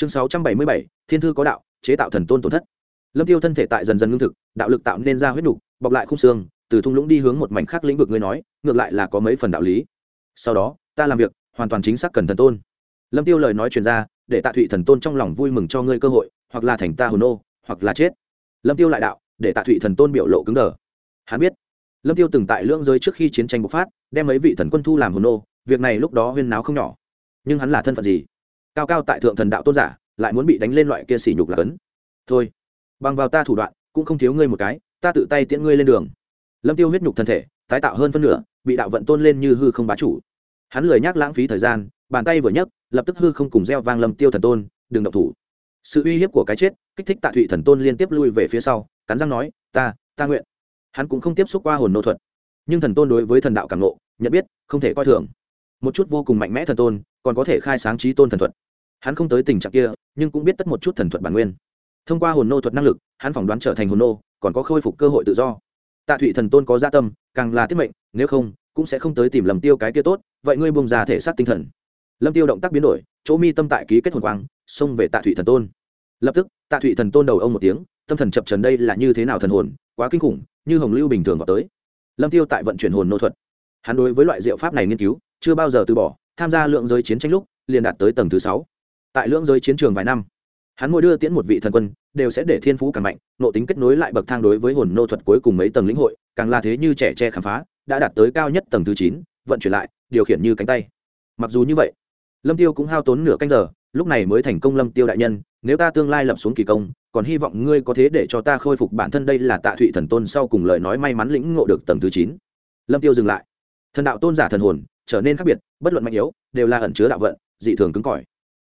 chương sáu trăm bảy mươi bảy, thiên thư có đạo, chế tạo thần tôn tổn thất. Lâm tiêu thân thể tại dần dần ngưng thực, đạo lực tạo nên ra huyết nục, bọc lại khung xương, từ thung lũng đi hướng một mảnh khác lĩnh vực ngươi nói, ngược lại là có mấy phần đạo lý. Sau đó, ta làm việc, hoàn toàn chính xác cần thần tôn. Lâm tiêu lời nói truyền ra, để tạ thụy thần tôn trong lòng vui mừng cho ngươi cơ hội, hoặc là thành ta hồn ô hoặc là chết. Lâm tiêu lại đạo, để tạ thụy thần tôn biểu lộ cứng đờ. Hắn biết, lâm tiêu từng tại lưỡng giới trước khi chiến tranh bộc phát, đem mấy vị thần quân thu làm hồn ô việc này lúc đó huyên náo không nhỏ. Nhưng hắn là thân phận gì? Cao cao tại thượng thần đạo tôn giả, lại muốn bị đánh lên loại kia sỉ nhục là cấn. Thôi, bằng vào ta thủ đoạn, cũng không thiếu ngươi một cái, ta tự tay tiễn ngươi lên đường. Lâm tiêu huyết nhục thân thể, tái tạo hơn phân nửa, bị đạo vận tôn lên như hư không bá chủ. Hắn lười nhắc lãng phí thời gian, bàn tay vừa nhấc, lập tức hư không cùng gieo vang lâm tiêu thần tôn, đừng động thủ. Sự uy hiếp của cái chết, kích thích tạ thụy thần tôn liên tiếp lui về phía sau, cắn răng nói, ta ta nguyện. Hắn cũng không tiếp xúc qua hồn nô thuật. Nhưng thần tôn đối với thần đạo cảm nộ nhận biết, không thể coi thường. Một chút vô cùng mạnh mẽ thần tôn, còn có thể khai sáng trí tôn thần thuật hắn không tới tình trạng kia, nhưng cũng biết tất một chút thần thuật bản nguyên. Thông qua hồn nô thuật năng lực, hắn phỏng đoán trở thành hồn nô, còn có khôi phục cơ hội tự do. Tạ thụy thần tôn có gia tâm, càng là tiết mệnh, nếu không, cũng sẽ không tới tìm lầm tiêu cái kia tốt, vậy ngươi buông ra thể xác tinh thần. Lâm tiêu động tác biến đổi, chỗ mi tâm tại ký kết hồn quang, xông về tạ thụy thần tôn. Lập tức, tạ thụy thần tôn đầu ông một tiếng, tâm thần chập trần đây là như thế nào thần hồn, quá kinh khủng, như hồng lưu bình thường vào tới. Lâm tiêu tại vận chuyển hồn nô thuật. Hắn đối với loại diệu pháp này nghiên cứu, chưa bao giờ từ bỏ, tham gia lượng giới chiến tranh lúc, liền đạt tới tầng thứ sáu tại lưỡng giới chiến trường vài năm, hắn mỗi đưa tiễn một vị thần quân, đều sẽ để thiên phú càng mạnh nộ tính kết nối lại bậc thang đối với hồn nô thuật cuối cùng mấy tầng lĩnh hội, càng là thế như trẻ tre khám phá, đã đạt tới cao nhất tầng thứ chín, vận chuyển lại, điều khiển như cánh tay. Mặc dù như vậy, lâm tiêu cũng hao tốn nửa canh giờ, lúc này mới thành công lâm tiêu đại nhân, nếu ta tương lai lập xuống kỳ công, còn hy vọng ngươi có thế để cho ta khôi phục bản thân đây là tạ thụy thần tôn sau cùng lời nói may mắn lĩnh ngộ được tầng thứ chín. Lâm tiêu dừng lại. Thần đạo tôn giả thần hồn, trở nên khác biệt, bất luận mạnh yếu, đều là ẩn chứa đạo vận, dị thường cứng cỏi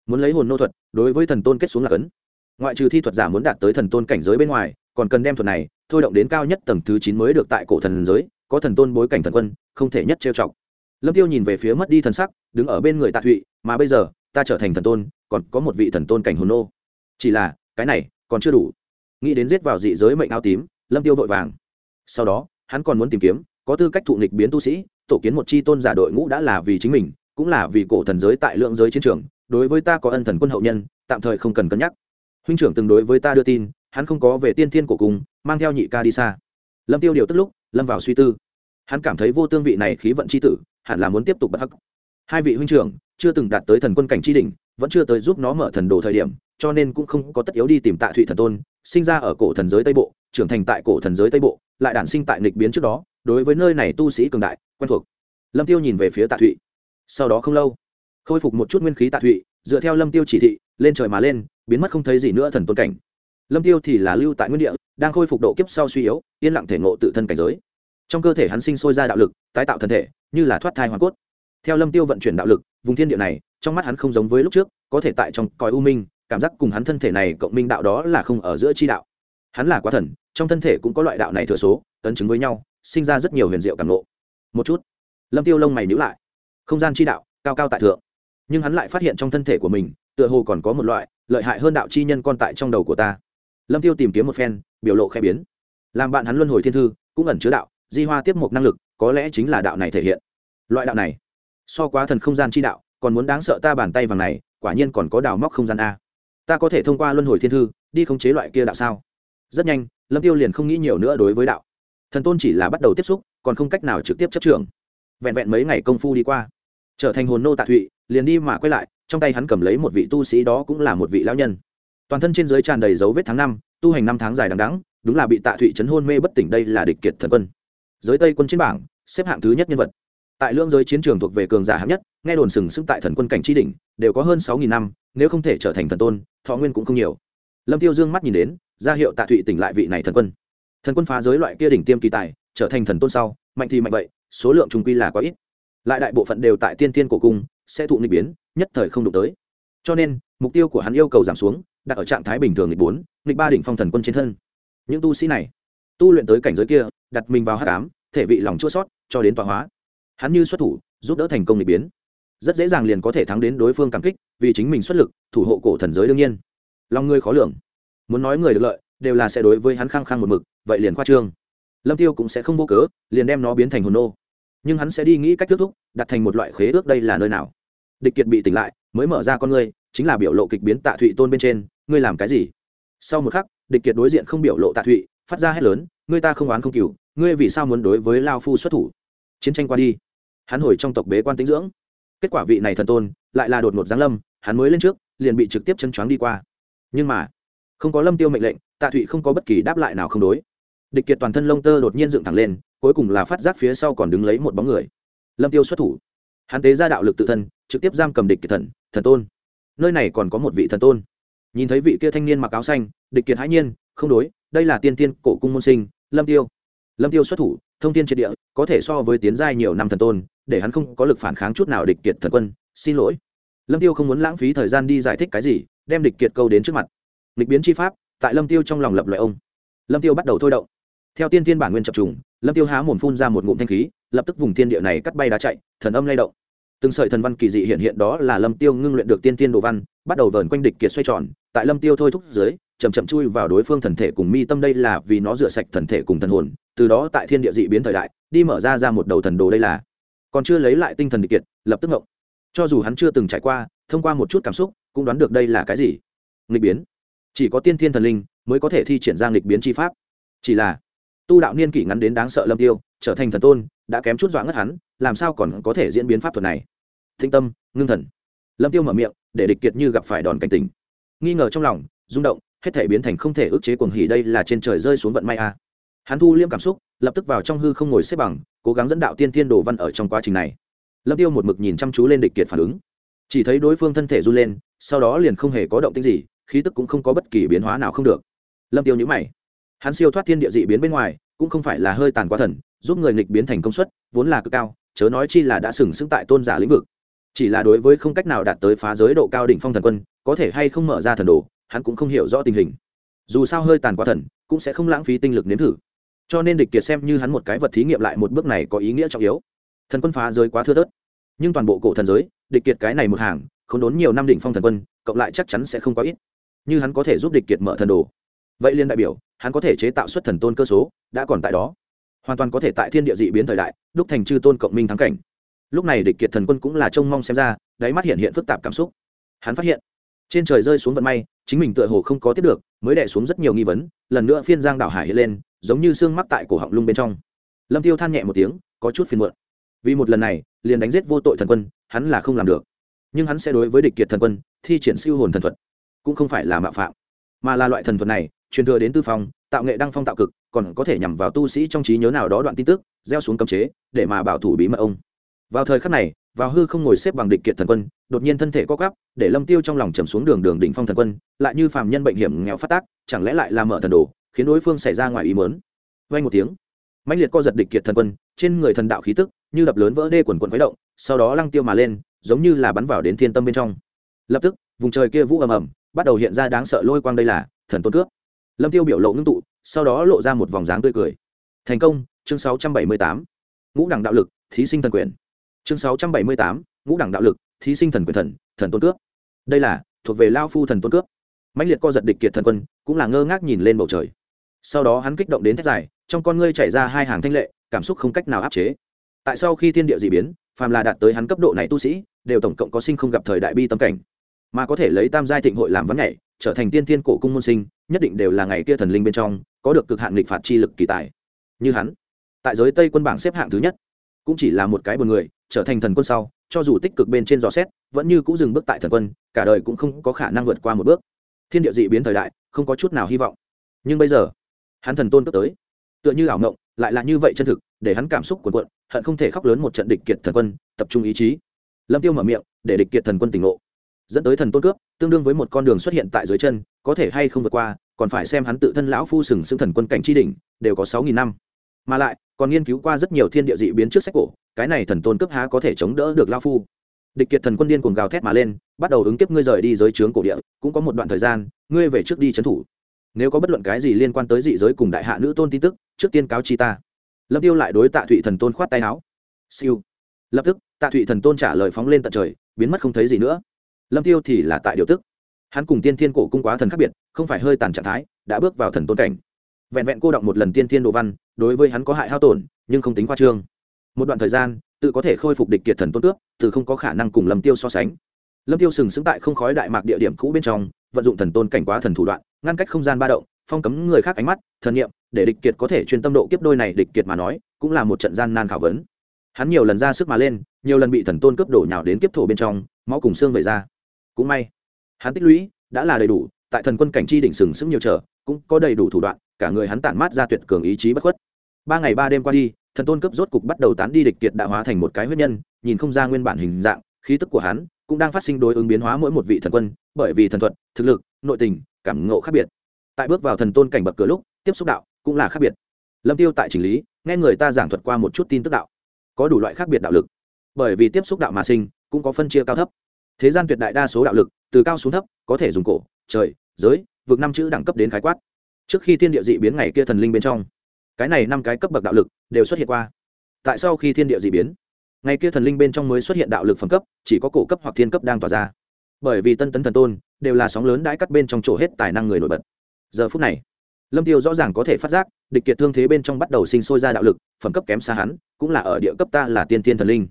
muốn lấy hồn nô thuật, đối với thần tôn kết xuống là cấn. Ngoại trừ thi thuật giả muốn đạt tới thần tôn cảnh giới bên ngoài, còn cần đem thuật này thôi động đến cao nhất tầng thứ chín mới được tại cổ thần giới, có thần tôn bối cảnh thần quân, không thể nhất trêu chọc. Lâm tiêu nhìn về phía mất đi thần sắc, đứng ở bên người tạ thụy, mà bây giờ, ta trở thành thần tôn, còn có một vị thần tôn cảnh hồn nô. Chỉ là, cái này còn chưa đủ. Nghĩ đến giết vào dị giới mệnh áo tím, lâm tiêu vội vàng. Sau đó, hắn còn muốn tìm kiếm, có tư cách thụ nghịch biến tu sĩ, tổ kiến một chi tôn giả đội ngũ đã là vì chính mình, cũng là vì cổ thần giới tại lượng giới chiến trường đối với ta có ân thần quân hậu nhân, tạm thời không cần cân nhắc. Huynh trưởng từng đối với ta đưa tin, hắn không có về tiên thiên cổ cung, mang theo nhị ca đi xa. Lâm tiêu điều tức lúc, lâm vào suy tư. Hắn cảm thấy vô tương vị này khí vận c h i tử, hẳn là muốn tiếp tục bất hắc. Hai vị huynh trưởng, chưa từng đạt tới thần quân cảnh tri đỉnh, vẫn chưa tới giúp nó mở thần đồ thời điểm, cho nên cũng không có tất yếu đi tìm tạ thụy thần tôn, sinh ra ở cổ thần giới tây bộ, trưởng thành tại cổ thần giới tây bộ, lại đản sinh tại nghịch biến trước đó, đối với nơi này tu sĩ cường đại, quen thuộc. Lâm tiêu nhìn về phía tạ thụy. Sau đó không lâu khôi phục một chút nguyên khí tạ thụy, dựa theo lâm tiêu chỉ thị, lên trời mà lên, biến mất không thấy gì nữa thần tôn cảnh. Lâm tiêu thì là lưu tại nguyên địa, đang khôi phục độ kiếp sau suy yếu, yên lặng thể ngộ tự thân cảnh giới. Trong cơ thể hắn sinh sôi ra đạo lực, tái tạo thân thể, như là thoát thai hoàn cốt. Theo lâm tiêu vận chuyển đạo lực, vùng thiên địa này, trong mắt hắn không giống với lúc trước, có thể tại trong cõi u minh, cảm giác cùng hắn thân thể này cộng minh đạo đó là không ở giữa chi đạo. Hắn là quá thần, trong thân thể cũng có loại đạo này thừa số, ấn chứng với nhau, sinh ra rất nhiều huyền diệu cảm ngộ. một chút. Lâm tiêu lông mày nhíu lại. Không gian chi đạo, cao cao tại thượng nhưng hắn lại phát hiện trong thân thể của mình, tựa hồ còn có một loại lợi hại hơn đạo chi nhân con tại trong đầu của ta. Lâm tiêu tìm kiếm một phen, biểu lộ khẽ biến. Làm bạn hắn luân hồi thiên thư, cũng ẩn chứa đạo, di hoa tiếp một năng lực, có lẽ chính là đạo này thể hiện. Loại đạo này, so quá thần không gian chi đạo, còn muốn đáng sợ ta bàn tay vàng này, quả nhiên còn có đào móc không gian a. Ta có thể thông qua luân hồi thiên thư, đi khống chế loại kia đạo sao? Rất nhanh, lâm tiêu liền không nghĩ nhiều nữa đối với đạo. Thần tôn chỉ là bắt đầu tiếp xúc, còn không cách nào trực tiếp chấp trường vẹn vẹn mấy ngày công phu đi qua trở thành hồn nô tạ thụy, liền đi mà quay lại, trong tay hắn cầm lấy một vị tu sĩ đó cũng là một vị lão nhân. Toàn thân trên dưới tràn đầy dấu vết tháng năm, tu hành năm tháng dài đằng đẵng, đúng là bị tạ thụy chấn hôn mê bất tỉnh đây là địch kiệt thần quân. Giới tây quân trên bảng, xếp hạng thứ nhất nhân vật. Tại lưỡng giới chiến trường thuộc về cường giả hạng nhất, nghe đồn sừng sững tại thần quân cảnh tri đỉnh, đều có hơn sáu nghìn năm, nếu không thể trở thành thần tôn, thọ nguyên cũng không nhiều. Lâm tiêu dương mắt nhìn đến, ra hiệu tạ thụy tỉnh lại vị này thần quân. Thần quân phá giới loại kia đỉnh tiêm kỳ tài, trở thành thần tôn sau, mạnh thì mạnh vậy, số lượng trung quy là quá ít lại đại bộ phận đều tại tiên tiên cổ cung, sẽ thụ nghịch biến, nhất thời không đụng tới. Cho nên, mục tiêu của hắn yêu cầu giảm xuống, đặt ở trạng thái bình thường nghịch bốn, nghịch ba đỉnh phong thần quân trên thân. Những tu sĩ này, tu luyện tới cảnh giới kia, đặt mình vào hát cám thể vị lòng chua sót, cho đến tọa hóa. Hắn như xuất thủ, giúp đỡ thành công nghịch biến. Rất dễ dàng liền có thể thắng đến đối phương cảm kích, vì chính mình xuất lực, thủ hộ cổ thần giới đương nhiên. Lòng ngươi khó lường. Muốn nói người được lợi, đều là sẽ đối với hắn khăng khăng một mực, vậy liền khoa trương. Lâm tiêu cũng sẽ không vô cớ, liền đem nó biến thành hồn nô nhưng hắn sẽ đi nghĩ cách kết thúc đặt thành một loại khế ước đây là nơi nào. Địch kiệt bị tỉnh lại mới mở ra con ngươi, chính là biểu lộ kịch biến tạ thụy tôn bên trên ngươi làm cái gì? Sau một khắc địch kiệt đối diện không biểu lộ tạ thụy phát ra hét lớn ngươi ta không oán không cừu ngươi vì sao muốn đối với lao phu xuất thủ? Chiến tranh qua đi. Hắn hồi trong tộc bế quan tĩnh dưỡng. Kết quả vị này thần tôn lại là đột ngột giáng lâm hắn mới lên trước liền bị trực tiếp chân choáng đi qua. Nhưng mà không có lâm tiêu mệnh lệnh tạ thụy không có bất kỳ đáp lại nào không đối. Địch kiệt toàn thân lông tơ đột nhiên dựng thẳng lên cuối cùng là phát giác phía sau còn đứng lấy một bóng người. Lâm tiêu xuất thủ. Hắn tế ra đạo lực tự thân, trực tiếp giam cầm địch kiệt thần thần tôn. Nơi này còn có một vị thần tôn. Nhìn thấy vị kia thanh niên mặc áo xanh, địch kiệt hãi nhiên, không đối, đây là tiên tiên cổ cung môn sinh, lâm tiêu. Lâm tiêu xuất thủ, thông tin triệt địa, có thể so với tiến giai nhiều năm thần tôn, để hắn không có lực phản kháng chút nào địch kiệt thần quân, xin lỗi. Lâm tiêu không muốn lãng phí thời gian đi giải thích cái gì, đem địch kiệt câu đến trước mặt. Địch biến chi pháp, tại lâm tiêu trong lòng lập loại ông. Lâm tiêu bắt đầu thôi động theo tiên thiên bản nguyên chập trùng, lâm tiêu há mồm phun ra một ngụm thanh khí, lập tức vùng thiên địa này cắt bay đá chạy, thần âm lay động. Từng sợi thần văn kỳ dị hiện hiện đó là lâm tiêu ngưng luyện được tiên thiên đồ văn, bắt đầu vờn quanh địch kiệt xoay tròn, tại lâm tiêu thôi thúc dưới, chậm chậm chui vào đối phương thần thể cùng mi tâm đây là vì nó rửa sạch thần thể cùng thần hồn, từ đó tại thiên địa dị biến thời đại, đi mở ra ra một đầu thần đồ đây là. Còn chưa lấy lại tinh thần địch kiệt, lập tức ngộng. Cho dù hắn chưa từng trải qua, thông qua một chút cảm xúc, cũng đoán được đây là cái gì. Nghịch biến. Chỉ có tiên thiên thần linh mới có thể thi triển ra nghịch biến chi pháp. Chỉ là tu đạo niên kỷ ngắn đến đáng sợ lâm tiêu, trở thành thần tôn, đã kém chút dọa ngất hắn, làm sao còn có thể diễn biến pháp thuật này? Thinh tâm, ngưng thần. Lâm tiêu mở miệng, để địch kiệt như gặp phải đòn cảnh tình nghi ngờ trong lòng, rung động, hết thể biến thành không thể ức chế cuồng hỉ đây là trên trời rơi xuống vận may a. Hắn thu liêm cảm xúc, lập tức vào trong hư không ngồi xếp bằng, cố gắng dẫn đạo tiên thiên đồ văn ở trong quá trình này. Lâm tiêu một mực nhìn chăm chú lên địch kiệt phản ứng. Chỉ thấy đối phương thân thể run lên, sau đó liền không hề có động tĩnh gì, khí tức cũng không có bất kỳ biến hóa nào không được. Lâm tiêu nhíu mày hắn siêu thoát thiên địa dị biến bên ngoài, cũng không phải là hơi tàn quá thần, giúp người nghịch biến thành công suất, vốn là cực cao, chớ nói chi là đã sừng sững tại tôn giả lĩnh vực. Chỉ là đối với không cách nào đạt tới phá giới độ cao đỉnh phong thần quân, có thể hay không mở ra thần đồ, hắn cũng không hiểu rõ tình hình. Dù sao hơi tàn quá thần, cũng sẽ không lãng phí tinh lực nếm thử. Cho nên địch kiệt xem như hắn một cái vật thí nghiệm lại một bước này có ý nghĩa trọng yếu. Thần quân phá giới quá thưa thớt. Nhưng toàn bộ cổ thần giới, địch kiệt cái này một hàng không đốn nhiều năm đỉnh phong thần quân, cộng lại chắc chắn sẽ không có ít. Như hắn có thể giúp địch kiệt mở thần đồ vậy liên đại biểu, hắn có thể chế tạo xuất thần tôn cơ số, đã còn tại đó. Hoàn toàn có thể tại thiên địa dị biến thời đại, đúc thành chư tôn cộng minh thắng cảnh. Lúc này địch kiệt thần quân cũng là trông mong xem ra, đáy mắt hiện hiện phức tạp cảm xúc. Hắn phát hiện, trên trời rơi xuống vận may, chính mình tựa hồ không có tiếp được, mới đẻ xuống rất nhiều nghi vấn, lần nữa phiên giang đảo hải hiện lên, giống như xương mắc tại cổ họng lung bên trong. Lâm tiêu than nhẹ một tiếng, có chút phiền muộn. Vì một lần này, liền đánh giết vô tội thần quân, hắn là không làm được. Nhưng hắn sẽ đối với địch kiệt thần quân, thi triển siêu hồn thần thuật, cũng không phải là mạo phạm, mà là loại thần thuật này truyền thừa đến tư phong, tạo nghệ đăng phong tạo cực, còn có thể nhằm vào tu sĩ trong trí nhớ nào đó đoạn tin tức, gieo xuống cấm chế, để mà bảo thủ bí mật ông. Vào thời khắc này, vào hư không ngồi xếp bằng địch kiệt thần quân, đột nhiên thân thể co gắp để lâm tiêu trong lòng trầm xuống đường đường đỉnh phong thần quân, lại như phàm nhân bệnh hiểm nghèo phát tác, chẳng lẽ lại làm mở thần đồ, khiến đối phương xảy ra ngoài ý mớn vay một tiếng, mãnh liệt co giật địch kiệt thần quân, trên người thần đạo khí tức, như đập lớn vỡ đê quần quần khuấy động, sau đó lăng tiêu mà lên, giống như là bắn vào đến thiên tâm bên trong. Lập tức, vùng trời kia vũ ầm ầm, bắt đầu hiện ra đáng sợ lôi quang đây là, thần tôn cướp lâm tiêu biểu lộ ngưng tụ, sau đó lộ ra một vòng dáng tươi cười. Thành công, chương 678. ngũ đẳng đạo lực, thí sinh thần quyền. Chương 678. ngũ đẳng đạo lực, thí sinh thần quyền thần thần tôn cướp. Đây là, thuộc về lao phu thần tôn cướp. Mãnh liệt co giật địch kiệt thần quân, cũng là ngơ ngác nhìn lên bầu trời. Sau đó hắn kích động đến thét dài, trong con ngươi chảy ra hai hàng thanh lệ, cảm xúc không cách nào áp chế. Tại sau khi thiên địa dị biến, phàm là đạt tới hắn cấp độ này tu sĩ, đều tổng cộng có sinh không gặp thời đại bi tâm cảnh. Mà có thể lấy tam giai thịnh hội làm vấn nhảy, trở thành tiên tiên cổ cung môn sinh nhất định đều là ngày kia thần linh bên trong, có được cực hạn nghịch phạt chi lực kỳ tài. Như hắn, tại giới tây quân bảng xếp hạng thứ nhất, cũng chỉ là một cái buồn người, trở thành thần quân sau, cho dù tích cực bên trên dò xét, vẫn như cũng dừng bước tại thần quân, cả đời cũng không có khả năng vượt qua một bước. Thiên địa dị biến thời đại, không có chút nào hy vọng. Nhưng bây giờ, hắn thần tôn cấp tới, tựa như ảo ngộng lại là như vậy chân thực, để hắn cảm xúc cuồn cuộn, hận không thể khóc lớn một trận địch kiệt thần quân, tập trung ý chí. Lâm tiêu mở miệng, để địch kiệt thần quân tỉnh ngộ. Dẫn tới thần tôn cướp, tương đương với một con đường xuất hiện tại dưới chân có thể hay không vượt qua, còn phải xem hắn tự thân lão phu sừng sững thần quân cảnh tri đỉnh, đều có sáu nghìn năm. Mà lại, còn nghiên cứu qua rất nhiều thiên địa dị biến trước sách cổ, cái này thần tôn cấp há có thể chống đỡ được lão phu. Địch kiệt thần quân điên cuồng gào thét mà lên, bắt đầu ứng kiếp ngươi rời đi giới trướng cổ địa, cũng có một đoạn thời gian, ngươi về trước đi trấn thủ. Nếu có bất luận cái gì liên quan tới dị giới cùng đại hạ nữ tôn tin tức, trước tiên cáo chi ta. Lâm tiêu lại đối tạ thụy thần tôn khoát tay áo. Siêu. Lập tức, tạ thụy thần tôn trả lời phóng lên tận trời, biến mất không thấy gì nữa. Lâm tiêu thì là tại điều tức hắn cùng tiên thiên cổ cung quá thần khác biệt không phải hơi tàn trạng thái đã bước vào thần tôn cảnh. Vẹn vẹn cô động một lần tiên thiên đồ văn đối với hắn có hại hao tổn nhưng không tính khoa trương. Một đoạn thời gian tự có thể khôi phục địch kiệt thần tôn tước, từ không có khả năng cùng lâm tiêu so sánh. Lâm tiêu sừng sững tại không khói đại mạc địa điểm cũ bên trong vận dụng thần tôn cảnh quá thần thủ đoạn ngăn cách không gian ba động phong cấm người khác ánh mắt thần nghiệm để địch kiệt có thể chuyên tâm độ kiếp đôi này địch kiệt mà nói cũng là một trận gian nan khảo vấn. Hắn nhiều lần ra sức mà lên nhiều lần bị thần tôn cướp đổ nhào đến kiếp thổ bên trong máu cùng xương về ra. Cũng may hắn tích lũy đã là đầy đủ, tại thần quân cảnh chi đỉnh sừng sững nhiều trở, cũng có đầy đủ thủ đoạn, cả người hắn tản mát ra tuyệt cường ý chí bất khuất. Ba ngày ba đêm qua đi, thần tôn cấp rốt cục bắt đầu tán đi địch kiệt đã hóa thành một cái huyết nhân, nhìn không ra nguyên bản hình dạng, khí tức của hắn cũng đang phát sinh đối ứng biến hóa mỗi một vị thần quân, bởi vì thần thuật, thực lực, nội tình, cảm ngộ khác biệt. Tại bước vào thần tôn cảnh bậc cửa lúc, tiếp xúc đạo cũng là khác biệt. Lâm tiêu tại chỉnh lý, nghe người ta giảng thuật qua một chút tin tức đạo, có đủ loại khác biệt đạo lực. Bởi vì tiếp xúc đạo mà sinh, cũng có phân chia cao thấp thế gian tuyệt đại đa số đạo lực, từ cao xuống thấp, có thể dùng cổ, trời, giới vượt năm chữ đẳng cấp đến khái quát. Trước khi thiên địa dị biến ngày kia thần linh bên trong, cái này năm cái cấp bậc đạo lực đều xuất hiện qua. Tại sau khi thiên địa dị biến, ngày kia thần linh bên trong mới xuất hiện đạo lực phẩm cấp, chỉ có cổ cấp hoặc thiên cấp đang tỏa ra. Bởi vì tân tấn thần tôn đều là sóng lớn đãi cắt bên trong chỗ hết tài năng người nổi bật. Giờ phút này, lâm tiêu rõ ràng có thể phát giác, địch kiệt thương thế bên trong bắt đầu sinh sôi ra đạo lực, phẩm cấp kém xa hắn, cũng là ở địa cấp ta là tiên tiên thần linh.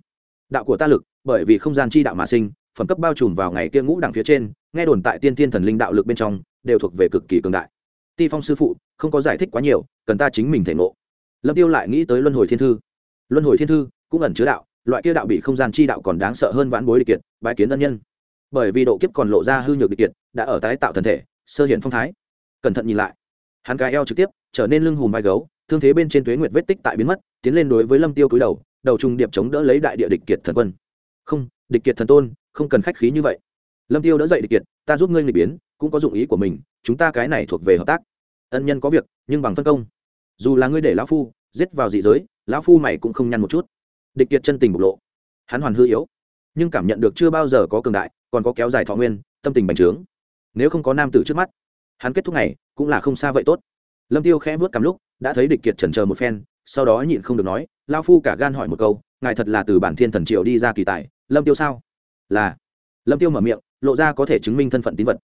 Đạo của ta lực, bởi vì không gian chi đạo mà sinh phẩm cấp bao trùm vào ngày kia ngũ đẳng phía trên, nghe đồn tại tiên tiên thần linh đạo lực bên trong, đều thuộc về cực kỳ cường đại. Ti phong sư phụ, không có giải thích quá nhiều, cần ta chính mình thể ngộ. Lâm tiêu lại nghĩ tới luân hồi thiên thư. Luân hồi thiên thư cũng ẩn chứa đạo, loại kia đạo bị không gian chi đạo còn đáng sợ hơn vãn bối địch kiệt, bái kiến ân nhân. Bởi vì độ kiếp còn lộ ra hư nhược địch kiệt, đã ở tái tạo thần thể, sơ hiện phong thái. Cẩn thận nhìn lại. Hắn cái eo trực tiếp, trở nên lưng hùm vai gấu, thương thế bên trên tuế nguyệt vết tích tại biến mất, tiến lên đối với lâm tiêu cúi đầu đầu trùng điệp chống đỡ lấy đại địa địch kiệt thần quân. Không, địch kiệt thần tôn không cần khách khí như vậy. Lâm tiêu đỡ dậy địch kiệt, ta giúp ngươi nghịch biến, cũng có dụng ý của mình, chúng ta cái này thuộc về hợp tác. Ân nhân có việc, nhưng bằng phân công. Dù là ngươi để lão phu giết vào dị giới, lão phu mày cũng không nhăn một chút. Địch kiệt chân tình bộc lộ. Hắn hoàn hư yếu, nhưng cảm nhận được chưa bao giờ có cường đại, còn có kéo dài thọ nguyên, tâm tình bành trướng. Nếu không có nam tử trước mắt, hắn kết thúc này cũng là không xa vậy tốt. Lâm tiêu khẽ vớt cắm lúc, đã thấy địch kiệt chần chờ một phen, sau đó nhịn không được nói lao phu cả gan hỏi một câu, ngài thật là từ bản thiên thần triều đi ra kỳ tài, lâm tiêu sao? Là lâm tiêu mở miệng lộ ra có thể chứng minh thân phận tín vật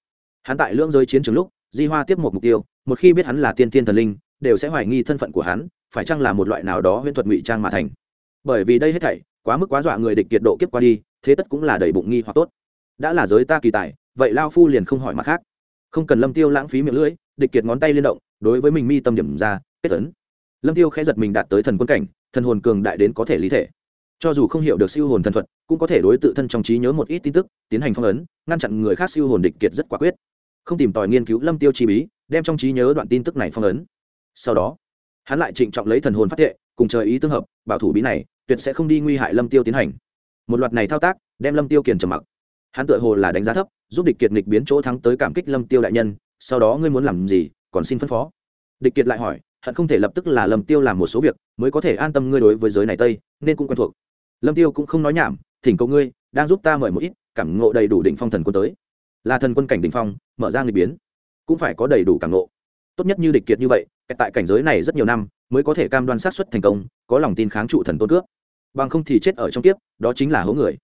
hắn tại lưỡng giới chiến trường lúc di hoa tiếp một mục tiêu một khi biết hắn là tiên tiên thần linh đều sẽ hoài nghi thân phận của hắn phải chăng là một loại nào đó huyễn thuật ngụy trang mà thành bởi vì đây hết thảy quá mức quá dọa người địch kiệt độ kiếp qua đi thế tất cũng là đầy bụng nghi hoặc tốt đã là giới ta kỳ tài vậy lao phu liền không hỏi mặt khác không cần lâm tiêu lãng phí miệng lưỡi địch kiệt ngón tay liên động đối với mình mi tâm điểm ra kết tấn lâm tiêu khẽ giật mình đạt tới thần quân cảnh thần hồn cường đại đến có thể lý thể cho dù không hiểu được siêu hồn thần thuật, cũng có thể đối tự thân trong trí nhớ một ít tin tức, tiến hành phong ấn, ngăn chặn người khác siêu hồn địch kiệt rất quả quyết. Không tìm tòi nghiên cứu lâm tiêu chi bí, đem trong trí nhớ đoạn tin tức này phong ấn. Sau đó, hắn lại trịnh trọng lấy thần hồn phát thệ, cùng trời ý tương hợp, bảo thủ bí này, tuyệt sẽ không đi nguy hại lâm tiêu tiến hành. Một loạt này thao tác, đem lâm tiêu kiền trầm mặc. Hắn tựa hồ là đánh giá thấp, giúp địch kiệt nghịch biến chỗ thắng tới cảm kích lâm tiêu đại nhân, sau đó ngươi muốn làm gì, còn xin phân phó. Địch kiệt lại hỏi hận không thể lập tức là lâm tiêu làm một số việc, mới có thể an tâm ngươi đối với giới này tây, nên cũng quen thuộc. Lâm tiêu cũng không nói nhảm, thỉnh cầu ngươi, đang giúp ta mời một ít, cảm ngộ đầy đủ đỉnh phong thần quân tới. Là thần quân cảnh đỉnh phong, mở ra người biến, cũng phải có đầy đủ cảm ngộ. Tốt nhất như địch kiệt như vậy tại cảnh giới này rất nhiều năm, mới có thể cam đoan sát xuất thành công, có lòng tin kháng trụ thần tôn cướp. Bằng không thì chết ở trong kiếp, đó chính là hố người.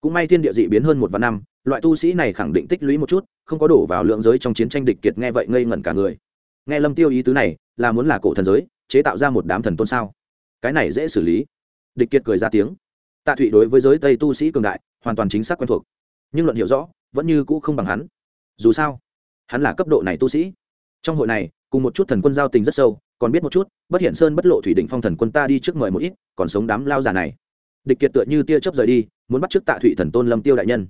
Cũng may thiên địa dị biến hơn một vạn năm, loại tu sĩ này khẳng định tích lũy một chút, không có đổ vào lượng giới trong chiến tranh địch kiệt nghe vậy ngây ngẩn cả người. Nghe lâm tiêu ý tứ này là muốn là cổ thần giới, chế tạo ra một đám thần tôn sao? Cái này dễ xử lý. Địch kiệt cười ra tiếng. Tạ thụy đối với giới tây tu sĩ cường đại, hoàn toàn chính xác quen thuộc. Nhưng luận hiểu rõ, vẫn như cũ không bằng hắn. Dù sao, hắn là cấp độ này tu sĩ. Trong hội này, cùng một chút thần quân giao tình rất sâu, còn biết một chút, bất hiện sơn bất lộ thủy định phong thần quân ta đi trước mời một ít, còn sống đám lao già này. Địch kiệt tựa như tia chớp rời đi, muốn bắt trước tạ thụy thần tôn lâm tiêu đại nhân.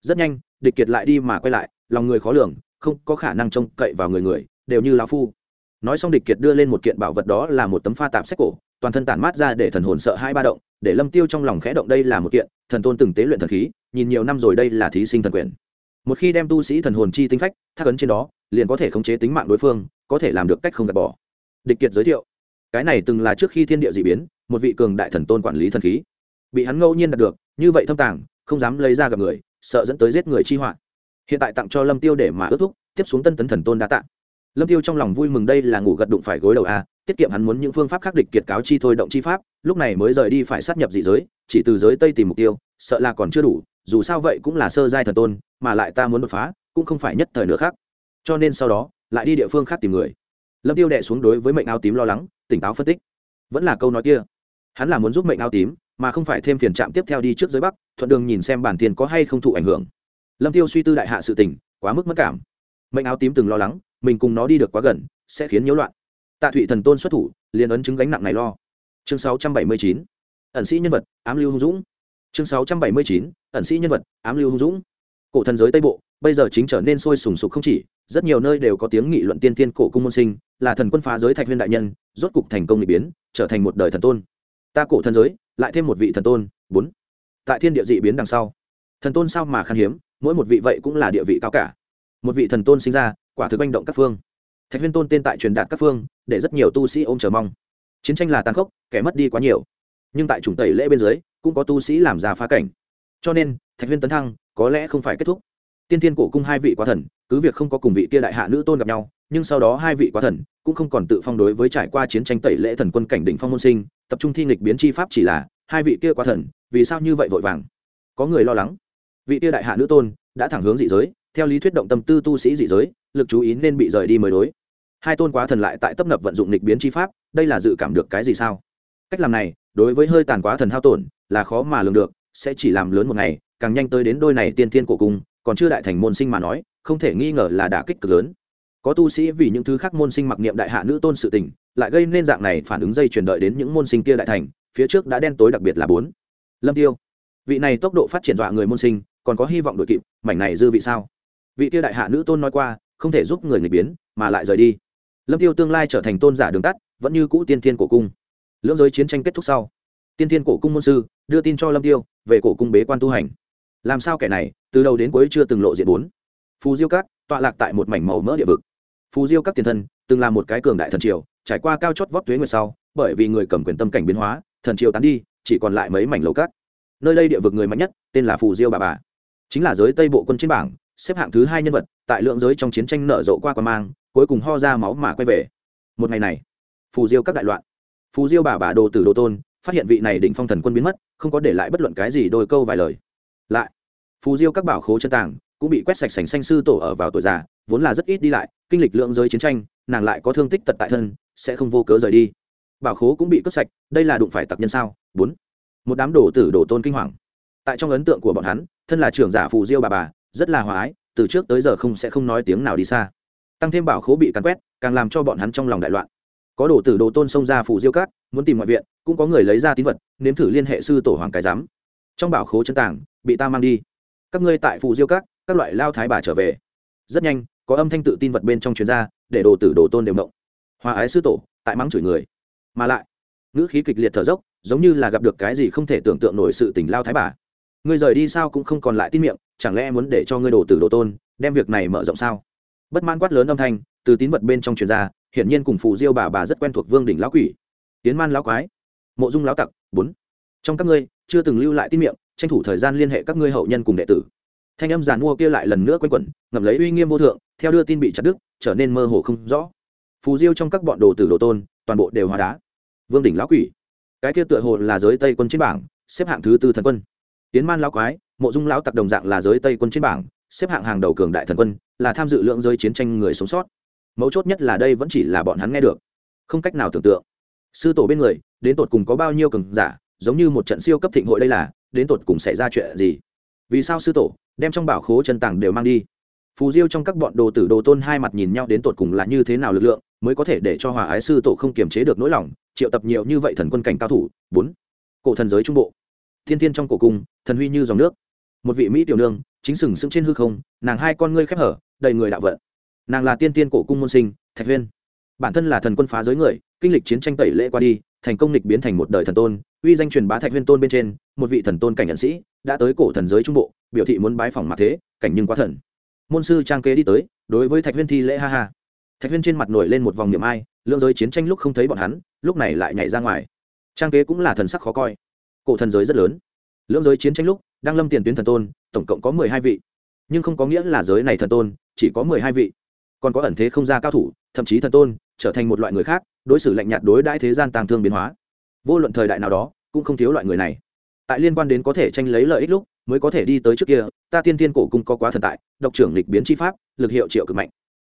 Rất nhanh, địch kiệt lại đi mà quay lại, lòng người khó lường, không có khả năng trông cậy vào người người, đều như lao phu nói xong địch kiệt đưa lên một kiện bảo vật đó là một tấm pha tạp sách cổ, toàn thân tản mát ra để thần hồn sợ hai ba động, để lâm tiêu trong lòng khẽ động đây là một kiện, thần tôn từng tế luyện thần khí, nhìn nhiều năm rồi đây là thí sinh thần quyền. Một khi đem tu sĩ thần hồn chi tinh phách, thác ấn trên đó, liền có thể khống chế tính mạng đối phương, có thể làm được cách không gạt bỏ. Địch kiệt giới thiệu, cái này từng là trước khi thiên địa dị biến, một vị cường đại thần tôn quản lý thần khí. Bị hắn ngẫu nhiên đạt được, như vậy thâm tàng, không dám lấy ra gặp người, sợ dẫn tới giết người chi họa. Hiện tại tặng cho lâm tiêu để mà ước thúc, tiếp xuống tân tấn thần tôn đã tạng lâm tiêu trong lòng vui mừng đây là ngủ gật đụng phải gối đầu a, tiết kiệm hắn muốn những phương pháp khắc địch kiệt cáo chi thôi động chi pháp, lúc này mới rời đi phải sát nhập dị giới, chỉ từ giới tây tìm mục tiêu, sợ là còn chưa đủ, dù sao vậy cũng là sơ giai thần tôn, mà lại ta muốn đột phá, cũng không phải nhất thời nữa khác. Cho nên sau đó, lại đi địa phương khác tìm người. Lâm tiêu đệ xuống đối với mệnh áo tím lo lắng, tỉnh táo phân tích. Vẫn là câu nói kia. Hắn là muốn giúp mệnh áo tím, mà không phải thêm phiền trạm tiếp theo đi trước giới bắc, thuận đường nhìn xem bản tiền có hay không thụ ảnh hưởng. Lâm tiêu suy tư đại hạ sự tình, quá mức mất cảm. Mệnh áo tím từng lo lắng mình cùng nó đi được quá gần, sẽ khiến nhiễu loạn. Tạ thụy thần tôn xuất thủ, liền ấn chứng gánh nặng này lo. Chương 679 ẩn sĩ nhân vật, ám lưu hung dũng. Chương 679 ẩn sĩ nhân vật, ám lưu hung dũng. Cổ thần giới tây bộ, bây giờ chính trở nên sôi sùng sục không chỉ, rất nhiều nơi đều có tiếng nghị luận tiên tiên cổ cung môn sinh, là thần quân phá giới thạch huyên đại nhân, rốt cục thành công n biến, trở thành một đời thần tôn. Ta cổ thần giới, lại thêm một vị thần tôn, bốn. Tại thiên địa dị biến đằng sau, thần tôn sao mà khan hiếm, mỗi một vị vậy cũng là địa vị cao cả. Một vị thần tôn sinh ra quả thực manh động các phương. Thạch huyên tôn tên tại truyền đạt các phương, để rất nhiều tu sĩ ôm chờ mong. Chiến tranh là tàn khốc, kẻ mất đi quá nhiều. Nhưng tại chủng tẩy lễ bên dưới, cũng có tu sĩ làm ra phá cảnh. Cho nên, thạch huyên tấn thăng, có lẽ không phải kết thúc. Tiên tiên cổ cung hai vị quá thần, cứ việc không có cùng vị kia đại hạ nữ tôn gặp nhau, nhưng sau đó hai vị quá thần cũng không còn tự phong đối với trải qua chiến tranh tẩy lễ thần quân cảnh đỉnh phong môn sinh, tập trung thi nghịch biến chi pháp chỉ là, hai vị kia quá thần, vì sao như vậy vội vàng? Có người lo lắng. Vị kia đại hạ nữ tôn đã thẳng hướng dị giới theo lý thuyết động tâm tư tu sĩ dị giới, lực chú ý nên bị rời đi mới đối. Hai tôn quá thần lại tại tấp nập vận dụng nghịch biến chi pháp, đây là dự cảm được cái gì sao? Cách làm này, đối với hơi tàn quá thần hao tổn, là khó mà lường được, sẽ chỉ làm lớn một ngày, càng nhanh tới đến đôi này tiên thiên cổ cung, còn chưa đại thành môn sinh mà nói, không thể nghi ngờ là đả kích cực lớn. Có tu sĩ vì những thứ khác môn sinh mặc niệm đại hạ nữ tôn sự tình, lại gây nên dạng này phản ứng dây chuyển đợi đến những môn sinh kia đại thành, phía trước đã đen tối đặc biệt là bốn. Lâm tiêu, vị này tốc độ phát triển dọa người môn sinh, còn có hy vọng đội kịp, mảnh này dư vị sao? Vị Tiêu đại hạ nữ tôn nói qua, không thể giúp người người biến, mà lại rời đi. Lâm tiêu tương lai trở thành tôn giả đường tắt, vẫn như cũ tiên thiên cổ cung. Lưỡng giới chiến tranh kết thúc sau, tiên thiên cổ cung môn sư đưa tin cho lâm tiêu về cổ cung bế quan tu hành. Làm sao kẻ này, từ đầu đến cuối chưa từng lộ diện bốn. Phù diêu các, tọa lạc tại một mảnh màu mỡ địa vực. Phù diêu các tiền thân, từng là một cái cường đại thần triều, trải qua cao chót vót tuế nguyệt sau, bởi vì người cầm quyền tâm cảnh biến hóa, thần triều tán đi, chỉ còn lại mấy mảnh lầu cát. Nơi đây địa vực người mạnh nhất, tên là phù diêu bà bà. Chính là giới tây bộ quân trên bảng xếp hạng thứ hai nhân vật, tại lượng giới trong chiến tranh nở rộ qua qua mang, cuối cùng ho ra máu mà quay về. Một ngày này, phù diêu các đại loạn. Phù diêu bà bà đồ tử đồ tôn, phát hiện vị này định phong thần quân biến mất, không có để lại bất luận cái gì đôi câu vài lời. Lại, phù diêu các bảo khố chân tàng cũng bị quét sạch sành xanh sư tổ ở vào tuổi già, vốn là rất ít đi lại, kinh lịch lượng giới chiến tranh, nàng lại có thương tích tật tại thân, sẽ không vô cớ rời đi. Bảo khố cũng bị cướp sạch, đây là đụng phải tặc nhân sao? Bốn. Một đám đồ tử đồ tôn kinh hoàng. Tại trong ấn tượng của bọn hắn, thân là trưởng giả phù diêu bà bà rất là hòa ái từ trước tới giờ không sẽ không nói tiếng nào đi xa. Tăng thêm bảo khố bị cắn quét càng làm cho bọn hắn trong lòng đại loạn. Có đồ tử đồ tôn xông ra phủ diêu cát muốn tìm ngoại viện cũng có người lấy ra tín vật nếm thử liên hệ sư tổ hoàng cái giám. Trong bảo khố chân tảng, bị ta mang đi. Các ngươi tại phủ diêu cát các loại lao thái bà trở về. Rất nhanh có âm thanh tự tin vật bên trong chuyên gia để đồ tử đồ tôn đều động. Hòa ái sư tổ tại mắng chửi người. Mà lại ngữ khí kịch liệt thở dốc giống như là gặp được cái gì không thể tưởng tượng nổi sự tình lao thái bà ngươi rời đi sao cũng không còn lại tin miệng, chẳng lẽ muốn để cho ngươi đồ tử đồ tôn đem việc này mở rộng sao? Bất mãn quát lớn âm thanh, từ tín vật bên trong truyền ra, hiển nhiên cùng phù diêu bà bà rất quen thuộc vương đỉnh lão quỷ. Tiến man lão quái, mộ dung lão tặc, bốn. Trong các ngươi, chưa từng lưu lại tin miệng, tranh thủ thời gian liên hệ các ngươi hậu nhân cùng đệ tử. Thanh âm giàn mua kia lại lần nữa quanh quẩn, ngậm lấy uy nghiêm vô thượng, theo đưa tin bị chặt đứt, trở nên mơ hồ không rõ. Phù diêu trong các bọn đồ tử đồ tôn, toàn bộ đều hóa đá. Vương đỉnh lão quỷ, cái kia tựa hồ là giới tây quân trên bảng, xếp hạng thứ tư thần quân tiến man lão quái, mộ dung lão tặc đồng dạng là giới tây quân trên bảng, xếp hạng hàng đầu cường đại thần quân, là tham dự lượng giới chiến tranh người sống sót. Mấu chốt nhất là đây vẫn chỉ là bọn hắn nghe được. Không cách nào tưởng tượng. Sư tổ bên người, đến tột cùng có bao nhiêu cường giả, giống như một trận siêu cấp thịnh hội đây là, đến tột cùng xảy ra chuyện gì? Vì sao sư tổ đem trong bảo khố chân tàng đều mang đi? Phù diêu trong các bọn đồ tử đồ tôn hai mặt nhìn nhau đến tột cùng là như thế nào lực lượng, mới có thể để cho hòa ái sư tổ không kiềm chế được nỗi lòng, triệu tập nhiều như vậy thần quân cảnh cao thủ? Bốn. Cổ thần giới trung bộ thiên thiên trong cổ cung, thần huy như dòng nước. Một vị mỹ tiểu nương, chính sừng sững trên hư không, nàng hai con ngươi khép hở, đầy người đạo vận. Nàng là tiên tiên cổ cung môn sinh, thạch huyên. Bản thân là thần quân phá giới người, kinh lịch chiến tranh tẩy lễ qua đi, thành công lịch biến thành một đời thần tôn, uy danh truyền bá thạch huyên tôn bên trên, một vị thần tôn cảnh nhận sĩ, đã tới cổ thần giới trung bộ, biểu thị muốn bái phỏng mặt thế, cảnh nhưng quá thần. Môn sư trang kế đi tới, đối với thạch huyên thi lễ ha ha. Thạch huyên trên mặt nổi lên một vòng niệm ai lượng giới chiến tranh lúc không thấy bọn hắn, lúc này lại nhảy ra ngoài. Trang kế cũng là thần sắc khó coi cổ thần giới rất lớn. Lưỡng giới chiến tranh lúc, đang lâm tiền tuyến thần tôn, tổng cộng có mười hai vị. Nhưng không có nghĩa là giới này thần tôn, chỉ có mười hai vị. Còn có ẩn thế không ra cao thủ, thậm chí thần tôn, trở thành một loại người khác, đối xử lạnh nhạt đối đãi thế gian tàng thương biến hóa. Vô luận thời đại nào đó, cũng không thiếu loại người này. Tại liên quan đến có thể tranh lấy lợi ích lúc, mới có thể đi tới trước kia, ta tiên tiên cổ cung có quá thần tại, độc trưởng lịch biến chi pháp, lực hiệu triệu cực mạnh.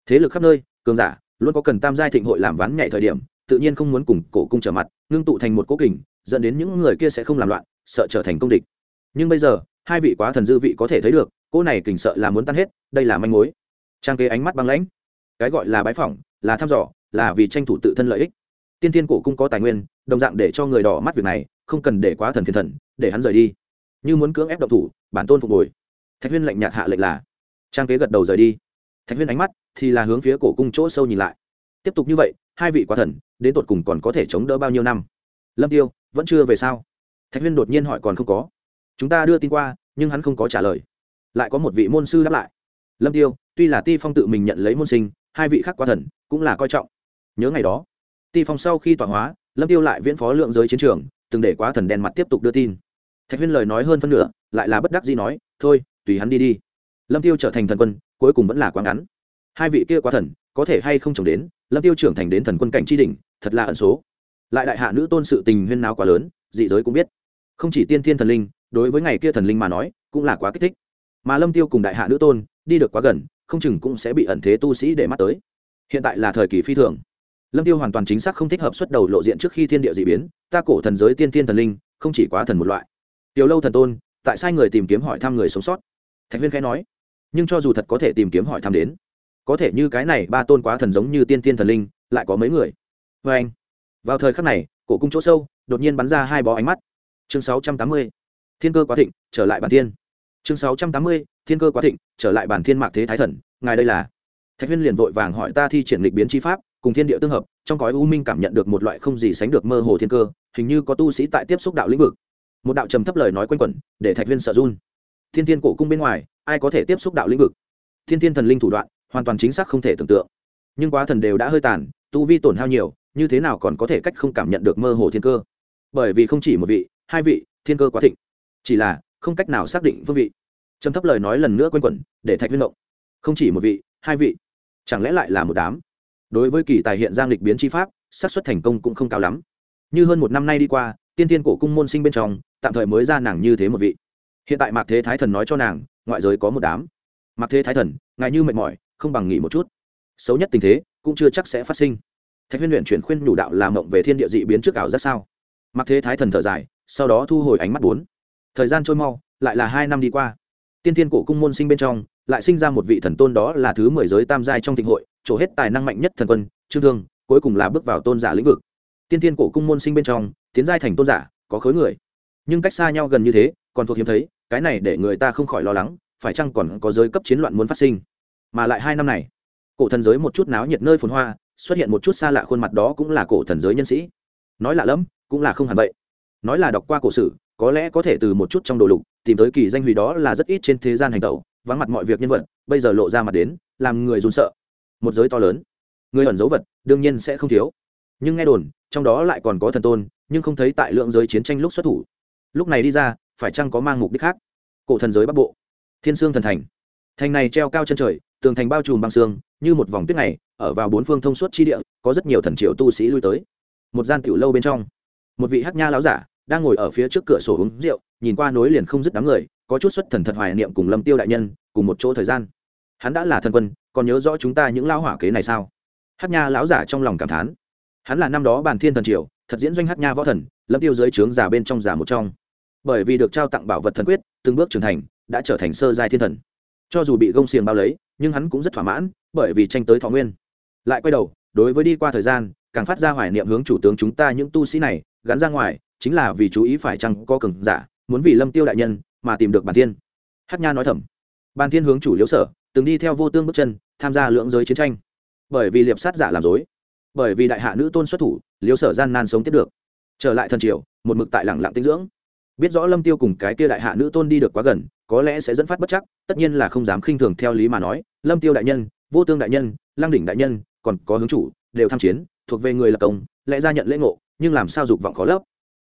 Thế lực khắp nơi, cường giả, luôn có cần tam giai thịnh hội làm ván nhảy thời điểm tự nhiên không muốn cùng cổ cung trở mặt, ngưng tụ thành một cố kình, dẫn đến những người kia sẽ không làm loạn, sợ trở thành công địch. Nhưng bây giờ, hai vị quá thần dư vị có thể thấy được cô này kình sợ là muốn tan hết, đây là manh mối. Trang kế ánh mắt băng lãnh. Cái gọi là bái phỏng, là thăm dò, là vì tranh thủ tự thân lợi ích. Tiên tiên cổ cung có tài nguyên, đồng dạng để cho người đỏ mắt việc này, không cần để quá thần phiền thần, để hắn rời đi. Như muốn cưỡng ép động thủ, bản tôn phục hồi. Thạch huyên lạnh nhạt hạ lệnh là. Trang kế gật đầu rời đi. Thạch huyên ánh mắt thì là hướng phía cổ cung chỗ sâu nhìn lại tiếp tục như vậy, hai vị quá thần, đến tột cùng còn có thể chống đỡ bao nhiêu năm? Lâm tiêu, vẫn chưa về sao? Thạch huyên đột nhiên hỏi còn không có. Chúng ta đưa tin qua, nhưng hắn không có trả lời. Lại có một vị môn sư đáp lại. Lâm tiêu, tuy là ti phong tự mình nhận lấy môn sinh, hai vị khác quá thần, cũng là coi trọng. Nhớ ngày đó, ti phong sau khi tọa hóa, lâm tiêu lại viễn phó lượng giới chiến trường, từng để quá thần đen mặt tiếp tục đưa tin. Thạch huyên lời nói hơn phân nửa, lại là bất đắc dĩ nói, thôi, tùy hắn đi đi. Lâm tiêu trở thành thần quân, cuối cùng vẫn là quá ngắn. Hai vị kia quá thần, có thể hay không chồng đến lâm tiêu trưởng thành đến thần quân cảnh tri đỉnh, thật là ẩn số. Lại đại hạ nữ tôn sự tình huyên nào quá lớn, dị giới cũng biết. Không chỉ tiên thiên thần linh, đối với ngày kia thần linh mà nói, cũng là quá kích thích. Mà lâm tiêu cùng đại hạ nữ tôn, đi được quá gần, không chừng cũng sẽ bị ẩn thế tu sĩ để mắt tới. Hiện tại là thời kỳ phi thường. Lâm tiêu hoàn toàn chính xác không thích hợp xuất đầu lộ diện trước khi thiên địa dị biến, ta cổ thần giới tiên thiên thần linh, không chỉ quá thần một loại. Tiểu lâu thần tôn, tại sai người tìm kiếm hỏi thăm người sống sót. Thạch huyên khẽ nói, nhưng cho dù thật có thể tìm kiếm hỏi thăm đến có thể như cái này ba tôn quá thần giống như tiên tiên thần linh, lại có mấy người? Vê anh, vào thời khắc này, cổ cung chỗ sâu, đột nhiên bắn ra hai bó ánh mắt. Chương sáu trăm tám mươi, thiên cơ quá thịnh, trở lại bản thiên. Chương sáu trăm tám mươi, thiên cơ quá thịnh, trở lại bản thiên mạc thế thái thần, ngài đây là? Thạch huyên liền vội vàng hỏi ta thi triển lịch biến chi pháp, cùng thiên địa tương hợp, trong cõi u minh cảm nhận được một loại không gì sánh được mơ hồ thiên cơ, hình như có tu sĩ tại tiếp xúc đạo lĩnh vực. Một đạo trầm thấp lời nói quanh quẩn, để thạch huyên sợ run. Thiên thiên cổ cung bên ngoài, ai có thể tiếp xúc đạo lĩnh vực? Thiên thiên thần linh thủ đoạn hoàn toàn chính xác không thể tưởng tượng. Nhưng quá thần đều đã hơi tàn, tu vi tổn hao nhiều, như thế nào còn có thể cách không cảm nhận được mơ hồ thiên cơ? Bởi vì không chỉ một vị, hai vị, thiên cơ quá thịnh. Chỉ là, không cách nào xác định phương vị. Trầm thấp lời nói lần nữa quanh quẩn, để thạch huyên động. Không chỉ một vị, hai vị. Chẳng lẽ lại là một đám? Đối với kỳ tài hiện giang lịch biến chi pháp, xác suất thành công cũng không cao lắm. Như hơn một năm nay đi qua, tiên tiên cổ cung môn sinh bên trong, tạm thời mới ra nàng như thế một vị. Hiện tại mạc thế thái thần nói cho nàng, ngoại giới có một đám. Mạc thế thái thần, ngài như mệt mỏi không bằng nghỉ một chút. Xấu nhất tình thế, cũng chưa chắc sẽ phát sinh. Thạch huyên luyện chuyển khuyên nhủ đạo làm mộng về thiên địa dị biến trước ảo rất sao? Mặc thế thái thần thở dài, sau đó thu hồi ánh mắt bốn. Thời gian trôi mau, lại là hai năm đi qua. Tiên tiên cổ cung môn sinh bên trong, lại sinh ra một vị thần tôn đó là thứ mười giới tam giai trong thịnh hội trổ hết tài năng mạnh nhất thần quân, trương thương, cuối cùng là bước vào tôn giả lĩnh vực. Tiên tiên cổ cung môn sinh bên trong, tiến giai thành tôn giả, có khối người. Nhưng cách xa nhau gần như thế, còn thuộc hiếm thấy, cái này để người ta không khỏi lo lắng, phải chăng còn có giới cấp chiến loạn muốn phát sinh? Mà lại hai năm này, cổ thần giới một chút náo nhiệt nơi phồn hoa, xuất hiện một chút xa lạ khuôn mặt đó cũng là cổ thần giới nhân sĩ. Nói lạ lẫm, cũng là không hẳn vậy. Nói là đọc qua cổ sử, có lẽ có thể từ một chút trong đồ lục, tìm tới kỳ danh hủy đó là rất ít trên thế gian hành tẩu, vắng mặt mọi việc nhân vật, bây giờ lộ ra mặt đến, làm người run sợ. Một giới to lớn, người ẩn dấu vật, đương nhiên sẽ không thiếu. Nhưng nghe đồn, trong đó lại còn có thần tôn, nhưng không thấy tại lượng giới chiến tranh lúc xuất thủ. Lúc này đi ra, phải chăng có mang mục đích khác? Cổ thần giới bắc bộ, thiên sương thần thành thành này treo cao chân trời, tường thành bao trùm băng xương, như một vòng tuyết này ở vào bốn phương thông suốt chi địa, có rất nhiều thần triệu tu sĩ lui tới. Một gian tiểu lâu bên trong, một vị hát nha lão giả đang ngồi ở phía trước cửa sổ uống rượu, nhìn qua nối liền không dứt đám người, có chút xuất thần thật hoài niệm cùng lâm tiêu đại nhân, cùng một chỗ thời gian. Hắn đã là thần quân, còn nhớ rõ chúng ta những lao hỏa kế này sao? Hát nha lão giả trong lòng cảm thán. Hắn là năm đó bàn thiên thần triều, thật diễn doanh hát nha võ thần, lâm tiêu dưới trướng giả bên trong giả một trong. Bởi vì được trao tặng bảo vật thần quyết, từng bước trưởng thành, đã trở thành sơ giai thiên thần cho dù bị gông xiềng bao lấy, nhưng hắn cũng rất thỏa mãn, bởi vì tranh tới thọ nguyên. Lại quay đầu, đối với đi qua thời gian, càng phát ra hoài niệm hướng chủ tướng chúng ta những tu sĩ này, gắn ra ngoài, chính là vì chú ý phải chăng có cường giả, muốn vì lâm tiêu đại nhân mà tìm được bản thiên. Hát nha nói thầm. Bản thiên hướng chủ liếu sở, từng đi theo vô tương bước chân, tham gia lưỡng giới chiến tranh. Bởi vì liệp sát giả làm dối, bởi vì đại hạ nữ tôn xuất thủ, liếu sở gian nan sống tiếp được. Trở lại thần triều, một mực tại lẳng lặng tinh dưỡng biết rõ lâm tiêu cùng cái kia đại hạ nữ tôn đi được quá gần, có lẽ sẽ dẫn phát bất chắc, tất nhiên là không dám khinh thường theo lý mà nói, lâm tiêu đại nhân, vô tương đại nhân lang đỉnh đại nhân, còn có hướng chủ, đều tham chiến, thuộc về người lập công, lẽ ra nhận lễ ngộ, nhưng làm sao dục vọng khó lấp.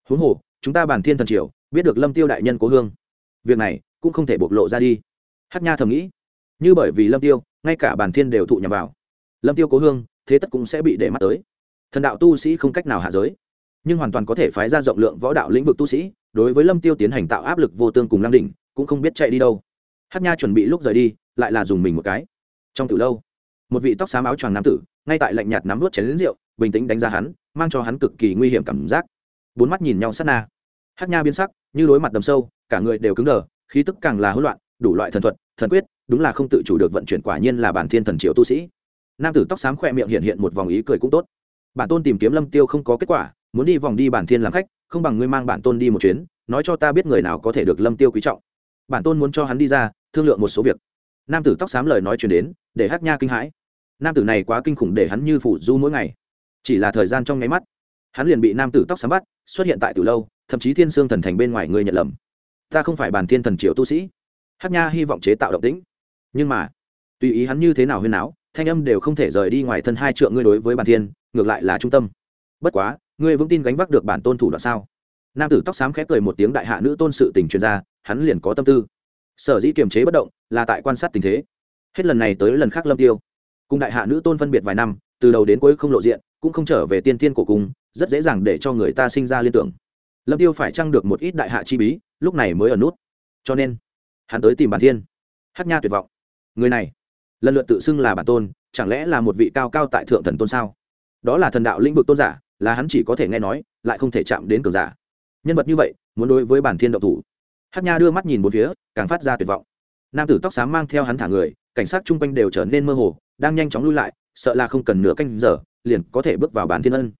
Huống hồ, chúng ta bản thiên thần triều, biết được lâm tiêu đại nhân cố hương. Việc này, cũng không thể bộc lộ ra đi. Hát nha thầm nghĩ. Như bởi vì lâm tiêu, ngay cả bản thiên đều thụ nhầm vào. Lâm tiêu cố hương, thế tất cũng sẽ bị để mắt tới. Thần đạo tu sĩ không cách nào hạ giới nhưng hoàn toàn có thể phái ra rộng lượng võ đạo lĩnh vực tu sĩ, đối với lâm tiêu tiến hành tạo áp lực vô tương cùng lam đỉnh, cũng không biết chạy đi đâu. Hát nha chuẩn bị lúc rời đi, lại là dùng mình một cái. Trong từ lâu, một vị tóc xám áo choàng nam tử, ngay tại lạnh nhạt nắm vớt chén lính rượu, bình tĩnh đánh giá hắn, mang cho hắn cực kỳ nguy hiểm cảm giác. Bốn mắt nhìn nhau sát na. Hát nha biến sắc, như đối mặt đầm sâu, cả người đều cứng đờ, khí tức càng là hỗn loạn, đủ loại thần thuật, thần quyết, đúng là không tự chủ được vận chuyển quả nhiên là bản thiên thần triệu tu sĩ. Nam tử tóc xám khỏe miệng hiện hiện một vòng ý cười cũng tốt. Bản tôn tìm kiếm lâm tiêu không có kết quả muốn đi vòng đi bản thiên làm khách, không bằng ngươi mang bản tôn đi một chuyến, nói cho ta biết người nào có thể được lâm tiêu quý trọng. Bản tôn muốn cho hắn đi ra, thương lượng một số việc. Nam tử tóc xám lời nói chuyển đến, để hát nha kinh hãi. Nam tử này quá kinh khủng để hắn như phủ du mỗi ngày. Chỉ là thời gian trong nháy mắt, hắn liền bị nam tử tóc xám bắt, xuất hiện tại từ lâu, thậm chí thiên sương thần thành bên ngoài người nhận lầm. Ta không phải bản thiên thần triều tu sĩ. Hát nha hy vọng chế tạo động tĩnh. Nhưng mà, tùy ý hắn như thế nào huyên áo thanh âm đều không thể rời đi ngoài thân hai trượng ngươi đối với bản thiên, ngược lại là trung tâm. Bất quá ngươi vững tin gánh vác được bản tôn thủ đoạn sao? Nam tử tóc xám khép cười một tiếng đại hạ nữ tôn sự tình chuyên gia hắn liền có tâm tư. Sở dĩ kiềm chế bất động, là tại quan sát tình thế. Hết lần này tới lần khác lâm tiêu. Cùng đại hạ nữ tôn phân biệt vài năm, từ đầu đến cuối không lộ diện, cũng không trở về tiên thiên cổ cung, rất dễ dàng để cho người ta sinh ra liên tưởng. Lâm tiêu phải chăng được một ít đại hạ chi bí, lúc này mới ở nút. Cho nên, hắn tới tìm bản thiên. Hát nha tuyệt vọng. Người này, lần lượt tự xưng là bản tôn, chẳng lẽ là một vị cao cao tại thượng thần tôn sao? Đó là thần đạo lĩnh vực tôn giả là hắn chỉ có thể nghe nói, lại không thể chạm đến cường giả. Nhân vật như vậy, muốn đối với bản thiên độc thủ. Hát nha đưa mắt nhìn bốn phía, càng phát ra tuyệt vọng. Nam tử tóc xám mang theo hắn thả người, cảnh sát chung quanh đều trở nên mơ hồ, đang nhanh chóng lui lại, sợ là không cần nửa canh giờ, liền có thể bước vào bản thiên ân.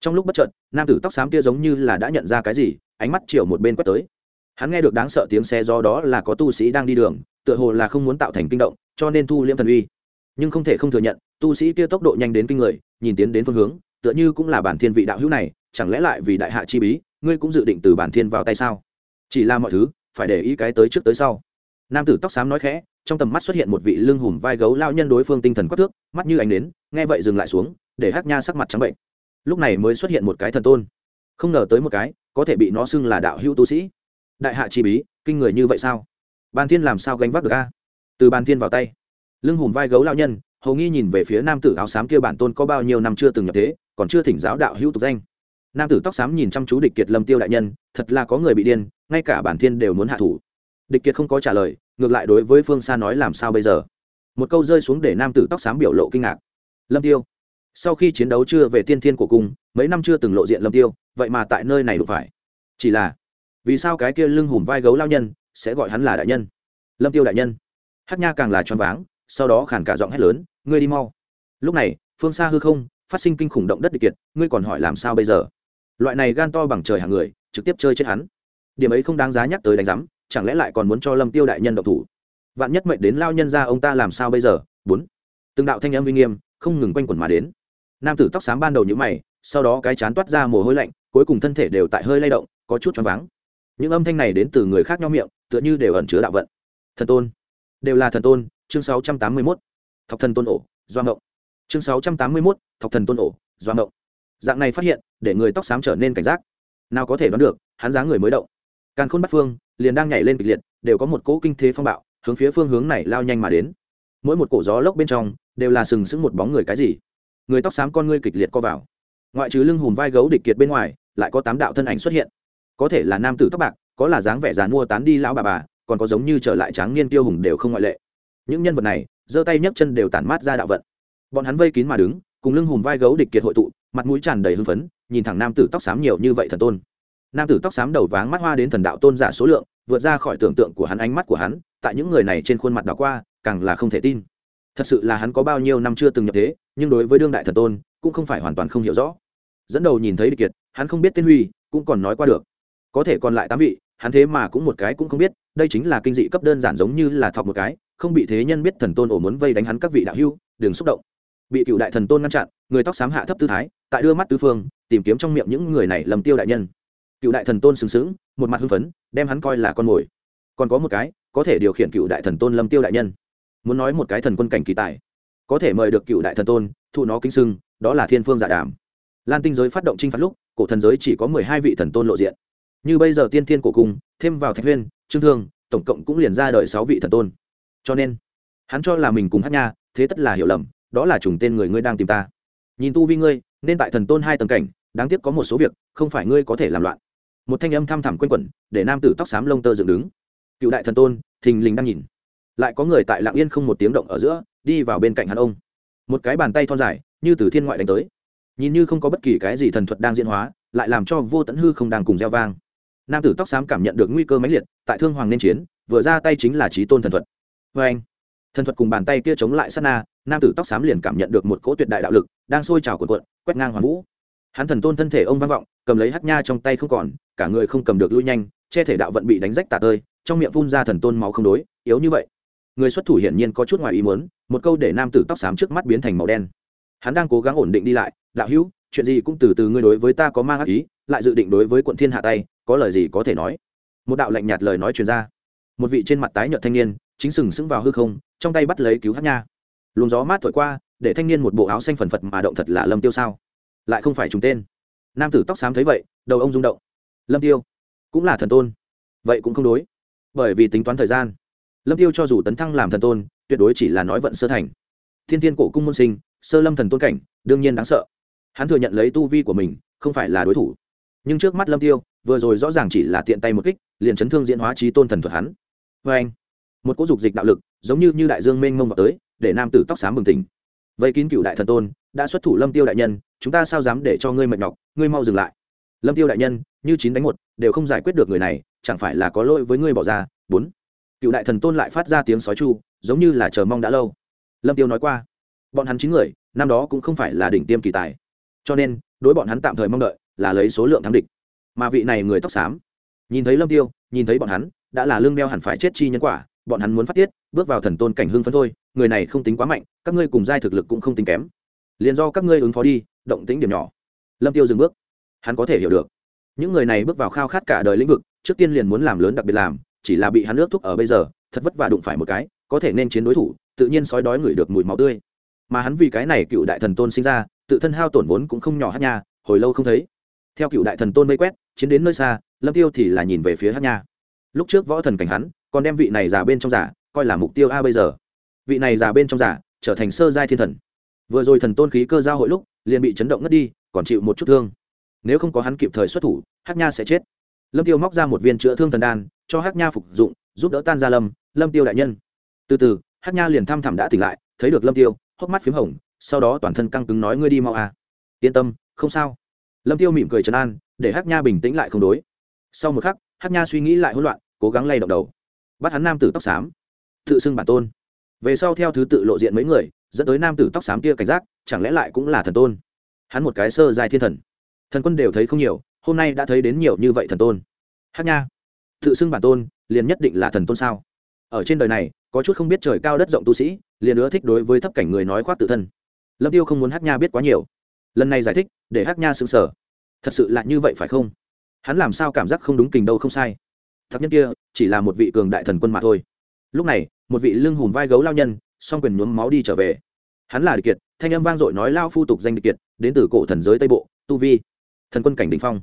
Trong lúc bất chợt, nam tử tóc xám kia giống như là đã nhận ra cái gì, ánh mắt chiều một bên quét tới. Hắn nghe được đáng sợ tiếng xe do đó là có tu sĩ đang đi đường, tựa hồ là không muốn tạo thành kinh động, cho nên thu liễm thần uy. Nhưng không thể không thừa nhận, tu sĩ kia tốc độ nhanh đến kinh người, nhìn tiến đến phương hướng tựa như cũng là bản thiên vị đạo hữu này, chẳng lẽ lại vì đại hạ chi bí, ngươi cũng dự định từ bản thiên vào tay sao? Chỉ là mọi thứ, phải để ý cái tới trước tới sau. Nam tử tóc xám nói khẽ, trong tầm mắt xuất hiện một vị lưng hùm vai gấu lao nhân đối phương tinh thần quắc thước, mắt như ánh đến nghe vậy dừng lại xuống, để hát nha sắc mặt trắng bệnh. Lúc này mới xuất hiện một cái thần tôn. Không ngờ tới một cái, có thể bị nó xưng là đạo hữu tu sĩ. Đại hạ chi bí, kinh người như vậy sao? Bàn thiên làm sao gánh vác được a? Từ bàn thiên vào tay. Lưng hùm vai gấu lao nhân, hầu nghi nhìn về phía nam tử áo xám kia bản tôn có bao nhiêu năm chưa từng nhập thế còn chưa thỉnh giáo đạo hữu tục danh. Nam tử tóc xám nhìn chăm chú địch kiệt lâm tiêu đại nhân, thật là có người bị điên, ngay cả bản thiên đều muốn hạ thủ. Địch kiệt không có trả lời, ngược lại đối với phương xa nói làm sao bây giờ? Một câu rơi xuống để nam tử tóc xám biểu lộ kinh ngạc. Lâm tiêu, sau khi chiến đấu chưa về tiên thiên của cung, mấy năm chưa từng lộ diện lâm tiêu, vậy mà tại nơi này đụng phải. Chỉ là, vì sao cái kia lưng hùm vai gấu lao nhân sẽ gọi hắn là đại nhân? Lâm tiêu đại nhân, hát nha càng là choáng váng, sau đó khản cả giọng hét lớn, ngươi đi mau. Lúc này, phương xa hư không phát sinh kinh khủng động đất địch kiệt, ngươi còn hỏi làm sao bây giờ? Loại này gan to bằng trời hàng người, trực tiếp chơi chết hắn. Điểm ấy không đáng giá nhắc tới đánh giám, chẳng lẽ lại còn muốn cho lâm tiêu đại nhân độc thủ? Vạn nhất mệnh đến lao nhân ra ông ta làm sao bây giờ? Bốn. Từng đạo thanh âm uy nghiêm, không ngừng quanh quẩn mà đến. Nam tử tóc xám ban đầu như mày, sau đó cái chán toát ra mồ hôi lạnh, cuối cùng thân thể đều tại hơi lay động, có chút choáng váng. Những âm thanh này đến từ người khác nhau miệng, tựa như đều ẩn chứa đạo vận. Thần tôn. Đều là thần tôn, chương 681. thọc thần tôn ổ, doa ngộng chương 681, thọc thần tôn ổ doa mộng. Dạng này phát hiện để người tóc xám trở nên cảnh giác. Nào có thể đoán được hắn dáng người mới động. Càn khôn bắt phương liền đang nhảy lên kịch liệt đều có một cỗ kinh thế phong bạo hướng phía phương hướng này lao nhanh mà đến. Mỗi một cổ gió lốc bên trong đều là sừng sững một bóng người cái gì. Người tóc xám con ngươi kịch liệt co vào. Ngoại trừ lưng hùm vai gấu địch kiệt bên ngoài lại có tám đạo thân ảnh xuất hiện. Có thể là nam tử tóc bạc có là dáng vẻ dàn mua tán đi lão bà bà còn có giống như trở lại tráng niên tiêu hùng đều không ngoại lệ. Những nhân vật này giơ tay nhấc chân đều tản mát ra đạo vận bọn hắn vây kín mà đứng, cùng lưng hùm vai gấu địch kiệt hội tụ, mặt mũi tràn đầy hưng phấn, nhìn thẳng nam tử tóc xám nhiều như vậy thần tôn. Nam tử tóc xám đầu váng mắt hoa đến thần đạo tôn giả số lượng, vượt ra khỏi tưởng tượng của hắn ánh mắt của hắn, tại những người này trên khuôn mặt đảo qua, càng là không thể tin. Thật sự là hắn có bao nhiêu năm chưa từng nhập thế, nhưng đối với đương đại thần tôn, cũng không phải hoàn toàn không hiểu rõ. Dẫn đầu nhìn thấy địch kiệt, hắn không biết tên huy, cũng còn nói qua được. Có thể còn lại tám vị, hắn thế mà cũng một cái cũng không biết, đây chính là kinh dị cấp đơn giản giống như là thọc một cái, không bị thế nhân biết thần tôn ổ muốn vây đánh hắn các vị đạo hưu đừng xúc động bị cựu đại thần tôn ngăn chặn, người tóc xám hạ thấp tư thái, tại đưa mắt tư phương, tìm kiếm trong miệng những người này lầm tiêu đại nhân. Cựu đại thần tôn sừng sững, một mặt hưng phấn, đem hắn coi là con mồi. Còn có một cái, có thể điều khiển cựu đại thần tôn lâm tiêu đại nhân. Muốn nói một cái thần quân cảnh kỳ tài, có thể mời được cựu đại thần tôn, thụ nó kính sưng, đó là thiên phương giả đàm. Lan tinh giới phát động chinh phạt lúc, cổ thần giới chỉ có mười hai vị thần tôn lộ diện. Như bây giờ tiên thiên cổ cung, thêm vào thạch huyên, trương thương, tổng cộng cũng liền ra đời sáu vị thần tôn. Cho nên, hắn cho là mình cùng hát nha, thế tất là hiểu lầm đó là trùng tên người ngươi đang tìm ta. Nhìn tu vi ngươi, nên tại thần tôn hai tầng cảnh, đáng tiếc có một số việc, không phải ngươi có thể làm loạn. Một thanh âm thăm thẳm quen quẩn, để nam tử tóc xám lông tơ dựng đứng. Cựu đại thần tôn, thình lình đang nhìn. Lại có người tại lạng yên không một tiếng động ở giữa, đi vào bên cạnh hắn ông. Một cái bàn tay thon dài, như từ thiên ngoại đánh tới. Nhìn như không có bất kỳ cái gì thần thuật đang diễn hóa, lại làm cho vô tận hư không đang cùng gieo vang. Nam tử tóc xám cảm nhận được nguy cơ mãnh liệt, tại thương hoàng nên chiến, vừa ra tay chính là trí tôn thần thuật. Vê anh thần thuật cùng bàn tay kia chống lại sát na nam tử tóc xám liền cảm nhận được một cỗ tuyệt đại đạo lực đang sôi trào cuộn cuộn, quét ngang hoàn vũ. Hắn thần tôn thân thể ông vang vọng, cầm lấy hắc nha trong tay không còn, cả người không cầm được lui nhanh, che thể đạo vận bị đánh rách tả tơi, trong miệng phun ra thần tôn máu không đối, yếu như vậy. Người xuất thủ hiển nhiên có chút ngoài ý muốn, một câu để nam tử tóc xám trước mắt biến thành màu đen. Hắn đang cố gắng ổn định đi lại, đạo hữu, chuyện gì cũng từ từ ngươi đối với ta có mang ác ý, lại dự định đối với quận thiên hạ tay, có lời gì có thể nói? Một đạo lạnh nhạt lời nói truyền ra. Một vị trên mặt tái nhợt thanh niên, chính sừng sững vào hư không, trong tay bắt lấy cứu hát nha luồng gió mát thổi qua, để thanh niên một bộ áo xanh phần phật mà động thật là lâm tiêu sao? Lại không phải trùng tên. Nam tử tóc xám thấy vậy, đầu ông rung động. Lâm tiêu, cũng là thần tôn. Vậy cũng không đối. Bởi vì tính toán thời gian, lâm tiêu cho dù tấn thăng làm thần tôn, tuyệt đối chỉ là nói vận sơ thành. Thiên thiên cổ cung môn sinh, sơ lâm thần tôn cảnh, đương nhiên đáng sợ. Hắn thừa nhận lấy tu vi của mình, không phải là đối thủ. Nhưng trước mắt lâm tiêu, vừa rồi rõ ràng chỉ là tiện tay một kích, liền chấn thương diễn hóa trí tôn thần thuật hắn. Vê anh một cỗ dục dịch đạo lực, giống như như đại dương mênh mông vào tới để nam tử tóc xám bừng tỉnh. Vây kín cựu đại thần tôn, đã xuất thủ lâm tiêu đại nhân, chúng ta sao dám để cho ngươi mệt nhọc, ngươi mau dừng lại. Lâm tiêu đại nhân, như chín đánh một, đều không giải quyết được người này, chẳng phải là có lỗi với ngươi bỏ ra. Bốn. Cựu đại thần tôn lại phát ra tiếng sói chu, giống như là chờ mong đã lâu. Lâm tiêu nói qua, bọn hắn chín người, năm đó cũng không phải là đỉnh tiêm kỳ tài. Cho nên, đối bọn hắn tạm thời mong đợi là lấy số lượng thắng địch. Mà vị này người tóc xám, nhìn thấy lâm tiêu, nhìn thấy bọn hắn, đã là lương đeo hẳn phải chết chi nhân quả, bọn hắn muốn phát tiết bước vào thần tôn cảnh hưng phấn thôi, người này không tính quá mạnh, các ngươi cùng giai thực lực cũng không tính kém. Liền do các ngươi ứng phó đi, động tính điểm nhỏ. Lâm tiêu dừng bước. Hắn có thể hiểu được. Những người này bước vào khao khát cả đời lĩnh vực, trước tiên liền muốn làm lớn đặc biệt làm, chỉ là bị hắn ước thúc ở bây giờ, thật vất vả đụng phải một cái, có thể nên chiến đối thủ, tự nhiên sói đói ngửi được mùi máu tươi. Mà hắn vì cái này cựu đại thần tôn sinh ra, tự thân hao tổn vốn cũng không nhỏ hát nha, hồi lâu không thấy. Theo cựu đại thần tôn mây quét, chiến đến nơi xa, lâm tiêu thì là nhìn về phía hát nha. Lúc trước võ thần cảnh hắn, còn đem vị này giả bên trong giả coi là mục tiêu a bây giờ. Vị này giả bên trong giả trở thành sơ giai thiên thần. Vừa rồi thần tôn khí cơ giao hội lúc, liền bị chấn động ngất đi, còn chịu một chút thương. Nếu không có hắn kịp thời xuất thủ hát nha sẽ chết. Lâm tiêu móc ra một viên chữa thương thần đan, cho hát nha phục dụng, giúp đỡ tan ra lâm lâm tiêu đại nhân. Từ từ hát nha liền thăm thẳm đã tỉnh lại, thấy được lâm tiêu, hốc mắt p h í m hồng, sau đó toàn thân căng cứng nói ngươi đi mau à yên tâm, không sao. Lâm tiêu mỉm cười trấn an, để hát nha bình tĩnh lại không đối. Sau một khắc hát nha suy nghĩ lại hỗn loạn, cố gắng lay động đầu. Bắt hắn nam tử tóc xám tự xưng bản tôn. Về sau theo thứ tự lộ diện mấy người, dẫn tới nam tử tóc xám kia cảnh giác, chẳng lẽ lại cũng là thần tôn? Hắn một cái sơ dài thiên thần. Thần quân đều thấy không nhiều, hôm nay đã thấy đến nhiều như vậy thần tôn. Hát nha. Tự xưng bản tôn, liền nhất định là thần tôn sao? Ở trên đời này, có chút không biết trời cao đất rộng tu sĩ, liền ưa thích đối với thấp cảnh người nói khoác tự thân. Lâm tiêu không muốn hát nha biết quá nhiều. Lần này giải thích, để hát nha sững sờ. Thật sự là như vậy phải không? Hắn làm sao cảm giác không đúng kình đâu không sai. Thật nhân kia, chỉ là một vị cường đại thần quân mà thôi. Lúc này một vị lưng hùm vai gấu lao nhân, song quyền nhuốm máu đi trở về. Hắn là địch kiệt, thanh âm vang dội nói lao phu tục danh địch kiệt, đến từ cổ thần giới tây bộ, tu vi. Thần quân cảnh đình phong.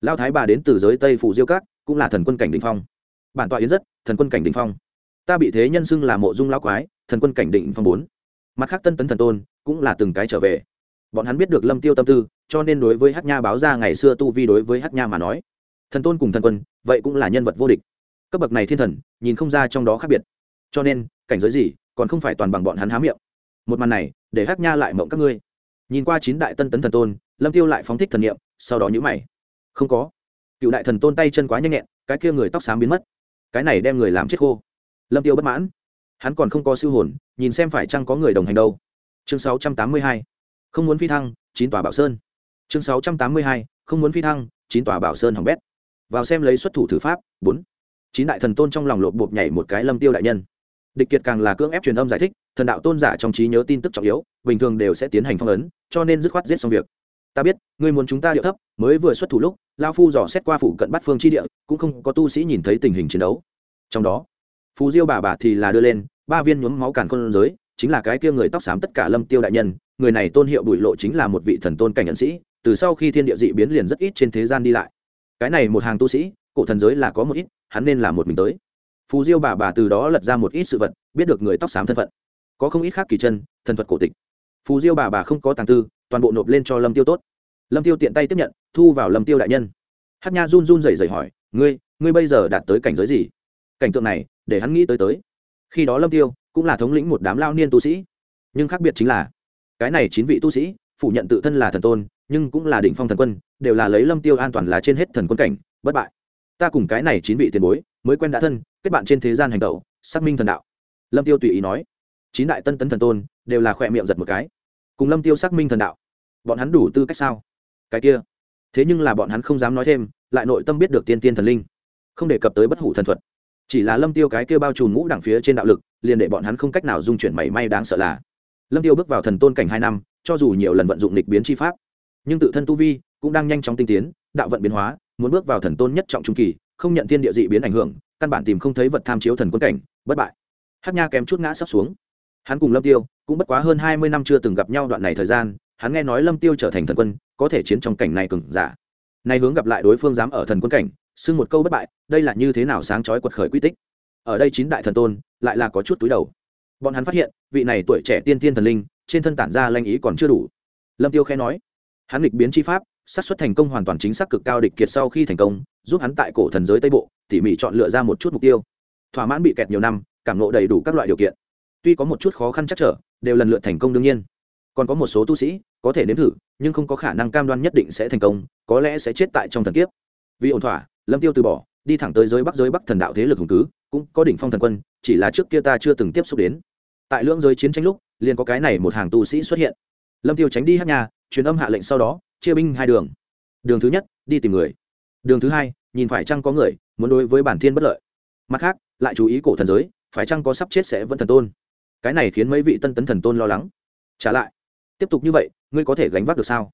Lao thái bà đến từ giới tây phủ diêu cát cũng là thần quân cảnh đình phong. Bản tọa yến rất, thần quân cảnh đình phong. Ta bị thế nhân xưng là mộ dung lao quái, thần quân cảnh định phong bốn. Mặt khác tân tấn thần tôn, cũng là từng cái trở về. Bọn hắn biết được lâm tiêu tâm tư, cho nên đối với hát nha báo ra ngày xưa tu vi đối với hát nha mà nói. Thần tôn cùng thần quân, vậy cũng là nhân vật vô địch. Cấp bậc này thiên thần, nhìn không ra trong đó khác biệt cho nên, cảnh giới gì, còn không phải toàn bằng bọn hắn há miệng. Một màn này, để hát nha lại mộng các ngươi. Nhìn qua chín đại tân tấn thần tôn, lâm tiêu lại phóng thích thần niệm, sau đó nhữ mày. Không có. Cựu đại thần tôn tay chân quá nhanh nhẹn, cái kia người tóc xám biến mất. Cái này đem người làm chết khô. Lâm tiêu bất mãn. Hắn còn không có siêu hồn, nhìn xem phải chăng có người đồng hành đâu. Chương 682. không muốn phi thăng, chín tòa bảo sơn. Chương 682. không muốn phi thăng, chín tòa bảo sơn hỏng bét. Vào xem lấy xuất thủ thử pháp, bốn. Chín đại thần tôn trong lòng lộp bộp nhảy một cái lâm tiêu đại nhân địch kiệt càng là cưỡng ép truyền âm giải thích, thần đạo tôn giả trong trí nhớ tin tức trọng yếu, bình thường đều sẽ tiến hành phong ấn, cho nên dứt khoát giết xong việc. Ta biết, ngươi muốn chúng ta điệu thấp, mới vừa xuất thủ lúc, lao phu dò xét qua phủ cận bắt phương chi địa, cũng không có tu sĩ nhìn thấy tình hình chiến đấu. Trong đó, phù diêu bà bà thì là đưa lên, ba viên nhuốm máu càn khôn giới, chính là cái kia người tóc xám tất cả lâm tiêu đại nhân, người này tôn hiệu bụi lộ chính là một vị thần tôn cảnh nhân sĩ, từ sau khi thiên địa dị biến liền rất ít trên thế gian đi lại. Cái này một hàng tu sĩ, cổ thần giới là có một ít, hắn nên là một mình tới phù diêu bà bà từ đó lật ra một ít sự vật, biết được người tóc xám thân phận. Có không ít khác kỳ chân, thần thuật cổ tịch. Phù diêu bà bà không có tàng tư, toàn bộ nộp lên cho lâm tiêu tốt. Lâm tiêu tiện tay tiếp nhận, thu vào lâm tiêu đại nhân. Hát nha run run rẩy rẩy hỏi, ngươi ngươi bây giờ đạt tới cảnh giới gì? Cảnh tượng này, để hắn nghĩ tới tới. Khi đó lâm tiêu cũng là thống lĩnh một đám lao niên tu sĩ. Nhưng khác biệt chính là, cái này chín vị tu sĩ, phủ nhận tự thân là thần tôn, nhưng cũng là đỉnh phong thần quân, đều là lấy lâm tiêu an toàn là trên hết thần quân cảnh, bất bại. Ta cùng cái này chín vị tiền bối mới quen đã thân, kết bạn trên thế gian hành tẩu, xác minh thần đạo. Lâm tiêu tùy ý nói, chín đại tân tấn thần tôn đều là khỏe miệng giật một cái. Cùng lâm tiêu xác minh thần đạo, bọn hắn đủ tư cách sao? Cái kia, thế nhưng là bọn hắn không dám nói thêm, lại nội tâm biết được tiên tiên thần linh, không đề cập tới bất hủ thần thuật. Chỉ là lâm tiêu cái kia bao trùm ngũ đẳng phía trên đạo lực, liền để bọn hắn không cách nào dung chuyển mảy may đáng sợ là. Lâm tiêu bước vào thần tôn cảnh hai năm, cho dù nhiều lần vận dụng lịch biến chi pháp, nhưng tự thân tu vi cũng đang nhanh chóng tinh tiến, đạo vận biến hóa, muốn bước vào thần tôn nhất trọng trung kỳ không nhận thiên địa dị biến ảnh hưởng, căn bản tìm không thấy vật tham chiếu thần quân cảnh, bất bại. Hát nha kém chút ngã sắp xuống. Hắn cùng lâm tiêu cũng bất quá hơn hai mươi năm chưa từng gặp nhau đoạn này thời gian, hắn nghe nói lâm tiêu trở thành thần quân, có thể chiến trong cảnh này cừng giả. Nay hướng gặp lại đối phương dám ở thần quân cảnh, xưng một câu bất bại, đây là như thế nào sáng chói quật khởi quy tích? Ở đây chín đại thần tôn, lại là có chút túi đầu. Bọn hắn phát hiện, vị này tuổi trẻ tiên tiên thần linh, trên thân tản ra lanh ý còn chưa đủ. Lâm tiêu khẽ nói, hắn lịch biến chi pháp xác suất thành công hoàn toàn chính xác cực cao địch kiệt sau khi thành công, giúp hắn tại cổ thần giới tây bộ, tỉ mỉ chọn lựa ra một chút mục tiêu. Thỏa mãn bị kẹt nhiều năm, cảm nộ đầy đủ các loại điều kiện. Tuy có một chút khó khăn chắc trở, đều lần lượt thành công đương nhiên. Còn có một số tu sĩ, có thể nếm thử, nhưng không có khả năng cam đoan nhất định sẽ thành công, có lẽ sẽ chết tại trong thần kiếp. Vì ổn thỏa, lâm tiêu từ bỏ, đi thẳng tới giới bắc giới bắc thần đạo thế lực hùng cứ, cũng có đỉnh phong thần quân, chỉ là trước kia ta chưa từng tiếp xúc đến. Tại lưỡng giới chiến tranh lúc, liền có cái này một hàng tu sĩ xuất hiện. Lâm tiêu tránh đi hát nhà, truyền âm hạ lệnh sau đó chia binh hai đường. Đường thứ nhất, đi tìm người. Đường thứ hai, nhìn phải chăng có người, muốn đối với bản thiên bất lợi. Mặt khác, lại chú ý cổ thần giới, phải chăng có sắp chết sẽ vẫn thần tôn. Cái này khiến mấy vị tân tấn thần tôn lo lắng. Trả lại. Tiếp tục như vậy, ngươi có thể gánh vác được sao?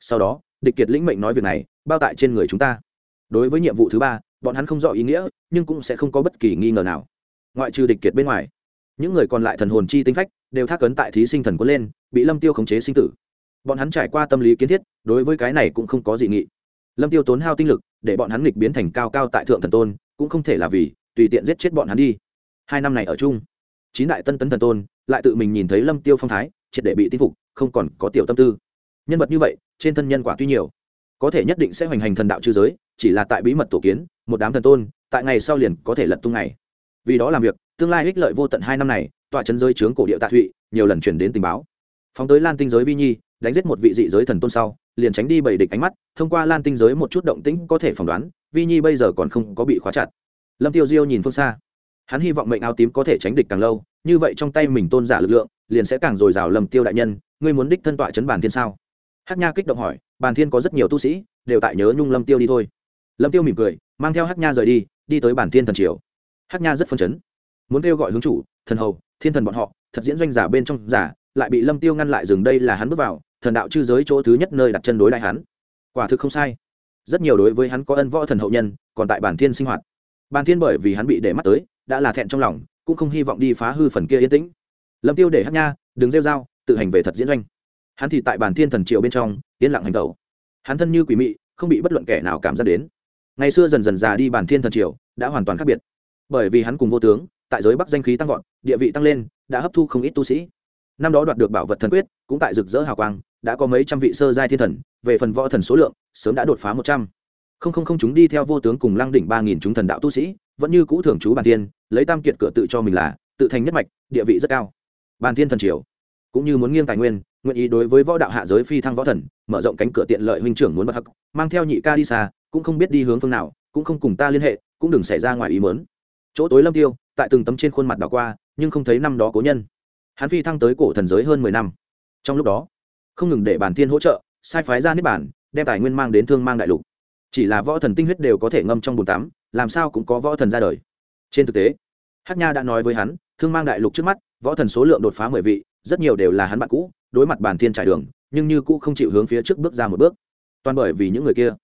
Sau đó, địch kiệt lĩnh mệnh nói việc này, bao tại trên người chúng ta. Đối với nhiệm vụ thứ ba, bọn hắn không rõ ý nghĩa, nhưng cũng sẽ không có bất kỳ nghi ngờ nào. Ngoại trừ địch kiệt bên ngoài, những người còn lại thần hồn chi tinh phách, đều thác ấn tại thí sinh thần quân lên, bị lâm tiêu khống chế sinh tử bọn hắn trải qua tâm lý kiến thiết, đối với cái này cũng không có dị nghị. Lâm tiêu tốn hao tinh lực, để bọn hắn nghịch biến thành cao cao tại thượng thần tôn, cũng không thể là vì tùy tiện giết chết bọn hắn đi. Hai năm này ở chung, chín đại tân tấn thần tôn lại tự mình nhìn thấy lâm tiêu phong thái, triệt để bị tin phục, không còn có tiểu tâm tư. Nhân vật như vậy, trên thân nhân quả tuy nhiều, có thể nhất định sẽ hoành hành thần đạo chư giới, chỉ là tại bí mật tổ kiến, một đám thần tôn, tại ngày sau liền có thể lật tung ngày. Vì đó làm việc, tương lai ích lợi vô tận hai năm này, tọa chân rơi trướng cổ địa tạ thụy, nhiều lần chuyển đến tình báo. Phóng tới lan tinh giới vi nhi đánh giết một vị dị giới thần tôn sau, liền tránh đi bảy địch ánh mắt, thông qua lan tinh giới một chút động tĩnh có thể phỏng đoán, vi nhi bây giờ còn không có bị khóa chặt. Lâm tiêu diêu nhìn phương xa. Hắn hy vọng mệnh áo tím có thể tránh địch càng lâu, như vậy trong tay mình tôn giả lực lượng, liền sẽ càng dồi dào lâm tiêu đại nhân, ngươi muốn đích thân tọa chấn bản thiên sao? Hắc nha kích động hỏi bàn thiên có rất nhiều tu sĩ, đều tại nhớ nhung lâm tiêu đi thôi. Lâm tiêu mỉm cười, mang theo hắc nha rời đi đi tới bản thiên thần triều. Hắc nha rất phân chấn. Muốn kêu gọi hướng chủ, thần hầu, thiên thần bọn họ, thật diễn doanh giả bên trong giả lại bị lâm tiêu ngăn lại dừng đây là hắn bước vào, thần đạo chư giới chỗ thứ nhất nơi đặt chân đối đại hắn. Quả thực không sai. Rất nhiều đối với hắn có ân võ thần hậu nhân, còn tại bản thiên sinh hoạt. Bản thiên bởi vì hắn bị để mắt tới, đã là thẹn trong lòng, cũng không hy vọng đi phá hư phần kia yên tĩnh. Lâm tiêu để hát nha, đừng rêu dao tự hành về thật diễn doanh. Hắn thì tại bản thiên thần triều bên trong, yên lặng hành tẩu. Hắn thân như quỷ mị, không bị bất luận kẻ nào cảm giác đến. Ngày xưa dần dần già đi bản thiên thần triều, đã hoàn toàn khác biệt. Bởi vì hắn cùng vô tướng, tại giới bắc danh khí tăng vọt, địa vị tăng lên, đã hấp thu không ít tu sĩ năm đó đoạt được bảo vật thần quyết, cũng tại rực rỡ hào quang, đã có mấy trăm vị sơ giai thiên thần, về phần võ thần số lượng, sớm đã đột phá một trăm. Không không không, chúng đi theo vô tướng cùng lăng đỉnh ba nghìn chúng thần đạo tu sĩ, vẫn như cũ thường trú bàn thiên, lấy tam kiệt cửa tự cho mình là, tự thành nhất mạch, địa vị rất cao. Bàn thiên thần triều, cũng như muốn nghiêng tài nguyên, nguyện ý đối với võ đạo hạ giới phi thăng võ thần, mở rộng cánh cửa tiện lợi huynh trưởng muốn bật hắc, mang theo nhị ca đi xa, cũng không biết đi hướng phương nào, cũng không cùng ta liên hệ, cũng đừng xảy ra ngoài ý mớn chỗ tối lâm tiêu, tại từng tấm trên khuôn mặt đảo qua, nhưng không thấy năm đó cố nhân hắn phi thăng tới cổ thần giới hơn mười năm. Trong lúc đó, không ngừng để bản thiên hỗ trợ, sai phái ra niết bản, đem tài nguyên mang đến thương mang đại lục. Chỉ là võ thần tinh huyết đều có thể ngâm trong bùn tắm, làm sao cũng có võ thần ra đời. Trên thực tế hát nha đã nói với hắn, thương mang đại lục trước mắt, võ thần số lượng đột phá mười vị, rất nhiều đều là hắn bạn cũ, đối mặt bản thiên trải đường, nhưng như cũ không chịu hướng phía trước bước ra một bước. Toàn bởi vì những người kia.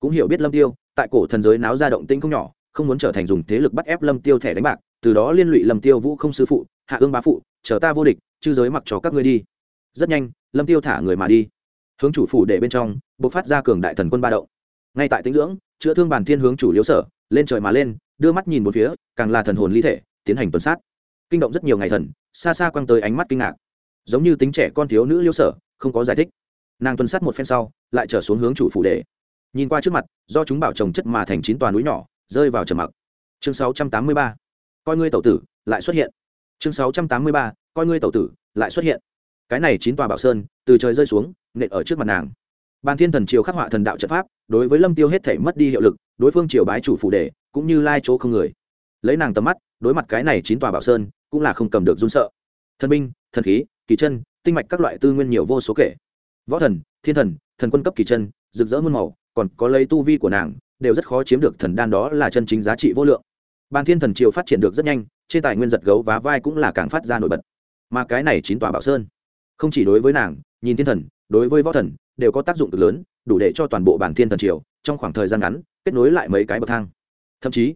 Cũng hiểu biết lâm tiêu, tại cổ thần giới náo ra động tĩnh không nhỏ, không muốn trở thành dùng thế lực bắt ép lâm tiêu thẻ đánh bạc, từ đó liên lụy lâm tiêu vũ không sư phụ, hạ ương bá phụ chờ ta vô địch, chư giới mặc cho các ngươi đi. Rất nhanh, lâm tiêu thả người mà đi. Hướng chủ phủ để bên trong, bộc phát ra cường đại thần quân ba động. Ngay tại tĩnh dưỡng, chữa thương bản thiên hướng chủ liếu sở, lên trời mà lên, đưa mắt nhìn một phía, càng là thần hồn ly thể, tiến hành tuần sát. Kinh động rất nhiều ngày thần, xa xa quăng tới ánh mắt kinh ngạc. Giống như tính trẻ con thiếu nữ liêu sở, không có giải thích. Nàng tuần sát một phen sau, lại trở xuống hướng chủ phủ để. Nhìn qua trước mặt, do chúng bảo trồng chất mà thành chín toàn núi nhỏ, rơi vào trầm mặc. Chương 683. coi ngươi tẩu tử, lại xuất hiện chương 683. coi ngươi tẩu tử, lại xuất hiện. Cái này chín tòa bảo sơn, từ trời rơi xuống, nện ở trước mặt nàng. Bàn thiên thần triều khắc họa thần đạo trận pháp, đối với lâm tiêu hết thể mất đi hiệu lực, đối phương triều bái chủ phủ đề cũng như lai chỗ không người. Lấy nàng tầm mắt, đối mặt cái này chín tòa bảo sơn, cũng là không cầm được run sợ. Thần binh, thần khí, kỳ chân, tinh mạch các loại tư nguyên nhiều vô số kể. Võ thần, thiên thần thần quân cấp kỳ chân, rực rỡ muôn màu, còn có lấy tu vi của nàng, đều rất khó chiếm được thần đan đó là chân chính giá trị vô lượng bàn thiên thần triều phát triển được rất nhanh, trên tài nguyên giật gấu và vai cũng là càng phát ra nổi bật. Mà cái này chín tòa bảo sơn, không chỉ đối với nàng, nhìn thiên thần, đối với võ thần, đều có tác dụng cực lớn, đủ để cho toàn bộ bản thiên thần triều, trong khoảng thời gian ngắn, kết nối lại mấy cái bậc thang. Thậm chí,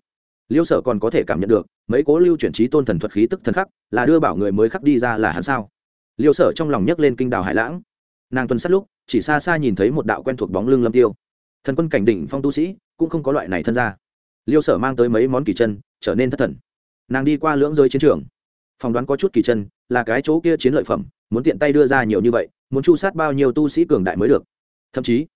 liêu sở còn có thể cảm nhận được, mấy cố lưu chuyển trí tôn thần thuật khí tức thần khắc, là đưa bảo người mới khắc đi ra là hắn sao? Liêu sở trong lòng nhấc lên kinh đào hải lãng. Nàng tuần sát lúc, chỉ xa xa nhìn thấy một đạo quen thuộc bóng lưng lâm tiêu. Thần quân cảnh đỉnh phong tu sĩ, cũng không có loại này thân ra liêu sở mang tới mấy món kỳ chân, trở nên thất thần. Nàng đi qua lưỡng giới chiến trường. Phỏng đoán có chút kỳ chân, là cái chỗ kia chiến lợi phẩm, muốn tiện tay đưa ra nhiều như vậy, muốn chu sát bao nhiêu tu sĩ cường đại mới được. Thậm chí,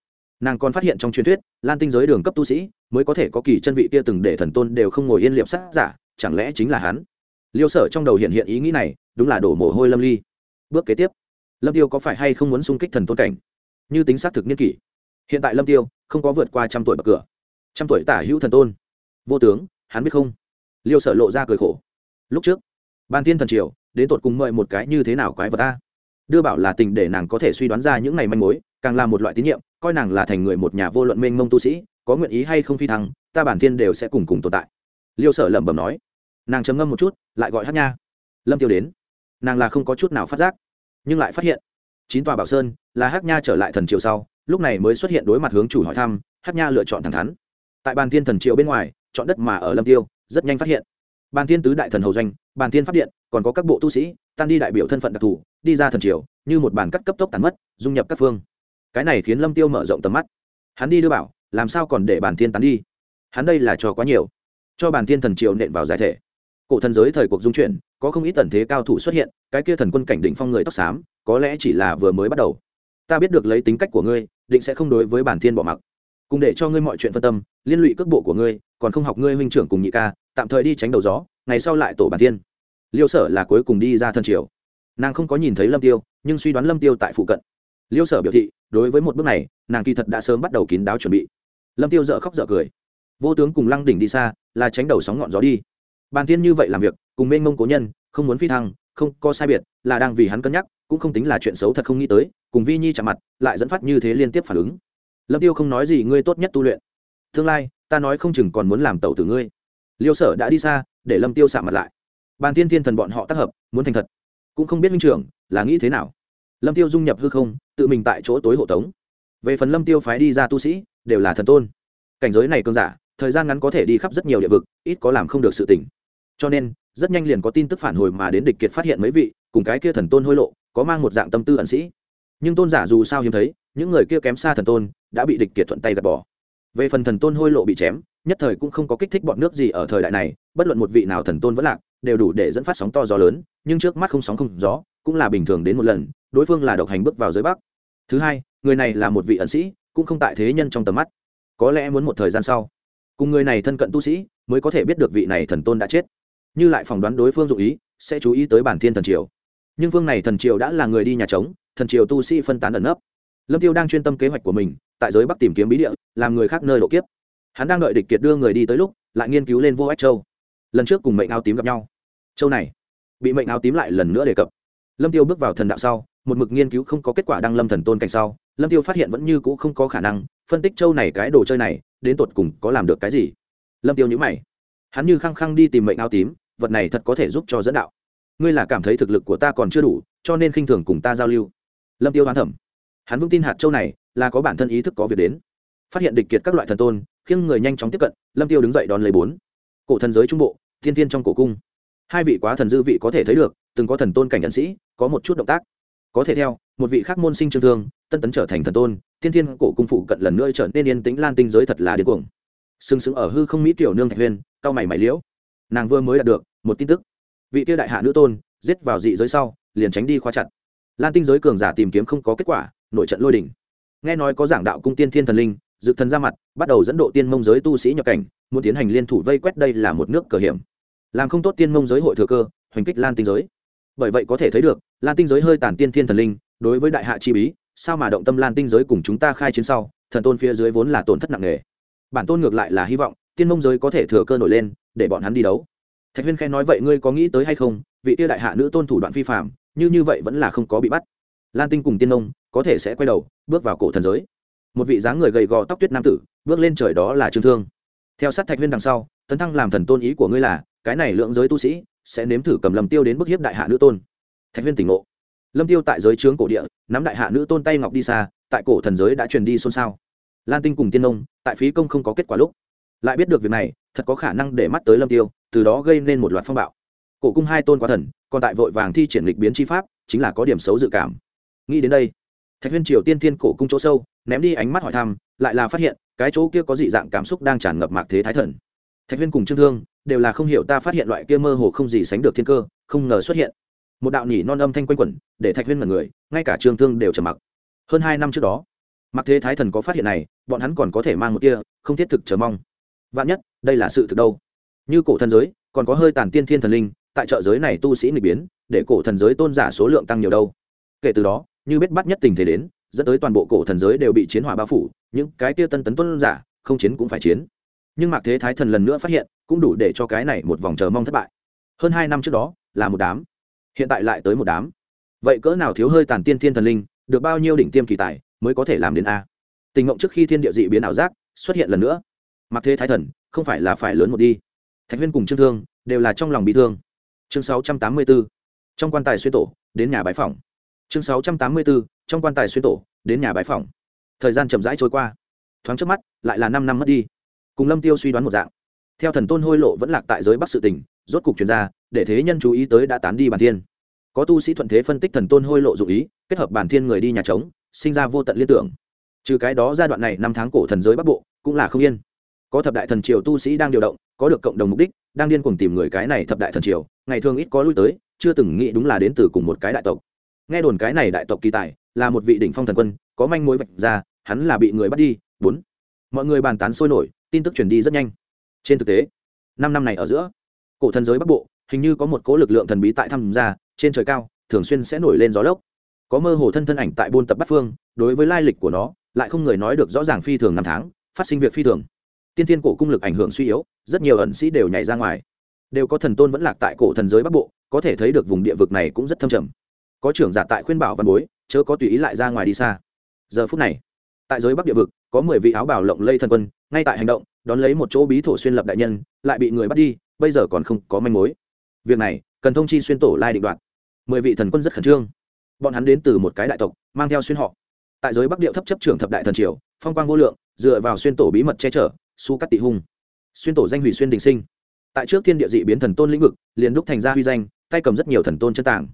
nàng còn phát hiện trong truyền thuyết, lan tinh giới đường cấp tu sĩ, mới có thể có kỳ chân vị kia từng để thần tôn đều không ngồi yên liệp sát giả, chẳng lẽ chính là hắn? Liêu sở trong đầu hiện hiện ý nghĩ này, đúng là đổ mồ hôi lâm ly. Bước kế tiếp, lâm tiêu có phải hay không muốn xung kích thần tôn cảnh? Như tính xác thực niên kỷ. Hiện tại lâm tiêu không có vượt qua trăm tuổi bậc cửa. Trăm tuổi tả hữu thần tôn vô tướng, hắn biết không? Liêu sở lộ ra cười khổ. Lúc trước, ban thiên thần triều, đến tột cùng mời một cái như thế nào quái vật ta? Đưa bảo là tình để nàng có thể suy đoán ra những ngày manh mối, càng là một loại tín nhiệm, coi nàng là thành người một nhà vô luận mênh mông tu sĩ, có nguyện ý hay không phi thăng, ta bản thiên đều sẽ cùng cùng tồn tại. Liêu sở lẩm bẩm nói. Nàng chấm ngâm một chút, lại gọi hát nha. Lâm tiêu đến. Nàng là không có chút nào phát giác, nhưng lại phát hiện, chín tòa bảo sơn là hát nha trở lại thần triều sau, lúc này mới xuất hiện đối mặt hướng chủ hỏi thăm, hát nha lựa chọn thẳng thắn. Tại bàn thiên thần triều bên ngoài chọn đất mà ở lâm tiêu, rất nhanh phát hiện. Bàn thiên tứ đại thần hầu doanh, bàn thiên phát điện, còn có các bộ tu sĩ, tan đi đại biểu thân phận đặc thù, đi ra thần triều, như một bàn cắt cấp tốc tàn mất, dung nhập các phương. Cái này khiến lâm tiêu mở rộng tầm mắt. Hắn đi đưa bảo, làm sao còn để bàn thiên tán đi? Hắn đây là cho quá nhiều. Cho bàn thiên thần triều nện vào giải thể. Cổ thần giới thời cuộc dung chuyển, có không ít tần thế cao thủ xuất hiện, cái kia thần quân cảnh định phong người tóc xám, có lẽ chỉ là vừa mới bắt đầu. Ta biết được lấy tính cách của ngươi, định sẽ không đối với bản thiên bỏ mặc. Cùng để cho ngươi mọi chuyện phân tâm liên lụy cước bộ của ngươi, còn không học ngươi huynh trưởng cùng nhị ca, tạm thời đi tránh đầu gió, ngày sau lại tổ bản thiên. Liêu sở là cuối cùng đi ra thân triều. Nàng không có nhìn thấy lâm tiêu, nhưng suy đoán lâm tiêu tại phụ cận. Liêu sở biểu thị, đối với một bước này, nàng kỳ thật đã sớm bắt đầu kín đáo chuẩn bị. Lâm tiêu dợ khóc dợ cười. Vô tướng cùng lăng đỉnh đi xa, là tránh đầu sóng ngọn gió đi. Bàn thiên như vậy làm việc, cùng mênh mông cố nhân, không muốn phi thăng, không có sai biệt, là đang vì hắn cân nhắc, cũng không tính là chuyện xấu thật không nghĩ tới, cùng vi nhi chạm mặt, lại dẫn phát như thế liên tiếp phản ứng. Lâm tiêu không nói gì, ngươi tốt nhất tu luyện tương lai, ta nói không chừng còn muốn làm tẩu tử ngươi. Liêu sở đã đi xa, để lâm tiêu xạ mặt lại. Bàn thiên thiên thần bọn họ tác hợp, muốn thành thật. Cũng không biết minh trưởng là nghĩ thế nào. Lâm tiêu dung nhập hư không, tự mình tại chỗ tối hộ tống. Về phần lâm tiêu phái đi ra tu sĩ, đều là thần tôn. Cảnh giới này cơn giả, thời gian ngắn có thể đi khắp rất nhiều địa vực, ít có làm không được sự tỉnh cho nên, rất nhanh liền có tin tức phản hồi mà đến địch kiệt phát hiện mấy vị, cùng cái kia thần tôn hôi lộ, có mang một dạng tâm tư ẩn sĩ. Nhưng tôn giả dù sao hiếm thấy, những người kia kém xa thần tôn, đã bị địch kiệt thuận tay gạt bỏ về phần thần tôn hôi lộ bị chém, nhất thời cũng không có kích thích bọn nước gì ở thời đại này, bất luận một vị nào thần tôn vẫn lạc, đều đủ để dẫn phát sóng to gió lớn, nhưng trước mắt không sóng không gió, cũng là bình thường đến một lần, đối phương là độc hành bước vào giới bắc. Thứ hai, người này là một vị ẩn sĩ, cũng không tại thế nhân trong tầm mắt. Có lẽ muốn một thời gian sau, cùng người này thân cận tu sĩ, mới có thể biết được vị này thần tôn đã chết. Như lại phỏng đoán đối phương dụ ý, sẽ chú ý tới bản thiên thần triều. Nhưng phương này thần triều đã là người đi nhà trống, thần triều tu sĩ phân tán ẩn nấp. Lâm tiêu đang chuyên tâm kế hoạch của mình tại giới bắc tìm kiếm bí địa, làm người khác nơi độ kiếp. Hắn đang đợi địch kiệt đưa người đi tới lúc, lại nghiên cứu lên vô ách châu. Lần trước cùng mệnh áo tím gặp nhau. Châu này, bị mệnh áo tím lại lần nữa đề cập. Lâm tiêu bước vào thần đạo sau, một mực nghiên cứu không có kết quả đăng lâm thần tôn cảnh sau, lâm tiêu phát hiện vẫn như cũ không có khả năng phân tích châu này cái đồ chơi này, đến tột cùng có làm được cái gì. Lâm tiêu nhữ mày. Hắn như khăng khăng đi tìm mệnh áo tím, vật này thật có thể giúp cho dẫn đạo. Ngươi là cảm thấy thực lực của ta còn chưa đủ, cho nên khinh thường cùng ta giao lưu. Lâm tiêu đoán thẩm hắn vững tin hạt châu này là có bản thân ý thức có việc đến. Phát hiện địch kiệt các loại thần tôn, khiêng người nhanh chóng tiếp cận, lâm tiêu đứng dậy đón lấy bốn. Cổ thần giới trung bộ, thiên thiên trong cổ cung. Hai vị quá thần dư vị có thể thấy được, từng có thần tôn cảnh nhân sĩ, có một chút động tác. Có thể theo, một vị khác môn sinh trương thương, tân tấn trở thành thần tôn, thiên thiên cổ cung phụ cận lần nữa trở nên yên tĩnh, lan tinh giới thật là điên cuồng. Sừng sững ở hư không mỹ tiểu nương thạch huyên cao mày mày liễu. Nàng vừa mới đạt được một tin tức. Vị tiêu đại hạ nữ tôn, giết vào dị giới sau, liền tránh đi khóa chặt. Lan tinh giới cường giả tìm kiếm không có kết quả, nội trận lôi đỉnh nghe nói có giảng đạo cung tiên thiên thần linh dự thần ra mặt, bắt đầu dẫn độ tiên mông giới tu sĩ nhập cảnh, muốn tiến hành liên thủ vây quét đây là một nước cờ hiểm. Làm không tốt tiên mông giới hội thừa cơ, hoành kích lan tinh giới. Bởi vậy có thể thấy được, lan tinh giới hơi tàn tiên thiên thần linh, đối với đại hạ chi bí, sao mà động tâm lan tinh giới cùng chúng ta khai chiến sau, thần tôn phía dưới vốn là tổn thất nặng nề. Bản tôn ngược lại là hy vọng, tiên mông giới có thể thừa cơ nổi lên, để bọn hắn đi đấu. Thạch huyên khen nói vậy ngươi có nghĩ tới hay không, vị tia đại hạ nữ tôn thủ đoạn phi phạm như như vậy vẫn là không có bị bắt lan tinh cùng tiên nông có thể sẽ quay đầu, bước vào cổ thần giới. Một vị dáng người gầy gò tóc tuyết nam tử, bước lên trời đó là trương thương. Theo sát thạch huyên đằng sau, tấn thăng làm thần tôn ý của ngươi là, cái này lượng giới tu sĩ sẽ nếm thử cầm lầm tiêu đến bức hiếp đại hạ nữ tôn. Thạch huyên tỉnh ngộ. Lâm tiêu tại giới trướng cổ địa, nắm đại hạ nữ tôn tay ngọc đi xa, tại cổ thần giới đã truyền đi xôn xao. Lan tinh cùng tiên nông tại phí công không có kết quả lúc. Lại biết được việc này, thật có khả năng để mắt tới lâm tiêu, từ đó gây nên một loạt phong bạo. Cổ cung hai tôn quá thần, còn tại vội vàng thi triển lịch biến chi pháp, chính là có điểm xấu dự cảm nghĩ đến đây, thạch huyên triều tiên thiên cổ cung chỗ sâu, ném đi ánh mắt hỏi thăm, lại là phát hiện, cái chỗ kia có dị dạng cảm xúc đang tràn ngập mạc thế thái thần. Thạch huyên cùng trương thương, đều là không hiểu ta phát hiện loại kia mơ hồ không gì sánh được thiên cơ, không ngờ xuất hiện. Một đạo nhỉ non âm thanh quanh quẩn, để thạch huyên mật người, ngay cả trương thương đều trầm mặc. Hơn hai năm trước đó mặc thế thái thần có phát hiện này, bọn hắn còn có thể mang một tia, không thiết thực chờ mong. Vạn nhất, đây là sự thực đâu? Như cổ thần giới, còn có hơi tàn tiên thiên thần linh, tại trợ giới này tu sĩ nghịch biến, để cổ thần giới tôn giả số lượng tăng nhiều đâu? Kể từ đó như biết bắt nhất tình thế đến, dẫn tới toàn bộ cổ thần giới đều bị chiến hỏa bao phủ, những cái tia tân tấn tuân giả, không chiến cũng phải chiến. Nhưng mạc thế thái thần lần nữa phát hiện, cũng đủ để cho cái này một vòng chờ mong thất bại. Hơn hai năm trước đó, là một đám. Hiện tại lại tới một đám. Vậy cỡ nào thiếu hơi tàn tiên thiên thần linh, được bao nhiêu đỉnh tiêm kỳ tài, mới có thể làm đến a? Tình mộng trước khi thiên địa dị biến ảo giác, xuất hiện lần nữa. Mặc thế thái thần, không phải là phải lớn một đi. Thạch huyên cùng trương thương, đều là trong lòng bị thương. Chương 684. trong quan tài xuyên tổ, đến nhà bái phòng chương 684. trong quan tài xuyên tổ, đến nhà bái phòng thời gian chậm rãi trôi qua. Thoáng trước mắt, lại là năm năm mất đi. Cùng lâm tiêu suy đoán một dạng. Theo thần tôn hôi lộ vẫn lạc tại giới bắc sự tình, rốt cục chuyên gia để thế nhân chú ý tới đã tán đi bản thiên. Có tu sĩ thuận thế phân tích thần tôn hôi lộ dụ ý, kết hợp bản thiên người đi nhà trống, sinh ra vô tận liên tưởng. Trừ cái đó giai đoạn này năm tháng cổ thần giới bắc bộ, cũng là không yên. Có thập đại thần triều tu sĩ đang điều động, có được cộng đồng mục đích, đang điên cuồng tìm người cái này thập đại thần triều, ngày thường ít có lui tới, chưa từng nghĩ đúng là đến từ cùng một cái đại tộc nghe đồn cái này đại tộc kỳ tài, là một vị đỉnh phong thần quân, có manh mối vạch ra, hắn là bị người bắt đi, bốn. Mọi người bàn tán sôi nổi, tin tức truyền đi rất nhanh. Trên thực tế, năm năm này ở giữa, cổ thần giới bắc bộ, hình như có một cố lực lượng thần bí tại tham gia trên trời cao, thường xuyên sẽ nổi lên gió lốc. Có mơ hồ thân thân ảnh tại buôn tập bắc phương, đối với lai lịch của nó, lại không người nói được rõ ràng phi thường năm tháng, phát sinh việc phi thường. Tiên tiên cổ cung lực ảnh hưởng suy yếu, rất nhiều ẩn sĩ đều nhảy ra ngoài. Đều có thần tôn vẫn lạc tại cổ thần giới bắc bộ, có thể thấy được vùng địa vực này cũng rất thâm trầm có trưởng giả tại khuyên bảo văn bối, chớ có tùy ý lại ra ngoài đi xa. Giờ phút này, tại giới bắc địa vực, có mười vị áo bảo lộng lây thần quân, ngay tại hành động, đón lấy một chỗ bí thổ xuyên lập đại nhân, lại bị người bắt đi, bây giờ còn không có manh mối. Việc này, cần thông chi xuyên tổ lai định đoạt. Mười vị thần quân rất khẩn trương. Bọn hắn đến từ một cái đại tộc, mang theo xuyên họ. Tại giới bắc điệu thấp chấp trưởng thập đại thần triều, phong quang vô lượng, dựa vào xuyên tổ bí mật che chở, su cắt tị hung. Xuyên tổ danh hủy xuyên đình sinh. Tại trước thiên địa dị biến thần tôn lĩnh vực, liền đúc thành ra huy danh, tay cầm rất nhiều thần tôn chân tảng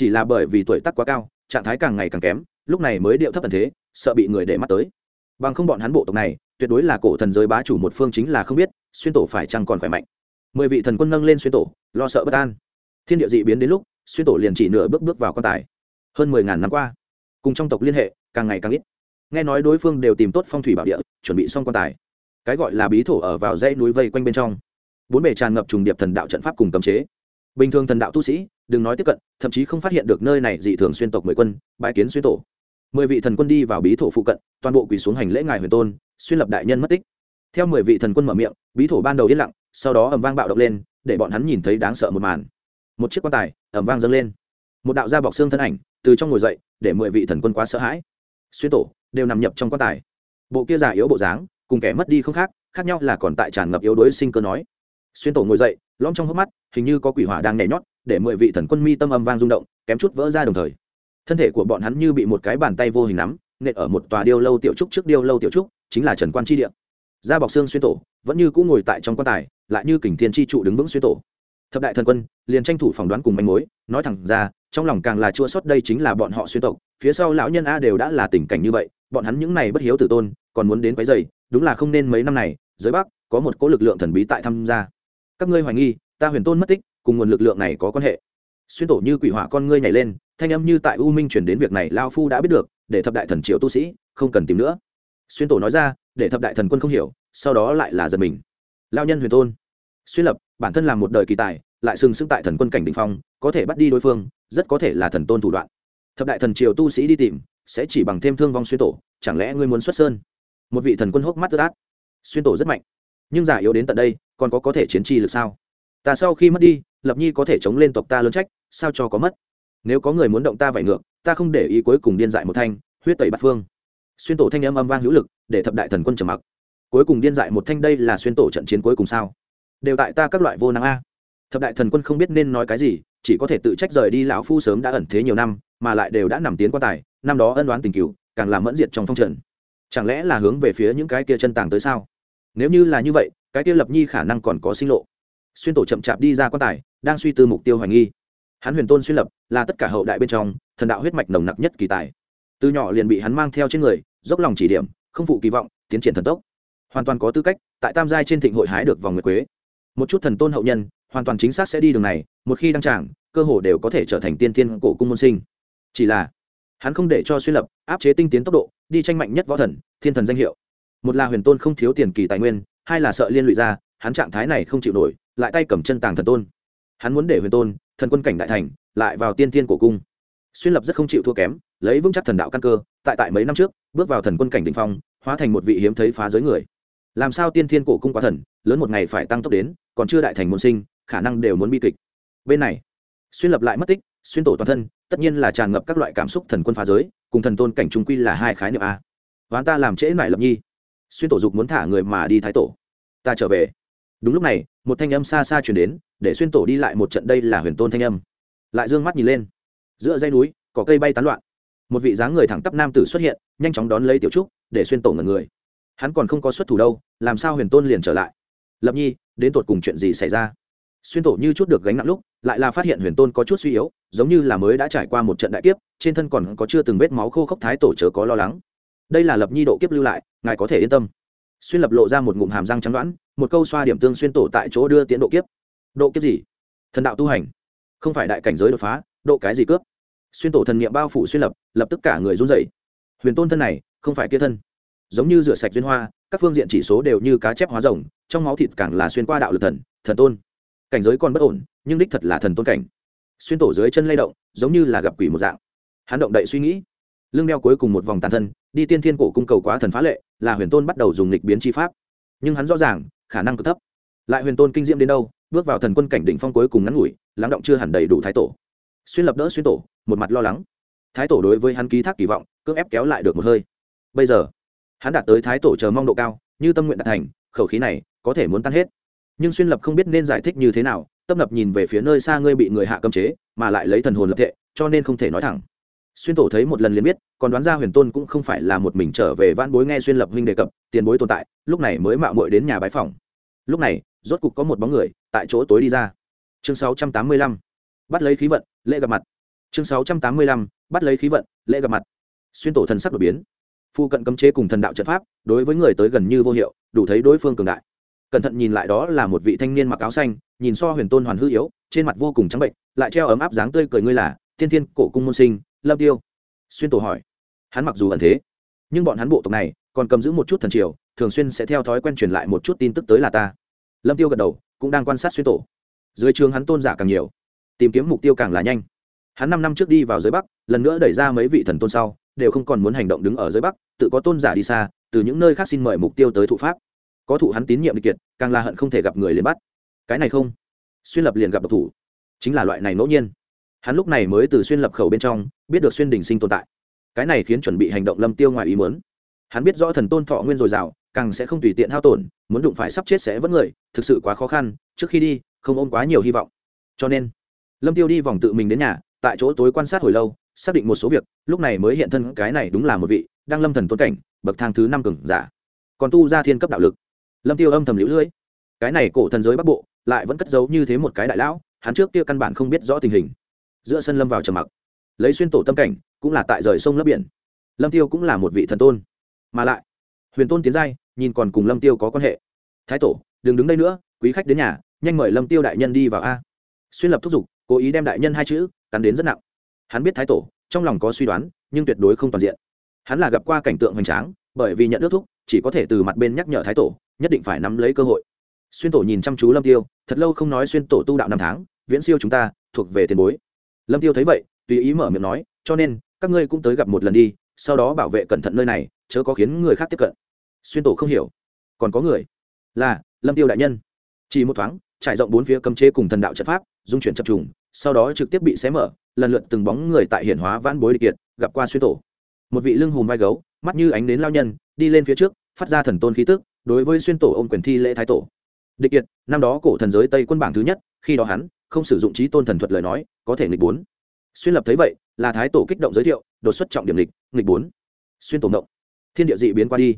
chỉ là bởi vì tuổi tác quá cao, trạng thái càng ngày càng kém, lúc này mới điệu thấp thần thế, sợ bị người để mắt tới. Bằng không bọn hắn bộ tộc này, tuyệt đối là cổ thần giới bá chủ một phương chính là không biết, xuyên tổ phải chăng còn khỏe mạnh. Mười vị thần quân nâng lên xuyên tổ, lo sợ bất an. Thiên địa dị biến đến lúc, xuyên tổ liền chỉ nửa bước bước vào quan tài. Hơn mười ngàn năm qua, cùng trong tộc liên hệ, càng ngày càng ít. Nghe nói đối phương đều tìm tốt phong thủy bảo địa, chuẩn bị xong quan tài. Cái gọi là bí thổ ở vào dãy núi vây quanh bên trong. Bốn bề tràn ngập trùng điệp thần đạo trận pháp cùng cấm chế bình thường thần đạo tu sĩ, đừng nói tiếp cận, thậm chí không phát hiện được nơi này dị thường xuyên tộc mười quân, bãi kiến xuyên tổ. Mười vị thần quân đi vào bí thổ phụ cận, toàn bộ quỳ xuống hành lễ ngài huyền tôn, xuyên lập đại nhân mất tích. Theo mười vị thần quân mở miệng, bí thổ ban đầu yên lặng, sau đó ầm vang bạo động lên, để bọn hắn nhìn thấy đáng sợ một màn. Một chiếc quan tài, ầm vang dâng lên. Một đạo da bọc xương thân ảnh, từ trong ngồi dậy, để mười vị thần quân quá sợ hãi. Xuyên tổ, đều nằm nhập trong quan tài. Bộ kia già yếu bộ dáng, cùng kẻ mất đi không khác khác nhau là còn tại tràn ngập yếu đuối sinh cơ nói. Xuyên tổ ngồi dậy lõm trong hốc mắt, hình như có quỷ hỏa đang nhảy nhót, để mười vị thần quân mi tâm âm vang rung động, kém chút vỡ ra đồng thời. Thân thể của bọn hắn như bị một cái bàn tay vô hình nắm, nện ở một tòa điêu lâu tiểu trúc trước điêu lâu tiểu trúc, chính là trần quan tri địa. Da bọc xương xuyên tổ, vẫn như cũng ngồi tại trong quan tài, lại như kình thiên tri trụ đứng vững xuyên tổ. Thập đại thần quân, liền tranh thủ phỏng đoán cùng manh mối, nói thẳng ra, trong lòng càng là chua sót đây chính là bọn họ xuyên tộc, phía sau lão nhân a đều đã là tình cảnh như vậy, bọn hắn những này bất hiếu tử tôn, còn muốn đến quấy dày đúng là không nên mấy năm này, giới bắc, có một cỗ lực lượng thần bí tại tham gia các ngươi hoài nghi, ta huyền tôn mất tích, cùng nguồn lực lượng này có quan hệ. Xuyên tổ như quỷ hỏa con ngươi nhảy lên, thanh âm như tại u minh chuyển đến việc này, lao phu đã biết được, để thập đại thần triều tu sĩ không cần tìm nữa. Xuyên tổ nói ra, để thập đại thần quân không hiểu, sau đó lại là giật mình. Lao nhân huyền tôn. Xuyên lập, bản thân làm một đời kỳ tài, lại sừng sững tại thần quân cảnh đình phong, có thể bắt đi đối phương, rất có thể là thần tôn thủ đoạn. Thập đại thần triều tu sĩ đi tìm, sẽ chỉ bằng thêm thương vong xuyên tổ, chẳng lẽ ngươi muốn xuất sơn? Một vị thần quân hốc mắt tức át. Xuyên tổ rất mạnh. Nhưng giả yếu đến tận đây còn có có thể chiến tri lực sao? Ta sau khi mất đi, lập nhi có thể chống lên tộc ta lớn trách, sao cho có mất? Nếu có người muốn động ta vải ngược, ta không để ý cuối cùng điên dại một thanh, huyết tẩy bát phương. Xuyên tổ thanh âm âm vang hữu lực, để thập đại thần quân trầm mặc. Cuối cùng điên dại một thanh đây là xuyên tổ trận chiến cuối cùng sao? Đều tại ta các loại vô năng a. Thập đại thần quân không biết nên nói cái gì, chỉ có thể tự trách rời đi lão phu sớm đã ẩn thế nhiều năm, mà lại đều đã nằm tiến quan tài, năm đó ân đoán tình cựu càng làm mẫn diệt trong phong trần chẳng lẽ là hướng về phía những cái kia chân tàng tới sao? Nếu như là như vậy cái kia lập nhi khả năng còn có sinh lộ. Xuyên tổ chậm chạp đi ra quan tài, đang suy tư mục tiêu hoài nghi. Hắn huyền tôn xuyên lập, là tất cả hậu đại bên trong, thần đạo huyết mạch nồng nặc nhất kỳ tài. Từ nhỏ liền bị hắn mang theo trên người, dốc lòng chỉ điểm, không phụ kỳ vọng, tiến triển thần tốc. Hoàn toàn có tư cách, tại tam giai trên thịnh hội hái được vòng nguyệt quế. Một chút thần tôn hậu nhân, hoàn toàn chính xác sẽ đi đường này, một khi đăng trảng cơ hồ đều có thể trở thành tiên tiên cổ cung môn sinh. Chỉ là, hắn không để cho xuyên lập, áp chế tinh tiến tốc độ, đi tranh mạnh nhất võ thần, thiên thần danh hiệu. Một là huyền tôn không thiếu tiền kỳ tài nguyên hai là sợ liên lụy ra, hắn trạng thái này không chịu nổi, lại tay cầm chân tàng thần tôn. Hắn muốn để huyền tôn, thần quân cảnh đại thành, lại vào tiên thiên cổ cung. Xuyên lập rất không chịu thua kém, lấy vững chắc thần đạo căn cơ, tại tại mấy năm trước, bước vào thần quân cảnh đình phong, hóa thành một vị hiếm thấy phá giới người. Làm sao tiên thiên cổ cung quá thần, lớn một ngày phải tăng tốc đến, còn chưa đại thành môn sinh, khả năng đều muốn bi kịch. Bên này, xuyên lập lại mất tích, xuyên tổ toàn thân, tất nhiên là tràn ngập các loại cảm xúc thần quân phá giới, cùng thần tôn cảnh trung quy là hai khái niệm a. Ván ta làm trễ nải lập nhi xuyên tổ dục muốn thả người mà đi thái tổ. Ta trở về. Đúng lúc này, một thanh âm xa xa chuyển đến, để xuyên tổ đi lại một trận đây là huyền tôn thanh âm. Lại d ư ơ n g mắt nhìn lên. Giữa dây núi, có cây bay tán loạn. Một vị dáng người thẳng tắp nam tử xuất hiện, nhanh chóng đón lấy tiểu trúc, để xuyên tổ ngần người. Hắn còn không có xuất thủ đâu, làm sao huyền tôn liền trở lại? Lập nhi, đến tột cùng chuyện gì xảy ra? Xuyên tổ như chút được gánh nặng lúc, lại là phát hiện huyền tôn có chút suy yếu, giống như là mới đã trải qua một trận đại kiếp, trên thân còn có chưa từng vết máu khô khốc thái tổ chớ có lo lắng đây là lập nhi độ kiếp lưu lại, ngài có thể yên tâm. Xuyên lập lộ ra một ngụm hàm răng trắng đoãn một câu xoa điểm tương xuyên tổ tại chỗ đưa tiến độ kiếp. Độ kiếp gì? Thần đạo tu hành. Không phải đại cảnh giới đột phá, độ cái gì cướp? Xuyên tổ thần niệm bao phủ xuyên lập lập tức cả người run rẩy. Huyền tôn thân này, không phải kia thân. Giống như rửa sạch duyên hoa, các phương diện chỉ số đều như cá chép hóa rồng, trong máu thịt càng là xuyên qua đạo lực thần thần tôn. Cảnh giới còn bất ổn, nhưng đích thật là thần tôn cảnh. Xuyên tổ dưới chân lay động, giống như là gặp quỷ một dạng. Hắn động đậy suy nghĩ lưng đeo cuối cùng một vòng tàn thân, đi tiên thiên cổ cung cầu quá thần phá lệ, là huyền tôn bắt đầu dùng lịch biến chi pháp. Nhưng hắn rõ ràng, khả năng cực thấp. Lại huyền tôn kinh diễm đến đâu, bước vào thần quân cảnh đỉnh phong cuối cùng ngắn ngủi, lắng động chưa hẳn đầy đủ thái tổ. Xuyên lập đỡ xuyên tổ, một mặt lo lắng. Thái tổ đối với hắn ký thác kỳ vọng, cưỡng ép kéo lại được một hơi. Bây giờ, hắn đạt tới thái tổ chờ mong độ cao, như tâm nguyện đạt thành, khẩu khí này có thể muốn tan hết. Nhưng xuyên lập không biết nên giải thích như thế nào, tâm lập nhìn về phía nơi xa ngươi bị người hạ cấm chế, mà lại lấy thần hồn lập thệ, cho nên không thể nói thẳng xuyên tổ thấy một lần liền biết, còn đoán ra huyền tôn cũng không phải là một mình trở về van bối nghe xuyên lập huynh đề cập, tiền bối tồn tại, lúc này mới mạo muội đến nhà bái phòng lúc này, rốt cục có một bóng người, tại chỗ tối đi ra chương 685. bắt lấy khí vận, lễ gặp mặt chương 685. bắt lấy khí vận, lễ gặp mặt xuyên tổ thần sắc đột biến phu cận cấm chế cùng thần đạo trận pháp, đối với người tới gần như vô hiệu, đủ thấy đối phương cường đại cẩn thận nhìn lại đó là một vị thanh niên mặc áo xanh, nhìn so huyền tôn hoàn hư yếu, trên mặt vô cùng trắng bệnh, lại treo ấm áp dáng tươi cười ngươi là, tiên thiên cổ cung môn sinh lâm tiêu. Xuyên tổ hỏi. Hắn mặc dù ẩn thế, nhưng bọn hắn bộ tộc này còn cầm giữ một chút thần triều, thường xuyên sẽ theo thói quen truyền lại một chút tin tức tới là ta. Lâm tiêu gật đầu, cũng đang quan sát xuyên tổ. Dưới trường hắn tôn giả càng nhiều, tìm kiếm mục tiêu càng là nhanh. Hắn năm năm trước đi vào dưới bắc, lần nữa đẩy ra mấy vị thần tôn sau, đều không còn muốn hành động đứng ở dưới bắc, tự có tôn giả đi xa, từ những nơi khác xin mời mục tiêu tới thụ pháp. Có thụ hắn tín nhiệm đi kiệt, càng là hận không thể gặp người liền bắt. Cái này không. Xuyên lập liền gặp độc thủ. Chính là loại này ngẫu nhiên hắn lúc này mới từ xuyên lập khẩu bên trong, biết được xuyên đình sinh tồn tại. Cái này khiến chuẩn bị hành động lâm tiêu ngoài ý muốn. Hắn biết rõ thần tôn thọ nguyên dồi dào, càng sẽ không tùy tiện hao tổn, muốn đụng phải sắp chết sẽ vẫn người, thực sự quá khó khăn, trước khi đi, không ôm quá nhiều hy vọng. Cho nên, lâm tiêu đi vòng tự mình đến nhà, tại chỗ tối quan sát hồi lâu, xác định một số việc, lúc này mới hiện thân cái này đúng là một vị đang lâm thần tôn cảnh, bậc thang thứ năm cường giả. Còn tu ra thiên cấp đạo lực. Lâm tiêu âm thầm liễu lưỡi cái này cổ thần giới bắc bộ, lại vẫn cất giấu như thế một cái đại lão, hắn trước kia căn bản không biết rõ tình hình giữa sân lâm vào trầm mặc. Lấy xuyên tổ tâm cảnh, cũng là tại rời sông lấp biển. Lâm tiêu cũng là một vị thần tôn. Mà lại, huyền tôn tiến giai, nhìn còn cùng lâm tiêu có quan hệ. Thái tổ, đừng đứng đây nữa, quý khách đến nhà, nhanh mời lâm tiêu đại nhân đi vào a. Xuyên lập thúc giục, cố ý đem đại nhân hai chữ, cắn đến rất nặng. Hắn biết thái tổ, trong lòng có suy đoán, nhưng tuyệt đối không toàn diện. Hắn là gặp qua cảnh tượng hoành tráng, bởi vì nhận ước thúc, chỉ có thể từ mặt bên nhắc nhở thái tổ, nhất định phải nắm lấy cơ hội. Xuyên tổ nhìn chăm chú lâm tiêu, thật lâu không nói xuyên tổ tu đạo năm tháng, viễn siêu chúng ta, thuộc về tiền bối lâm tiêu thấy vậy, tùy ý mở miệng nói, cho nên, các ngươi cũng tới gặp một lần đi, sau đó bảo vệ cẩn thận nơi này, chớ có khiến người khác tiếp cận. Xuyên tổ không hiểu. Còn có người? Là, lâm tiêu đại nhân. Chỉ một thoáng, trải rộng bốn phía cấm chế cùng thần đạo trận pháp, dung chuyển chập trùng, sau đó trực tiếp bị xé mở, lần lượt từng bóng người tại hiển hóa vãn bối địch kiệt, gặp qua xuyên tổ. Một vị lưng hùm vai gấu, mắt như ánh đến lao nhân, đi lên phía trước, phát ra thần tôn khí tức, đối với xuyên tổ ôm quyền thi lễ thái tổ. Địch kiệt, năm đó cổ thần giới tây quân bảng thứ nhất, khi đó hắn không sử dụng trí tôn thần thuật lời nói, có thể nghịch bốn. Xuyên lập thấy vậy, là thái tổ kích động giới thiệu, đột xuất trọng điểm lịch nghịch bốn. Xuyên tổ mộng thiên địa dị biến qua đi.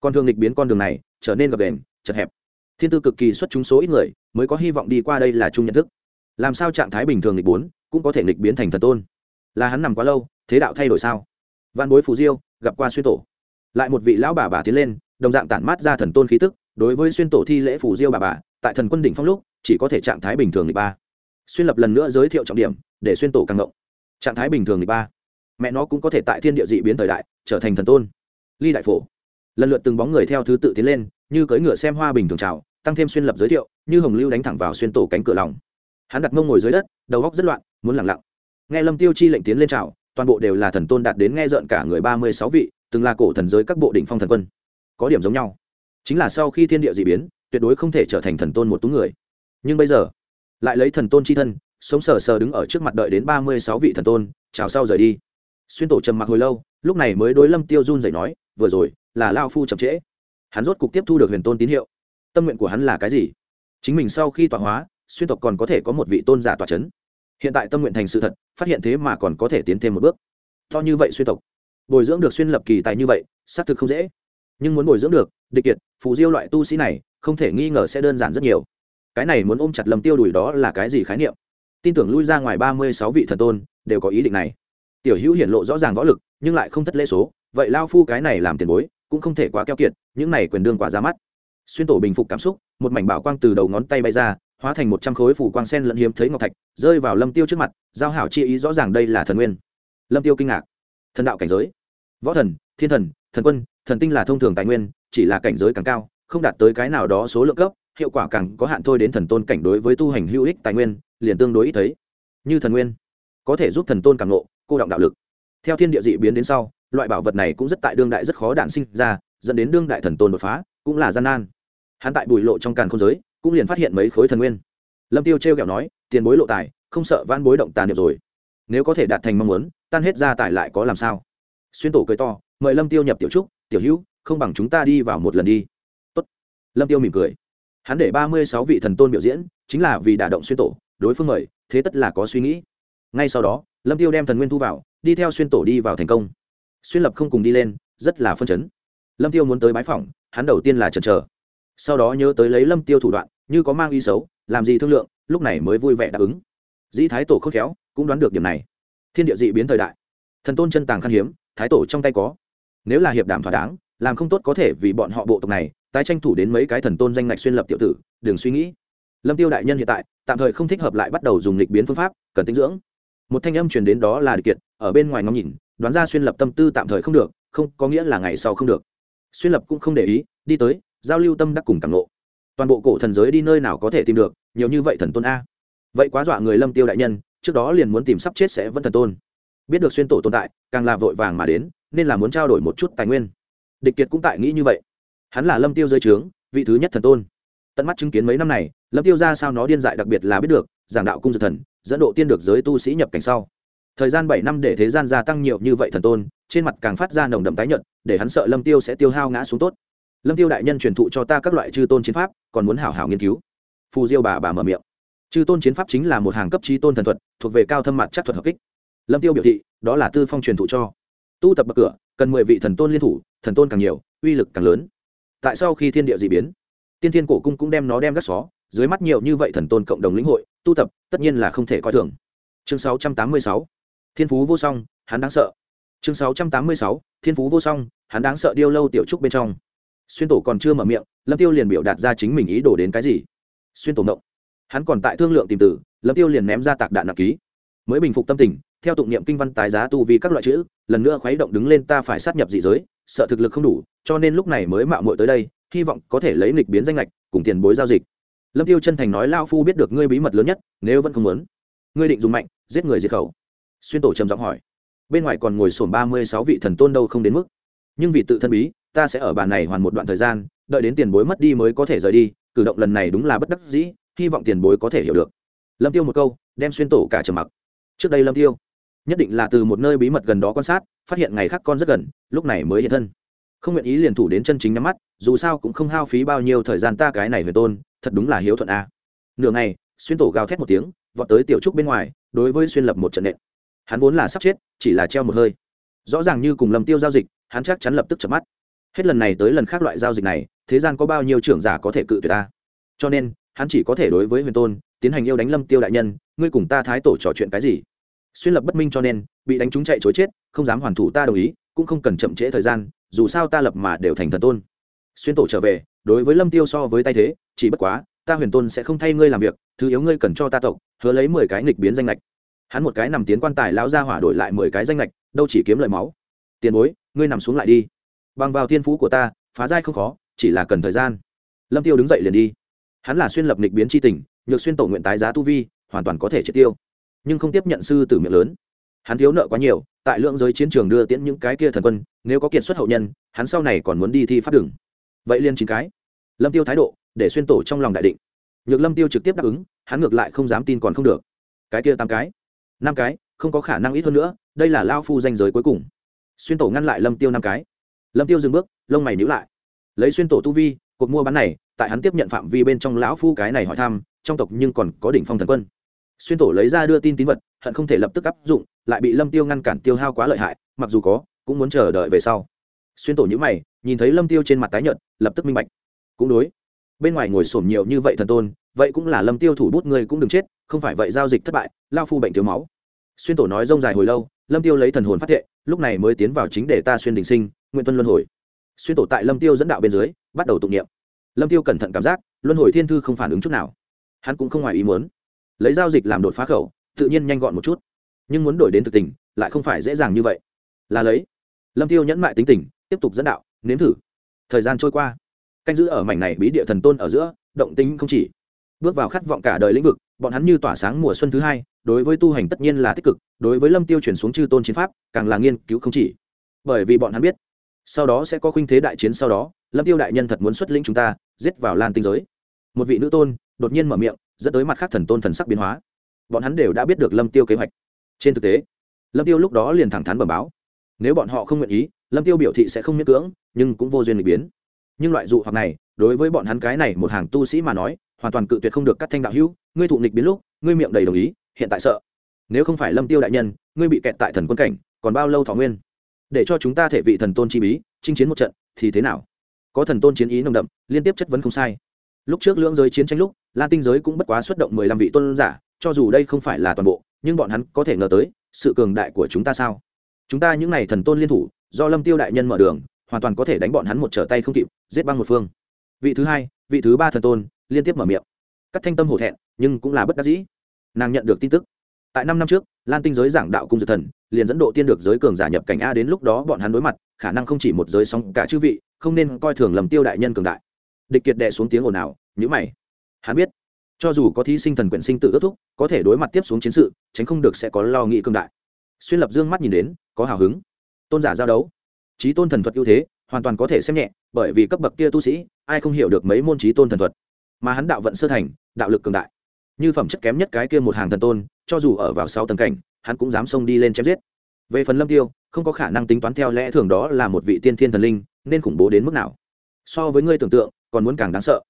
Con thường nghịch biến con đường này, trở nên gập đền chật hẹp. Thiên tư cực kỳ xuất chúng số ít người, mới có hy vọng đi qua đây là chung nhận thức. Làm sao trạng thái bình thường nghịch bốn, cũng có thể nghịch biến thành thần tôn? Là hắn nằm quá lâu, thế đạo thay đổi sao? Văn bối phù diêu, gặp qua xuyên tổ. Lại một vị lão bà bà tiến lên, đồng dạng tản mát ra thần tôn khí tức, đối với xuyên tổ thi lễ phù diêu bà bà, tại thần quân đỉnh phong lúc, chỉ có thể trạng thái bình thường nghịch ba xuyên lập lần nữa giới thiệu trọng điểm, để xuyên tổ càng ngộng. Trạng thái bình thường thì ba. Mẹ nó cũng có thể tại thiên địa dị biến thời đại, trở thành thần tôn. Ly đại phổ. Lần lượt từng bóng người theo thứ tự tiến lên, như cưỡi ngựa xem hoa bình thường trào tăng thêm xuyên lập giới thiệu, như hồng lưu đánh thẳng vào xuyên tổ cánh cửa lòng. Hắn đặt mông ngồi dưới đất, đầu góc rất loạn, muốn lặng lặng. Nghe lâm tiêu chi lệnh tiến lên trào toàn bộ đều là thần tôn đạt đến nghe rợn cả người ba mươi sáu vị, từng là cổ thần giới các bộ đỉnh phong thần quân. Có điểm giống nhau. Chính là sau khi thiên địa dị biến, tuyệt đối không thể trở thành thần tôn một tú người. Nhưng bây giờ lại lấy thần tôn chi thân, sống sờ sờ đứng ở trước mặt đợi đến ba mươi sáu vị thần tôn, chào sau rời đi. Xuyên tổ trầm mặc hồi lâu, lúc này mới đối lâm tiêu run dậy nói, vừa rồi, là lao phu chậm trễ. Hắn rốt cục tiếp thu được huyền tôn tín hiệu. Tâm nguyện của hắn là cái gì? Chính mình sau khi tọa hóa, xuyên tộc còn có thể có một vị tôn giả tọa c h ấ n hiện tại tâm nguyện thành sự thật, phát hiện thế mà còn có thể tiến thêm một bước. To như vậy xuyên tộc, bồi dưỡng được xuyên lập kỳ tài như vậy, xác thực không dễ. Nhưng muốn bồi dưỡng được, địch kiệt, phù diêu loại tu sĩ này, không thể nghi ngờ sẽ đơn giản rất nhiều cái này muốn ôm chặt lâm tiêu đùi đó là cái gì khái niệm? Tin tưởng lui ra ngoài ba mươi sáu vị thần tôn, đều có ý định này. Tiểu hữu hiển lộ rõ ràng võ lực, nhưng lại không thất lễ số, vậy lao phu cái này làm tiền bối, cũng không thể quá keo kiệt, những này quyền đương quả ra mắt. Xuyên tổ bình phục cảm xúc, một mảnh bảo quang từ đầu ngón tay bay ra, hóa thành một trăm khối phủ quang sen lẫn hiếm thấy ngọc thạch, rơi vào lâm tiêu trước mặt, giao hảo chi ý rõ ràng đây là thần nguyên. Lâm tiêu kinh ngạc. Thần đạo cảnh giới. Võ thần, thiên thần thần quân, thần tinh là thông thường tài nguyên, chỉ là cảnh giới càng cao, không đạt tới cái nào đó số lượng cấp hiệu quả càng có hạn thôi đến thần tôn cảnh đối với tu hành hữu ích tài nguyên, liền tương đối ít thấy. Như thần nguyên, có thể giúp thần tôn càng nộ cô động đạo lực. Theo thiên địa dị biến đến sau, loại bảo vật này cũng rất tại đương đại rất khó đản sinh ra, dẫn đến đương đại thần tôn đột phá, cũng là gian nan. Hắn tại bùi lộ trong càn không giới, cũng liền phát hiện mấy khối thần nguyên. Lâm tiêu trêu kẹo nói, tiền bối lộ tài, không sợ van bối động tàn được rồi. Nếu có thể đạt thành mong muốn, tan hết gia tài lại có làm sao? Xuyên tổ cười to, mời lâm tiêu nhập tiểu trúc, tiểu hữu, không bằng chúng ta đi vào một lần đi. Tốt. lâm tiêu mỉm cười hắn để ba mươi sáu vị thần tôn biểu diễn, chính là vì đả động xuyên tổ, đối phương mời, thế tất là có suy nghĩ. Ngay sau đó, lâm tiêu đem thần nguyên thu vào, đi theo xuyên tổ đi vào thành công. Xuyên lập không cùng đi lên, rất là phân chấn. Lâm tiêu muốn tới bái phỏng, hắn đầu tiên là chần chờ. Sau đó nhớ tới lấy lâm tiêu thủ đoạn, như có mang ý xấu, làm gì thương lượng, lúc này mới vui vẻ đáp ứng. Dĩ thái tổ khôn khéo, cũng đoán được điểm này. Thiên địa dị biến thời đại. Thần tôn chân tàng khan hiếm, thái tổ trong tay có. Nếu là hiệp đảm thỏa đáng, làm không tốt có thể vì bọn họ bộ tộc này tái tranh thủ đến mấy cái thần tôn danh ngạch xuyên lập tiểu tử, đừng suy nghĩ. Lâm tiêu đại nhân hiện tại, tạm thời không thích hợp lại bắt đầu dùng lịch biến phương pháp, cần tinh dưỡng. Một thanh âm truyền đến đó là địch kiệt, ở bên ngoài ngóng nhìn, đoán ra xuyên lập tâm tư tạm thời không được, không, có nghĩa là ngày sau không được. Xuyên lập cũng không để ý, đi tới, giao lưu tâm đắc cùng cảm nộ toàn bộ cổ thần giới đi nơi nào có thể tìm được, nhiều như vậy thần tôn a. Vậy quá dọa người lâm tiêu đại nhân, trước đó liền muốn tìm sắp chết sẽ vẫn thần tôn. Biết được xuyên tổ tồn tại, càng là vội vàng mà đến, nên là muốn trao đổi một chút tài nguyên. Địch kiệt cũng tại nghĩ như vậy hắn là lâm tiêu giới trướng, vị thứ nhất thần tôn. Tận mắt chứng kiến mấy năm này, lâm tiêu ra sao nó điên dại đặc biệt là biết được, giảng đạo cung dược thần, dẫn độ tiên được giới tu sĩ nhập cảnh sau. Thời gian bảy năm để thế gian gia tăng nhiều như vậy thần tôn, trên mặt càng phát ra nồng đậm tái nhợt, để hắn sợ lâm tiêu sẽ tiêu hao ngã xuống tốt. Lâm tiêu đại nhân truyền thụ cho ta các loại chư tôn chiến pháp, còn muốn hảo hảo nghiên cứu. Phù diêu bà bà mở miệng. Chư tôn chiến pháp chính là một hàng cấp trí tôn thần thuật, thuộc về cao thâm mặt chắc thuật hợp kích. Lâm tiêu biểu thị, đó là tư phong truyền thụ cho. Tu tập bậc cửa, cần mười vị thần tôn liên thủ, thần tôn càng nhiều, uy lực càng lớn tại sau khi thiên địa dị biến, tiên thiên cổ cung cũng đem nó đem gắt xó, dưới mắt nhiều như vậy thần tôn cộng đồng lĩnh hội, tu tập, tất nhiên là không thể coi thường. Chương 686 thiên phú vô song, hắn đáng sợ. Chương 686 thiên phú vô song, hắn đáng sợ điêu lâu tiểu trúc bên trong. Xuyên tổ còn chưa mở miệng, lâm tiêu liền biểu đạt ra chính mình ý đồ đến cái gì. Xuyên tổ mộng hắn còn tại thương lượng tìm tử, lâm tiêu liền ném ra tạc đạn nạp ký. Mới bình phục tâm tình, theo tụng niệm kinh văn tái giá tu vì các loại chữ, lần nữa khuấy động đứng lên ta phải sát nhập dị giới sợ thực lực không đủ, cho nên lúc này mới mạo muội tới đây, hy vọng có thể lấy nghịch biến danh lệch cùng tiền bối giao dịch. Lâm tiêu chân thành nói lao phu biết được ngươi bí mật lớn nhất, nếu vẫn không muốn, ngươi định dùng mạnh, giết người diệt khẩu. Xuyên tổ trầm giọng hỏi. Bên ngoài còn ngồi sổm ba mươi sáu vị thần tôn đâu không đến mức. Nhưng vì tự thân bí, ta sẽ ở bàn này hoàn một đoạn thời gian, đợi đến tiền bối mất đi mới có thể rời đi, cử động lần này đúng là bất đắc dĩ, hy vọng tiền bối có thể hiểu được. Lâm tiêu một câu, đem xuyên tổ cả trầm mặc. Trước đây lâm tiêu nhất định là từ một nơi bí mật gần đó quan sát, phát hiện ngày khác con rất gần, lúc này mới hiện thân. Không nguyện ý liền thủ đến chân chính nhắm mắt, dù sao cũng không hao phí bao nhiêu thời gian ta cái này về tôn, thật đúng là hiếu thuận a. Nửa ngày, xuyên tổ gào thét một tiếng, vọt tới tiểu trúc bên ngoài, đối với xuyên lập một trận nện. Hắn vốn là sắp chết, chỉ là treo một hơi. Rõ ràng như cùng lâm tiêu giao dịch, hắn chắc chắn lập tức chập mắt. Hết lần này tới lần khác loại giao dịch này, thế gian có bao nhiêu trưởng giả có thể cự tuyệt ta? Cho nên, hắn chỉ có thể đối với huyền tôn, tiến hành yêu đánh lâm tiêu đại nhân, ngươi cùng ta thái tổ trò chuyện cái gì? Xuyên lập bất minh cho nên, bị đánh trúng chạy chối chết, không dám hoàn thủ ta đồng ý, cũng không cần chậm trễ thời gian, dù sao ta lập mà đều thành thần tôn. Xuyên tổ trở về, đối với lâm tiêu so với tay thế, chỉ bất quá, ta huyền tôn sẽ không thay ngươi làm việc, thứ yếu ngươi cần cho ta tộc, hứa lấy mười cái nghịch biến danh lệch hắn một cái nằm tiến quan tài lão ra hỏa đổi lại mười cái danh lệch đâu chỉ kiếm lời máu. Tiền bối, ngươi nằm xuống lại đi. Bằng vào thiên phú của ta, phá giai không khó, chỉ là cần thời gian. Lâm tiêu đứng dậy liền đi. Hắn là xuyên lập nghịch biến chi tình, nhược xuyên tổ nguyện tái giá tu vi, hoàn toàn có thể triệt tiêu nhưng không tiếp nhận sư tử miệng lớn. Hắn thiếu nợ quá nhiều, tại lượng giới chiến trường đưa tiễn những cái kia thần quân, nếu có kiệt xuất hậu nhân, hắn sau này còn muốn đi thi pháp đường. Vậy liên chín cái. Lâm tiêu thái độ, để xuyên tổ trong lòng đại định. Nhược lâm tiêu trực tiếp đáp ứng, hắn ngược lại không dám tin còn không được. Cái kia tám cái, năm cái, không có khả năng ít hơn nữa, đây là lao phu danh giới cuối cùng. Xuyên tổ ngăn lại lâm tiêu năm cái. Lâm tiêu dừng bước, lông mày nhíu lại. Lấy xuyên tổ tu vi, cuộc mua bán này, tại hắn tiếp nhận phạm vi bên trong lão phu cái này hỏi thăm, trong tộc nhưng còn có đỉnh phong thần quân xuyên tổ lấy ra đưa tin tín vật, hận không thể lập tức áp dụng, lại bị lâm tiêu ngăn cản tiêu hao quá lợi hại, mặc dù có, cũng muốn chờ đợi về sau. Xuyên tổ nhữ mày, nhìn thấy lâm tiêu trên mặt tái nhợt, lập tức minh bạch. Cũng đối. Bên ngoài ngồi sổm nhiều như vậy thần tôn, vậy cũng là lâm tiêu thủ bút người cũng đừng chết, không phải vậy giao dịch thất bại, lao phu bệnh thiếu máu. Xuyên tổ nói rông dài hồi lâu, lâm tiêu lấy thần hồn phát thệ, lúc này mới tiến vào chính để ta xuyên đình sinh, nguyện tuân luân hồi. Xuyên tổ tại lâm tiêu dẫn đạo bên dưới, bắt đầu tụng niệm. Lâm tiêu cẩn thận cảm giác, luân hồi thiên thư không phản ứng chút nào. Hắn cũng không ngoài ý muốn lấy giao dịch làm đột phá khẩu, tự nhiên nhanh gọn một chút. Nhưng muốn đổi đến thực tình, lại không phải dễ dàng như vậy. Là lấy. Lâm tiêu nhẫn mại tính tình, tiếp tục dẫn đạo, nếm thử. Thời gian trôi qua. Canh giữ ở mảnh này bí địa thần tôn ở giữa, động tính không chỉ. Bước vào khát vọng cả đời lĩnh vực, bọn hắn như tỏa sáng mùa xuân thứ hai, đối với tu hành tất nhiên là tích cực, đối với lâm tiêu chuyển xuống chư tôn chiến pháp, càng là nghiên cứu không chỉ. Bởi vì bọn hắn biết, sau đó sẽ có khuynh thế đại chiến sau đó, lâm tiêu đại nhân thật muốn xuất lĩnh chúng ta, giết vào lan tinh giới. Một vị nữ tôn, đột nhiên mở miệng dẫn tới mặt khác thần tôn thần sắc biến hóa. Bọn hắn đều đã biết được lâm tiêu kế hoạch. Trên thực tế, lâm tiêu lúc đó liền thẳng thắn bẩm báo, nếu bọn họ không nguyện ý, lâm tiêu biểu thị sẽ không miễn cưỡng, nhưng cũng vô duyên lịch biến. Nhưng loại dụ hoặc này, đối với bọn hắn cái này một hàng tu sĩ mà nói, hoàn toàn cự tuyệt không được cắt thanh đạo hữu, ngươi thụ nghịch biến lúc, ngươi miệng đầy đồng ý, hiện tại sợ. Nếu không phải lâm tiêu đại nhân, ngươi bị kẹt tại thần quân cảnh, còn bao lâu thọ nguyên? Để cho chúng ta thể vị thần tôn chi bí, chinh chiến một trận, thì thế nào? Có thần tôn chiến ý nồng đậm, liên tiếp chất vấn không sai. Lúc trước lưỡng giới chiến tranh lúc lan tinh giới cũng bất quá xuất động mười lăm vị tôn giả, cho dù đây không phải là toàn bộ, nhưng bọn hắn có thể ngờ tới, sự cường đại của chúng ta sao? Chúng ta những n à y thần tôn liên thủ, do lâm tiêu đại nhân mở đường, hoàn toàn có thể đánh bọn hắn một trở tay không kịp, giết băng một phương. Vị thứ hai, vị thứ ba thần tôn, liên tiếp mở miệng. Cắt thanh tâm hổ thẹn, nhưng cũng là bất đắc dĩ. Nàng nhận được tin tức. Tại năm năm trước, lan tinh giới giảng đạo cung dược thần, liền dẫn độ tiên được giới cường giả nhập cảnh a đến lúc đó bọn hắn đối mặt, khả năng không chỉ một giới sóng cả chư vị, không nên coi thường lầm tiêu đại nhân cường đại. Địch kiệt đệ xuống tiếng ồn ào nhữ mày hắn biết. Cho dù có thí sinh thần quyển sinh tự ước thúc, có thể đối mặt tiếp xuống chiến sự, tránh không được sẽ có lo nghĩ cương đại. Xuyên lập dương mắt nhìn đến, có hào hứng. Tôn giả giao đấu. Trí tôn thần thuật ưu thế, hoàn toàn có thể xem nhẹ, bởi vì cấp bậc kia tu sĩ, ai không hiểu được mấy môn trí tôn thần thuật. Mà hắn đạo vận sơ thành, đạo lực cường đại. Như phẩm chất kém nhất cái kia một hàng thần tôn, cho dù ở vào sau tầng cảnh, hắn cũng dám xông đi lên chém giết. Về phần lâm tiêu, không có khả năng tính toán theo lẽ thường đó là một vị tiên thiên thần linh, nên khủng bố đến mức nào. So với ngươi tưởng tượng, còn muốn càng đáng sợ.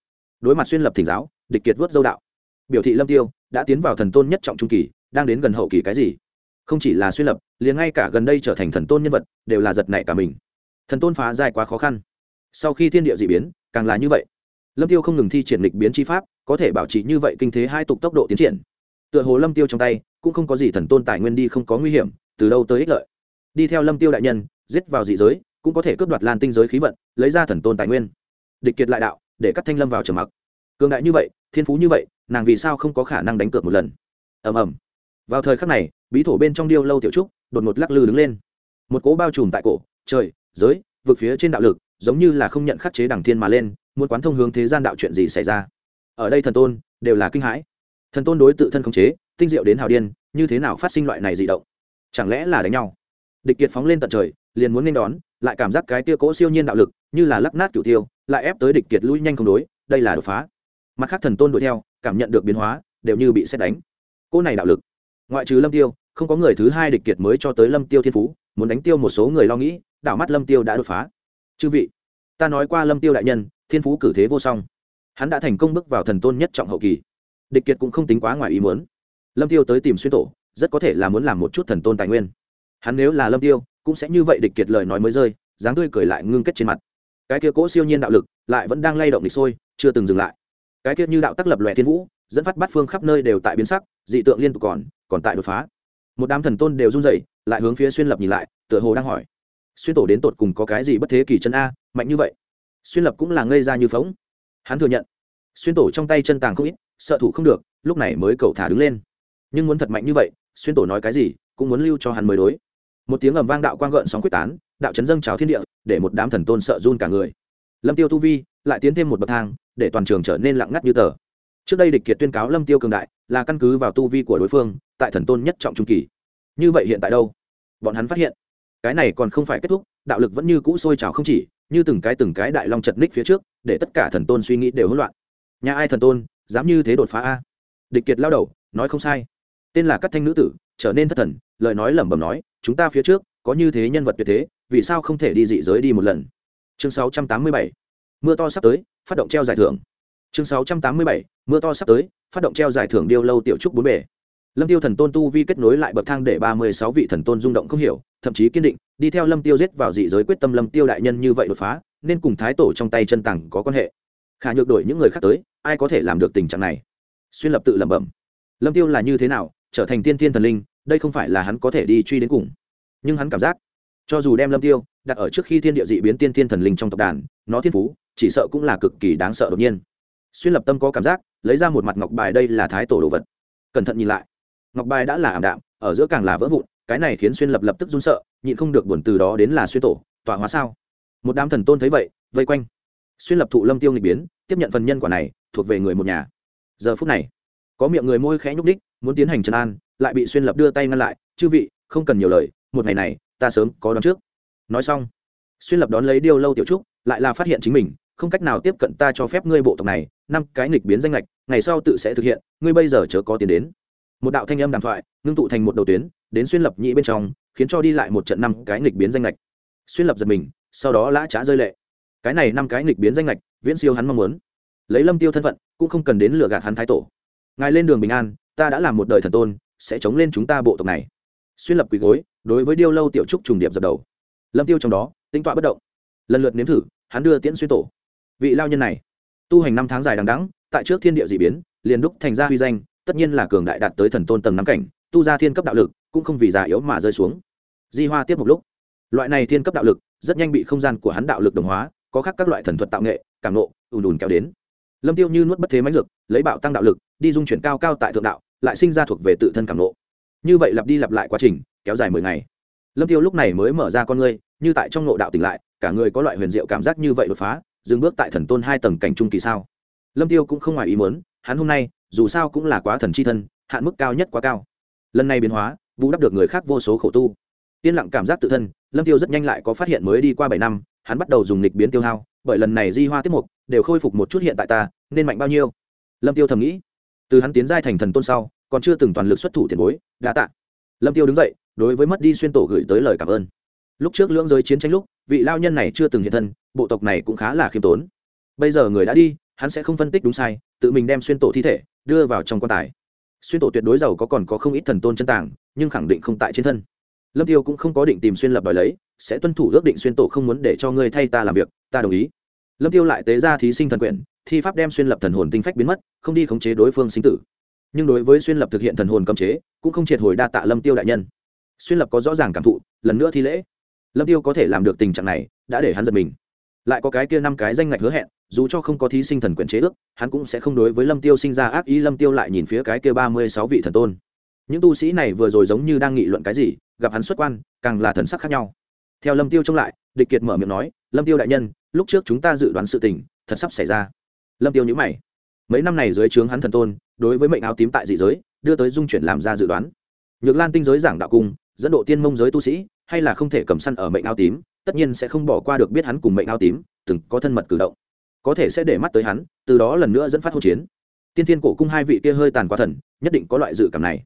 Đối mặt xuyên lập thỉnh giáo địch kiệt vớt dâu đạo. Biểu thị lâm tiêu đã tiến vào thần tôn nhất trọng trung kỳ, đang đến gần hậu kỳ cái gì? Không chỉ là xuyên lập, liền ngay cả gần đây trở thành thần tôn nhân vật, đều là giật nảy cả mình. Thần tôn phá dài quá khó khăn. Sau khi thiên địa dị biến, càng là như vậy. Lâm tiêu không ngừng thi triển lịch biến chi pháp, có thể bảo trì như vậy kinh thế hai tục tốc độ tiến triển. Tựa hồ lâm tiêu trong tay cũng không có gì thần tôn tài nguyên đi không có nguy hiểm, từ đâu tới ích lợi. Đi theo lâm tiêu đại nhân, giết vào dị giới, cũng có thể cướp đoạt lan tinh giới khí vận, lấy ra thần tôn tài nguyên. Địch kiệt lại đạo, để cắt thanh lâm vào trầm mặc cường đại như vậy, thiên phú như vậy, nàng vì sao không có khả năng đánh cược một lần? Ầm ầm. Vào thời khắc này, bí thổ bên trong điêu lâu tiểu trúc đột ngột lắc lư đứng lên. Một cỗ bao trùm tại cổ, trời, giới, vực phía trên đạo lực, giống như là không nhận khắc chế đẳng thiên mà lên, muốn quán thông hướng thế gian đạo chuyện gì xảy ra. Ở đây thần tôn, đều là kinh hãi. Thần tôn đối tự thân khống chế, tinh diệu đến hào điên, như thế nào phát sinh loại này dị động? Chẳng lẽ là đánh nhau? Địch kiệt phóng lên tận trời, liền muốn nên đón, lại cảm giác cái tia cỗ siêu nhiên đạo lực, như là lắc nát cửu tiêu, lại ép tới địch kiệt lui nhanh không đối, đây là đột phá mặt khác thần tôn đuổi theo, cảm nhận được biến hóa, đều như bị xét đánh. Cô này đạo lực. Ngoại trừ lâm tiêu, không có người thứ hai địch kiệt mới cho tới lâm tiêu thiên phú, muốn đánh tiêu một số người lo nghĩ, đảo mắt lâm tiêu đã đột phá. Chư vị, ta nói qua lâm tiêu đại nhân, thiên phú cử thế vô song. Hắn đã thành công bước vào thần tôn nhất trọng hậu kỳ. Địch kiệt cũng không tính quá ngoài ý muốn. Lâm tiêu tới tìm xuyên tổ, rất có thể là muốn làm một chút thần tôn tài nguyên. Hắn nếu là lâm tiêu, cũng sẽ như vậy địch kiệt lời nói mới rơi, dáng tươi cười lại ngưng kết trên mặt. Cái kia cỗ siêu nhiên đạo lực, lại vẫn đang lay động địch sôi, chưa từng dừng lại cái kia như đạo tắc lập lòe thiên vũ, dẫn phát bát phương khắp nơi đều tại biến sắc, dị tượng liên tục còn còn tại đột phá. Một đám thần tôn đều run rẩy, lại hướng phía xuyên lập nhìn lại, tựa hồ đang hỏi. Xuyên tổ đến tột cùng có cái gì bất thế kỳ chân a, mạnh như vậy? Xuyên lập cũng là ngây ra như phóng. Hắn thừa nhận. Xuyên tổ trong tay chân tàng không ít, sợ thủ không được, lúc này mới cậu thả đứng lên. Nhưng muốn thật mạnh như vậy, xuyên tổ nói cái gì, cũng muốn lưu cho hắn mới đối. Một tiếng ầm vang đạo quang gợn sóng quyết tán, đạo chấn dâng trào thiên địa, để một đám thần tôn sợ run cả người. Lâm tiêu tu vi, lại tiến thêm một bậc thang để toàn trường trở nên lặng ngắt như tờ. Trước đây địch kiệt tuyên cáo lâm tiêu cường đại là căn cứ vào tu vi của đối phương, tại thần tôn nhất trọng trung kỳ. Như vậy hiện tại đâu? Bọn hắn phát hiện, cái này còn không phải kết thúc, đạo lực vẫn như cũ sôi trào không chỉ, như từng cái từng cái đại long chật ních phía trước, để tất cả thần tôn suy nghĩ đều hỗn loạn. Nhà ai thần tôn, dám như thế đột phá a? Địch kiệt lao đầu, nói không sai. Tên là các thanh nữ tử, trở nên thất thần, lời nói lẩm bẩm nói, chúng ta phía trước, có như thế nhân vật tuyệt thế, vì sao không thể đi dị giới đi một lần? Chương 687 mưa to sắp tới phát động treo giải thưởng. Chương 687 mưa to sắp tới, phát động treo giải thưởng điêu lâu tiểu trúc bốn bể lâm tiêu thần tôn tu vi kết nối lại bậc thang để ba mươi sáu vị thần tôn rung động không hiểu, thậm chí kiên định, đi theo lâm tiêu giết vào dị giới quyết tâm lâm tiêu đại nhân như vậy đột phá, nên cùng thái tổ trong tay chân tặng có quan hệ. Khả nhược đổi những người khác tới, ai có thể làm được tình trạng này? Xuyên lập tự lẩm bẩm. Lâm tiêu là như thế nào, trở thành tiên thiên thần linh, đây không phải là hắn có thể đi truy đến cùng. Nhưng hắn cảm giác, cho dù đem lâm tiêu đặt ở trước khi thiên địa dị biến tiên thiên thần linh trong tộc đàn, nó thiên phú chỉ sợ cũng là cực kỳ đáng sợ đột nhiên. Xuyên lập tâm có cảm giác, lấy ra một mặt ngọc bài đây là thái tổ đồ vật. Cẩn thận nhìn lại. Ngọc bài đã là ảm đạm, ở giữa càng là vỡ vụn, cái này khiến xuyên lập lập tức run sợ, nhịn không được buồn từ đó đến là xuyên tổ, tọa hóa sao? Một đám thần tôn thấy vậy, vây quanh. Xuyên lập thụ lâm tiêu nghịch biến, tiếp nhận phần nhân quả này, thuộc về người một nhà. Giờ phút này, có miệng người môi khẽ nhúc đích muốn tiến hành trấn an, lại bị xuyên lập đưa tay ngăn lại, chư vị, không cần nhiều lời, một ngày này, ta sớm có đón trước. Nói xong, xuyên lập đón lấy điêu lâu tiểu trúc, lại là phát hiện chính mình không cách nào tiếp cận ta cho phép ngươi bộ tộc này, năm cái nghịch biến danh lệch, ngày sau tự sẽ thực hiện, ngươi bây giờ chớ có tiền đến. Một đạo thanh âm đàm thoại, ngưng tụ thành một đầu tuyến, đến xuyên lập nhị bên trong, khiến cho đi lại một trận năm cái nghịch biến danh lệch. Xuyên lập giật mình, sau đó lã trá rơi lệ. Cái này năm cái nghịch biến danh lệch, viễn siêu hắn mong muốn. Lấy lâm tiêu thân phận, cũng không cần đến lừa gạt hắn thái tổ. Ngài lên đường bình an, ta đã làm một đời thần tôn, sẽ chống lên chúng ta bộ tộc này. Xuyên lập quỳ gối, đối với điêu lâu tiểu trúc trùng điệp dập đầu. Lâm tiêu trong đó, tính tọa bất động. Lần lượt nếm thử, hắn đưa tiễn xuyên tổ vị lao nhân này. Tu hành năm tháng dài đằng đẵng, tại trước thiên địa dị biến, liền đúc thành ra huy danh, tất nhiên là cường đại đạt tới thần tôn tầng năm cảnh, tu ra thiên cấp đạo lực, cũng không vì già yếu mà rơi xuống. Di hoa tiếp một lúc. Loại này thiên cấp đạo lực, rất nhanh bị không gian của hắn đạo lực đồng hóa, có khác các loại thần thuật tạo nghệ, cảm nộ ùn ùn kéo đến. Lâm tiêu như nuốt bất thế mãnh dược, lấy bạo tăng đạo lực, đi dung chuyển cao cao tại thượng đạo, lại sinh ra thuộc về tự thân cảm nộ như vậy lặp đi lặp lại quá trình, kéo dài mười ngày. Lâm tiêu lúc này mới mở ra con ngươi, như tại trong nộ đạo tỉnh lại, cả người có loại huyền diệu cảm giác như vậy đột phá dừng bước tại thần tôn hai tầng cảnh trung kỳ sao? Lâm tiêu cũng không ngoài ý muốn, hắn hôm nay, dù sao cũng là quá thần chi thân, hạn mức cao nhất quá cao. Lần này biến hóa vũ đắp được người khác vô số khổ tu. Yên lặng cảm giác tự thân, lâm tiêu rất nhanh lại có phát hiện mới đi qua bảy năm, hắn bắt đầu dùng lịch biến tiêu hao, bởi lần này di hoa tiết mục đều khôi phục một chút hiện tại ta, nên mạnh bao nhiêu? Lâm tiêu thầm nghĩ. Từ hắn tiến giai thành thần tôn sau, còn chưa từng toàn lực xuất thủ tiền bối đã tạ. Lâm tiêu đứng dậy, đối với mất đi xuyên tổ gửi tới lời cảm ơn lúc trước lưỡng giới chiến tranh lúc, vị lao nhân này chưa từng hiện thân, bộ tộc này cũng khá là khiêm tốn. Bây giờ người đã đi, hắn sẽ không phân tích đúng sai, tự mình đem xuyên tổ thi thể đưa vào trong quan tài. Xuyên tổ tuyệt đối giàu có còn có không ít thần tôn chân tàng, nhưng khẳng định không tại trên thân. Lâm tiêu cũng không có định tìm xuyên lập đòi lấy, sẽ tuân thủ ước định xuyên tổ không muốn để cho ngươi thay ta làm việc, ta đồng ý. Lâm tiêu lại tế ra thí sinh thần quyển, thi pháp đem xuyên lập thần hồn tinh phách biến mất, không đi khống chế đối phương sinh tử. Nhưng đối với xuyên lập thực hiện thần hồn cấm chế, cũng không triệt hồi đa tạ lâm tiêu đại nhân. Xuyên lập có rõ ràng cảm thụ, lần nữa thi lễ lâm tiêu có thể làm được tình trạng này, đã để hắn giật mình. Lại có cái kia năm cái danh ngạch hứa hẹn, dù cho không có thí sinh thần quyền chế ước, hắn cũng sẽ không đối với lâm tiêu sinh ra ác ý. Lâm tiêu lại nhìn phía cái kia ba mươi sáu vị thần tôn. Những tu sĩ này vừa rồi giống như đang nghị luận cái gì, gặp hắn xuất quan, càng là thần sắc khác nhau. Theo lâm tiêu trông lại, địch kiệt mở miệng nói, lâm tiêu đại nhân, lúc trước chúng ta dự đoán sự tình, thật sắp xảy ra. Lâm tiêu nhữ mày. Mấy năm này dưới trướng hắn thần tôn, đối với mệnh áo tím tại dị giới, đưa tới dung chuyển làm ra dự đoán. Nhược lan tinh giới giảng đạo cung, dẫn độ tiên mông giới tu sĩ hay là không thể cầm săn ở mệnh áo tím, tất nhiên sẽ không bỏ qua được biết hắn cùng mệnh áo tím, từng có thân mật cử động. Có thể sẽ để mắt tới hắn, từ đó lần nữa dẫn phát hỗn chiến. Tiên thiên cổ cung hai vị kia hơi tàn quá thần, nhất định có loại dự cảm này.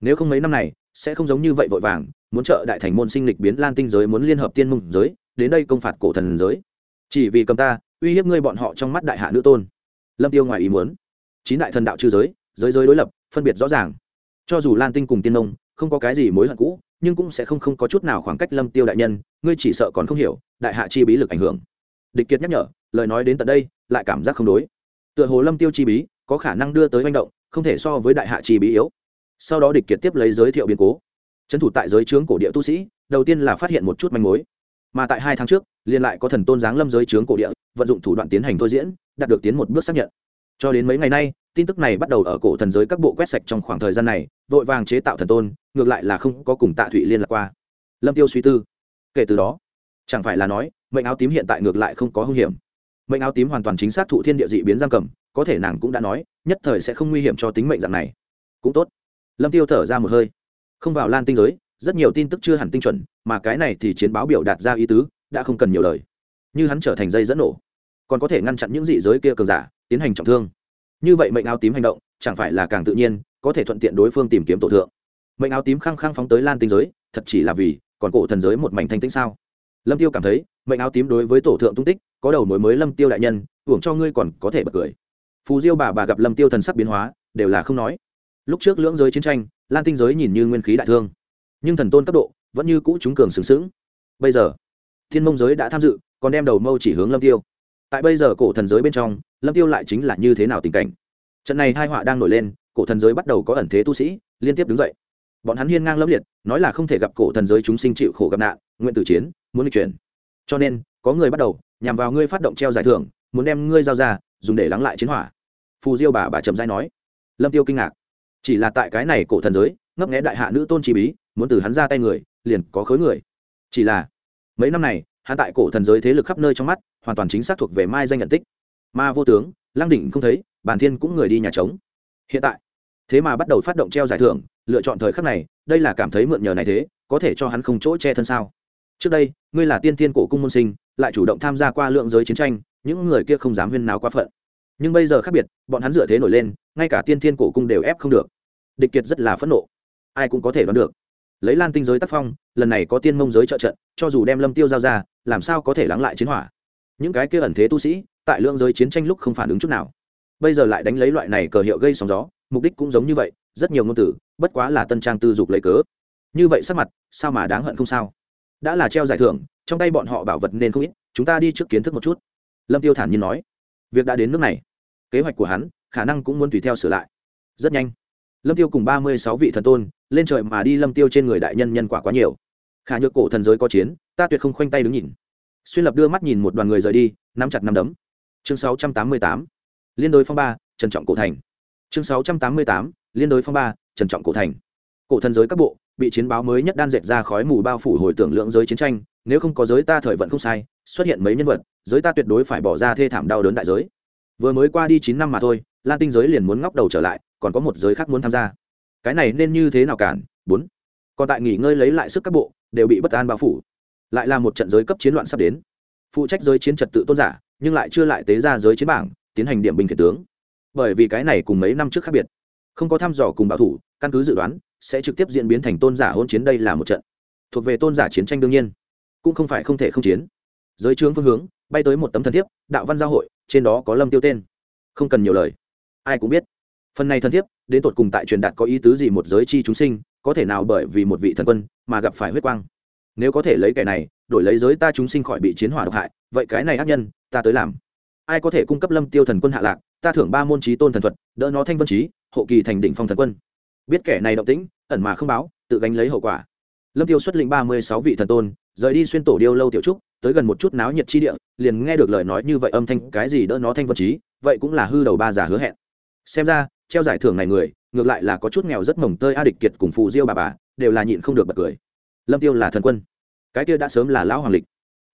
Nếu không mấy năm này, sẽ không giống như vậy vội vàng, muốn trợ đại thành môn sinh lịch biến lan tinh giới, muốn liên hợp tiên mông giới, đến đây công phạt cổ thần giới. Chỉ vì cầm ta, uy hiếp ngươi bọn họ trong mắt đại hạ nữ tôn. Lâm tiêu ngoài ý muốn. Chín đại thần đạo chư giới giới giới đối lập, phân biệt rõ ràng. Cho dù lan tinh cùng tiên nông, không có cái gì mối hận cũ nhưng cũng sẽ không không có chút nào khoảng cách lâm tiêu đại nhân, ngươi chỉ sợ còn không hiểu, đại hạ chi bí lực ảnh hưởng. Địch kiệt nhắc nhở, lời nói đến tận đây, lại cảm giác không đối. Tựa hồ lâm tiêu chi bí, có khả năng đưa tới manh động, không thể so với đại hạ chi bí yếu. Sau đó địch kiệt tiếp lấy giới thiệu biến cố. Trấn thủ tại giới trướng cổ địa tu sĩ, đầu tiên là phát hiện một chút manh mối. Mà tại hai tháng trước liên lại có thần tôn giáng lâm giới trướng cổ địa, vận dụng thủ đoạn tiến hành thôi diễn, đạt được tiến một bước xác nhận. Cho đến mấy ngày nay, tin tức này bắt đầu ở cổ thần giới các bộ quét sạch trong khoảng thời gian này vội vàng chế tạo thần tôn, ngược lại là không có cùng tạ thụy liên lạc qua. Lâm tiêu suy tư. Kể từ đó, chẳng phải là nói, mệnh áo tím hiện tại ngược lại không có hung hiểm. Mệnh áo tím hoàn toàn chính xác thụ thiên địa dị biến giam cầm, có thể nàng cũng đã nói, nhất thời sẽ không nguy hiểm cho tính mệnh dạng này. Cũng tốt. Lâm tiêu thở ra một hơi. Không vào lan tinh giới, rất nhiều tin tức chưa hẳn tinh chuẩn, mà cái này thì chiến báo biểu đạt ra ý tứ, đã không cần nhiều lời. Như hắn trở thành dây dẫn nổ, còn có thể ngăn chặn những dị giới kia cường giả, tiến hành trọng thương. Như vậy mệnh áo tím hành động chẳng phải là càng tự nhiên, có thể thuận tiện đối phương tìm kiếm tổ thượng. Mệnh áo tím khăng khăng phóng tới lan tinh giới, thật chỉ là vì, còn cổ thần giới một mảnh thanh tĩnh sao? Lâm tiêu cảm thấy, mệnh áo tím đối với tổ thượng tung tích, có đầu mối mới lâm tiêu đại nhân, hưởng cho ngươi còn có thể bật cười. Phù diêu bà bà gặp lâm tiêu thần sắc biến hóa, đều là không nói. Lúc trước lưỡng giới chiến tranh, lan tinh giới nhìn như nguyên khí đại thương, nhưng thần tôn cấp độ vẫn như cũ chúng cường sừng sững. Bây giờ, thiên mông giới đã tham dự, còn đem đầu mâu chỉ hướng lâm tiêu. Tại bây giờ cổ thần giới bên trong, lâm tiêu lại chính là như thế nào tình cảnh? Trận này hai họa đang nổi lên, cổ thần giới bắt đầu có ẩn thế tu sĩ, liên tiếp đứng dậy. Bọn hắn hiên ngang lâm liệt, nói là không thể gặp cổ thần giới chúng sinh chịu khổ gặp nạn, nguyện tử chiến, muốn lịch chuyển. Cho nên, có người bắt đầu, nhằm vào ngươi phát động treo giải thưởng, muốn đem ngươi giao ra, dùng để lắng lại chiến hỏa. Phù diêu bà bà trầm giai nói. Lâm tiêu kinh ngạc. Chỉ là tại cái này cổ thần giới, ngấp nghé đại hạ nữ tôn chi bí, muốn từ hắn ra tay người, liền có khối người. Chỉ là, mấy năm này, hắn tại cổ thần giới thế lực khắp nơi trong mắt, hoàn toàn chính xác thuộc về mai danh nhận tích. Ma vô tướng, lăng đỉnh không thấy Bàn thiên cũng người đi nhà trống. Hiện tại, thế mà bắt đầu phát động treo giải thưởng, lựa chọn thời khắc này, đây là cảm thấy mượn nhờ này thế, có thể cho hắn không chỗ che thân sao? Trước đây, ngươi là tiên thiên cổ cung môn sinh, lại chủ động tham gia qua lượng giới chiến tranh, những người kia không dám huyên nào quá phận. Nhưng bây giờ khác biệt, bọn hắn dựa thế nổi lên, ngay cả tiên thiên cổ cung đều ép không được. Địch kiệt rất là phẫn nộ. Ai cũng có thể đoán được. Lấy lan tinh giới tác phong, lần này có tiên mông giới trợ trận, cho dù đem lâm tiêu giao ra, làm sao có thể lắng lại chiến hỏa? Những cái kia ẩn thế tu sĩ, tại lượng giới chiến tranh lúc không phản ứng chút nào bây giờ lại đánh lấy loại này cờ hiệu gây sóng gió, mục đích cũng giống như vậy, rất nhiều ngôn từ, bất quá là tân trang tư dục lấy cớ. Như vậy sắc mặt, sao mà đáng hận không sao? Đã là treo giải thưởng, trong tay bọn họ bảo vật nên không ít, chúng ta đi trước kiến thức một chút. Lâm tiêu thản nhiên nói. Việc đã đến nước này, kế hoạch của hắn, khả năng cũng muốn tùy theo sửa lại. Rất nhanh. Lâm tiêu cùng ba mươi sáu vị thần tôn, lên trời mà đi lâm tiêu trên người đại nhân nhân quả quá nhiều. Khả nhược cổ thần giới có chiến, ta tuyệt không khoanh tay đứng nhìn. Xuyên lập đưa mắt nhìn một đoàn người rời đi, nắm chặt nắm đấm. Chương sáu trăm tám mươi tám liên đối phong ba, trần trọng cổ thành. Chương sáu trăm tám mươi tám, liên đối phong ba, trần trọng cổ thành. Cổ thần giới các bộ, bị chiến báo mới nhất đan dệt ra khói mù bao phủ hồi tưởng lượng giới chiến tranh, nếu không có giới ta thời vận không sai, xuất hiện mấy nhân vật, giới ta tuyệt đối phải bỏ ra thê thảm đau đớn đại giới. Vừa mới qua đi chín năm mà thôi, lan tinh giới liền muốn ngóc đầu trở lại, còn có một giới khác muốn tham gia. Cái này nên như thế nào cản? Bốn. Còn tại nghỉ ngơi lấy lại sức các bộ, đều bị bất an bao phủ. Lại là một trận giới cấp chiến loạn sắp đến. Phụ trách giới chiến trật tự tôn giả, nhưng lại chưa lại tế ra giới chiến bảng tiến hành điểm binh khiển tướng. Bởi vì cái này cùng mấy năm trước khác biệt. Không có thăm dò cùng bảo thủ, căn cứ dự đoán, sẽ trực tiếp diễn biến thành tôn giả hôn chiến đây là một trận. Thuộc về tôn giả chiến tranh đương nhiên, cũng không phải không thể không chiến. Giới trướng phương hướng, bay tới một tấm thần thiếp, đạo văn giao hội, trên đó có lâm tiêu tên. Không cần nhiều lời. Ai cũng biết. Phần này thần thiếp, đến tột cùng tại truyền đạt có ý tứ gì một giới chi chúng sinh, có thể nào bởi vì một vị thần quân mà gặp phải huyết quang. Nếu có thể lấy kẻ này, đổi lấy giới ta chúng sinh khỏi bị chiến hỏa độc hại, vậy cái này ác nhân, ta tới làm ai có thể cung cấp lâm tiêu thần quân hạ lạc, ta thưởng ba môn trí tôn thần thuật, đỡ nó thanh vân trí hộ kỳ thành đỉnh phong thần quân. Biết kẻ này động tĩnh, ẩn mà không báo, tự gánh lấy hậu quả. Lâm tiêu xuất lĩnh ba mươi sáu vị thần tôn, rời đi xuyên tổ điêu lâu tiểu trúc, tới gần một chút náo nhiệt chi địa, liền nghe được lời nói như vậy âm thanh, cái gì đỡ nó thanh vân trí vậy cũng là hư đầu ba giả hứa hẹn. Xem ra, treo giải thưởng này người, ngược lại là có chút nghèo rất mồng tơi a địch kiệt cùng phù diêu bà bà, đều là nhịn không được bật cười. Lâm tiêu là thần quân. Cái kia đã sớm là lão hoàng lịch.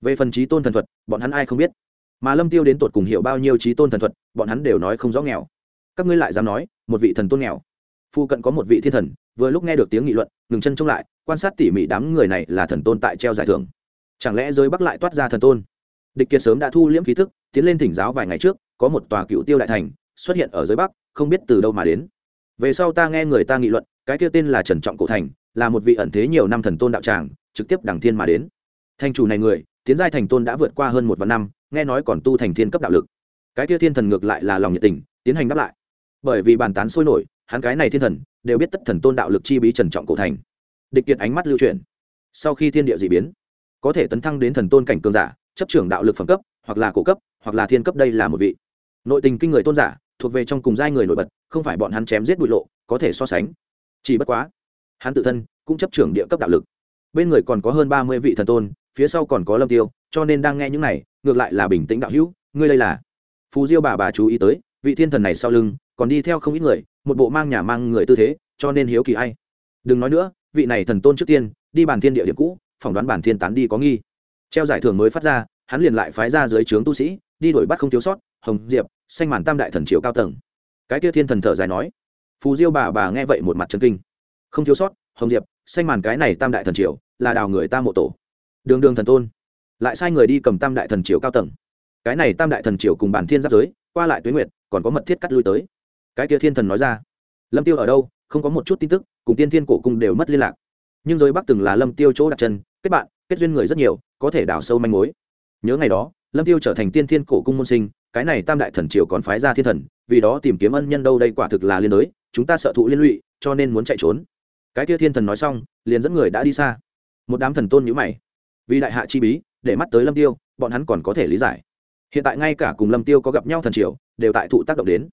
Về phần trí tôn thần thuật, bọn hắn ai không biết mà lâm tiêu đến tột cùng hiểu bao nhiêu trí tôn thần thuật, bọn hắn đều nói không rõ nghèo. Các ngươi lại dám nói, một vị thần tôn nghèo. Phu cận có một vị thiên thần, vừa lúc nghe được tiếng nghị luận, ngừng chân trông lại, quan sát tỉ mỉ đám người này là thần tôn tại treo giải thưởng. Chẳng lẽ giới bắc lại toát ra thần tôn? Địch kiệt sớm đã thu liễm khí thức, tiến lên thỉnh giáo vài ngày trước, có một tòa cựu tiêu đại thành, xuất hiện ở giới bắc, không biết từ đâu mà đến. Về sau ta nghe người ta nghị luận, cái kia tên là trần trọng cổ thành, là một vị ẩn thế nhiều năm thần tôn đạo tràng, trực tiếp đẳng thiên mà đến. Thành chủ này người, tiến giai thành tôn đã vượt qua hơn một vạn năm nghe nói còn tu thành thiên cấp đạo lực. Cái kia thiên thần ngược lại là lòng nhiệt tình, tiến hành đáp lại. Bởi vì bàn tán sôi nổi, hắn cái này thiên thần đều biết tất thần tôn đạo lực chi bí trần trọng cổ thành. Địch kiệt ánh mắt lưu truyền. sau khi thiên địa d ị biến, có thể tấn thăng đến thần tôn cảnh cường giả, chấp trưởng đạo lực phẩm cấp, hoặc là cổ cấp, hoặc là thiên cấp đây là một vị. Nội tình kinh người tôn giả, thuộc về trong cùng giai người nổi bật, không phải bọn hắn chém giết bụi lộ, có thể so sánh. Chỉ bất quá, hắn tự thân cũng chấp trưởng địa cấp đạo lực. Bên người còn có hơn ba mươi vị thần tôn phía sau còn có lâm tiêu, cho nên đang nghe những này, ngược lại là bình tĩnh đạo hữu, ngươi đây là. Phù diêu bà bà chú ý tới, vị thiên thần này sau lưng, còn đi theo không ít người, một bộ mang nhà mang người tư thế, cho nên hiếu kỳ ai. Đừng nói nữa, vị này thần tôn trước tiên, đi bàn thiên địa điểm cũ, phỏng đoán bản thiên tán đi có nghi. Treo giải thưởng mới phát ra, hắn liền lại phái ra dưới trướng tu sĩ, đi đổi bắt không thiếu sót, hồng diệp, xanh màn tam đại thần triều cao tầng. Cái kia thiên thần thở dài nói. Phù diêu bà bà nghe vậy một mặt chân kinh. Không thiếu sót, hồng diệp, xanh màn cái này tam đại thần triều, là đào người ta mộ tổ đường đường thần tôn, lại sai người đi cầm tam đại thần triều cao tầng. Cái này tam đại thần triều cùng bản thiên giáp giới, qua lại tuyến nguyệt, còn có mật thiết cắt lui tới. Cái kia thiên thần nói ra, lâm tiêu ở đâu, không có một chút tin tức, cùng tiên thiên cổ cung đều mất liên lạc. Nhưng giới bắc từng là lâm tiêu chỗ đặt chân, kết bạn, kết duyên người rất nhiều, có thể đào sâu manh mối. Nhớ ngày đó, lâm tiêu trở thành tiên thiên cổ cung môn sinh, cái này tam đại thần triều còn phái ra thiên thần, vì đó tìm kiếm ân nhân đâu đây quả thực là liên đới, chúng ta sợ thụ liên lụy, cho nên muốn chạy trốn. Cái kia thiên thần nói xong, liền dẫn người đã đi xa. Một đám thần tôn nhữ mày vì đại hạ chi bí, để mắt tới lâm tiêu, bọn hắn còn có thể lý giải. Hiện tại ngay cả cùng lâm tiêu có gặp nhau thần triều, đều tại thụ tác động đến.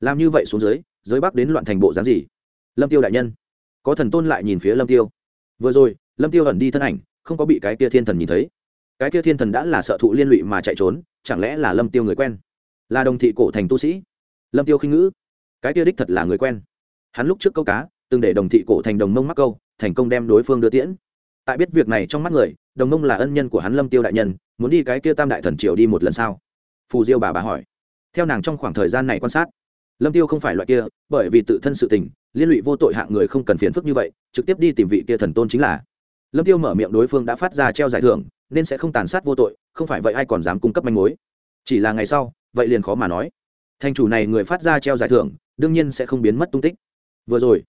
Làm như vậy xuống dưới, giới bắc đến loạn thành bộ dáng gì? Lâm tiêu đại nhân, có thần tôn lại nhìn phía lâm tiêu. Vừa rồi, lâm tiêu ẩn đi thân ảnh, không có bị cái kia thiên thần nhìn thấy. Cái kia thiên thần đã là sợ thụ liên lụy mà chạy trốn, chẳng lẽ là lâm tiêu người quen? Là đồng thị cổ thành tu sĩ. Lâm tiêu khinh ngữ. Cái kia đích thật là người quen. Hắn lúc trước câu cá, từng để đồng thị cổ thành đồng mông mắc câu, thành công đem đối phương đưa tiễn tại biết việc này trong mắt người, đồng mông là ân nhân của hắn lâm tiêu đại nhân, muốn đi cái kia tam đại thần triều đi một lần sao? Phù diêu bà bà hỏi. Theo nàng trong khoảng thời gian này quan sát, lâm tiêu không phải loại kia, bởi vì tự thân sự tình, liên lụy vô tội hạng người không cần phiền phức như vậy, trực tiếp đi tìm vị kia thần tôn chính là. Lâm tiêu mở miệng đối phương đã phát ra treo giải thưởng, nên sẽ không tàn sát vô tội, không phải vậy ai còn dám cung cấp manh mối. Chỉ là ngày sau, vậy liền khó mà nói. Thành chủ này người phát ra treo giải thưởng, đương nhiên sẽ không biến mất tung tích. Vừa rồi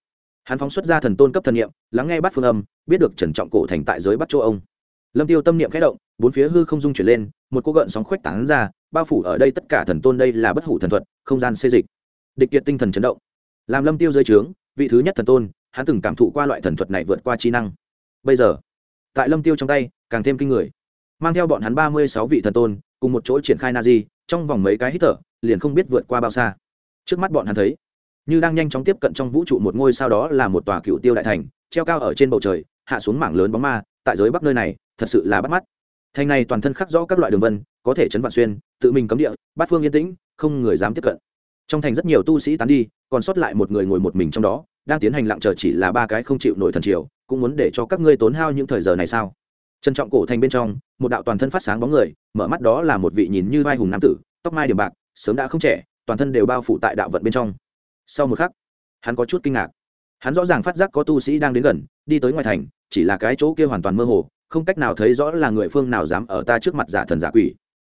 hắn phóng xuất ra thần tôn cấp thần niệm, lắng nghe bắt phương âm, biết được trần trọng cổ thành tại giới bắt chỗ ông. Lâm tiêu tâm niệm khẽ động, bốn phía hư không dung chuyển lên, một cô gợn sóng khuếch tán ra, bao phủ ở đây tất cả thần tôn đây là bất hủ thần thuật, không gian xê dịch. Địch kiệt tinh thần chấn động. Làm lâm tiêu rơi trướng, vị thứ nhất thần tôn, hắn từng cảm thụ qua loại thần thuật này vượt qua trí năng. Bây giờ, tại lâm tiêu trong tay, càng thêm kinh người. Mang theo bọn hắn ba mươi sáu vị thần tôn, cùng một chỗ triển khai na di trong vòng mấy cái hít thở, liền không biết vượt qua bao xa. Trước mắt bọn hắn thấy như đang nhanh chóng tiếp cận trong vũ trụ một ngôi sao đó là một tòa cựu tiêu đại thành, treo cao ở trên bầu trời, hạ xuống mảng lớn bóng ma, tại giới bắc nơi này, thật sự là bắt mắt. Thành này toàn thân khắc rõ các loại đường vân, có thể chấn vạn xuyên, tự mình cấm địa, bát phương yên tĩnh, không người dám tiếp cận. Trong thành rất nhiều tu sĩ tán đi, còn sót lại một người ngồi một mình trong đó, đang tiến hành lặng chờ chỉ là ba cái không chịu nổi thần triều, cũng muốn để cho các ngươi tốn hao những thời giờ này sao? Trân trọng cổ thành bên trong, một đạo toàn thân phát sáng bóng người, mở mắt đó là một vị nhìn như vai hùng nam tử, tóc mai điểm bạc, sớm đã không trẻ, toàn thân đều bao phủ tại đạo vận bên trong sau một khắc, hắn có chút kinh ngạc. Hắn rõ ràng phát giác có tu sĩ đang đến gần, đi tới ngoài thành, chỉ là cái chỗ kia hoàn toàn mơ hồ, không cách nào thấy rõ là người phương nào dám ở ta trước mặt giả thần giả quỷ.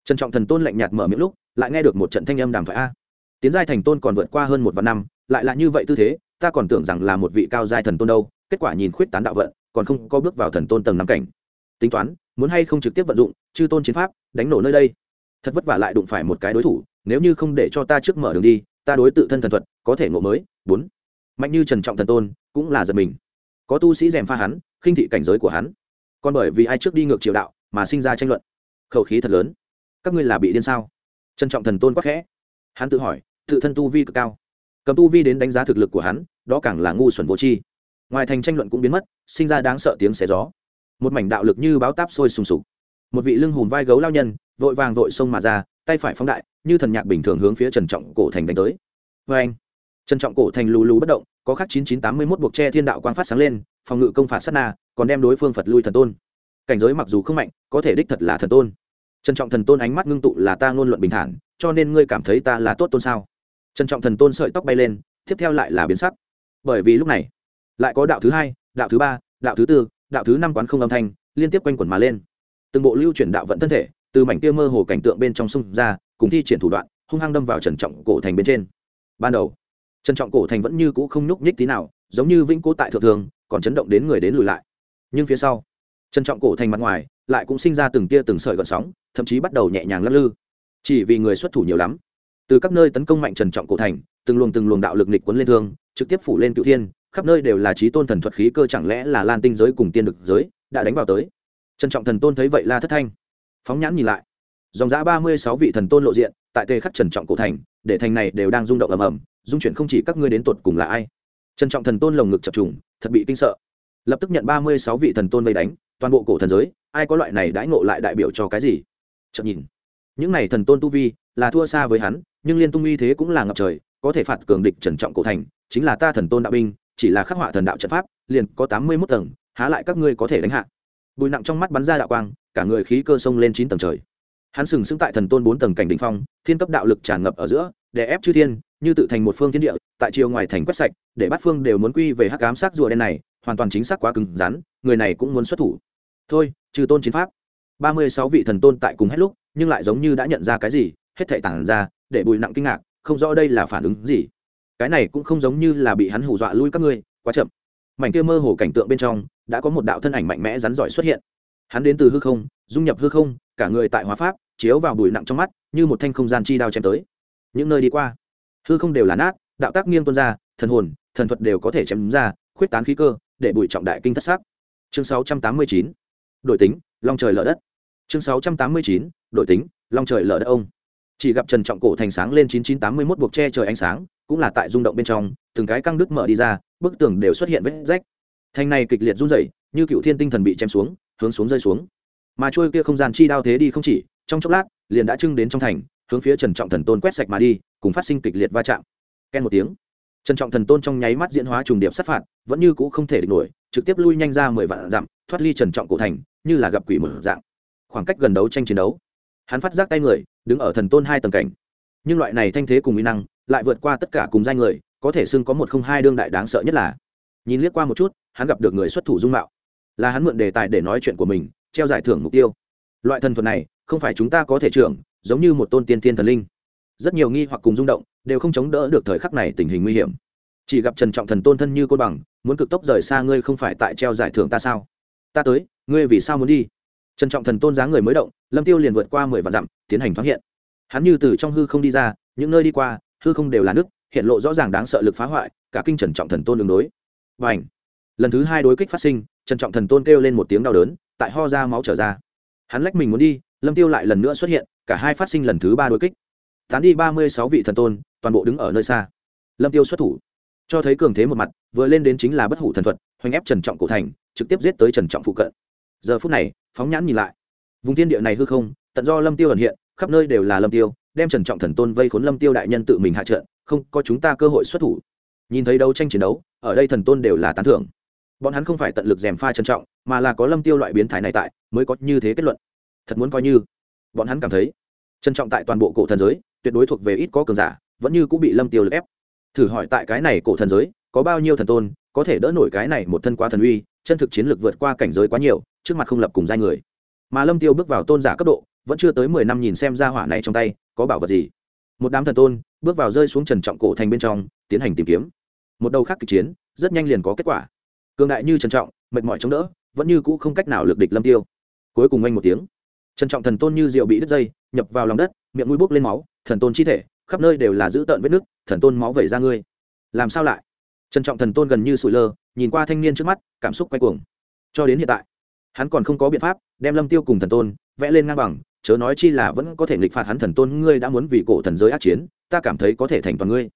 Trần trọng thần tôn lạnh nhạt mở miệng lúc, lại nghe được một trận thanh âm đàm thoại a. Tiến giai thành tôn còn vượt qua hơn một vạn năm, lại là như vậy tư thế, ta còn tưởng rằng là một vị cao giai thần tôn đâu, kết quả nhìn khuyết tán đạo vận, còn không có bước vào thần tôn tầng năm cảnh. Tính toán, muốn hay không trực tiếp vận dụng, chư tôn chiến pháp, đánh nổ nơi đây. Thật vất vả lại đụng phải một cái đối thủ, nếu như không để cho ta trước mở đường đi ta đối tự thân thần thuật, có thể ngộ mới, bốn. Mạnh như trần trọng thần tôn, cũng là giật mình. Có tu sĩ dèm pha hắn, khinh thị cảnh giới của hắn. Còn bởi vì ai trước đi ngược triều đạo, mà sinh ra tranh luận. Khẩu khí thật lớn. Các ngươi là bị điên sao? Trân trọng thần tôn quắc khẽ. Hắn tự hỏi, tự thân tu vi cực cao. Cầm tu vi đến đánh giá thực lực của hắn, đó càng là ngu xuẩn vô tri. Ngoài thành tranh luận cũng biến mất, sinh ra đáng sợ tiếng xé gió. Một mảnh đạo lực như báo táp sôi sùng sục. Một vị lưng hùm vai gấu lao nhân vội vàng vội xông mà ra, tay phải phóng đại, như thần nhạc bình thường hướng phía trần trọng cổ thành đánh tới. Vê anh, trần trọng cổ thành lù lù bất động, có khắc chín chín tám mươi mốt buộc tre thiên đạo quang phát sáng lên, phòng ngự công phạt sát na, còn đem đối phương phật lui thần tôn. Cảnh giới mặc dù không mạnh, có thể đích thật là thần tôn. Trần trọng thần tôn ánh mắt ngưng tụ là ta ngôn luận bình thản, cho nên ngươi cảm thấy ta là tốt tôn sao? Trần trọng thần tôn sợi tóc bay lên, tiếp theo lại là biến sắc. Bởi vì lúc này, lại có đạo thứ hai, đạo thứ ba, đạo thứ tư, đạo thứ năm quán không âm thanh, liên tiếp quanh quẩn mà lên. Từng bộ lưu chuyển đạo vận thân thể từ mảnh kia mơ hồ cảnh tượng bên trong sông ra, cùng thi triển thủ đoạn, hung hăng đâm vào trần trọng cổ thành bên trên. Ban đầu, trần trọng cổ thành vẫn như cũ không nhúc nhích tí nào, giống như vĩnh cố tại thượng thường, còn chấn động đến người đến lùi lại. Nhưng phía sau, trần trọng cổ thành mặt ngoài lại cũng sinh ra từng tia từng sợi gợn sóng, thậm chí bắt đầu nhẹ nhàng lắc lư. Chỉ vì người xuất thủ nhiều lắm, từ các nơi tấn công mạnh trần trọng cổ thành, từng luồng từng luồng đạo lực nịch quấn lên thương, trực tiếp phủ lên cựu thiên, khắp nơi đều là trí tôn thần thuật khí cơ chẳng lẽ là lan tinh giới cùng tiên được giới đã đánh vào tới? Trần trọng thần tôn thấy vậy la thất thanh phóng nhãn nhìn lại. Dòng giã ba mươi sáu vị thần tôn lộ diện, tại tề khắc trần trọng cổ thành, để thành này đều đang rung động ầm ầm, dung chuyển không chỉ các ngươi đến tột cùng là ai. Trần trọng thần tôn lồng ngực chập trùng, thật bị kinh sợ. Lập tức nhận ba mươi sáu vị thần tôn vây đánh, toàn bộ cổ thần giới, ai có loại này đãi ngộ lại đại biểu cho cái gì? Chậm nhìn. Những này thần tôn tu vi, là thua xa với hắn, nhưng liên tung uy thế cũng là ngập trời, có thể phạt cường địch trần trọng cổ thành, chính là ta thần tôn đạo binh, chỉ là khắc họa thần đạo trận pháp, liền có tám mươi mốt tầng, há lại các ngươi có thể đánh hạ bùi nặng trong mắt bắn ra đạo quang, cả người khí cơ sông lên chín tầng trời. Hắn sừng sững tại thần tôn bốn tầng cảnh đ ỉ n h phong, thiên cấp đạo lực tràn ngập ở giữa để ép chư thiên, như tự thành một phương thiên địa, tại chiều ngoài thành quét sạch, để bắt phương đều muốn quy về hắc cám sắc rùa đen này, hoàn toàn chính xác quá cứng rắn, người này cũng muốn xuất thủ. Thôi, trừ tôn chiến pháp. Ba mươi sáu vị thần tôn tại cùng hết lúc, nhưng lại giống như đã nhận ra cái gì, hết thể tản ra, để bùi nặng kinh ngạc, không rõ đây là phản ứng gì. Cái này cũng không giống như là bị hắn hù dọa lui các ngươi, quá chậm. Mảnh kia mơ hồ cảnh tượng bên trong đã có một đạo thân ảnh mạnh mẽ rắn giỏi xuất hiện hắn đến từ hư không, dung nhập hư không, cả người tại hóa pháp, chiếu vào bùi nặng trong mắt, như một thanh không gian chi đao chém tới những nơi đi qua, hư không đều là nát, đạo tác nghiêng tuôn ra, thần hồn, thần thuật đều có thể chém ra, khuyết tán khí cơ, để bùi trọng đại kinh thất xác chương 689. đội tính, long trời lở đất chương 689. đội tính, long trời lở đất ông chỉ gặp trần trọng cổ thành sáng lên 9981 buộc che trời ánh sáng, cũng là tại rung động bên trong, từng cái căng đứt mở đi ra, bức tường đều xuất hiện vết rách thành này kịch liệt run rẩy, như cựu thiên tinh thần bị chém xuống, hướng xuống rơi xuống. Mà trôi kia không gian chi đao thế đi không chỉ, trong chốc lát, liền đã trưng đến trong thành, hướng phía trần trọng thần tôn quét sạch mà đi, cùng phát sinh kịch liệt va chạm. Ken một tiếng. Trần trọng thần tôn trong nháy mắt diễn hóa trùng điệp sát phạt, vẫn như cũ không thể địch nổi, trực tiếp lui nhanh ra mười vạn dặm, thoát ly trần trọng cổ thành, như là gặp quỷ mở dạng. Khoảng cách gần đấu tranh chiến đấu. Hắn phát giác tay người, đứng ở thần tôn hai tầng cảnh. Nhưng loại này thanh thế cùng mỹ năng, lại vượt qua tất cả cùng danh người, có thể xưng có một không hai đương đại đáng sợ nhất là. Nhìn liếc qua một chút hắn gặp được người xuất thủ dung mạo. Là hắn mượn đề tài để nói chuyện của mình, treo giải thưởng mục tiêu. Loại thần thuật này, không phải chúng ta có thể trưởng, giống như một tôn tiên thiên thần linh. Rất nhiều nghi hoặc cùng rung động, đều không chống đỡ được thời khắc này tình hình nguy hiểm. Chỉ gặp trần trọng thần tôn thân như côn bằng, muốn cực tốc rời xa ngươi không phải tại treo giải thưởng ta sao? Ta tới, ngươi vì sao muốn đi? Trần trọng thần tôn giá người mới động, lâm tiêu liền vượt qua mười vạn dặm, tiến hành thoáng hiện. Hắn như từ trong hư không đi ra, những nơi đi qua, hư không đều là nước, hiện lộ rõ ràng đáng sợ lực phá hoại, cả kinh trần trọng thần tôn đường đối. Và ảnh lần thứ hai đối kích phát sinh, trần trọng thần tôn kêu lên một tiếng đau đớn, tại ho ra máu trở ra. Hắn lách mình muốn đi, lâm tiêu lại lần nữa xuất hiện, cả hai phát sinh lần thứ ba đối kích. Tán đi ba mươi sáu vị thần tôn, toàn bộ đứng ở nơi xa. Lâm tiêu xuất thủ, cho thấy cường thế một mặt, vừa lên đến chính là bất hủ thần thuật, hoành ép trần trọng cổ thành, trực tiếp giết tới trần trọng phụ cận. Giờ phút này, phóng nhãn nhìn lại. Vùng thiên địa này hư không, tận do lâm tiêu ẩn hiện, khắp nơi đều là lâm tiêu, đem trần trọng thần tôn vây khốn lâm tiêu đại nhân tự mình hạ trận, không có chúng ta cơ hội xuất thủ. Nhìn thấy đấu tranh chiến đấu, ở đây thần tôn đều là tán thưởng bọn hắn không phải tận lực dèm pha trân trọng, mà là có lâm tiêu loại biến thái này tại, mới có như thế kết luận. Thật muốn coi như. Bọn hắn cảm thấy, trân trọng tại toàn bộ cổ thần giới, tuyệt đối thuộc về ít có cường giả, vẫn như cũng bị lâm tiêu lực ép. Thử hỏi tại cái này cổ thần giới, có bao nhiêu thần tôn, có thể đỡ nổi cái này một thân quá thần uy, chân thực chiến lược vượt qua cảnh giới quá nhiều, trước mặt không lập cùng giai người. Mà lâm tiêu bước vào tôn giả cấp độ, vẫn chưa tới mười năm nhìn xem ra hỏa này trong tay, có bảo vật gì. Một đám thần tôn, bước vào rơi xuống trần trọng cổ thành bên trong, tiến hành tìm kiếm. Một đầu khác kịch chiến, rất nhanh liền có kết quả cường đại như trần trọng, mệt mỏi chống đỡ, vẫn như cũ không cách nào lực địch lâm tiêu. Cuối cùng anh một tiếng. Trần trọng thần tôn như rượu bị đứt dây, nhập vào lòng đất, miệng mũi bốc lên máu, thần tôn chi thể, khắp nơi đều là giữ tợn vết nước, thần tôn máu vẩy ra ngươi. Làm sao lại? Trần trọng thần tôn gần như sủi lơ, nhìn qua thanh niên trước mắt, cảm xúc quay cuồng. Cho đến hiện tại, hắn còn không có biện pháp đem lâm tiêu cùng thần tôn vẽ lên ngang bằng, chớ nói chi là vẫn có thể nghịch phạt hắn thần tôn, ngươi đã muốn vì cổ thần giới ác chiến, ta cảm thấy có thể thành toàn ngươi.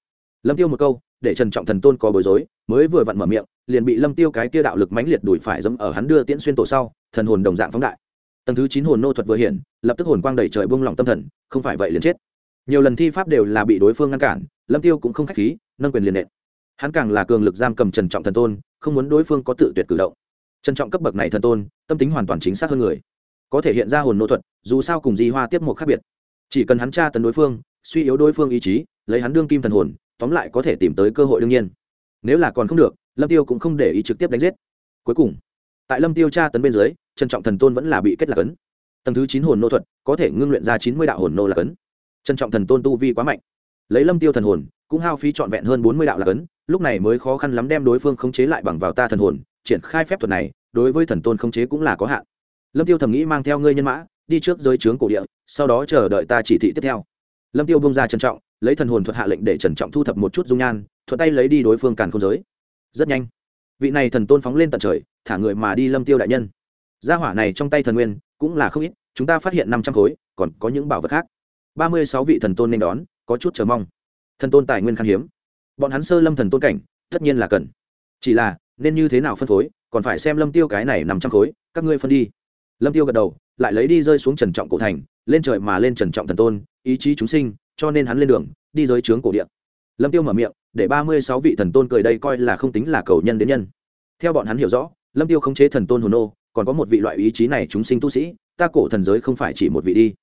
Lâm tiêu một câu để trần trọng thần tôn có bối rối, mới vừa vặn mở miệng, liền bị lâm tiêu cái kia đạo lực mãnh liệt đuổi phải dẫm ở hắn đưa tiễn xuyên tổ sau, thần hồn đồng dạng phóng đại. Tầng thứ chín hồn nô thuật vừa hiện, lập tức hồn quang đầy trời buông lỏng tâm thần, không phải vậy liền chết. Nhiều lần thi pháp đều là bị đối phương ngăn cản, lâm tiêu cũng không khách khí, nâng quyền liền nện. Hắn càng là cường lực giam cầm trần trọng thần tôn, không muốn đối phương có tự tuyệt cử động. Trần trọng cấp bậc này thần tôn, tâm tính hoàn toàn chính xác hơn người. Có thể hiện ra hồn nô thuật, dù sao cùng di hoa tiếp một khác biệt. Chỉ cần hắn tra tấn đối phương, suy yếu đối phương ý chí, lấy hắn đương kim thần hồn tóm lại có thể tìm tới cơ hội đương nhiên. Nếu là còn không được, lâm tiêu cũng không để ý trực tiếp đánh giết. Cuối cùng, tại lâm tiêu tra tấn bên dưới, trần trọng thần tôn vẫn là bị kết lạc ấn. Tầng thứ chín hồn nô thuật có thể ngưng luyện ra chín mươi đạo hồn nô lạc ấn. Trần trọng thần tôn tu vi quá mạnh. Lấy lâm tiêu thần hồn, cũng hao phí trọn vẹn hơn bốn mươi đạo lạc ấn, lúc này mới khó khăn lắm đem đối phương khống chế lại bằng vào ta thần hồn, triển khai phép thuật này, đối với thần tôn khống chế cũng là có hạn. Lâm tiêu thầm nghĩ mang theo ngươi nhân mã, đi trước giới trướng cổ địa, sau đó chờ đợi ta chỉ thị tiếp theo. Lâm tiêu bông ra trân trọng lấy thần hồn thuật hạ lệnh để trần trọng thu thập một chút dung nhan, thuận tay lấy đi đối phương càn không giới. Rất nhanh, vị này thần tôn phóng lên tận trời, thả người mà đi lâm tiêu đại nhân. Gia hỏa này trong tay thần nguyên cũng là không ít, chúng ta phát hiện năm trăm khối, còn có những bảo vật khác. Ba mươi sáu vị thần tôn nên đón, có chút chờ mong. Thần tôn tài nguyên khan hiếm. Bọn hắn sơ lâm thần tôn cảnh, tất nhiên là cần. Chỉ là, nên như thế nào phân phối, còn phải xem lâm tiêu cái này năm trăm khối, các ngươi phân đi. Lâm tiêu gật đầu, lại lấy đi rơi xuống trần trọng cổ thành, lên trời mà lên trần trọng thần tôn, ý chí chúng sinh cho nên hắn lên đường, đi giới trướng cổ điện lâm tiêu mở miệng, để ba mươi sáu vị thần tôn cười đây coi là không tính là cầu nhân đến nhân. Theo bọn hắn hiểu rõ, lâm tiêu khống chế thần tôn hồn nô, còn có một vị loại ý chí này chúng sinh tu sĩ, ta cổ thần giới không phải chỉ một vị đi.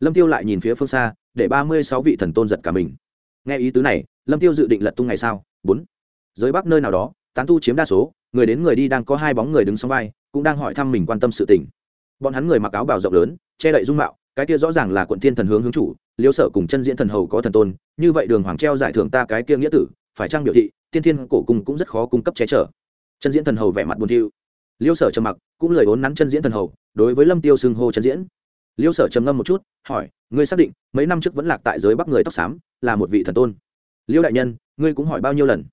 Lâm tiêu lại nhìn phía phương xa, để ba mươi sáu vị thần tôn giật cả mình. Nghe ý tứ này, lâm tiêu dự định lật tung ngày sao bốn. Giới bắc nơi nào đó, tán tu chiếm đa số, người đến người đi đang có hai bóng người đứng sau vai, cũng đang hỏi thăm mình quan tâm sự tình. Bọn hắn người mặc áo bào rộng lớn, che đậy dung mạo, cái kia rõ ràng là quận thiên thần hướng hướng chủ liêu sở cùng chân diễn thần hầu có thần tôn, như vậy đường hoàng treo giải thưởng ta cái kia nghĩa tử, phải trang biểu thị, tiên thiên cổ cung cũng rất khó cung cấp che chở. Chân diễn thần hầu vẻ mặt buồn thiu. Liêu sở trầm mặc, cũng lời ốn nắn chân diễn thần hầu, đối với lâm tiêu xưng hô chân diễn. Liêu sở trầm ngâm một chút, hỏi, ngươi xác định mấy năm trước vẫn lạc tại giới bắc người tóc xám, là một vị thần tôn? Liêu đại nhân, ngươi cũng hỏi bao nhiêu lần?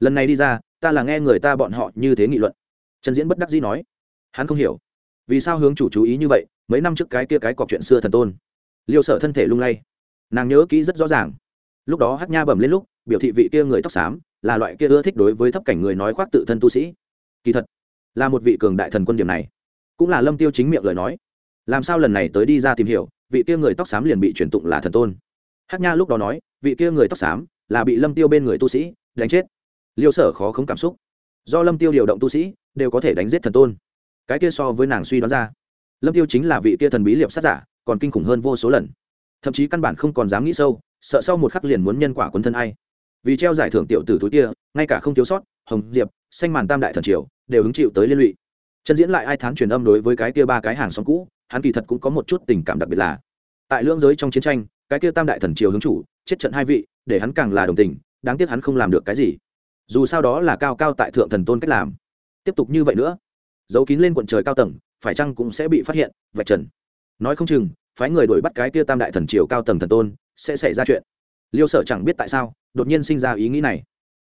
Lần này đi ra, ta là nghe người ta bọn họ như thế nghị luận. Trần diễn bất đắc dĩ nói. Hắn không hiểu. Vì sao hướng chủ chú ý như vậy, mấy năm trước cái kia cái cọc chuyện xưa thần tôn? Liêu sở thân thể lung lay. Nàng nhớ kỹ rất rõ ràng. Lúc đó hát nha bẩm lên lúc, biểu thị vị kia người tóc xám là loại kia ưa thích đối với thấp cảnh người nói khoác tự thân tu sĩ. Kỳ thật, là một vị cường đại thần quân điểm này. Cũng là lâm tiêu chính miệng lời nói. Làm sao lần này tới đi ra tìm hiểu, vị kia người tóc xám liền bị truyền tụng là thần tôn. Hát nha lúc đó nói, vị kia người tóc xám là bị lâm tiêu bên người tu sĩ đánh chết. Liêu sở khó không cảm xúc. Do lâm tiêu điều động tu sĩ, đều có thể đánh giết thần tôn. Cái kia so với nàng suy đoán ra, lâm tiêu chính là vị kia thần bí liệp sát giả còn kinh khủng hơn vô số lần. Thậm chí căn bản không còn dám nghĩ sâu, sợ sau một khắc liền muốn nhân quả quấn thân ai. Vì treo giải thưởng tiểu tử túi kia, ngay cả không thiếu sót, hồng, diệp, xanh màn tam đại thần triều, đều hứng chịu tới liên lụy. Chân diễn lại ai thán truyền âm đối với cái kia ba cái hàng xóm cũ, hắn kỳ thật cũng có một chút tình cảm đặc biệt là, tại lưỡng giới trong chiến tranh, cái kia tam đại thần triều hướng chủ, chết trận hai vị, để hắn càng là đồng tình, đáng tiếc hắn không làm được cái gì. Dù sao đó là cao cao tại thượng thần tôn cách làm. Tiếp tục như vậy nữa, giấu kín lên quận trời cao tầng, phải chăng cũng sẽ bị phát hiện, vạch trần nói không chừng, phái người đuổi bắt cái kia tam đại thần triều cao tầng thần tôn, sẽ xảy ra chuyện. Liêu sở chẳng biết tại sao, đột nhiên sinh ra ý nghĩ này.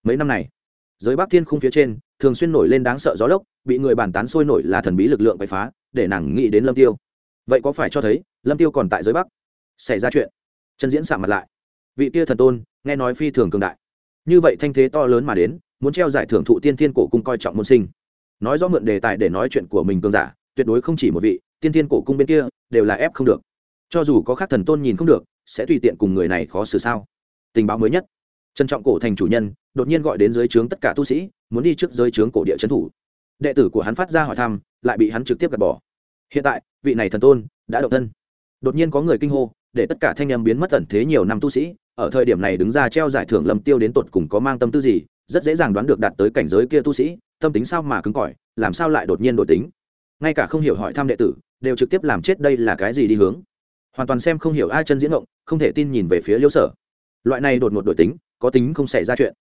Mấy năm này, giới bắc thiên khung phía trên, thường xuyên nổi lên đáng sợ gió lốc, bị người bàn tán sôi nổi là thần bí lực lượng bậy phá, để nàng nghĩ đến lâm tiêu. Vậy có phải cho thấy, lâm tiêu còn tại giới bắc? Xảy ra chuyện. Chân diễn sạm mặt lại. Vị kia thần tôn, nghe nói phi thường cường đại. Như vậy thanh thế to lớn mà đến, muốn treo giải thưởng thụ tiên thiên cổ cung coi trọng môn sinh. Nói rõ mượn đề tài để nói chuyện của mình cường giả, tuyệt đối không chỉ một vị, tiên thiên cổ cung bên kia đều là ép không được. Cho dù có khác thần tôn nhìn không được, sẽ tùy tiện cùng người này khó xử sao? Tình báo mới nhất. Trân trọng cổ thành chủ nhân, đột nhiên gọi đến dưới trướng tất cả tu sĩ, muốn đi trước dưới trướng cổ địa trấn thủ. Đệ tử của hắn phát ra hỏi thăm, lại bị hắn trực tiếp gạt bỏ. Hiện tại, vị này thần tôn đã động thân. Đột nhiên có người kinh hô, để tất cả thanh em biến mất tận thế nhiều năm tu sĩ, ở thời điểm này đứng ra treo giải thưởng lầm tiêu đến tột cùng có mang tâm tư gì, rất dễ dàng đoán được đạt tới cảnh giới kia tu sĩ, tâm tính sao mà cứng cỏi, làm sao lại đột nhiên đổi tính. Ngay cả không hiểu hỏi thăm đệ tử đều trực tiếp làm chết đây là cái gì đi hướng. Hoàn toàn xem không hiểu ai chân diễn động không thể tin nhìn về phía liêu sở. Loại này đột ngột đổi tính, có tính không xảy ra chuyện.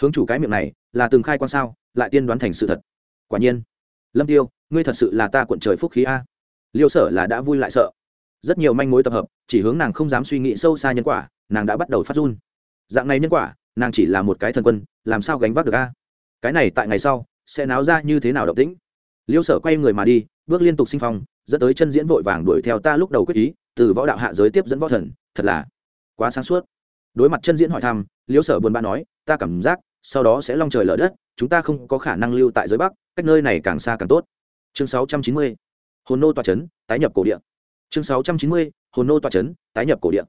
Hướng chủ cái miệng này, là từng khai quan sao, lại tiên đoán thành sự thật. Quả nhiên. Lâm tiêu, ngươi thật sự là ta cuộn trời phúc khí a. Liêu sở là đã vui lại sợ. Rất nhiều manh mối tập hợp, chỉ hướng nàng không dám suy nghĩ sâu xa nhân quả, nàng đã bắt đầu phát run. Dạng này nhân quả, nàng chỉ là một cái thần quân, làm sao gánh vác được a? Cái này tại ngày sau, sẽ náo ra như thế nào động tĩnh? Liêu sở quay người mà đi, bước liên tục sinh phong dẫn tới chân diễn vội vàng đuổi theo ta lúc đầu quyết ý, từ võ đạo hạ giới tiếp dẫn võ thần, thật là quá sáng suốt đối mặt chân diễn hỏi thăm, liễu sở buồn bã nói, ta cảm giác, sau đó sẽ long trời lở đất, chúng ta không có khả năng lưu tại giới bắc, cách nơi này càng xa càng tốt chương 690. hồn nô tòa trấn tái nhập cổ địa chương 690. hồn nô tòa trấn tái nhập cổ địa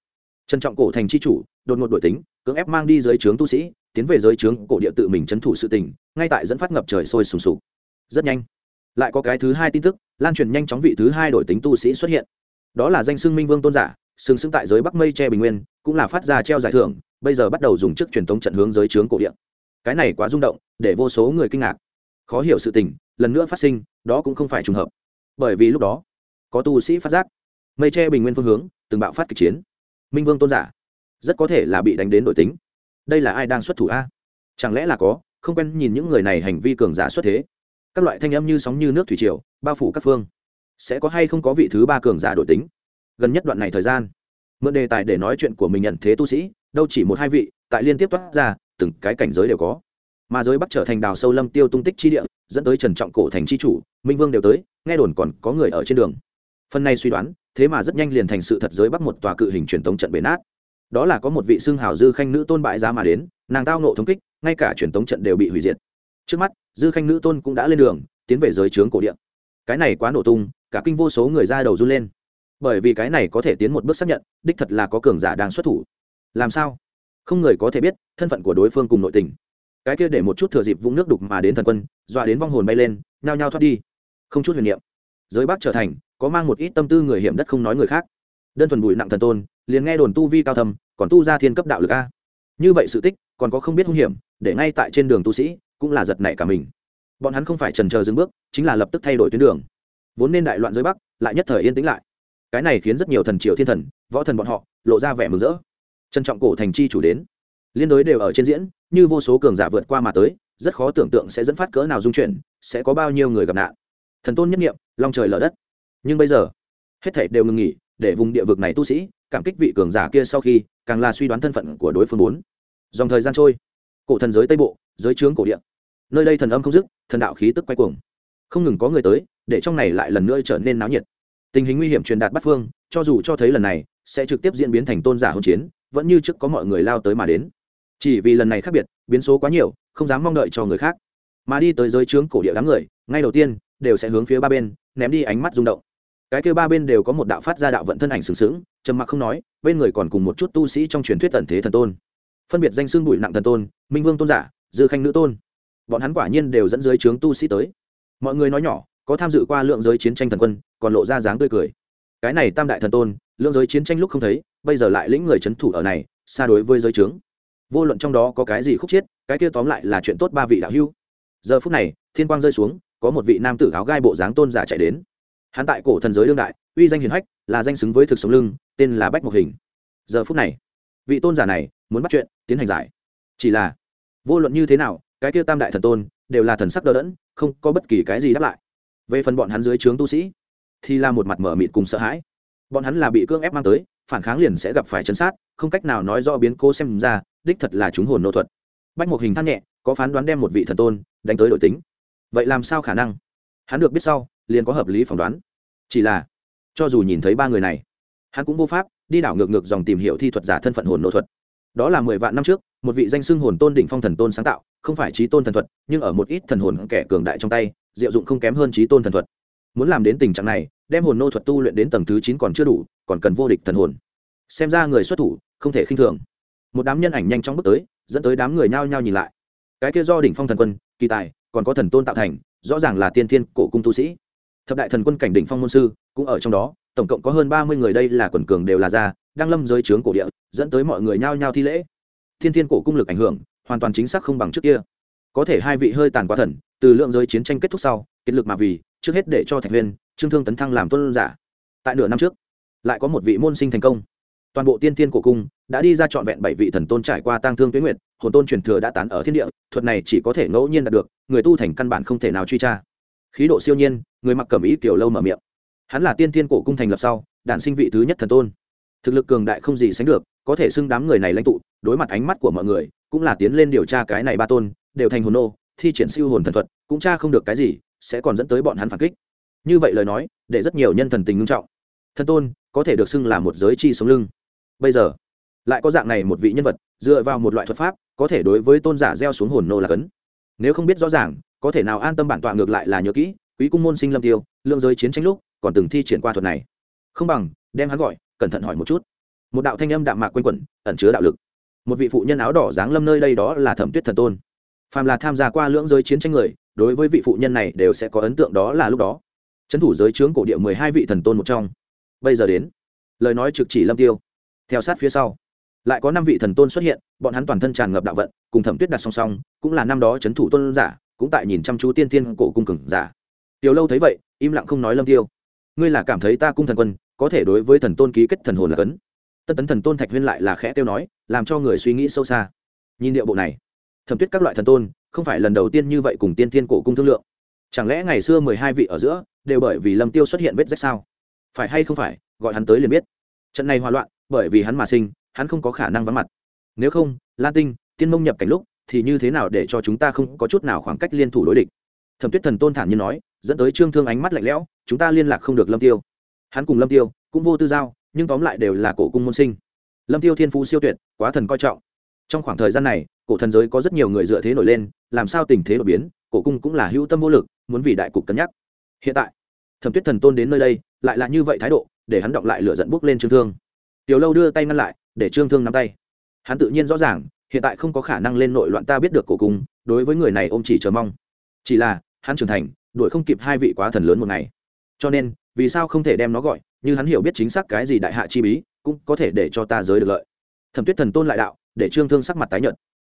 trân trọng cổ thành chi chủ, đột ngột đổi tính, cưỡng ép mang đi giới trướng tu sĩ, tiến về giới trướng cổ địa tự mình trấn thủ sự tình, ngay tại dẫn phát ngập trời sôi sùng sục rất nhanh lại có cái thứ hai tin tức, lan truyền nhanh chóng vị thứ hai đổi tính tu sĩ xuất hiện. Đó là danh xưng minh vương tôn giả xưng xưng tại giới bắc mây tre bình nguyên, cũng là phát ra treo giải thưởng, bây giờ bắt đầu dùng chức truyền thống trận hướng giới trướng cổ địa. Cái này quá rung động, để vô số người kinh ngạc. Khó hiểu sự tình, lần nữa phát sinh, đó cũng không phải trùng hợp. Bởi vì lúc đó, có tu sĩ phát giác, mây tre bình nguyên phương hướng, từng bạo phát kịch chiến. Minh vương tôn giả, rất có thể là bị đánh đến đội tính. Đây là ai đang xuất thủ a? Chẳng lẽ là có, không quen nhìn những người này hành vi cường giả xuất thế? Các loại thanh âm như sóng như nước thủy triều, bao phủ các phương. Sẽ có hay không có vị thứ ba cường giả đổi tính? Gần nhất đoạn này thời gian, mượn đề tài để nói chuyện của mình nhận thế tu sĩ, đâu chỉ một hai vị, tại liên tiếp toát ra, từng cái cảnh giới đều có. Mà giới bắc trở thành đào sâu lâm tiêu tung tích chi địa, dẫn tới trần trọng cổ thành chi chủ, minh vương đều tới, nghe đồn còn có người ở trên đường. Phần này suy đoán, thế mà rất nhanh liền thành sự thật giới bắc một tòa cự hình truyền tống trận bể nát. Đó là có một vị xương hào dư khanh nữ tôn bại giá mà đến, nàng tao nộ thống kích, ngay cả truyền tống trận đều bị hủy diệt. Trước mắt dư khanh nữ tôn cũng đã lên đường, tiến về giới trướng cổ điện cái này quá nổ tung, cả kinh vô số người ra đầu run lên. Bởi vì cái này có thể tiến một bước xác nhận, đích thật là có cường giả đang xuất thủ. Làm sao? Không người có thể biết, thân phận của đối phương cùng nội tình. Cái kia để một chút thừa dịp vũng nước đục mà đến thần quân, dọa đến vong hồn bay lên, nhao nhao thoát đi. Không chút huyền niệm. Giới bắc trở thành, có mang một ít tâm tư người hiểm đất không nói người khác. Đơn thuần bụi nặng thần tôn, liền nghe đồn tu vi cao thầm còn tu ra thiên cấp đạo lực a. Như vậy sự tích, còn có không biết hung hiểm, để ngay tại trên đường tu sĩ cũng là giật nảy cả mình. Bọn hắn không phải trần chờ dừng bước, chính là lập tức thay đổi tuyến đường. Vốn nên đại loạn dưới bắc, lại nhất thời yên tĩnh lại. Cái này khiến rất nhiều thần triều thiên thần, võ thần bọn họ, lộ ra vẻ mừng rỡ. Trân trọng cổ thành chi chủ đến. Liên đối đều ở trên diễn, như vô số cường giả vượt qua mà tới, rất khó tưởng tượng sẽ dẫn phát cỡ nào dung chuyển, sẽ có bao nhiêu người gặp nạn. Thần tôn nhất nghiệm long trời lở đất. Nhưng bây giờ, hết thảy đều ngừng nghỉ, để vùng địa vực này tu sĩ, cảm kích vị cường giả kia sau khi, càng là suy đoán thân phận của đối phương bốn dòng thời gian trôi, cổ thần giới tây bộ, giới trướng cổ địa nơi đây thần âm không dứt, thần đạo khí tức quay cuồng. Không ngừng có người tới, để trong này lại lần nữa trở nên náo nhiệt. Tình hình nguy hiểm truyền đạt bắt phương, cho dù cho thấy lần này, sẽ trực tiếp diễn biến thành tôn giả hỗn chiến, vẫn như trước có mọi người lao tới mà đến. Chỉ vì lần này khác biệt, biến số quá nhiều, không dám mong đợi cho người khác. Mà đi tới giới trướng cổ địa đám người, ngay đầu tiên, đều sẽ hướng phía ba bên, ném đi ánh mắt rung động. Cái kêu ba bên đều có một đạo phát ra đạo vận thân ảnh sừng sững, trầm mặc không nói, bên người còn cùng một chút tu sĩ trong truyền thuyết tần thế thần tôn. Phân biệt danh xương bụi nặng thần tôn, minh vương tôn giả, dư khanh nữ tôn bọn hắn quả nhiên đều dẫn dưới trướng tu sĩ tới. Mọi người nói nhỏ, có tham dự qua lượng giới chiến tranh thần quân, còn lộ ra dáng tươi cười. Cái này tam đại thần tôn, lượng giới chiến tranh lúc không thấy, bây giờ lại lĩnh người c h ấ n thủ ở này, xa đối với giới trướng. Vô luận trong đó có cái gì khúc chiết cái kia tóm lại là chuyện tốt ba vị đạo hưu giờ phút này, thiên quang rơi xuống, có một vị nam tử áo gai bộ dáng tôn giả chạy đến. Hắn tại cổ thần giới đương đại, uy danh hiền hách, là danh xứng với thực sống lưng, tên là bách mộc hình. Giờ phút này, vị tôn giả này muốn bắt chuyện, tiến hành giải. Chỉ là, vô luận như thế nào cái kia tam đại thần tôn đều là thần sắc đờ đẫn, không có bất kỳ cái gì đáp lại. Về phần bọn hắn dưới trướng tu sĩ, thì là một mặt mở mịt cùng sợ hãi. Bọn hắn là bị cưỡng ép mang tới, phản kháng liền sẽ gặp phải chấn sát, không cách nào nói rõ biến cố xem ra, đích thật là chúng hồn nô thuật. Bách một hình than nhẹ, có phán đoán đem một vị thần tôn đánh tới đội tính. Vậy làm sao khả năng? Hắn được biết sau, liền có hợp lý phỏng đoán. Chỉ là, cho dù nhìn thấy ba người này, hắn cũng vô pháp đi đảo ngược ngược dòng tìm hiểu thi thuật giả thân phận hồn nô thuật đó là mười vạn năm trước, một vị danh xưng hồn tôn đỉnh phong thần tôn sáng tạo, không phải trí tôn thần thuật, nhưng ở một ít thần hồn kẻ cường đại trong tay, diệu dụng không kém hơn trí tôn thần thuật. Muốn làm đến tình trạng này, đem hồn nô thuật tu luyện đến tầng thứ chín còn chưa đủ, còn cần vô địch thần hồn. Xem ra người xuất thủ, không thể khinh thường. Một đám nhân ảnh nhanh chóng bước tới, dẫn tới đám người nhao nhao nhìn lại. Cái kia do đỉnh phong thần quân, kỳ tài, còn có thần tôn tạo thành, rõ ràng là tiên thiên cổ cung tu sĩ. Thập đại thần quân cảnh đỉnh phong môn sư, cũng ở trong đó tổng cộng có hơn ba mươi người đây là quần cường đều là già, đang lâm giới trướng cổ địa dẫn tới mọi người nhao nhao thi lễ. Thiên thiên cổ cung lực ảnh hưởng hoàn toàn chính xác không bằng trước kia. Có thể hai vị hơi tàn quá thần từ lượng giới chiến tranh kết thúc sau kết lực mà vì trước hết để cho thạch huyên trương thương tấn thăng làm tôn giả. Tại nửa năm trước lại có một vị môn sinh thành công. Toàn bộ tiên tiên cổ cung đã đi ra trọn vẹn bảy vị thần tôn trải qua tang thương tuyến nguyệt hồn tôn truyền thừa đã tán ở thiên địa thuật này chỉ có thể ngẫu nhiên đạt được người tu thành căn bản không thể nào truy tra. Khí độ siêu nhiên người mặc cẩm ý kiểu lâu mở miệng hắn là tiên thiên cổ cung thành lập sau, đản sinh vị thứ nhất thần tôn. Thực lực cường đại không gì sánh được, có thể xưng đám người này lãnh tụ, đối mặt ánh mắt của mọi người, cũng là tiến lên điều tra cái này ba tôn, đều thành hồn nô, thi triển siêu hồn thần thuật, cũng tra không được cái gì, sẽ còn dẫn tới bọn hắn phản kích. Như vậy lời nói, để rất nhiều nhân thần tình ngưng trọng. Thần tôn, có thể được xưng là một giới chi sống lưng. Bây giờ, lại có dạng này một vị nhân vật, dựa vào một loại thuật pháp, có thể đối với tôn giả gieo xuống hồn nô là cấn. Nếu không biết rõ ràng, có thể nào an tâm bản tọa ngược lại là nhớ kỹ, quý cung môn sinh lâm tiêu, lượng giới chiến tranh lúc còn từng thi triển qua thuật này. Không bằng, đem hắn gọi, cẩn thận hỏi một chút. Một đạo thanh âm đạm mạc quanh quẩn, ẩn chứa đạo lực. Một vị phụ nhân áo đỏ dáng lâm nơi đây đó là thẩm tuyết thần tôn. Phàm là tham gia qua lưỡng giới chiến tranh người, đối với vị phụ nhân này đều sẽ có ấn tượng đó là lúc đó. Trấn thủ giới trướng cổ địa mười hai vị thần tôn một trong. Bây giờ đến, lời nói trực chỉ lâm tiêu. Theo sát phía sau, lại có năm vị thần tôn xuất hiện, bọn hắn toàn thân tràn ngập đạo vận, cùng thẩm tuyết đặt song song, cũng là năm đó trấn thủ tôn giả, cũng tại nhìn chăm chú tiên tiên cổ cung cừng giả. Tiểu lâu thấy vậy, im lặng không nói lâm tiêu ngươi là cảm thấy ta cung thần quân, có thể đối với thần tôn ký kết thần hồn là cấn. Tân tấn thần tôn thạch huyên lại là khẽ tiêu nói, làm cho người suy nghĩ sâu xa. Nhìn điệu bộ này, thẩm tuyết các loại thần tôn, không phải lần đầu tiên như vậy cùng tiên thiên cổ cung thương lượng. Chẳng lẽ ngày xưa mười hai vị ở giữa, đều bởi vì lâm tiêu xuất hiện vết rách sao? Phải hay không phải, gọi hắn tới liền biết. Trận này hòa loạn, bởi vì hắn mà sinh, hắn không có khả năng vắng mặt. Nếu không, lan tinh, tiên mông nhập cảnh lúc, thì như thế nào để cho chúng ta không có chút nào khoảng cách liên thủ đối địch? Thẩm tuyết thần tôn thản nhiên nói dẫn tới trương thương ánh mắt lạnh lẽo, chúng ta liên lạc không được lâm tiêu. Hắn cùng lâm tiêu cũng vô tư giao, nhưng tóm lại đều là cổ cung môn sinh. Lâm tiêu thiên phú siêu tuyệt, quá thần coi trọng. Trong khoảng thời gian này, cổ thần giới có rất nhiều người dựa thế nổi lên, làm sao tình thế đột biến, cổ cung cũng là hữu tâm vô lực, muốn vì đại cục cân nhắc. Hiện tại, thẩm tuyết thần tôn đến nơi đây, lại là như vậy thái độ, để hắn động lại lửa dẫn bước lên trương thương. Tiểu lâu đưa tay ngăn lại, để trương thương nắm tay. Hắn tự nhiên rõ ràng, hiện tại không có khả năng lên nội loạn ta biết được cổ cung, đối với người này ôm chỉ chờ mong. Chỉ là, hắn trưởng thành đuổi không kịp hai vị quá thần lớn một ngày. Cho nên, vì sao không thể đem nó gọi, như hắn hiểu biết chính xác cái gì đại hạ chi bí, cũng có thể để cho ta giới được lợi. Thẩm tuyết thần tôn lại đạo, để trương thương sắc mặt tái nhợt.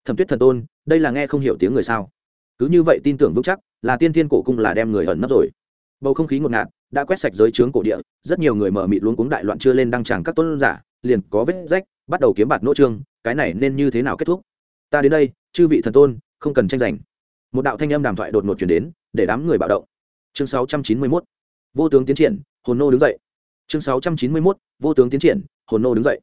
Thẩm tuyết thần tôn, đây là nghe không hiểu tiếng người sao? Cứ như vậy tin tưởng vững chắc, là tiên thiên cổ cung là đem người ẩn nấp rồi. Bầu không khí ngột ngạt, đã quét sạch giới trướng cổ địa, rất nhiều người mở mịt luống cuống đại loạn chưa lên đăng tràng các tôn giả, liền có vết rách, bắt đầu kiếm bạt nỗ trương, cái này nên như thế nào kết thúc? Ta đến đây, chư vị thần tôn, không cần tranh giành một đạo thanh âm đàm thoại đột ngột chuyển đến, để đám người bạo động. Chương 691. vô tướng tiến triển, hồn nô đứng dậy. Chương 691. vô tướng tiến triển, hồn nô đứng dậy.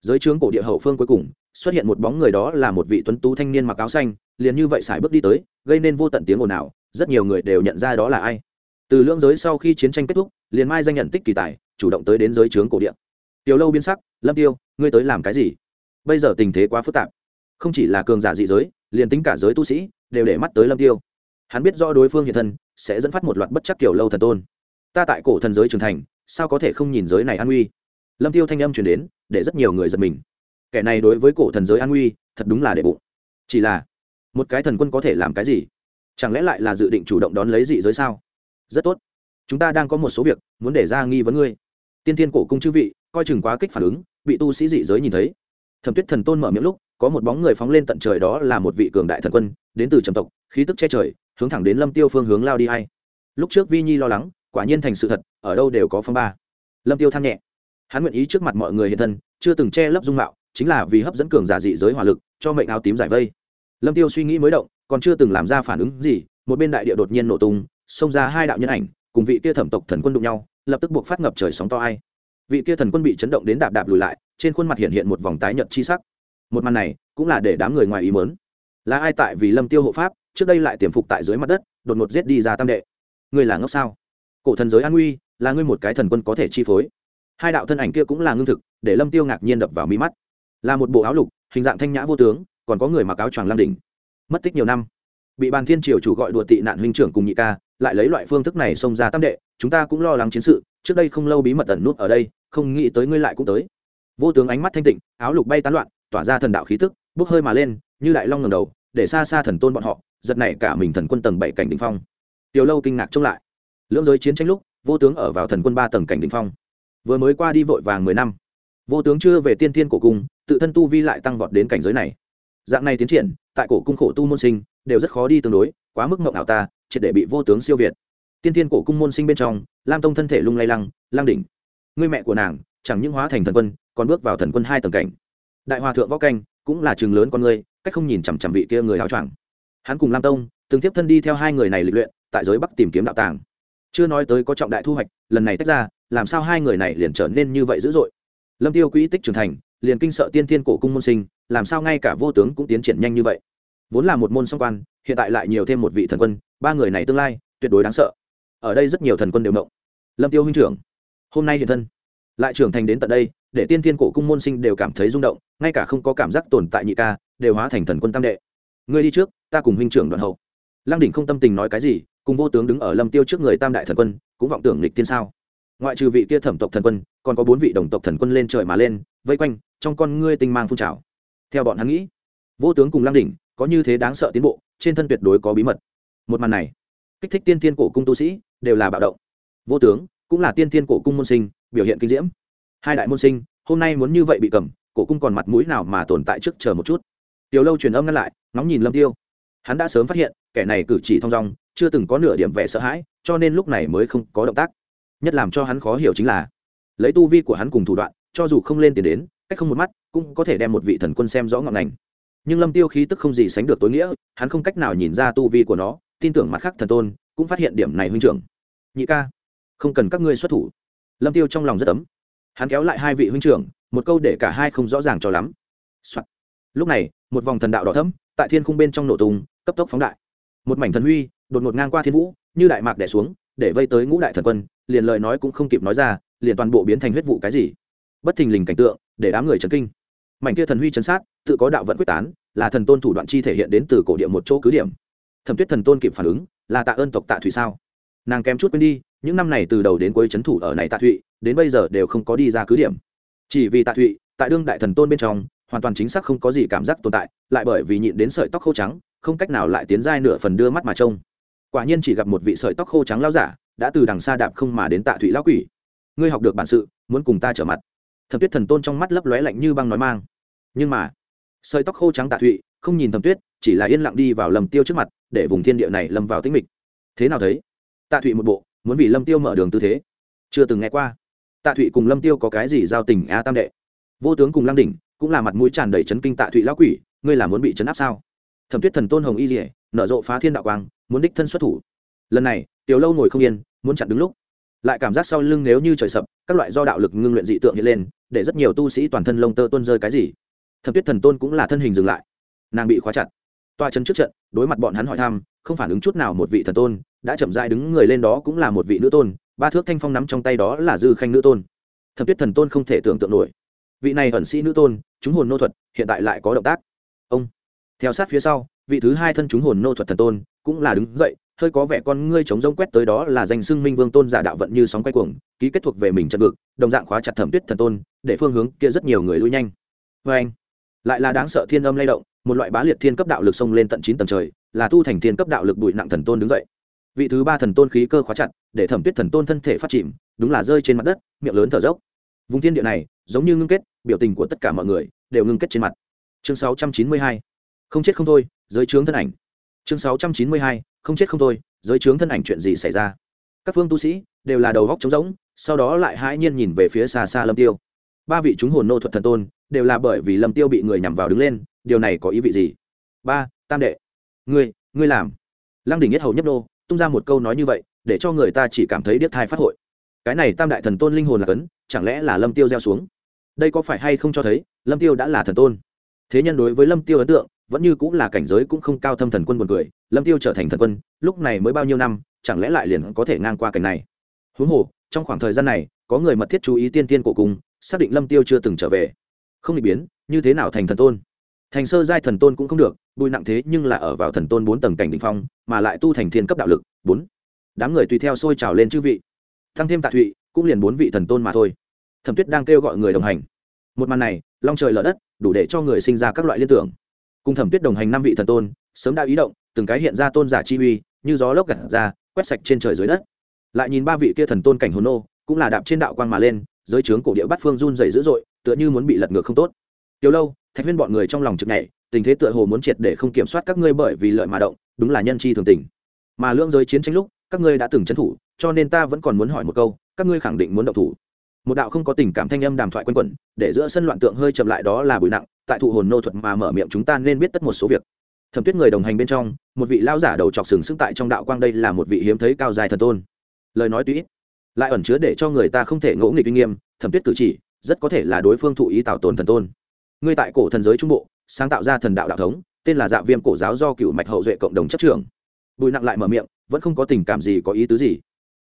Giới trướng cổ địa hậu phương cuối cùng, xuất hiện một bóng người đó là một vị tuấn tú thanh niên mặc áo xanh, liền như vậy xài bước đi tới, gây nên vô tận tiếng ồn ào, rất nhiều người đều nhận ra đó là ai. Từ lưỡng giới sau khi chiến tranh kết thúc, liền mai danh nhận tích kỳ tài, chủ động tới đến giới trướng cổ địa. Tiểu lâu biến sắc, lâm tiêu, ngươi tới làm cái gì? Bây giờ tình thế quá phức tạp. Không chỉ là cường giả dị giới, liền tính cả giới tu sĩ đều để mắt tới lâm tiêu. Hắn biết rõ đối phương hiện thân sẽ dẫn phát một loạt bất chắc kiểu lâu thần tôn. Ta tại cổ thần giới trưởng thành, sao có thể không nhìn giới này an nguy? Lâm tiêu thanh âm truyền đến, để rất nhiều người giật mình. Kẻ này đối với cổ thần giới an nguy, thật đúng là để bụng. Chỉ là, một cái thần quân có thể làm cái gì? Chẳng lẽ lại là dự định chủ động đón lấy dị giới sao? Rất tốt. Chúng ta đang có một số việc, muốn để ra nghi vấn ngươi. Tiên thiên cổ cung chư vị, coi chừng quá kích phản ứng, bị tu sĩ dị giới nhìn thấy. Thẩm tuyết thần tôn mở miệng lúc có một bóng người phóng lên tận trời đó là một vị cường đại thần quân, đến từ trầm tộc, khí tức che trời, hướng thẳng đến lâm tiêu phương hướng lao đi hay. Lúc trước vi nhi lo lắng, quả nhiên thành sự thật, ở đâu đều có phong ba. Lâm tiêu than nhẹ. Hắn nguyện ý trước mặt mọi người hiện thân, chưa từng che lấp dung mạo, chính là vì hấp dẫn cường giả dị giới hỏa lực, cho mệnh áo tím giải vây. Lâm tiêu suy nghĩ mới động, còn chưa từng làm ra phản ứng gì, một bên đại địa đột nhiên nổ tung, xông ra hai đạo nhân ảnh, cùng vị kia thẩm tộc thần quân đụng nhau, lập tức buộc phát ngập trời sóng to ai. Vị kia thần quân bị chấn động đến đạp đạp lùi lại, trên khuôn mặt hiện hiện một vòng tái nhợt chi sắc một màn này cũng là để đám người ngoài ý mớn là ai tại vì lâm tiêu hộ pháp, trước đây lại tiềm phục tại dưới mặt đất, đột ngột giết đi ra tam đệ? Người là ngốc sao? Cổ thần giới an nguy, là ngươi một cái thần quân có thể chi phối. Hai đạo thân ảnh kia cũng là ngưng thực, để lâm tiêu ngạc nhiên đập vào mi mắt. Là một bộ áo lục, hình dạng thanh nhã vô tướng, còn có người mặc áo choàng lam đỉnh. Mất tích nhiều năm. Bị bàn thiên triều chủ gọi đùa tị nạn huynh trưởng cùng nhị ca, lại lấy loại phương thức này xông ra tam đệ, chúng ta cũng lo lắng chiến sự, trước đây không lâu bí mật ẩn nút ở đây, không nghĩ tới ngươi lại cũng tới. Vô tướng ánh mắt thanh tịnh, áo lục bay tán loạn tỏa ra thần đạo khí tức, bốc hơi mà lên, như đại long ngầm đầu, để xa xa thần tôn bọn họ, giật này cả mình thần quân tầng bảy cảnh đ ỉ n h phong. Tiểu lâu kinh ngạc trông lại. Lưỡng giới chiến tranh lúc, vô tướng ở vào thần quân ba tầng cảnh đ ỉ n h phong. Vừa mới qua đi vội vàng mười năm. Vô tướng chưa về tiên thiên cổ cung, tự thân tu vi lại tăng vọt đến cảnh giới này. Dạng này tiến triển, tại cổ cung khổ tu môn sinh, đều rất khó đi tương đối, quá mức mộng ảo ta, triệt để bị vô tướng siêu việt. Tiên thiên cổ cung môn sinh bên trong, lam tông thân thể lung lay lăng lang đỉnh. Người mẹ của nàng, chẳng những hóa thành thần quân, còn bước vào thần quân hai tầng cảnh đại hòa thượng võ canh cũng là trường lớn con người, cách không nhìn chằm chằm vị kia người áo choàng. Hắn cùng lam tông, từng tiếp thân đi theo hai người này lịch luyện, tại giới bắc tìm kiếm đạo tàng. Chưa nói tới có trọng đại thu hoạch, lần này tách ra, làm sao hai người này liền trở nên như vậy dữ dội? Lâm tiêu quỹ tích trưởng thành, liền kinh sợ tiên thiên cổ cung môn sinh, làm sao ngay cả vô tướng cũng tiến triển nhanh như vậy? Vốn là một môn song quan, hiện tại lại nhiều thêm một vị thần quân, ba người này tương lai, tuyệt đối đáng sợ. Ở đây rất nhiều thần quân đều mộng. Lâm tiêu huynh trưởng, hôm nay hiện thân, lại trưởng thành đến tận đây để tiên thiên cổ cung môn sinh đều cảm thấy rung động, ngay cả không có cảm giác tồn tại nhị ca, đều hóa thành thần quân tam đệ. Ngươi đi trước, ta cùng huynh trưởng đoàn hậu. Lăng đỉnh không tâm tình nói cái gì, cùng vô tướng đứng ở lâm tiêu trước người tam đại thần quân, cũng vọng tưởng lịch tiên sao. Ngoại trừ vị kia thẩm tộc thần quân, còn có bốn vị đồng tộc thần quân lên trời mà lên, vây quanh, trong con ngươi tinh mang phun trào. Theo bọn hắn nghĩ, vô tướng cùng lăng đỉnh có như thế đáng sợ tiến bộ, trên thân tuyệt đối có bí mật. Một màn này, kích thích tiên thiên cổ cung tu sĩ, đều là bạo động. Vô tướng cũng là tiên thiên cổ cung môn sinh, biểu hiện kinh diễm hai đại môn sinh, hôm nay muốn như vậy bị cầm, cổ cung còn mặt mũi nào mà tồn tại trước chờ một chút? Tiểu lâu truyền âm ngăn lại, ngóng nhìn lâm tiêu. Hắn đã sớm phát hiện, kẻ này cử chỉ thong dong, chưa từng có nửa điểm vẻ sợ hãi, cho nên lúc này mới không có động tác. Nhất làm cho hắn khó hiểu chính là, lấy tu vi của hắn cùng thủ đoạn, cho dù không lên tiền đến, cách không một mắt, cũng có thể đem một vị thần quân xem rõ ngọn ngành. Nhưng lâm tiêu khí tức không gì sánh được tối nghĩa, hắn không cách nào nhìn ra tu vi của nó, tin tưởng mặt khác thần tôn, cũng phát hiện điểm này huynh trưởng. Nhị ca, không cần các ngươi xuất thủ. Lâm tiêu trong lòng rất ấm hắn kéo lại hai vị huynh trưởng, một câu để cả hai không rõ ràng cho lắm、Soạn. lúc này, một vòng thần đạo đỏ thấm tại thiên khung bên trong nổ tung, cấp tốc phóng đại. Một mảnh thần huy, đột ngột ngang qua thiên vũ, như đại mạc đẻ xuống, để vây tới ngũ đại thần quân, liền lời nói cũng không kịp nói ra, liền toàn bộ biến thành huyết vụ cái gì. Bất thình lình cảnh tượng, để đám người chấn kinh. Mảnh kia thần huy chấn sát, tự có đạo vẫn quyết tán, là thần tôn thủ đoạn chi thể hiện đến từ cổ địa một chỗ cứ điểm. Thẩm tuyết thần tôn kịp phản ứng, là tạ ơn tộc tạ thủy sao? Nàng kém chút quên đi, những năm này từ đầu đến cuối c h ấ n thủ ở này tạ thụy đến bây giờ đều không có đi ra cứ điểm. Chỉ vì tạ thụy, tại đương đại thần tôn bên trong, hoàn toàn chính xác không có gì cảm giác tồn tại, lại bởi vì nhịn đến sợi tóc khô trắng, không cách nào lại tiến dai nửa phần đưa mắt mà trông. Quả nhiên chỉ gặp một vị sợi tóc khô trắng lao giả, đã từ đằng xa đạp không mà đến tạ thụy lao quỷ. Ngươi học được bản sự, muốn cùng ta trở mặt. Thẩm tuyết thần tôn trong mắt lấp lóe lạnh như băng nói mang. Nhưng mà, sợi tóc khô trắng tạ thụy, không nhìn thẩm tuyết, chỉ là yên lặng đi vào lầm tiêu trước mặt, để vùng thiên địa này lâm vào tĩnh mịch. Thế nào thấy? Tạ thụy một bộ, muốn vì lâm tiêu mở đường tư thế. Chưa từng nghe qua tạ thụy cùng lâm tiêu có cái gì giao tình a tam đệ? Vô tướng cùng lăng đỉnh cũng là mặt mũi tràn đầy chấn kinh tạ thụy lão quỷ, ngươi là muốn bị chấn áp sao? Thẩm tuyết thần tôn hồng y dỉa nở rộ phá thiên đạo quang, muốn đích thân xuất thủ. Lần này, tiểu lâu ngồi không yên, muốn chặn đứng lúc. Lại cảm giác sau lưng nếu như trời sập, các loại do đạo lực ngưng luyện dị tượng hiện lên, để rất nhiều tu sĩ toàn thân lông tơ tuôn rơi cái gì. Thẩm tuyết thần tôn cũng là thân hình dừng lại. Nàng bị khóa chặt. Toa chân trước trận, đối mặt bọn hắn hỏi thăm, không phản ứng chút nào một vị thần tôn, đã chậm dại đứng người lên đó cũng là một vị nữ tôn ba thước thanh phong nắm trong tay đó là dư khanh nữ tôn. Thẩm tuyết thần tôn không thể tưởng tượng nổi. Vị này ẩn sĩ nữ tôn, chúng hồn nô thuật, hiện tại lại có động tác. Ông, theo sát phía sau, vị thứ hai thân chúng hồn nô thuật thần tôn cũng là đứng dậy, hơi có vẻ con ngươi chống rông quét tới đó là danh xưng minh vương tôn giả đạo vận như sóng quay cuồng, ký kết thuộc về mình trận vực đồng dạng khóa chặt thẩm tuyết thần tôn, để phương hướng kia rất nhiều người lui nhanh. Vê anh, lại là đáng sợ thiên âm lay động, một loại bá liệt thiên cấp đạo lực xông lên tận chín tầng trời, là tu thành thiên cấp đạo lực bụi nặng thần tôn đứng dậy vị thứ ba thần tôn khí cơ khóa chặt, để thẩm tuyết thần tôn thân thể phát chìm, đúng là rơi trên mặt đất, miệng lớn thở dốc. Vùng thiên địa này, giống như ngưng kết, biểu tình của tất cả mọi người đều ngưng kết trên mặt. Chương sáu trăm chín mươi hai, không chết không thôi, giới trướng thân ảnh. Chương sáu trăm chín mươi hai, không chết không thôi, giới trướng thân ảnh chuyện gì xảy ra? Các phương tu sĩ đều là đầu góc trống rỗng, sau đó lại hãi nhiên nhìn về phía xa xa lâm tiêu. Ba vị chúng hồn nô thuật thần tôn đều là bởi vì lâm tiêu bị người nhằm vào đứng lên, điều này có ý vị gì? Ba, tam đệ, ngươi ngươi làm. Lăng đỉnh nhất hầu nhấp nô tung ra một câu nói như vậy, để cho người ta chỉ cảm thấy điếc thai phát hội. Cái này tam đại thần tôn linh hồn là cấn, chẳng lẽ là lâm tiêu gieo xuống? Đây có phải hay không cho thấy, lâm tiêu đã là thần tôn? Thế nhân đối với lâm tiêu ấn tượng, vẫn như cũng là cảnh giới cũng không cao thâm thần quân buồn cười, lâm tiêu trở thành thần quân, lúc này mới bao nhiêu năm, chẳng lẽ lại liền có thể ngang qua cảnh này? Huống hồ, trong khoảng thời gian này, có người mật thiết chú ý tiên tiên cổ cung, xác định lâm tiêu chưa từng trở về. Không bị biến, như thế nào thành thần tôn? Thành sơ giai thần tôn cũng không được bùi nặng thế nhưng là ở vào thần tôn bốn tầng cảnh đ ỉ n h phong, mà lại tu thành thiên cấp đạo lực, bốn. Đám người tùy theo sôi trào lên chư vị. Thăng thêm tạ thụy, cũng liền bốn vị thần tôn mà thôi. Thẩm tuyết đang kêu gọi người đồng hành. Một màn này, long trời lở đất, đủ để cho người sinh ra các loại liên tưởng. Cùng thẩm tuyết đồng hành năm vị thần tôn, sớm đã ý động, từng cái hiện ra tôn giả chi uy, như gió lốc gặt ra, quét sạch trên trời dưới đất. Lại nhìn ba vị kia thần tôn cảnh hồn nô, cũng là đạp trên đạo quan mà lên, giới trướng cổ địa bắt phương run dày dữ dội, tựa như muốn bị lật ngược không tốt. Tiểu lâu thạch huyên bọn người trong lòng trực nhảy, tình thế tựa hồ muốn triệt để không kiểm soát các ngươi bởi vì lợi mà động, đúng là nhân chi thường tình. Mà lưỡng giới chiến tranh lúc, các ngươi đã từng trấn thủ, cho nên ta vẫn còn muốn hỏi một câu, các ngươi khẳng định muốn động thủ. Một đạo không có tình cảm thanh âm đàm thoại quanh quẩn, để giữa sân loạn tượng hơi chậm lại đó là bụi nặng, tại thụ hồn nô thuật mà mở miệng chúng ta nên biết tất một số việc. Thẩm tuyết người đồng hành bên trong, một vị lao giả đầu chọc sừng sững tại trong đạo quang đây là một vị hiếm thấy cao dài thần tôn. Lời nói tuy ít, lại ẩn chứa để cho người ta không thể ngỗ nghịch uy nghiêm, thẩm tuyết cử chỉ, rất có thể là đối phương thụ ý tạo tồn thần tôn ngươi tại cổ thần giới trung bộ, sáng tạo ra thần đạo đạo thống, tên là dạ viêm cổ giáo do cựu mạch hậu duệ cộng đồng chấp trường bùi nặng lại mở miệng, vẫn không có tình cảm gì có ý tứ gì.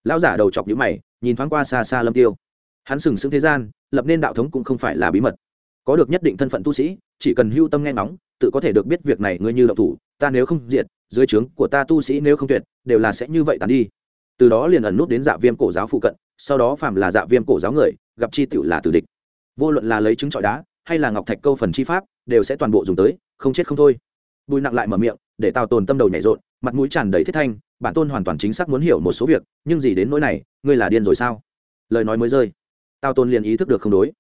Lão giả đầu chọc nhữ mày, nhìn thoáng qua xa xa lâm tiêu. Hắn sừng sững thế gian, lập nên đạo thống cũng không phải là bí mật. Có được nhất định thân phận tu sĩ, chỉ cần hưu tâm nghe ngóng, tự có thể được biết việc này ngươi như động thủ, ta nếu không diệt, dưới trướng của ta tu sĩ nếu không tuyệt, đều là sẽ như vậy tàn đi. Từ đó liền ẩn nút đến dạ viêm cổ giáo phụ cận, sau đó phạm là dạ viêm cổ giáo người, gặp chi tiểu là tử địch. Vô luận là lấy chứng trọi đá hay là ngọc thạch câu phần chi pháp, đều sẽ toàn bộ dùng tới, không chết không thôi. Bùi nặng lại mở miệng, để tào tồn tâm đầu nhảy rộn, mặt mũi tràn đầy thiết thanh, bản tôn hoàn toàn chính xác muốn hiểu một số việc, nhưng gì đến nỗi này, ngươi là điên rồi sao? Lời nói mới rơi. Tào tôn liền ý thức được không đối.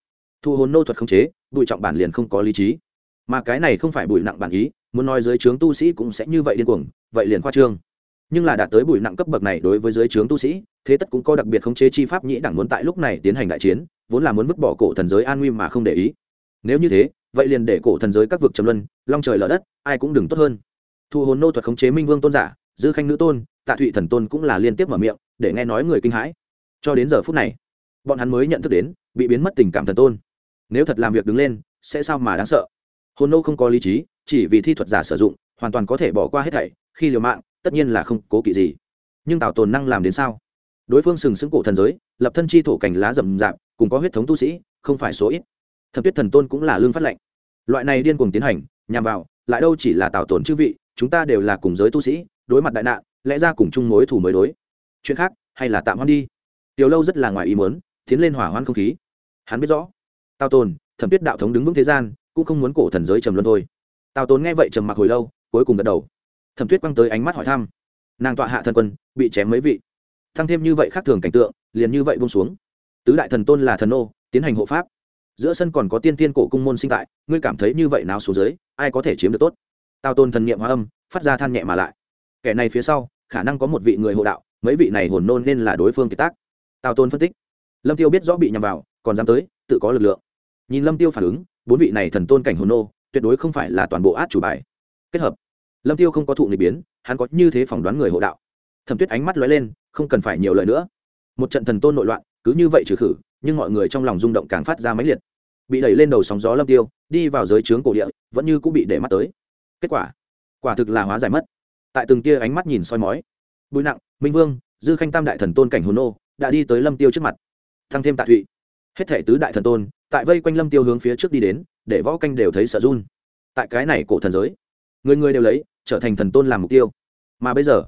Thu hồn nô thuật không chế, bùi trọng bản liền không có lý trí. Mà cái này không phải bùi nặng bản ý, muốn nói dưới trướng tu sĩ cũng sẽ như vậy điên cuồng, vậy liền khoa trương. Nhưng là đạt tới bùi nặng cấp bậc này đối với dưới trướng tu sĩ, thế tất cũng có đặc biệt khống chế chi pháp nhĩ đẳng muốn tại lúc này tiến hành đại chiến, vốn là muốn vứt bỏ cổ thần giới an nguy mà không để ý nếu như thế, vậy liền để cổ thần giới các vực trầm luân, long trời lở đất, ai cũng đừng tốt hơn. Thu hồn nô thuật khống chế minh vương tôn giả, dư khanh nữ tôn, tạ thụy thần tôn cũng là liên tiếp mở miệng, để nghe nói người kinh hãi. Cho đến giờ phút này, bọn hắn mới nhận thức đến, bị biến mất tình cảm thần tôn. Nếu thật làm việc đứng lên, sẽ sao mà đáng sợ? Hồn nô không có lý trí, chỉ vì thi thuật giả sử dụng, hoàn toàn có thể bỏ qua hết thảy, khi liều mạng, tất nhiên là không cố kỵ gì. Nhưng tạo tồn năng làm đến sao? Đối phương sừng sững cổ thần giới, lập thân chi thổ cảnh lá rậm rạp, cùng có huyết thống tu sĩ, không phải số ít thập tuyết thần tôn cũng là lương phát lệnh. Loại này điên cuồng tiến hành, nhằm vào, lại đâu chỉ là tạo tồn chư vị, chúng ta đều là cùng giới tu sĩ, đối mặt đại nạn, lẽ ra cùng chung mối thủ mới đối. Chuyện khác, hay là tạm hoãn đi. Tiểu lâu rất là ngoài ý muốn, tiến lên hỏa hoãn không khí. Hắn biết rõ, tào tồn thẩm tuyết đạo thống đứng vững thế gian, cũng không muốn cổ thần giới trầm luân thôi. Tào tồn nghe vậy trầm mặc hồi lâu, cuối cùng gật đầu. Thẩm tuyết quăng tới ánh mắt hỏi thăm. Nàng tọa hạ thần quân, bị chém mấy vị. Thăng thêm như vậy khác thường cảnh tượng, liền như vậy bông xuống. Tứ đại thần tôn là thần ô tiến hành hộ pháp giữa sân còn có tiên tiên cổ cung môn sinh tại, ngươi cảm thấy như vậy nào xuống dưới, ai có thể chiếm được tốt? Tào tôn thần niệm hóa âm, phát ra than nhẹ mà lại. Kẻ này phía sau, khả năng có một vị người hộ đạo, mấy vị này hồn nôn nên là đối phương kiệt tác. Tào tôn phân tích. Lâm tiêu biết rõ bị nhầm vào, còn dám tới, tự có lực lượng. Nhìn lâm tiêu phản ứng, bốn vị này thần tôn cảnh hồn nô, tuyệt đối không phải là toàn bộ át chủ bài. Kết hợp. Lâm tiêu không có thụ nghịch biến, hắn có như thế phỏng đoán người hộ đạo. Thẩm tuyết ánh mắt lóe lên, không cần phải nhiều lời nữa. Một trận thần tôn nội loạn, cứ như vậy trừ khử nhưng mọi người trong lòng rung động càng phát ra mãnh liệt. Bị đẩy lên đầu sóng gió lâm tiêu, đi vào giới trướng cổ địa, vẫn như cũng bị để mắt tới. Kết quả quả thực là hóa giải mất. Tại từng tia ánh mắt nhìn soi mói. Bùi nặng, minh vương, dư khanh tam đại thần tôn cảnh hồn nô, đã đi tới lâm tiêu trước mặt. Thăng thêm tạ thụy. Hết thể tứ đại thần tôn, tại vây quanh lâm tiêu hướng phía trước đi đến, để võ canh đều thấy sợ run. Tại cái này cổ thần giới, người người đều lấy, trở thành thần tôn làm mục tiêu. Mà bây giờ,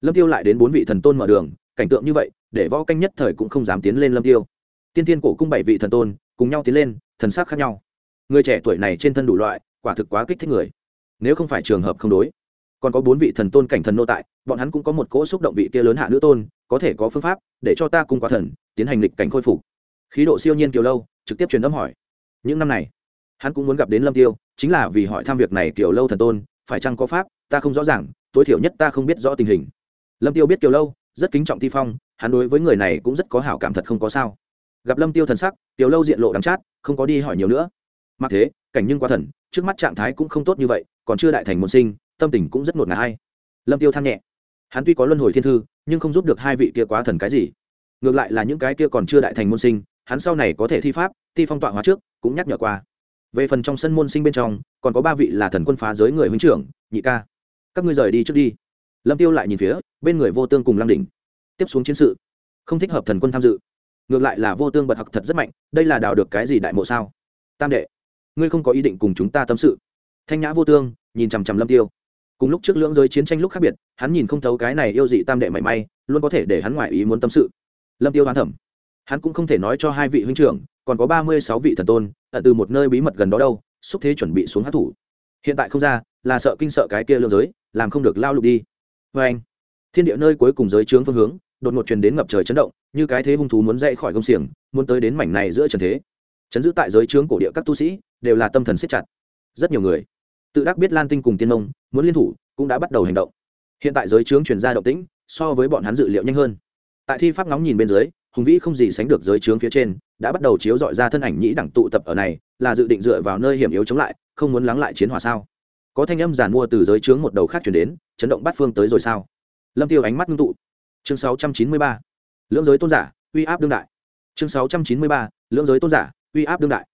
lâm tiêu lại đến bốn vị thần tôn mở đường, cảnh tượng như vậy, để võ canh nhất thời cũng không dám tiến lên lâm tiêu tiên tiên cổ cung bảy vị thần tôn cùng nhau tiến lên, thần sắc khác nhau. Người trẻ tuổi này trên thân đủ loại, quả thực quá kích thích người. Nếu không phải trường hợp không đối, còn có bốn vị thần tôn cảnh thần nô tại, bọn hắn cũng có một cỗ xúc động vị kia lớn hạ nữ tôn, có thể có phương pháp để cho ta cung quá thần, tiến hành lịch cảnh khôi phục. Khí độ siêu nhiên kiều lâu, trực tiếp truyền âm hỏi. Những năm này, hắn cũng muốn gặp đến lâm tiêu, chính là vì hỏi thăm việc này kiều lâu thần tôn, phải chăng có pháp, ta không rõ ràng, tối thiểu nhất ta không biết rõ tình hình. Lâm tiêu biết kiều lâu, rất kính trọng ti phong, hắn đối với người này cũng rất có hảo cảm thật không có sao gặp lâm tiêu thần sắc, tiểu lâu diện lộ đắm chát, không có đi hỏi nhiều nữa. Mặc thế, cảnh nhưng quá thần, trước mắt trạng thái cũng không tốt như vậy, còn chưa đại thành môn sinh, tâm tình cũng rất ngột ngạt hay lâm tiêu than nhẹ. Hắn tuy có luân hồi thiên thư, nhưng không giúp được hai vị kia quá thần cái gì. Ngược lại là những cái kia còn chưa đại thành môn sinh, hắn sau này có thể thi pháp, thi phong tọa hóa trước, cũng nhắc nhở qua. Về phần trong sân môn sinh bên trong, còn có ba vị là thần quân phá giới người huynh trưởng, nhị ca. Các ngươi rời đi trước đi. Lâm tiêu lại nhìn phía bên người vô tương cùng lăng đỉnh. Tiếp xuống chiến sự. Không thích hợp thần quân tham dự ngược lại là vô tương bật học thật rất mạnh, đây là đào được cái gì đại mộ sao? Tam đệ, ngươi không có ý định cùng chúng ta tâm sự. Thanh nhã vô tương, nhìn chằm chằm lâm tiêu. Cùng lúc trước lưỡng giới chiến tranh lúc khác biệt, hắn nhìn không thấu cái này yêu dị tam đệ mảy may, luôn có thể để hắn ngoại ý muốn tâm sự. Lâm tiêu hoán thẩm hắn cũng không thể nói cho hai vị huynh trưởng, còn có ba mươi sáu vị thần tôn, tận từ một nơi bí mật gần đó đâu, xúc thế chuẩn bị xuống hát thủ hiện tại không ra, là sợ kinh sợ cái kia lương giới, làm không được lao lục đi. Vê anh thiên địa nơi cuối cùng giới trướng phương hướng đột ngột truyền đến ngập trời chấn động, như cái thế hung thú muốn dậy khỏi công xiềng, muốn tới đến mảnh này giữa trần thế. Chấn giữ tại giới trướng cổ địa các tu sĩ, đều là tâm thần siết chặt. Rất nhiều người, tự đắc biết lan tinh cùng tiên mông, muốn liên thủ, cũng đã bắt đầu hành động. Hiện tại giới trướng truyền ra động tĩnh, so với bọn hắn dự liệu nhanh hơn. Tại thi pháp nóng nhìn bên dưới, hùng vĩ không gì sánh được giới trướng phía trên, đã bắt đầu chiếu dọi ra thân ảnh nhĩ đẳng tụ tập ở này, là dự định dựa vào nơi hiểm yếu chống lại, không muốn lắng lại chiến hòa sao? Có thanh âm giàn mua từ giới trướng một đầu khác chuyển đến, chấn động bát phương tới rồi sao? Lâm tiêu ánh mắt ngưng tụ chương 693. lưỡng giới tôn giả, uy áp đương đại chương 693. lưỡng giới tôn giả, uy áp đương đại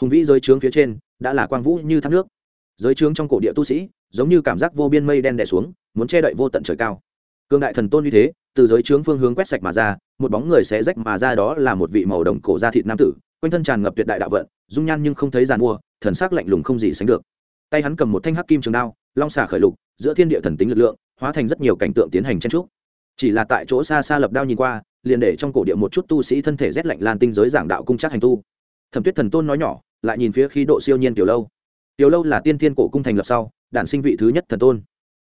hùng vĩ giới trướng phía trên đã là quang vũ như thác nước giới trướng trong cổ địa tu sĩ giống như cảm giác vô biên mây đen đè xuống, muốn che đậy vô tận trời cao cương đại thần tôn như thế, từ giới trướng phương hướng quét sạch mà ra, một bóng người sẽ rách mà ra đó là một vị màu đồng cổ da thịt nam tử, quanh thân tràn ngập tuyệt đại đạo vận, dung nhan nhưng không thấy giàn mua, thần sắc lạnh lùng không gì sánh được tay hắn cầm một thanh hắc kim trường đao, long xà khởi lục, giữa thiên địa thần tính lực lượng, hóa thành rất nhiều cảnh tượng tiến hành chen trúc chỉ là tại chỗ xa xa lập đao nhìn qua, liền để trong cổ địa một chút tu sĩ thân thể rét lạnh lan tinh giới giảng đạo cung chắc hành tu. Thẩm tuyết thần tôn nói nhỏ, lại nhìn phía khí độ siêu nhiên tiểu lâu. Tiểu lâu là tiên thiên cổ cung thành lập sau, đản sinh vị thứ nhất thần tôn.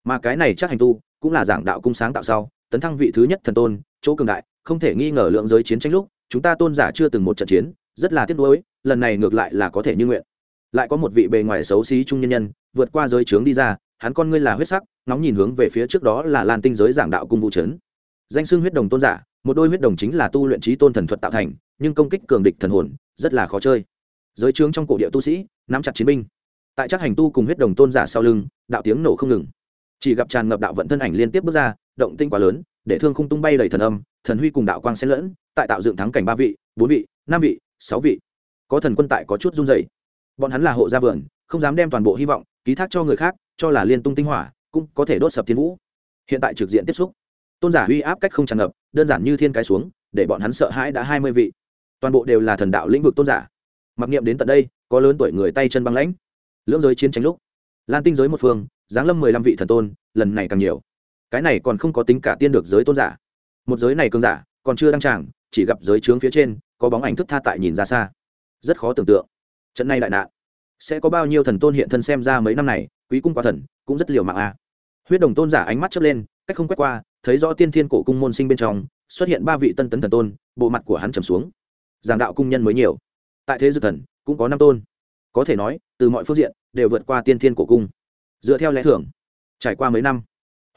Mà cái này chắc hành tu, cũng là giảng đạo cung sáng tạo sau, tấn thăng vị thứ nhất thần tôn, chỗ cường đại, không thể nghi ngờ lượng giới chiến tranh lúc, chúng ta tôn giả chưa từng một trận chiến, rất là tiếc nuối, lần này ngược lại là có thể như nguyện. Lại có một vị bề ngoài xấu xí trung nhân nhân, vượt qua giới trướng đi ra hắn con ngươi là huyết sắc nóng nhìn hướng về phía trước đó là lan tinh giới giảng đạo cung vũ trấn danh xưng huyết đồng tôn giả, một đôi huyết đồng chính là tu luyện trí tôn thần thuật tạo thành, nhưng công kích cường địch thần hồn, rất là khó chơi. Giới trướng trong cổ địa tu sĩ, nắm chặt chiến binh. Tại chắc hành tu cùng huyết đồng tôn giả sau lưng, đạo tiếng nổ không ngừng. Chỉ gặp tràn ngập đạo vận thân ảnh liên tiếp bước ra, động tinh quá lớn, để thương không tung bay đầy thần âm, thần huy cùng đạo quang xen lẫn, tại tạo dựng thắng cảnh ba vị, bốn vị, năm vị, sáu vị. Có thần quân tại có chút run dày bọn hắn là hộ gia vườn, không dám đem toàn bộ hy vọng ký thác cho người khác cho là liên tung tinh hỏa, cũng có thể đốt sập thiên vũ. Hiện tại trực diện tiếp xúc, tôn giả uy áp cách không tràn ngập, đơn giản như thiên cái xuống, để bọn hắn sợ hãi đã hai mươi vị. Toàn bộ đều là thần đạo lĩnh vực tôn giả. Mặc niệm đến tận đây, có lớn tuổi người tay chân băng lãnh. Lưỡng giới chiến tranh lúc, lan tinh giới một phương, giáng lâm mười lăm vị thần tôn, lần này càng nhiều. Cái này còn không có tính cả tiên được giới tôn giả. Một giới này cơn giả, còn chưa đăng tràng, chỉ gặp giới trướng phía trên, có bóng ảnh thức tha tại nhìn ra xa. Rất khó tưởng tượng. Trận này đại nạn, sẽ có bao nhiêu thần tôn hiện thân xem ra mấy năm này quý cung quá thần, cũng rất liều mạng a huyết đồng tôn giả ánh mắt chớp lên, cách không quét qua, thấy rõ tiên thiên cổ cung môn sinh bên trong, xuất hiện ba vị tân tấn thần tôn, bộ mặt của hắn trầm xuống. Giảng đạo cung nhân mới nhiều. Tại thế dược thần, cũng có năm tôn. Có thể nói, từ mọi phương diện, đều vượt qua tiên thiên cổ cung. Dựa theo lẽ thưởng trải qua mấy năm,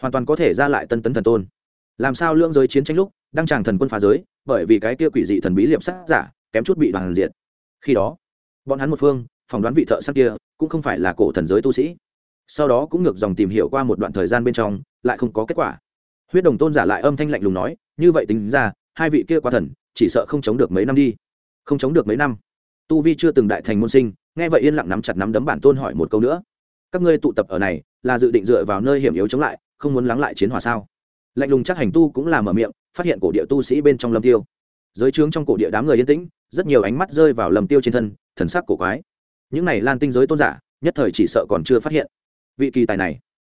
hoàn toàn có thể ra lại tân tấn thần tôn. Làm sao lưỡng giới chiến tranh lúc đang tràng thần quân phá giới, bởi vì cái kia quỷ dị thần bí liệm sát giả, kém chút bị đoàn diện khi đó, bọn hắn một phương, phỏng đoán vị thợ săn kia, cũng không phải là cổ thần giới tu sĩ sau đó cũng ngược dòng tìm hiểu qua một đoạn thời gian bên trong, lại không có kết quả. Huyết đồng tôn giả lại âm thanh lạnh lùng nói, như vậy tính ra, hai vị kia quá thần, chỉ sợ không chống được mấy năm đi. Không chống được mấy năm? Tu vi chưa từng đại thành môn sinh, nghe vậy yên lặng nắm chặt nắm đấm bản tôn hỏi một câu nữa. Các ngươi tụ tập ở này, là dự định dựa vào nơi hiểm yếu chống lại, không muốn lắng lại chiến hòa sao? Lạnh lùng chắc hành tu cũng là mở miệng, phát hiện cổ địa tu sĩ bên trong lâm tiêu. Giới trướng trong cổ địa đám người yên tĩnh, rất nhiều ánh mắt rơi vào lâm tiêu trên thân, thần sắc cổ quái. Những này lan tinh giới tôn giả, nhất thời chỉ sợ còn chưa phát hiện vị kỳ tài này.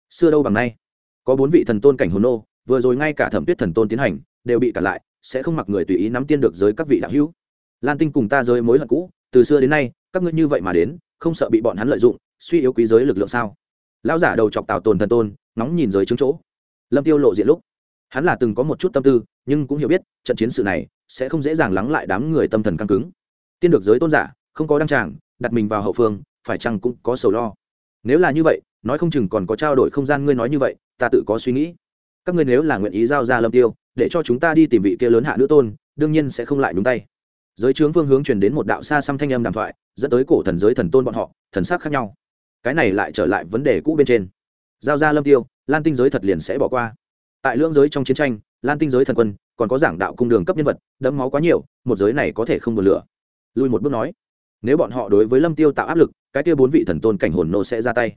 Xưa đâu bằng nay, có bốn vị thần tôn cảnh hồn nô, vừa rồi ngay cả thẩm tuyết thần tôn tiến hành, đều bị cản lại, sẽ không mặc người tùy ý nắm tiên được giới các vị đạo hữu. Lan tinh cùng ta giới mối hận cũ, từ xưa đến nay, các ngươi như vậy mà đến, không sợ bị bọn hắn lợi dụng, suy yếu quý giới lực lượng sao? Lão giả đầu chọc tào tồn thần tôn nóng nhìn giới trướng chỗ. Lâm tiêu lộ diện lúc, hắn là từng có một chút tâm tư, nhưng cũng hiểu biết, trận chiến sự này sẽ không dễ dàng lắng lại đám người tâm thần căng cứng. Tiên được giới tôn giả, không có đăng tràng, đặt mình vào hậu phương, phải chăng cũng có sầu lo. Nếu là như vậy nói không chừng còn có trao đổi không gian ngươi nói như vậy, ta tự có suy nghĩ. Các ngươi nếu là nguyện ý giao ra lâm tiêu, để cho chúng ta đi tìm vị kia lớn hạ nữ tôn, đương nhiên sẽ không lại nhúng tay. Giới trướng phương hướng truyền đến một đạo xa xăm thanh âm đàm thoại, dẫn tới cổ thần giới thần tôn bọn họ, thần sắc khác nhau. Cái này lại trở lại vấn đề cũ bên trên. Giao ra lâm tiêu, lan tinh giới thật liền sẽ bỏ qua. Tại lưỡng giới trong chiến tranh, lan tinh giới thần quân, còn có giảng đạo cung đường cấp nhân vật, đẫm máu quá nhiều, một giới này có thể không một lửa. Lui một bước nói, nếu bọn họ đối với lâm tiêu tạo áp lực, cái kia bốn vị thần tôn cảnh hồn nô sẽ ra tay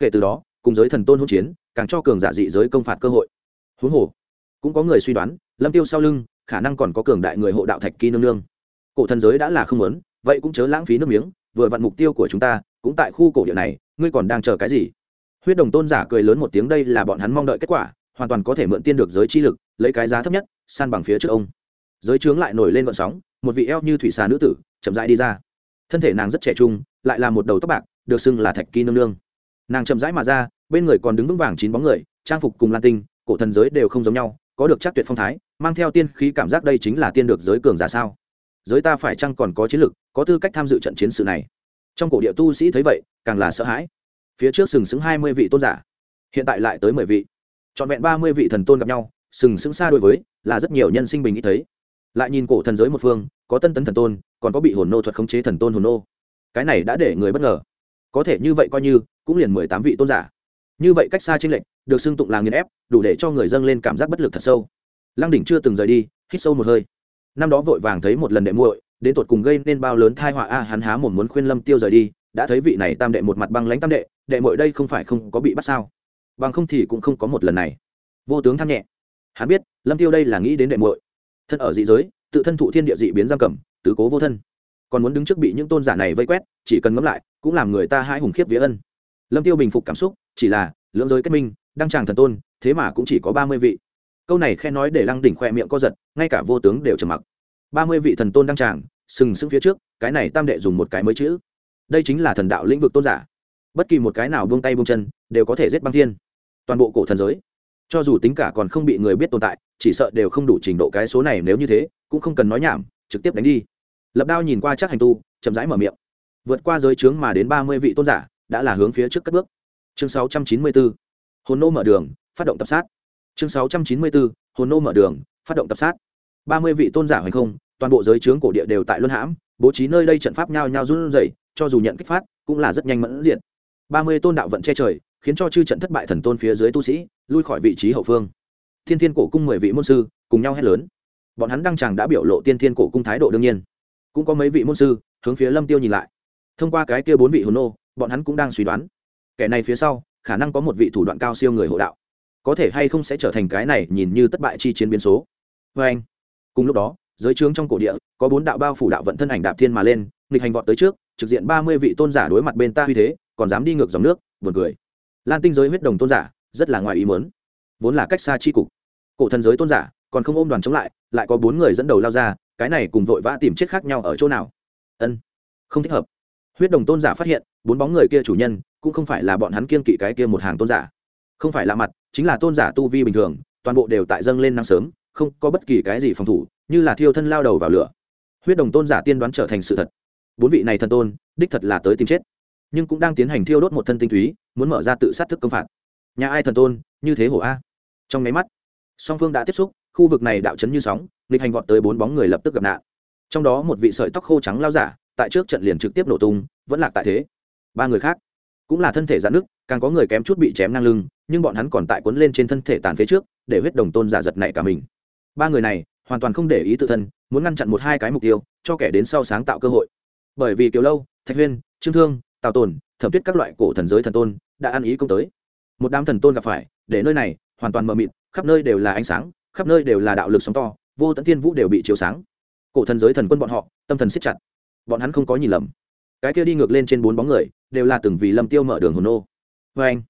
kể từ đó, cùng giới thần tôn hỗn chiến, càng cho cường giả dị giới công phạt cơ hội. Huống hồ, cũng có người suy đoán, lâm tiêu sau lưng, khả năng còn có cường đại người hộ đạo thạch kỳ nương nương. Cổ thần giới đã là không muốn, vậy cũng chớ lãng phí nước miếng, vừa vặn mục tiêu của chúng ta, cũng tại khu cổ địa này, ngươi còn đang chờ cái gì? Huyết đồng tôn giả cười lớn một tiếng, đây là bọn hắn mong đợi kết quả, hoàn toàn có thể mượn tiên được giới chi lực, lấy cái giá thấp nhất, san bằng phía trước ông. Giới trướng lại nổi lên vận sóng, một vị eo như thủy xà nữ tử, chậm rãi đi ra. Thân thể nàng rất trẻ trung, lại là một đầu tóc bạc, được xưng là thạch kỳ nương nương nàng chậm rãi mà ra, bên người còn đứng vững vàng chín bóng người, trang phục cùng lan tinh, cổ thần giới đều không giống nhau, có được chắc tuyệt phong thái, mang theo tiên khí cảm giác đây chính là tiên được giới cường giả sao? Giới ta phải chăng còn có chiến lực, có tư cách tham dự trận chiến sự này? Trong cổ địa tu sĩ thấy vậy, càng là sợ hãi. Phía trước sừng sững hai mươi vị tôn giả, hiện tại lại tới mười vị. Trọn vẹn ba mươi vị thần tôn gặp nhau, sừng sững xa đối với, là rất nhiều nhân sinh bình ý thấy. Lại nhìn cổ thần giới một phương, có tân tấn thần tôn, còn có bị hồn nô thuật khống chế thần tôn hồn nô. Cái này đã để người bất ngờ. Có thể như vậy coi như cũng liền mười tám vị tôn giả. Như vậy cách xa tranh lệch, được xưng tụng là nghiền ép, đủ để cho người dâng lên cảm giác bất lực thật sâu. Lăng đỉnh chưa từng rời đi, hít sâu một hơi. Năm đó vội vàng thấy một lần đệ muội, đến tột cùng gây nên bao lớn thai họa a, hắn há mồm muốn khuyên lâm tiêu rời đi, đã thấy vị này tam đệ một mặt băng lãnh tam đệ đệ muội đây không phải không có bị bắt sao? Bằng không thì cũng không có một lần này. Vô tướng than nhẹ. Hắn biết, lâm tiêu đây là nghĩ đến đệ muội. Thân ở dị giới, tự thân thụ thiên địa dị biến giam cầm, tứ cố vô thân. Còn muốn đứng trước bị những tôn giả này vây quét, chỉ cần ngẫm lại, cũng làm người ta hãi hùng khiếp vía ân lâm tiêu bình phục cảm xúc, chỉ là, lưỡng giới kết minh, đăng tràng thần tôn, thế mà cũng chỉ có ba mươi vị. Câu này khen nói để lăng đỉnh khoe miệng co giật, ngay cả vô tướng đều trầm mặc. Ba mươi vị thần tôn đăng tràng, sừng sững phía trước, cái này tam đệ dùng một cái mới chữ. Đây chính là thần đạo lĩnh vực tôn giả. Bất kỳ một cái nào buông tay buông chân, đều có thể giết băng thiên. Toàn bộ cổ thần giới. Cho dù tính cả còn không bị người biết tồn tại, chỉ sợ đều không đủ trình độ cái số này nếu như thế, cũng không cần nói nhảm, trực tiếp đánh đi. Lập đao nhìn qua chắc hành tu, chậm rãi mở miệng. Vượt qua giới trướng mà đến ba mươi vị tôn giả đã là hướng phía trước cất bước. Chương sáu trăm chín mươi bốn, hồn nô mở đường, phát động tập sát. Chương sáu trăm chín mươi bốn, hồn nô mở đường, phát động tập sát. Ba mươi vị tôn giả hoành không, toàn bộ giới trướng cổ địa đều tại luân hãm, bố trí nơi đây trận pháp nhao nhao run rẩy, cho dù nhận kích phát, cũng là rất nhanh mẫn diện ba mươi tôn đạo vận che trời, khiến cho chư trận thất bại thần tôn phía dưới tu sĩ, lui khỏi vị trí hậu phương. Thiên thiên cổ cung mười vị môn sư, cùng nhau hét lớn. Bọn hắn đăng chẳng đã biểu lộ tiên thiên cổ cung thái độ đương nhiên. Cũng có mấy vị môn sư, hướng phía lâm tiêu nhìn lại. Thông qua cái kia bốn vị hồn nô bọn hắn cũng đang suy đoán. Kẻ này phía sau, khả năng có một vị thủ đoạn cao siêu người hộ đạo. Có thể hay không sẽ trở thành cái này nhìn như thất bại chi chiến biến số. Vê anh, cùng lúc đó, giới trướng trong cổ địa, có bốn đạo bao phủ đạo vận thân ảnh đạp thiên mà lên, nghịch hành vọt tới trước, trực diện ba mươi vị tôn giả đối mặt bên ta uy thế, còn dám đi ngược dòng nước, buồn cười. Lan tinh giới huyết đồng tôn giả, rất là ngoài ý mớn vốn là cách xa chi cục. Cổ thần giới tôn giả, còn không ôm đoàn chống lại lại có bốn người dẫn đầu lao ra, cái này cùng vội vã tìm chết khác nhau ở chỗ nào? Ân, không thích hợp huyết đồng tôn giả phát hiện, bốn bóng người kia chủ nhân, cũng không phải là bọn hắn kiên kỵ cái kia một hàng tôn giả. Không phải lạ mặt, chính là tôn giả tu vi bình thường, toàn bộ đều tại dâng lên năng sớm, không có bất kỳ cái gì phòng thủ, như là thiêu thân lao đầu vào lửa. Huyết đồng tôn giả tiên đoán trở thành sự thật. Bốn vị này thần tôn, đích thật là tới tìm chết. Nhưng cũng đang tiến hành thiêu đốt một thân tinh túy, muốn mở ra tự sát thức công phạt. Nhà ai thần tôn, như thế hổ a. Trong máy mắt, song phương đã tiếp xúc, khu vực này đạo chấn như sóng, nghịch hành vọt tới bốn bóng người lập tức gặp nạn. Trong đó một vị sợi tóc khô trắng lao giả tại trước trận liền trực tiếp nổ tung, vẫn lạc tại thế. Ba người khác cũng là thân thể giãn nước càng có người kém chút bị chém ngang lưng, nhưng bọn hắn còn tại cuốn lên trên thân thể tàn phế trước, để huyết đồng tôn giả giật này cả mình. Ba người này hoàn toàn không để ý tự thân, muốn ngăn chặn một hai cái mục tiêu, cho kẻ đến sau sáng tạo cơ hội. Bởi vì kiều lâu, thạch huyên, trương thương, tào tồn, thẩm tuyết các loại cổ thần giới thần tôn đã ăn ý công tới. Một đám thần tôn gặp phải, để nơi này hoàn toàn mờ mịt, khắp nơi đều là ánh sáng, khắp nơi đều là đạo lực sóng to, vô tận thiên vũ đều bị chiếu sáng. Cổ thần giới thần quân bọn họ, tâm thần siết chặt bọn hắn không có nhìn lầm. Cái kia đi ngược lên trên bốn bóng người, đều là từng vì lâm tiêu mở đường hồn nô. Vê anh,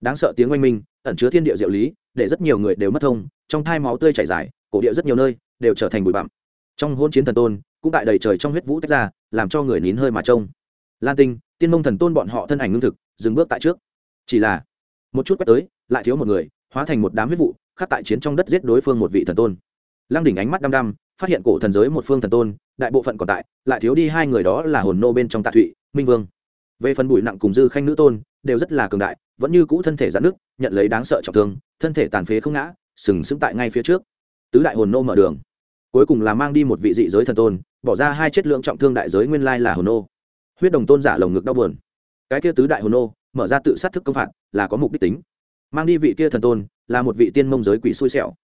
đáng sợ tiếng oanh minh, ẩn chứa thiên địa diệu lý, để rất nhiều người đều mất thông, trong thai máu tươi chảy dài, cổ địa rất nhiều nơi, đều trở thành bụi bặm. Trong hôn chiến thần tôn, cũng tại đầy trời trong huyết vũ tách ra, làm cho người nín hơi mà trông. Lan tinh, tiên mông thần tôn bọn họ thân ảnh ngưng thực, dừng bước tại trước. Chỉ là, một chút quét tới, lại thiếu một người, hóa thành một đám huyết vụ, khắc tại chiến trong đất giết đối phương một vị thần tôn. Lăng đỉnh ánh mắt đăm đăm, phát hiện cổ thần giới một phương thần tôn đại bộ phận còn tại, lại thiếu đi hai người đó là hồn nô bên trong tạ thụy, minh vương. Về phần bụi nặng cùng dư khanh nữ tôn, đều rất là cường đại, vẫn như cũ thân thể giãn nước nhận lấy đáng sợ trọng thương, thân thể tàn phế không ngã, sừng sững tại ngay phía trước. Tứ đại hồn nô mở đường. Cuối cùng là mang đi một vị dị giới thần tôn, bỏ ra hai chất lượng trọng thương đại giới nguyên lai là hồn nô. Huyết đồng tôn giả lồng ngực đau buồn. Cái kia tứ đại hồn nô, mở ra tự sát thức công phạt, là có mục đích tính. Mang đi vị kia thần tôn, là một vị tiên mông giới quỷ xui xẻo.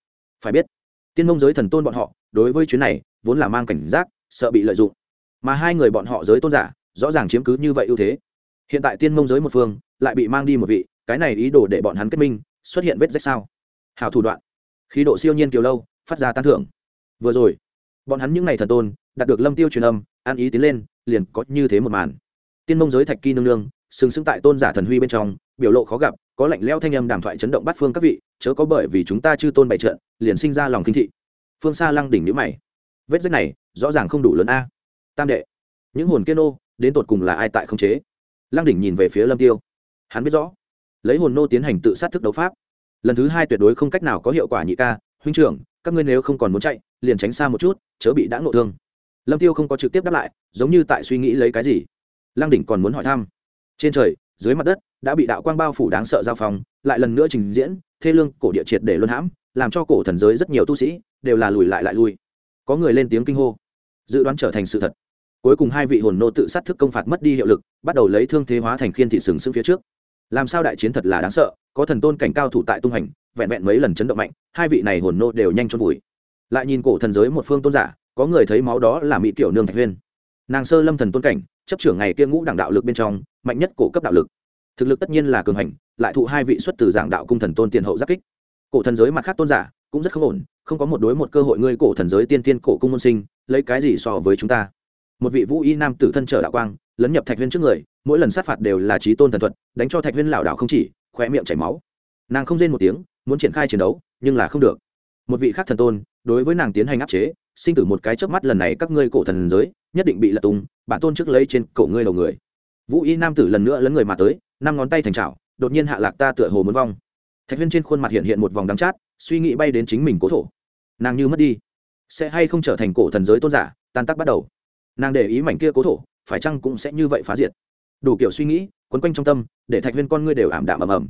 Phải biết, tiên mông giới thần tôn bọn họ, đối với chuyến này, vốn là mang cảnh giác sợ bị lợi dụng. Mà hai người bọn họ giới tôn giả, rõ ràng chiếm cứ như vậy ưu thế. Hiện tại tiên mông giới một phương, lại bị mang đi một vị, cái này ý đồ để bọn hắn kết minh, xuất hiện vết rách sao? Hào thủ đoạn. Khí độ siêu nhiên kiều lâu, phát ra tán thưởng. Vừa rồi, bọn hắn những ngày thần tôn, đạt được lâm tiêu truyền âm, an ý tiến lên, liền có như thế một màn. Tiên mông giới thạch kỳ nương nương, sừng sững tại tôn giả thần huy bên trong, biểu lộ khó gặp, có lạnh leo thanh âm đàm thoại chấn động bắt phương các vị, chớ có bởi vì chúng ta chư tôn bày trận, liền sinh ra lòng kinh thị. Phương xa lăng đỉnh nhữ mày vết rách này rõ ràng không đủ lớn a. Tam đệ, những hồn kia nô, đến tột cùng là ai tại không chế? Lăng đỉnh nhìn về phía lâm tiêu. Hắn biết rõ, lấy hồn nô tiến hành tự sát thức đấu pháp. Lần thứ hai tuyệt đối không cách nào có hiệu quả nhị ca, huynh trưởng, các ngươi nếu không còn muốn chạy, liền tránh xa một chút, chớ bị đã ngộ thương. Lâm tiêu không có trực tiếp đáp lại, giống như tại suy nghĩ lấy cái gì. Lăng đỉnh còn muốn hỏi thăm. Trên trời, dưới mặt đất, đã bị đạo quang bao phủ đáng sợ giao phòng lại lần nữa trình diễn, thê lương cổ địa triệt để luân hãm, làm cho cổ thần giới rất nhiều tu sĩ đều là lùi lại lại lui có người lên tiếng kinh hô. Dự đoán trở thành sự thật. Cuối cùng hai vị hồn nô tự sát thức công phạt mất đi hiệu lực, bắt đầu lấy thương thế hóa thành khiên thị sừng sững phía trước. Làm sao đại chiến thật là đáng sợ, có thần tôn cảnh cao thủ tại tung hành, vẹn vẹn mấy lần chấn động mạnh, hai vị này hồn nô đều nhanh chôn vùi. Lại nhìn cổ thần giới một phương tôn giả, có người thấy máu đó là mỹ tiểu nương thạch huyên. Nàng sơ lâm thần tôn cảnh, chấp trưởng ngày kia ngũ đẳng đạo lực bên trong, mạnh nhất cổ cấp đạo lực. Thực lực tất nhiên là cường hành, lại thụ hai vị xuất từ giảng đạo cung thần tôn tiền hậu giáp kích. Cổ thần giới mặt khác tôn giả cũng rất không ổn không có một đối một cơ hội ngươi cổ thần giới tiên tiên cổ cung môn sinh, lấy cái gì so với chúng ta? Một vị vũ y nam tử thân trở đạo quang, lấn nhập thạch huyên trước người, mỗi lần sát phạt đều là trí tôn thần thuật, đánh cho thạch huyên lảo đảo không chỉ, khóe miệng chảy máu. Nàng không rên một tiếng, muốn triển khai chiến đấu, nhưng là không được. Một vị khác thần tôn, đối với nàng tiến hành áp chế, sinh tử một cái chớp mắt lần này các ngươi cổ thần giới, nhất định bị lật tung, bản tôn trước lấy trên cổ ngươi đầu người. Vũ y nam tử lần nữa lấn người mà tới, năm ngón tay thành trào đột nhiên hạ lạc ta tựa hồ muốn vong. Thạch huyên trên khuôn mặt hiện hiện một vòng đắng chát suy nghĩ bay đến chính mình cố thổ. Nàng như mất đi. Sẽ hay không trở thành cổ thần giới tôn giả, tan tác bắt đầu. Nàng để ý mảnh kia cố thổ, phải chăng cũng sẽ như vậy phá diệt. Đủ kiểu suy nghĩ, quấn quanh trong tâm, để thạch huyên con ngươi đều ảm đạm ầm ầm.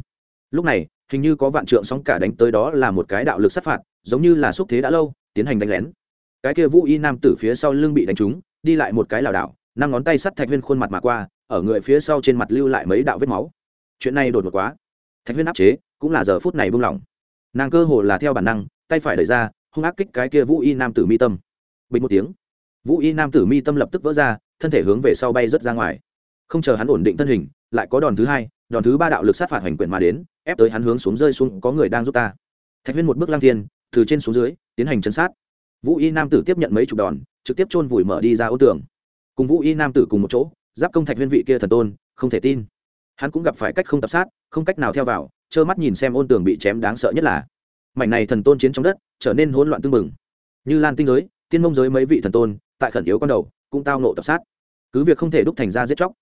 Lúc này, hình như có vạn trượng sóng cả đánh tới đó là một cái đạo lực sát phạt, giống như là xúc thế đã lâu, tiến hành đánh lén. Cái kia vũ y nam tử phía sau lưng bị đánh trúng, đi lại một cái lảo đảo, năm ngón tay sắt thạch huyên khuôn mặt mà qua, ở người phía sau trên mặt lưu lại mấy đạo vết máu. Chuyện này đột ngột quá. Thạch huyên áp chế, cũng là giờ phút này buông lỏng nàng cơ hồ là theo bản năng, tay phải đẩy ra, hung ác kích cái kia vũ y nam tử mi tâm. Bình một tiếng, vũ y nam tử mi tâm lập tức vỡ ra, thân thể hướng về sau bay rớt ra ngoài. Không chờ hắn ổn định thân hình, lại có đòn thứ hai, đòn thứ ba đạo lực sát phạt hoành quyển mà đến, ép tới hắn hướng xuống rơi xuống, có người đang giúp ta. Thạch huyên một bước lang thiên, từ trên xuống dưới, tiến hành chấn sát. Vũ y nam tử tiếp nhận mấy chục đòn, trực tiếp chôn vùi mở đi ra ô tường. Cùng vũ y nam tử cùng một chỗ, giáp công thạch huyên vị kia thần tôn, không thể tin. Hắn cũng gặp phải cách không tập sát, không cách nào theo vào trơ mắt nhìn xem ôn tường bị chém đáng sợ nhất là mảnh này thần tôn chiến trong đất trở nên hỗn loạn tương mừng như lan tinh giới, tiên mông giới mấy vị thần tôn, tại khẩn yếu con đầu, cũng tao nộ tập sát. Cứ việc không thể đúc thành ra giết chóc,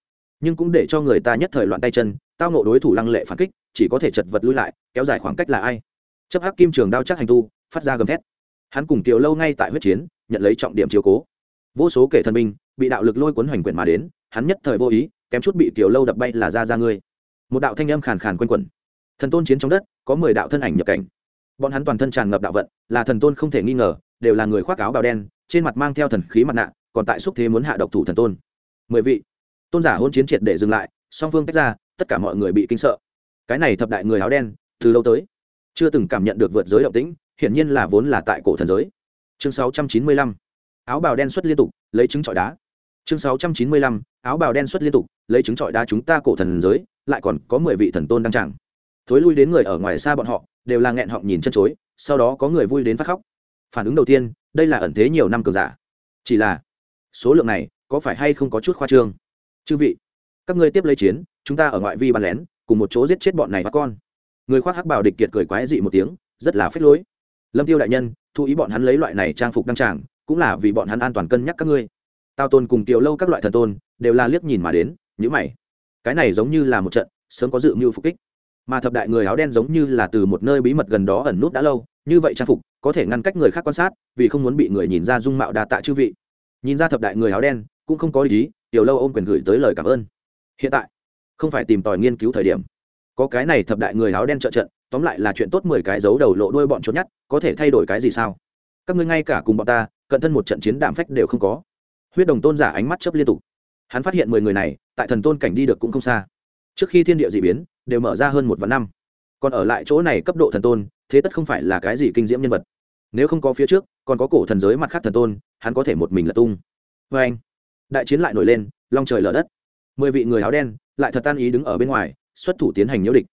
nhưng cũng để cho người ta nhất thời loạn tay chân, tao nộ đối thủ lăng lệ phản kích, chỉ có thể chật vật lui lại, kéo dài khoảng cách là ai? Chấp hắc kim trường đao chắc hành tu, phát ra gầm thét. Hắn cùng tiểu lâu ngay tại huyết chiến, nhận lấy trọng điểm chiếu cố. Vô số kể thần minh bị đạo lực lôi cuốn hoành quyển mà đến, hắn nhất thời vô ý, kém chút bị tiểu lâu đập bay là ra ra ngươi. Một đạo thanh âm khàn khàn quanh quẩn thần tôn chiến trong đất, có mười đạo thân ảnh nhập cảnh. Bọn hắn toàn thân tràn ngập đạo vận, là thần tôn không thể nghi ngờ, đều là người khoác áo bào đen, trên mặt mang theo thần khí mặt nạ, còn tại xúc thế muốn hạ độc thủ thần tôn. Mười vị, tôn giả hôn chiến triệt để dừng lại, song phương tách ra, tất cả mọi người bị kinh sợ. Cái này thập đại người áo đen, từ lâu tới, chưa từng cảm nhận được vượt giới động tĩnh, hiển nhiên là vốn là tại cổ thần giới. Chương 695 áo bào đen xuất liên tục, lấy trứng trọi đá. Chương 695 áo bào đen xuất liên tục, lấy trứng trọi đá chúng ta cổ thần giới, lại còn có mười vị thần tôn đăng tràng thối lui đến người ở ngoài xa bọn họ, đều là nghẹn họng nhìn chân chối, sau đó có người vui đến phát khóc. Phản ứng đầu tiên, đây là ẩn thế nhiều năm cường giả. Chỉ là, số lượng này, có phải hay không có chút khoa trương? Chư vị, các ngươi tiếp lấy chiến, chúng ta ở ngoại vi bắn lén, cùng một chỗ giết chết bọn này bắt con. Người khoác hắc bảo địch kiệt cười quái dị một tiếng, rất là phết lối. Lâm tiêu đại nhân, thu ý bọn hắn lấy loại này trang phục đăng tràng, cũng là vì bọn hắn an toàn cân nhắc các ngươi. Tao tôn cùng tiểu lâu các loại thần tôn, đều là liếc nhìn mà đến nhữ mày. Cái này giống như là một trận, sớm có dự mưu phục kích mà thập đại người áo đen giống như là từ một nơi bí mật gần đó ẩn nút đã lâu, như vậy trang phục có thể ngăn cách người khác quan sát, vì không muốn bị người nhìn ra dung mạo đa tạ chư vị. Nhìn ra thập đại người áo đen, cũng không có lý tiểu lâu ôm quyền gửi tới lời cảm ơn. Hiện tại, không phải tìm tòi nghiên cứu thời điểm. Có cái này thập đại người áo đen trợ trận, tóm lại là chuyện tốt mười cái dấu đầu lộ đuôi bọn trốn nhất, có thể thay đổi cái gì sao? Các ngươi ngay cả cùng bọn ta, cận thân một trận chiến đạm phách đều không có. Huyết đồng tôn giả ánh mắt chấp liên tục. Hắn phát hiện mười người này, tại thần tôn cảnh đi được cũng không xa. Trước khi thiên địa d ị biến đều mở ra hơn một vạn năm. Còn ở lại chỗ này cấp độ thần tôn, thế tất không phải là cái gì kinh diễm nhân vật. Nếu không có phía trước, còn có cổ thần giới mặt khác thần tôn, hắn có thể một mình là tung. Vê anh, đại chiến lại nổi lên, long trời lở đất. Mười vị người áo đen, lại thật tan ý đứng ở bên ngoài, xuất thủ tiến hành nhiễu địch.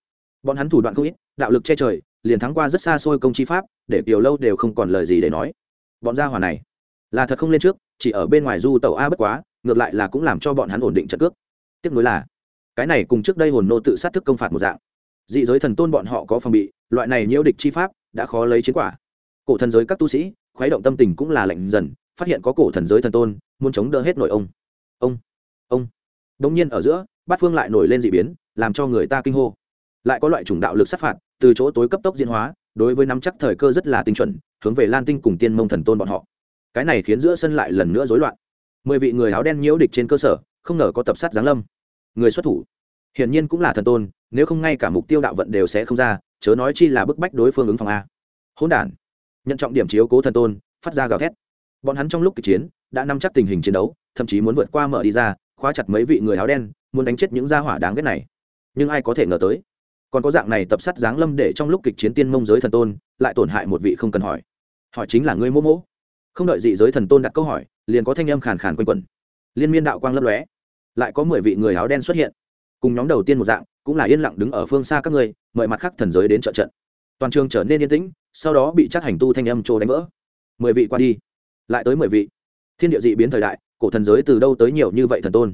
Bọn hắn thủ đoạn không ít, đạo lực che trời, liền thắng qua rất xa xôi công chi pháp, để tiểu lâu đều không còn lời gì để nói. Bọn gia hỏa này, là thật không lên trước, chỉ ở bên ngoài du tàu a bất quá, ngược lại là cũng làm cho bọn hắn ổn định trận cước. Tiếc nuối là cái này cùng trước đây hồn nô tự sát thức công phạt một dạng. Dị giới thần tôn bọn họ có phòng bị, loại này nhiễu địch chi pháp đã khó lấy chiến quả. Cổ thần giới các tu sĩ, khuấy động tâm tình cũng là lạnh dần, phát hiện có cổ thần giới thần tôn, muốn chống đỡ hết nội ông. Ông ông. Đông nhiên ở giữa, bát phương lại nổi lên dị biến, làm cho người ta kinh hô. Lại có loại chủng đạo lực sát phạt, từ chỗ tối cấp tốc diễn hóa, đối với nắm chắc thời cơ rất là tinh chuẩn, hướng về lan tinh cùng tiên mông thần tôn bọn họ. Cái này khiến giữa sân lại lần nữa rối loạn. Mười vị người áo đen nhiễu địch trên cơ sở, không ngờ có tập sát giáng lâm người xuất thủ. Hiển nhiên cũng là thần tôn, nếu không ngay cả mục tiêu đạo vận đều sẽ không ra, chớ nói chi là bức bách đối phương ứng phòng a. Hỗn đản. Nhận trọng điểm chiếu cố thần tôn, phát ra gào thét. Bọn hắn trong lúc kịch chiến, đã nắm chắc tình hình chiến đấu, thậm chí muốn vượt qua mở đi ra, khóa chặt mấy vị người áo đen, muốn đánh chết những gia hỏa đáng ghét này. Nhưng ai có thể ngờ tới? Còn có dạng này tập sát giáng lâm để trong lúc kịch chiến tiên mông giới thần tôn, lại tổn hại một vị không cần hỏi. Hỏi chính là ngươi mô mỗ không đợi dị giới thần tôn đặt câu hỏi, liền có thanh âm khàn khàn quanh quẩn. Liên miên đạo quang lấp lóe lại có mười vị người áo đen xuất hiện. Cùng nhóm đầu tiên một dạng, cũng là yên lặng đứng ở phương xa các ngươi, mời mặt khác thần giới đến trợ trận. Toàn trường trở nên yên tĩnh, sau đó bị chắc hành tu thanh âm trô đánh vỡ. Mười vị qua đi, lại tới mười vị. Thiên địa dị biến thời đại, cổ thần giới từ đâu tới nhiều như vậy thần tôn?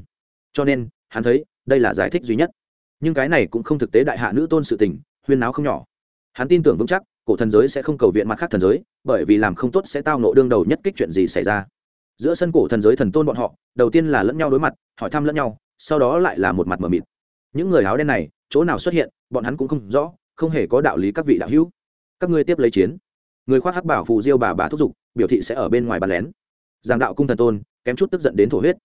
Cho nên, hắn thấy, đây là giải thích duy nhất. Nhưng cái này cũng không thực tế đại hạ nữ tôn sự tình, huyên náo không nhỏ. Hắn tin tưởng vững chắc, cổ thần giới sẽ không cầu viện mặt khác thần giới, bởi vì làm không tốt sẽ tao nộ đương đầu nhất kích chuyện gì xảy ra giữa sân cổ thần giới thần tôn bọn họ, đầu tiên là lẫn nhau đối mặt, hỏi thăm lẫn nhau, sau đó lại là một mặt mờ mịt. Những người áo đen này, chỗ nào xuất hiện, bọn hắn cũng không rõ, không hề có đạo lý các vị đạo hữu. Các ngươi tiếp lấy chiến. Người khoác hắc bảo phù diêu bà bà thúc giục, biểu thị sẽ ở bên ngoài bàn lén. Giảng đạo cung thần tôn, kém chút tức giận đến thổ huyết.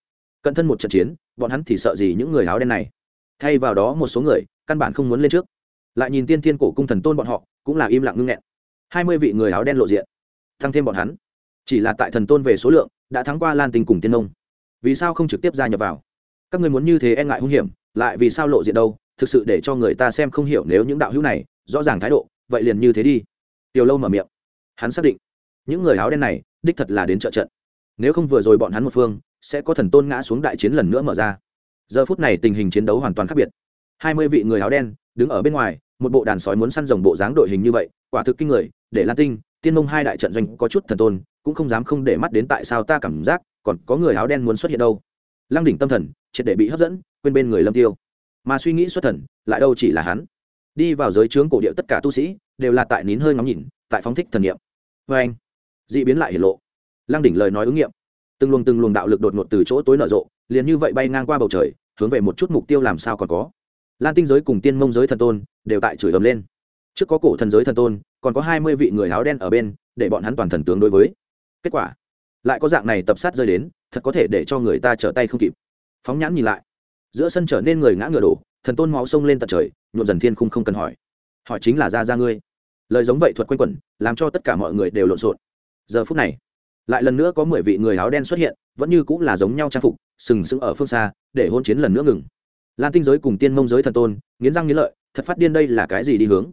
Cận thân một trận chiến, bọn hắn thì sợ gì những người áo đen này? Thay vào đó một số người, căn bản không muốn lên trước. Lại nhìn tiên thiên cổ cung thần tôn bọn họ, cũng là im lặng ngưng nghẹn. Hai mươi vị người áo đen lộ diện, tăng thêm bọn hắn. Chỉ là tại thần tôn về số lượng đã thắng qua lan tình cùng tiên nông. Vì sao không trực tiếp gia nhập vào? Các ngươi muốn như thế e ngại hung hiểm, lại vì sao lộ diện đâu? Thực sự để cho người ta xem không hiểu nếu những đạo hữu này rõ ràng thái độ, vậy liền như thế đi. Tiểu lâu mở miệng. Hắn xác định, những người áo đen này đích thật là đến trợ trận. Nếu không vừa rồi bọn hắn một phương, sẽ có thần tôn ngã xuống đại chiến lần nữa mở ra. Giờ phút này tình hình chiến đấu hoàn toàn khác biệt. Hai mươi vị người áo đen đứng ở bên ngoài, một bộ đàn sói muốn săn rồng bộ dáng đội hình như vậy, quả thực kinh người, để lan tinh, tiên mông hai đại trận doanh có chút thần tôn cũng không dám không để mắt đến tại sao ta cảm giác còn có người áo đen muốn xuất hiện đâu. Lăng đỉnh tâm thần, triệt để bị hấp dẫn, quên bên người lâm tiêu. Mà suy nghĩ xuất thần, lại đâu chỉ là hắn. Đi vào giới trướng cổ điệu tất cả tu sĩ, đều là tại nín hơi ngóng nhìn, tại phóng thích thần niệm. Vê anh, dị biến lại hiển lộ. Lăng đỉnh lời nói ứng nghiệm. Từng luồng từng luồng đạo lực đột ngột từ chỗ tối nở rộ, liền như vậy bay ngang qua bầu trời, hướng về một chút mục tiêu làm sao còn có. Lan tinh giới cùng tiên mông giới thần tôn, đều tại chửi ầm lên. Trước có cổ thần giới thần tôn, còn có hai mươi vị người áo đen ở bên, để bọn hắn toàn thần tướng đối với kết quả, lại có dạng này tập sát rơi đến, thật có thể để cho người ta trở tay không kịp. Phóng nhãn nhìn lại, giữa sân trở nên người ngã ngựa đổ, thần tôn máu sông lên tận trời, nhuộm dần thiên khung không cần hỏi. Hỏi chính là ra ra ngươi. Lời giống vậy thuật quanh quẩn, làm cho tất cả mọi người đều lộn xộn. Giờ phút này, lại lần nữa có mười vị người áo đen xuất hiện, vẫn như cũng là giống nhau trang phục, sừng sững ở phương xa, để hôn chiến lần nữa ngừng. Lan tinh giới cùng tiên mông giới thần tôn, nghiến răng nghiến lợi, thật phát điên đây là cái gì đi hướng?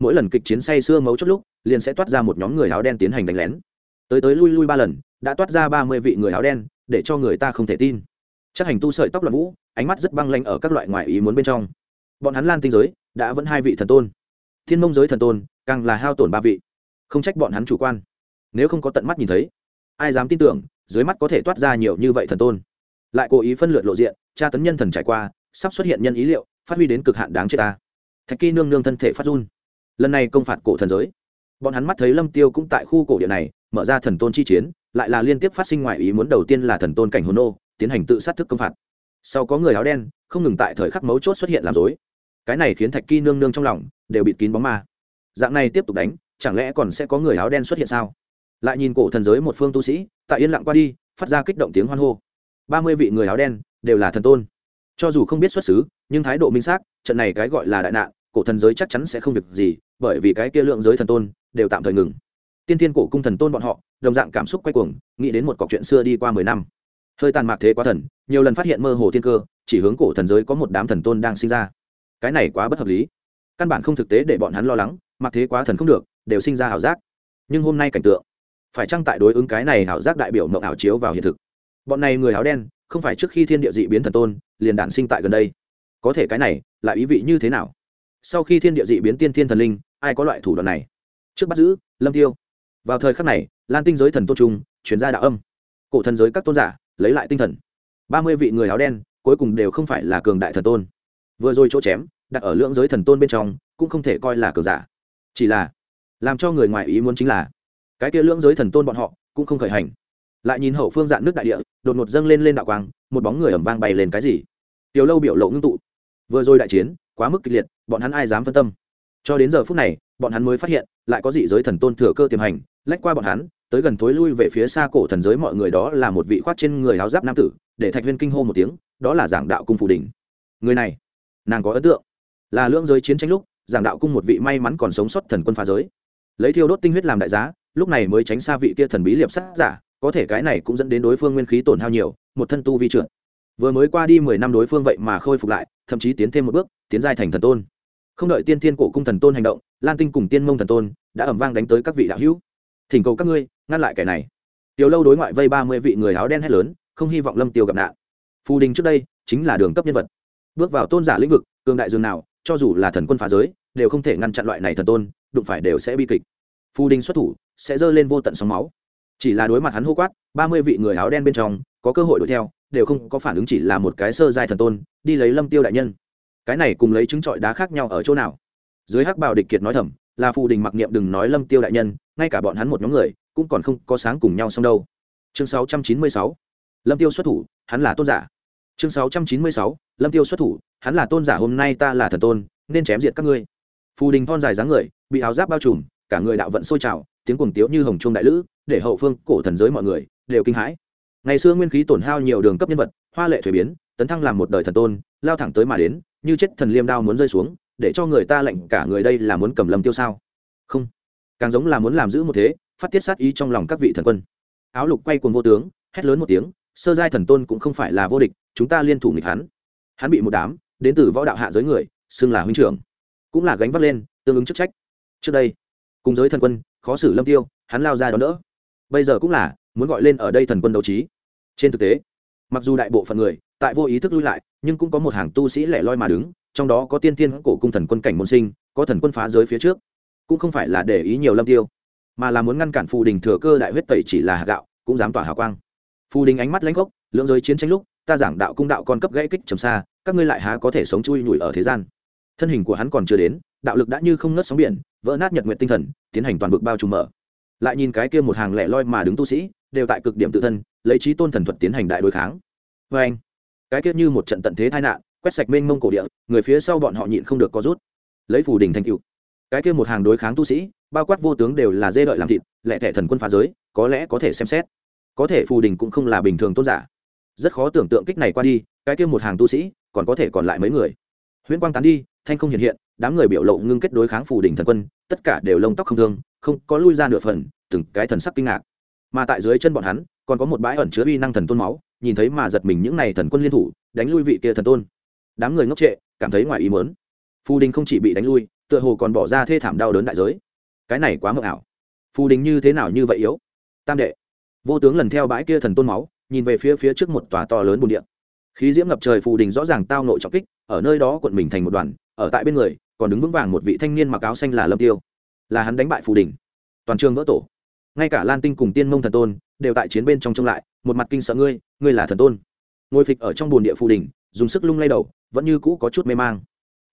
Mỗi lần kịch chiến say sưa mấu chốt lúc, liền sẽ toát ra một nhóm người áo đen tiến hành đánh lén tới tới lui lui ba lần, đã toát ra ba mươi vị người áo đen, để cho người ta không thể tin. Chắc hành tu sợi tóc loạn vũ, ánh mắt rất băng lanh ở các loại ngoại ý muốn bên trong. Bọn hắn lan tinh giới, đã vẫn hai vị thần tôn. Thiên mông giới thần tôn, càng là hao tổn ba vị. Không trách bọn hắn chủ quan. Nếu không có tận mắt nhìn thấy, ai dám tin tưởng, dưới mắt có thể toát ra nhiều như vậy thần tôn. Lại cố ý phân lượt lộ diện, tra tấn nhân thần trải qua, sắp xuất hiện nhân ý liệu, phát huy đến cực hạn đáng chết ta. Thạch kỳ nương nương thân thể phát run. Lần này công phạt cổ thần giới. Bọn hắn mắt thấy lâm tiêu cũng tại khu cổ địa này mở ra thần tôn chi chiến, lại là liên tiếp phát sinh ngoại ý muốn đầu tiên là thần tôn cảnh hồn nô, tiến hành tự sát thức công phạt. Sau có người áo đen, không ngừng tại thời khắc mấu chốt xuất hiện làm dối cái này khiến thạch kỳ nương nương trong lòng đều bịt kín bóng ma. Dạng này tiếp tục đánh, chẳng lẽ còn sẽ có người áo đen xuất hiện sao? Lại nhìn cổ thần giới một phương tu sĩ, tại yên lặng qua đi, phát ra kích động tiếng hoan hô. Ba mươi vị người áo đen đều là thần tôn. Cho dù không biết xuất xứ, nhưng thái độ minh xác, trận này cái gọi là đại nạn, cổ thần giới chắc chắn sẽ không việc gì, bởi vì cái kia lượng giới thần tôn đều tạm thời ngừng tiên thiên cổ cung thần tôn bọn họ, đồng dạng cảm xúc quay cuồng, nghĩ đến một cọc chuyện xưa đi qua mười năm. Hơi tàn mạc thế quá thần, nhiều lần phát hiện mơ hồ thiên cơ, chỉ hướng cổ thần giới có một đám thần tôn đang sinh ra. Cái này quá bất hợp lý. Căn bản không thực tế để bọn hắn lo lắng mặc thế quá thần không được, đều sinh ra ảo giác. Nhưng hôm nay cảnh tượng, phải chăng tại đối ứng cái này ảo giác đại biểu mộng ảo chiếu vào hiện thực? Bọn này người áo đen, không phải trước khi thiên địa dị biến thần tôn, liền đản sinh tại gần đây. Có thể cái này, lại ý vị như thế nào? Sau khi thiên địa dị biến tiên thiên thần linh, ai có loại thủ đoạn này? Trước bắt giữ, lâm tiêu vào thời khắc này, lan tinh giới thần tôn trung chuyển ra đạo âm. Cổ thần giới các tôn giả lấy lại tinh thần. Ba mươi vị người áo đen, cuối cùng đều không phải là cường đại thần tôn. Vừa rồi chỗ chém, đặt ở lượng giới thần tôn bên trong, cũng không thể coi là cường giả. Chỉ là, làm cho người ngoài ý muốn chính là, cái kia lưỡng giới thần tôn bọn họ cũng không khởi hành. Lại nhìn hậu phương dạn nước đại địa, đột ngột dâng lên lên đạo quang, một bóng người ẩm vang bay lên cái gì? Tiểu lâu biểu lộ ngưng tụ. Vừa rồi đại chiến, quá mức kịch liệt, bọn hắn ai dám phân tâm? Cho đến giờ phút này, bọn hắn mới phát hiện, lại có dị giới thần tôn thừa cơ tiềm hành lách qua bọn hắn, tới gần thối lui về phía xa cổ thần giới mọi người đó là một vị khoát trên người áo giáp nam tử, để thạch huyên kinh hô một tiếng, đó là giảng đạo cung phủ đình người này, nàng có ấn tượng. Là lưỡng giới chiến tranh lúc, giảng đạo cung một vị may mắn còn sống sót thần quân phá giới. Lấy thiêu đốt tinh huyết làm đại giá, lúc này mới tránh xa vị kia thần bí liệp sát giả, có thể cái này cũng dẫn đến đối phương nguyên khí tổn hao nhiều, một thân tu vi trượt. Vừa mới qua đi mười năm đối phương vậy mà khôi phục lại, thậm chí tiến thêm một bước, tiến giai thành thần tôn. Không đợi tiên thiên cổ cung thần tôn hành động, lan tinh cùng tiên mông thần tôn đã ẩm vang đánh tới các vị đạo hữu thỉnh cầu các ngươi, ngăn lại kẻ này. Tiểu lâu đối ngoại vây ba mươi vị người áo đen hét lớn, không hy vọng lâm tiêu gặp nạn. Phù đình trước đây, chính là đường cấp nhân vật. Bước vào tôn giả lĩnh vực, cường đại dương nào, cho dù là thần quân phá giới, đều không thể ngăn chặn loại này thần tôn, đụng phải đều sẽ bi kịch. Phù đình xuất thủ, sẽ dơ lên vô tận sóng máu. Chỉ là đối mặt hắn hô quát, ba mươi vị người áo đen bên trong, có cơ hội đuổi theo, đều không có phản ứng chỉ là một cái sơ giai thần tôn, đi lấy lâm tiêu đại nhân. Cái này cùng lấy trứng trọi đá khác nhau ở chỗ nào? Dưới hắc Bảo địch kiệt nói thầm, là phù đình mặc niệm đừng nói lâm tiêu đại nhân ngay cả bọn hắn một nhóm người cũng còn không có sáng cùng nhau xong đâu. Chương 696 lâm tiêu xuất thủ, hắn là tôn giả. Chương 696 lâm tiêu xuất thủ, hắn là tôn giả, hôm nay ta là thần tôn, nên chém diệt các ngươi. Phù đình thon dài dáng người, bị áo giáp bao trùm, cả người đạo vận sôi trào, tiếng cuồng tiếu như hồng trung đại lữ, để hậu phương, cổ thần giới mọi người đều kinh hãi. Ngày xưa nguyên khí tổn hao nhiều đường cấp nhân vật, hoa lệ thuế biến, tấn thăng làm một đời thần tôn, lao thẳng tới mà đến, như chết thần liêm đao muốn rơi xuống, để cho người ta lệnh cả người đây là muốn cầm lâm tiêu sao? Không càng giống là muốn làm giữ một thế, phát tiết sát ý trong lòng các vị thần quân. Áo lục quay cuồng vô tướng, hét lớn một tiếng, sơ giai thần tôn cũng không phải là vô địch, chúng ta liên thủ nghịch hắn. Hắn bị một đám, đến từ võ đạo hạ giới người, xưng là huynh trưởng, cũng là gánh vác lên, tương ứng chức trách. Trước đây, cùng giới thần quân, khó xử lâm tiêu, hắn lao ra đón đỡ. Bây giờ cũng là, muốn gọi lên ở đây thần quân đấu trí. Trên thực tế, mặc dù đại bộ phận người, tại vô ý thức lui lại, nhưng cũng có một hàng tu sĩ lẻ loi mà đứng, trong đó có tiên tiên cổ cung thần quân cảnh môn sinh, có thần quân phá giới phía trước cũng không phải là để ý nhiều lâm tiêu, mà là muốn ngăn cản phù đình thừa cơ đại huyết tẩy chỉ là hạt gạo, cũng dám tỏa hào quang. Phù đình ánh mắt lãnh gốc, lưỡng giới chiến tranh lúc, ta giảng đạo cung đạo con cấp gãy kích trầm xa, các ngươi lại há có thể sống chui nhủi ở thế gian. Thân hình của hắn còn chưa đến, đạo lực đã như không ngớt sóng biển, vỡ nát nhật nguyện tinh thần, tiến hành toàn vực bao trùm mở. Lại nhìn cái kia một hàng lẻ loi mà đứng tu sĩ, đều tại cực điểm tự thân, lấy trí tôn thần thuật tiến hành đại đối kháng. Vê anh, cái kia như một trận tận thế tai nạn, quét sạch mênh mông cổ địa, người phía sau bọn họ nhịn không được có rút. Lấy phù đình thành cựu cái kia một hàng đối kháng tu sĩ, bao quát vô tướng đều là dê đợi làm thịt lẹ thẻ thần quân phá giới, có lẽ có thể xem xét. Có thể phù đình cũng không là bình thường tôn giả. Rất khó tưởng tượng kích này qua đi, cái kia một hàng tu sĩ, còn có thể còn lại mấy người. Huyễn quang tán đi, thanh không hiện hiện, đám người biểu lộ ngưng kết đối kháng phù đình thần quân, tất cả đều lông tóc không thương, không có lui ra nửa phần, từng cái thần sắc kinh ngạc. Mà tại dưới chân bọn hắn, còn có một bãi ẩn chứa uy năng thần tôn máu, nhìn thấy mà giật mình những n à y thần quân liên thủ, đánh lui vị kia thần tôn. Đám người ngốc trệ, cảm thấy ngoài ý mớn phù đình không chỉ bị đánh lui tựa hồ còn bỏ ra thê thảm đau đớn đại giới. Cái này quá mờ ảo. Phù đình như thế nào như vậy yếu? Tam đệ. Vô tướng lần theo bãi kia thần tôn máu, nhìn về phía phía trước một tòa to lớn bồn điện khí diễm ngập trời phù đình rõ ràng tao nội trọng kích, ở nơi đó quận mình thành một đoàn, ở tại bên người, còn đứng vững vàng một vị thanh niên mặc áo xanh là lâm tiêu. Là hắn đánh bại phù đình. Toàn trường vỡ tổ. Ngay cả lan tinh cùng tiên mông thần tôn đều tại chiến bên trong trông lại, một mặt kinh sợ ngươi ngươi là thần tôn. Ngồi phịch ở trong bồn địa phù đình, dùng sức lung lay đầu, vẫn như cũ có chút mê mang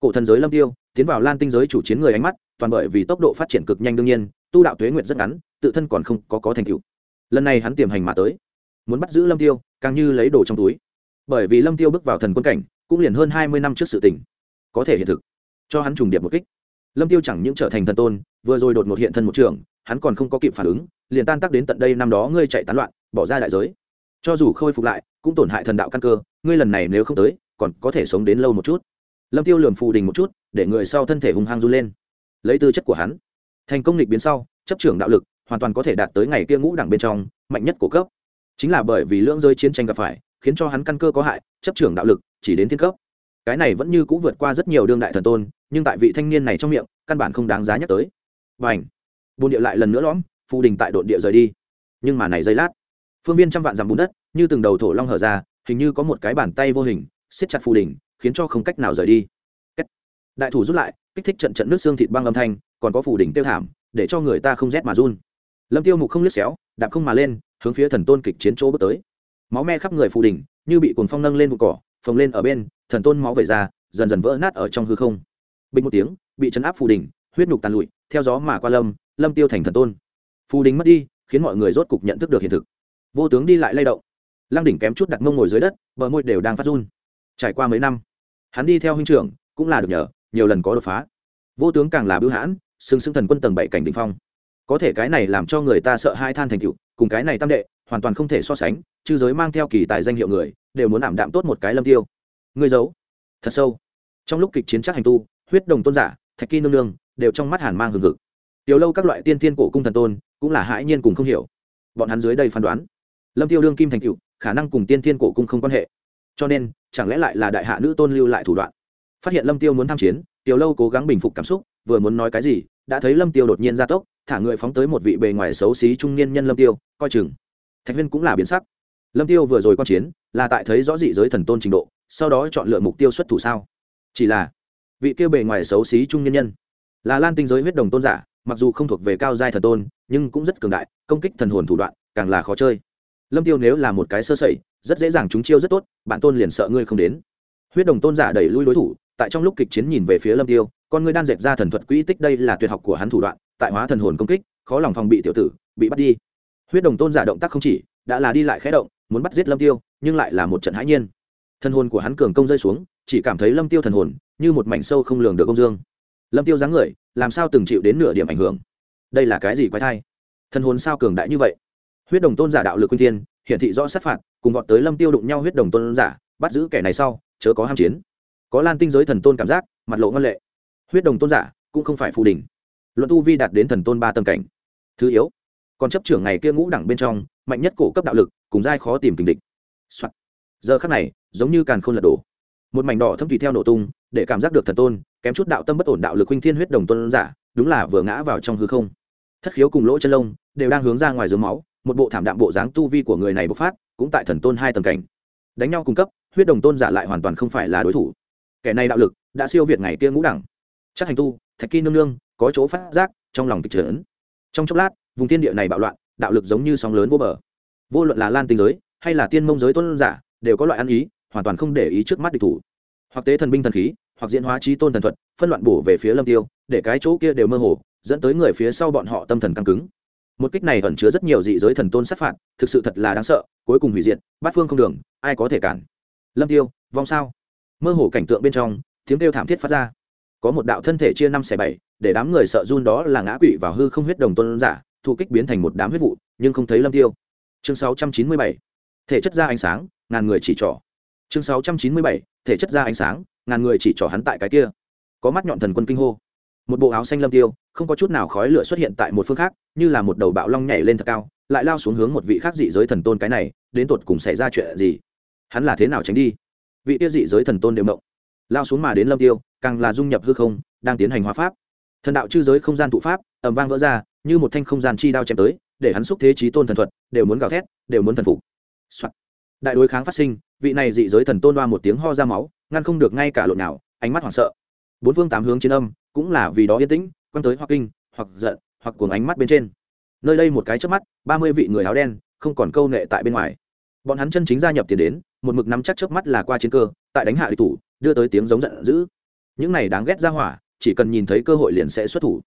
cổ thần giới lâm tiêu, tiến vào lan tinh giới chủ chiến người ánh mắt, toàn bởi vì tốc độ phát triển cực nhanh đương nhiên, tu đạo tuế nguyện rất ngắn, tự thân còn không có có thành tựu. Lần này hắn tiềm hành mà tới, muốn bắt giữ lâm tiêu, càng như lấy đồ trong túi. Bởi vì lâm tiêu bước vào thần quân cảnh, cũng liền hơn hai mươi năm trước sự tình, có thể hiện thực, cho hắn trùng điệp một kích. Lâm tiêu chẳng những trở thành thần tôn, vừa rồi đột ngột hiện thân một trường, hắn còn không có kịp phản ứng, liền tan tác đến tận đây năm đó ngươi chạy tán loạn, bỏ ra đại giới. Cho dù khôi phục lại, cũng tổn hại thần đạo căn cơ, ngươi lần này nếu không tới, còn có thể sống đến lâu một chút lâm tiêu lườm phù đình một chút, để người sau thân thể hung hăng run lên. Lấy tư chất của hắn, thành công lịch biến sau, chấp trưởng đạo lực, hoàn toàn có thể đạt tới ngày kia ngũ đẳng bên trong, mạnh nhất của cấp. Chính là bởi vì lưỡng rơi chiến tranh gặp phải, khiến cho hắn căn cơ có hại, chấp trưởng đạo lực, chỉ đến thiên cấp. Cái này vẫn như cũ vượt qua rất nhiều đương đại thần tôn, nhưng tại vị thanh niên này trong miệng, căn bản không đáng giá nhắc tới. Và ảnh bồn địa lại lần nữa lõm, phù đình tại đội địa rời đi. Nhưng mà này giây lát, phương viên trăm vạn dằm bùn đất, như từng đầu thổ long hở ra, hình như có một cái bàn tay vô hình, siết chặt phù đình khiến cho không cách nào rời đi. Đại thủ rút lại, kích thích trận trận nước xương thịt băng âm thanh, còn có phù đỉnh tiêu thảm, để cho người ta không rét mà run. Lâm tiêu mục không liếc xéo, đạp không mà lên, hướng phía thần tôn kịch chiến chỗ bước tới. Máu me khắp người phù đỉnh, như bị cuồng phong nâng lên vụ cỏ, phồng lên ở bên, thần tôn máu về ra, dần dần vỡ nát ở trong hư không. Bình một tiếng, bị chấn áp phù đỉnh, huyết nhục tàn lụi, theo gió mà qua lâm lâm tiêu thành thần tôn. Phù đỉnh mất đi, khiến mọi người rốt cục nhận thức được hiện thực. Vô tướng đi lại lay động. Lăng đỉnh kém chút đặt mông ngồi dưới đất, bờ môi đều đang phát run. Trải qua mấy năm hắn đi theo huynh trưởng, cũng là được nhờ, nhiều lần có đột phá. Vô tướng càng là bưu hãn, xưng xưng thần quân tầng bảy cảnh đ ỉ n h phong. Có thể cái này làm cho người ta sợ hai than thành cựu cùng cái này tam đệ, hoàn toàn không thể so sánh, chư giới mang theo kỳ tài danh hiệu người, đều muốn ảm đạm tốt một cái lâm tiêu. Ngươi giấu. Thật sâu. Trong lúc kịch chiến chắc hành tu, huyết đồng tôn giả, thạch kỳ nương nương, đều trong mắt hàn mang hừng hực. Tiểu lâu các loại tiên thiên cổ cung thần tôn, cũng là hãi nhiên cùng không hiểu. Bọn hắn dưới đây phán đoán. Lâm tiêu đương kim thành cựu khả năng cùng tiên thiên cổ cung không quan hệ cho nên, chẳng lẽ lại là đại hạ nữ tôn lưu lại thủ đoạn? Phát hiện lâm tiêu muốn tham chiến, tiểu lâu cố gắng bình phục cảm xúc, vừa muốn nói cái gì, đã thấy lâm tiêu đột nhiên ra tốc, thả người phóng tới một vị bề ngoài xấu xí trung niên nhân lâm tiêu, coi chừng. Thạch huyên cũng là biến sắc. Lâm tiêu vừa rồi quan chiến, là tại thấy rõ dị giới thần tôn trình độ, sau đó chọn lựa mục tiêu xuất thủ sao? Chỉ là, vị kia bề ngoài xấu xí trung niên nhân, là lan tinh giới huyết đồng tôn giả, mặc dù không thuộc về cao giai thần tôn, nhưng cũng rất cường đại, công kích thần hồn thủ đoạn, càng là khó chơi lâm tiêu nếu là một cái sơ sẩy, rất dễ dàng chúng chiêu rất tốt bản tôn liền sợ ngươi không đến. Huyết đồng tôn giả đẩy lui đối thủ, tại trong lúc kịch chiến nhìn về phía lâm tiêu, con ngươi đan dệt ra thần thuật quỹ tích đây là tuyệt học của hắn thủ đoạn, tại hóa thần hồn công kích, khó lòng phòng bị tiểu tử, bị bắt đi. Huyết đồng tôn giả động tác không chỉ, đã là đi lại khẽ động, muốn bắt giết lâm tiêu, nhưng lại là một trận hãi nhiên. Thần hồn của hắn cường công rơi xuống, chỉ cảm thấy lâm tiêu thần hồn, như một mảnh sâu không lường được công dương. Lâm tiêu dáng người, làm sao từng chịu đến nửa điểm ảnh hưởng? Đây là cái gì quái thai? Thần hồn sao cường đại như vậy? Huyết đồng tôn giả đạo lực quyên thiên hiển thị rõ sát phạt cùng vọt tới lâm tiêu đụng nhau huyết đồng tôn giả bắt giữ kẻ này sau chớ có ham chiến. Có lan tinh giới thần tôn cảm giác mặt lộ ngân lệ. Huyết đồng tôn giả cũng không phải phù đỉnh, luận tu vi đạt đến thần tôn ba tầng cảnh. Thứ yếu còn chấp trưởng ngày kia ngũ đẳng bên trong mạnh nhất cổ cấp đạo lực cùng giai khó tìm kình địch. Soạn. giờ khắc này giống như càn khôn lật đổ. Một mảnh đỏ thâm tùy theo nổ tung để cảm giác được thần tôn kém chút đạo tâm bất ổn đạo lực huynh thiên huyết đồng tôn giả đúng là vừa ngã vào trong hư không. Thất khiếu cùng lỗ chân lông đều đang hướng ra ngoài dưới máu một bộ thảm đạm bộ dáng tu vi của người này bộc phát, cũng tại thần tôn hai tầng cảnh. Đánh nhau cung cấp, huyết đồng tôn giả lại hoàn toàn không phải là đối thủ. Kẻ này đạo lực, đã siêu việt ngày kia ngũ đẳng. Chắc hành tu, thạch kỳ nương nương, có chỗ phát giác, trong lòng kịch trấn trong chốc lát, vùng thiên địa này bạo loạn, đạo lực giống như sóng lớn vô bờ. Vô luận là lan tinh giới, hay là tiên mông giới tôn giả, đều có loại ăn ý, hoàn toàn không để ý trước mắt địch thủ. Hoặc tế thần binh thần khí, hoặc diễn hóa trí tôn thần thuật, phân loạn bổ về phía lâm tiêu, để cái chỗ kia đều mơ hồ, dẫn tới người phía sau bọn họ tâm thần căng cứng một kích này ẩn chứa rất nhiều dị giới thần tôn sát phạt, thực sự thật là đáng sợ, cuối cùng hủy diệt, bát phương không đường, ai có thể cản. Lâm tiêu, vong sao? Mơ hồ cảnh tượng bên trong, tiếng kêu thảm thiết phát ra. Có một đạo thân thể chia năm xẻ bảy, để đám người sợ run đó là ngã quỵ vào hư không huyết đồng tôn giả, thu kích biến thành một đám huyết vụ, nhưng không thấy lâm tiêu. Chương 697 thể chất ra ánh sáng, ngàn người chỉ trỏ. Chương 697 thể chất ra ánh sáng, ngàn người chỉ trỏ hắn tại cái kia. Có mắt nhọn thần quân kinh hô một bộ áo xanh lâm tiêu, không có chút nào khói lửa xuất hiện tại một phương khác, như là một đầu bạo long nhảy lên thật cao, lại lao xuống hướng một vị khác dị giới thần tôn cái này, đến tột cùng xảy ra chuyện gì? Hắn là thế nào tránh đi? Vị tiêu dị giới thần tôn đều mộng. Lao xuống mà đến lâm tiêu, càng là dung nhập hư không, đang tiến hành hóa pháp. Thần đạo chư giới không gian thụ pháp, ầm vang vỡ ra, như một thanh không gian chi đao chém tới, để hắn xúc thế trí tôn thần thuật, đều muốn gào thét, đều muốn thần phục. Đại đối kháng phát sinh, vị này dị giới thần tôn đoa một tiếng ho ra máu, ngăn không được ngay cả lộn nào, ánh mắt hoảng sợ. Bốn phương tám hướng chiến âm cũng là vì đó yên tĩnh, quăng tới hoặc kinh, hoặc giận, hoặc cuồng ánh mắt bên trên. Nơi đây một cái trước mắt, ba mươi vị người áo đen, không còn câu nệ tại bên ngoài. Bọn hắn chân chính gia nhập tiền đến, một mực nắm chắc trước mắt là qua chiến cơ, tại đánh hạ địch thủ, đưa tới tiếng giống giận dữ. Những này đáng ghét ra hỏa, chỉ cần nhìn thấy cơ hội liền sẽ xuất thủ.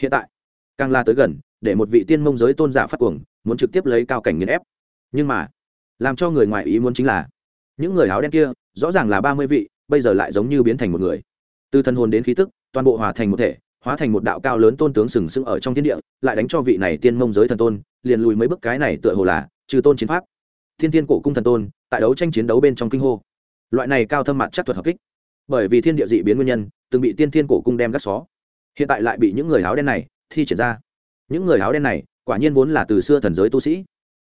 Hiện tại, càng la tới gần, để một vị tiên mông giới tôn giả phát cuồng, muốn trực tiếp lấy cao cảnh nghiền ép. Nhưng mà, làm cho người ngoài ý muốn chính là, những người áo đen kia, rõ ràng là ba mươi vị, bây giờ lại giống như biến thành một người. Từ thân hồn đến khí tức toàn bộ hòa thành một thể, hóa thành một đạo cao lớn tôn tướng sừng sững ở trong thiên địa, lại đánh cho vị này tiên mông giới thần tôn, liền lùi mấy bức cái này tựa hồ là trừ tôn chiến pháp. Thiên tiên cổ cung thần tôn, tại đấu tranh chiến đấu bên trong kinh hô. Loại này cao thâm mặt chắc thuật hợp kích. Bởi vì thiên địa dị biến nguyên nhân, từng bị tiên thiên cổ cung đem gắt xó. Hiện tại lại bị những người áo đen này thi triển ra. Những người áo đen này, quả nhiên vốn là từ xưa thần giới tu sĩ.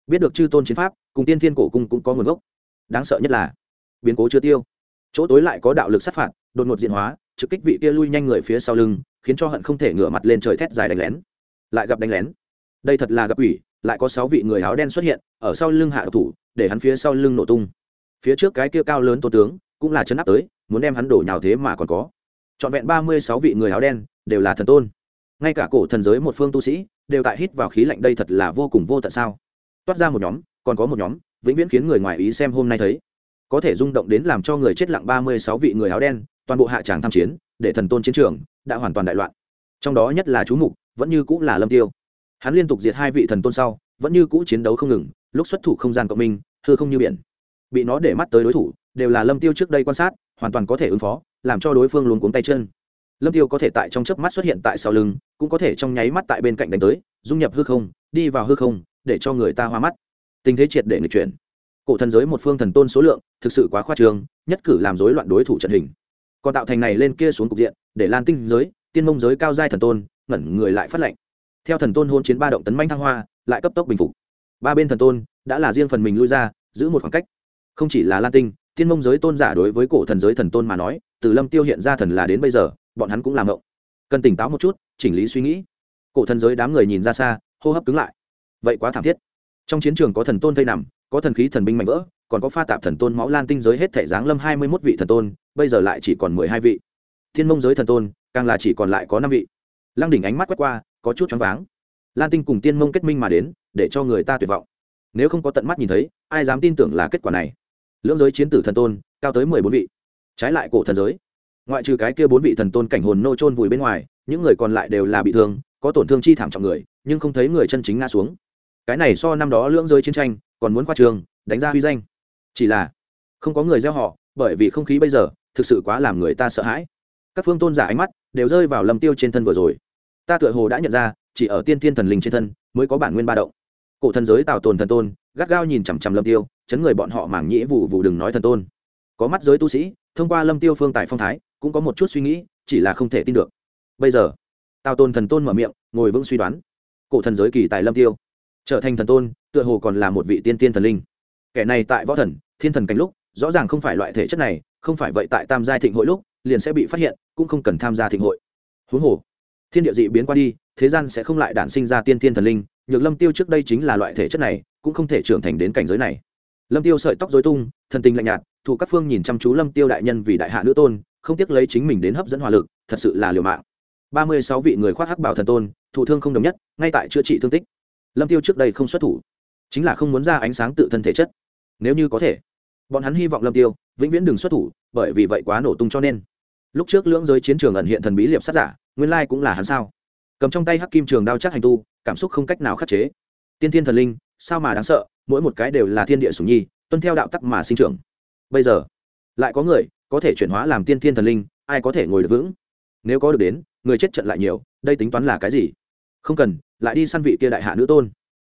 Biết được chư tôn chiến pháp, cùng tiên thiên cổ cung cũng có nguồn gốc. Đáng sợ nhất là, biến cố chưa tiêu. Chỗ tối lại có đạo lực sát phạt, đột ngột diện hóa trực kích vị kia lui nhanh người phía sau lưng, khiến cho hận không thể ngửa mặt lên trời thét dài đánh lén. Lại gặp đánh lén. Đây thật là gặp ủy lại có sáu vị người áo đen xuất hiện, ở sau lưng hạ độc thủ, để hắn phía sau lưng nổ tung. Phía trước cái kia cao lớn tô tướng, cũng là chấn áp tới, muốn đem hắn đổ nhào thế mà còn có. Trọn vẹn ba mươi sáu vị người áo đen, đều là thần tôn. Ngay cả cổ thần giới một phương tu sĩ, đều tại hít vào khí lạnh đây thật là vô cùng vô tận sao. Toát ra một nhóm, còn có một nhóm, vĩnh viễn khiến người ngoài ý xem hôm nay thấy. Có thể rung động đến làm cho người chết lặng ba mươi sáu vị người áo đen toàn bộ hạ tràng tham chiến, để thần tôn chiến trường đã hoàn toàn đại loạn. Trong đó nhất là chú mục, vẫn như cũng là lâm tiêu. Hắn liên tục diệt hai vị thần tôn sau, vẫn như cũ chiến đấu không ngừng, lúc xuất thủ không gian cộng minh, hư không như biển. Bị nó để mắt tới đối thủ, đều là lâm tiêu trước đây quan sát, hoàn toàn có thể ứng phó, làm cho đối phương luống cuống tay chân. Lâm tiêu có thể tại trong chớp mắt xuất hiện tại sau lưng, cũng có thể trong nháy mắt tại bên cạnh đánh tới, dung nhập hư không, đi vào hư không, để cho người ta hoa mắt. Tình thế triệt để người chuyển. Cổ thần giới một phương thần tôn số lượng thực sự quá khoa trương, nhất cử làm rối loạn đối thủ trận hình còn tạo thành này lên kia xuống cục diện, để lan tinh giới, tiên mông giới cao giai thần tôn, ngẩn người lại phát lệnh. Theo thần tôn hôn chiến ba động tấn manh thăng hoa, lại cấp tốc bình phục. Ba bên thần tôn, đã là riêng phần mình lui ra, giữ một khoảng cách. Không chỉ là lan tinh, tiên mông giới tôn giả đối với cổ thần giới thần tôn mà nói, từ lâm tiêu hiện ra thần là đến bây giờ, bọn hắn cũng làm ngộng. Cần tỉnh táo một chút, chỉnh lý suy nghĩ. Cổ thần giới đám người nhìn ra xa, hô hấp cứng lại. Vậy quá thảm thiết. Trong chiến trường có thần tôn thây nằm, có thần khí thần binh mạnh vỡ, còn có pha tạp thần tôn máu lan tinh giới hết thể giáng lâm hai mươi mốt vị thần tôn bây giờ lại chỉ còn mười hai vị. Thiên mông giới thần tôn, càng là chỉ còn lại có năm vị. Lăng đỉnh ánh mắt quét qua, có chút choáng váng. Lan tinh cùng tiên mông kết minh mà đến, để cho người ta tuyệt vọng. Nếu không có tận mắt nhìn thấy, ai dám tin tưởng là kết quả này? Lưỡng giới chiến tử thần tôn, cao tới mười bốn vị. Trái lại cổ thần giới. Ngoại trừ cái kia bốn vị thần tôn cảnh hồn nô trôn vùi bên ngoài, những người còn lại đều là bị thương, có tổn thương chi thảm trọng người, nhưng không thấy người chân chính ngã xuống. Cái này so năm đó lưỡng giới chiến tranh còn muốn qua trường, đánh ra huy danh. Chỉ là không có người gieo họ, bởi vì không khí bây giờ thực sự quá làm người ta sợ hãi. Các phương tôn giả ánh mắt đều rơi vào lâm tiêu trên thân vừa rồi. Ta tựa hồ đã nhận ra, chỉ ở tiên thiên thần linh trên thân mới có bản nguyên ba động. Cổ thần giới tạo tồn thần tôn gắt gao nhìn chằm chằm lâm tiêu, chấn người bọn họ mảng nhĩ vụ vụ đừng nói thần tôn. Có mắt giới tu sĩ, thông qua lâm tiêu phương tài phong thái, cũng có một chút suy nghĩ, chỉ là không thể tin được. Bây giờ, tào tôn thần tôn mở miệng, ngồi vững suy đoán. Cổ thần giới kỳ tài lâm tiêu trở thành thần tôn, tựa hồ còn là một vị tiên tiên thần linh. Kẻ này tại võ thần, thiên thần cảnh lúc, rõ ràng không phải loại thể chất này không phải vậy tại tam giai thịnh hội lúc, liền sẽ bị phát hiện, cũng không cần tham gia thịnh hội. Huống hồ, thiên địa dị biến qua đi, thế gian sẽ không lại đản sinh ra tiên thiên thần linh, nhược lâm tiêu trước đây chính là loại thể chất này, cũng không thể trưởng thành đến cảnh giới này. Lâm tiêu sợi tóc dối tung, thần tình lạnh nhạt, thủ các phương nhìn chăm chú lâm tiêu đại nhân vì đại hạ nữ tôn, không tiếc lấy chính mình đến hấp dẫn hỏa lực, thật sự là liều mạng. Ba mươi sáu vị người khoác hắc bảo thần tôn thủ thương không đồng nhất, ngay tại chữa trị thương tích. Lâm tiêu trước đây không xuất thủ, chính là không muốn ra ánh sáng tự thân thể chất. Nếu như có thể, bọn hắn hy vọng lâm tiêu vĩnh viễn đừng xuất thủ, bởi vì vậy quá nổ tung cho nên. Lúc trước lưỡng giới chiến trường ẩn hiện thần bí liệp sát giả, nguyên lai cũng là hắn sao? Cầm trong tay hắc kim trường đao chắc hành tu, cảm xúc không cách nào khắc chế. Tiên thiên thần linh, sao mà đáng sợ, mỗi một cái đều là thiên địa sủng nhi, tuân theo đạo tắc mà sinh trưởng. Bây giờ, lại có người có thể chuyển hóa làm tiên thiên thần linh, ai có thể ngồi được vững? Nếu có được đến, người chết trận lại nhiều, đây tính toán là cái gì? Không cần, lại đi săn vị kia đại hạ nữ tôn.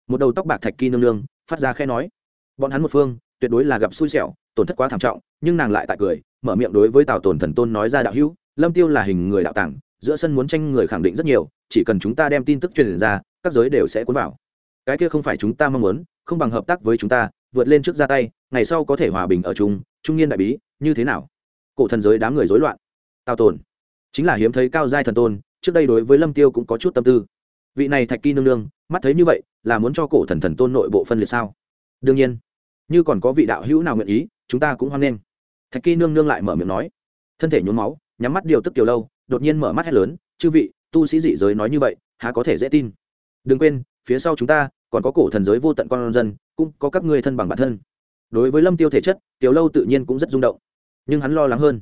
Một đầu tóc bạc thạch kỳ nương nương, phát ra khe nói. Bọn hắn một phương, tuyệt đối là gặp xui xẻo tổn thất quá thảm trọng, nhưng nàng lại tại cười, mở miệng đối với tào tồn thần tôn nói ra đạo hữu, lâm tiêu là hình người đạo tàng, giữa sân muốn tranh người khẳng định rất nhiều, chỉ cần chúng ta đem tin tức truyền ra, các giới đều sẽ cuốn vào. Cái kia không phải chúng ta mong muốn, không bằng hợp tác với chúng ta, vượt lên trước ra tay, ngày sau có thể hòa bình ở chung, trung niên đại bí, như thế nào? Cổ thần giới đám người rối loạn. Tào tồn, chính là hiếm thấy cao giai thần tôn, trước đây đối với lâm tiêu cũng có chút tâm tư. Vị này thạch kỳ nương nương, mắt thấy như vậy, là muốn cho cổ thần thần tôn nội bộ phân liệt sao? Đương nhiên, như còn có vị đạo hữu nào nguyện ý chúng ta cũng hoan nghênh. Thạch kỳ nương nương lại mở miệng nói. Thân thể nhốn máu, nhắm mắt điều tức tiểu lâu, đột nhiên mở mắt hét lớn, chư vị, tu sĩ dị giới nói như vậy, há có thể dễ tin? Đừng quên, phía sau chúng ta còn có cổ thần giới vô tận con dân, cũng có các ngươi thân bằng bản thân. Đối với lâm tiêu thể chất, tiểu lâu tự nhiên cũng rất rung động. Nhưng hắn lo lắng hơn.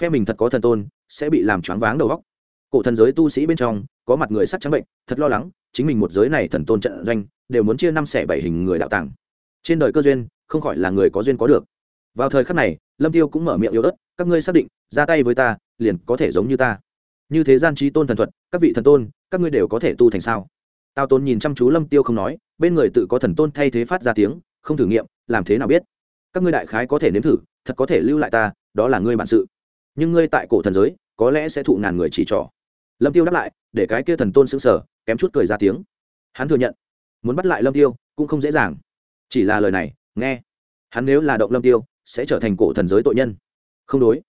Phe mình thật có thần tôn, sẽ bị làm choáng váng đầu óc. Cổ thần giới tu sĩ bên trong, có mặt người sắc trắng bệnh, thật lo lắng, chính mình một giới này thần tôn trận doanh, đều muốn chia năm xẻ bảy hình người đạo tàng. Trên đời cơ duyên, không khỏi là người có duyên có được vào thời khắc này, lâm tiêu cũng mở miệng yếu ớt, các ngươi xác định, ra tay với ta, liền có thể giống như ta. Như thế gian trí tôn thần thuật, các vị thần tôn, các ngươi đều có thể tu thành sao? Tao tôn nhìn chăm chú lâm tiêu không nói, bên người tự có thần tôn thay thế phát ra tiếng, không thử nghiệm, làm thế nào biết? Các ngươi đại khái có thể nếm thử, thật có thể lưu lại ta, đó là ngươi bản sự. Nhưng ngươi tại cổ thần giới, có lẽ sẽ thụ ngàn người chỉ trỏ. Lâm tiêu đáp lại, để cái kia thần tôn sững sờ, kém chút cười ra tiếng. Hắn thừa nhận, muốn bắt lại lâm tiêu cũng không dễ dàng. Chỉ là lời này, nghe. Hắn nếu là động lâm tiêu sẽ trở thành cổ thần giới tội nhân. Không đối.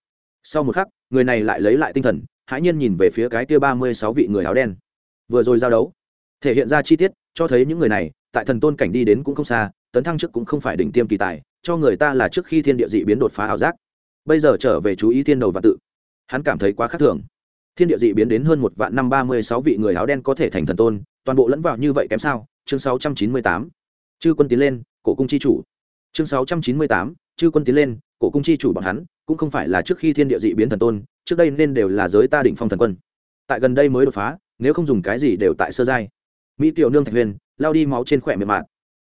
Sau một khắc, người này lại lấy lại tinh thần, hãi nhiên nhìn về phía cái kia ba mươi sáu vị người áo đen. Vừa rồi giao đấu, thể hiện ra chi tiết, cho thấy những người này, tại thần tôn cảnh đi đến cũng không xa, tấn thăng trước cũng không phải đỉnh tiêm kỳ tài, cho người ta là trước khi thiên địa dị biến đột phá ảo giác. Bây giờ trở về chú ý thiên đầu và tự. Hắn cảm thấy quá khác thường. Thiên địa dị biến đến hơn một vạn năm ba mươi sáu vị người áo đen có thể thành thần tôn, toàn bộ lẫn vào như vậy kém sao? Chương sáu trăm chín mươi tám. Chư quân tiến lên, cổ cung chi chủ. Chương sáu trăm chín mươi tám chư quân tiến lên, cổ cung chi chủ bọn hắn, cũng không phải là trước khi thiên địa dị biến thần tôn, trước đây nên đều là giới ta định phong thần quân. Tại gần đây mới đột phá, nếu không dùng cái gì đều tại sơ giai. Mỹ tiểu nương thạch huyền, lao đi máu trên khỏe miệng mạn.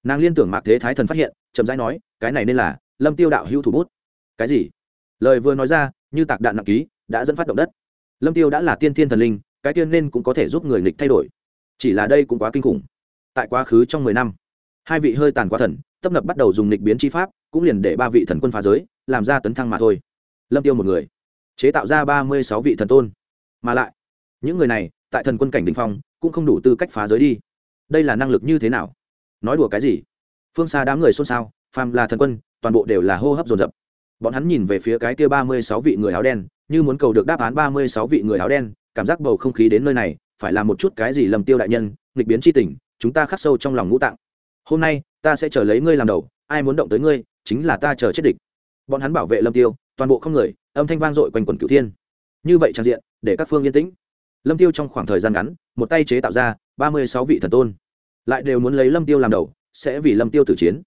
Nàng liên tưởng mạc thế thái thần phát hiện, chậm rãi nói, cái này nên là lâm tiêu đạo hữu thủ bút. Cái gì? Lời vừa nói ra, như tạc đạn nặng ký, đã dẫn phát động đất. Lâm tiêu đã là tiên thiên thần linh, cái tiên nên cũng có thể giúp người nghịch thay đổi. Chỉ là đây cũng quá kinh khủng. Tại quá khứ trong mười năm, hai vị hơi tàn quá thần, tấp nập bắt đầu dùng nghịch biến chi pháp cũng liền để ba vị thần quân phá giới, làm ra tấn thăng mà thôi. Lâm tiêu một người, chế tạo ra ba mươi sáu vị thần tôn. Mà lại, những người này, tại thần quân cảnh đình phong, cũng không đủ tư cách phá giới đi. Đây là năng lực như thế nào? Nói đùa cái gì? Phương xa đám người xôn xao, phàm là thần quân, toàn bộ đều là hô hấp dồn dập. Bọn hắn nhìn về phía cái kia ba mươi sáu vị người áo đen, như muốn cầu được đáp án ba mươi sáu vị người áo đen, cảm giác bầu không khí đến nơi này, phải làm một chút cái gì lầm tiêu đại nhân, nghịch biến chi tình, chúng ta khắc sâu trong lòng ngũ tạng. Hôm nay, ta sẽ chờ lấy ngươi làm đầu, ai muốn động tới ngươi chính là ta chờ chết địch. Bọn hắn bảo vệ lâm tiêu, toàn bộ không người, âm thanh vang dội quanh quần cửu thiên. Như vậy trang diện, để các phương yên tĩnh. Lâm tiêu trong khoảng thời gian ngắn, một tay chế tạo ra ba mươi sáu vị thần tôn. Lại đều muốn lấy lâm tiêu làm đầu, sẽ vì lâm tiêu tử chiến.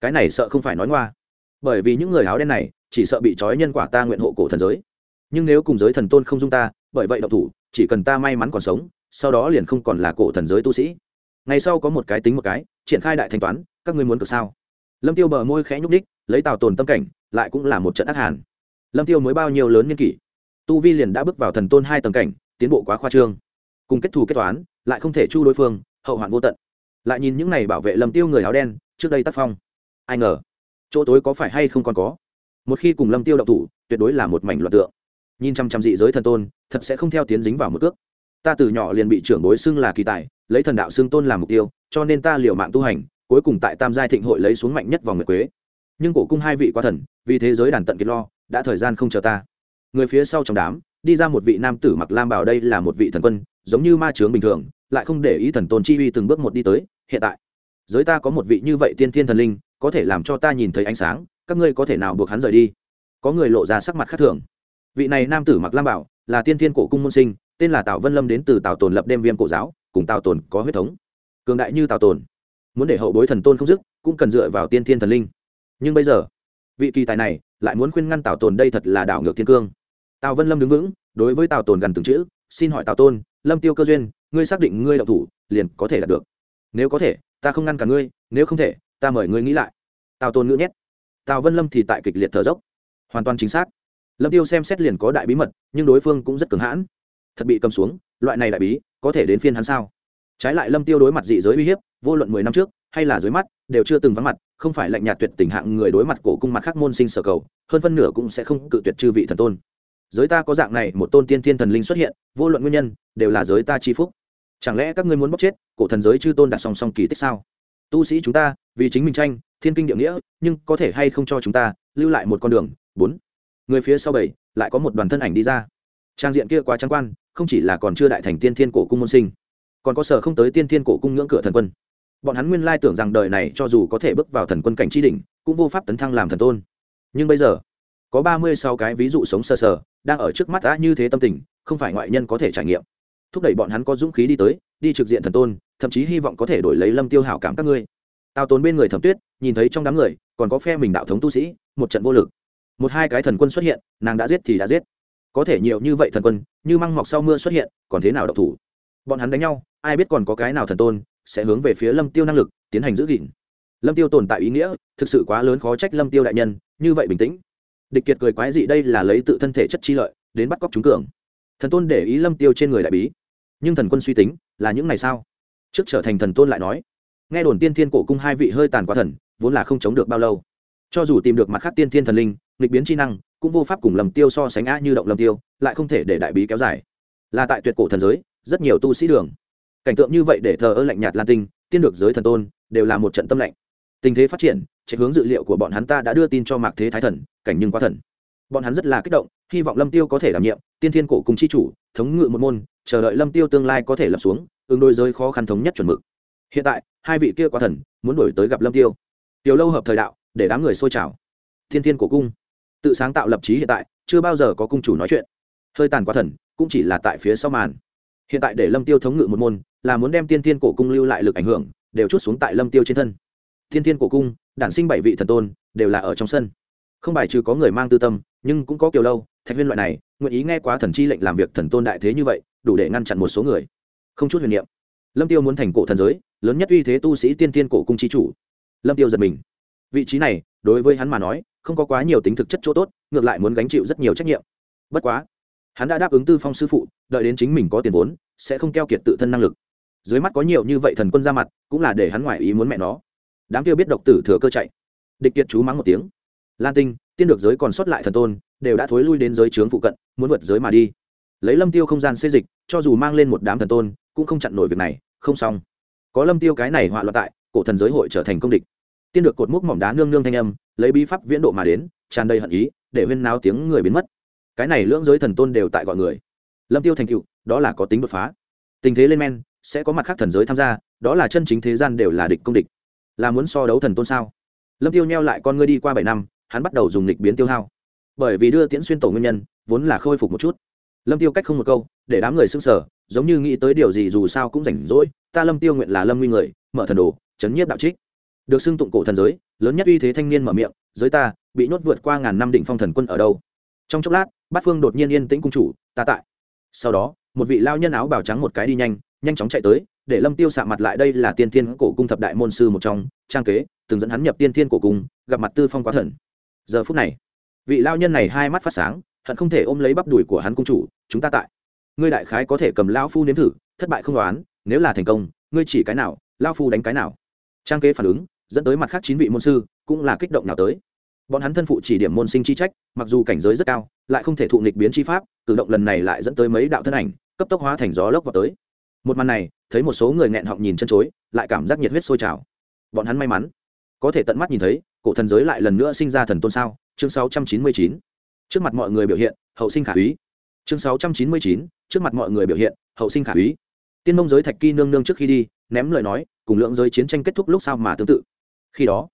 Cái này sợ không phải nói ngoa. Bởi vì những người áo đen này, chỉ sợ bị trói nhân quả ta nguyện hộ cổ thần giới. Nhưng nếu cùng giới thần tôn không dung ta, bởi vậy độc thủ, chỉ cần ta may mắn còn sống, sau đó liền không còn là cổ thần giới tu sĩ. Ngày sau có một cái tính một cái, triển khai đại thanh toán, các ngươi muốn cực sao? Lâm tiêu bờ môi khẽ nhúc đích lấy tào tồn tâm cảnh, lại cũng là một trận ác hàn. Lâm tiêu mới bao nhiêu lớn niên kỷ, tu vi liền đã bước vào thần tôn hai tầng cảnh, tiến bộ quá khoa trương. Cùng kết thù kết toán, lại không thể chu đối phương, hậu hoạn vô tận. Lại nhìn những này bảo vệ lâm tiêu người áo đen, trước đây tác phong. Ai ngờ, chỗ tối có phải hay không còn có? Một khi cùng lâm tiêu động thủ, tuyệt đối là một mảnh loạn tượng. Nhìn chăm chăm dị giới thần tôn, thật sẽ không theo tiến dính vào một cước. Ta từ nhỏ liền bị trưởng bối xưng là kỳ tài, lấy thần đạo xưng tôn làm mục tiêu, cho nên ta liều mạng tu hành cuối cùng tại tam giai thịnh hội lấy xuống mạnh nhất vòng nguyệt quế. Nhưng cổ cung hai vị quá thần, vì thế giới đàn tận kiệt lo, đã thời gian không chờ ta. Người phía sau trong đám, đi ra một vị nam tử mặc lam bảo đây là một vị thần quân, giống như ma trướng bình thường, lại không để ý thần tôn chi uy từng bước một đi tới, hiện tại. Giới ta có một vị như vậy tiên thiên thần linh, có thể làm cho ta nhìn thấy ánh sáng, các ngươi có thể nào buộc hắn rời đi? Có người lộ ra sắc mặt khác thường. Vị này nam tử mặc lam bảo, là tiên thiên cổ cung môn sinh, tên là tào vân lâm đến từ tào tồn lập đêm viêm cổ giáo, cùng tào tồn có huyết thống. Cường đại như tào tồn muốn để hậu bối thần tôn không dứt, cũng cần dựa vào tiên thiên thần linh. Nhưng bây giờ, vị kỳ tài này lại muốn khuyên ngăn tào tồn đây thật là đảo ngược thiên cương. Tào vân lâm đứng vững, đối với tào tồn gần từng chữ, xin hỏi tào tôn, lâm tiêu cơ duyên, ngươi xác định ngươi đậu thủ, liền có thể đạt được. Nếu có thể, ta không ngăn cả ngươi, nếu không thể, ta mời ngươi nghĩ lại. Tào tôn ngữ nhét. Tào vân lâm thì tại kịch liệt thở dốc. Hoàn toàn chính xác. Lâm tiêu xem xét liền có đại bí mật, nhưng đối phương cũng rất cứng hãn. Thật bị cầm xuống, loại này đại bí, có thể đến phiên hắn sao? Trái lại lâm tiêu đối mặt dị giới uy hiếp vô luận mười năm trước hay là dưới mắt, đều chưa từng vắng mặt, không phải lạnh nhạt tuyệt tình hạng người đối mặt cổ cung mặt khác môn sinh sở cầu, hơn phân nửa cũng sẽ không cự tuyệt chư vị thần tôn. Giới ta có dạng này một tôn tiên thiên thần linh xuất hiện, vô luận nguyên nhân, đều là giới ta chi phúc. Chẳng lẽ các ngươi muốn bóc chết cổ thần giới chư tôn đặt song song kỳ tích sao? Tu sĩ chúng ta, vì chính mình tranh, thiên kinh địa nghĩa, nhưng có thể hay không cho chúng ta lưu lại một con đường? Bốn. Người phía sau bảy, lại có một đoàn thân ảnh đi ra. Trang diện kia quá trang quan, không chỉ là còn chưa đại thành tiên thiên cổ cung môn sinh, còn có sở không tới tiên thiên cổ cung ngưỡng cửa thần quân bọn hắn nguyên lai tưởng rằng đời này cho dù có thể bước vào thần quân cảnh tri đỉnh, cũng vô pháp tấn thăng làm thần tôn. Nhưng bây giờ, có ba mươi sáu cái ví dụ sống sờ sờ, đang ở trước mắt đã như thế tâm tình, không phải ngoại nhân có thể trải nghiệm. Thúc đẩy bọn hắn có dũng khí đi tới, đi trực diện thần tôn, thậm chí hy vọng có thể đổi lấy lâm tiêu hảo cảm các ngươi. Tào tốn bên người thẩm tuyết, nhìn thấy trong đám người, còn có phe mình đạo thống tu sĩ, một trận vô lực. Một hai cái thần quân xuất hiện, nàng đã giết thì đã giết. Có thể nhiều như vậy thần quân, như măng mọc sau mưa xuất hiện, còn thế nào độc thủ? Bọn hắn đánh nhau, ai biết còn có cái nào thần tôn sẽ hướng về phía lâm tiêu năng lực tiến hành giữ gìn. Lâm tiêu tồn tại ý nghĩa, thực sự quá lớn khó trách lâm tiêu đại nhân, như vậy bình tĩnh. Địch kiệt cười quái dị đây là lấy tự thân thể chất chi lợi, đến bắt cóc chúng cường. Thần tôn để ý lâm tiêu trên người đại bí. Nhưng thần quân suy tính, là những ngày sao trước trở thành thần tôn lại nói, nghe đồn tiên thiên cổ cung hai vị hơi tàn quá thần, vốn là không chống được bao lâu. Cho dù tìm được mặt khác tiên thiên thần linh, nghịch biến chi năng, cũng vô pháp cùng lầm tiêu so sánh á như động lâm tiêu, lại không thể để đại bí kéo dài. Là tại tuyệt cổ thần giới, rất nhiều tu sĩ đường cảnh tượng như vậy để thờ ơ lạnh nhạt lan tinh, tiên được giới thần tôn, đều là một trận tâm lạnh. Tình thế phát triển, trạch hướng dự liệu của bọn hắn ta đã đưa tin cho mạc thế thái thần, cảnh nhưng quá thần. Bọn hắn rất là kích động, hy vọng lâm tiêu có thể đảm nhiệm, tiên thiên cổ cùng chi chủ, thống ngự một môn, chờ đợi lâm tiêu tương lai có thể lập xuống, ứng đôi giới khó khăn thống nhất chuẩn mực. Hiện tại, hai vị kia quá thần, muốn đổi tới gặp lâm tiêu. Tiểu lâu hợp thời đạo, để đám người sôi trào. Thiên thiên cổ cung. Tự sáng tạo lập trí hiện tại, chưa bao giờ có cung chủ nói chuyện. Hơi tàn quá thần, cũng chỉ là tại phía sau màn hiện tại để lâm tiêu thống ngự một môn, là muốn đem tiên thiên cổ cung lưu lại lực ảnh hưởng, đều chút xuống tại lâm tiêu trên thân. Thiên thiên cổ cung, đản sinh bảy vị thần tôn, đều là ở trong sân. Không bài trừ có người mang tư tâm, nhưng cũng có kiểu lâu, thạch viên loại này, nguyện ý nghe quá thần chi lệnh làm việc thần tôn đại thế như vậy, đủ để ngăn chặn một số người. Không chút huyền niệm. Lâm tiêu muốn thành cổ thần giới, lớn nhất uy thế tu sĩ tiên tiên cổ cung chi chủ. Lâm tiêu giật mình. Vị trí này, đối với hắn mà nói, không có quá nhiều tính thực chất chỗ tốt, ngược lại muốn gánh chịu rất nhiều trách nhiệm. Bất quá hắn đã đáp ứng tư phong sư phụ, đợi đến chính mình có tiền vốn, sẽ không keo kiệt tự thân năng lực. Dưới mắt có nhiều như vậy thần quân ra mặt, cũng là để hắn ngoại ý muốn mẹ nó. Đám kia biết độc tử thừa cơ chạy. Địch kiệt chú mắng một tiếng. Lan tinh, tiên được giới còn sót lại thần tôn, đều đã thối lui đến giới trướng phụ cận, muốn vượt giới mà đi. Lấy lâm tiêu không gian xê dịch, cho dù mang lên một đám thần tôn, cũng không chặn nổi việc này, không xong. Có lâm tiêu cái này họa loạn tại, cổ thần giới hội trở thành công địch. Tiên được cột múc mỏng đá nương nương thanh âm, lấy bí pháp viễn độ mà đến, tràn đầy hận ý, để huyên náo tiếng người biến mất cái này lưỡng giới thần tôn đều tại gọi người. Lâm tiêu thành cựu đó là có tính đột phá. Tình thế lên men, sẽ có mặt khác thần giới tham gia, đó là chân chính thế gian đều là địch công địch. Là muốn so đấu thần tôn sao? Lâm tiêu nheo lại con ngươi đi qua bảy năm, hắn bắt đầu dùng lịch biến tiêu hao. Bởi vì đưa tiễn xuyên tổ nguyên nhân, vốn là khôi phục một chút. Lâm tiêu cách không một câu, để đám người sưng sở giống như nghĩ tới điều gì dù sao cũng rảnh rỗi, ta lâm tiêu nguyện là lâm nguy người, mở thần đồ, chấn nhiếp đạo trích. Được xưng tụng cổ thần giới, lớn nhất uy thế thanh niên mở miệng, giới ta, bị nhốt vượt qua ngàn năm định phong thần quân ở đâu? Trong chốc lát, bát phương đột nhiên yên tĩnh cung chủ, ta tại. Sau đó, một vị lao nhân áo bào trắng một cái đi nhanh nhanh chóng chạy tới, để lâm tiêu xạ mặt lại đây là tiên thiên cổ cung thập đại môn sư một trong, trang kế, từng dẫn hắn nhập tiên thiên cổ cung, gặp mặt tư phong quá thần. Giờ phút này, vị lao nhân này hai mắt phát sáng, hận không thể ôm lấy bắp đùi của hắn cung chủ, chúng ta tại. Ngươi đại khái có thể cầm lao phu nếm thử, thất bại không đoán, nếu là thành công, ngươi chỉ cái nào lao phu đánh cái nào? Trang kế phản ứng, dẫn tới mặt khác chín vị môn sư, cũng là kích động nào tới bọn hắn thân phụ chỉ điểm môn sinh chi trách mặc dù cảnh giới rất cao lại không thể thụ nghịch biến chi pháp cử động lần này lại dẫn tới mấy đạo thân ảnh cấp tốc hóa thành gió lốc vào tới. Một màn này thấy một số người nghẹn họng nhìn chân chối lại cảm giác nhiệt huyết sôi trào. Bọn hắn may mắn có thể tận mắt nhìn thấy cổ thần giới lại lần nữa sinh ra thần tôn sao? Chương 699. trước mặt mọi người biểu hiện hậu sinh khả úy. Chương 699, trước mặt mọi người biểu hiện hậu sinh khả úy. Tiên mông giới thạch kỳ nương nương trước khi đi ném lời nói cùng lượng giới chiến tranh kết thúc lúc sau mà tương tự. Khi đó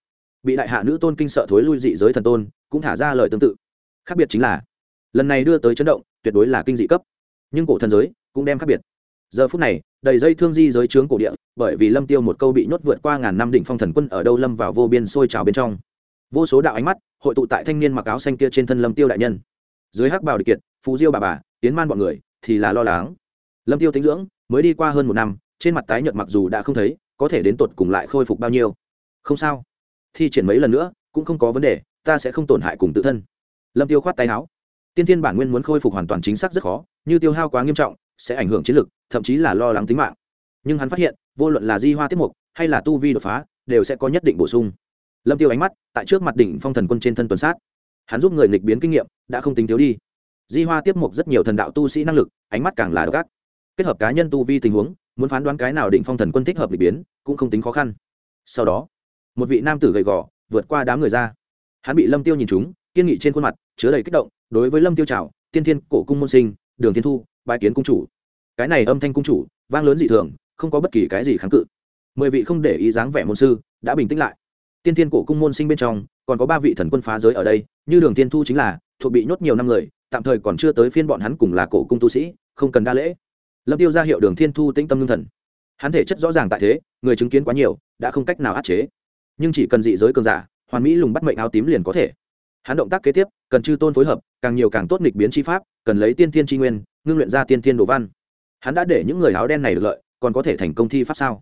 bị đại hạ nữ tôn kinh sợ thối lui dị giới thần tôn, cũng thả ra lời tương tự. Khác biệt chính là, lần này đưa tới chấn động, tuyệt đối là kinh dị cấp. Nhưng cổ thần giới cũng đem khác biệt. Giờ phút này, đầy dây thương di giới trướng cổ địa, bởi vì lâm tiêu một câu bị nhốt vượt qua ngàn năm đỉnh phong thần quân ở đâu lâm vào vô biên sôi trào bên trong. Vô số đạo ánh mắt hội tụ tại thanh niên mặc áo xanh kia trên thân lâm tiêu đại nhân. Dưới hắc bào địch kiệt phú diêu bà bà, tiến man bọn người thì là lo lắng. Lâm tiêu tính dưỡng, mới đi qua hơn một năm, trên mặt tái nhợt mặc dù đã không thấy, có thể đến tột cùng lại khôi phục bao nhiêu. Không sao thi triển mấy lần nữa, cũng không có vấn đề, ta sẽ không tổn hại cùng tự thân. Lâm tiêu khoát tay áo. Tiên thiên bản nguyên muốn khôi phục hoàn toàn chính xác rất khó, như tiêu hao quá nghiêm trọng, sẽ ảnh hưởng chiến lực, thậm chí là lo lắng tính mạng. Nhưng hắn phát hiện, vô luận là di hoa Tiết mục hay là tu vi đột phá, đều sẽ có nhất định bổ sung. Lâm tiêu ánh mắt, tại trước mặt đỉnh phong thần quân trên thân tuần sát. Hắn giúp người nghịch biến kinh nghiệm, đã không tính thiếu đi. Di hoa tiếp mục rất nhiều thần đạo tu sĩ năng lực, ánh mắt càng là độc ác. Kết hợp cá nhân tu vi tình huống, muốn phán đoán cái nào đỉnh phong thần quân thích hợp nghịch biến, cũng không tính khó khăn. Sau đó một vị nam tử gầy gò, vượt qua đám người ra. Hắn bị lâm tiêu nhìn chúng kiên nghị trên khuôn mặt, chứa đầy kích động, đối với lâm tiêu trào tiên thiên, cổ cung môn sinh, đường thiên thu bài kiến cung chủ. Cái này âm thanh cung chủ, vang lớn dị thường, không có bất kỳ cái gì kháng cự. Mười vị không để ý dáng vẻ môn sư, đã bình tĩnh lại. Tiên thiên, cổ cung môn sinh bên trong, còn có ba vị thần quân phá giới ở đây, như đường tiên thu chính là, thuộc bị nhốt nhiều năm người, tạm thời còn chưa tới phiên bọn hắn cùng là cổ cung tu sĩ, không cần đa lễ. Lâm tiêu ra hiệu đường thiên thu tĩnh tâm lương thần. Hắn thể chất rõ ràng tại thế, người chứng kiến quá nhiều, đã không cách nào áp chế nhưng chỉ cần dị giới cường giả, hoàn mỹ lùng bắt mệnh áo tím liền có thể. Hắn động tác kế tiếp, cần chư tôn phối hợp, càng nhiều càng tốt nghịch biến chi pháp, cần lấy tiên thiên tri nguyên, ngưng luyện ra tiên thiên đồ văn. Hắn đã để những người áo đen này được lợi, còn có thể thành công thi pháp sao?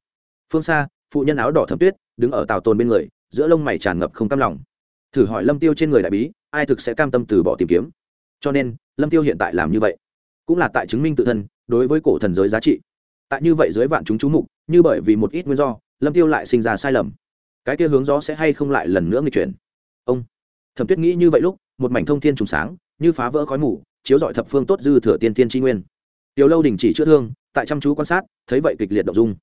Phương xa, phụ nhân áo đỏ thấm tuyết, đứng ở tàu tồn bên người, giữa lông mày tràn ngập không cam lòng. Thử hỏi lâm tiêu trên người đại bí, ai thực sẽ cam tâm từ bỏ tìm kiếm? Cho nên, lâm tiêu hiện tại làm như vậy, cũng là tại chứng minh tự thân, đối với cổ thần giới giá trị. Tại như vậy dưới vạn chúng chú mục, như bởi vì một ít nguyên do, lâm tiêu lại sinh ra sai lầm cái kia hướng gió sẽ hay không lại lần nữa người chuyển? Ông thẩm tuyết nghĩ như vậy lúc, một mảnh thông thiên trùng sáng, như phá vỡ khói mù, chiếu dọi thập phương tốt dư thừa tiên tiên tri nguyên. Tiểu lâu đình chỉ chữa thương, tại chăm chú quan sát, thấy vậy kịch liệt động dung.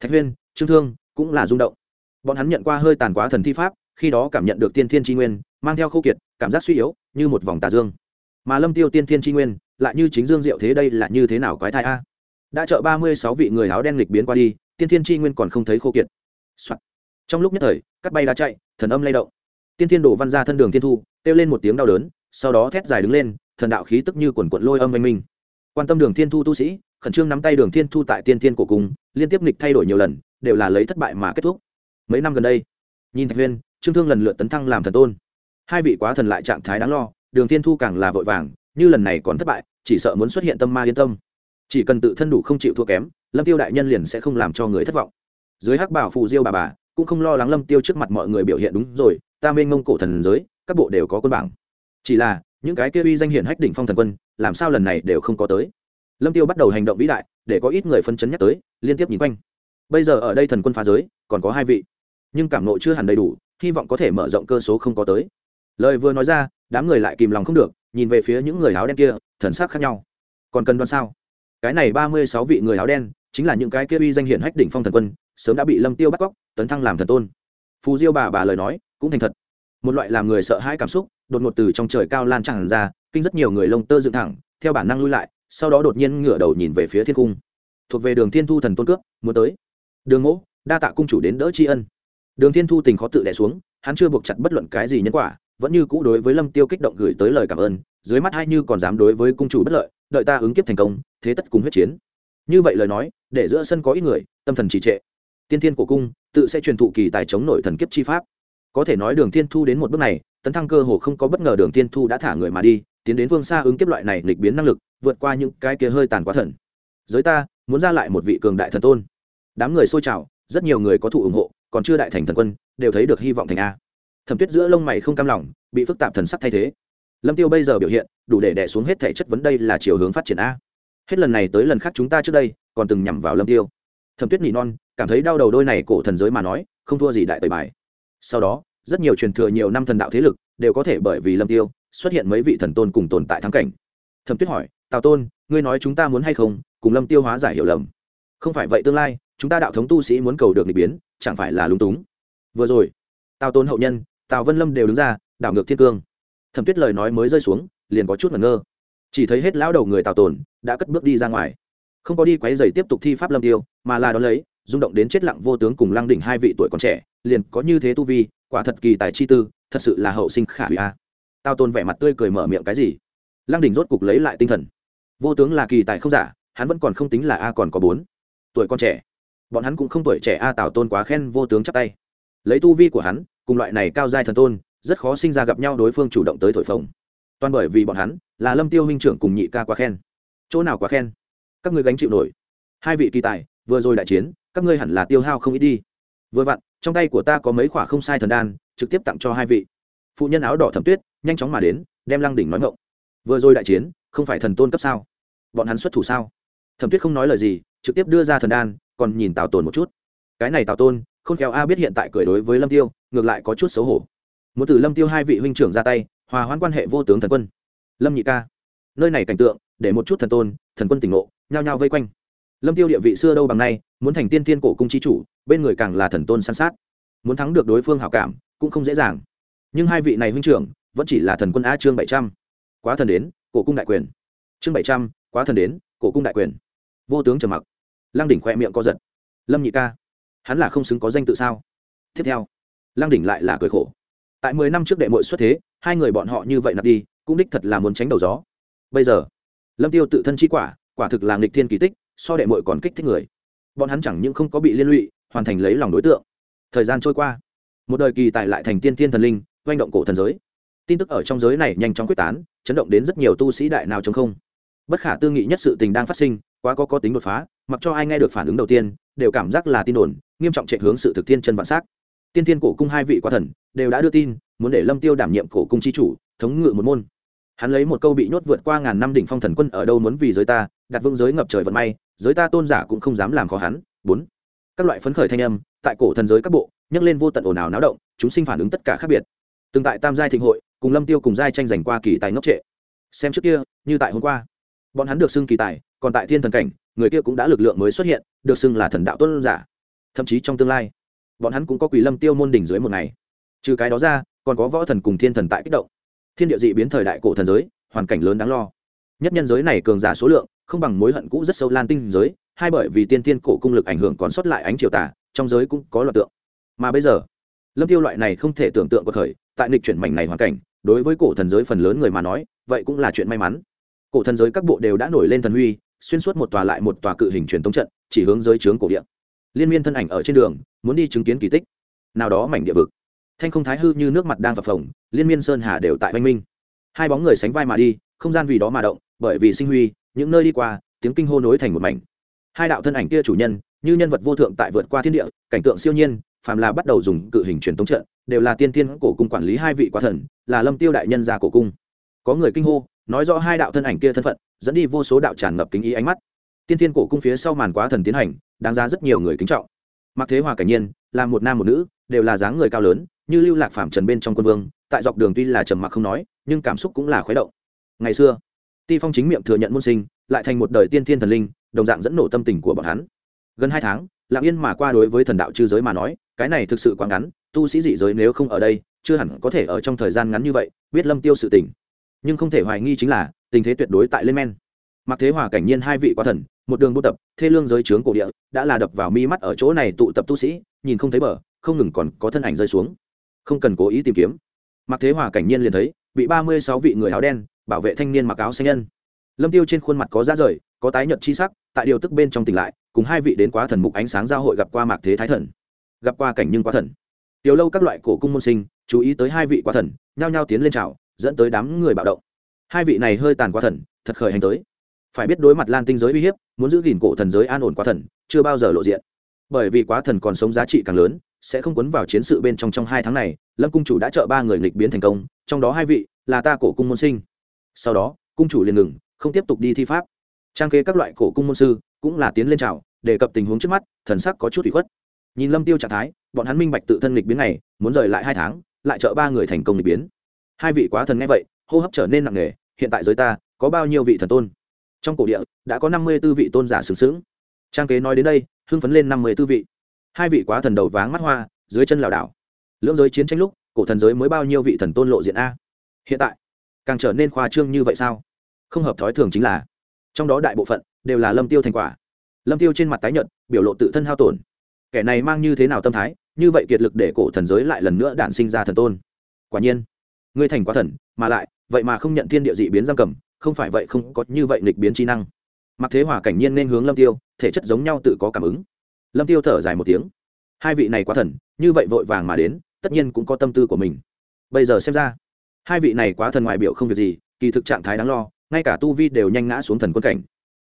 Thạch huyên, trương thương cũng là rung động. Bọn hắn nhận qua hơi tàn quá thần thi pháp, khi đó cảm nhận được tiên thiên tri nguyên, mang theo khâu kiệt, cảm giác suy yếu, như một vòng tà dương. Mà lâm tiêu tiên thiên tri nguyên, lại như chính dương diệu thế đây là như thế nào quái thai a? Đã trợ ba mươi sáu vị người áo đen lịch biến qua đi, tiên thiên tri nguyên còn không thấy khô kiệt、Soạn trong lúc nhất thời, cắt bay đã chạy, thần âm lay động. Tiên thiên đổ văn ra thân đường thiên thu, kêu lên một tiếng đau đớn, sau đó thét dài đứng lên, thần đạo khí tức như quần quận lôi âm oanh minh. Quan tâm đường thiên thu tu sĩ, khẩn trương nắm tay đường thiên thu tại tiên thiên cổ cung, liên tiếp nghịch thay đổi nhiều lần, đều là lấy thất bại mà kết thúc. Mấy năm gần đây, nhìn thạch huyên trương thương lần lượt tấn thăng làm thần tôn. Hai vị quá thần lại trạng thái đáng lo, đường thiên thu càng là vội vàng, như lần này còn thất bại, chỉ sợ muốn xuất hiện tâm ma yên tâm. Chỉ cần tự thân đủ không chịu thua kém, lâm tiêu đại nhân liền sẽ không làm cho người thất vọng. Dưới hắc bảo phù diêu bà bà cũng không lo lắng lâm tiêu trước mặt mọi người biểu hiện đúng rồi, ta mênh mông cổ thần giới, các bộ đều có quân bảng. Chỉ là, những cái kia uy danh hiển hách đỉnh phong thần quân, làm sao lần này đều không có tới? Lâm tiêu bắt đầu hành động vĩ đại, để có ít người phân chấn nhắc tới, liên tiếp nhìn quanh. Bây giờ ở đây thần quân phá giới, còn có hai vị. Nhưng cảm nộ chưa hẳn đầy đủ, hy vọng có thể mở rộng cơ số không có tới. Lời vừa nói ra, đám người lại kìm lòng không được, nhìn về phía những người áo đen kia, thần sắc khác nhau. Còn cần đoán sao? Cái này ba mươi sáu vị người áo đen, chính là những cái kia uy danh hiển hách đỉnh phong thần quân sớm đã bị lâm tiêu bắt cóc, tấn thăng làm thần tôn. Phù diêu bà bà lời nói, cũng thành thật. Một loại làm người sợ hãi cảm xúc, đột ngột từ trong trời cao lan tràn ra, kinh rất nhiều người lông tơ dựng thẳng, theo bản năng lui lại, sau đó đột nhiên ngửa đầu nhìn về phía thiên cung. Thuộc về đường thiên thu thần tôn cướp, muốn tới. Đường ngỗ đa tạ cung chủ đến đỡ tri ân. Đường thiên thu tình khó tự đẻ xuống, hắn chưa buộc chặt bất luận cái gì nhân quả, vẫn như cũ đối với lâm tiêu kích động gửi tới lời cảm ơn, dưới mắt hai như còn dám đối với cung chủ bất lợi, đợi ta ứng kiếp thành công, thế tất cùng huyết chiến. Như vậy lời nói, để giữa sân có ít người, tâm thần trì trệ tiên thiên của cung, tự sẽ truyền thụ kỳ tài chống nội thần kiếp chi pháp. Có thể nói đường thiên thu đến một bước này, tấn thăng cơ hồ không có bất ngờ đường thiên thu đã thả người mà đi, tiến đến phương xa ứng kiếp loại này lịch biến năng lực, vượt qua những cái kia hơi tàn quá thần. Giới ta, muốn ra lại một vị cường đại thần tôn. Đám người xôi trào, rất nhiều người có thụ ủng hộ, còn chưa đại thành thần quân, đều thấy được hy vọng thành a. Thẩm tuyết giữa lông mày không cam lòng, bị phức tạp thần sắc thay thế. Lâm tiêu bây giờ biểu hiện, đủ để đè xuống hết thể chất vấn đây là chiều hướng phát triển a. Hết lần này tới lần khác chúng ta trước đây, còn từng nhằm vào lâm tiêu. Thẩm tuyết nỉ non cảm thấy đau đầu đôi này cổ thần giới mà nói, không thua gì đại tẩy bài. Sau đó, rất nhiều truyền thừa nhiều năm thần đạo thế lực đều có thể bởi vì lâm tiêu xuất hiện mấy vị thần tôn cùng tồn tại thắng cảnh. Thẩm tuyết hỏi, tào tôn, ngươi nói chúng ta muốn hay không cùng lâm tiêu hóa giải hiểu lầm? Không phải vậy tương lai, chúng ta đạo thống tu sĩ muốn cầu được nghịch biến, chẳng phải là lúng túng? Vừa rồi, tào tôn hậu nhân, tào vân lâm đều đứng ra, đảo ngược thiên cương. Thẩm tuyết lời nói mới rơi xuống, liền có chút ngẩn ngơ. Chỉ thấy hết lão đầu người tào tồn đã cất bước đi ra ngoài. Không có đi quấy giày tiếp tục thi pháp lâm tiêu, mà là đón lấy rung động đến chết lặng vô tướng cùng lăng đỉnh hai vị tuổi còn trẻ, liền có như thế tu vi, quả thật kỳ tài chi tư, thật sự là hậu sinh khả hủy a. Tao tôn vẻ mặt tươi cười mở miệng cái gì? Lăng đỉnh rốt cục lấy lại tinh thần. Vô tướng là kỳ tài không giả, hắn vẫn còn không tính là a còn có bốn tuổi con trẻ. Bọn hắn cũng không tuổi trẻ a tào tôn quá khen vô tướng chắp tay. Lấy tu vi của hắn, cùng loại này cao giai thần tôn, rất khó sinh ra gặp nhau đối phương chủ động tới thổi phồng. Toàn bởi vì bọn hắn, là lâm tiêu huynh trưởng cùng nhị ca quá khen. Chỗ nào quá khen? Các ngươi gánh chịu nổi. Hai vị kỳ tài vừa rồi đại chiến, các ngươi hẳn là tiêu hao không ít đi. Vừa vặn, trong tay của ta có mấy khoả không sai thần đan, trực tiếp tặng cho hai vị. Phụ nhân áo đỏ thẩm tuyết, nhanh chóng mà đến, đem lăng đỉnh nói ngộng. Vừa rồi đại chiến, không phải thần tôn cấp sao? Bọn hắn xuất thủ sao? Thẩm tuyết không nói lời gì, trực tiếp đưa ra thần đan, còn nhìn tào tồn một chút. Cái này tào tôn không khéo a biết hiện tại cười đối với lâm tiêu, ngược lại có chút xấu hổ. Muốn từ lâm tiêu hai vị huynh trưởng ra tay, hòa hoãn quan hệ vô tướng thần quân. Lâm nhị ca, nơi này cảnh tượng, để một chút thần tôn, thần quân tỉnh ngộ, nhao nhao vây quanh lâm tiêu địa vị xưa đâu bằng nay, muốn thành tiên tiên cổ cung chi chủ, bên người càng là thần tôn săn sát. Muốn thắng được đối phương hảo cảm, cũng không dễ dàng. Nhưng hai vị này huynh trưởng, vẫn chỉ là thần quân a chương bảy trăm. Quá thần đến, cổ cung đại quyền. Chương bảy trăm, quá thần đến, cổ cung đại quyền. Vô tướng trầm mặc. Lăng đỉnh khoe miệng co giật. Lâm nhị ca, hắn là không xứng có danh tự sao? Tiếp theo, lăng đỉnh lại là cười khổ. Tại mười năm trước đệ mội xuất thế, hai người bọn họ như vậy nạp đi, cũng đích thật là muốn tránh đầu gió. Bây giờ, lâm tiêu tự thân chi quả quả thực là nghịch thiên kỳ tích so đệ mội còn kích thích người. Bọn hắn chẳng những không có bị liên lụy, hoàn thành lấy lòng đối tượng. Thời gian trôi qua, một đời kỳ tài lại thành tiên tiên thần linh doanh động cổ thần giới. Tin tức ở trong giới này nhanh chóng quyết tán, chấn động đến rất nhiều tu sĩ đại nào chống không. Bất khả tư nghị nhất sự tình đang phát sinh, quá có có tính đột phá, mặc cho ai nghe được phản ứng đầu tiên, đều cảm giác là tin đồn, nghiêm trọng chạy hướng sự thực tiên chân vạn xác. Tiên tiên cổ cung hai vị quá thần, đều đã đưa tin, muốn để lâm tiêu đảm nhiệm cổ cung chi chủ, thống ngự một môn. Hắn lấy một câu bị nhốt vượt qua ngàn năm đỉnh phong thần quân ở đâu muốn vì giới ta, đặt vương giới ngập trời vận may giới ta tôn giả cũng không dám làm khó hắn. Bốn, các loại phấn khởi thanh âm, tại cổ thần giới các bộ, nhấc lên vô tận ồn ào náo động, chúng sinh phản ứng tất cả khác biệt. Từng tại tam giai thịnh hội, cùng lâm tiêu cùng giai tranh giành qua kỳ tài ngốc trệ. Xem trước kia, như tại hôm qua. Bọn hắn được xưng kỳ tài, còn tại thiên thần cảnh, người kia cũng đã lực lượng mới xuất hiện, được xưng là thần đạo tôn giả. Thậm chí trong tương lai, bọn hắn cũng có quỷ lâm tiêu môn đỉnh dưới một ngày. Trừ cái đó ra, còn có võ thần cùng thiên thần tại kích động. Thiên địa dị biến thời đại cổ thần giới, hoàn cảnh lớn đáng lo. Nhất nhân giới này cường giả số lượng không bằng mối hận cũ rất sâu lan tinh giới, hai bởi vì tiên tiên cổ cung lực ảnh hưởng còn sót lại ánh triều tả trong giới cũng có loạt tượng. Mà bây giờ, lâm tiêu loại này không thể tưởng tượng của khởi tại nghịch chuyển mảnh này hoàn cảnh, đối với cổ thần giới phần lớn người mà nói, vậy cũng là chuyện may mắn. Cổ thần giới các bộ đều đã nổi lên thần huy, xuyên suốt một tòa lại một tòa cự hình truyền thống trận, chỉ hướng giới trướng cổ địa. Liên miên thân ảnh ở trên đường, muốn đi chứng kiến kỳ tích. Nào đó mảnh địa vực. Thanh không thái hư như nước mặt đang phập phồng, liên miên sơn hà đều tại oanh minh. Hai bóng người sánh vai mà đi, không gian vì đó mà động, bởi vì sinh huy những nơi đi qua, tiếng kinh hô nối thành một mảnh. Hai đạo thân ảnh kia chủ nhân, như nhân vật vô thượng tại vượt qua thiên địa, cảnh tượng siêu nhiên, phàm là bắt đầu dùng cự hình truyền tống trận, đều là tiên tiên cổ cung quản lý hai vị quá thần, là lâm tiêu đại nhân già cổ cung. Có người kinh hô, nói rõ hai đạo thân ảnh kia thân phận, dẫn đi vô số đạo tràn ngập kính ý ánh mắt. Tiên tiên cổ cung phía sau màn quá thần tiến hành, đáng giá rất nhiều người kính trọng. Mặc thế hòa cảnh nhiên, là một nam một nữ, đều là dáng người cao lớn, như lưu lạc phạm trần bên trong quân vương, tại dọc đường tuy là trầm mặc không nói, nhưng cảm xúc cũng là khuấy động. Ngày xưa ti phong chính miệng thừa nhận môn sinh, lại thành một đời tiên thiên thần linh, đồng dạng dẫn nổ tâm tình của bọn hắn. Gần hai tháng, lặng yên mà qua đối với thần đạo chư giới mà nói, cái này thực sự quá ngắn, tu sĩ dị giới nếu không ở đây, chưa hẳn có thể ở trong thời gian ngắn như vậy, biết lâm tiêu sự tình. Nhưng không thể hoài nghi chính là, tình thế tuyệt đối tại lên men. Mặc thế hòa cảnh nhiên hai vị quá thần, một đường buôn tập, thê lương giới trướng cổ địa, đã là đập vào mi mắt ở chỗ này tụ tập tu sĩ, nhìn không thấy bờ, không ngừng còn có thân ảnh rơi xuống. Không cần cố ý tìm kiếm. Mặc thế hòa cảnh nhiên liền thấy, bị ba mươi sáu vị người áo đen bảo vệ thanh niên mặc áo xanh nhân. Lâm tiêu trên khuôn mặt có da rời, có tái nhợt chi sắc, tại điều tức bên trong tỉnh lại, cùng hai vị đến quá thần mục ánh sáng giao hội gặp qua mạc thế thái thần. Gặp qua cảnh nhưng quá thần. Tiểu lâu các loại cổ cung môn sinh, chú ý tới hai vị quá thần, nhao nhao tiến lên chào, dẫn tới đám người bạo động. Hai vị này hơi tàn quá thần, thật khởi hành tới. Phải biết đối mặt lan tinh giới uy hiếp, muốn giữ gìn cổ thần giới an ổn quá thần, chưa bao giờ lộ diện. Bởi vì quá thần còn sống giá trị càng lớn, sẽ không quấn vào chiến sự bên trong trong hai tháng này, lâm cung chủ đã trợ ba người nghịch biến thành công, trong đó hai vị là ta cổ cung môn sinh sau đó, cung chủ liền ngừng, không tiếp tục đi thi pháp. Trang kế các loại cổ cung môn sư cũng là tiến lên trào đề cập tình huống trước mắt, thần sắc có chút ủy khuất. Nhìn lâm tiêu trạng thái, bọn hắn minh bạch tự thân nghịch biến này, muốn rời lại hai tháng, lại trợ ba người thành công nghịch biến. Hai vị quá thần nghe vậy, hô hấp trở nên nặng nề, hiện tại giới ta có bao nhiêu vị thần tôn? Trong cổ địa, đã có năm mươi tư vị tôn giả sướng sướng trang kế nói đến đây, hưng phấn lên năm mươi tư vị. Hai vị quá thần đầu váng mắt hoa, dưới chân lảo đảo. Lưỡng giới chiến tranh lúc, cổ thần giới mới bao nhiêu vị thần tôn lộ diện a? Hiện tại càng trở nên khoa trương như vậy sao? Không hợp thói thường chính là, trong đó đại bộ phận đều là lâm tiêu thành quả. Lâm tiêu trên mặt tái nhợt, biểu lộ tự thân hao tổn. Kẻ này mang như thế nào tâm thái, như vậy kiệt lực để cổ thần giới lại lần nữa đản sinh ra thần tôn. Quả nhiên, ngươi thành quá thần, mà lại, vậy mà không nhận thiên địa dị biến giam cầm, không phải vậy không có như vậy nghịch biến trí năng. Mặc thế hòa cảnh nhiên nên hướng lâm tiêu, thể chất giống nhau tự có cảm ứng. Lâm tiêu thở dài một tiếng. Hai vị này quá thần, như vậy vội vàng mà đến, tất nhiên cũng có tâm tư của mình. Bây giờ xem ra hai vị này quá thần ngoại biểu không việc gì, kỳ thực trạng thái đáng lo, ngay cả tu vi đều nhanh ngã xuống thần quân cảnh.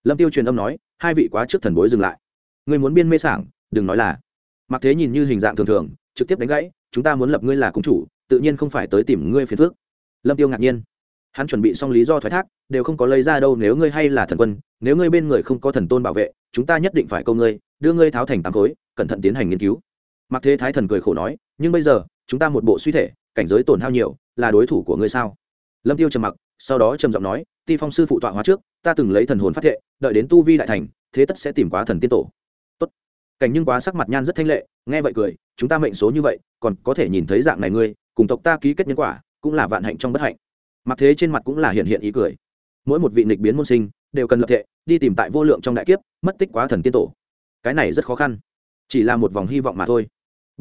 Lâm tiêu truyền âm nói, hai vị quá trước thần bối dừng lại. Người muốn biên mê sảng, đừng nói là. Mặc thế nhìn như hình dạng thường thường, trực tiếp đánh gãy, chúng ta muốn lập ngươi là cung chủ, tự nhiên không phải tới tìm ngươi phiền phước lâm tiêu ngạc nhiên. Hắn chuẩn bị xong lý do thoái thác, đều không có lấy ra đâu nếu ngươi hay là thần quân, nếu ngươi bên người không có thần tôn bảo vệ, chúng ta nhất định phải câu ngươi, đưa ngươi tháo thành tám khối, cẩn thận tiến hành nghiên cứu. Mặc thế thái thần cười khổ nói, nhưng bây giờ, chúng ta một bộ suy thể cảnh giới tổn hao nhiều, là đối thủ của ngươi sao? Lâm tiêu trầm mặc, sau đó trầm giọng nói, ti phong sư phụ tọa hóa trước, ta từng lấy thần hồn phát thệ, đợi đến tu vi đại thành, thế tất sẽ tìm quá thần tiên tổ. Tốt. Cảnh nhưng quá sắc mặt nhan rất thanh lệ, nghe vậy cười, chúng ta mệnh số như vậy, còn có thể nhìn thấy dạng này ngươi, cùng tộc ta ký kết nhân quả, cũng là vạn hạnh trong bất hạnh. Mặc thế trên mặt cũng là hiện hiện ý cười. Mỗi một vị nghịch biến môn sinh, đều cần lập thệ, đi tìm tại vô lượng trong đại kiếp, mất tích quá thần tiên tổ. Cái này rất khó khăn, chỉ là một vòng hy vọng mà thôi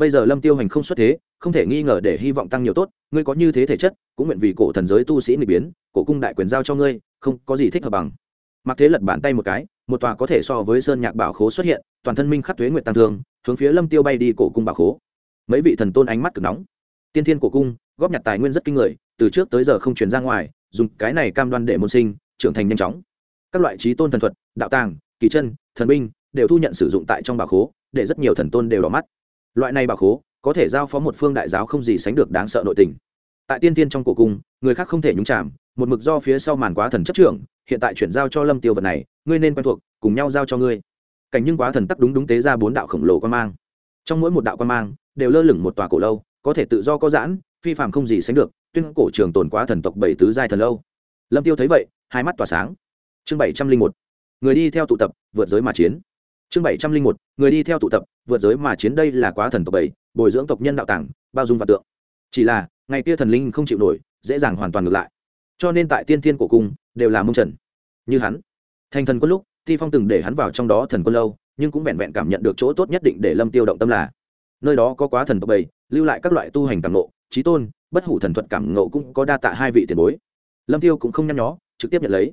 bây giờ lâm tiêu hành không xuất thế, không thể nghi ngờ để hy vọng tăng nhiều tốt, ngươi có như thế thể chất, cũng nguyện vì cổ thần giới tu sĩ nghịch biến, cổ cung đại quyền giao cho ngươi, không có gì thích hợp bằng. Mặc thế lật bàn tay một cái, một tòa có thể so với sơn nhạc bảo khố xuất hiện, toàn thân minh khắc thuế nguyện tăng thương, hướng phía lâm tiêu bay đi cổ cung bảo khố. Mấy vị thần tôn ánh mắt cực nóng. Tiên thiên cổ cung, góp nhặt tài nguyên rất kinh người, từ trước tới giờ không chuyển ra ngoài, dùng cái này cam đoan để môn sinh, trưởng thành nhanh chóng. Các loại trí tôn thần thuật, đạo tàng, kỳ chân, thần binh, đều thu nhận sử dụng tại trong bảo khố, để rất nhiều thần tôn đều đỏ mắt loại này bảo khố, có thể giao phó một phương đại giáo không gì sánh được đáng sợ nội tình. Tại tiên tiên trong cổ cung, người khác không thể nhúng chạm một mực do phía sau màn quá thần chấp trưởng, hiện tại chuyển giao cho lâm tiêu vật này, ngươi nên quen thuộc, cùng nhau giao cho ngươi. Cảnh nhưng quá thần tắc đúng đúng tế ra bốn đạo khổng lồ quan mang. Trong mỗi một đạo quan mang, đều lơ lửng một tòa cổ lâu, có thể tự do có giãn, phi phạm không gì sánh được, tuyên cổ trường tồn quá thần tộc bảy tứ giai thần lâu. Lâm tiêu thấy vậy, hai mắt tỏa sáng. Chương bảy trăm linh một, người đi theo tụ tập, vượt giới mà chiến chương bảy trăm linh một, người đi theo tụ tập, vượt giới mà chiến đây là quá thần tộc bảy, bồi dưỡng tộc nhân đạo tàng, bao dung và tượng. Chỉ là, ngày kia thần linh không chịu nổi, dễ dàng hoàn toàn ngược lại. Cho nên tại tiên thiên cổ cung, đều là mông trần. Như hắn, thành thần quân lúc thi phong từng để hắn vào trong đó thần quân lâu, nhưng cũng vẹn vẹn cảm nhận được chỗ tốt nhất định để lâm tiêu động tâm là, nơi đó có quá thần tộc bảy, lưu lại các loại tu hành cảm nộ trí tôn, bất hủ thần thuật cảm nộ cũng có đa tạ hai vị tiền bối. Lâm tiêu cũng không nhăn nhó, trực tiếp nhận lấy.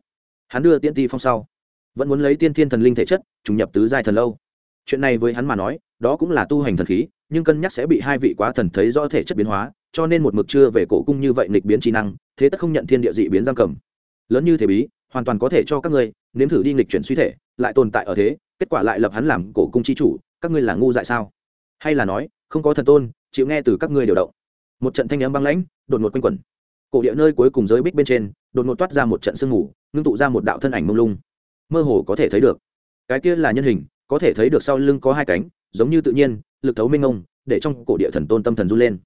Hắn đưa tiên ti phong sau, vẫn muốn lấy tiên thiên thần linh thể chất trùng nhập tứ giai thần lâu. Chuyện này với hắn mà nói, đó cũng là tu hành thần khí, nhưng cân nhắc sẽ bị hai vị quá thần thấy rõ thể chất biến hóa, cho nên một mực chưa về cổ cung như vậy nghịch biến trí năng, thế tất không nhận thiên địa dị biến giam cầm. Lớn như thế bí, hoàn toàn có thể cho các ngươi, nếm thử đi nghịch chuyển suy thể, lại tồn tại ở thế, kết quả lại lập hắn làm cổ cung chi chủ, các ngươi là ngu dại sao? Hay là nói, không có thần tôn, chịu nghe từ các ngươi điều động. Một trận thanh âm băng lãnh, đột ngột quanh quẩn. Cổ địa nơi cuối cùng giới bích bên trên, đột ngột toát ra một trận sương mù, ngưng tụ ra một đạo thân ảnh mông lung. Mơ hồ có thể thấy được cái kia là nhân hình, có thể thấy được sau lưng có hai cánh, giống như tự nhiên, lực thấu minh ông để trong cổ địa thần tôn tâm thần run lên.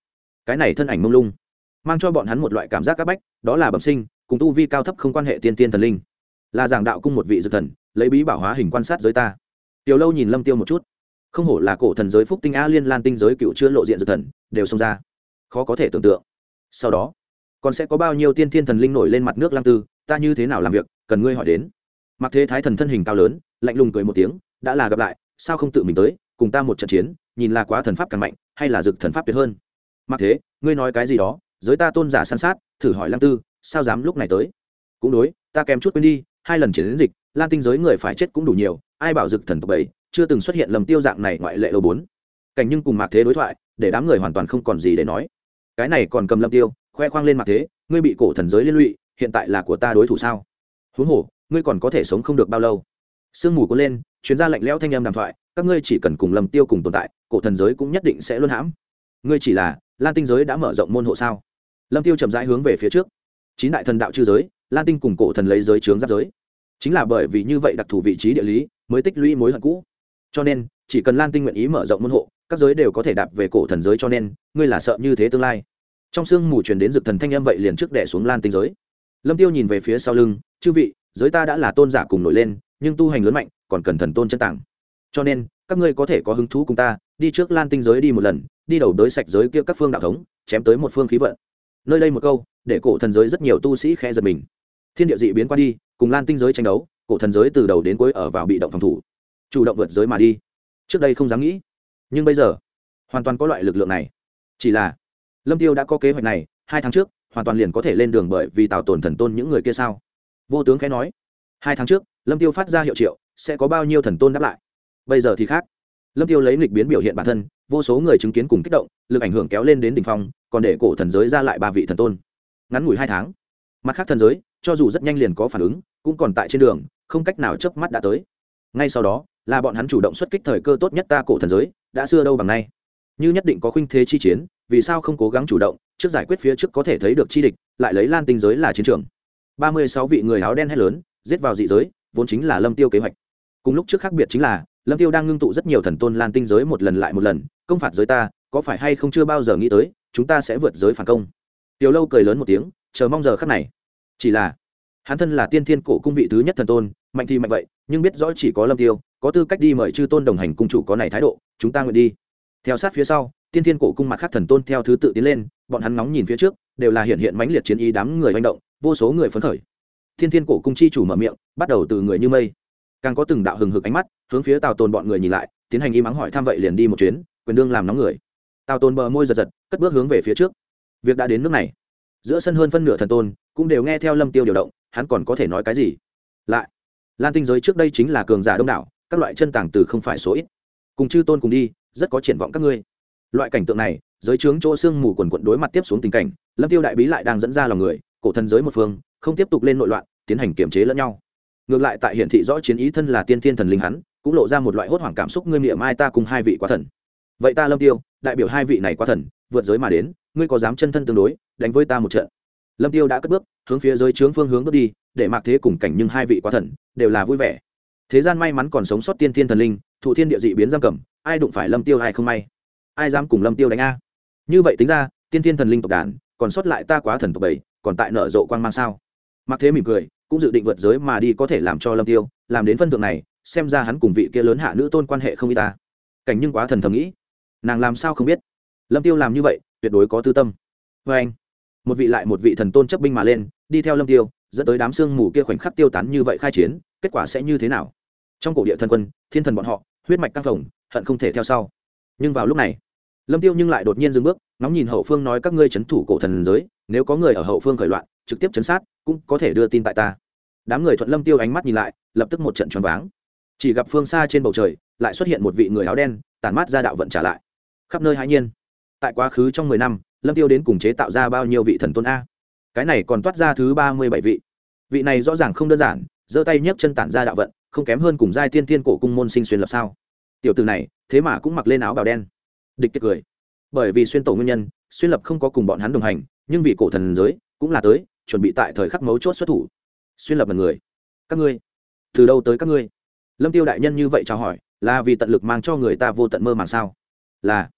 Cái này thân ảnh mông lung, mang cho bọn hắn một loại cảm giác áp bách, đó là bẩm sinh, cùng tu vi cao thấp không quan hệ tiên tiên thần linh. Là giảng đạo cung một vị dược thần, lấy bí bảo hóa hình quan sát giới ta. Tiểu lâu nhìn lâm tiêu một chút. Không hổ là cổ thần giới phúc tinh a liên lan tinh giới cựu chưa lộ diện dược thần, đều xông ra. Khó có thể tưởng tượng. Sau đó, còn sẽ có bao nhiêu tiên thiên thần linh nổi lên mặt nước lang tư, ta như thế nào làm việc, cần ngươi hỏi đến. Mặc thế thái thần thân hình cao lớn lạnh lùng cười một tiếng, đã là gặp lại, sao không tự mình tới, cùng ta một trận chiến, nhìn là quá thần pháp càng mạnh, hay là dực thần pháp tuyệt hơn? Mặc thế, ngươi nói cái gì đó, giới ta tôn giả san sát, thử hỏi lăng tư, sao dám lúc này tới? Cũng đối, ta kèm chút quên đi, hai lần chiến đến dịch, lan tinh giới người phải chết cũng đủ nhiều, ai bảo dực thần tộc bảy, chưa từng xuất hiện lầm tiêu dạng này ngoại lệ lâu bốn. Cảnh nhưng cùng mạc thế đối thoại, để đám người hoàn toàn không còn gì để nói. Cái này còn cầm lâm tiêu, khoe khoang lên mạc thế, ngươi bị cổ thần giới liên lụy, hiện tại là của ta đối thủ sao? Huống hồ, ngươi còn có thể sống không được bao lâu sương mù cuốn lên chuyên gia lạnh lẽo thanh âm đàm thoại, các ngươi chỉ cần cùng lâm tiêu cùng tồn tại, cổ thần giới cũng nhất định sẽ luôn hãm. Ngươi chỉ là, lan tinh giới đã mở rộng môn hộ sao? Lâm tiêu chậm rãi hướng về phía trước. Chín đại thần đạo chư giới, lan tinh cùng cổ thần lấy giới trướng giáp giới. Chính là bởi vì như vậy đặc thù vị trí địa lý, mới tích lũy mối hận cũ. Cho nên, chỉ cần lan tinh nguyện ý mở rộng môn hộ, các giới đều có thể đạp về cổ thần giới cho nên, ngươi là sợ như thế tương lai. Trong sương mù truyền đến dực thần thanh âm vậy liền trước đẻ xuống lan tinh giới. Lâm tiêu nhìn về phía sau lưng, chư vị, giới ta đã là tôn giả cùng nổi lên nhưng tu hành lớn mạnh, còn cần thần tôn chân tảng cho nên, các ngươi có thể có hứng thú cùng ta, đi trước lan tinh giới đi một lần, đi đầu đới sạch giới kia các phương đạo thống, chém tới một phương khí vận. Nơi đây một câu, để cổ thần giới rất nhiều tu sĩ khẽ giật mình. Thiên địa dị biến qua đi, cùng lan tinh giới tranh đấu, cổ thần giới từ đầu đến cuối ở vào bị động phòng thủ. Chủ động vượt giới mà đi. Trước đây không dám nghĩ, nhưng bây giờ, hoàn toàn có loại lực lượng này. Chỉ là, lâm tiêu đã có kế hoạch này, hai tháng trước, hoàn toàn liền có thể lên đường bởi vì tạo tổn thần tôn những người kia sao? Vô tướng khẽ nói, hai tháng trước lâm tiêu phát ra hiệu triệu, sẽ có bao nhiêu thần tôn đáp lại? Bây giờ thì khác. Lâm tiêu lấy lịch biến biểu hiện bản thân, vô số người chứng kiến cùng kích động, lực ảnh hưởng kéo lên đến đỉnh phong, còn để cổ thần giới ra lại ba vị thần tôn. Ngắn ngủi hai tháng. Mặt khác thần giới, cho dù rất nhanh liền có phản ứng, cũng còn tại trên đường, không cách nào chớp mắt đã tới. Ngay sau đó, là bọn hắn chủ động xuất kích thời cơ tốt nhất ta cổ thần giới, đã xưa đâu bằng nay. Như nhất định có khuynh thế chi chiến, vì sao không cố gắng chủ động, trước giải quyết phía trước có thể thấy được chi địch, lại lấy lan tinh giới là chiến trường. Ba mươi sáu vị người áo đen hét lớn, giết vào dị giới vốn chính là lâm tiêu kế hoạch. Cùng lúc trước khác biệt chính là, lâm tiêu đang ngưng tụ rất nhiều thần tôn lan tinh giới một lần lại một lần, công phạt giới ta, có phải hay không chưa bao giờ nghĩ tới, chúng ta sẽ vượt giới phản công? Tiểu lâu cười lớn một tiếng, chờ mong giờ khắc này. Chỉ là, hắn thân là tiên thiên cổ cung vị thứ nhất thần tôn, mạnh thì mạnh vậy, nhưng biết rõ chỉ có lâm tiêu, có tư cách đi mời chư tôn đồng hành cung chủ có này thái độ, chúng ta nguyện đi. Theo sát phía sau, tiên thiên cổ cung mặt khác thần tôn theo thứ tự tiến lên, bọn hắn nóng nhìn phía trước, đều là hiện hiện mãnh liệt chiến ý đám người manh động, vô số người phấn khởi thiên thiên cổ cung chi chủ mở miệng, bắt đầu từ người như mây. Càng có từng đạo hừng hực ánh mắt, hướng phía tào tồn bọn người nhìn lại, tiến hành im ắng hỏi thăm vậy liền đi một chuyến, quyền đương làm nóng người. Tào tồn bờ môi giật giật, cất bước hướng về phía trước. Việc đã đến nước này. Giữa sân hơn phân nửa thần tôn cũng đều nghe theo lâm tiêu điều động, hắn còn có thể nói cái gì? Lại, lan tinh giới trước đây chính là cường giả đông đảo, các loại chân tàng từ không phải số ít. Cùng chư tôn cùng đi, rất có triển vọng các ngươi. Loại cảnh tượng này, giới trướng chỗ xương mù quần quận đối mặt tiếp xuống tình cảnh, lâm tiêu đại bí lại đang dẫn ra lòng người, cổ thần giới một phương không tiếp tục lên nội loạn, tiến hành kiểm chế lẫn nhau. Ngược lại tại hiển thị rõ chiến ý thân là tiên thiên thần linh hắn, cũng lộ ra một loại hốt hoảng cảm xúc, ngươi niệm ai ta cùng hai vị quá thần. Vậy ta lâm tiêu, đại biểu hai vị này quá thần, vượt giới mà đến, ngươi có dám chân thân tương đối, đánh với ta một trận? Lâm tiêu đã cất bước, hướng phía giới trướng phương hướng bước đi, để mặc thế cùng cảnh nhưng hai vị quá thần, đều là vui vẻ. Thế gian may mắn còn sống sót tiên thiên thần linh, thụ thiên địa dị biến giam cầm, ai đụng phải lâm tiêu ai không may. Ai dám cùng lâm tiêu đánh a? Như vậy tính ra, tiên thiên thần linh tộc đàn, còn sót lại ta quá thần tộc bảy, còn tại nở rộ quang mang sao? Mặc thế mỉm cười, cũng dự định vượt giới mà đi có thể làm cho lâm tiêu, làm đến phân thượng này, xem ra hắn cùng vị kia lớn hạ nữ tôn quan hệ không y ta. Cảnh nhưng quá thần thầm nghĩ. Nàng làm sao không biết? Lâm tiêu làm như vậy, tuyệt đối có tư tâm. Với anh, một vị lại một vị thần tôn chấp binh mà lên, đi theo lâm tiêu, dẫn tới đám sương mù kia khoảnh khắc tiêu tán như vậy khai chiến, kết quả sẽ như thế nào? Trong cổ địa thần quân, thiên thần bọn họ, huyết mạch căng phồng, hận không thể theo sau. Nhưng vào lúc này, lâm tiêu nhưng lại đột nhiên dừng bước, ngóng nhìn hậu phương nói các ngươi chấn thủ cổ thần giới, nếu có người ở hậu phương khởi loạn trực tiếp chấn sát, cũng có thể đưa tin tại ta. Đám người thuận lâm tiêu ánh mắt nhìn lại, lập tức một trận choáng váng. Chỉ gặp phương xa trên bầu trời, lại xuất hiện một vị người áo đen, tản mát ra đạo vận trả lại. Khắp nơi hãi nhiên. Tại quá khứ trong mười năm, lâm tiêu đến cùng chế tạo ra bao nhiêu vị thần tôn a? Cái này còn toát ra thứ ba mươi bảy vị. Vị này rõ ràng không đơn giản, giơ tay nhấc chân tản ra đạo vận, không kém hơn cùng giai tiên tiên cổ cung môn sinh xuyên lập sao. Tiểu từ này, thế mà cũng mặc lên áo bào đen. Địch kiệt cười. Bởi vì xuyên tổ nguyên nhân, xuyên lập không có cùng bọn hắn đồng hành, nhưng vì cổ thần giới, cũng là tới chuẩn bị tại thời khắc mấu chốt xuất thủ. Xuyên lập mật người. Các ngươi, từ đâu tới các ngươi? Lâm tiêu đại nhân như vậy chào hỏi, là vì tận lực mang cho người ta vô tận mơ màng sao? Là.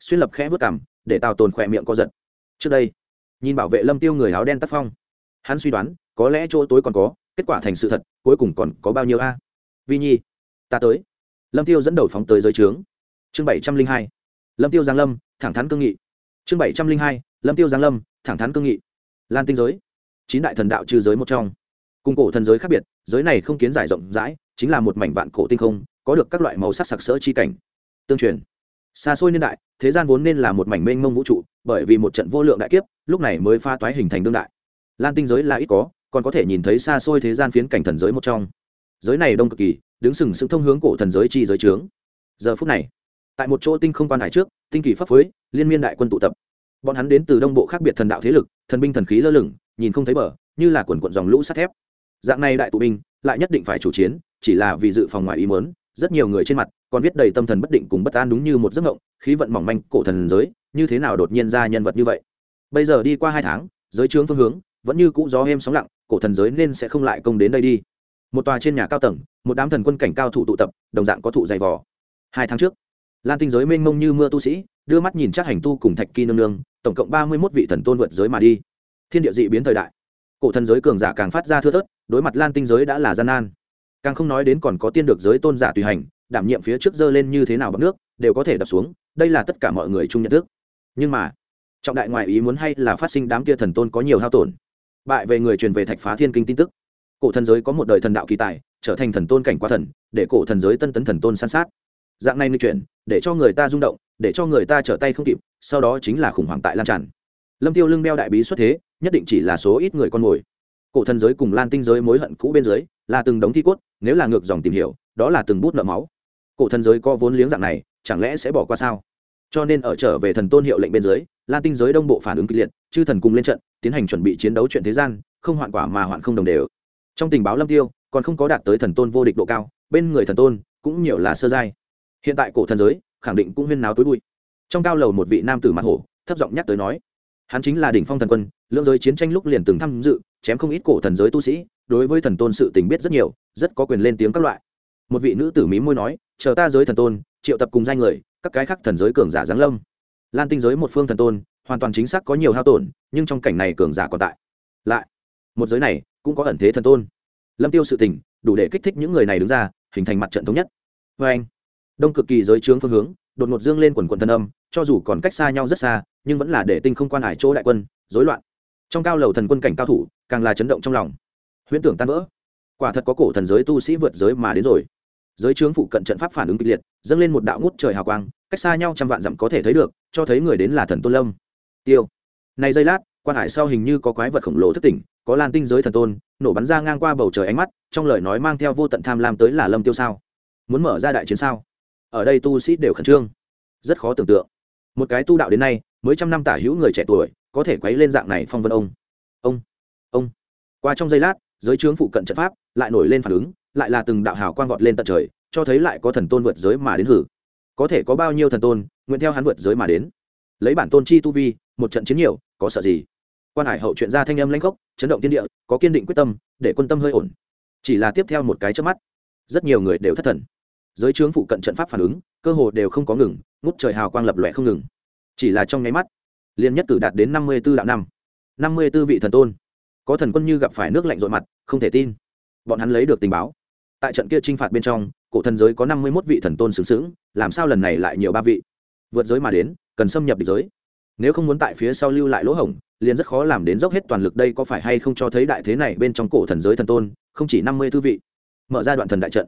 Xuyên lập khẽ vất cảm để tào tồn khỏe miệng co giật. Trước đây, nhìn bảo vệ lâm tiêu người áo đen tác phong, hắn suy đoán, có lẽ chỗ tối còn có, kết quả thành sự thật, cuối cùng còn có bao nhiêu a? Vi nhi, ta tới. Lâm tiêu dẫn đầu phóng tới giới trướng. Chương bảy trăm linh hai, lâm tiêu giang lâm, thẳng thắn cương nghị. Chương bảy trăm linh hai, lâm tiêu giang lâm, thẳng thắn cương nghị. Lan tinh giới chín đại thần đạo trừ giới một trong. Cùng cổ thần giới khác biệt, giới này không kiến giải rộng rãi, chính là một mảnh vạn cổ tinh không, có được các loại màu sắc sặc sỡ chi cảnh. Tương truyền, xa xôi niên đại, thế gian vốn nên là một mảnh mênh mông vũ trụ, bởi vì một trận vô lượng đại kiếp, lúc này mới pha toái hình thành đương đại. Lan tinh giới là ít có, còn có thể nhìn thấy xa xôi thế gian phiến cảnh thần giới một trong. Giới này đông cực kỳ, đứng sừng sững thông hướng cổ thần giới chi giới trướng. Giờ phút này, tại một chỗ tinh không quan hải trước, tinh kỳ pháp phối, liên miên đại quân tụ tập. Bọn hắn đến từ đông bộ khác biệt thần đạo thế lực, thần binh thần khí lơ lửng nhìn không thấy bờ, như là quần quận dòng lũ sắt thép. Dạng này đại tụ binh, lại nhất định phải chủ chiến, chỉ là vì dự phòng ngoài ý mớn rất nhiều người trên mặt còn viết đầy tâm thần bất định cùng bất an đúng như một giấc mộng, khí vận mỏng manh, cổ thần giới, như thế nào đột nhiên ra nhân vật như vậy. Bây giờ đi qua hai tháng, giới trướng phương hướng, vẫn như cũ gió êm sóng lặng, cổ thần giới nên sẽ không lại công đến đây đi. Một tòa trên nhà cao tầng, một đám thần quân cảnh cao thủ tụ tập, đồng dạng có thụ dày vò. Hai tháng trước, lan tinh giới mênh mông như mưa tu sĩ, đưa mắt nhìn chắc hành tu cùng thạch kỳ nương nương, tổng cộng ba mươi một vị thần tôn vượt giới mà đi thiên địa dị biến thời đại. Cổ thần giới cường giả càng phát ra thưa thớt, đối mặt lan tinh giới đã là gian nan. Càng không nói đến còn có tiên được giới tôn giả tùy hành, đảm nhiệm phía trước dơ lên như thế nào bằng nước, đều có thể đập xuống, đây là tất cả mọi người chung nhận thức. Nhưng mà, trọng đại ngoại ý muốn hay là phát sinh đám kia thần tôn có nhiều hao tổn. Bại về người truyền về thạch phá thiên kinh tin tức. Cổ thần giới có một đời thần đạo kỳ tài, trở thành thần tôn cảnh quá thần, để cổ thần giới tân tấn thần tôn san sát. Dạng này như chuyển để cho người ta rung động, để cho người ta trở tay không kịp, sau đó chính là khủng hoảng tại lan tràn. Lâm tiêu lưng đeo đại bí xuất thế nhất định chỉ là số ít người con mồi. Cổ thần giới cùng lan tinh giới mối hận cũ bên dưới, là từng đống thi cốt, nếu là ngược dòng tìm hiểu, đó là từng bút nợ máu. Cổ thần giới có vốn liếng dạng này, chẳng lẽ sẽ bỏ qua sao? Cho nên ở trở về thần tôn hiệu lệnh bên dưới, lan tinh giới đông bộ phản ứng kịch liệt, chư thần cùng lên trận, tiến hành chuẩn bị chiến đấu chuyện thế gian, không hoạn quả mà hoạn không đồng đều. Trong tình báo lâm tiêu, còn không có đạt tới thần tôn vô địch độ cao, bên người thần tôn cũng nhiều là sơ giai. Hiện tại cổ thần giới, khẳng định cũng huyên náo tối bụi. Trong cao lầu một vị nam tử mặt hổ, thấp giọng nhắc tới nói hắn chính là đỉnh phong thần quân, lưỡng giới chiến tranh lúc liền từng tham dự, chém không ít cổ thần giới tu sĩ, đối với thần tôn sự tình biết rất nhiều, rất có quyền lên tiếng các loại. Một vị nữ tử mí môi nói, chờ ta giới thần tôn, triệu tập cùng danh người, các cái khác thần giới cường giả giáng lâm. Lan tinh giới một phương thần tôn, hoàn toàn chính xác có nhiều hao tổn, nhưng trong cảnh này cường giả còn tại. Lại, một giới này cũng có ẩn thế thần tôn. Lâm tiêu sự tình, đủ để kích thích những người này đứng ra, hình thành mặt trận thống nhất. Vê anh đông cực kỳ giới trướng phương hướng, đột ngột dương lên quần quần thân âm, cho dù còn cách xa nhau rất xa nhưng vẫn là để tinh không quan hải chỗ đại quân, rối loạn. Trong cao lầu thần quân cảnh cao thủ, càng là chấn động trong lòng. Huyễn tưởng tan vỡ. Quả thật có cổ thần giới tu sĩ vượt giới mà đến rồi. Giới trướng phụ cận trận pháp phản ứng kịch liệt, dâng lên một đạo ngút trời hào quang, cách xa nhau trăm vạn dặm có thể thấy được, cho thấy người đến là thần tôn lâm. Tiêu. Này giây lát, quan hải sau hình như có quái vật khổng lồ thất tỉnh, có lan tinh giới thần tôn, nổ bắn ra ngang qua bầu trời ánh mắt, trong lời nói mang theo vô tận tham lam tới là lâm tiêu sao. Muốn mở ra đại chiến sao? Ở đây tu sĩ đều khẩn trương. Rất khó tưởng tượng. Một cái tu đạo đến nay mới trăm năm tả hữu người trẻ tuổi có thể quấy lên dạng này phong vân ông. Ông ông. Qua trong giây lát, giới trướng phụ cận trận pháp lại nổi lên phản ứng, lại là từng đạo hào quang vọt lên tận trời, cho thấy lại có thần tôn vượt giới mà đến hử. Có thể có bao nhiêu thần tôn, nguyện theo hắn vượt giới mà đến. Lấy bản tôn chi tu vi, một trận chiến nhiều, có sợ gì? Quan hải hậu chuyện ra thanh âm lãnh gốc, chấn động tiên địa, có kiên định quyết tâm, để quân tâm hơi ổn. Chỉ là tiếp theo một cái trước mắt, rất nhiều người đều thất thần. Giới trướng phụ cận trận pháp phản ứng, cơ hồ đều không có ngừng, ngút trời hào quang lập lòe không ngừng chỉ là trong nháy mắt liền nhất cử đạt đến năm mươi b ố đạo năm. năm mươi b ố vị thần tôn. Có thần quân như gặp phải nước lạnh rội mặt, không thể tin. Bọn hắn lấy được tình báo. Tại trận kia t r i n h phạt bên trong, cổ thần giới có năm mươi một vị thần tôn xứng xứng, làm sao lần này lại nhiều ba vị? Vượt giới mà đến, cần xâm nhập địch giới. Nếu không muốn tại phía sau lưu lại lỗ hổng, liền rất khó làm đến dốc hết toàn lực đây có phải hay không cho thấy đại thế này bên trong cổ thần giới thần tôn, không chỉ năm mươi tư vị. Mở ra đoạn thần đại trận.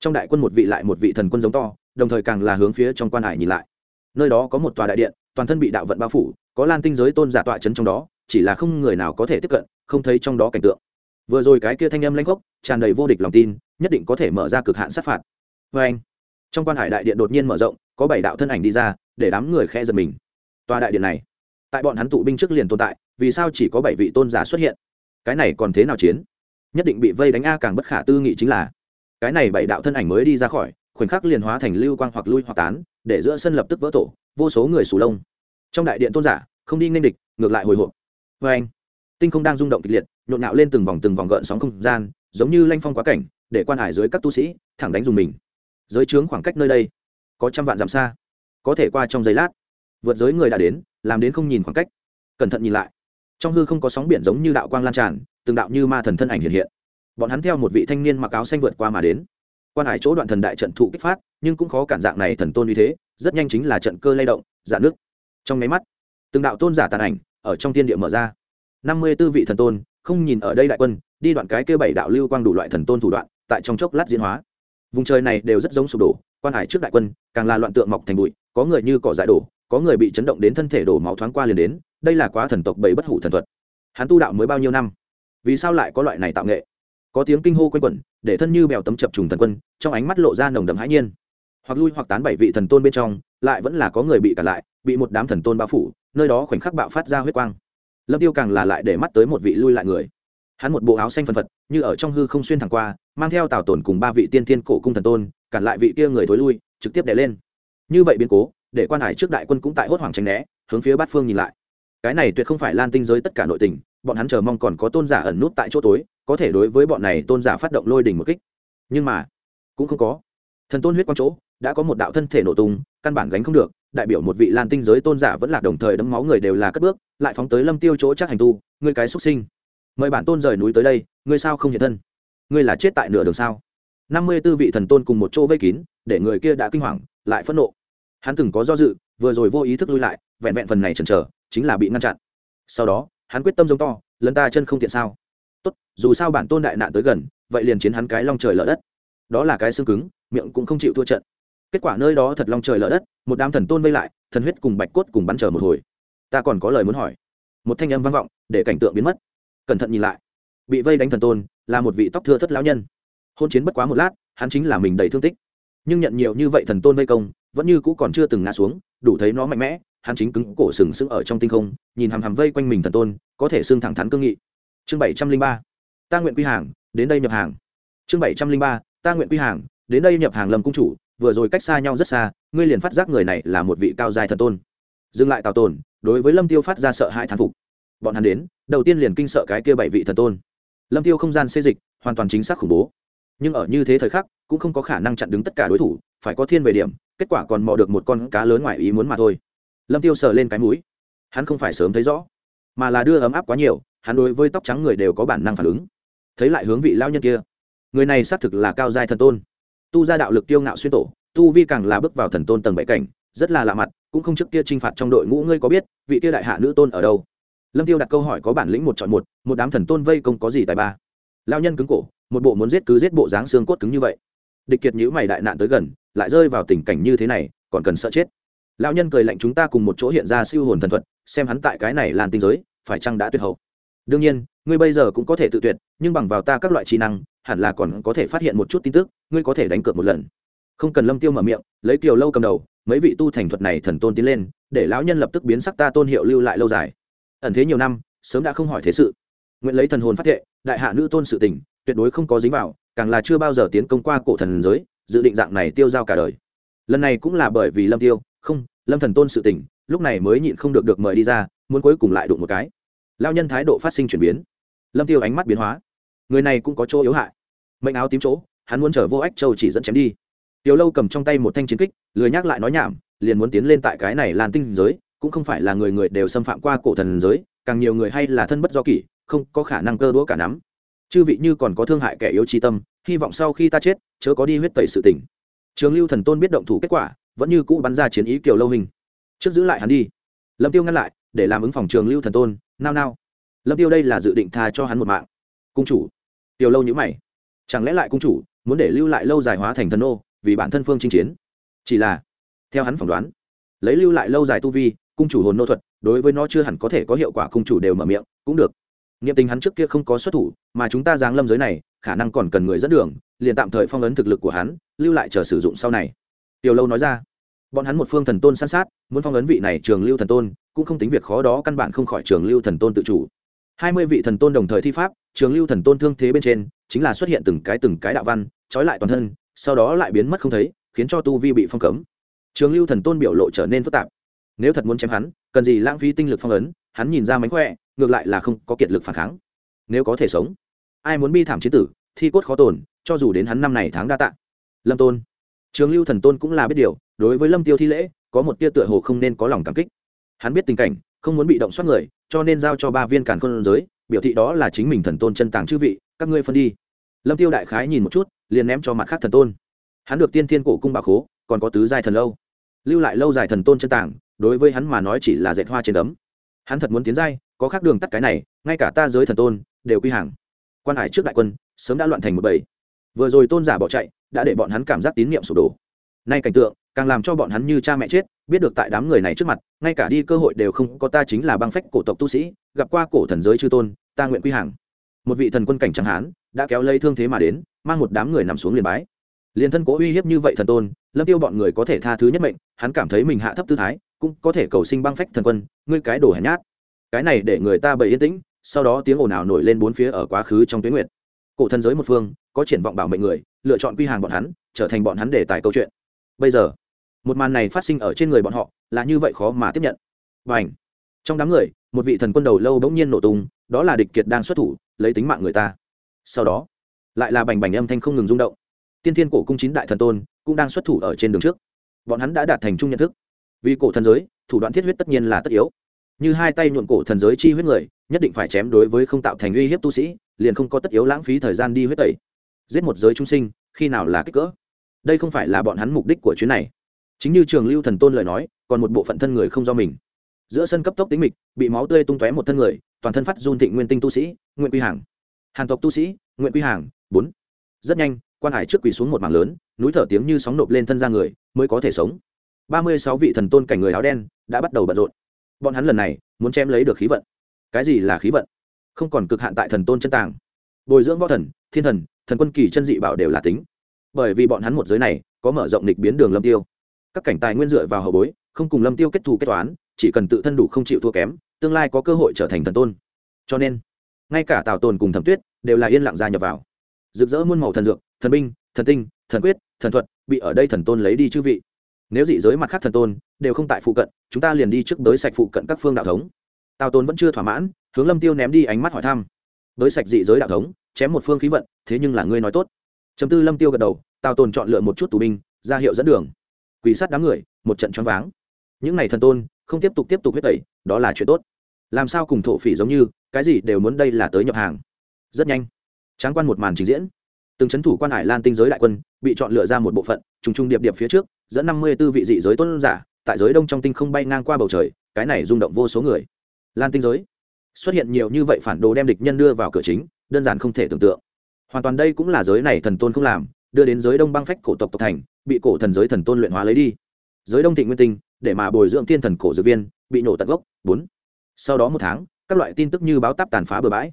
Trong đại quân một vị lại một vị thần quân giống to, đồng thời càng là hướng phía trong quan hải nhìn lại. Nơi đó có một tòa đại điện toàn thân bị đạo vận bao phủ, có lan tinh giới tôn giả tọa chấn trong đó, chỉ là không người nào có thể tiếp cận, không thấy trong đó cảnh tượng. Vừa rồi cái kia thanh âm lanh gốc tràn đầy vô địch lòng tin, nhất định có thể mở ra cực hạn sát phạt. Vê anh, trong quan hải đại điện đột nhiên mở rộng, có bảy đạo thân ảnh đi ra, để đám người khe giật mình. Tòa đại điện này, tại bọn hắn tụ binh trước liền tồn tại, vì sao chỉ có bảy vị tôn giả xuất hiện? Cái này còn thế nào chiến? Nhất định bị vây đánh a càng bất khả tư nghị chính là, cái này bảy đạo thân ảnh mới đi ra khỏi, khoảnh khắc liền hóa thành lưu quang hoặc lui hoặc tán để giữa sân lập tức vỡ tổ, vô số người sù lông. Trong đại điện tôn giả, không đi nên địch, ngược lại hồi hộp. Vê anh, tinh không đang rung động kịch liệt, nhộn nhạo lên từng vòng từng vòng gợn sóng không gian, giống như lanh phong quá cảnh, để quan hải dưới các tu sĩ thẳng đánh dùng mình. Giới trướng khoảng cách nơi đây, có trăm vạn dặm xa, có thể qua trong giây lát. Vượt giới người đã đến, làm đến không nhìn khoảng cách. Cẩn thận nhìn lại. Trong hư không có sóng biển giống như đạo quang lan tràn, từng đạo như ma thần thân ảnh hiện hiện. Bọn hắn theo một vị thanh niên mặc áo xanh vượt qua mà đến quan hải chỗ đoạn thần đại trận thụ kích phát, nhưng cũng khó cản dạng này thần tôn như thế, rất nhanh chính là trận cơ lay động dạn nước. Trong nháy mắt, từng đạo tôn giả tàn ảnh ở trong thiên địa mở ra. Năm mươi tư vị thần tôn, không nhìn ở đây đại quân, đi đoạn cái kêu bảy đạo lưu quang đủ loại thần tôn thủ đoạn, tại trong chốc lát diễn hóa. Vùng trời này đều rất giống sụp đổ, quan hải trước đại quân, càng là loạn tượng mọc thành bụi, có người như cỏ dại đổ, có người bị chấn động đến thân thể đổ máu thoáng qua liền đến, đây là quá thần tộc bảy bất hủ thần thuật. Hắn tu đạo mới bao nhiêu năm? Vì sao lại có loại này tạo nghệ? Có tiếng kinh hô quanh quẩn, để thân như bèo tấm chập trùng thần quân, trong ánh mắt lộ ra nồng đậm hãi nhiên. Hoặc lui hoặc tán bảy vị thần tôn bên trong, lại vẫn là có người bị cả lại, bị một đám thần tôn bao phủ, nơi đó khoảnh khắc bạo phát ra huyết quang. Lâm tiêu càng là lại để mắt tới một vị lui lại người. Hắn một bộ áo xanh phân phật, như ở trong hư không xuyên thẳng qua, mang theo tào tổn cùng ba vị tiên thiên cổ cung thần tôn, cản lại vị kia người thối lui, trực tiếp đè lên. Như vậy biến cố, để quan hải trước đại quân cũng tại hốt hoảng tránh né, hướng phía bát phương nhìn lại. Cái này tuyệt không phải lan tinh giới tất cả nội tình bọn hắn chờ mong còn có tôn giả ẩn nút tại chỗ tối, có thể đối với bọn này tôn giả phát động lôi đỉnh một kích. Nhưng mà, cũng không có. Thần tôn huyết quang chỗ, đã có một đạo thân thể nổ tung, căn bản gánh không được, đại biểu một vị lan tinh giới tôn giả vẫn là đồng thời đấm máu người đều là cất bước, lại phóng tới lâm tiêu chỗ chắc hành tu, ngươi cái xuất sinh. Mời bản tôn rời núi tới đây, ngươi sao không hiện thân? Ngươi là chết tại nửa đường sao? Năm mươi tư vị thần tôn cùng một chỗ vây kín, để người kia đã kinh hoàng, lại phẫn nộ. Hắn từng có do dự, vừa rồi vô ý thức lui lại, vẹn vẹn phần này chần chờ, chính là bị ngăn chặn. Sau đó hắn quyết tâm giống to lấn ta chân không tiện sao. Tốt, dù sao bản tôn đại nạn tới gần, vậy liền chiến hắn cái long trời lở đất. Đó là cái xương cứng, miệng cũng không chịu thua trận. Kết quả nơi đó thật long trời lở đất, một đám thần tôn vây lại, thần huyết cùng bạch cốt cùng bắn chờ một hồi. Ta còn có lời muốn hỏi. Một thanh âm vang vọng, để cảnh tượng biến mất. Cẩn thận nhìn lại. Bị vây đánh thần tôn, là một vị tóc thưa thất lão nhân. Hôn chiến bất quá một lát, hắn chính là mình đầy thương tích. Nhưng nhận nhiều như vậy thần tôn vây công, vẫn như cũ còn chưa từng ngã xuống, đủ thấy nó mạnh mẽ hắn chính cứng cổ sừng sững ở trong tinh không, nhìn hằm hằm vây quanh mình thần tôn, có thể xương thẳng thắn cương nghị. Chương bảy trăm linh ba, ta nguyện quy hàng, đến đây nhập hàng. Chương bảy trăm linh ba, ta nguyện quy hàng, đến đây nhập hàng lâm cung chủ, vừa rồi cách xa nhau rất xa, ngươi liền phát giác người này là một vị cao dài thần tôn. Dừng lại tào tồn, đối với lâm tiêu phát ra sợ hãi thán phục. Bọn hắn đến, đầu tiên liền kinh sợ cái kia bảy vị thần tôn. Lâm tiêu không gian xê dịch, hoàn toàn chính xác khủng bố. Nhưng ở như thế thời khắc, cũng không có khả năng chặn đứng tất cả đối thủ, phải có thiên về điểm, kết quả còn mò được một con cá lớn ngoài ý muốn mà thôi lâm tiêu sờ lên cái mũi. Hắn không phải sớm thấy rõ, mà là đưa ấm áp quá nhiều, hắn đối với tóc trắng người đều có bản năng phản ứng. Thấy lại hướng vị lao nhân kia. Người này xác thực là cao giai thần tôn. Tu ra đạo lực tiêu ngạo xuyên tổ, tu vi càng là bước vào thần tôn tầng bảy cảnh, rất là lạ mặt, cũng không trước kia t r i n h phạt trong đội ngũ ngươi có biết, vị tiêu đại hạ nữ tôn ở đâu? Lâm tiêu đặt câu hỏi có bản lĩnh một chọn một một đám thần tôn vây công có gì tài ba? Lao nhân cứng cổ, một bộ muốn giết cứ giết bộ dáng xương cốt cứng như vậy. Địch kiệt nhữ mày đại nạn tới gần, lại rơi vào tình cảnh như thế này, còn cần sợ chết. Lão nhân cười lạnh chúng ta cùng một chỗ hiện ra siêu hồn thần thuật, xem hắn tại cái này làn tinh giới, phải chăng đã tuyệt hậu? Đương nhiên, ngươi bây giờ cũng có thể tự tuyệt, nhưng bằng vào ta các loại trí năng, hẳn là còn có thể phát hiện một chút tin tức, ngươi có thể đánh cược một lần. Không cần lâm tiêu mở miệng, lấy kiều lâu cầm đầu, mấy vị tu thành thuật này thần tôn tiến lên, để lão nhân lập tức biến sắc ta tôn hiệu lưu lại lâu dài. Ẩn thế nhiều năm, sớm đã không hỏi thế sự. Nguyện lấy thần hồn phát thệ, đại hạ nữ tôn sự tình, tuyệt đối không có dính vào, càng là chưa bao giờ tiến công qua cổ thần giới, dự định dạng này tiêu giao cả đời. Lần này cũng là bởi vì lâm tiêu không lâm thần tôn sự tỉnh, lúc này mới nhịn không được được mời đi ra muốn cuối cùng lại đụng một cái. Lao nhân thái độ phát sinh chuyển biến. Lâm tiêu ánh mắt biến hóa. Người này cũng có chỗ yếu hại. Mệnh áo tím chỗ hắn muốn chở vô ách châu chỉ dẫn chém đi. Tiểu lâu cầm trong tay một thanh chiến kích lười nhắc lại nói nhảm liền muốn tiến lên tại cái này lan tinh giới cũng không phải là người người đều xâm phạm qua cổ thần giới càng nhiều người hay là thân bất do kỷ không có khả năng cơ đũa cả nắm. Chư vị như còn có thương hại kẻ yếu tri tâm hy vọng sau khi ta chết chớ có đi huyết tẩy sự tỉnh. trường lưu thần tôn biết động thủ kết quả vẫn như cũ bắn ra chiến ý kiều lâu hình. Trước giữ lại hắn đi. Lâm tiêu ngăn lại, để làm ứng phòng trường lưu thần tôn, nao nao. Lâm tiêu đây là dự định tha cho hắn một mạng. Cung chủ. Tiểu lâu nhữ mày. Chẳng lẽ lại cung chủ muốn để lưu lại lâu dài hóa thành thần ô vì bản thân phương chinh chiến? Chỉ là, theo hắn phỏng đoán, lấy lưu lại lâu dài tu vi, cung chủ hồn nô thuật, đối với nó chưa hẳn có thể có hiệu quả, cung chủ đều mở miệng, cũng được. Nghiệm tình hắn trước kia không có xuất thủ, mà chúng ta giáng lâm giới này, khả năng còn cần người dẫn đường, liền tạm thời phong ấn thực lực của hắn, lưu lại chờ sử dụng sau này tiểu lâu nói ra. Bọn hắn một phương thần tôn san sát, muốn phong ấn vị này trường lưu thần tôn, cũng không tính việc khó đó căn bản không khỏi trường lưu thần tôn tự chủ. Hai mươi vị thần tôn đồng thời thi pháp, trường lưu thần tôn thương thế bên trên, chính là xuất hiện từng cái từng cái đạo văn, trói lại toàn thân, sau đó lại biến mất không thấy, khiến cho tu vi bị phong cấm. Trường lưu thần tôn biểu lộ trở nên phức tạp. Nếu thật muốn chém hắn, cần gì lãng phí tinh lực phong ấn, hắn nhìn ra mánh khỏe, ngược lại là không có kiệt lực phản kháng. Nếu có thể sống, ai muốn bi thảm chế tử, thi cốt khó tồn, cho dù đến hắn năm này tháng đa tạ. Lâm tôn trường lưu thần tôn cũng là biết điều, đối với lâm tiêu thi lễ, có một tia tựa hồ không nên có lòng cảm kích. Hắn biết tình cảnh, không muốn bị động soát người, cho nên giao cho ba viên càn khôn giới, biểu thị đó là chính mình thần tôn chân tàng chư vị, các ngươi phân đi. Lâm tiêu đại khái nhìn một chút, liền ném cho mặt khác thần tôn. Hắn được tiên thiên cổ cung bà khố, còn có tứ giai thần lâu. Lưu lại lâu dài thần tôn chân tàng, đối với hắn mà nói chỉ là dệt hoa trên đấm. Hắn thật muốn tiến giai, có khác đường tắt cái này, ngay cả ta giới thần tôn, đều quy hàng. Quan hải trước đại quân, sớm đã loạn thành một bầy. Vừa rồi tôn giả bỏ chạy đã để bọn hắn cảm giác tín nhiệm sụp đổ. Nay cảnh tượng, càng làm cho bọn hắn như cha mẹ chết, biết được tại đám người này trước mặt, ngay cả đi cơ hội đều không có, ta chính là băng phách cổ tộc tu sĩ, gặp qua cổ thần giới chư tôn, ta nguyện quy hàng. Một vị thần quân cảnh chẳng hán, đã kéo lây thương thế mà đến, mang một đám người nằm xuống liền bái. Liền thân cố uy hiếp như vậy thần tôn, lâm tiêu bọn người có thể tha thứ nhất mệnh, hắn cảm thấy mình hạ thấp tư thái, cũng có thể cầu sinh băng phách thần quân, ngươi cái đồ hèn nhát. Cái này để người ta bày yên tĩnh, sau đó tiếng ồn ào nổi lên bốn phía ở quá khứ trong tuyến nguyệt. Cổ thần giới một phương có triển vọng bảo mệnh người, lựa chọn quy hàng bọn hắn, trở thành bọn hắn để tài câu chuyện. Bây giờ, một màn này phát sinh ở trên người bọn họ, là như vậy khó mà tiếp nhận. Và ảnh trong đám người, một vị thần quân đầu lâu bỗng nhiên nổ tung, đó là địch kiệt đang xuất thủ, lấy tính mạng người ta. Sau đó, lại là bành bành âm thanh không ngừng rung động. Tiên thiên cổ cung chín đại thần tôn cũng đang xuất thủ ở trên đường trước. Bọn hắn đã đạt thành chung nhận thức. Vì cổ thần giới, thủ đoạn thiết huyết tất nhiên là tất yếu. Như hai tay nhuộn cổ thần giới chi huyết người, nhất định phải chém đối với không tạo thành uy hiếp tu sĩ, liền không có tất yếu lãng phí thời gian đi huyết tẩy giết một giới trung sinh, khi nào là kích cỡ? Đây không phải là bọn hắn mục đích của chuyến này. Chính như trường lưu thần tôn lời nói, còn một bộ phận thân người không do mình. Giữa sân cấp tốc tính mịch, bị máu tươi tung tóe một thân người, toàn thân phát run thịnh nguyên tinh tu sĩ nguyện quy hàng. Hàn tộc tu sĩ nguyện quy hàng, bốn. Rất nhanh, quan hải trước quỳ xuống một mảng lớn, núi thở tiếng như sóng nộp lên thân ra người, mới có thể sống. Ba mươi sáu vị thần tôn cảnh người áo đen đã bắt đầu bận rộn. Bọn hắn lần này muốn chém lấy được khí vận. Cái gì là khí vận? Không còn cực hạn tại thần tôn chân tàng. Bồi dưỡng võ thần, thiên thần thần quân kỳ chân dị bảo đều là tính. Bởi vì bọn hắn một giới này, có mở rộng lịch biến đường lâm tiêu. Các cảnh tài nguyên dựa vào hậu bối, không cùng lâm tiêu kết thù kết toán, chỉ cần tự thân đủ không chịu thua kém, tương lai có cơ hội trở thành thần tôn. Cho nên, ngay cả tào tồn cùng thẩm tuyết đều là yên lặng gia nhập vào. Rực rỡ muôn màu thần dược, thần binh, thần tinh, thần quyết, thần thuật, bị ở đây thần tôn lấy đi chư vị. Nếu dị giới mặt khác thần tôn đều không tại phụ cận, chúng ta liền đi trước đới sạch phụ cận các phương đạo thống. Tào tôn vẫn chưa thỏa mãn, hướng lâm tiêu ném đi ánh mắt hỏi thăm. Đới sạch dị giới đạo thống chém một phương khí vận, thế nhưng là ngươi nói tốt. Chấm tư lâm tiêu gật đầu, tào tồn chọn lựa một chút tù binh, ra hiệu dẫn đường. Quỷ sát đám người, một trận choáng váng. Những này thần tôn, không tiếp tục tiếp tục huyết tẩy, đó là chuyện tốt. Làm sao cùng thổ phỉ giống như, cái gì đều muốn đây là tới nhập hàng. Rất nhanh, tráng quan một màn trình diễn. Từng c h ấ n thủ quan hải lan tinh giới đại quân, bị chọn lựa ra một bộ phận, trùng trùng điệp điệp phía trước, dẫn năm mươi b ố vị dị giới tôn giả, tại giới đông trong tinh không bay ngang qua bầu trời, cái này rung động vô số người. Lan tinh giới, xuất hiện nhiều như vậy phản đồ đem địch nhân đưa vào cửa chính đơn giản không thể tưởng tượng. Hoàn toàn đây cũng là giới này thần tôn không làm, đưa đến giới đông băng phách cổ tộc tộc thành, bị cổ thần giới thần tôn luyện hóa lấy đi. Giới đông thị nguyên tinh, để mà bồi dưỡng thiên thần cổ dược viên, bị nổ tận gốc. Bốn. Sau đó một tháng, các loại tin tức như báo táp tàn phá bừa bãi.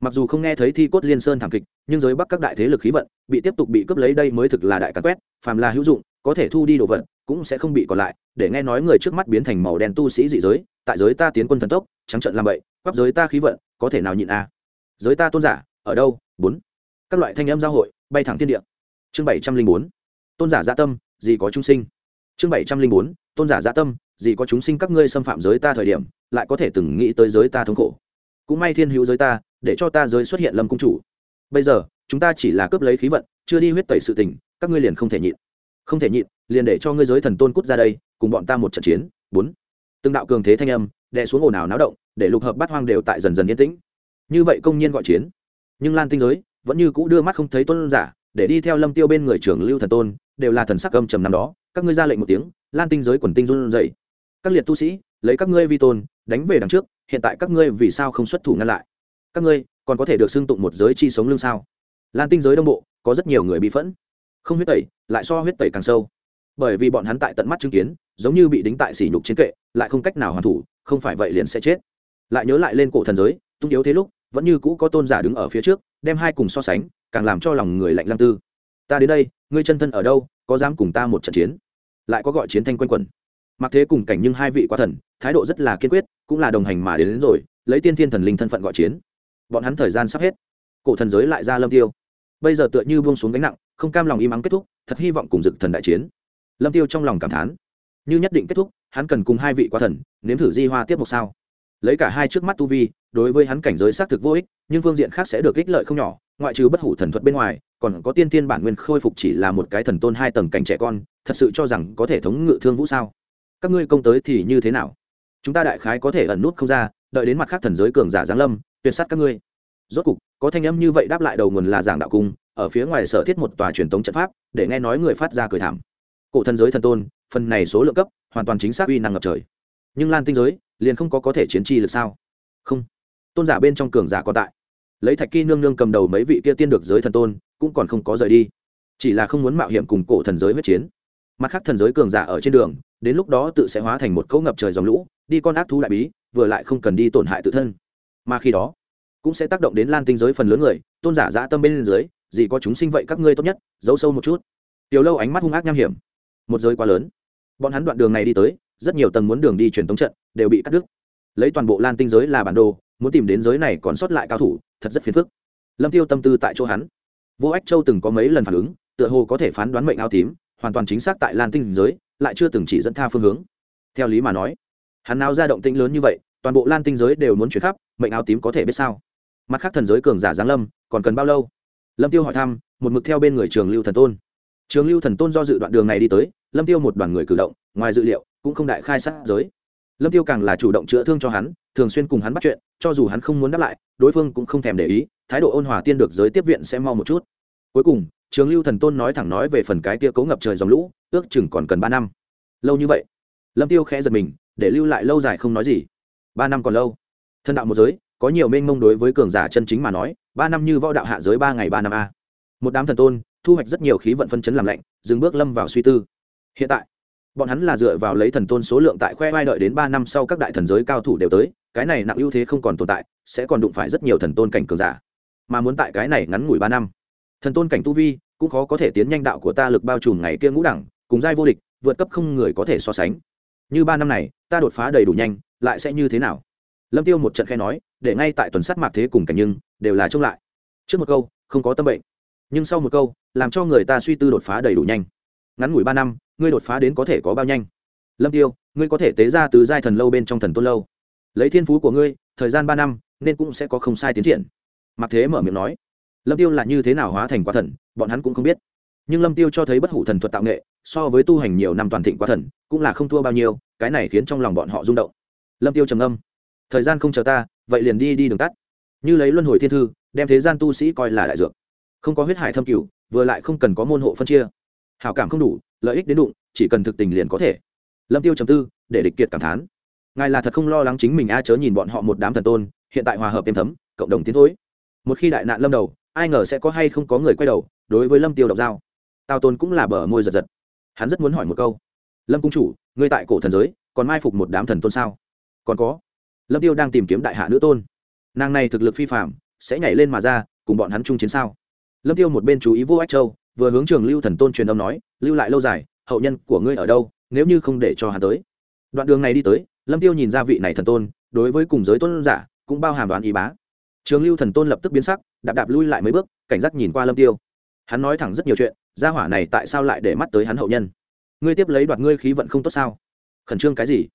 Mặc dù không nghe thấy thi cốt liên sơn thảm kịch, nhưng giới bắc các đại thế lực khí vận, bị tiếp tục bị cướp lấy đây mới thực là đại cắn quét, phàm là hữu dụng, có thể thu đi đồ vật, cũng sẽ không bị còn lại. Để nghe nói người trước mắt biến thành màu đen tu sĩ dị giới, tại giới ta tiến quân thần tốc, trắng trận làm vậy quắp giới ta khí vận, có thể nào nhịn a? Giới ta tôn giả, ở đâu? Bốn. Các loại thanh âm giao hội, bay thẳng thiên địa. Chương bảy trăm linh bốn. Tôn giả gia dạ tâm, gì có chúng sinh. Chương bảy trăm linh bốn. Tôn giả gia dạ tâm, gì có chúng sinh các ngươi xâm phạm giới ta thời điểm, lại có thể từng nghĩ tới giới ta thống khổ. Cũng may thiên hữu giới ta, để cho ta giới xuất hiện lâm cung chủ. Bây giờ, chúng ta chỉ là cướp lấy khí vận, chưa đi huyết tẩy sự tình, các ngươi liền không thể nhịn. Không thể nhịn, liền để cho ngươi giới thần tôn cút ra đây, cùng bọn ta một trận chiến. Bốn. Từng đạo cường thế thanh âm, đè xuống ồn ào náo động, để lục hợp bát hoang đều tại dần dần yên tĩnh như vậy công nhiên gọi chiến. Nhưng lan tinh giới vẫn như cũ đưa mắt không thấy tôn giả, để đi theo lâm tiêu bên người trưởng lưu thần tôn, đều là thần sắc âm trầm năm đó. Các ngươi ra lệnh một tiếng, lan tinh giới quần tinh run dậy các liệt tu sĩ, lấy các ngươi vi tôn, đánh về đằng trước, hiện tại các ngươi vì sao không xuất thủ ngăn lại? Các ngươi còn có thể được xưng tụng một giới chi sống lương sao? Lan tinh giới đông bộ, có rất nhiều người bị phẫn. Không huyết tẩy, lại so huyết tẩy càng sâu. Bởi vì bọn hắn tại tận mắt chứng kiến, giống như bị đính tại sỉ nhục chiến kệ, lại không cách nào hoàn thủ, không phải vậy liền sẽ chết. Lại nhớ lại lên cổ thần giới, tung yếu thế lúc vẫn như cũ có tôn giả đứng ở phía trước đem hai cùng so sánh càng làm cho lòng người lạnh lăng tư. Ta đến đây ngươi chân thân ở đâu có dám cùng ta một trận chiến? Lại có gọi chiến thanh quanh quẩn. Mặc thế cùng cảnh nhưng hai vị quá thần thái độ rất là kiên quyết cũng là đồng hành mà đến, đến rồi lấy tiên thiên thần linh thân phận gọi chiến. Bọn hắn thời gian sắp hết. Cổ thần giới lại ra lâm tiêu. Bây giờ tựa như buông xuống gánh nặng không cam lòng im ắng kết thúc thật hy vọng cùng dực thần đại chiến. Lâm tiêu trong lòng cảm thán. Như nhất định kết thúc hắn cần cùng hai vị quá thần nếm thử di hoa tiếp một sao. Lấy cả hai trước mắt tu vi đối với hắn cảnh giới xác thực vô ích, nhưng phương diện khác sẽ được ích lợi không nhỏ, ngoại trừ bất hủ thần thuật bên ngoài, còn có tiên tiên bản nguyên khôi phục chỉ là một cái thần tôn hai tầng cảnh trẻ con, thật sự cho rằng có thể thống ngự thương vũ sao? Các ngươi công tới thì như thế nào? Chúng ta đại khái có thể ẩn nút không ra, đợi đến mặt khác thần giới cường giả giáng lâm, tuyệt sát các ngươi. Rốt cục, có thanh âm như vậy đáp lại đầu nguồn là giảng đạo cung, ở phía ngoài sở thiết một tòa truyền thống trận pháp, để nghe nói người phát ra cười thảm. Cổ thần giới thần tôn, phần này số lượng cấp, hoàn toàn chính xác uy năng ngập trời. Nhưng lan tinh giới, liền không có có thể chiến tri lực sao? Không tôn giả bên trong cường giả còn tại. Lấy thạch kỳ nương nương cầm đầu mấy vị kia tiên được giới thần tôn, cũng còn không có rời đi. Chỉ là không muốn mạo hiểm cùng cổ thần giới huyết chiến. Mặt khác thần giới cường giả ở trên đường, đến lúc đó tự sẽ hóa thành một cấu ngập trời dòng lũ, đi con ác thú đại bí, vừa lại không cần đi tổn hại tự thân. Mà khi đó, cũng sẽ tác động đến lan tinh giới phần lớn người, tôn giả dã tâm bên dưới, gì có chúng sinh vậy các ngươi tốt nhất, giấu sâu một chút. Tiểu lâu ánh mắt hung ác nham hiểm. Một giới quá lớn. Bọn hắn đoạn đường này đi tới, rất nhiều tầng muốn đường đi truyền tống trận, đều bị cắt đứt. Lấy toàn bộ lan tinh giới là bản đồ muốn tìm đến giới này còn sót lại cao thủ, thật rất phiền phức. Lâm tiêu tâm tư tại chỗ hắn. Vô ách châu từng có mấy lần phản ứng, tựa hồ có thể phán đoán mệnh áo tím, hoàn toàn chính xác tại lan tinh giới, lại chưa từng chỉ dẫn tha phương hướng. Theo lý mà nói, hắn nào ra động tĩnh lớn như vậy, toàn bộ lan tinh giới đều muốn chuyển khắp, mệnh áo tím có thể biết sao? Mặt khác thần giới cường giả giáng lâm, còn cần bao lâu? Lâm tiêu hỏi thăm, một mực theo bên người trường lưu thần tôn. Trường lưu thần tôn do dự đoạn đường này đi tới, lâm tiêu một đoàn người cử động, ngoài dự liệu, cũng không đại khai sát giới lâm tiêu càng là chủ động chữa thương cho hắn, thường xuyên cùng hắn bắt chuyện, cho dù hắn không muốn đáp lại, đối phương cũng không thèm để ý, thái độ ôn hòa tiên được giới tiếp viện sẽ mau một chút. Cuối cùng, trường lưu thần tôn nói thẳng nói về phần cái kia cấu ngập trời dòng lũ, ước chừng còn cần ba năm. Lâu như vậy, lâm tiêu khẽ giật mình, để lưu lại lâu dài không nói gì. Ba năm còn lâu. Thân đạo một giới, có nhiều mênh mông đối với cường giả chân chính mà nói, ba năm như võ đạo hạ giới ba ngày ba năm a. Một đám thần tôn, thu hoạch rất nhiều khí vận phân chấn làm lạnh, dừng bước lâm vào suy tư. Hiện tại bọn hắn là dựa vào lấy thần tôn số lượng tại khoe vai đợi đến ba năm sau các đại thần giới cao thủ đều tới, cái này nặng ưu thế không còn tồn tại, sẽ còn đụng phải rất nhiều thần tôn cảnh cường giả. Mà muốn tại cái này ngắn ngủi ba năm, thần tôn cảnh tu vi cũng khó có thể tiến nhanh đạo của ta lực bao trùm ngày kia ngũ đẳng, cùng giai vô địch, vượt cấp không người có thể so sánh. Như ba năm này, ta đột phá đầy đủ nhanh, lại sẽ như thế nào? Lâm tiêu một trận khe nói, để ngay tại tuần sát mạc thế cùng cảnh nhưng, đều là trông lại. Trước một câu, không có tâm bệnh. Nhưng sau một câu, làm cho người ta suy tư đột phá đầy đủ nhanh. Ngắn ngủi ba năm ngươi đột phá đến có thể có bao nhanh? Lâm tiêu, ngươi có thể tế ra từ giai thần lâu bên trong thần tôn lâu. Lấy thiên phú của ngươi, thời gian ba năm, nên cũng sẽ có không sai tiến triển. Mặc thế mở miệng nói. Lâm tiêu là như thế nào hóa thành quá thần, bọn hắn cũng không biết. Nhưng lâm tiêu cho thấy bất hủ thần thuật tạo nghệ, so với tu hành nhiều năm toàn thịnh quá thần, cũng là không thua bao nhiêu, cái này khiến trong lòng bọn họ rung động. Lâm tiêu trầm âm thời gian không chờ ta, vậy liền đi đi đường tắt. Như lấy luân hồi thiên thư, đem thế gian tu sĩ coi là đại dược. Không có huyết hải thâm cửu, vừa lại không cần có môn hộ phân chia hảo cảm không đủ, lợi ích đến đụng, chỉ cần thực tình liền có thể. Lâm tiêu trầm tư, để địch kiệt cảm thán. Ngài là thật không lo lắng chính mình a chớ nhìn bọn họ một đám thần tôn, hiện tại hòa hợp êm thấm, cộng đồng tiến thối. Một khi đại nạn lâm đầu, ai ngờ sẽ có hay không có người quay đầu, đối với lâm tiêu độc giao. Tào tôn cũng là bờ môi giật giật. Hắn rất muốn hỏi một câu. Lâm cung chủ, ngươi tại cổ thần giới, còn mai phục một đám thần tôn sao? Còn có. Lâm tiêu đang tìm kiếm đại hạ nữ tôn. Nàng này thực lực phi phạm sẽ nhảy lên mà ra, cùng bọn hắn chung chiến sao? Lâm tiêu một bên chú ý vô ách châu vừa hướng trường lưu thần tôn truyền âm nói, lưu lại lâu dài, hậu nhân của ngươi ở đâu, nếu như không để cho hắn tới. Đoạn đường này đi tới, lâm tiêu nhìn ra vị này thần tôn, đối với cùng giới tôn giả, cũng bao hàm đoán ý bá. Trường lưu thần tôn lập tức biến sắc, đạp đạp lui lại mấy bước, cảnh giác nhìn qua lâm tiêu. Hắn nói thẳng rất nhiều chuyện, gia hỏa này tại sao lại để mắt tới hắn hậu nhân? Ngươi tiếp lấy đoạt ngươi khí vận không tốt sao? Khẩn trương cái gì?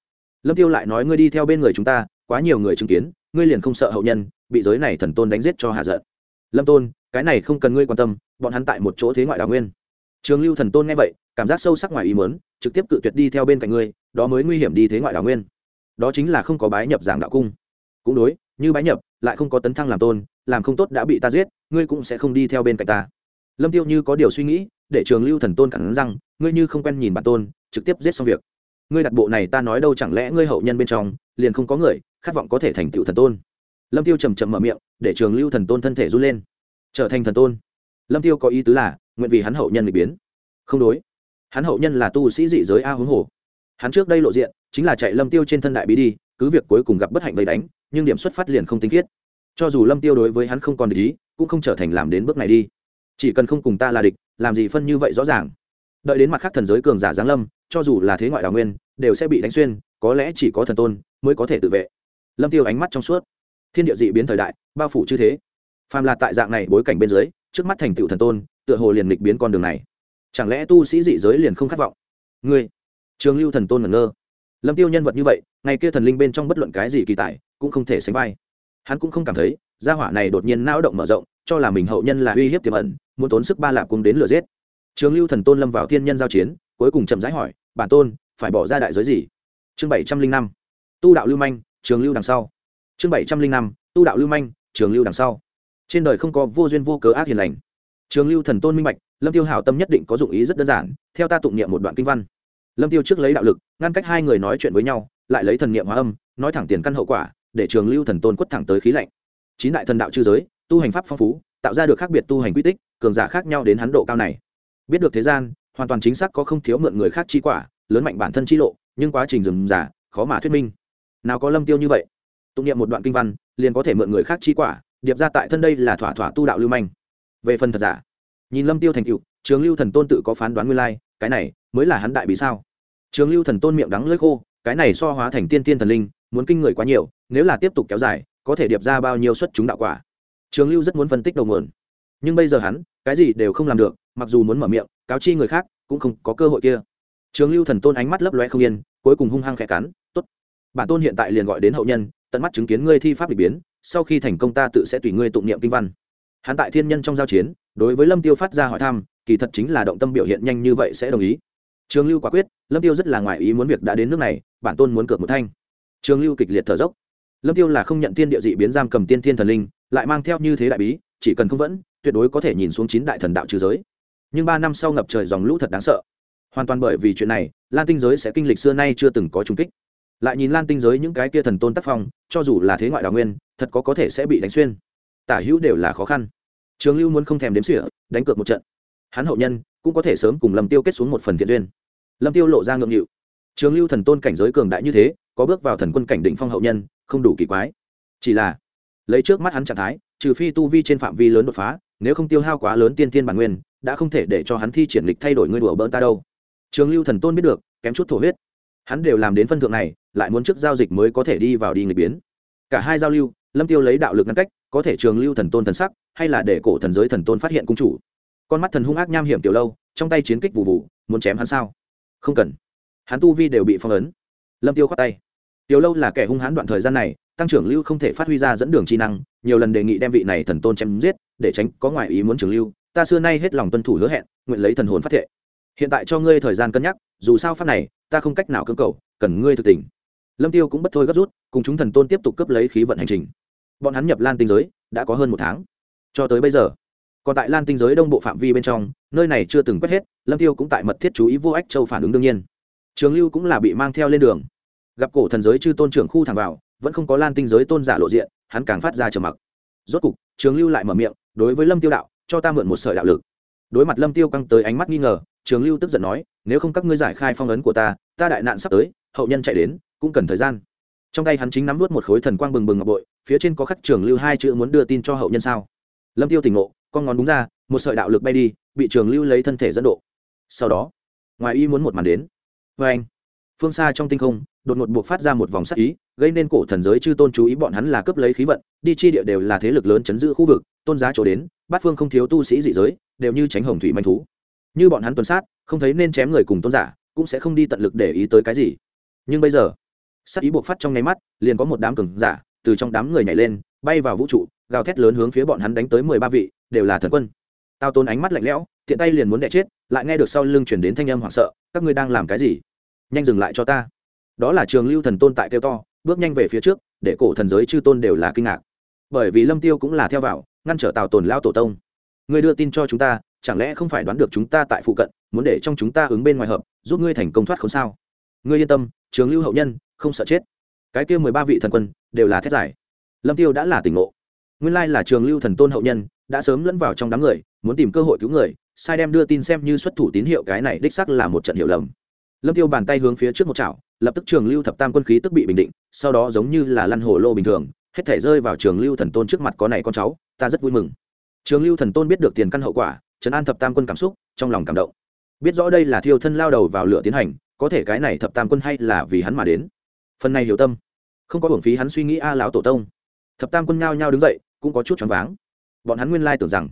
Lâm tiêu lại nói ngươi đi theo bên người chúng ta, quá nhiều người chứng kiến, ngươi liền không sợ hậu nhân, bị giới này thần tôn đánh giết cho hạ giận. Lâm tôn, cái này không cần ngươi quan tâm bọn hắn tại một chỗ thế ngoại đào nguyên. Trường lưu thần tôn nghe vậy, cảm giác sâu sắc ngoài ý mớn trực tiếp cự tuyệt đi theo bên cạnh ngươi, đó mới nguy hiểm đi thế ngoại đào nguyên. Đó chính là không có bái nhập giảng đạo cung. Cũng đối, như bái nhập, lại không có tấn thăng làm tôn, làm không tốt đã bị ta giết, ngươi cũng sẽ không đi theo bên cạnh ta. Lâm tiêu như có điều suy nghĩ, để trường lưu thần tôn cản rằng ngươi như không quen nhìn bản tôn, trực tiếp giết xong việc. Ngươi đặt bộ này ta nói đâu chẳng lẽ ngươi hậu nhân bên trong, liền không có người, khát vọng có thể thành tựu thần tôn. Lâm tiêu trầm trầm mở miệng, để trường lưu thần tôn thân thể run lên. Trở thành thần tôn lâm tiêu có ý tứ là, nguyện vì hắn hậu nhân bị biến. Không đối. Hắn hậu nhân là tu sĩ dị giới a huống hồ. Hắn trước đây lộ diện, chính là chạy lâm tiêu trên thân đại bí đi, cứ việc cuối cùng gặp bất hạnh vây đánh, nhưng điểm xuất phát liền không tinh khiết. Cho dù lâm tiêu đối với hắn không còn địch ý, cũng không trở thành làm đến bước này đi. Chỉ cần không cùng ta là địch, làm gì phân như vậy rõ ràng. Đợi đến mặt khác thần giới cường giả giáng lâm, cho dù là thế ngoại đào nguyên, đều sẽ bị đánh xuyên, có lẽ chỉ có thần tôn mới có thể tự vệ. Lâm tiêu ánh mắt trong suốt. Thiên địa dị biến thời đại, bao phủ chư thế. Phàm là tại dạng này bối cảnh bên dưới trước mắt thành tựu thần tôn, tựa hồ liền lịch biến con đường này. Chẳng lẽ tu sĩ dị giới liền không khát vọng? Ngươi, trường lưu thần tôn ngẩn ngơ. Lâm tiêu nhân vật như vậy, ngày kia thần linh bên trong bất luận cái gì kỳ tài, cũng không thể sánh vai. Hắn cũng không cảm thấy, gia hỏa này đột nhiên não động mở rộng, cho là mình hậu nhân là uy hiếp tiềm ẩn, muốn tốn sức ba lạp cung đến lừa giết. Trường lưu thần tôn lâm vào thiên nhân giao chiến, cuối cùng chậm rãi hỏi, bản tôn, phải bỏ ra đại giới gì? Chương bảy trăm linh năm. Tu đạo lưu manh, trường lưu đằng sau. Chương bảy trăm linh năm, tu đạo lưu manh, trường lưu đằng sau trên đời không có vô duyên vô cớ ác hiền lành. Trường lưu thần tôn minh bạch, lâm tiêu hảo tâm nhất định có dụng ý rất đơn giản, theo ta tụng niệm một đoạn kinh văn. Lâm tiêu trước lấy đạo lực, ngăn cách hai người nói chuyện với nhau, lại lấy thần niệm hóa âm, nói thẳng tiền căn hậu quả, để trường lưu thần tôn quất thẳng tới khí lạnh. Chín đại thần đạo chư giới, tu hành pháp phong phú, tạo ra được khác biệt tu hành quy tích, cường giả khác nhau đến hắn độ cao này. Biết được thế gian, hoàn toàn chính xác có không thiếu mượn người khác chi quả, lớn mạnh bản thân chi lộ, nhưng quá trình dừng giả khó mà thuyết minh. Nào có lâm tiêu như vậy? Tụng niệm một đoạn kinh văn, liền có thể mượn người khác chi quả điệp ra tại thân đây là thỏa thỏa tu đạo lưu manh. Về phần thật giả, nhìn lâm tiêu thành cựu trường lưu thần tôn tự có phán đoán nguyên lai, cái này mới là hắn đại bí sao? Trường lưu thần tôn miệng đắng lưỡi khô, cái này so hóa thành tiên tiên thần linh, muốn kinh người quá nhiều, nếu là tiếp tục kéo dài, có thể điệp ra bao nhiêu xuất chúng đạo quả? Trường lưu rất muốn phân tích đầu nguồn. Nhưng bây giờ hắn, cái gì đều không làm được, mặc dù muốn mở miệng, cáo chi người khác, cũng không có cơ hội kia. Trường lưu thần tôn ánh mắt lấp loe không yên, cuối cùng hung hăng khẽ cắn, tốt, bản tôn hiện tại liền gọi đến hậu nhân, tận mắt chứng kiến ngươi thi pháp bị biến sau khi thành công ta tự sẽ tùy ngươi tụng niệm kinh văn. Hắn tại thiên nhân trong giao chiến, đối với lâm tiêu phát ra hỏi thăm, kỳ thật chính là động tâm biểu hiện nhanh như vậy sẽ đồng ý. Trường lưu quả quyết, lâm tiêu rất là ngoài ý muốn việc đã đến nước này, bản tôn muốn cược một thanh. Trường lưu kịch liệt thở dốc. Lâm tiêu là không nhận tiên địa dị biến giam cầm tiên thiên thần linh, lại mang theo như thế đại bí, chỉ cần không vẫn, tuyệt đối có thể nhìn xuống chín đại thần đạo trừ giới. Nhưng ba năm sau ngập trời dòng lũ thật đáng sợ. Hoàn toàn bởi vì chuyện này, lan tinh giới sẽ kinh lịch xưa nay chưa từng có trung kích. Lại nhìn lan tinh giới những cái kia thần tôn tác phong, cho dù là thế ngoại đào nguyên thật có có thể sẽ bị đánh xuyên. Tả hữu đều là khó khăn. Trường lưu muốn không thèm đếm xỉa, đánh cược một trận. Hắn hậu nhân cũng có thể sớm cùng lâm tiêu kết xuống một phần thiện duyên. Lâm tiêu lộ ra ngượng nghịu. Trường lưu thần tôn cảnh giới cường đại như thế, có bước vào thần quân cảnh định phong hậu nhân, không đủ kỳ quái. Chỉ là, lấy trước mắt hắn trạng thái, trừ phi tu vi trên phạm vi lớn đột phá, nếu không tiêu hao quá lớn tiên thiên bản nguyên, đã không thể để cho hắn thi triển lịch thay đổi ngươi đùa bỡn ta đâu. Trường lưu thần tôn biết được, kém chút thổ huyết. Hắn đều làm đến phân thượng này, lại muốn trước giao dịch mới có thể đi vào đi nghịch biến. Cả hai giao lưu lâm tiêu lấy đạo lực ngăn cách, có thể trường lưu thần tôn thần sắc, hay là để cổ thần giới thần tôn phát hiện cung chủ. Con mắt thần hung ác nham hiểm tiểu lâu, trong tay chiến kích vụ vụ, muốn chém hắn sao? Không cần. Hắn tu vi đều bị phong ấn. Lâm tiêu khoát tay. Tiểu lâu là kẻ hung hãn đoạn thời gian này, tăng trưởng lưu không thể phát huy ra dẫn đường chi năng, nhiều lần đề nghị đem vị này thần tôn chém giết, để tránh có ngoại ý muốn trường lưu, ta xưa nay hết lòng tuân thủ hứa hẹn, nguyện lấy thần hồn phát thệ. Hiện tại cho ngươi thời gian cân nhắc, dù sao pháp này, ta không cách nào cưỡng cầu, cần ngươi thực tình lâm tiêu cũng bất thôi gấp rút, cùng chúng thần tôn tiếp tục cấp lấy khí vận hành trình. Bọn hắn nhập lan tinh giới, đã có hơn một tháng. Cho tới bây giờ, còn tại lan tinh giới đông bộ phạm vi bên trong, nơi này chưa từng quét hết, lâm tiêu cũng tại mật thiết chú ý vô ách châu phản ứng đương nhiên. Trường lưu cũng là bị mang theo lên đường. Gặp cổ thần giới chư tôn trưởng khu thẳng vào, vẫn không có lan tinh giới tôn giả lộ diện, hắn càng phát ra trầm mặc. Rốt cục, trường lưu lại mở miệng, đối với lâm tiêu đạo, cho ta mượn một sợi đạo lực. Đối mặt lâm tiêu căng tới ánh mắt nghi ngờ, trường lưu tức giận nói, nếu không các ngươi giải khai phong ấn của ta ta đại nạn sắp tới, hậu nhân chạy đến cũng cần thời gian. Trong tay hắn chính nắm vút một khối thần quang bừng bừng ngọc bội, phía trên có khắc trường lưu hai chữ muốn đưa tin cho hậu nhân sao? Lâm tiêu tỉnh ngộ, con ngón đúng ra, một sợi đạo lực bay đi, bị trường lưu lấy thân thể dẫn độ. Sau đó, ngoài y muốn một màn đến. Vê anh, phương xa trong tinh không, đột ngột buộc phát ra một vòng sắc ý, gây nên cổ thần giới chư tôn chú ý bọn hắn là cướp lấy khí vận, đi chi địa đều là thế lực lớn chấn giữ khu vực, tôn giá chỗ đến, bát phương không thiếu tu sĩ dị giới, đều như tránh hồng thủy manh thú. Như bọn hắn tuần sát, không thấy nên chém người cùng tôn giả, cũng sẽ không đi tận lực để ý tới cái gì. Nhưng bây giờ sắc ý buộc phát trong nháy mắt, liền có một đám cường giả từ trong đám người nhảy lên, bay vào vũ trụ, gào thét lớn hướng phía bọn hắn đánh tới mười ba vị, đều là thần quân. Tao tôn ánh mắt lạnh lẽo, tiện tay liền muốn đẻ chết, lại nghe được sau lưng chuyển đến thanh âm hoảng sợ, các ngươi đang làm cái gì? Nhanh dừng lại cho ta. Đó là trường lưu thần tôn tại kêu to, bước nhanh về phía trước, để cổ thần giới chư tôn đều là kinh ngạc. Bởi vì lâm tiêu cũng là theo vào, ngăn trở tào tồn lao tổ tông. Ngươi đưa tin cho chúng ta, chẳng lẽ không phải đoán được chúng ta tại phụ cận, muốn để trong chúng ta ứng bên ngoài hợp, giúp ngươi thành công thoát không sao? Ngươi yên tâm, trường lưu hậu nhân không sợ chết. Cái kia mười ba vị thần quân đều là thét giải lâm tiêu đã là tỉnh ngộ. Nguyên lai là trường lưu thần tôn hậu nhân, đã sớm lẫn vào trong đám người, muốn tìm cơ hội cứu người, sai đem đưa tin xem như xuất thủ tín hiệu cái này đích sắc là một trận hiểu lầm. Lâm tiêu bàn tay hướng phía trước một chảo, lập tức trường lưu thập tam quân khí tức bị bình định, sau đó giống như là lăn hồ lô bình thường, hết thể rơi vào trường lưu thần tôn trước mặt có này con cháu, ta rất vui mừng. Trường lưu thần tôn biết được tiền căn hậu quả, trấn an thập tam quân cảm xúc, trong lòng cảm động. Biết rõ đây là thiêu thân lao đầu vào lửa tiến hành, có thể cái này thập tam quân hay là vì hắn mà đến phần này hiểu tâm. Không có hưởng phí hắn suy nghĩ a lão tổ tông. Thập tam quân nhao nhao đứng dậy, cũng có chút choáng váng. Bọn hắn nguyên lai tưởng rằng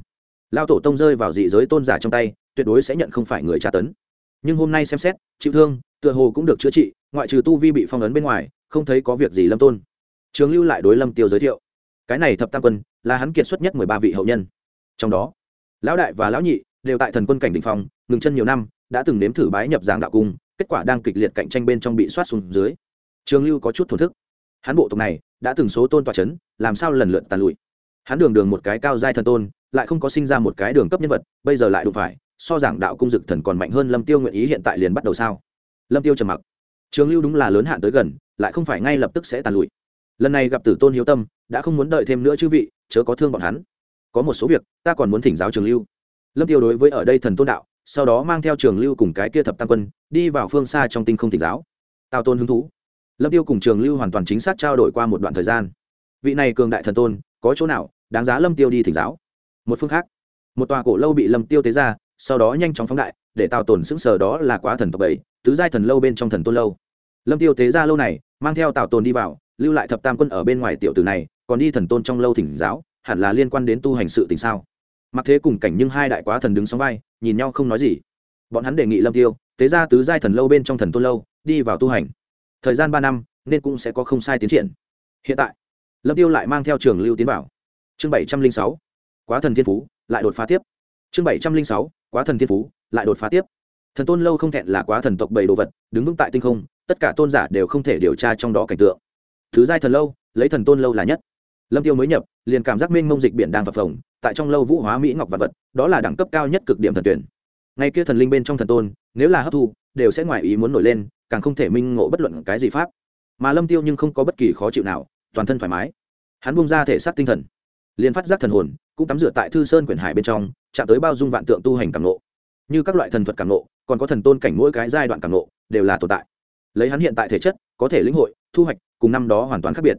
lao tổ tông rơi vào dị giới tôn giả trong tay, tuyệt đối sẽ nhận không phải người tra tấn. Nhưng hôm nay xem xét, chịu thương, tựa hồ cũng được chữa trị, ngoại trừ tu vi bị phong ấn bên ngoài, không thấy có việc gì lâm tôn. Trường lưu lại đối lâm tiêu giới thiệu. Cái này thập tam quân là hắn kiệt xuất nhất mười ba vị hậu nhân. Trong đó, lão đại và lão nhị đều tại thần quân cảnh đình phong, ngừng chân nhiều năm, đã từng nếm thử bái nhập giảng đạo cung, kết quả đang kịch liệt cạnh tranh bên trong bị soát xuống dưới trường lưu có chút thổn thức. Hắn bộ tộc này đã từng số tôn tòa c h ấ n làm sao lần lượt tàn lụi? Hắn đường đường một cái cao giai thần tôn, lại không có sinh ra một cái đường cấp nhân vật, bây giờ lại đụng phải, so giảng đạo cung dực thần còn mạnh hơn lâm tiêu nguyện ý hiện tại liền bắt đầu sao? Lâm tiêu trầm mặc. Trường lưu đúng là lớn hạn tới gần, lại không phải ngay lập tức sẽ tàn lụi. Lần này gặp tử tôn hiếu tâm, đã không muốn đợi thêm nữa chư vị, chớ có thương bọn hắn. Có một số việc, ta còn muốn thỉnh giáo trường lưu. Lâm tiêu đối với ở đây thần tôn đạo, sau đó mang theo trường lưu cùng cái kia thập tam quân, đi vào phương xa trong tinh không thỉnh giáo. Tào tôn hứng thú lâm tiêu cùng trường lưu hoàn toàn chính xác trao đổi qua một đoạn thời gian. Vị này cường đại thần tôn, có chỗ nào đáng giá lâm tiêu đi thỉnh giáo? Một phương khác, một tòa cổ lâu bị lâm tiêu tế ra, sau đó nhanh chóng phóng đại, để tào tồn xứng sở đó là quá thần tộc bảy, tứ giai thần lâu bên trong thần tôn lâu. Lâm tiêu tế ra lâu này, mang theo tào tồn đi vào, lưu lại thập tam quân ở bên ngoài tiểu tử này, còn đi thần tôn trong lâu thỉnh giáo, hẳn là liên quan đến tu hành sự tình sao? Mặc thế cùng cảnh nhưng hai đại quá thần đứng sóng vai, nhìn nhau không nói gì. Bọn hắn đề nghị lâm tiêu tế ra tứ giai thần lâu bên trong thần tôn lâu, đi vào tu hành thời gian ba năm nên cũng sẽ có không sai tiến triển. Hiện tại lâm tiêu lại mang theo trường lưu tiến Bảo, chương bảy trăm linh sáu quá thần thiên phú lại đột phá tiếp. Chương bảy trăm linh sáu quá thần thiên phú lại đột phá tiếp. Thần tôn lâu không thẹn là quá thần tộc bảy đồ vật đứng vững tại tinh không tất cả tôn giả đều không thể điều tra trong đó cảnh tượng. Thứ giai thần lâu lấy thần tôn lâu là nhất. Lâm tiêu mới nhập liền cảm giác mênh mông dịch biển đang phập phồng tại trong lâu vũ hóa mỹ ngọc vật vật đó là đẳng cấp cao nhất cực điểm thần tuyển. Ngay kia thần linh bên trong thần tôn nếu là hấp thu đều sẽ ngoài ý muốn nổi lên càng không thể minh ngộ bất luận cái gì pháp. Mà lâm tiêu nhưng không có bất kỳ khó chịu nào, toàn thân thoải mái. Hắn buông ra thể xác tinh thần, liền phát giác thần hồn cũng tắm rửa tại thư sơn quyển hải bên trong, chạm tới bao dung vạn tượng tu hành cảm nộ như các loại thần thuật cảm nộ còn có thần tôn cảnh mỗi cái giai đoạn cảm nộ đều là tồn tại. Lấy hắn hiện tại thể chất, có thể lĩnh hội, thu hoạch, cùng năm đó hoàn toàn khác biệt.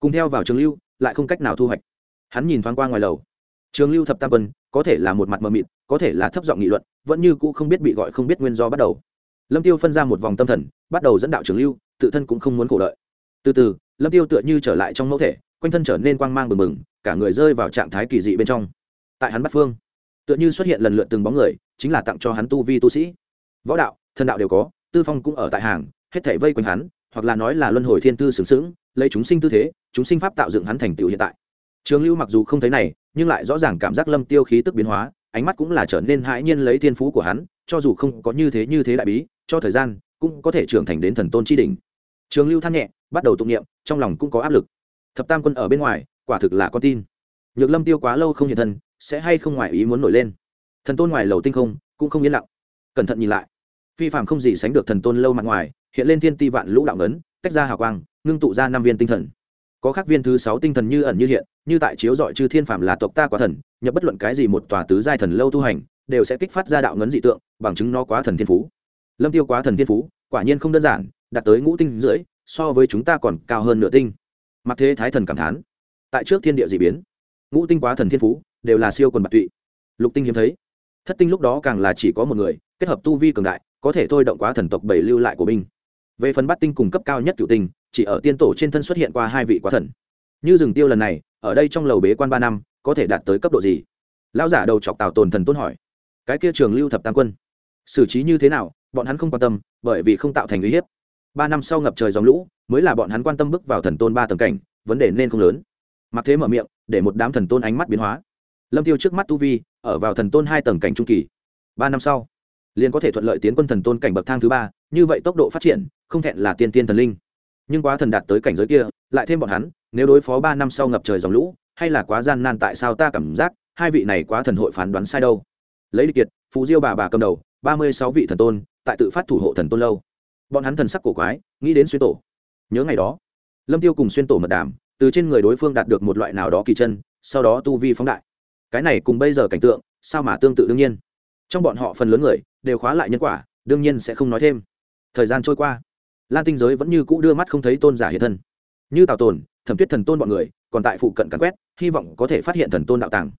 Cùng theo vào trường lưu, lại không cách nào thu hoạch. Hắn nhìn thoáng qua ngoài lầu. Trường lưu thập tam quân, có thể là một mặt mờ mịt, có thể là thấp giọng nghị luận, vẫn như cũ không biết bị gọi không biết nguyên do bắt đầu lâm tiêu phân ra một vòng tâm thần, bắt đầu dẫn đạo trường lưu, tự thân cũng không muốn khổ đợi. Từ từ, lâm tiêu tựa như trở lại trong mẫu thể, quanh thân trở nên quang mang bừng bừng, cả người rơi vào trạng thái kỳ dị bên trong. Tại hắn bắt phương, tựa như xuất hiện lần lượt từng bóng người, chính là tặng cho hắn tu vi tu sĩ. Võ đạo, thần đạo đều có, tư phong cũng ở tại hàng, hết thể vây quanh hắn, hoặc là nói là luân hồi thiên tư sướng sướng lấy chúng sinh tư thế, chúng sinh pháp tạo dựng hắn thành tựu hiện tại. Trường lưu mặc dù không thấy này, nhưng lại rõ ràng cảm giác lâm tiêu khí tức biến hóa, ánh mắt cũng là trở nên hãi nhiên lấy thiên phú của hắn, cho dù không có như thế như thế đại bí cho thời gian, cũng có thể trưởng thành đến thần tôn chi đỉnh. Trường lưu than nhẹ, bắt đầu tụng niệm, trong lòng cũng có áp lực. Thập tam quân ở bên ngoài, quả thực là con tin. Nhược lâm tiêu quá lâu không hiện thân, sẽ hay không ngoài ý muốn nổi lên. Thần tôn ngoài lầu tinh không, cũng không yên lặng. Cẩn thận nhìn lại. Phi phạm không gì sánh được thần tôn lâu mặt ngoài, hiện lên thiên ti vạn lũ đạo ngấn, tách ra hào quang, ngưng tụ ra năm viên tinh thần. Có khắc viên thứ sáu tinh thần như ẩn như hiện, như tại chiếu dọi chư thiên phạm là tộc ta quá thần, nhập bất luận cái gì một tòa tứ giai thần lâu tu hành, đều sẽ kích phát ra đạo ngấn dị tượng, bằng chứng nó quá thần thiên phú lâm tiêu quá thần thiên phú, quả nhiên không đơn giản, đạt tới ngũ tinh rưỡi, so với chúng ta còn cao hơn nửa tinh. Mặc thế thái thần cảm thán, tại trước thiên địa dị biến, ngũ tinh quá thần thiên phú, đều là siêu quần bạc tụy. Lục tinh hiếm thấy, thất tinh lúc đó càng là chỉ có một người, kết hợp tu vi cường đại, có thể thôi động quá thần tộc bảy lưu lại của binh. Về phần bắt tinh cùng cấp cao nhất cựu tinh, chỉ ở tiên tổ trên thân xuất hiện qua hai vị quá thần. Như rừng tiêu lần này, ở đây trong lầu bế quan ba năm, có thể đạt tới cấp độ gì? Lão giả đầu chọc tào tồn thần tôn hỏi. Cái kia trường lưu thập tam quân, xử trí như thế nào? Bọn hắn không quan tâm, bởi vì không tạo thành uy hiếp. Ba năm sau ngập trời dòng lũ, mới là bọn hắn quan tâm bước vào thần tôn ba tầng cảnh, vấn đề nên không lớn. Mặc thế mở miệng, để một đám thần tôn ánh mắt biến hóa. Lâm tiêu trước mắt tu vi, ở vào thần tôn hai tầng cảnh trung kỳ. Ba năm sau, liền có thể thuận lợi tiến quân thần tôn cảnh bậc thang thứ ba, như vậy tốc độ phát triển, không thẹn là tiên tiên thần linh. Nhưng quá thần đạt tới cảnh giới kia, lại thêm bọn hắn, nếu đối phó ba năm sau ngập trời dòng lũ, hay là quá gian nan tại sao ta cảm giác, hai vị này quá thần hội phán đoán sai đâu. Lấy đi kiệt phú diêu bà bà cầm đầu, ba mươi sáu vị thần tôn tại tự phát thủ hộ thần tôn lâu. Bọn hắn thần sắc cổ quái, nghĩ đến xuyên tổ. Nhớ ngày đó, lâm tiêu cùng xuyên tổ mật đàm, từ trên người đối phương đạt được một loại nào đó kỳ chân, sau đó tu vi phóng đại. Cái này cùng bây giờ cảnh tượng, sao mà tương tự đương nhiên? Trong bọn họ phần lớn người, đều khóa lại nhân quả, đương nhiên sẽ không nói thêm. Thời gian trôi qua, lan tinh giới vẫn như cũ đưa mắt không thấy tôn giả hiện thân. Như tào tồn, thẩm tuyết thần tôn bọn người, còn tại phụ cận cắn quét, hy vọng có thể phát hiện thần tôn đạo tàng.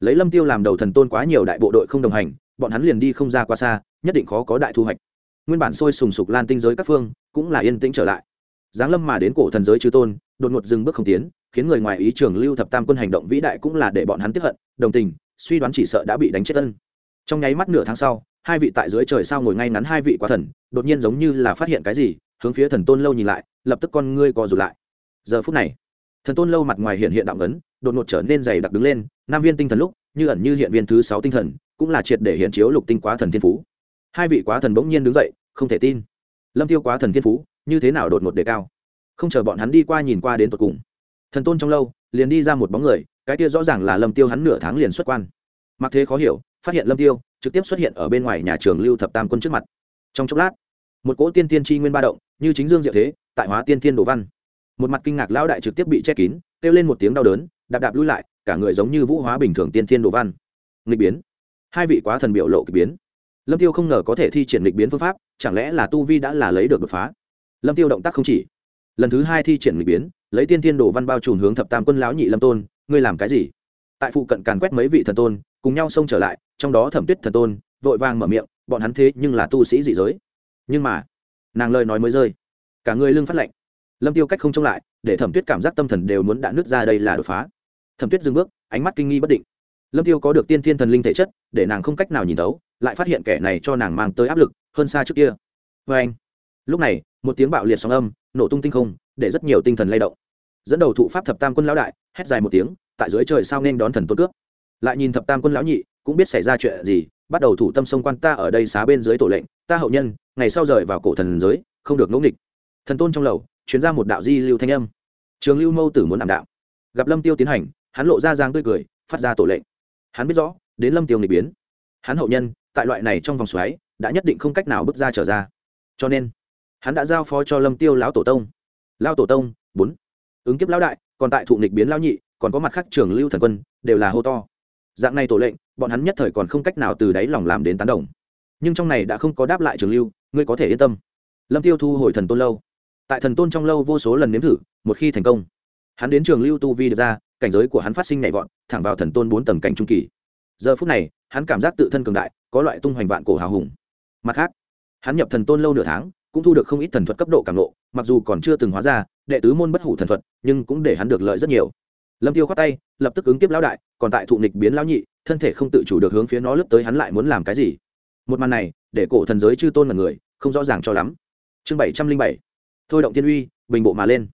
Lấy lâm tiêu làm đầu thần tôn quá nhiều đại bộ đội không đồng hành bọn hắn liền đi không ra quá xa, nhất định khó có đại thu hoạch. Nguyên bản sôi sùng sục lan tinh giới các phương cũng là yên tĩnh trở lại. Giáng lâm mà đến cổ thần giới chư tôn, đột ngột dừng bước không tiến, khiến người ngoài ý trường lưu thập tam quân hành động vĩ đại cũng là để bọn hắn tiếp hận, đồng tình, suy đoán chỉ sợ đã bị đánh chết tân trong nháy mắt nửa tháng sau, hai vị tại dưới trời sao ngồi ngay ngắn hai vị quá thần, đột nhiên giống như là phát hiện cái gì, hướng phía thần tôn lâu nhìn lại, lập tức con ngươi co rụt lại. Giờ phút này, thần tôn lâu mặt ngoài hiện hiện đạo ngấn đột ngột trở nên dày đặc đứng lên, nam viên tinh thần lúc, như ẩn như hiện viên thứ sáu tinh thần cũng là triệt để hiện chiếu lục tinh quá thần thiên phú. Hai vị quá thần bỗng nhiên đứng dậy, không thể tin. Lâm tiêu quá thần thiên phú, như thế nào đột ngột đề cao? Không chờ bọn hắn đi qua nhìn qua đến tột cùng. Thần tôn trong lâu, liền đi ra một bóng người, cái kia rõ ràng là lâm tiêu hắn nửa tháng liền xuất quan. Mặc thế khó hiểu, phát hiện lâm tiêu trực tiếp xuất hiện ở bên ngoài nhà trường lưu thập tam quân trước mặt. Trong chốc lát, một cỗ tiên tiên tri nguyên ba động, như chính dương diệu thế, tại hóa tiên tiên đồ văn. Một mặt kinh ngạc lão đại trực tiếp bị che kín, kêu lên một tiếng đau đớn, đạp đạp lui lại, cả người giống như vũ hóa bình thường tiên tiên đồ văn. Nghịch biến hai vị quá thần biểu lộ kịch biến. Lâm tiêu không ngờ có thể thi triển lịch biến phương pháp, chẳng lẽ là tu vi đã là lấy được đột phá? Lâm tiêu động tác không chỉ. Lần thứ hai thi triển lịch biến, lấy tiên tiên đồ văn bao trùm hướng thập tam quân lão nhị lâm tôn, ngươi làm cái gì? Tại phụ cận càn quét mấy vị thần tôn, cùng nhau xông trở lại, trong đó thẩm tuyết thần tôn, vội vàng mở miệng, bọn hắn thế nhưng là tu sĩ dị giới. Nhưng mà, nàng lời nói mới rơi. Cả người lưng phát lạnh. Lâm tiêu cách không trông lại, để thẩm tuyết cảm giác tâm thần đều muốn đạn nứt ra đây là đột phá. Thẩm tuyết dừng bước, ánh mắt kinh nghi bất định lâm tiêu có được tiên thiên thần linh thể chất, để nàng không cách nào nhìn thấu, lại phát hiện kẻ này cho nàng mang tới áp lực hơn xa trước kia. Vê anh, lúc này, một tiếng bạo liệt sóng âm, nổ tung tinh không, để rất nhiều tinh thần lay động. Dẫn đầu thụ pháp thập tam quân lão đại, hét dài một tiếng, tại dưới trời sao nên đón thần tôn cướp. Lại nhìn thập tam quân lão nhị, cũng biết xảy ra chuyện gì, bắt đầu thủ tâm sông quan ta ở đây xá bên dưới tổ lệnh, ta hậu nhân, ngày sau rời vào cổ thần giới, không được ngẫu nghịch. Thần tôn trong lầu chuyến ra một đạo di lưu thanh âm. Trường lưu mâu tử muốn làm đạo gặp lâm tiêu tiến hành, hắn lộ ra giang tươi cười, phát ra tổ lệnh hắn biết rõ, đến lâm tiêu nghịch biến. Hắn hậu nhân, tại loại này trong vòng xoáy, đã nhất định không cách nào bước ra trở ra. Cho nên, hắn đã giao phó cho lâm tiêu lão tổ tông. Lao tổ tông, bốn. Ứng kiếp lão đại, còn tại thụ nghịch biến lão nhị, còn có mặt khác trường lưu thần quân, đều là hô to. Dạng này tổ lệnh, bọn hắn nhất thời còn không cách nào từ đáy lòng làm đến tán đồng. Nhưng trong này đã không có đáp lại trường lưu, ngươi có thể yên tâm. Lâm tiêu thu hồi thần tôn lâu. Tại thần tôn trong lâu vô số lần nếm thử, một khi thành công, hắn đến trường lưu tu vi được ra cảnh giới của hắn phát sinh nhảy vọt, thẳng vào thần tôn bốn tầng cảnh trung kỳ. Giờ phút này, hắn cảm giác tự thân cường đại, có loại tung hoành vạn cổ hào hùng. Mặt khác, hắn nhập thần tôn lâu nửa tháng, cũng thu được không ít thần thuật cấp độ cảm lộ. mặc dù còn chưa từng hóa ra, đệ tứ môn bất hủ thần thuật, nhưng cũng để hắn được lợi rất nhiều. Lâm tiêu khoát tay, lập tức ứng tiếp lão đại, còn tại thụ nghịch biến lão nhị, thân thể không tự chủ được hướng phía nó lướt tới hắn lại muốn làm cái gì? Một màn này, để cổ thần giới chư tôn là người, không rõ ràng cho lắm. Chương bảy trăm linh bảy, thôi động tiên uy, bình bộ mà lên.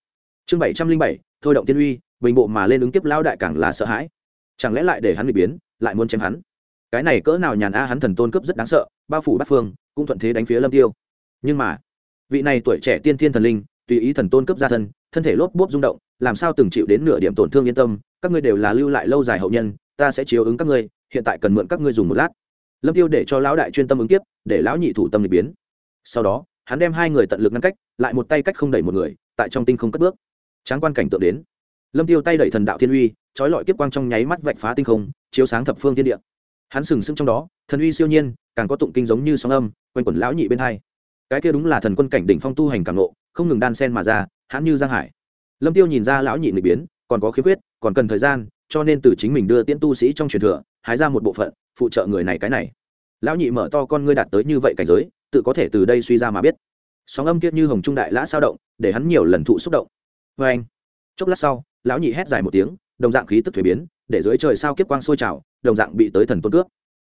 Chương bảy trăm linh bảy, thôi động tiên uy bình bộ mà lên ứng kiếp lão đại càng là sợ hãi. Chẳng lẽ lại để hắn bị biến lại muốn chém hắn? Cái này cỡ nào nhàn a hắn thần tôn cấp rất đáng sợ bao phủ bát phương cũng thuận thế đánh phía lâm tiêu. Nhưng mà vị này tuổi trẻ tiên thiên thần linh tùy ý thần tôn cấp ra thân thân thể lốp bốp rung động làm sao từng chịu đến nửa điểm tổn thương yên tâm các ngươi đều là lưu lại lâu dài hậu nhân ta sẽ chiếu ứng các ngươi hiện tại cần mượn các ngươi dùng một lát. Lâm tiêu để cho lão đại chuyên tâm ứng kiếp, để lão nhị thủ tâm lịch biến. Sau đó hắn đem hai người tận lực ngăn cách lại một tay cách không đẩy một người tại trong tinh không cất bước. Tráng quan cảnh tượng đến lâm tiêu tay đẩy thần đạo thiên uy trói lọi kiếp quang trong nháy mắt vạch phá tinh không chiếu sáng thập phương thiên địa. Hắn sừng sững trong đó thần uy siêu nhiên càng có tụng kinh giống như sóng âm quanh quẩn lão nhị bên hai. Cái kia đúng là thần quân cảnh đỉnh phong tu hành càng nộ, không ngừng đan sen mà ra hắn như giang hải. Lâm tiêu nhìn ra lão nhị nghịch biến còn có khiếm khuyết còn cần thời gian cho nên từ chính mình đưa tiễn tu sĩ trong truyền thừa hái ra một bộ phận phụ trợ người này cái này. Lão nhị mở to con ngươi đạt tới như vậy cảnh giới tự có thể từ đây suy ra mà biết. Sóng âm kiết như hồng trung đại lã sao động để hắn nhiều lần thụ xúc động. Vê anh chốc lát sau lão nhị hét dài một tiếng, đồng dạng khí tức thuế biến, để dưới trời sao kiếp quang sôi trào, đồng dạng bị tới thần tôn cướp.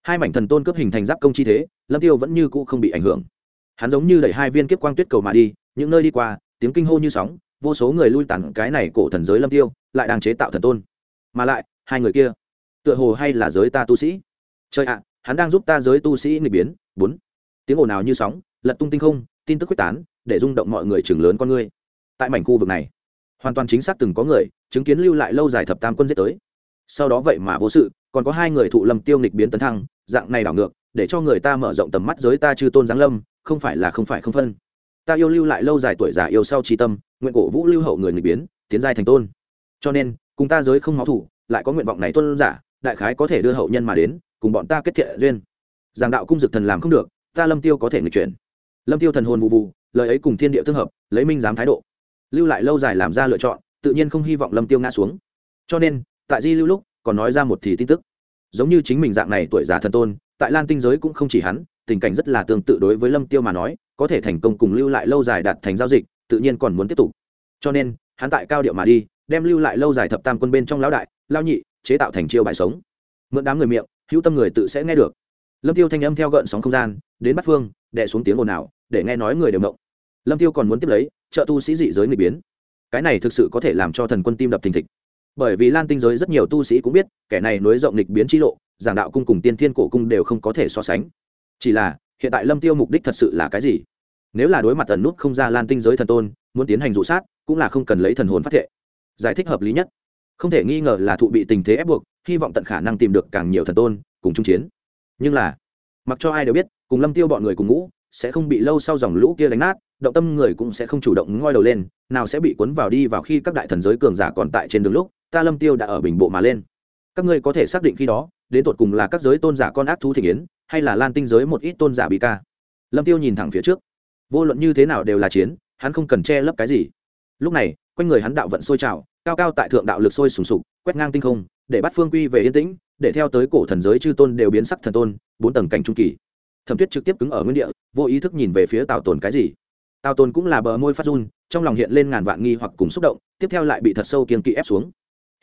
Hai mảnh thần tôn cướp hình thành giáp công chi thế, lâm tiêu vẫn như cũ không bị ảnh hưởng. Hắn giống như đẩy hai viên kiếp quang tuyết cầu mà đi, những nơi đi qua, tiếng kinh hô như sóng, vô số người lui tản cái này cổ thần giới lâm tiêu, lại đang chế tạo thần tôn. Mà lại, hai người kia, tựa hồ hay là giới ta tu sĩ. Trời ạ, hắn đang giúp ta giới tu sĩ nghịch biến. Bốn. Tiếng ồn nào như sóng, lật tung tinh không, tin tức quyết tán, để rung động mọi người chừng lớn con ngươi tại mảnh khu vực này, hoàn toàn chính xác từng có người chứng kiến lưu lại lâu dài thập tam quân giết tới. Sau đó vậy mà vô sự, còn có hai người thụ lâm tiêu nghịch biến tấn thăng, dạng này đảo ngược, để cho người ta mở rộng tầm mắt giới ta chư tôn giáng lâm, không phải là không phải không phân. Ta yêu lưu lại lâu dài tuổi già yêu sau tri tâm, nguyện cổ vũ lưu hậu người nghịch biến, tiến giai thành tôn. Cho nên, cùng ta giới không máu thủ, lại có nguyện vọng này tôn giả, đại khái có thể đưa hậu nhân mà đến, cùng bọn ta kết thiện duyên. Giảng đạo cung dực thần làm không được, ta lâm tiêu có thể người chuyển. Lâm tiêu thần hồn vụ vụ, lời ấy cùng thiên địa tương hợp, lấy minh giám thái độ. Lưu lại lâu dài làm ra lựa chọn tự nhiên không hy vọng lâm tiêu ngã xuống. Cho nên, tại di lưu lúc, còn nói ra một thì tin tức. Giống như chính mình dạng này tuổi già thần tôn, tại lan tinh giới cũng không chỉ hắn, tình cảnh rất là tương tự đối với lâm tiêu mà nói, có thể thành công cùng lưu lại lâu dài đạt thành giao dịch, tự nhiên còn muốn tiếp tục. Cho nên, hắn tại cao điệu mà đi, đem lưu lại lâu dài thập tam quân bên trong lão đại, lao nhị, chế tạo thành chiêu bài sống. Mượn đám người miệng, hữu tâm người tự sẽ nghe được. Lâm tiêu thanh âm theo gợn sóng không gian, đến bắt phương, đè xuống tiếng ồn ào, để nghe nói người đều mộng lâm tiêu còn muốn tiếp lấy, trợ tu sĩ dị giới người biến cái này thực sự có thể làm cho thần quân tim đập thình thịch. Bởi vì lan tinh giới rất nhiều tu sĩ cũng biết, kẻ này nối rộng lịch biến chi lộ, giảng đạo cung cùng tiên thiên cổ cung đều không có thể so sánh. Chỉ là, hiện tại lâm tiêu mục đích thật sự là cái gì? Nếu là đối mặt tần nút không ra lan tinh giới thần tôn, muốn tiến hành dụ sát, cũng là không cần lấy thần hồn phát thệ. Giải thích hợp lý nhất. Không thể nghi ngờ là thụ bị tình thế ép buộc, hy vọng tận khả năng tìm được càng nhiều thần tôn, cùng chung chiến. Nhưng là, mặc cho ai đều biết, cùng lâm tiêu bọn người cùng ngũ, sẽ không bị lâu sau dòng lũ kia đánh nát động tâm người cũng sẽ không chủ động ngoi đầu lên, nào sẽ bị cuốn vào đi vào khi các đại thần giới cường giả còn tại trên đường lúc, ta lâm tiêu đã ở bình bộ mà lên. Các ngươi có thể xác định khi đó, đến tột cùng là các giới tôn giả con ác thú thị yến, hay là lan tinh giới một ít tôn giả bị ca. Lâm tiêu nhìn thẳng phía trước. Vô luận như thế nào đều là chiến, hắn không cần che lấp cái gì. Lúc này, quanh người hắn đạo vận sôi trào, cao cao tại thượng đạo lực sôi sùng sục, quét ngang tinh không, để bắt phương quy về yên tĩnh, để theo tới cổ thần giới chư tôn đều biến sắc thần tôn, bốn tầng cảnh trung kỳ. Thẩm tuyết trực tiếp cứng ở nguyên địa, vô ý thức nhìn về phía tào tồn cái gì tào tồn cũng là bờ môi phát run, trong lòng hiện lên ngàn vạn nghi hoặc cùng xúc động, tiếp theo lại bị thật sâu kiên kỵ ép xuống.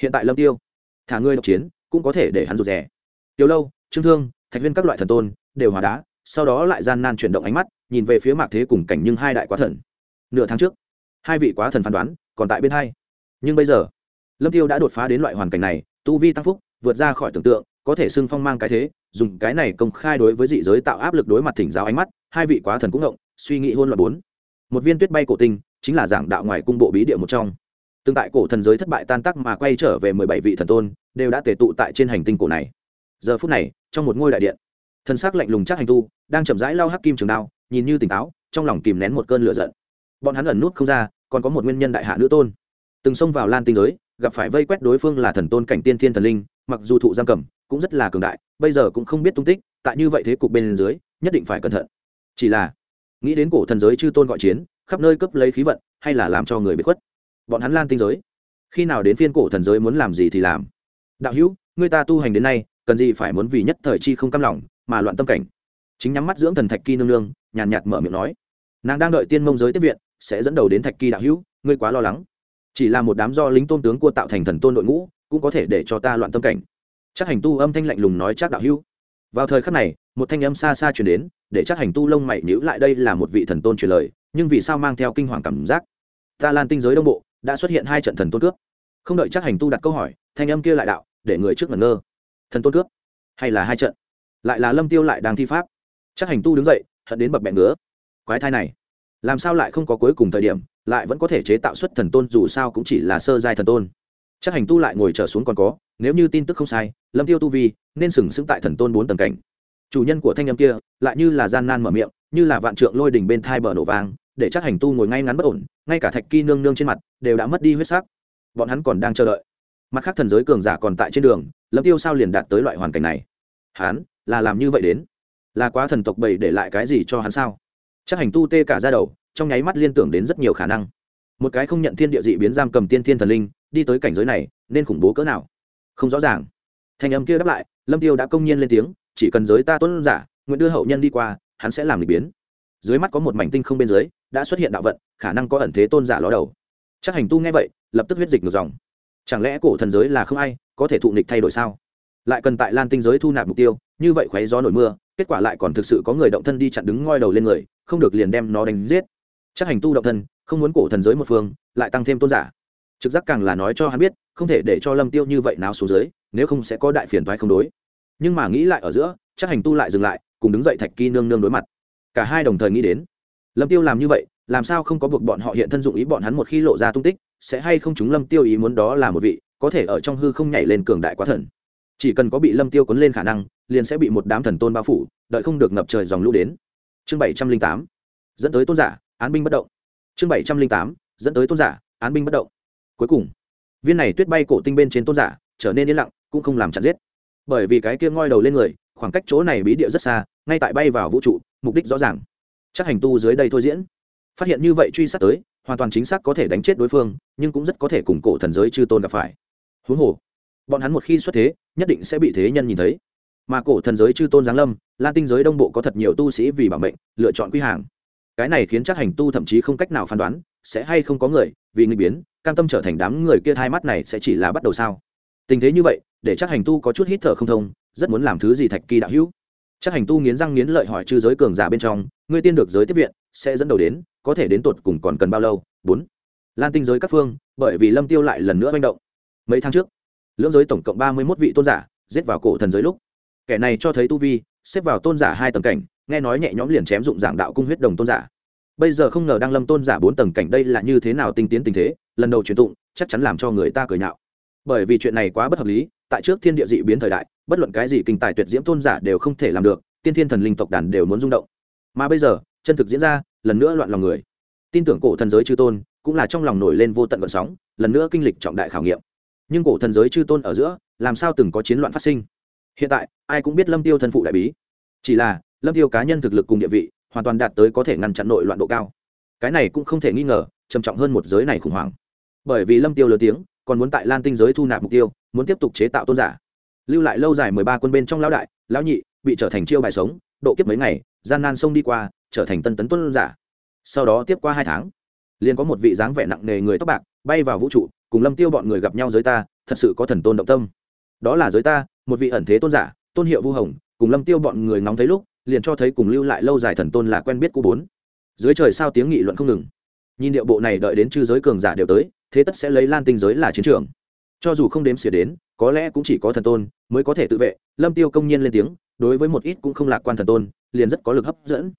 Hiện tại lâm tiêu, thả ngươi độc chiến, cũng có thể để hắn rụt rè. Tiêu lâu, trương thương, thạch viên các loại thần tôn, đều hòa đá, sau đó lại gian nan chuyển động ánh mắt, nhìn về phía mạc thế cùng cảnh nhưng hai đại quá thần. Nửa tháng trước, hai vị quá thần phán đoán, còn tại bên hai. Nhưng bây giờ, lâm tiêu đã đột phá đến loại hoàn cảnh này, tu vi tăng phúc, vượt ra khỏi tưởng tượng, có thể xưng phong mang cái thế, dùng cái này công khai đối với dị giới tạo áp lực đối mặt thỉnh giáo ánh mắt, hai vị quá thần cũng động, suy nghĩ hôn loạn bốn một viên tuyết bay cổ tinh, chính là giảng đạo ngoài cung bộ bí địa một trong. Tương tại cổ thần giới thất bại tan tác mà quay trở về mười bảy vị thần tôn, đều đã tề tụ tại trên hành tinh cổ này. Giờ phút này, trong một ngôi đại điện thân xác lạnh lùng chắc hành tu, đang chậm rãi lau hắc kim trường đao, nhìn như tỉnh táo, trong lòng kìm nén một cơn lửa giận. Bọn hắn ẩn nút không ra, còn có một nguyên nhân đại hạ nữ tôn. Từng xông vào lan tinh giới, gặp phải vây quét đối phương là thần tôn cảnh tiên thiên thần linh, mặc dù thụ giam cầm, cũng rất là cường đại, bây giờ cũng không biết tung tích, tại như vậy thế cục bên dưới, nhất định phải cẩn thận. Chỉ là nghĩ đến cổ thần giới chư tôn gọi chiến, khắp nơi cấp lấy khí vận, hay là làm cho người bị khuất? Bọn hắn lan tinh giới. Khi nào đến phiên cổ thần giới muốn làm gì thì làm. Đạo hữu người ta tu hành đến nay, cần gì phải muốn vì nhất thời chi không căm lòng, mà loạn tâm cảnh? Chính nhắm mắt dưỡng thần thạch kỳ nương nương, nhàn nhạt mở miệng nói. Nàng đang đợi tiên mông giới tiếp viện, sẽ dẫn đầu đến thạch kỳ đạo hữu, ngươi quá lo lắng. Chỉ là một đám do lính tôn tướng cua tạo thành thần tôn đội ngũ, cũng có thể để cho ta loạn tâm cảnh. Chắc hành tu âm thanh lạnh lùng nói chắc đạo hữu. Vào thời khắc này một thanh âm xa xa chuyển đến, để chắc hành tu lông mày nhữ lại đây là một vị thần tôn truyền lời, nhưng vì sao mang theo kinh hoàng cảm giác? Ta lan tinh giới đông bộ, đã xuất hiện hai trận thần tôn cướp. Không đợi chắc hành tu đặt câu hỏi, thanh âm kia lại đạo, để người trước ngẩn ngơ. Thần tôn cướp? Hay là hai trận? Lại là lâm tiêu lại đang thi pháp. Chắc hành tu đứng dậy, hận đến bập bẹ ngứa. Quái thai này, làm sao lại không có cuối cùng thời điểm, lại vẫn có thể chế tạo xuất thần tôn dù sao cũng chỉ là sơ giai thần tôn. Chắc hành tu lại ngồi trở xuống còn có, nếu như tin tức không sai, lâm tiêu tu vi, nên sừng sững tại thần tôn bốn tầng cảnh chủ nhân của thanh âm kia lại như là gian nan mở miệng, như là vạn trượng lôi đỉnh bên thai bờ nổ vàng để chắc hành tu ngồi ngay ngắn bất ổn, ngay cả thạch kỳ nương nương trên mặt đều đã mất đi huyết sắc. Bọn hắn còn đang chờ đợi. Mặt khác thần giới cường giả còn tại trên đường, lâm tiêu sao liền đạt tới loại hoàn cảnh này? Hắn là làm như vậy đến? Là quá thần tộc bầy để lại cái gì cho hắn sao? Chắc hành tu tê cả ra đầu, trong nháy mắt liên tưởng đến rất nhiều khả năng. Một cái không nhận thiên địa dị biến giam cầm tiên thiên thần linh, đi tới cảnh giới này, nên khủng bố cỡ nào? Không rõ ràng. Thanh âm kia đáp lại, lâm tiêu đã công nhiên lên tiếng chỉ cần giới ta tuân giả, nguyện đưa hậu nhân đi qua, hắn sẽ làm lịch biến. Dưới mắt có một mảnh tinh không bên dưới, đã xuất hiện đạo vận, khả năng có ẩn thế tôn giả ló đầu. Chắc hành tu nghe vậy, lập tức huyết dịch ngược dòng. Chẳng lẽ cổ thần giới là không ai, có thể thụ nịch thay đổi sao? Lại cần tại lan tinh giới thu nạp mục tiêu, như vậy khoáy gió nổi mưa, kết quả lại còn thực sự có người động thân đi chặn đứng ngoi đầu lên người, không được liền đem nó đánh giết. Chắc hành tu động thân, không muốn cổ thần giới một phương, lại tăng thêm tôn giả. Trực giác càng là nói cho hắn biết, không thể để cho lâm tiêu như vậy nào xuống dưới, nếu không sẽ có đại phiền toái không đối nhưng mà nghĩ lại ở giữa, chắc hành tu lại dừng lại, cùng đứng dậy thạch kỳ nương nương đối mặt. Cả hai đồng thời nghĩ đến, lâm tiêu làm như vậy, làm sao không có buộc bọn họ hiện thân dụng ý bọn hắn một khi lộ ra tung tích, sẽ hay không chúng lâm tiêu ý muốn đó là một vị, có thể ở trong hư không nhảy lên cường đại quá thần. Chỉ cần có bị lâm tiêu cuốn lên khả năng, liền sẽ bị một đám thần tôn bao phủ, đợi không được ngập trời dòng lũ đến. Chương bảy trăm linh tám, dẫn tới tôn giả, án binh bất động. Chương bảy trăm linh tám, dẫn tới tôn giả, án binh bất động. Cuối cùng, viên này tuyết bay cổ tinh bên trên tôn giả, trở nên yên lặng, cũng không làm chặt giết bởi vì cái kia ngoi đầu lên người, khoảng cách chỗ này bí địa rất xa, ngay tại bay vào vũ trụ, mục đích rõ ràng. Chắc hành tu dưới đây thôi diễn. Phát hiện như vậy truy sát tới, hoàn toàn chính xác có thể đánh chết đối phương, nhưng cũng rất có thể cùng cổ thần giới chư tôn gặp phải. Huống hồ, bọn hắn một khi xuất thế, nhất định sẽ bị thế nhân nhìn thấy. Mà cổ thần giới chư tôn giáng lâm, lan tinh giới đông bộ có thật nhiều tu sĩ vì bảo mệnh, lựa chọn quy hàng. Cái này khiến chắc hành tu thậm chí không cách nào phán đoán, sẽ hay không có người, vì người biến, cam tâm trở thành đám người kia, hai mắt này sẽ chỉ là bắt đầu sao? Tình thế như vậy để chắc hành tu có chút hít thở không thông, rất muốn làm thứ gì thạch kỳ đạo hữu. Chắc hành tu nghiến răng nghiến lợi hỏi chư giới cường giả bên trong, ngươi tiên được giới tiếp viện, sẽ dẫn đầu đến, có thể đến tột cùng còn cần bao lâu? Bốn. Lan tinh giới các phương, bởi vì lâm tiêu lại lần nữa manh động. Mấy tháng trước, lưỡng giới tổng cộng ba mươi một vị tôn giả giết vào cổ thần giới lúc. Kẻ này cho thấy tu vi, xếp vào tôn giả hai tầng cảnh, nghe nói nhẹ nhõm liền chém dụng giảng đạo cung huyết đồng tôn giả. Bây giờ không ngờ đang lâm tôn giả bốn tầng cảnh đây là như thế nào tinh tiến tình thế, lần đầu truyền tụng, chắc chắn làm cho người ta cười nhạo. Bởi vì chuyện này quá bất hợp lý tại trước thiên địa dị biến thời đại, bất luận cái gì kinh tài tuyệt diễm tôn giả đều không thể làm được, tiên thiên thần linh tộc đàn đều muốn rung động. Mà bây giờ, chân thực diễn ra, lần nữa loạn lòng người. Tin tưởng cổ thần giới chư tôn cũng là trong lòng nổi lên vô tận vận sóng, lần nữa kinh lịch trọng đại khảo nghiệm. Nhưng cổ thần giới chư tôn ở giữa, làm sao từng có chiến loạn phát sinh? Hiện tại, ai cũng biết lâm tiêu thân phụ đại bí. Chỉ là, lâm tiêu cá nhân thực lực cùng địa vị, hoàn toàn đạt tới có thể ngăn chặn nội loạn độ cao. Cái này cũng không thể nghi ngờ, trầm trọng hơn một giới này khủng hoảng. Bởi vì lâm tiêu lớn tiếng, còn muốn tại lan tinh giới thu nạp mục tiêu muốn tiếp tục chế tạo tôn giả. Lưu lại lâu dài mười ba quân bên trong lão đại, lão nhị, bị trở thành chiêu bài sống, độ kiếp mấy ngày, gian nan sông đi qua, trở thành tân tấn tôn giả. Sau đó tiếp qua hai tháng, liền có một vị dáng vẻ nặng nề người tóc bạc, bay vào vũ trụ, cùng lâm tiêu bọn người gặp nhau giới ta, thật sự có thần tôn động tâm. Đó là giới ta, một vị ẩn thế tôn giả, tôn hiệu vu hồng, cùng lâm tiêu bọn người ngóng thấy lúc, liền cho thấy cùng lưu lại lâu dài thần tôn là quen biết cô bốn. Dưới trời sao tiếng nghị luận không ngừng. Nhìn điệu bộ này đợi đến chư giới cường giả đều tới, thế tất sẽ lấy lan tinh giới là chiến trường cho dù không đếm xỉa đến, có lẽ cũng chỉ có thần tôn mới có thể tự vệ. Lâm tiêu công nhiên lên tiếng, đối với một ít cũng không lạc quan thần tôn, liền rất có lực hấp dẫn.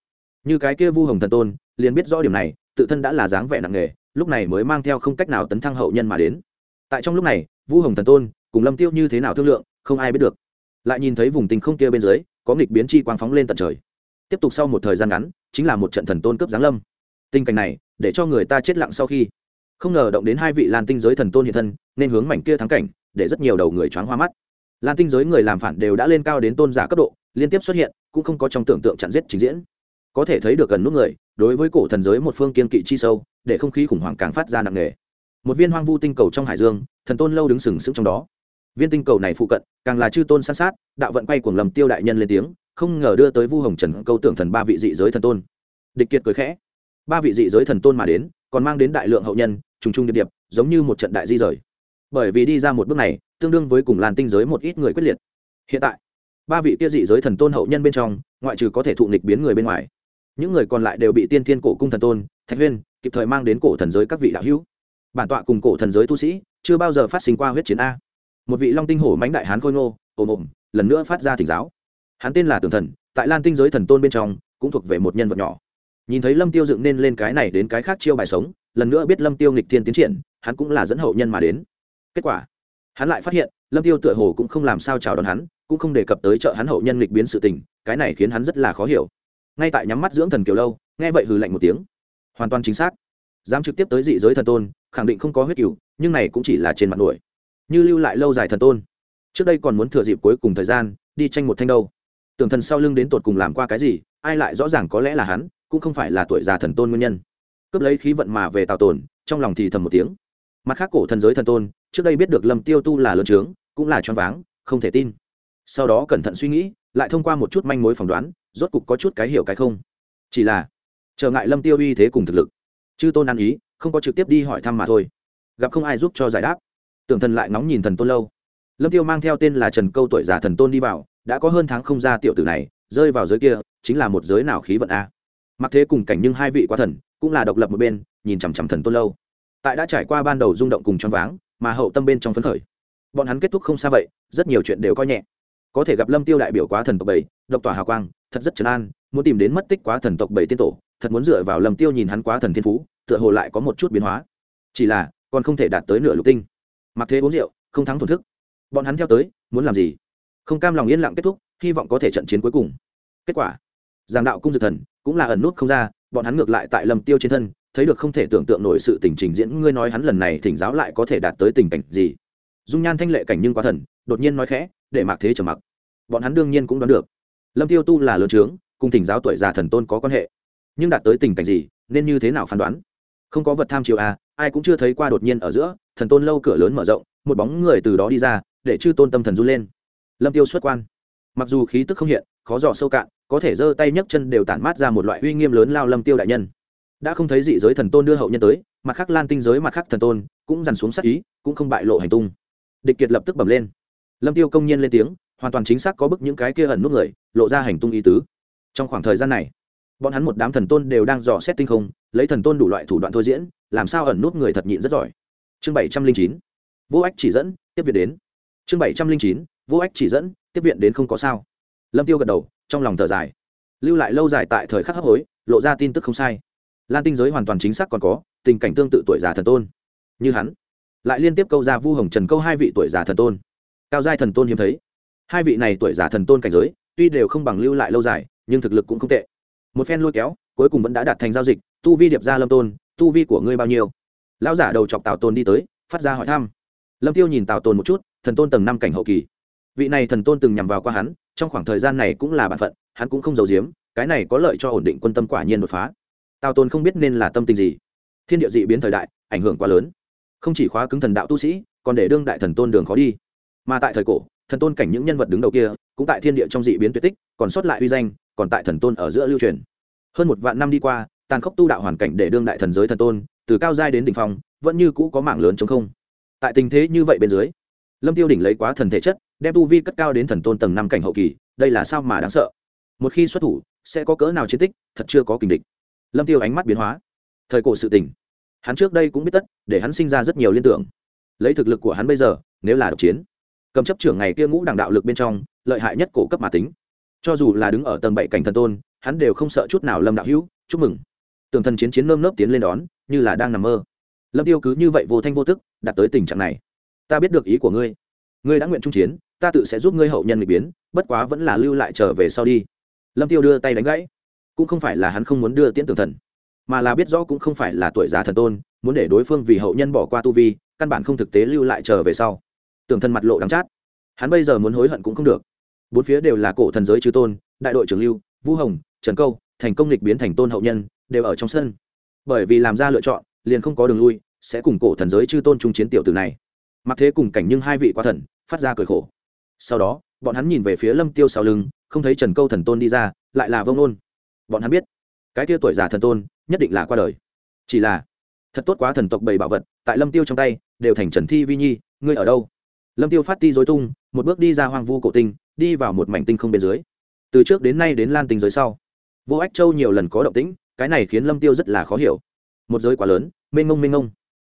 Như cái kia vu hồng thần tôn, liền biết rõ điểm này, tự thân đã là dáng vẻ nặng nề, lúc này mới mang theo không cách nào tấn thăng hậu nhân mà đến. Tại trong lúc này, vu hồng thần tôn cùng lâm tiêu như thế nào thương lượng, không ai biết được. Lại nhìn thấy vùng tình không kia bên dưới, có nghịch biến chi quang phóng lên tận trời. Tiếp tục sau một thời gian ngắn, chính là một trận thần tôn cướp giáng lâm. Tình cảnh này, để cho người ta chết lặng sau khi không ngờ động đến hai vị lan tinh giới thần tôn hiện thân, nên hướng mảnh kia thắng cảnh, để rất nhiều đầu người choáng hoa mắt. Lan tinh giới người làm phản đều đã lên cao đến tôn giả cấp độ, liên tiếp xuất hiện, cũng không có trong tưởng tượng chặn giết trình diễn. Có thể thấy được gần nút người, đối với cổ thần giới một phương kiên kỵ chi sâu, để không khí khủng hoảng càng phát ra nặng nề. Một viên hoang vu tinh cầu trong hải dương, thần tôn lâu đứng sừng sững trong đó. Viên tinh cầu này phụ cận, càng là chư tôn san sát, đạo vận quay cuồng lầm tiêu đại nhân lên tiếng, không ngờ đưa tới vu hồng trần câu tưởng thần ba vị dị giới thần tôn. Địch kiệt cười khẽ. Ba vị dị giới thần tôn mà đến, còn mang đến đại lượng hậu nhân trùng trùng điệp điệp, giống như một trận đại di rời. Bởi vì đi ra một bước này, tương đương với cùng làn tinh giới một ít người quyết liệt. Hiện tại, ba vị kia dị giới thần tôn hậu nhân bên trong, ngoại trừ có thể thụ nghịch biến người bên ngoài, những người còn lại đều bị tiên thiên cổ cung thần tôn, thạch huyên, kịp thời mang đến cổ thần giới các vị đạo hữu. Bản tọa cùng cổ thần giới tu sĩ chưa bao giờ phát sinh qua huyết chiến a. Một vị long tinh hổ mãnh đại hán khôi ngô, ồm ồm, lần nữa phát ra thỉnh giáo. Hắn tên là tường thần, tại lan tinh giới thần tôn bên trong, cũng thuộc về một nhân vật nhỏ. Nhìn thấy lâm tiêu dựng nên lên cái này đến cái khác chiêu bài sống lần nữa biết lâm tiêu nghịch thiên tiến triển, hắn cũng là dẫn hậu nhân mà đến. Kết quả, hắn lại phát hiện, lâm tiêu tựa hồ cũng không làm sao chào đón hắn, cũng không đề cập tới trợ hắn hậu nhân nghịch biến sự tình, cái này khiến hắn rất là khó hiểu. Ngay tại nhắm mắt dưỡng thần kiều lâu, nghe vậy hừ lạnh một tiếng. Hoàn toàn chính xác. Dám trực tiếp tới dị giới thần tôn, khẳng định không có huyết cửu, nhưng này cũng chỉ là trên mặt nổi. Như lưu lại lâu dài thần tôn. Trước đây còn muốn thừa dịp cuối cùng thời gian, đi tranh một thanh đâu. Tưởng thần sau lưng đến tột cùng làm qua cái gì, ai lại rõ ràng có lẽ là hắn, cũng không phải là tuổi già thần tôn nguyên nhân cướp lấy khí vận mà về tào tồn, trong lòng thì thầm một tiếng. Mặt khác cổ thần giới thần tôn, trước đây biết được lâm tiêu tu là lớn trướng, cũng là choáng váng, không thể tin. Sau đó cẩn thận suy nghĩ, lại thông qua một chút manh mối phỏng đoán, rốt cục có chút cái hiểu cái không. Chỉ là, trở ngại lâm tiêu uy thế cùng thực lực. Chư tôn ăn ý, không có trực tiếp đi hỏi thăm mà thôi. Gặp không ai giúp cho giải đáp. Tưởng thần lại ngóng nhìn thần tôn lâu. Lâm tiêu mang theo tên là trần câu tuổi già thần tôn đi vào, đã có hơn tháng không ra tiểu tử này, rơi vào giới kia, chính là một giới nào khí vận a. Mặc thế cùng cảnh nhưng hai vị quá thần cũng là độc lập một bên, nhìn chằm chằm thần tôn lâu. Tại đã trải qua ban đầu rung động cùng choáng váng, mà hậu tâm bên trong phấn khởi. Bọn hắn kết thúc không xa vậy, rất nhiều chuyện đều coi nhẹ. Có thể gặp lâm tiêu đại biểu quá thần tộc bảy, độc tỏa hào quang, thật rất trấn an, muốn tìm đến mất tích quá thần tộc bảy tiên tổ, thật muốn dựa vào lâm tiêu nhìn hắn quá thần thiên phú, tựa hồ lại có một chút biến hóa. Chỉ là, còn không thể đạt tới nửa lục tinh. Mặc thế uống rượu, không thắng thổn thức. Bọn hắn theo tới, muốn làm gì? Không cam lòng yên lặng kết thúc, hy vọng có thể trận chiến cuối cùng. Kết quả giảng đạo cung dược thần cũng là ẩn nút không ra bọn hắn ngược lại tại lâm tiêu trên thân, thấy được không thể tưởng tượng nổi sự tình trình diễn, ngươi nói hắn lần này thỉnh giáo lại có thể đạt tới tình cảnh gì? Dung nhan thanh lệ cảnh nhưng quá thần, đột nhiên nói khẽ, để mặc thế trầm mặc. Bọn hắn đương nhiên cũng đoán được. Lâm tiêu tu là lớn trướng, cùng thỉnh giáo tuổi già thần tôn có quan hệ. Nhưng đạt tới tình cảnh gì, nên như thế nào phán đoán? Không có vật tham chiều à ai cũng chưa thấy qua đột nhiên ở giữa, thần tôn lâu cửa lớn mở rộng, một bóng người từ đó đi ra, để chư tôn tâm thần run lên. Lâm tiêu xuất quan. Mặc dù khí tức không hiện, khó dò sâu cạn có thể giơ tay nhấc chân đều tản mát ra một loại uy nghiêm lớn lao lâm tiêu đại nhân. Đã không thấy dị giới thần tôn đưa hậu nhân tới, mặt khác lan tinh giới mặt khác thần tôn cũng dằn xuống sắc ý, cũng không bại lộ hành tung. Địch kiệt lập tức bẩm lên. Lâm tiêu công nhiên lên tiếng, hoàn toàn chính xác có bức những cái kia ẩn nút người, lộ ra hành tung ý tứ. Trong khoảng thời gian này, bọn hắn một đám thần tôn đều đang dò xét tinh không, lấy thần tôn đủ loại thủ đoạn thôi diễn, làm sao ẩn nút người thật nhịn rất giỏi. Chương bảy trăm linh chín, vô ách chỉ dẫn, tiếp viện đến. Chương bảy trăm linh chín, vô ách chỉ dẫn, tiếp viện đến không có sao lâm tiêu gật đầu, trong lòng thở dài. Lưu lại lâu dài tại thời khắc hấp hối, lộ ra tin tức không sai. Lan tinh giới hoàn toàn chính xác còn có, tình cảnh tương tự tuổi già thần tôn. Như hắn, lại liên tiếp câu ra vu hồng trần câu hai vị tuổi già thần tôn. Cao giai thần tôn hiếm thấy. Hai vị này tuổi già thần tôn cảnh giới, tuy đều không bằng lưu lại lâu dài, nhưng thực lực cũng không tệ. Một phen lôi kéo, cuối cùng vẫn đã đạt thành giao dịch, tu vi điệp ra lâm tôn, tu vi của ngươi bao nhiêu? Lão giả đầu chọc tào tôn đi tới, phát ra hỏi thăm. Lâm tiêu nhìn tào tôn một chút, thần tôn tầng năm cảnh hậu kỳ. Vị này thần tôn từng nhằm vào qua hắn trong khoảng thời gian này cũng là bản phận, hắn cũng không giấu giếm, cái này có lợi cho ổn định quân tâm quả nhiên đột phá. Tào tôn không biết nên là tâm tình gì. Thiên địa dị biến thời đại, ảnh hưởng quá lớn. Không chỉ khóa cứng thần đạo tu sĩ, còn để đương đại thần tôn đường khó đi. Mà tại thời cổ, thần tôn cảnh những nhân vật đứng đầu kia, cũng tại thiên địa trong dị biến tuyệt tích, còn sót lại uy danh, còn tại thần tôn ở giữa lưu truyền. Hơn một vạn năm đi qua, tàn khốc tu đạo hoàn cảnh để đương đại thần giới thần tôn, từ cao giai đến đỉnh phong, vẫn như cũ có mảng lớn chống không. Tại tình thế như vậy bên dưới, lâm tiêu đỉnh lấy quá thần thể chất đem tu vi cất cao đến thần tôn tầng năm cảnh hậu kỳ, đây là sao mà đáng sợ? Một khi xuất thủ, sẽ có cỡ nào chiến tích? Thật chưa có kình địch. Lâm tiêu ánh mắt biến hóa. Thời cổ sự tình. Hắn trước đây cũng biết tất, để hắn sinh ra rất nhiều liên tưởng. Lấy thực lực của hắn bây giờ, nếu là độc chiến, cầm chấp trưởng ngày kia ngũ đẳng đạo lực bên trong, lợi hại nhất cổ cấp mà tính. Cho dù là đứng ở tầng bảy cảnh thần tôn, hắn đều không sợ chút nào lâm đạo hữu, chúc mừng. Tường thần chiến chiến nơm nớp tiến lên đón, như là đang nằm mơ. Lâm tiêu cứ như vậy vô thanh vô tức, đạt tới tình trạng này. Ta biết được ý của ngươi. Ngươi đã nguyện trung chiến ta tự sẽ giúp ngươi hậu nhân người biến, bất quá vẫn là lưu lại trở về sau đi. Lâm tiêu đưa tay đánh gãy. Cũng không phải là hắn không muốn đưa tiễn tường thần, mà là biết rõ cũng không phải là tuổi già thần tôn, muốn để đối phương vì hậu nhân bỏ qua tu vi, căn bản không thực tế lưu lại chờ về sau. Tưởng thần mặt lộ đắng chát. Hắn bây giờ muốn hối hận cũng không được. Bốn phía đều là cổ thần giới chư tôn, đại đội trưởng lưu vũ hồng, trần câu, thành công lịch biến thành tôn hậu nhân, đều ở trong sân. Bởi vì làm ra lựa chọn, liền không có đường lui, sẽ cùng cổ thần giới chư tôn chung chiến tiểu tử này. Mặc thế cùng cảnh nhưng hai vị quá thần, phát ra cười khổ sau đó, bọn hắn nhìn về phía lâm tiêu sau lưng, không thấy trần câu thần tôn đi ra, lại là vông nôn. Bọn hắn biết, cái tia tuổi già thần tôn, nhất định là qua đời. Chỉ là, thật tốt quá thần tộc bầy bảo vật, tại lâm tiêu trong tay, đều thành trần thi vi nhi, ngươi ở đâu? Lâm tiêu phát ti dối tung, một bước đi ra hoang vu cổ tinh, đi vào một mảnh tinh không bên dưới. Từ trước đến nay đến lan tinh giới sau, vô ách châu nhiều lần có động tĩnh, cái này khiến lâm tiêu rất là khó hiểu. Một giới quá lớn, mênh ngông mênh ngông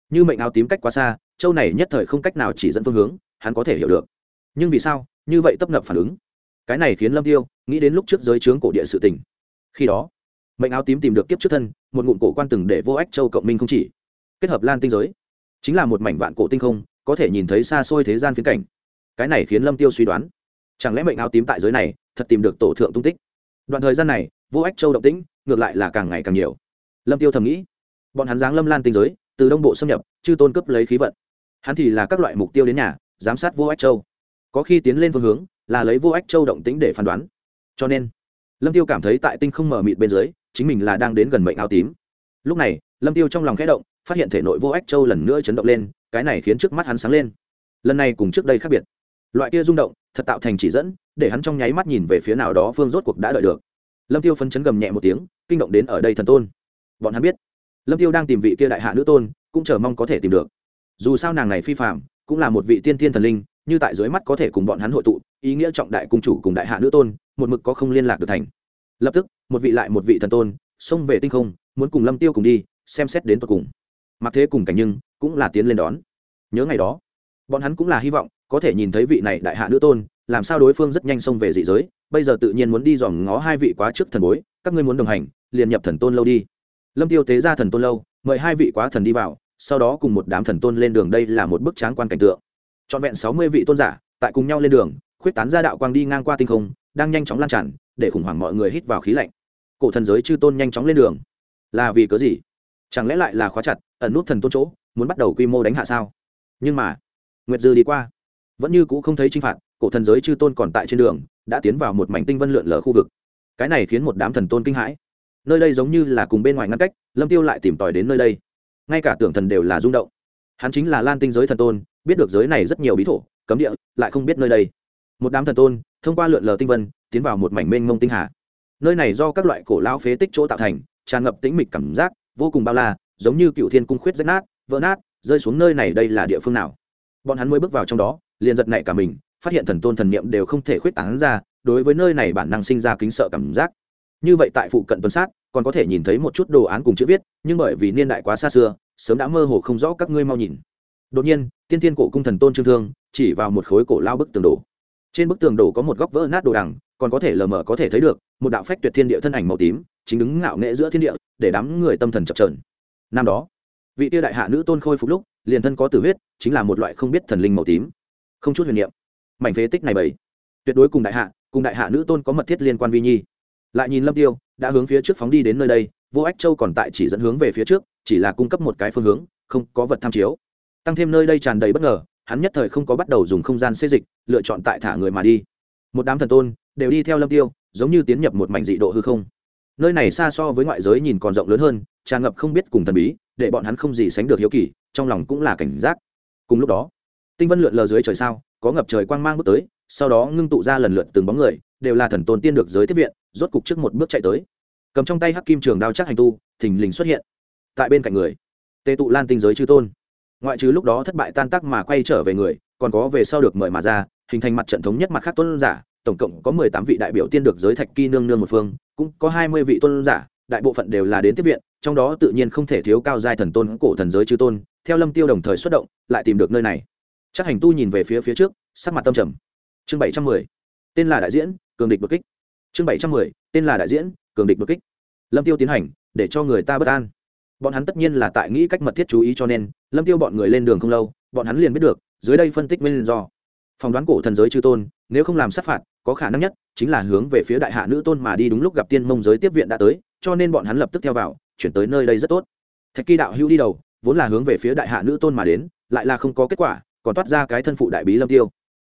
như mệnh áo tím cách quá xa, châu này nhất thời không cách nào chỉ dẫn phương hướng, hắn có thể hiểu được nhưng vì sao, như vậy tấp nập phản ứng? Cái này khiến lâm tiêu nghĩ đến lúc trước giới trướng cổ địa sự tình. Khi đó, mệnh áo tím tìm được kiếp trước thân, một ngụm cổ quan từng để vô ách châu cộng minh không chỉ. Kết hợp lan tinh giới, chính là một mảnh vạn cổ tinh không, có thể nhìn thấy xa xôi thế gian phiến cảnh. Cái này khiến lâm tiêu suy đoán, chẳng lẽ mệnh áo tím tại giới này thật tìm được tổ thượng tung tích? Đoạn thời gian này, vô ách châu động tĩnh ngược lại là càng ngày càng nhiều. Lâm tiêu thầm nghĩ, bọn hắn giáng lâm lan tinh giới, từ đông bộ xâm nhập, chư tôn cấp lấy khí vận. Hắn thì là các loại mục tiêu đến nhà, giám sát vô ách châu có khi tiến lên phương hướng, là lấy vô ách châu động tĩnh để phán đoán. Cho nên, lâm tiêu cảm thấy tại tinh không mở mịt bên dưới, chính mình là đang đến gần mệnh áo tím. Lúc này, lâm tiêu trong lòng khẽ động, phát hiện thể nội vô ách châu lần nữa chấn động lên, cái này khiến trước mắt hắn sáng lên. Lần này cùng trước đây khác biệt. Loại kia rung động, thật tạo thành chỉ dẫn, để hắn trong nháy mắt nhìn về phía nào đó phương rốt cuộc đã đợi được. Lâm tiêu phấn chấn gầm nhẹ một tiếng, kinh động đến ở đây thần tôn. Bọn hắn biết, lâm tiêu đang tìm vị kia đại hạ nữ tôn, cũng chờ mong có thể tìm được. Dù sao nàng này phi phạm cũng là một vị tiên thiên thần linh như tại dưới mắt có thể cùng bọn hắn hội tụ, ý nghĩa trọng đại cung chủ cùng đại hạ nữ tôn, một mực có không liên lạc được thành. Lập tức, một vị lại một vị thần tôn, xông về tinh không, muốn cùng lâm tiêu cùng đi, xem xét đến tận cùng. Mặc thế cùng cảnh nhưng, cũng là tiến lên đón. Nhớ ngày đó, bọn hắn cũng là hy vọng, có thể nhìn thấy vị này đại hạ nữ tôn, làm sao đối phương rất nhanh xông về dị giới, bây giờ tự nhiên muốn đi dòm ngó hai vị quá trước thần bối, các ngươi muốn đồng hành, liền nhập thần tôn lâu đi. Lâm tiêu tế ra thần tôn lâu, mời hai vị quá thần đi vào, sau đó cùng một đám thần tôn lên đường đây là một bức tráng quan cảnh tượng trọn vẹn sáu mươi vị tôn giả tại cùng nhau lên đường, khuyết tán ra đạo quang đi ngang qua tinh không, đang nhanh chóng lan tràn, để khủng hoảng mọi người hít vào khí lạnh. Cổ thần giới chư tôn nhanh chóng lên đường. Là vì cớ gì? Chẳng lẽ lại là khóa chặt, ẩn nút thần tôn chỗ, muốn bắt đầu quy mô đánh hạ sao? Nhưng mà, nguyệt dư đi qua. Vẫn như cũ không thấy chinh phạt, cổ thần giới chư tôn còn tại trên đường, đã tiến vào một mảnh tinh vân lượn lờ khu vực. Cái này khiến một đám thần tôn kinh hãi. Nơi đây giống như là cùng bên ngoài ngăn cách, lâm tiêu lại tìm tòi đến nơi đây. Ngay cả tưởng thần đều là rung động hắn chính là lan tinh giới thần tôn, biết được giới này rất nhiều bí thổ, cấm địa, lại không biết nơi đây. Một đám thần tôn, thông qua lượn lờ tinh vân, tiến vào một mảnh mênh mông tinh hà. Nơi này do các loại cổ lao phế tích chỗ tạo thành, tràn ngập tĩnh mịch cảm giác, vô cùng bao la, giống như cựu thiên cung khuyết rách nát, vỡ nát, rơi xuống nơi này đây là địa phương nào. Bọn hắn mới bước vào trong đó, liền giật nảy cả mình, phát hiện thần tôn thần niệm đều không thể khuyết tán ra, đối với nơi này bản năng sinh ra kính sợ cảm giác. Như vậy tại phụ cận tuần sát, còn có thể nhìn thấy một chút đồ án cùng chữ viết, nhưng bởi vì niên đại quá xa xưa sớm đã mơ hồ không rõ các ngươi mau nhìn. Đột nhiên, tiên tiên cổ cung thần tôn trương thương chỉ vào một khối cổ lao bức tường đổ. Trên bức tường đổ có một góc vỡ nát đồ đằng, còn có thể lờ mờ có thể thấy được, một đạo phách tuyệt thiên địa thân ảnh màu tím, chính đứng ngạo nghệ giữa thiên địa, để đám người tâm thần chập trờn năm đó, vị tiêu đại hạ nữ tôn khôi phục lúc, liền thân có tử huyết, chính là một loại không biết thần linh màu tím. Không chút huyền niệm. Mảnh phế tích này bảy tuyệt đối cùng đại hạ, cùng đại hạ nữ tôn có mật thiết liên quan vi nhi. Lại nhìn lâm tiêu, đã hướng phía trước phóng đi đến nơi đây, vô ách châu còn tại chỉ dẫn hướng về phía trước chỉ là cung cấp một cái phương hướng, không có vật tham chiếu. Tăng thêm nơi đây tràn đầy bất ngờ, hắn nhất thời không có bắt đầu dùng không gian xê dịch, lựa chọn tại thả người mà đi. Một đám thần tôn đều đi theo lâm tiêu, giống như tiến nhập một mảnh dị độ hư không. Nơi này xa so với ngoại giới nhìn còn rộng lớn hơn, tràn ngập không biết cùng thần bí, để bọn hắn không gì sánh được hiếu kỳ, trong lòng cũng là cảnh giác. Cùng lúc đó, tinh vân lượn lờ dưới trời sao, có ngập trời quang mang bước tới, sau đó ngưng tụ ra lần lượt từng bóng người, đều là thần tôn tiên được giới tiếp viện, rốt cục trước một bước chạy tới. Cầm trong tay hắc kim trường đao chắc hành tu, thình lình xuất hiện tại bên cạnh người. Tê tụ lan tinh giới chư tôn. Ngoại trừ lúc đó thất bại tan tác mà quay trở về người, còn có về sau được mời mà ra, hình thành mặt trận thống nhất mặt khác tôn giả, tổng cộng có mười tám vị đại biểu tiên được giới thạch kỳ nương nương một phương, cũng có hai mươi vị tôn giả, đại bộ phận đều là đến tiếp viện, trong đó tự nhiên không thể thiếu cao giai thần tôn cổ thần giới chư tôn, theo lâm tiêu đồng thời xuất động, lại tìm được nơi này. Chắc hành tu nhìn về phía phía trước, sắc mặt tâm trầm. Chương bảy trăm mười, tên là đại diễn, cường địch bực kích. Chương bảy trăm mười, tên là đại diễn, cường địch bực kích. Lâm tiêu tiến hành, để cho người ta bất an bọn hắn tất nhiên là tại nghĩ cách mật thiết chú ý cho nên, lâm tiêu bọn người lên đường không lâu, bọn hắn liền biết được, dưới đây phân tích nguyên do. Phỏng đoán cổ thần giới chư tôn, nếu không làm sát phạt, có khả năng nhất chính là hướng về phía đại hạ nữ tôn mà đi đúng lúc gặp tiên mông giới tiếp viện đã tới, cho nên bọn hắn lập tức theo vào, chuyển tới nơi đây rất tốt. Thạch kỳ đạo hữu đi đầu, vốn là hướng về phía đại hạ nữ tôn mà đến, lại là không có kết quả, còn toát ra cái thân phụ đại bí lâm tiêu.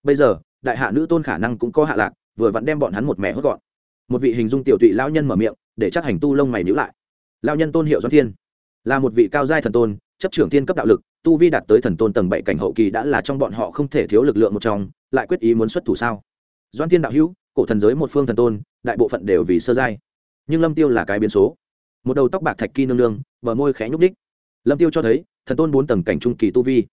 Bây giờ, đại hạ nữ tôn khả năng cũng có hạ lạc, vừa vặn đem bọn hắn một mẹ hốt gọn. Một vị hình dung tiểu tụy lão nhân mở miệng, để chắc hành tu lông mày nhữ lại. Lão nhân tôn hiệu doan thiên là một vị cao giai thần tôn, chấp trưởng thiên cấp đạo lực, tu vi đạt tới thần tôn tầng bảy cảnh hậu kỳ đã là trong bọn họ không thể thiếu lực lượng một trong, lại quyết ý muốn xuất thủ sao? Doan thiên đạo hữu, cổ thần giới một phương thần tôn, đại bộ phận đều vì sơ giai. Nhưng lâm tiêu là cái biến số. Một đầu tóc bạc thạch kỳ nương nương, bờ môi khẽ nhúc đích lâm tiêu cho thấy, thần tôn bốn tầng cảnh trung kỳ tu vi.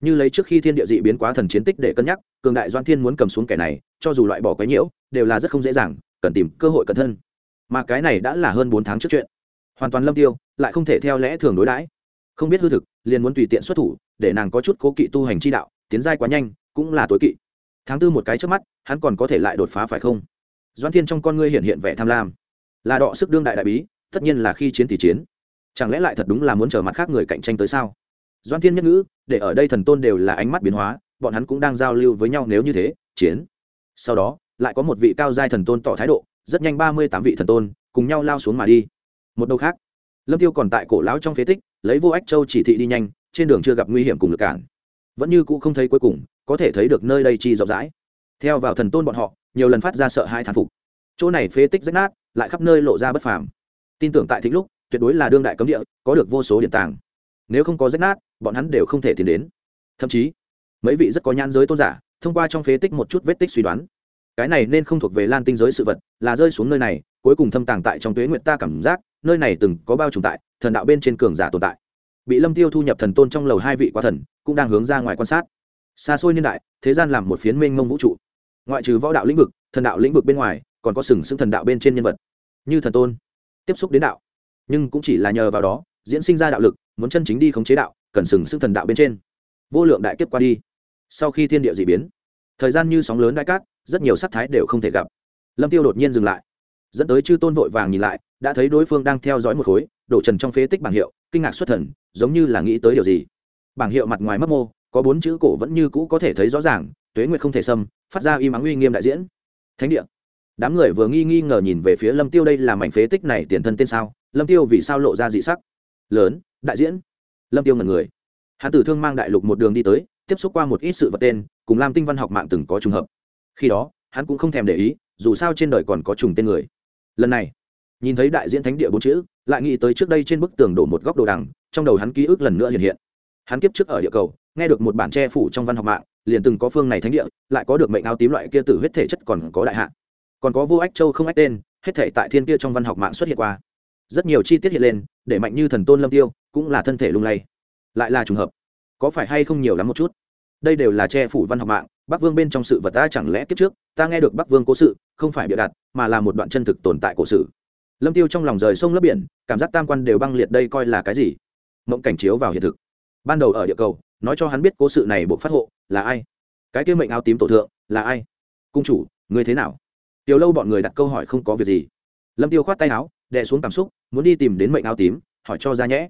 Như lấy trước khi thiên địa dị biến quá thần chiến tích để cân nhắc, cường đại doan thiên muốn cầm xuống kẻ này, cho dù loại bỏ quấy nhiễu, đều là rất không dễ dàng, cần tìm cơ hội cẩn thân. Mà cái này đã là hơn bốn tháng trước chuyện hoàn toàn lâm tiêu, lại không thể theo lẽ thường đối đãi. Không biết hư thực, liền muốn tùy tiện xuất thủ, để nàng có chút cố kỵ tu hành chi đạo, tiến giai quá nhanh, cũng là tối kỵ. Tháng tư một cái trước mắt, hắn còn có thể lại đột phá phải không? Doan thiên trong con ngươi hiện hiện vẻ tham lam. Là đọ sức đương đại đại bí, tất nhiên là khi chiến thì chiến. Chẳng lẽ lại thật đúng là muốn chờ mặt khác người cạnh tranh tới sao? Doan thiên nhất ngữ, để ở đây thần tôn đều là ánh mắt biến hóa, bọn hắn cũng đang giao lưu với nhau nếu như thế, chiến. Sau đó, lại có một vị cao giai thần tôn tỏ thái độ, rất nhanh ba mươi tám vị thần tôn, cùng nhau lao xuống mà đi một đầu khác. Lâm tiêu còn tại cổ lão trong phế tích, lấy vô ách châu chỉ thị đi nhanh, trên đường chưa gặp nguy hiểm cùng lực cản. Vẫn như cũ không thấy cuối cùng, có thể thấy được nơi đây chi rộng rãi. Theo vào thần tôn bọn họ, nhiều lần phát ra sợ hai thán phục. Chỗ này phế tích rách nát, lại khắp nơi lộ ra bất phàm. Tin tưởng tại thính lúc, tuyệt đối là đương đại cấm địa, có được vô số điện tàng. Nếu không có rách nát, bọn hắn đều không thể tiến đến. Thậm chí, mấy vị rất có nhan giới tôn giả, thông qua trong phế tích một chút vết tích suy đoán. Cái này nên không thuộc về lan tinh giới sự vật, là rơi xuống nơi này, cuối cùng thâm tàng tại trong tuế nguyệt ta cảm giác nơi này từng có bao trùm tại, thần đạo bên trên cường giả tồn tại. Bị lâm tiêu thu nhập thần tôn trong lầu hai vị quá thần, cũng đang hướng ra ngoài quan sát. Xa xôi niên đại, thế gian làm một phiến mênh mông vũ trụ. Ngoại trừ võ đạo lĩnh vực, thần đạo lĩnh vực bên ngoài, còn có sừng sững thần đạo bên trên nhân vật. Như thần tôn, tiếp xúc đến đạo. Nhưng cũng chỉ là nhờ vào đó, diễn sinh ra đạo lực, muốn chân chính đi khống chế đạo, cần sừng sững thần đạo bên trên. Vô lượng đại kiếp qua đi. Sau khi thiên địa d ị biến, thời gian như sóng lớn đại cát, rất nhiều sắc thái đều không thể gặp. Lâm tiêu đột nhiên dừng lại. Dẫn tới chư tôn vội vàng nhìn lại đã thấy đối phương đang theo dõi một khối, đổ trần trong phế tích bảng hiệu, kinh ngạc xuất thần, giống như là nghĩ tới điều gì. Bảng hiệu mặt ngoài mấp mô, có bốn chữ cổ vẫn như cũ có thể thấy rõ ràng, tuế nguyệt không thể xâm, phát ra im ắng uy nghiêm đại diễn. Thánh địa. Đám người vừa nghi nghi ngờ nhìn về phía lâm tiêu đây là mảnh phế tích này tiền thân tên sao? Lâm tiêu vì sao lộ ra dị sắc? Lớn, đại diễn. Lâm tiêu ngần người. Hắn tử thương mang đại lục một đường đi tới, tiếp xúc qua một ít sự vật tên, cùng lam tinh văn học mạng từng có trùng hợp. Khi đó, hắn cũng không thèm để ý, dù sao trên đời còn có trùng tên người. Lần này nhìn thấy đại diễn thánh địa bốn chữ, lại nghĩ tới trước đây trên bức tường đổ một góc đồ đằng, trong đầu hắn ký ức lần nữa hiện hiện. Hắn kiếp trước ở địa cầu, nghe được một bản che phủ trong văn học mạng, liền từng có phương này thánh địa, lại có được mệnh áo tím loại kia tử huyết thể chất còn có đại hạ. Còn có vô ách châu không ách tên, hết thể tại thiên kia trong văn học mạng xuất hiện qua. Rất nhiều chi tiết hiện lên, để mạnh như thần tôn lâm tiêu, cũng là thân thể lung lay. Lại là trùng hợp. Có phải hay không nhiều lắm một chút? Đây đều là che phủ văn học mạng, bắc vương bên trong sự vật ta chẳng lẽ kiếp trước, ta nghe được bắc vương cố sự, không phải bịa đặt, mà là một đoạn chân thực tồn tại cổ sự lâm tiêu trong lòng rời sông lấp biển, cảm giác tam quan đều băng liệt đây coi là cái gì? Mộng cảnh chiếu vào hiện thực. Ban đầu ở địa cầu, nói cho hắn biết cố sự này buộc phát hộ, là ai? Cái kia mệnh áo tím tổ thượng, là ai? Cung chủ người thế nào? Tiểu lâu bọn người đặt câu hỏi không có việc gì. Lâm tiêu khoát tay áo, đè xuống cảm xúc, muốn đi tìm đến mệnh áo tím, hỏi cho ra nhẽ.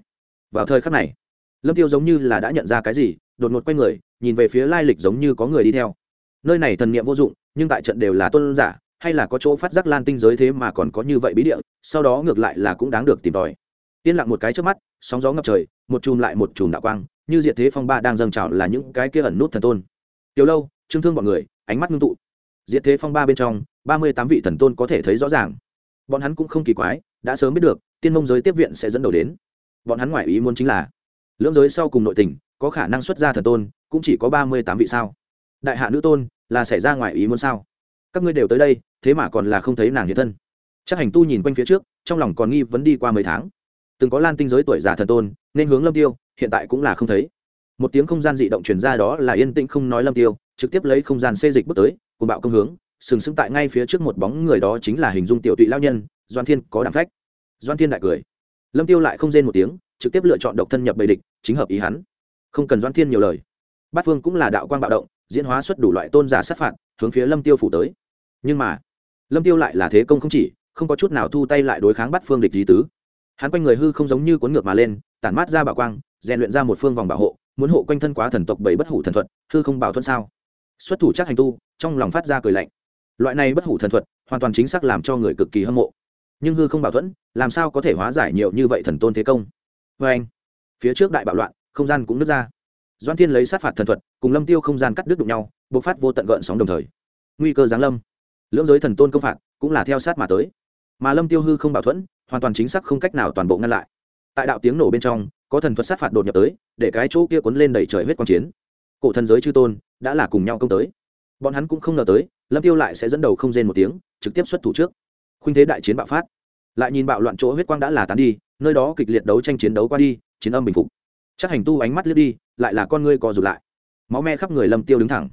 Vào thời khắc này, lâm tiêu giống như là đã nhận ra cái gì, đột ngột quay người, nhìn về phía lai lịch giống như có người đi theo. Nơi này thần niệm vô dụng, nhưng tại trận đều là tôn giả hay là có chỗ phát giác lan tinh giới thế mà còn có như vậy bí địa, sau đó ngược lại là cũng đáng được tìm tòi. Yên lặng một cái trước mắt, sóng gió ngập trời, một chùm lại một chùm đạo quang, như diệt thế phong ba đang dâng trào là những cái kia ẩn nút thần tôn. Tiểu lâu, trương thương bọn người, ánh mắt ngưng tụ. Diệt thế phong ba bên trong, ba mươi tám vị thần tôn có thể thấy rõ ràng. Bọn hắn cũng không kỳ quái, đã sớm biết được, tiên mông giới tiếp viện sẽ dẫn đầu đến. Bọn hắn ngoại ý muốn chính là, lưỡng giới sau cùng nội tình, có khả năng xuất ra thần tôn, cũng chỉ có ba mươi tám vị sao? Đại hạ nữ tôn, là xảy ra ngoại ý muốn sao? Các ngươi đều tới đây thế mà còn là không thấy nàng hiện thân. Chắc hành tu nhìn quanh phía trước, trong lòng còn nghi vấn đi qua mấy tháng. Từng có lan tinh giới tuổi già thần tôn, nên hướng lâm tiêu, hiện tại cũng là không thấy. Một tiếng không gian dị động truyền ra đó là yên tĩnh không nói lâm tiêu, trực tiếp lấy không gian xê dịch bước tới cùng bạo công hướng, sừng sững tại ngay phía trước một bóng người đó chính là hình dung tiểu tụy lao nhân, doan thiên có đảm phách. Doan thiên đại cười. Lâm tiêu lại không rên một tiếng, trực tiếp lựa chọn độc thân nhập bầy địch, chính hợp ý hắn. Không cần doan thiên nhiều lời. Bát phương cũng là đạo quang bạo động, diễn hóa xuất đủ loại tôn giả sát phạt, hướng phía lâm tiêu phủ tới. Nhưng mà lâm tiêu lại là thế công không chỉ, không có chút nào thu tay lại đối kháng bắt phương địch lý tứ. Hắn quanh người hư không giống như cuốn ngược mà lên, tản mát ra bảo quang, rèn luyện ra một phương vòng bảo hộ, muốn hộ quanh thân quá thần tộc bảy bất hủ thần thuật, hư không bảo thuận sao? Xuất thủ chắc hành tu, trong lòng phát ra cười lạnh. Loại này bất hủ thần thuật, hoàn toàn chính xác làm cho người cực kỳ hâm mộ. Nhưng hư không bảo thuẫn, làm sao có thể hóa giải nhiều như vậy thần tôn thế công? Vê anh, phía trước đại bạo loạn, không gian cũng nứt ra. Doan thiên lấy sát phạt thần thuật, cùng lâm tiêu không gian cắt đứt đụng nhau, bộc phát vô tận gợn sóng đồng thời. Nguy cơ giáng lâm lưỡng giới thần tôn công phạt cũng là theo sát mà tới. Mà lâm tiêu hư không bảo thuẫn, hoàn toàn chính xác không cách nào toàn bộ ngăn lại. Tại đạo tiếng nổ bên trong, có thần thuật sát phạt đột nhập tới, để cái chỗ kia cuốn lên đẩy trời huyết quang chiến. Cổ thần giới chư tôn đã là cùng nhau công tới. Bọn hắn cũng không ngờ tới, lâm tiêu lại sẽ dẫn đầu không rên một tiếng, trực tiếp xuất thủ trước. Khuynh thế đại chiến bạo phát. Lại nhìn bạo loạn chỗ huyết quang đã là tán đi, nơi đó kịch liệt đấu tranh chiến đấu qua đi, chiến âm bình phục. Chắc hành tu ánh mắt lướt đi, lại là con ngươi co rụt lại. Máu me khắp người lâm tiêu đứng thẳng.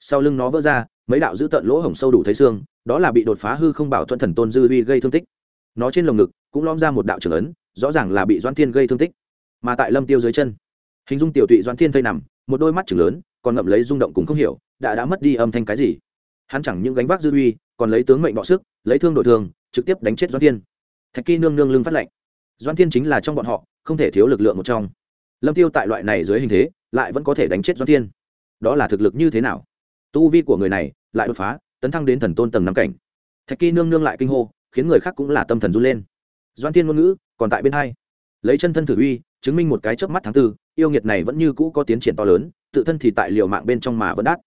Sau lưng nó vỡ ra mấy đạo giữ tận lỗ hổng sâu đủ thấy xương, đó là bị đột phá hư không bảo thuận thần tôn dư uy gây thương tích. Nó trên lồng ngực cũng lom ra một đạo trưởng ấn, rõ ràng là bị doan thiên gây thương tích. Mà tại lâm tiêu dưới chân, hình dung tiểu tụy doan thiên thây nằm, một đôi mắt trưởng lớn, còn ngậm lấy rung động cũng không hiểu, đã đã mất đi âm thanh cái gì. Hắn chẳng những gánh vác dư uy còn lấy tướng mệnh bọ sức, lấy thương đội thường, trực tiếp đánh chết doan thiên. Thạch kỳ nương nương lưng phát lệnh doan thiên chính là trong bọn họ, không thể thiếu lực lượng một trong. Lâm tiêu tại loại này dưới hình thế, lại vẫn có thể đánh chết doan thiên. Đó là thực lực như thế nào? Tu vi của người này lại đột phá, tấn thăng đến thần tôn tầng năm cảnh. Thạch kỳ nương nương lại kinh hô, khiến người khác cũng là tâm thần run lên. Doan thiên ngôn ngữ, còn tại bên hai. Lấy chân thân thử uy, chứng minh một cái chớp mắt tháng tư, yêu nghiệt này vẫn như cũ có tiến triển to lớn, tự thân thì tại liều mạng bên trong mà vẫn đắt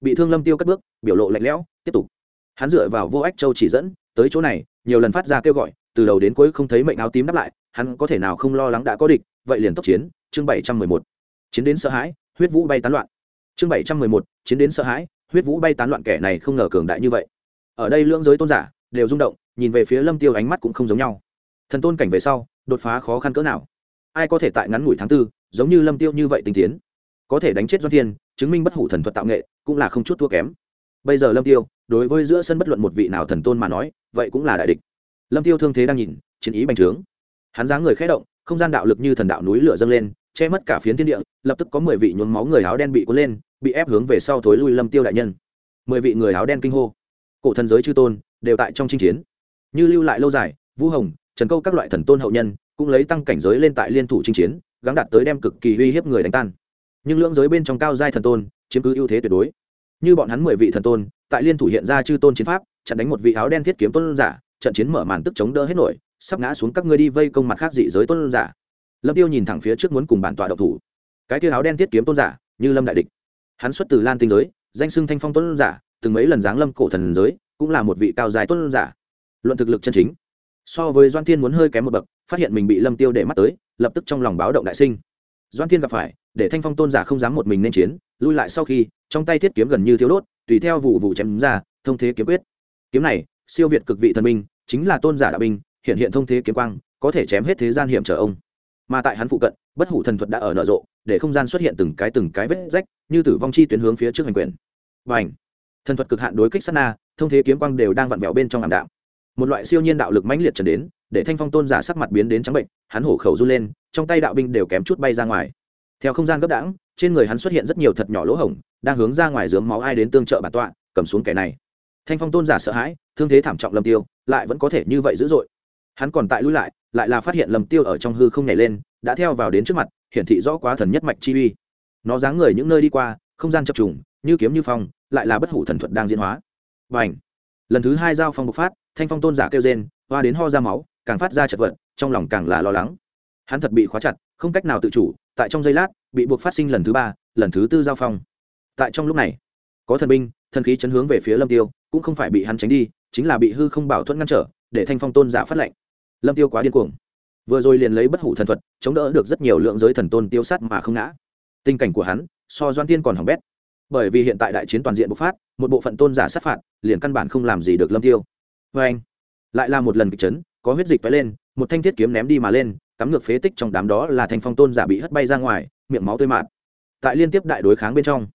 bị thương lâm tiêu cất bước, biểu lộ lạnh lẽo, tiếp tục. Hắn dựa vào vô ách châu chỉ dẫn, tới chỗ này, nhiều lần phát ra kêu gọi, từ đầu đến cuối không thấy mệnh áo tím đáp lại, hắn có thể nào không lo lắng đã có địch, vậy liền tốc chiến, chương bảy trăm mười một. Chiến đến sợ hãi, huyết vũ bay tán loạn. Chương bảy trăm mười một, chiến đến sợ hãi huyết vũ bay tán loạn kẻ này không ngờ cường đại như vậy. Ở đây lưỡng giới tôn giả đều rung động, nhìn về phía lâm tiêu ánh mắt cũng không giống nhau. Thần tôn cảnh về sau, đột phá khó khăn cỡ nào? Ai có thể tại ngắn ngủi tháng tư, giống như lâm tiêu như vậy tinh tiến? Có thể đánh chết doanh thiên, chứng minh bất hủ thần thuật tạo nghệ, cũng là không chút thua kém. Bây giờ lâm tiêu, đối với giữa sân bất luận một vị nào thần tôn mà nói, vậy cũng là đại địch. Lâm tiêu thương thế đang nhìn, chiến ý bành trướng. Hắn dáng người khẽ động, không gian đạo lực như thần đạo núi lửa dâng lên, che mất cả phiến thiên địa, lập tức có mười vị nhuốm máu người áo đen bị cuốn lên bị ép hướng về sau thối lui lâm tiêu đại nhân. Mười vị người áo đen kinh hô. Cổ thần giới chư tôn đều tại trong chinh chiến. Như lưu lại lâu dài, vũ hồng, trần câu các loại thần tôn hậu nhân cũng lấy tăng cảnh giới lên tại liên thủ chinh chiến, gắng đạt tới đem cực kỳ uy hiếp người đánh tan. Nhưng lưỡng giới bên trong cao giai thần tôn chiếm cứ ưu thế tuyệt đối. Như bọn hắn mười vị thần tôn, tại liên thủ hiện ra chư tôn chiến pháp, chặn đánh một vị áo đen thiết kiếm tôn giả, trận chiến mở màn tức chống đỡ hết nổi, sắp ngã xuống các ngươi đi vây công mặt khác dị giới tôn giả. Lâm tiêu nhìn thẳng phía trước muốn cùng bản tọa độc thủ. Cái kia áo đen thiết kiếm tôn giả, như lâm đại địch hắn xuất từ lan tinh giới, danh xưng thanh phong tôn giả, từng mấy lần giáng lâm cổ thần giới, cũng là một vị cao dài tôn giả. Luận thực lực chân chính, so với doan thiên muốn hơi kém một bậc, phát hiện mình bị lâm tiêu để mắt tới, lập tức trong lòng báo động đại sinh. Doan thiên gặp phải, để thanh phong tôn giả không dám một mình nên chiến, lui lại sau khi, trong tay thiết kiếm gần như thiếu đốt, tùy theo vụ vụ chém ra, thông thế kiếm quyết. Kiếm này, siêu việt cực vị thần minh chính là tôn giả đạo binh, hiện hiện thông thế kiếm quang, có thể chém hết thế gian hiểm trở ông mà tại hắn phụ cận, bất hủ thần thuật đã ở nở rộ, để không gian xuất hiện từng cái từng cái vết rách, như tử vong chi tuyến hướng phía trước hành quyền và ảnh thần thuật cực hạn đối kích sát na, thông thế kiếm quang đều đang vặn vẹo bên trong ảm đạm. Một loại siêu nhiên đạo lực mãnh liệt trần đến, để thanh phong tôn giả sắc mặt biến đến trắng bệnh, hắn hổ khẩu run lên, trong tay đạo binh đều kém chút bay ra ngoài. Theo không gian gấp đãng, trên người hắn xuất hiện rất nhiều thật nhỏ lỗ hổng, đang hướng ra ngoài dướng máu ai đến tương trợ bản tọa, cầm xuống kẻ này. Thanh phong tôn giả sợ hãi, thương thế thảm trọng lâm tiêu, lại vẫn có thể như vậy dữ dội. Hắn còn tại lui lại lại là phát hiện lâm tiêu ở trong hư không nhảy lên, đã theo vào đến trước mặt, hiển thị rõ quá thần nhất mạch chi uy. Nó dáng người những nơi đi qua, không gian chập trùng, như kiếm như phong, lại là bất hủ thần thuật đang diễn hóa. Và ảnh lần thứ hai giao phong bộc phát, thanh phong tôn giả kêu rên, hoa đến ho ra máu, càng phát ra chật vật, trong lòng càng là lo lắng. Hắn thật bị khóa chặt, không cách nào tự chủ, tại trong giây lát, bị buộc phát sinh lần thứ ba, lần thứ tư giao phong. Tại trong lúc này, có thần binh, thần khí chấn hướng về phía lâm tiêu, cũng không phải bị hắn tránh đi, chính là bị hư không bảo thuẫn ngăn trở, để thanh phong tôn giả phát lệnh lâm tiêu quá điên cuồng. Vừa rồi liền lấy bất hủ thần thuật, chống đỡ được rất nhiều lượng giới thần tôn tiêu sát mà không ngã. Tình cảnh của hắn, so doan tiên còn hỏng bét. Bởi vì hiện tại đại chiến toàn diện bộc phát, một bộ phận tôn giả sát phạt, liền căn bản không làm gì được lâm tiêu. Vê anh, lại là một lần kịch chấn, có huyết dịch vẽ lên, một thanh thiết kiếm ném đi mà lên, cắm ngược phế tích trong đám đó là thanh phong tôn giả bị hất bay ra ngoài, miệng máu tươi mạt. Tại liên tiếp đại đối kháng bên trong,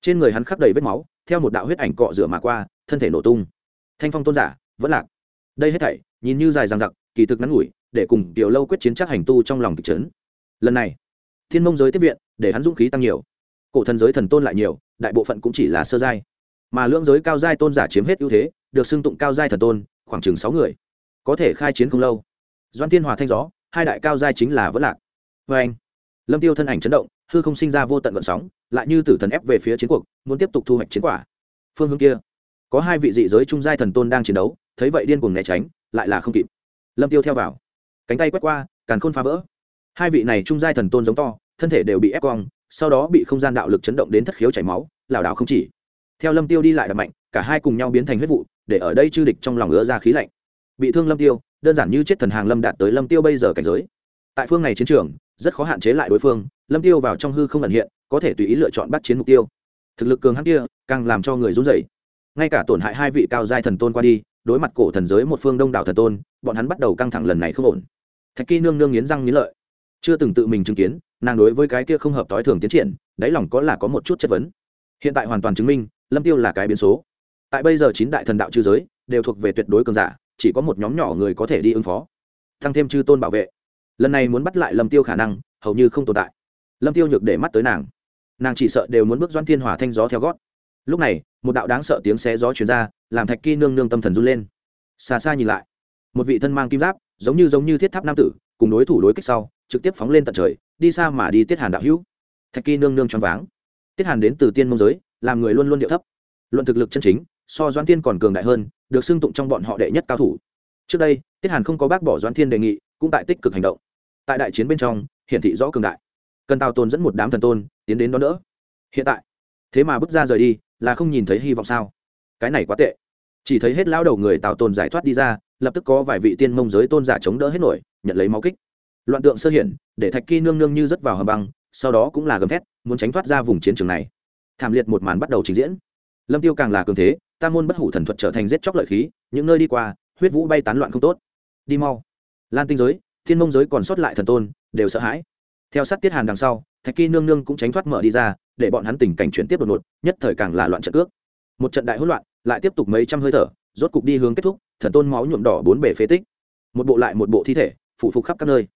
trên người hắn khắp đầy vết máu, theo một đạo huyết ảnh cọ rửa mà qua, thân thể nổ tung. Thanh phong tôn giả, vẫn lạc. Đây hết thảy, nhìn như dài dằng dặc kỳ thực ngắn ngủi, để cùng tiểu lâu quyết chiến chắc hành tu trong lòng kịch trấn lần này, thiên mông giới tiếp viện, để hắn dũng khí tăng nhiều. Cổ thần giới thần tôn lại nhiều, đại bộ phận cũng chỉ là sơ giai. Mà lưỡng giới cao giai tôn giả chiếm hết ưu thế, được xưng tụng cao giai thần tôn, khoảng chừng sáu người. Có thể khai chiến không lâu. Doan thiên hòa thanh gió, hai đại cao giai chính là vẫn lạc. Vê anh. Lâm tiêu thân ảnh chấn động, hư không sinh ra vô tận vận sóng, lại như tử thần ép về phía chiến cuộc, muốn tiếp tục thu hoạch chiến quả. Phương hướng kia, có hai vị dị giới trung giai thần tôn đang chiến đấu, thấy vậy điên cuồng né tránh, lại là không kịp lâm tiêu theo vào cánh tay quét qua càn khôn phá vỡ hai vị này trung giai thần tôn giống to thân thể đều bị ép cong sau đó bị không gian đạo lực chấn động đến thất khiếu chảy máu lảo đảo không chỉ theo lâm tiêu đi lại đập mạnh cả hai cùng nhau biến thành huyết vụ để ở đây chư địch trong lòng ứa ra khí lạnh bị thương lâm tiêu đơn giản như chết thần hàng lâm đạt tới lâm tiêu bây giờ cảnh giới tại phương này chiến trường rất khó hạn chế lại đối phương lâm tiêu vào trong hư không ẩn hiện có thể tùy ý lựa chọn bắt chiến mục tiêu thực lực cường hãn kia càng làm cho người run rẩy ngay cả tổn hại hai vị cao giai thần tôn qua đi đối mặt cổ thần giới một phương đông đảo thần tôn, bọn hắn bắt đầu căng thẳng lần này không ổn. Thạch kỳ nương nương nghiến răng nghiến lợi. Chưa từng tự mình chứng kiến, nàng đối với cái kia không hợp tối thường tiến triển, đáy lòng có là có một chút chất vấn. Hiện tại hoàn toàn chứng minh, lâm tiêu là cái biến số. Tại bây giờ chín đại thần đạo chư giới, đều thuộc về tuyệt đối cường giả, chỉ có một nhóm nhỏ người có thể đi ứng phó. Thăng thêm chư tôn bảo vệ. Lần này muốn bắt lại lâm tiêu khả năng, hầu như không tồn tại. Lâm tiêu nhược để mắt tới nàng. Nàng chỉ sợ đều muốn bước doan thiên hỏa thanh gió theo gót lúc này, một đạo đáng sợ tiếng xé gió chuyển ra, làm thạch kỳ nương nương tâm thần run lên. Xa xa nhìn lại, một vị thân mang kim giáp, giống như giống như thiết tháp nam tử, cùng đối thủ đối kích sau, trực tiếp phóng lên tận trời, đi xa mà đi tiết hàn đạo hữu. Thạch kỳ nương nương choáng váng. Tiết hàn đến từ tiên mông giới, làm người luôn luôn điệu thấp. Luận thực lực chân chính, so doan thiên còn cường đại hơn, được xưng tụng trong bọn họ đệ nhất cao thủ. Trước đây, tiết hàn không có bác bỏ doan thiên đề nghị, cũng tại tích cực hành động. Tại đại chiến bên trong, hiển thị rõ cường đại. Cần tào tôn dẫn một đám thần tôn, tiến đến đó nữa hiện tại, thế mà bước ra rời đi là không nhìn thấy hy vọng sao? Cái này quá tệ. Chỉ thấy hết lão đầu người tào tôn giải thoát đi ra, lập tức có vài vị tiên mông giới tôn giả chống đỡ hết nổi, nhận lấy máu kích. Loạn tượng sơ hiển, để thạch kỳ nương nương như rớt vào hầm băng, sau đó cũng là gầm thét, muốn tránh thoát ra vùng chiến trường này. Thảm liệt một màn bắt đầu trình diễn. Lâm tiêu càng là cường thế, tam môn bất hủ thần thuật trở thành giết chóc lợi khí, những nơi đi qua, huyết vũ bay tán loạn không tốt. Đi mau. Lan tinh giới thiên mông giới còn sót lại thần tôn, đều sợ hãi. Theo sát tiết hàn đằng sau, thạch kỳ nương nương cũng tránh thoát mở đi ra để bọn hắn tình cảnh chuyển tiếp đột ngột, nhất thời càng là loạn trận cước. Một trận đại hỗn loạn, lại tiếp tục mấy trăm hơi thở, rốt cục đi hướng kết thúc, thần tôn máu nhuộm đỏ bốn bể phế tích. Một bộ lại một bộ thi thể phụ phục khắp các nơi.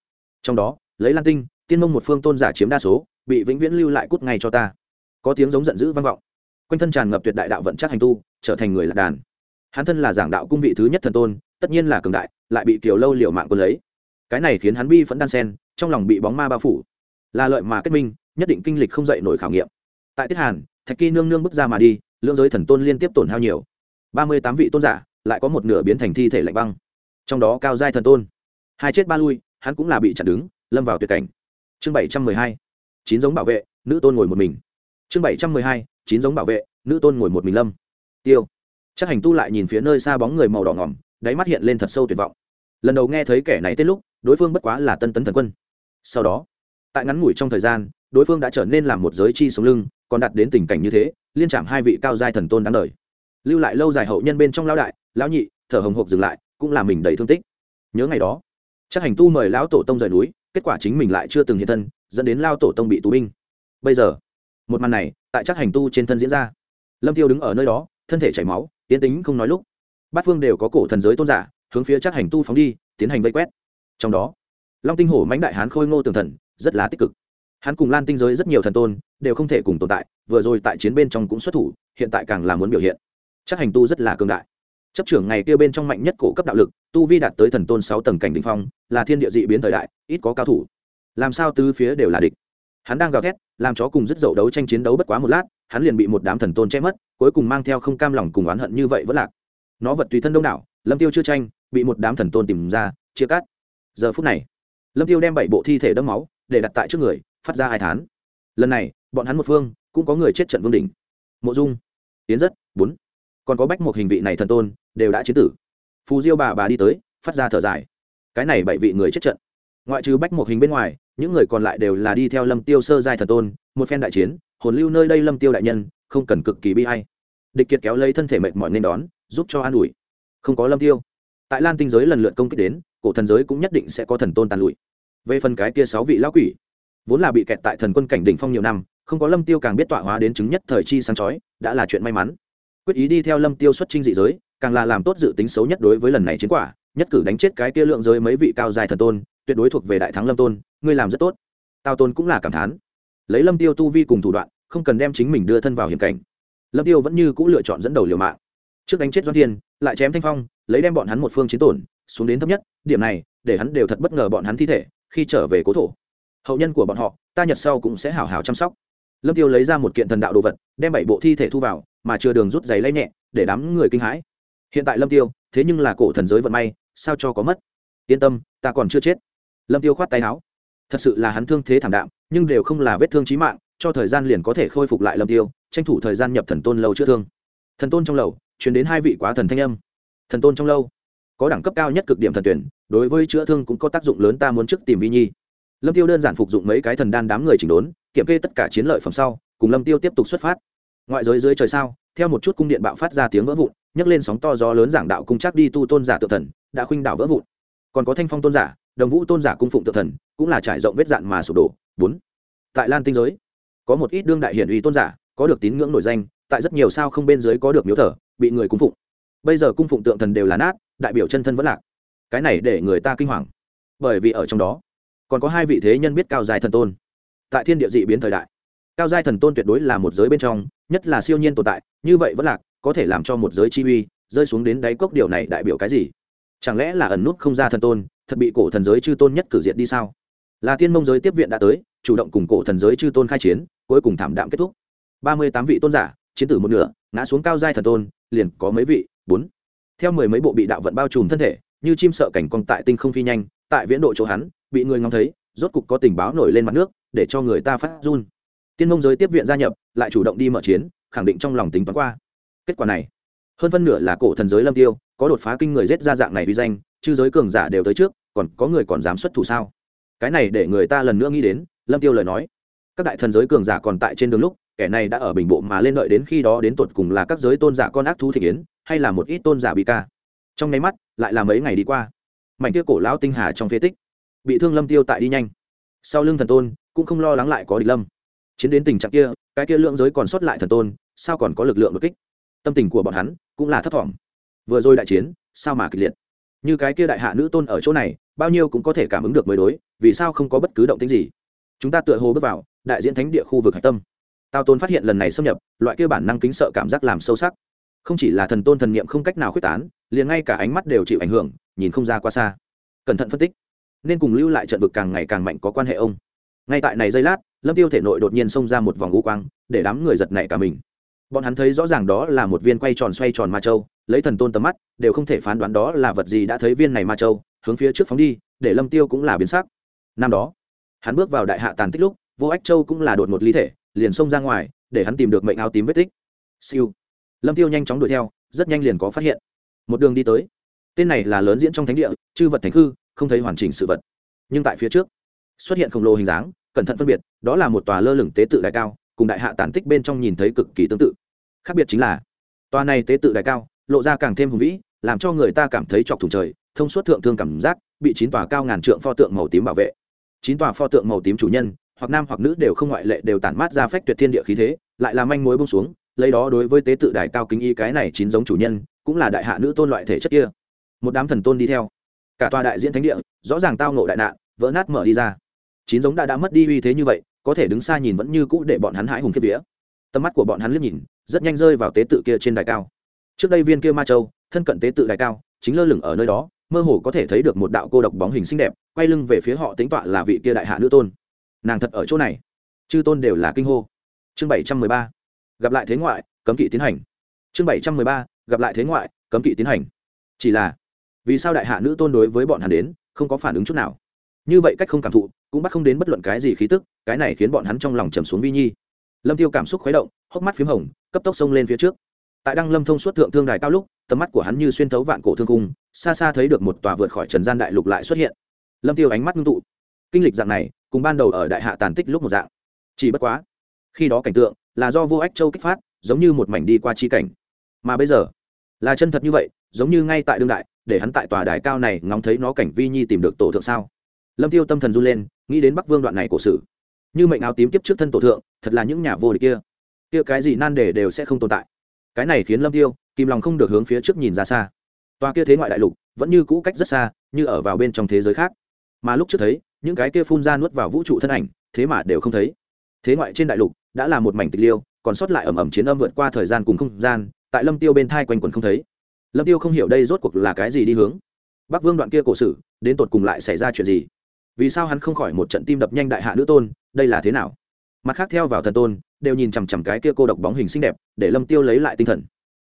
Trong đó, lấy lan tinh, tiên mông một phương tôn giả chiếm đa số, bị vĩnh viễn lưu lại cút ngay cho ta. Có tiếng giống giận dữ vang vọng. Quanh thân tràn ngập tuyệt đại đạo vận chắc hành tu, trở thành người lạc đàn. Hắn thân là giảng đạo cung vị thứ nhất thần tôn, tất nhiên là cường đại, lại bị kiều lâu liều mạng quân lấy. Cái này khiến hắn bi vẫn đan sen, trong lòng bị bóng ma bao phủ. Là lợi mà kết minh nhất định kinh lịch không dậy nổi khảo nghiệm. Tại tiết hàn, thạch kỳ nương nương bước ra mà đi, lưỡng giới thần tôn liên tiếp tổn hao nhiều. Ba mươi tám vị tôn giả, lại có một nửa biến thành thi thể lạnh băng. Trong đó cao giai thần tôn, hai chết ba lui, hắn cũng là bị chặn đứng, lâm vào tuyệt cảnh. Chương bảy trăm mười hai, chín giống bảo vệ, nữ tôn ngồi một mình. Chương bảy trăm mười hai, chín giống bảo vệ, nữ tôn ngồi một mình lâm. Tiêu. Chắc hành tu lại nhìn phía nơi xa bóng người màu đỏ ngỏm, đáy mắt hiện lên thật sâu tuyệt vọng. Lần đầu nghe thấy kẻ này tên lúc, đối phương bất quá là tân tấn thần quân. Sau đó, tại ngắn ngủi trong thời gian đối phương đã trở nên làm một giới chi sống lưng, còn đặt đến tình cảnh như thế, liên chạm hai vị cao giai thần tôn đáng đời. Lưu lại lâu dài hậu nhân bên trong lão đại, lão nhị, thở hồng hộc dừng lại, cũng là mình đầy thương tích. Nhớ ngày đó, chắc hành tu mời lão tổ tông rời núi, kết quả chính mình lại chưa từng hiện thân, dẫn đến lao tổ tông bị tù binh. Bây giờ, một màn này, tại chắc hành tu trên thân diễn ra. Lâm tiêu đứng ở nơi đó, thân thể chảy máu tiến tính không nói lúc. Bát phương đều có cổ thần giới tôn giả, hướng phía chắc hành tu phóng đi, tiến hành vây quét. Trong đó, long tinh hổ mãnh đại hán khôi ngô tường thần, rất là tích cực hắn cùng lan tinh giới rất nhiều thần tôn đều không thể cùng tồn tại, vừa rồi tại chiến bên trong cũng xuất thủ, hiện tại càng là muốn biểu hiện. Chắc hành tu rất là cường đại. Chấp trưởng ngày kia bên trong mạnh nhất cổ cấp đạo lực, tu vi đạt tới thần tôn sáu tầng cảnh đ ỉ n h phong, là thiên địa dị biến thời đại, ít có cao thủ. Làm sao tứ phía đều là địch. Hắn đang gào thét, làm chó cùng dứt dậu đấu tranh chiến đấu bất quá một lát, hắn liền bị một đám thần tôn che mất, cuối cùng mang theo không cam lòng cùng oán hận như vậy vẫn lạc. Nó vật tùy thân đông đảo, lâm tiêu chưa tranh, bị một đám thần tôn tìm ra, chia cắt. Giờ phút này, lâm tiêu đem bảy bộ thi thể đẫm máu, để đặt tại trước người phát ra hai thán. Lần này, bọn hắn một phương, cũng có người chết trận vương đỉnh. Mộ dung tiến rất, bốn. Còn có bách một hình vị này thần tôn, đều đã chiến tử. Phù diêu bà bà đi tới, phát ra thở dài. Cái này bảy vị người chết trận. Ngoại trừ bách một hình bên ngoài, những người còn lại đều là đi theo lâm tiêu sơ giai thần tôn, một phen đại chiến, hồn lưu nơi đây lâm tiêu đại nhân, không cần cực kỳ bi hay địch kiệt kéo lấy thân thể mệt mỏi nên đón, giúp cho an ủi. Không có lâm tiêu. Tại lan tinh giới lần lượt công kích đến, cổ thần giới cũng nhất định sẽ có thần tôn tàn lụi. Về phần cái kia sáu vị lão quỷ vốn là bị kẹt tại thần quân cảnh đỉnh phong nhiều năm, không có lâm tiêu càng biết tọa hóa đến chứng nhất thời chi sáng chói, đã là chuyện may mắn. Quyết ý đi theo lâm tiêu xuất trinh dị giới, càng là làm tốt dự tính xấu nhất đối với lần này chiến quả, nhất cử đánh chết cái kia lượng giới mấy vị cao dài thần tôn, tuyệt đối thuộc về đại thắng lâm tôn, ngươi làm rất tốt. Tào tôn cũng là cảm thán. Lấy lâm tiêu tu vi cùng thủ đoạn, không cần đem chính mình đưa thân vào hiểm cảnh. Lâm tiêu vẫn như cũ lựa chọn dẫn đầu liều mạng. Trước đánh chết doan thiên, lại chém thanh phong, lấy đem bọn hắn một phương chiến tổn, xuống đến thấp nhất, điểm này, để hắn đều thật bất ngờ bọn hắn thi thể, khi trở về cố thổ hậu nhân của bọn họ, ta nhật sau cũng sẽ hảo hảo chăm sóc. Lâm tiêu lấy ra một kiện thần đạo đồ vật, đem bảy bộ thi thể thu vào, mà chưa đường rút giấy lấy nhẹ, để đám người kinh hãi. Hiện tại lâm tiêu, thế nhưng là cổ thần giới vận may, sao cho có mất? Yên tâm, ta còn chưa chết. Lâm tiêu khoát tay áo. Thật sự là hắn thương thế thảm đạm, nhưng đều không là vết thương chí mạng, cho thời gian liền có thể khôi phục lại lâm tiêu, tranh thủ thời gian nhập thần tôn lâu chữa thương. Thần tôn trong lầu chuyển đến hai vị quá thần thanh âm. Thần tôn trong lâu, có đẳng cấp cao nhất cực điểm thần tuyển, đối với chữa thương cũng có tác dụng lớn, ta muốn trước tìm vi nhi lâm tiêu đơn giản phục dụng mấy cái thần đan đám người chỉnh đốn, kiểm kê tất cả chiến lợi phẩm sau, cùng lâm tiêu tiếp tục xuất phát. Ngoại giới dưới trời sao, theo một chút cung điện bạo phát ra tiếng vỡ vụn, nhấc lên sóng to gió lớn giảng đạo cung chắc đi tu tôn giả tự thần, đã khuynh đảo vỡ vụn. Còn có thanh phong tôn giả, đồng vũ tôn giả cung phụng tự thần, cũng là trải rộng vết dạn mà sụp đổ. Bốn, tại lan tinh giới, có một ít đương đại hiển uy tôn giả, có được tín ngưỡng nổi danh, tại rất nhiều sao không bên dưới có được miếu thờ, bị người cung phụng. Bây giờ cung phụng tượng thần đều là nát, đại biểu chân thân vẫn lạc. Cái này để người ta kinh hoàng. Bởi vì ở trong đó còn có hai vị thế nhân biết cao dài thần tôn. Tại thiên địa dị biến thời đại, cao giai thần tôn tuyệt đối là một giới bên trong, nhất là siêu nhiên tồn tại, như vậy vẫn lạc có thể làm cho một giới chi uy rơi xuống đến đáy cốc điều này đại biểu cái gì? Chẳng lẽ là ẩn nút không ra thần tôn, thật bị cổ thần giới chư tôn nhất cử diệt đi sao? Là tiên mông giới tiếp viện đã tới, chủ động cùng cổ thần giới chư tôn khai chiến, cuối cùng thảm đạm kết thúc. Ba mươi tám vị tôn giả, chiến tử một nửa, ngã xuống cao giai thần tôn, liền có mấy vị, bốn. Theo mười mấy bộ bị đạo vận bao trùm thân thể, như chim sợ cảnh cong tại tinh không phi nhanh, tại viễn độ chỗ hắn bị người ngóng thấy, rốt cục có tình báo nổi lên mặt nước, để cho người ta phát run. Tiên mông giới tiếp viện gia nhập, lại chủ động đi mở chiến, khẳng định trong lòng tính toán qua. Kết quả này, hơn phân nửa là cổ thần giới lâm tiêu, có đột phá kinh người rết ra dạng này uy danh, chư giới cường giả đều tới trước, còn có người còn dám xuất thủ sao? Cái này để người ta lần nữa nghĩ đến, lâm tiêu lời nói. Các đại thần giới cường giả còn tại trên đường lúc, kẻ này đã ở bình bộ mà lên đợi đến khi đó đến tột cùng là các giới tôn giả con ác thú thị kiến, hay là một ít tôn giả bị ca. Trong nháy mắt, lại là mấy ngày đi qua. Mảnh kia cổ lão tinh hà trong phế tích bị thương lâm tiêu tại đi nhanh sau lưng thần tôn cũng không lo lắng lại có địch lâm chiến đến tình trạng kia cái kia lượng giới còn sót lại thần tôn sao còn có lực lượng đột kích tâm tình của bọn hắn cũng là thấp thỏm. vừa rồi đại chiến sao mà kịch liệt như cái kia đại hạ nữ tôn ở chỗ này bao nhiêu cũng có thể cảm ứng được mới đối vì sao không có bất cứ động tĩnh gì chúng ta tựa hồ bước vào đại diễn thánh địa khu vực hạch tâm tao tôn phát hiện lần này xâm nhập loại kia bản năng kính sợ cảm giác làm sâu sắc không chỉ là thần tôn thần niệm không cách nào khuyết tán liền ngay cả ánh mắt đều chịu ảnh hưởng nhìn không ra qua xa cẩn thận phân tích nên cùng lưu lại trận vực càng ngày càng mạnh có quan hệ ông. Ngay tại này giây lát, lâm tiêu thể nội đột nhiên xông ra một vòng u quang, để đám người giật nảy cả mình. Bọn hắn thấy rõ ràng đó là một viên quay tròn xoay tròn ma châu, lấy thần tôn tầm mắt, đều không thể phán đoán đó là vật gì đã thấy viên này ma châu, hướng phía trước phóng đi, để lâm tiêu cũng là biến sắc. Năm đó, hắn bước vào đại hạ tàn tích lúc, vô ách châu cũng là đột một ly thể, liền xông ra ngoài, để hắn tìm được mệnh áo tím vết tích. Siêu. Lâm tiêu nhanh chóng đuổi theo, rất nhanh liền có phát hiện. Một đường đi tới. Tên này là lớn diễn trong thánh địa, chư vật thánh hư không thấy hoàn chỉnh sự vật. Nhưng tại phía trước, xuất hiện khổng lồ hình dáng, cẩn thận phân biệt, đó là một tòa lơ lửng tế tự đại cao, cùng đại hạ tản tích bên trong nhìn thấy cực kỳ tương tự. Khác biệt chính là, tòa này tế tự đại cao, lộ ra càng thêm hùng vĩ, làm cho người ta cảm thấy chọc thủng trời, thông suốt thượng thương cảm giác, bị chín tòa cao ngàn trượng pho tượng màu tím bảo vệ. Chín tòa pho tượng màu tím chủ nhân, hoặc nam hoặc nữ đều không ngoại lệ đều tản mát ra phách tuyệt thiên địa khí thế, lại làm manh mối bông xuống, lấy đó đối với tế tự đại cao kính y cái này chín giống chủ nhân, cũng là đại hạ nữ tôn loại thể chất kia. Một đám thần tôn đi theo cả tòa đại diễn thánh địa, rõ ràng tao nộ đại nạn, vỡ nát mở đi ra. Chín giống đã đã mất đi uy thế như vậy, có thể đứng xa nhìn vẫn như cũ để bọn hắn hãi hùng kiếp vía. Tầm mắt của bọn hắn liếc nhìn, rất nhanh rơi vào tế tự kia trên đài cao. Trước đây viên kia ma châu, thân cận tế tự đài cao, chính lơ lửng ở nơi đó, mơ hồ có thể thấy được một đạo cô độc bóng hình xinh đẹp, quay lưng về phía họ tính tọa là vị kia đại hạ nữ tôn. Nàng thật ở chỗ này. Chư tôn đều là kinh hô. Chương bảy trăm mười ba, gặp lại thế ngoại, cấm kỵ tiến hành. Chương bảy trăm mười ba, gặp lại thế ngoại, cấm kỵ tiến hành. Chỉ là vì sao đại hạ nữ tôn đối với bọn hắn đến không có phản ứng chút nào? Như vậy cách không cảm thụ, cũng bắt không đến bất luận cái gì khí tức, cái này khiến bọn hắn trong lòng trầm xuống vi nhi. Lâm tiêu cảm xúc khuấy động, hốc mắt p h í m hồng, cấp tốc xông lên phía trước. Tại đăng lâm thông suốt thượng thương đài cao lúc, tầm mắt của hắn như xuyên thấu vạn cổ thương cung xa xa thấy được một tòa vượt khỏi trần gian đại lục lại xuất hiện. Lâm tiêu ánh mắt ngưng tụ. Kinh lịch dạng này, cùng ban đầu ở đại hạ tàn tích lúc một dạng. Chỉ bất quá, khi đó cảnh tượng là do vô ách châu kích phát, giống như một mảnh đi qua chi cảnh. Mà bây giờ, là chân thật như vậy, giống như ngay tại đương đại để hắn tại tòa đài cao này ngóng thấy nó cảnh vi nhi tìm được tổ thượng sao? Lâm tiêu tâm thần run lên, nghĩ đến bắc vương đoạn này cổ sử như mệnh áo tím kiếp trước thân tổ thượng, thật là những nhà vô địch kia. Kia cái gì nan đề đều sẽ không tồn tại. Cái này khiến lâm tiêu kìm lòng không được hướng phía trước nhìn ra xa. Tòa kia thế ngoại đại lục vẫn như cũ cách rất xa, như ở vào bên trong thế giới khác. Mà lúc trước thấy, những cái kia phun ra nuốt vào vũ trụ thân ảnh, thế mà đều không thấy. Thế ngoại trên đại lục đã là một mảnh tịch liêu, còn sót lại ẩm ẩm chiến âm vượt qua thời gian cùng không gian, tại lâm tiêu bên thai quanh quần không thấy lâm tiêu không hiểu đây rốt cuộc là cái gì đi hướng. Bắc vương đoạn kia cổ sử, đến tột cùng lại xảy ra chuyện gì? Vì sao hắn không khỏi một trận tim đập nhanh đại hạ nữ tôn, đây là thế nào? Mặt khác theo vào thần tôn, đều nhìn chằm chằm cái kia cô độc bóng hình xinh đẹp, để lâm tiêu lấy lại tinh thần.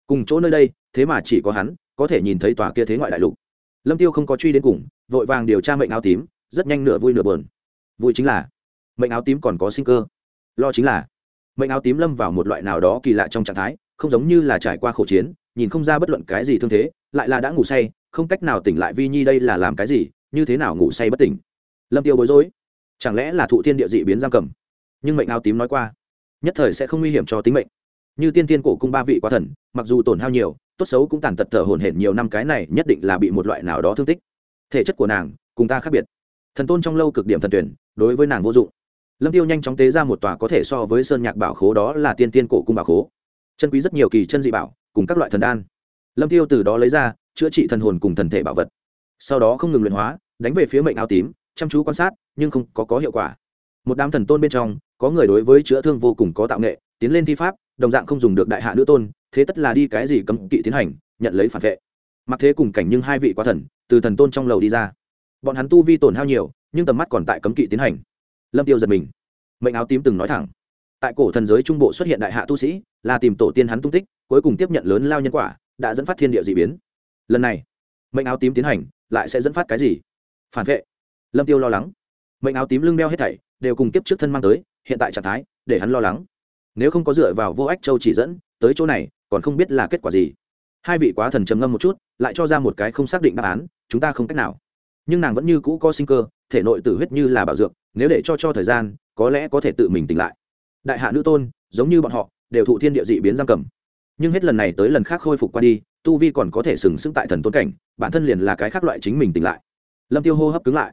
Cùng chỗ nơi đây, thế mà chỉ có hắn, có thể nhìn thấy tòa kia thế ngoại đại lục. Lâm tiêu không có truy đến cùng, vội vàng điều tra mệnh áo tím, rất nhanh nửa vui nửa buồn. Vui chính là, mệnh áo tím còn có sinh cơ. Lo chính là, mệnh áo tím lâm vào một loại nào đó kỳ lạ trong trạng thái, không giống như là trải qua khổ chiến nhìn không ra bất luận cái gì thương thế, lại là đã ngủ say, không cách nào tỉnh lại vi nhi đây là làm cái gì, như thế nào ngủ say bất tỉnh. Lâm tiêu bối rối. Chẳng lẽ là thụ thiên địa dị biến giam cầm? Nhưng mệnh áo tím nói qua, nhất thời sẽ không nguy hiểm cho tính mệnh. Như tiên tiên cổ cung ba vị quá thần, mặc dù tổn hao nhiều, tốt xấu cũng tàn tật thở hổn hển nhiều năm cái này nhất định là bị một loại nào đó thương tích. Thể chất của nàng, cùng ta khác biệt. Thần tôn trong lâu cực điểm thần tuyển, đối với nàng vô dụng. Lâm tiêu nhanh chóng tế ra một tòa có thể so với sơn nhạc bảo khố đó là tiên tiên cổ cung bảo khố. Chân quý rất nhiều kỳ chân dị bảo cùng các loại thần đan. Lâm tiêu từ đó lấy ra, chữa trị thần hồn cùng thần thể bảo vật. Sau đó không ngừng luyện hóa, đánh về phía mệnh áo tím, chăm chú quan sát, nhưng không có có hiệu quả. Một đám thần tôn bên trong, có người đối với chữa thương vô cùng có tạo nghệ, tiến lên thi pháp, đồng dạng không dùng được đại hạ nữ tôn, thế tất là đi cái gì cấm kỵ tiến hành, nhận lấy phản vệ. Mặc thế cùng cảnh nhưng hai vị quá thần, từ thần tôn trong lầu đi ra. Bọn hắn tu vi tổn hao nhiều, nhưng tầm mắt còn tại cấm kỵ tiến hành. Lâm tiêu giật mình. Mệnh áo tím từng nói thẳng. Tại cổ thần giới trung bộ xuất hiện đại hạ tu sĩ là tìm tổ tiên hắn tung tích, cuối cùng tiếp nhận lớn lao nhân quả, đã dẫn phát thiên địa d ị biến. Lần này, mệnh áo tím tiến hành, lại sẽ dẫn phát cái gì? Phản vệ. Lâm tiêu lo lắng. Mệnh áo tím lưng đeo hết thảy, đều cùng kiếp trước thân mang tới, hiện tại trạng thái, để hắn lo lắng. Nếu không có dựa vào vô ách châu chỉ dẫn, tới chỗ này, còn không biết là kết quả gì. Hai vị quá thần trầm ngâm một chút, lại cho ra một cái không xác định đáp án, chúng ta không cách nào. Nhưng nàng vẫn như cũ có sinh cơ, thể nội tử huyết như là bảo dược, nếu để cho cho thời gian, có lẽ có thể tự mình tỉnh lại. Đại hạ nữ tôn, giống như bọn họ đều thụ thiên địa dị biến giam cầm. Nhưng hết lần này tới lần khác khôi phục qua đi, tu vi còn có thể sừng sững tại thần tôn cảnh, bản thân liền là cái khác loại chính mình tỉnh lại. Lâm tiêu hô hấp cứng lại.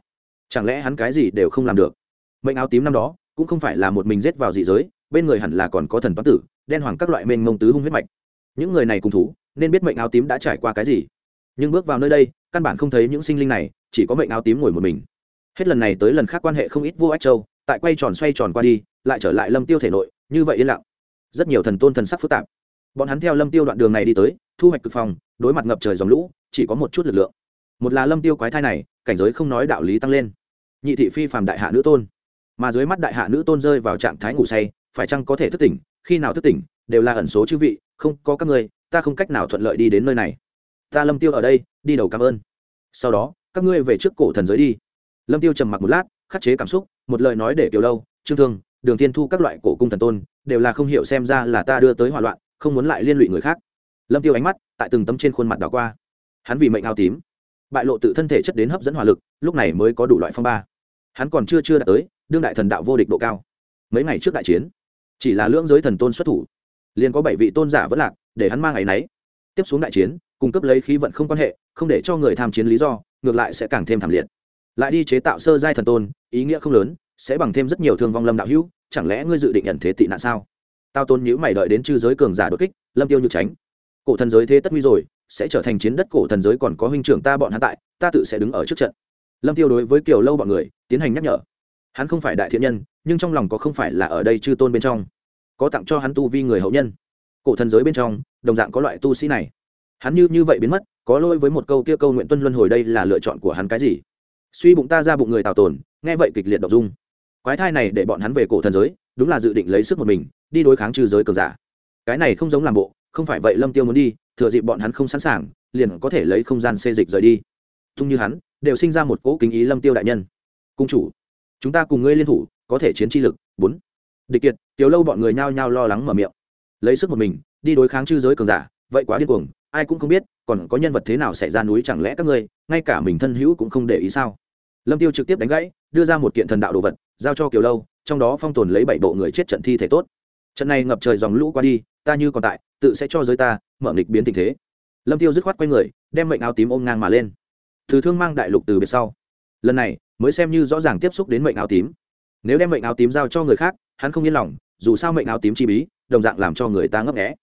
Chẳng lẽ hắn cái gì đều không làm được? Mệnh áo tím năm đó, cũng không phải là một mình giết vào dị giới, bên người hẳn là còn có thần toán tử, đen hoàng các loại mênh mông tứ hung huyết mạch. Những người này cùng thú, nên biết mệnh áo tím đã trải qua cái gì. Nhưng bước vào nơi đây, căn bản không thấy những sinh linh này, chỉ có mệnh áo tím ngồi một mình. Hết lần này tới lần khác quan hệ không ít vô ách châu, tại quay tròn xoay tròn qua đi, lại trở lại lâm tiêu thể nội, như vậy yên lặng rất nhiều thần tôn thần sắc phức tạp. Bọn hắn theo lâm tiêu đoạn đường này đi tới, thu hoạch cực phòng, đối mặt ngập trời dòng lũ, chỉ có một chút lực lượng. Một là lâm tiêu quái thai này, cảnh giới không nói đạo lý tăng lên. Nhị thị phi phàm đại hạ nữ tôn. Mà dưới mắt đại hạ nữ tôn rơi vào trạng thái ngủ say, phải chăng có thể thức tỉnh, khi nào thức tỉnh, đều là ẩn số chư vị, không, có các ngươi, ta không cách nào thuận lợi đi đến nơi này. Ta lâm tiêu ở đây, đi đầu cảm ơn. Sau đó, các ngươi về trước cổ thần giới đi. Lâm tiêu trầm mặc một lát, khắc chế cảm xúc, một lời nói để kiều lâu, trương thương, đường tiên thu các loại cổ cung thần tôn đều là không hiểu xem ra là ta đưa tới hỏa loạn, không muốn lại liên lụy người khác. Lâm tiêu ánh mắt tại từng tấm trên khuôn mặt đảo qua. Hắn vì mệnh áo tím, bại lộ tự thân thể chất đến hấp dẫn hỏa lực, lúc này mới có đủ loại phong ba. Hắn còn chưa chưa đạt tới, đương đại thần đạo vô địch độ cao. Mấy ngày trước đại chiến, chỉ là lưỡng giới thần tôn xuất thủ, liền có bảy vị tôn giả vẫn lạc, để hắn mang ngày nấy. Tiếp xuống đại chiến, cung cấp lấy khí vận không quan hệ, không để cho người tham chiến lý do, ngược lại sẽ càng thêm thảm liệt. Lại đi chế tạo sơ giai thần tôn, ý nghĩa không lớn, sẽ bằng thêm rất nhiều thương vong lâm đạo hữu chẳng lẽ ngươi dự định nhận thế tị nạn sao? Tao tôn nhữ mày đợi đến chư giới cường giả đột kích, lâm tiêu như tránh. Cổ thần giới thế tất nguy rồi, sẽ trở thành chiến đất cổ thần giới còn có huynh trưởng ta bọn hắn tại, ta tự sẽ đứng ở trước trận. Lâm tiêu đối với kiều lâu bọn người, tiến hành nhắc nhở. Hắn không phải đại thiện nhân, nhưng trong lòng có không phải là ở đây chư tôn bên trong. Có tặng cho hắn tu vi người hậu nhân. Cổ thần giới bên trong, đồng dạng có loại tu sĩ này. Hắn như như vậy biến mất, có lỗi với một câu kia câu nguyện tuân luân hồi đây là lựa chọn của hắn cái gì? Suy bụng ta ra bụng người tào tồn, nghe vậy kịch liệt đọc dung quái thai này để bọn hắn về cổ thần giới, đúng là dự định lấy sức một mình, đi đối kháng trừ giới cường giả. Cái này không giống làm bộ, không phải vậy lâm tiêu muốn đi, thừa dịp bọn hắn không sẵn sàng, liền có thể lấy không gian xê dịch rời đi. Thung như hắn, đều sinh ra một cỗ kính ý lâm tiêu đại nhân. Cung chủ, chúng ta cùng ngươi liên thủ, có thể chiến chi lực, bốn. Địch kiệt, tiểu lâu bọn người nhao nhao lo lắng mở miệng. Lấy sức một mình, đi đối kháng chư giới cường giả, vậy quá điên cuồng, ai cũng không biết, còn có nhân vật thế nào xảy ra núi chẳng lẽ các ngươi, ngay cả mình thân hữu cũng không để ý sao? Lâm tiêu trực tiếp đánh gãy, đưa ra một kiện thần đạo đồ vật giao cho kiều lâu, trong đó phong tồn lấy bảy bộ người chết trận thi thể tốt. Trận này ngập trời dòng lũ qua đi, ta như còn tại, tự sẽ cho giới ta, mở nghịch biến tình thế. Lâm tiêu dứt khoát quay người, đem mệnh áo tím ôm ngang mà lên. Từ thương mang đại lục từ biệt sau. Lần này, mới xem như rõ ràng tiếp xúc đến mệnh áo tím. Nếu đem mệnh áo tím giao cho người khác, hắn không yên lòng, dù sao mệnh áo tím chi bí, đồng dạng làm cho người ta ngấp nghé.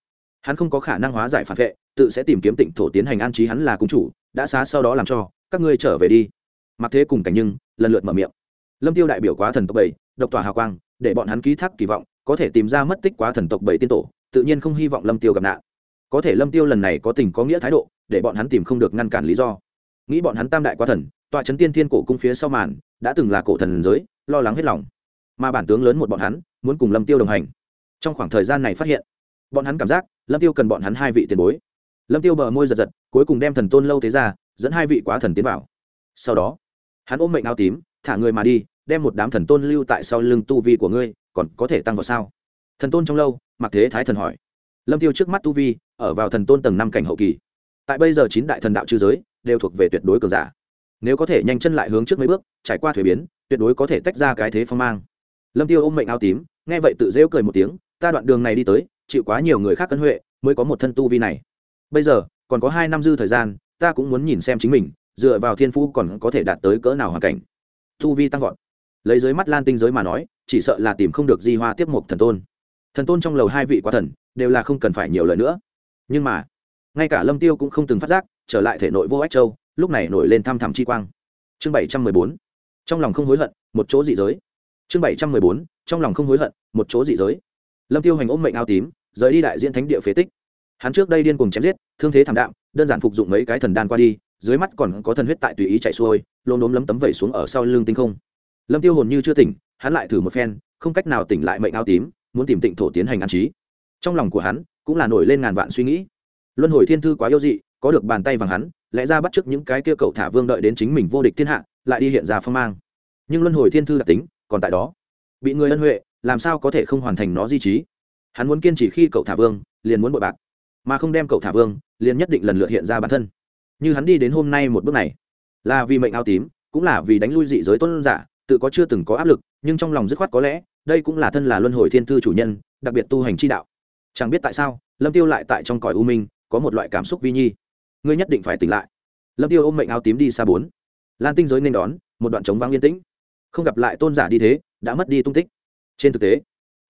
Hắn không có khả năng hóa giải phản vệ, tự sẽ tìm kiếm tịnh thổ tiến hành an trí hắn là cung chủ, đã xá sau đó làm cho, các ngươi trở về đi. Mặc thế cùng cảnh nhưng, lần lượt mở miệng lâm tiêu đại biểu quá thần tộc bảy, độc tỏa hào quang, để bọn hắn ký thác kỳ vọng, có thể tìm ra mất tích quá thần tộc bảy tiên tổ, tự nhiên không hy vọng lâm tiêu gặp nạn. Có thể lâm tiêu lần này có tình có nghĩa thái độ, để bọn hắn tìm không được ngăn cản lý do. Nghĩ bọn hắn tam đại quá thần, tọa chấn tiên thiên cổ cung phía sau màn, đã từng là cổ thần giới, lo lắng hết lòng. Mà bản tướng lớn một bọn hắn, muốn cùng lâm tiêu đồng hành. Trong khoảng thời gian này phát hiện, bọn hắn cảm giác lâm tiêu cần bọn hắn hai vị tiền bối. Lâm tiêu bờ môi giật giật, cuối cùng đem thần tôn lâu thế ra, dẫn hai vị quá thần tiến vào. Sau đó, hắn ôm mệnh áo tím thả người mà đi, đem một đám thần tôn lưu tại sau lưng tu vi của ngươi, còn có thể tăng vào sao? Thần tôn trong lâu mặc thế thái thần hỏi. Lâm tiêu trước mắt tu vi, ở vào thần tôn tầng năm cảnh hậu kỳ. Tại bây giờ chín đại thần đạo chư giới, đều thuộc về tuyệt đối cường giả. Nếu có thể nhanh chân lại hướng trước mấy bước, trải qua thuế biến, tuyệt đối có thể tách ra cái thế phong mang. Lâm tiêu ôm mệnh áo tím, nghe vậy tự rêu cười một tiếng, ta đoạn đường này đi tới, chịu quá nhiều người khác cân huệ, mới có một thân tu vi này. Bây giờ, còn có hai năm dư thời gian, ta cũng muốn nhìn xem chính mình, dựa vào thiên phú còn có thể đạt tới cỡ nào hoàn cảnh. Thu vi tăng vọt. Lấy dưới mắt lan tinh giới mà nói, chỉ sợ là tìm không được di hoa tiếp mục thần tôn. Thần tôn trong lầu hai vị quá thần, đều là không cần phải nhiều lời nữa. Nhưng mà, ngay cả lâm tiêu cũng không từng phát giác, trở lại thể nội vô ách châu, lúc này nổi lên thăm thẳm chi quang. Chương bảy trăm mười bốn, trong lòng không hối hận, một chỗ dị giới. Chương bảy trăm mười bốn, trong lòng không hối hận, một chỗ dị giới. Lâm tiêu hành ôm mệnh áo tím, rời đi đại diện thánh địa phế tích. Hắn trước đây điên cùng chém giết, thương thế thảm đạm, đơn giản phục dụng mấy cái thần đan qua đi dưới mắt còn có thần huyết tại tùy ý chạy xuôi, lốm đốm lấm tấm vẩy xuống ở sau lưng tinh không. Lâm tiêu hồn như chưa tỉnh, hắn lại thử một phen, không cách nào tỉnh lại mệnh áo tím, muốn tìm tịnh thổ tiến hành an trí. Trong lòng của hắn, cũng là nổi lên ngàn vạn suy nghĩ. Luân hồi thiên thư quá yêu dị, có được bàn tay vàng hắn, lẽ ra bắt chước những cái kia cậu thả vương đợi đến chính mình vô địch thiên hạ, lại đi hiện ra phong mang. Nhưng luân hồi thiên thư đặc tính, còn tại đó. Bị người ân huệ, làm sao có thể không hoàn thành nó di trí? Hắn muốn kiên trì khi cậu thả vương, liền muốn bội bạc. Mà không đem cậu thả vương, liền nhất định lần lượt hiện ra bản thân như hắn đi đến hôm nay một bước này. Là vì mệnh áo tím, cũng là vì đánh lui dị giới tôn giả, tự có chưa từng có áp lực, nhưng trong lòng dứt khoát có lẽ, đây cũng là thân là luân hồi thiên thư chủ nhân, đặc biệt tu hành chi đạo. Chẳng biết tại sao, lâm tiêu lại tại trong cõi u minh, có một loại cảm xúc vi nhi. Ngươi nhất định phải tỉnh lại. Lâm tiêu ôm mệnh áo tím đi xa bốn. Lan tinh giới nên đón, một đoạn trống vắng yên tĩnh. Không gặp lại tôn giả đi thế, đã mất đi tung tích. Trên thực tế,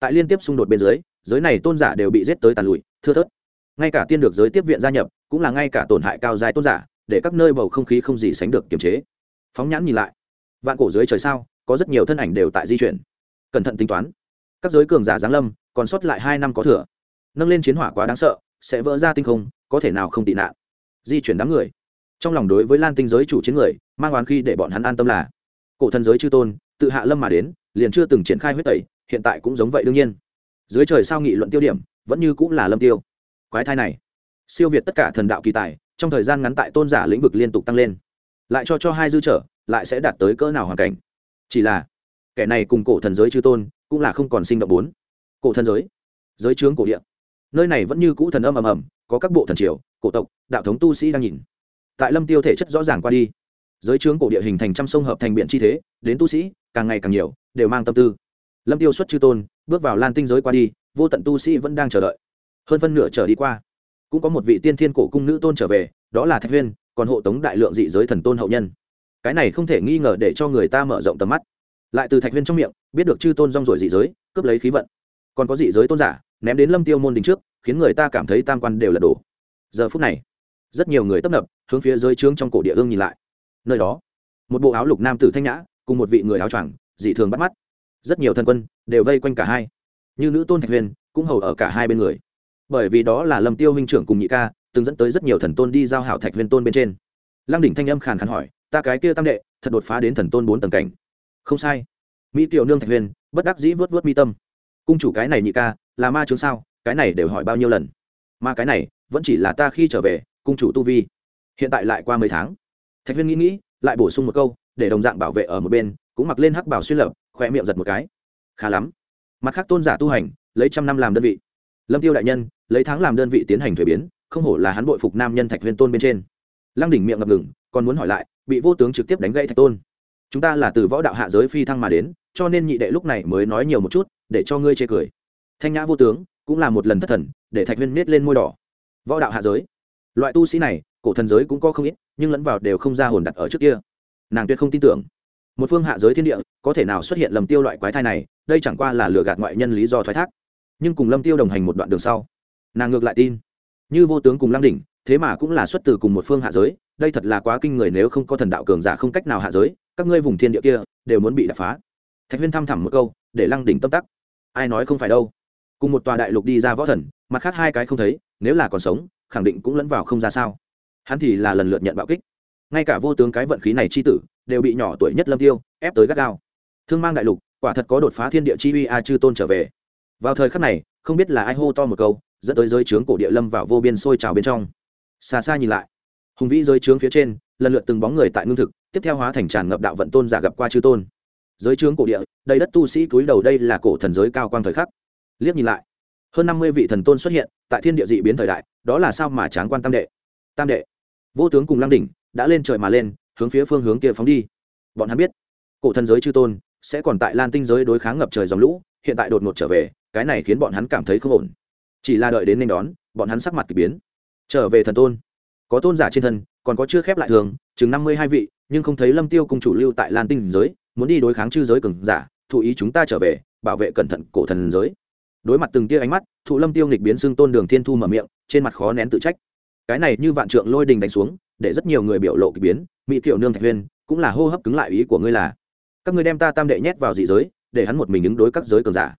tại liên tiếp xung đột bên dưới, giới này tôn giả đều bị giết tới tàn lụi, thưa thớt. Ngay cả tiên được giới tiếp viện gia nhập cũng là ngay cả tổn hại cao dài tôn giả, để các nơi bầu không khí không gì sánh được kiềm chế. Phóng nhãn nhìn lại, vạn cổ dưới trời sao, có rất nhiều thân ảnh đều tại di chuyển. Cẩn thận tính toán, các giới cường giả giáng lâm, còn sót lại hai năm có thừa. Nâng lên chiến hỏa quá đáng sợ, sẽ vỡ ra tinh không, có thể nào không tị nạn. Di chuyển đám người. Trong lòng đối với lan tinh giới chủ chiến người, mang oán khi để bọn hắn an tâm là, cổ thần giới chư tôn, tự hạ lâm mà đến, liền chưa từng triển khai huyết tẩy, hiện tại cũng giống vậy đương nhiên. Dưới trời sao nghị luận tiêu điểm, vẫn như cũng là lâm tiêu. Quái thai này siêu việt tất cả thần đạo kỳ tài, trong thời gian ngắn tại tôn giả lĩnh vực liên tục tăng lên. Lại cho cho hai dư trở, lại sẽ đạt tới cỡ nào hoàn cảnh? Chỉ là, kẻ này cùng cổ thần giới chư tôn, cũng là không còn sinh động bốn. Cổ thần giới giới trướng cổ địa. Nơi này vẫn như cũ thần âm ầm ầm, có các bộ thần triều, cổ tộc, đạo thống tu sĩ đang nhìn. Tại lâm tiêu thể chất rõ ràng qua đi. Giới trướng cổ địa hình thành trăm sông hợp thành biển chi thế, đến tu sĩ, càng ngày càng nhiều, đều mang tâm tư. Lâm tiêu xuất chư tôn, bước vào lan tinh giới qua đi, vô tận tu sĩ vẫn đang chờ đợi. Hơn phân nửa trở đi qua cũng có một vị tiên thiên cổ cung nữ tôn trở về, đó là thạch huyên, còn hộ tống đại lượng dị giới thần tôn hậu nhân. Cái này không thể nghi ngờ để cho người ta mở rộng tầm mắt. Lại từ thạch huyên trong miệng, biết được chư tôn rong rồi dị giới, cướp lấy khí vận. Còn có dị giới tôn giả, ném đến lâm tiêu môn đình trước, khiến người ta cảm thấy tam quan đều là đổ. Giờ phút này, rất nhiều người tấp nập, hướng phía dưới trướng trong cổ địa ương nhìn lại. Nơi đó, một bộ áo lục nam tử thanh nhã, cùng một vị người áo choàng, dị thường bắt mắt. Rất nhiều thần quân đều vây quanh cả hai. Như nữ tôn thạch huyền cũng hầu ở cả hai bên người bởi vì đó là lâm tiêu huynh trưởng cùng nhị ca, từng dẫn tới rất nhiều thần tôn đi giao hảo thạch huyền tôn bên trên. Lăng đỉnh thanh âm khàn khàn hỏi, ta cái kia tam đệ, thật đột phá đến thần tôn bốn tầng cảnh. Không sai. Mỹ tiểu nương thạch huyền, bất đắc dĩ vớt vớt mi tâm. Cung chủ cái này nhị ca, là ma chứng sao? Cái này đều hỏi bao nhiêu lần? Mà cái này, vẫn chỉ là ta khi trở về, cung chủ tu vi, hiện tại lại qua mấy tháng. Thạch huyên nghĩ nghĩ, lại bổ sung một câu, để đồng dạng bảo vệ ở một bên, cũng mặc lên hắc bảo xuyên lập khoe miệng giật một cái. Khá lắm. Mặt khác tôn giả tu hành, lấy trăm năm làm đơn vị lâm tiêu đại nhân, lấy tháng làm đơn vị tiến hành thuế biến, không hổ là hắn bội phục nam nhân thạch huyên tôn bên trên. Lăng đỉnh miệng ngập ngừng, còn muốn hỏi lại, bị vô tướng trực tiếp đánh gãy thạch tôn. Chúng ta là từ võ đạo hạ giới phi thăng mà đến, cho nên nhị đệ lúc này mới nói nhiều một chút, để cho ngươi chê cười. Thanh nhã vô tướng, cũng là một lần thất thần, để thạch huyên miết lên môi đỏ. Võ đạo hạ giới. Loại tu sĩ này, cổ thần giới cũng có không ít, nhưng lẫn vào đều không ra hồn đặt ở trước kia. Nàng tuyệt không tin tưởng. Một phương hạ giới thiên địa, có thể nào xuất hiện lầm tiêu loại quái thai này, đây chẳng qua là lừa gạt ngoại nhân lý do thoái thác nhưng cùng lâm tiêu đồng hành một đoạn đường sau, nàng ngược lại tin. Như vô tướng cùng lăng đỉnh, thế mà cũng là xuất từ cùng một phương hạ giới, đây thật là quá kinh người nếu không có thần đạo cường giả không cách nào hạ giới, các ngươi vùng thiên địa kia đều muốn bị đập phá. Thạch huyên thăm thẳm một câu, để lăng đỉnh tâm tắc. Ai nói không phải đâu. Cùng một tòa đại lục đi ra võ thần, mặt khác hai cái không thấy, nếu là còn sống, khẳng định cũng lẫn vào không ra sao. Hắn thì là lần lượt nhận bạo kích. Ngay cả vô tướng cái vận khí này chi tử, đều bị nhỏ tuổi nhất lâm tiêu ép tới gắt gao. Thương mang đại lục, quả thật có đột phá thiên địa chi uy a chư tôn trở về vào thời khắc này, không biết là ai hô to một câu, dẫn tới giới trướng cổ địa lâm vào vô biên sôi trào bên trong. Xa xa nhìn lại, hùng vĩ giới trướng phía trên, lần lượt từng bóng người tại ngưng thực, tiếp theo hóa thành tràn ngập đạo vận tôn giả gặp qua chư tôn. Giới trướng cổ địa, đầy đất tu sĩ cúi đầu đây là cổ thần giới cao quang thời khắc. Liếc nhìn lại, hơn năm mươi vị thần tôn xuất hiện, tại thiên địa dị biến thời đại, đó là sao mà tráng quan tam đệ? Tam đệ, vô tướng cùng lăng đỉnh đã lên trời mà lên, hướng phía phương hướng kia phóng đi. Bọn hắn biết, cổ thần giới chư tôn sẽ còn tại lan tinh giới đối kháng ngập trời dòng lũ, hiện tại đột ngột trở về cái này khiến bọn hắn cảm thấy không ổn. Chỉ là đợi đến nên đón, bọn hắn sắc mặt k ỳ biến. Trở về thần tôn. Có tôn giả trên thân, còn có chưa khép lại thường, chừng năm mươi hai vị, nhưng không thấy lâm tiêu cùng chủ lưu tại lan tinh giới, muốn đi đối kháng chư giới cường giả, thụ ý chúng ta trở về, bảo vệ cẩn thận cổ thần giới. Đối mặt từng tia ánh mắt, thụ lâm tiêu nghịch biến xưng tôn đường thiên thu mở miệng, trên mặt khó nén tự trách. Cái này như vạn trượng lôi đình đánh xuống, để rất nhiều người biểu lộ kỳ biến mỹ kiệu nương thạch huyên, cũng là hô hấp cứng lại ý của ngươi là, các ngươi đem ta tam đệ nhét vào dị giới, để hắn một mình ứng đối các giới cường giả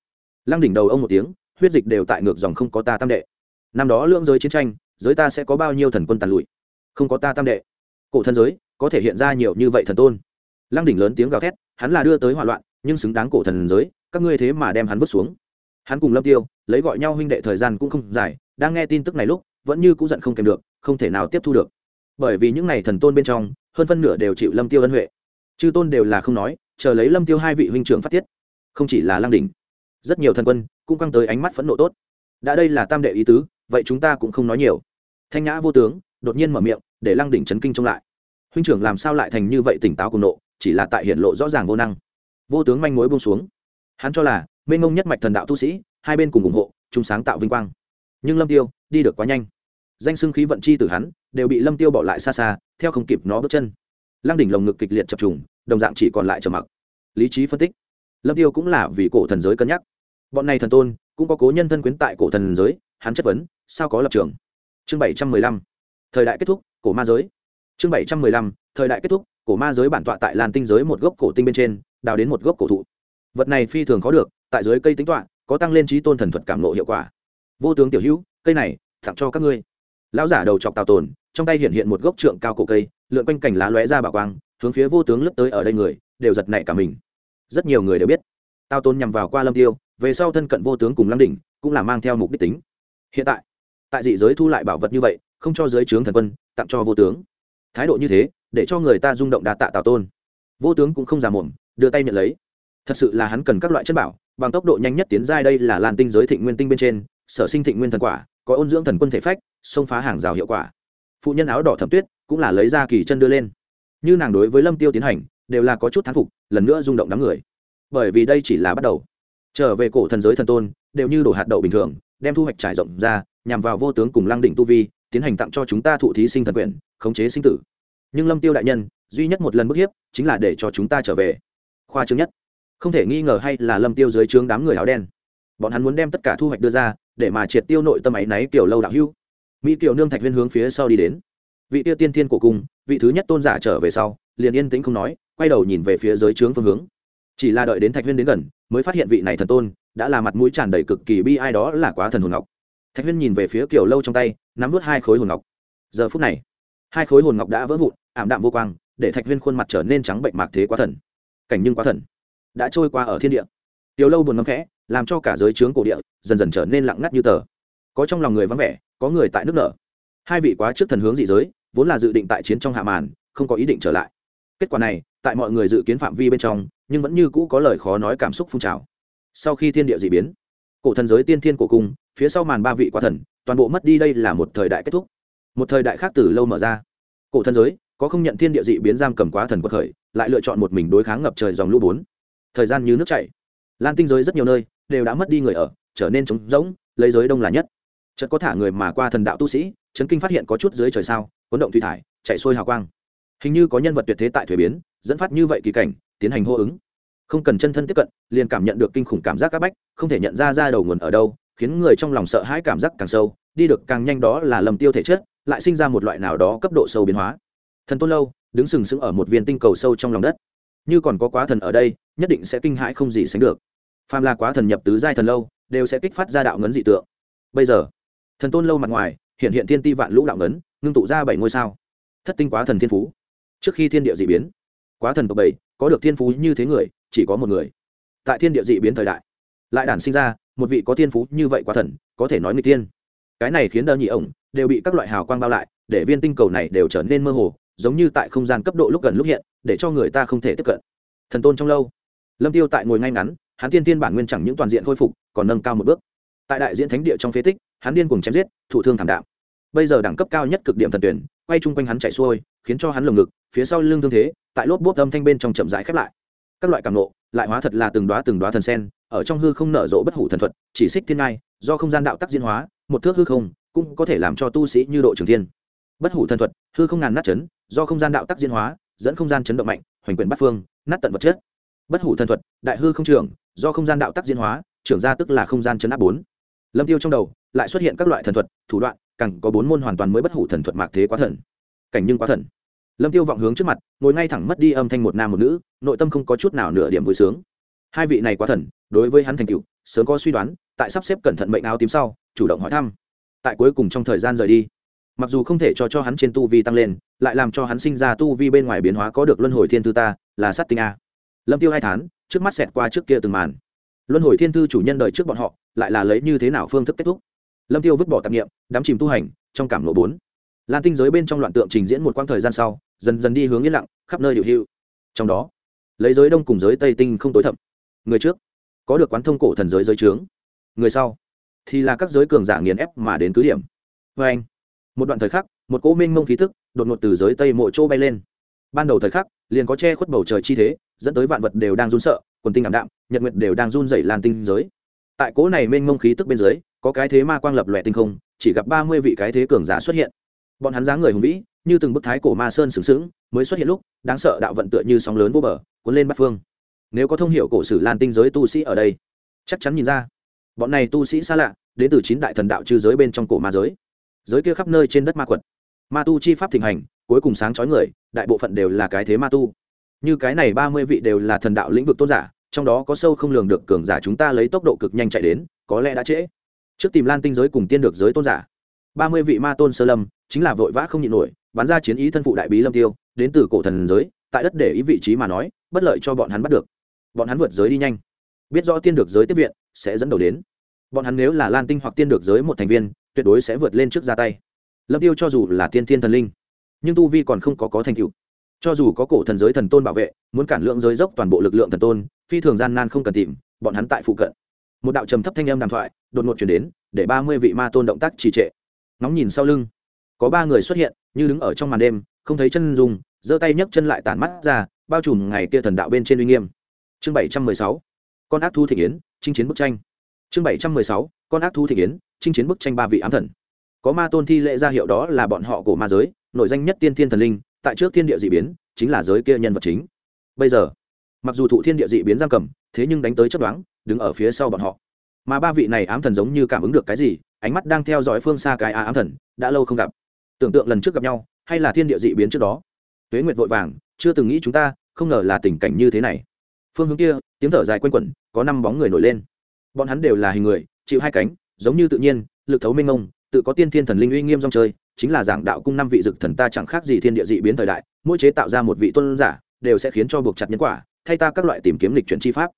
lăng đỉnh đầu ông một tiếng, huyết dịch đều tại ngược dòng không có ta tam đệ. Năm đó lưỡng giới chiến tranh, giới ta sẽ có bao nhiêu thần quân tàn lụi? Không có ta tam đệ. Cổ thần giới, có thể hiện ra nhiều như vậy thần tôn. Lăng đỉnh lớn tiếng gào thét, hắn là đưa tới hỏa loạn, nhưng xứng đáng cổ thần giới, các ngươi thế mà đem hắn vứt xuống. Hắn cùng lâm tiêu, lấy gọi nhau huynh đệ thời gian cũng không dài, đang nghe tin tức này lúc, vẫn như cũng giận không kèm được, không thể nào tiếp thu được. Bởi vì những này thần tôn bên trong, hơn phân nửa đều chịu lâm tiêu ân huệ. Chư tôn đều là không nói, chờ lấy lâm tiêu hai vị huynh trưởng phát tiết. Không chỉ là Lăng đỉnh rất nhiều thần quân cũng căng tới ánh mắt phẫn nộ tốt. Đã đây là tam đệ ý tứ, vậy chúng ta cũng không nói nhiều. Thanh nhã vô tướng đột nhiên mở miệng, để lăng đỉnh chấn kinh trông lại. Huynh trưởng làm sao lại thành như vậy tỉnh táo cùng nộ, chỉ là tại hiện lộ rõ ràng vô năng. Vô tướng manh mối buông xuống. Hắn cho là mênh mông nhất mạch thần đạo tu sĩ, hai bên cùng ủng hộ, chung sáng tạo vinh quang. Nhưng lâm tiêu đi được quá nhanh. Danh xưng khí vận chi từ hắn, đều bị lâm tiêu bỏ lại xa xa, theo không kịp nó bước chân. Lăng đỉnh lồng ngực kịch liệt chập trùng, đồng dạng chỉ còn lại trầm mặc. Lý trí phân tích lâm tiêu cũng là vì cổ thần giới cân nhắc. Bọn này thần tôn cũng có cố nhân thân quyến tại cổ thần giới, hắn chất vấn, sao có lập trường? Chương bảy trăm mười lăm. Thời đại kết thúc, cổ ma giới. Chương bảy trăm mười lăm. Thời đại kết thúc, cổ ma giới bản tọa tại làn tinh giới một gốc cổ tinh bên trên, đào đến một gốc cổ thụ. Vật này phi thường có được, tại dưới cây tính tọa có tăng lên trí tôn thần thuật cảm nộ hiệu quả. Vô tướng tiểu hữu, cây này, tặng cho các ngươi. Lão giả đầu chọc tào tồn, trong tay hiện hiện một gốc trượng cao cổ cây, lượn quanh cảnh lá lóe ra bảo quang, hướng phía vô tướng lấp tới ở đây người, đều giật nảy cả mình rất nhiều người đều biết. Tao tôn nhằm vào qua lâm tiêu, về sau thân cận vô tướng cùng lăng đỉnh, cũng là mang theo mục đích tính. Hiện tại tại dị giới thu lại bảo vật như vậy, không cho giới trướng thần quân, tặng cho vô tướng. Thái độ như thế, để cho người ta rung động đa tạ tào tôn. Vô tướng cũng không già mồm đưa tay nhận lấy. Thật sự là hắn cần các loại chất bảo, bằng tốc độ nhanh nhất tiến giai đây là lan tinh giới thịnh nguyên tinh bên trên, sở sinh thịnh nguyên thần quả, có ôn dưỡng thần quân thể phách, xông phá hàng rào hiệu quả. Phụ nhân áo đỏ thẩm tuyết, cũng là lấy ra kỳ chân đưa lên. Như nàng đối với lâm tiêu tiến hành, đều là có chút thán phục lần nữa rung động đám người. Bởi vì đây chỉ là bắt đầu. Trở về cổ thần giới thần tôn, đều như đổ hạt đậu bình thường, đem thu hoạch trải rộng ra, nhằm vào vô tướng cùng lăng đỉnh tu vi, tiến hành tặng cho chúng ta thụ thí sinh thần quyền khống chế sinh tử. Nhưng lâm tiêu đại nhân, duy nhất một lần bức hiếp, chính là để cho chúng ta trở về. Khoa trương nhất. Không thể nghi ngờ hay là lâm tiêu dưới trướng đám người áo đen. Bọn hắn muốn đem tất cả thu hoạch đưa ra, để mà triệt tiêu nội tâm ấy náy kiểu lâu đạo hưu mỹ kiểu nương thạch huyên hướng phía sau đi đến. Vị tiêu tiên thiên của cung, vị thứ nhất tôn giả trở về sau, liền yên tĩnh không nói quay đầu nhìn về phía dưới trướng phương hướng. Chỉ là đợi đến thạch huyên đến gần, mới phát hiện vị này thần tôn đã là mặt mũi tràn đầy cực kỳ bi ai đó là quá thần hồn ngọc. Thạch huyên nhìn về phía kiểu lâu trong tay, nắm vút hai khối hồn ngọc. Giờ phút này, hai khối hồn ngọc đã vỡ vụn, ảm đạm vô quang, để thạch huyên khuôn mặt trở nên trắng bệnh mạc thế quá thần. Cảnh nhưng quá thần. Đã trôi qua ở thiên địa. Tiểu lâu buồn ngâm khẽ, làm cho cả giới trướng cổ địa dần dần trở nên lặng ngắt như tờ. Có trong lòng người vắng vẻ, có người tại nước nở. Hai vị quá trước thần hướng dị giới, vốn là dự định tại chiến trong hạ màn, không có ý định trở lại. Kết quả này tại mọi người dự kiến phạm vi bên trong, nhưng vẫn như cũ có lời khó nói cảm xúc phun trào. Sau khi thiên địa dị biến, cổ thần giới tiên thiên cổ cung, phía sau màn ba vị quá thần, toàn bộ mất đi đây là một thời đại kết thúc. Một thời đại khác từ lâu mở ra. Cổ thần giới, có không nhận thiên địa dị biến giam cầm quá thần quật khởi, lại lựa chọn một mình đối kháng ngập trời dòng lũ bốn. Thời gian như nước chảy. Lan tinh giới rất nhiều nơi, đều đã mất đi người ở, trở nên trống rỗng, lấy giới đông là nhất. Chợt có thả người mà qua thần đạo tu sĩ, chấn kinh phát hiện có chút dưới trời sao, cuốn động thủy thải, chạy xuôi hào quang. Hình như có nhân vật tuyệt thế tại thuế biến dẫn phát như vậy kỳ cảnh, tiến hành hô ứng. Không cần chân thân tiếp cận, liền cảm nhận được kinh khủng cảm giác áp bách, không thể nhận ra ra đầu nguồn ở đâu, khiến người trong lòng sợ hãi cảm giác càng sâu, đi được càng nhanh đó là lầm tiêu thể chất, lại sinh ra một loại nào đó cấp độ sâu biến hóa. Thần tôn lâu, đứng sừng sững ở một viên tinh cầu sâu trong lòng đất. Như còn có quá thần ở đây, nhất định sẽ kinh hãi không gì sánh được. Phàm là quá thần nhập tứ giai thần lâu, đều sẽ kích phát ra đạo ngấn dị tượng. Bây giờ, thần tôn lâu mặt ngoài, hiện hiện thiên ti vạn lũ đạo ngấn, ngưng tụ ra bảy ngôi sao. Thất tinh quá thần thiên phú. Trước khi thiên địa dị biến quá thần tộc bảy, có được thiên phú như thế người, chỉ có một người. Tại thiên địa dị biến thời đại, lại đản sinh ra, một vị có thiên phú như vậy quá thần, có thể nói người tiên. Cái này khiến đơ nhị ổng đều bị các loại hào quang bao lại, để viên tinh cầu này đều trở nên mơ hồ, giống như tại không gian cấp độ lúc gần lúc hiện, để cho người ta không thể tiếp cận. Thần tôn trong lâu, lâm tiêu tại ngồi ngay ngắn, hắn tiên tiên bản nguyên chẳng những toàn diện khôi phục, còn nâng cao một bước. Tại đại diễn thánh địa trong phế tích, hắn điên cùng chém giết thủ thương thảm đạm. Bây giờ đẳng cấp cao nhất cực điểm thần tuyển quay chung quanh hắn chạy xuôi, khiến cho hắn lồng ngực, phía sau lưng thương thế, tại lốp bốp âm thanh bên trong chậm rãi khép lại. Các loại cảm nộ lại hóa thật là từng đóa từng đóa thần sen, ở trong hư không nở rộ bất hủ thần thuật, chỉ xích thiên ngai, do không gian đạo tắc diễn hóa, một thước hư không, cũng có thể làm cho tu sĩ như độ trường thiên. Bất hủ thần thuật, hư không ngàn nát chấn, do không gian đạo tắc diễn hóa, dẫn không gian chấn động mạnh, hoành quyền bắt phương, nát tận vật chất. Bất hủ thần thuật, đại hư không trường do không gian đạo tắc diễn hóa, trưởng ra tức là không gian chấn áp bốn. Lâm tiêu trong đầu, lại xuất hiện các loại thần thuật, thủ đoạn càng có bốn môn hoàn toàn mới bất hủ thần thuật mạc thế quá thần. Cảnh nhưng quá thần. Lâm tiêu vọng hướng trước mặt, ngồi ngay thẳng mất đi âm thanh một nam một nữ, nội tâm không có chút nào nửa điểm vui sướng. Hai vị này quá thần, đối với hắn thành tựu, sớm có suy đoán, tại sắp xếp cẩn thận mệnh áo tím sau, chủ động hỏi thăm. Tại cuối cùng trong thời gian rời đi, mặc dù không thể cho cho hắn trên tu vi tăng lên, lại làm cho hắn sinh ra tu vi bên ngoài biến hóa có được luân hồi thiên thư ta, là sát tinh a. Lâm tiêu hai tháng trước mắt xẹt qua trước kia từng màn. Luân hồi thiên thư chủ nhân đời trước bọn họ, lại là lấy như thế nào phương thức kết thúc? Lâm tiêu vứt bỏ tạp nghiệm đám chìm tu hành, trong cảm lộ bốn. Lan tinh giới bên trong loạn tượng trình diễn một quãng thời gian sau, dần dần đi hướng yên lặng, khắp nơi điều hưu trong đó, lấy giới đông cùng giới tây tinh không tối thậm. Người trước, có được quán thông cổ thần giới giới trướng. Người sau, thì là các giới cường giả nghiền ép mà đến cứ điểm. Vê anh, một đoạn thời khắc, một cỗ minh mông khí tức đột ngột từ giới tây mộ chỗ bay lên. Ban đầu thời khắc, liền có che khuất bầu trời chi thế, dẫn tới vạn vật đều đang run sợ, quần tinh ảm đạm, nhật nguyệt đều đang run dậy lan tinh giới tại cố này mênh mông khí tức bên dưới, có cái thế ma quang lập lòe tinh không, chỉ gặp ba mươi vị cái thế cường giả xuất hiện. Bọn hắn dáng người hùng vĩ, như từng bức thái cổ ma sơn sừng sững, mới xuất hiện lúc, đáng sợ đạo vận tựa như sóng lớn vô bờ, cuốn lên bát phương. Nếu có thông hiệu cổ sử lan tinh giới tu sĩ ở đây, chắc chắn nhìn ra. Bọn này tu sĩ xa lạ, đến từ chín đại thần đạo chư giới bên trong cổ ma giới. Giới kia khắp nơi trên đất ma quật. Ma tu chi pháp thịnh hành, cuối cùng sáng chói người, đại bộ phận đều là cái thế ma tu. Như cái này ba mươi vị đều là thần đạo lĩnh vực tôn giả trong đó có sâu không lường được cường giả chúng ta lấy tốc độ cực nhanh chạy đến, có lẽ đã trễ. Trước tìm lan tinh giới cùng tiên được giới tôn giả. Ba mươi vị ma tôn sơ lâm, chính là vội vã không nhịn nổi, bắn ra chiến ý thân phụ đại bí lâm tiêu, đến từ cổ thần giới, tại đất để ý vị trí mà nói, bất lợi cho bọn hắn bắt được. Bọn hắn vượt giới đi nhanh. Biết rõ tiên được giới tiếp viện, sẽ dẫn đầu đến. Bọn hắn nếu là lan tinh hoặc tiên được giới một thành viên, tuyệt đối sẽ vượt lên trước ra tay. Lâm tiêu cho dù là tiên tiên thần linh, nhưng tu vi còn không có có thành tựu cho dù có cổ thần giới thần tôn bảo vệ, muốn cản lượng giới dốc toàn bộ lực lượng thần tôn, phi thường gian nan không cần tìm, bọn hắn tại phụ cận. Một đạo trầm thấp thanh âm đàm thoại, đột ngột chuyển đến, để ba mươi vị ma tôn động tác trì trệ. Nóng nhìn sau lưng, có ba người xuất hiện, như đứng ở trong màn đêm, không thấy chân dùng giơ tay nhấc chân lại tản mắt ra, bao trùm ngày kia thần đạo bên trên uy nghiêm. Chương bảy trăm mười sáu, con ác thu thị yến chinh chiến bức tranh. Chương bảy trăm mười sáu, con ác thu thị yến chinh chiến bức tranh ba vị ám thần. Có ma tôn thi lệ ra hiệu đó là bọn họ của ma giới nội danh nhất tiên thiên thần linh tại trước thiên địa d ị biến, chính là giới kia nhân vật chính. Bây giờ, mặc dù thụ thiên địa d ị biến giam cầm, thế nhưng đánh tới chấp đoán đứng ở phía sau bọn họ. Mà ba vị này ám thần giống như cảm ứng được cái gì, ánh mắt đang theo dõi phương xa cái ám thần, đã lâu không gặp. Tưởng tượng lần trước gặp nhau, hay là thiên địa d ị biến trước đó? Tuế nguyệt vội vàng, chưa từng nghĩ chúng ta, không ngờ là tình cảnh như thế này. Phương hướng kia, tiếng thở dài q u a n quẩn, có năm bóng người nổi lên. Bọn hắn đều là hình người, chịu hai cánh, giống như tự nhiên, lực thấu minh ông tự có tiên thiên thần linh uy nghiêm trong chơi chính là giảng đạo cung năm vị dực thần ta chẳng khác gì thiên địa dị biến thời đại, mỗi chế tạo ra một vị tôn giả, đều sẽ khiến cho buộc chặt nhân quả, thay ta các loại tìm kiếm lịch chuyển chi pháp.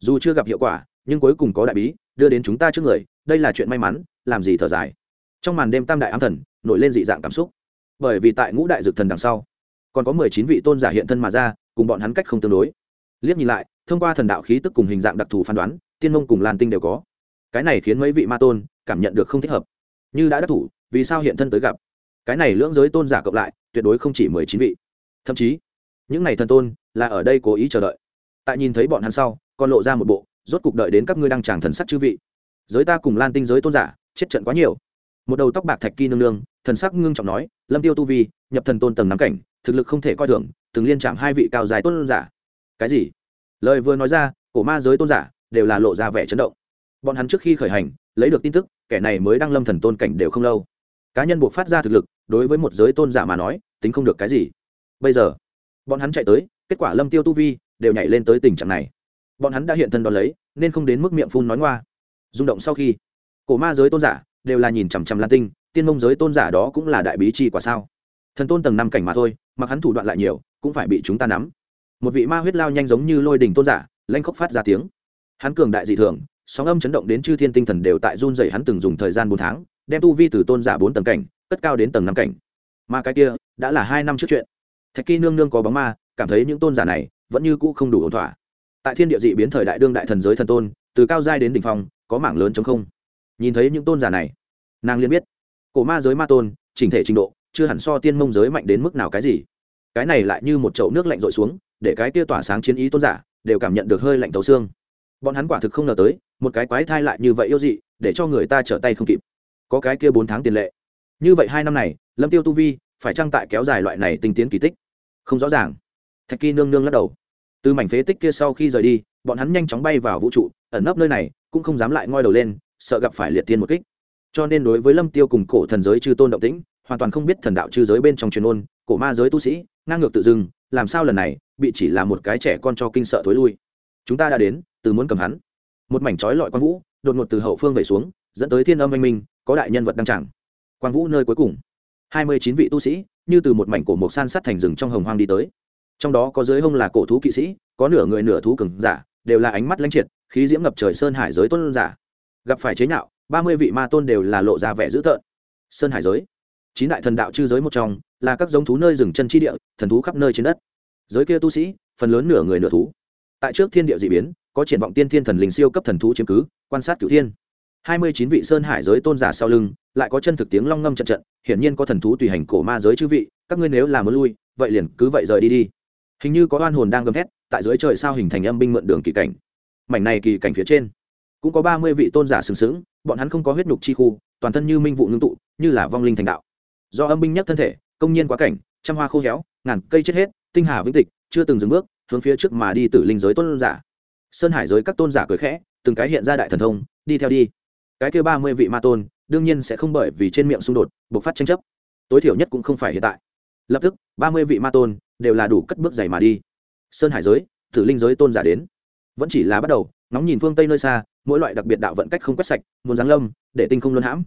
Dù chưa gặp hiệu quả, nhưng cuối cùng có đại bí, đưa đến chúng ta trước người, đây là chuyện may mắn, làm gì thở dài. Trong màn đêm tam đại ám thần, nổi lên dị dạng cảm xúc. Bởi vì tại ngũ đại dực thần đằng sau, còn có mười chín vị tôn giả hiện thân mà ra, cùng bọn hắn cách không tương đối. Liếc nhìn lại, thông qua thần đạo khí tức cùng hình dạng đặc thù phán đoán, tiên mông cùng lan tinh đều có. Cái này khiến mấy vị ma tôn cảm nhận được không thích hợp. Như đã đắc thủ, vì sao hiện thân tới gặp? Cái này lưỡng giới tôn giả cộng lại, tuyệt đối không chỉ mười chín vị. Thậm chí, những n à y thần tôn là ở đây cố ý chờ đợi. Tại nhìn thấy bọn hắn sau, còn lộ ra một bộ, rốt cục đợi đến các ngươi đăng tràng thần sắc chư vị. Giới ta cùng lan tinh giới tôn giả, chết trận quá nhiều. Một đầu tóc bạc thạch kỳ nương nương, thần sắc ngưng trọng nói, lâm tiêu tu vi, nhập thần tôn tầng nắm cảnh, thực lực không thể coi thường, từng liên chạm hai vị cao dài tôn giả. Cái gì? Lời vừa nói ra, cổ ma giới tôn giả đều là lộ ra vẻ chấn động. Bọn hắn trước khi khởi hành, lấy được tin tức, kẻ này mới đang lâm thần tôn cảnh đều không lâu cá nhân buộc phát ra thực lực, đối với một giới tôn giả mà nói, tính không được cái gì. Bây giờ, bọn hắn chạy tới, kết quả lâm tiêu tu vi đều nhảy lên tới tình trạng này. Bọn hắn đã hiện thân đón lấy, nên không đến mức miệng phun nói ngoa. Rung động sau khi, cổ ma giới tôn giả đều là nhìn chằm chằm lan tinh, tiên mông giới tôn giả đó cũng là đại bí chi quả sao. Thần tôn tầng năm cảnh mà thôi, mặc hắn thủ đoạn lại nhiều, cũng phải bị chúng ta nắm. Một vị ma huyết lao nhanh giống như lôi đình tôn giả, lanh khóc phát ra tiếng. Hắn cường đại dị thường, sóng âm chấn động đến chư thiên tinh thần đều tại run dày hắn từng dùng thời gian bốn tháng đem tu vi từ tôn giả bốn tầng cảnh, cất cao đến tầng năm cảnh. Mà cái kia, đã là hai năm trước chuyện. Thạch kỳ nương nương có bóng ma, cảm thấy những tôn giả này vẫn như cũ không đủ ổn thỏa. Tại thiên địa dị biến thời đại đương đại thần giới thần tôn, từ cao giai đến đ ỉ n h phong, có mảng lớn chống không. Nhìn thấy những tôn giả này, nàng liên biết, cổ ma giới ma tôn, chỉnh thể trình độ, chưa hẳn so tiên mông giới mạnh đến mức nào cái gì. Cái này lại như một chậu nước lạnh rội xuống, để cái kia tỏa sáng chiến ý tôn giả đều cảm nhận được hơi lạnh tấu xương. Bọn hắn quả thực không ngờ tới, một cái quái thai lại như vậy yêu dị, để cho người ta trở tay không kịp có cái kia bốn tháng tiền lệ. Như vậy hai năm này, lâm tiêu tu vi phải trang tại kéo dài loại này tinh tiến kỳ tích? Không rõ ràng. Thạch kỳ nương nương lắc đầu. Từ mảnh phế tích kia sau khi rời đi, bọn hắn nhanh chóng bay vào vũ trụ, ẩn nấp nơi này, cũng không dám lại ngoi đầu lên, sợ gặp phải liệt tiên một kích. Cho nên đối với lâm tiêu cùng cổ thần giới chư tôn động tĩnh, hoàn toàn không biết thần đạo chư giới bên trong truyền ôn, cổ ma giới tu sĩ, ngang ngược tự dưng, làm sao lần này bị chỉ là một cái trẻ con cho kinh sợ thối lui. Chúng ta đã đến, từ muốn cầm hắn. Một mảnh trói lọi quang vũ, đột ngột từ hậu phương về xuống dẫn tới thiên âm anh minh, có đại nhân vật đăng trảng quang vũ nơi cuối cùng. Hai mươi chín vị tu sĩ, như từ một mảnh cổ mộc san sát thành rừng trong hồng hoang đi tới. Trong đó có dưới hông là cổ thú kỵ sĩ, có nửa người nửa thú cường giả, đều là ánh mắt lãnh triệt, khí diễm ngập trời sơn hải giới tôn giả. Gặp phải chế nhạo, ba mươi vị ma tôn đều là lộ ra vẻ dữ tợn. Sơn hải giới. Chín đại thần đạo chư giới một trong, là các giống thú nơi rừng chân chi địa, thần thú khắp nơi trên đất. Giới kia tu sĩ, phần lớn nửa người nửa thú. Tại trước thiên địa d ị biến, có triển vọng tiên thiên thần linh siêu cấp thần thú chiếm cứ, quan sát cửu thiên hai mươi chín vị sơn hải giới tôn giả sau lưng, lại có chân thực tiếng long ngâm trận trận, hiển nhiên có thần thú tùy hành cổ ma giới chư vị, các ngươi nếu là muốn lui, vậy liền cứ vậy rời đi đi. Hình như có oan hồn đang gầm thét, tại dưới trời sao hình thành âm binh mượn đường kỳ cảnh. Mảnh này kỳ cảnh phía trên, cũng có ba mươi vị tôn giả sừng sững, bọn hắn không có huyết nhục chi khu, toàn thân như minh vụ ngưng tụ, như là vong linh thành đạo. Do âm binh nhất thân thể, công nhiên quá cảnh, trăm hoa khô héo, ngàn cây chết hết, tinh hà vĩnh tịch, chưa từng dừng bước, hướng phía trước mà đi từ linh giới tôn giả. Sơn hải giới các tôn giả cười khẽ, từng cái hiện ra đại thần thông, đi theo đi cái kia ba mươi vị ma tôn, đương nhiên sẽ không bởi vì trên miệng xung đột, bộc phát tranh chấp. Tối thiểu nhất cũng không phải hiện tại. Lập tức, ba mươi vị ma tôn đều là đủ cất bước dày mà đi. Sơn hải giới thử linh giới tôn giả đến. Vẫn chỉ là bắt đầu nóng nhìn phương tây nơi xa, mỗi loại đặc biệt đạo vận cách không quét sạch muốn giáng lâm, để tinh không luân hãm.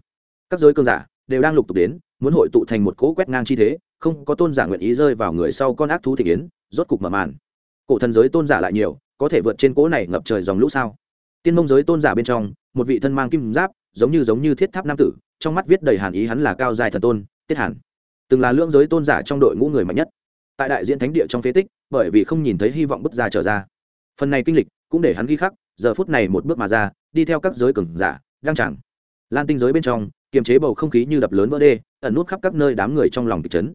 Các giới cơn giả đều đang lục tục đến, muốn hội tụ thành một cỗ quét ngang chi thế, không có tôn giả nguyện ý rơi vào người sau con ác thú thị kiến rốt cục mở màn. Cổ thần giới tôn giả lại nhiều, có thể vượt trên cỗ này ngập trời dòng lũ sao? Tiên mông giới tôn giả bên trong một vị thân mang kim giáp giống như giống như thiết tháp nam tử trong mắt viết đầy hàn ý hắn là cao dài thần tôn tiết hàn. Từng là lưỡng giới tôn giả trong đội ngũ người mạnh nhất. Tại đại diện thánh địa trong phế tích bởi vì không nhìn thấy hy vọng bước ra trở ra. Phần này kinh lịch cũng để hắn ghi khắc giờ phút này một bước mà ra đi theo các giới cường giả đang chẳng lan tinh giới bên trong kiềm chế bầu không khí như đập lớn vỡ đê ẩn nút khắp các nơi đám người trong lòng thị trấn,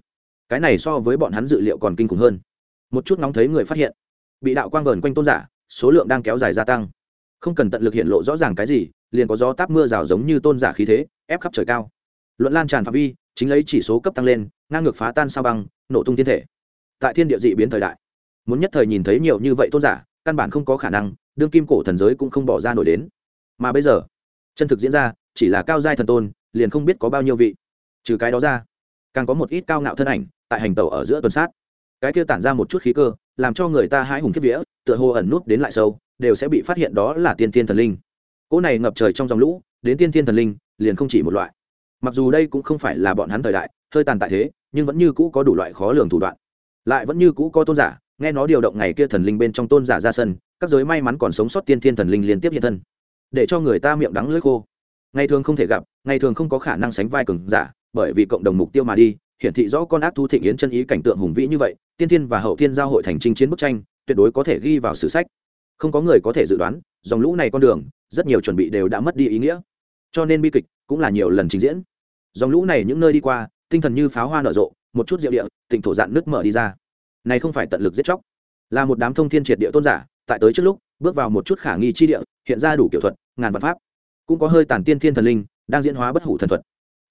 cái này so với bọn hắn dự liệu còn kinh khủng hơn. Một chút nóng thấy người phát hiện. Bị đạo quang vờn quanh tôn giả số lượng đang kéo dài gia tăng không cần tận lực hiện lộ rõ ràng cái gì, liền có gió táp mưa rào giống như tôn giả khí thế, ép khắp trời cao. Luận lan tràn phạm vi, chính lấy chỉ số cấp tăng lên, ngang ngược phá tan sao băng, nổ tung thiên thể. Tại thiên địa dị biến thời đại, muốn nhất thời nhìn thấy nhiều như vậy tôn giả, căn bản không có khả năng, đương kim cổ thần giới cũng không bỏ ra nổi đến. Mà bây giờ, chân thực diễn ra, chỉ là cao giai thần tôn, liền không biết có bao nhiêu vị. Trừ cái đó ra, càng có một ít cao ngạo thân ảnh, tại hành tàu ở giữa tuần sát. Cái kia tản ra một chút khí cơ, làm cho người ta hãi hùng kiếp vía, tựa hồ ẩn núp đến lại sâu đều sẽ bị phát hiện đó là tiên thiên thần linh. Cỗ này ngập trời trong dòng lũ, đến tiên thiên thần linh, liền không chỉ một loại. Mặc dù đây cũng không phải là bọn hắn thời đại, hơi tàn tại thế, nhưng vẫn như cũ có đủ loại khó lường thủ đoạn. Lại vẫn như cũ có tôn giả, nghe nó điều động ngày kia thần linh bên trong tôn giả ra sân, các giới may mắn còn sống sót tiên thiên thần linh liên tiếp hiện thân. Để cho người ta miệng đắng lưỡi khô. Ngày thường không thể gặp, ngày thường không có khả năng sánh vai cường giả, bởi vì cộng đồng mục tiêu mà đi, hiển thị rõ con ác thu thịnh yến chân ý cảnh tượng hùng vĩ như vậy, tiên thiên và hậu thiên giao hội thành trinh chiến bức tranh, tuyệt đối có thể ghi vào sử sách không có người có thể dự đoán, dòng lũ này con đường, rất nhiều chuẩn bị đều đã mất đi ý nghĩa. Cho nên bi kịch cũng là nhiều lần trình diễn. Dòng lũ này những nơi đi qua, tinh thần như pháo hoa nở rộ, một chút rượu địa tỉnh thổ dạn nước mở đi ra. Này không phải tận lực giết chóc. Là một đám thông thiên triệt địa tôn giả, tại tới trước lúc, bước vào một chút khả nghi chi địa, hiện ra đủ kiểu thuật, ngàn văn pháp. Cũng có hơi tàn tiên thiên thần linh, đang diễn hóa bất hủ thần thuật.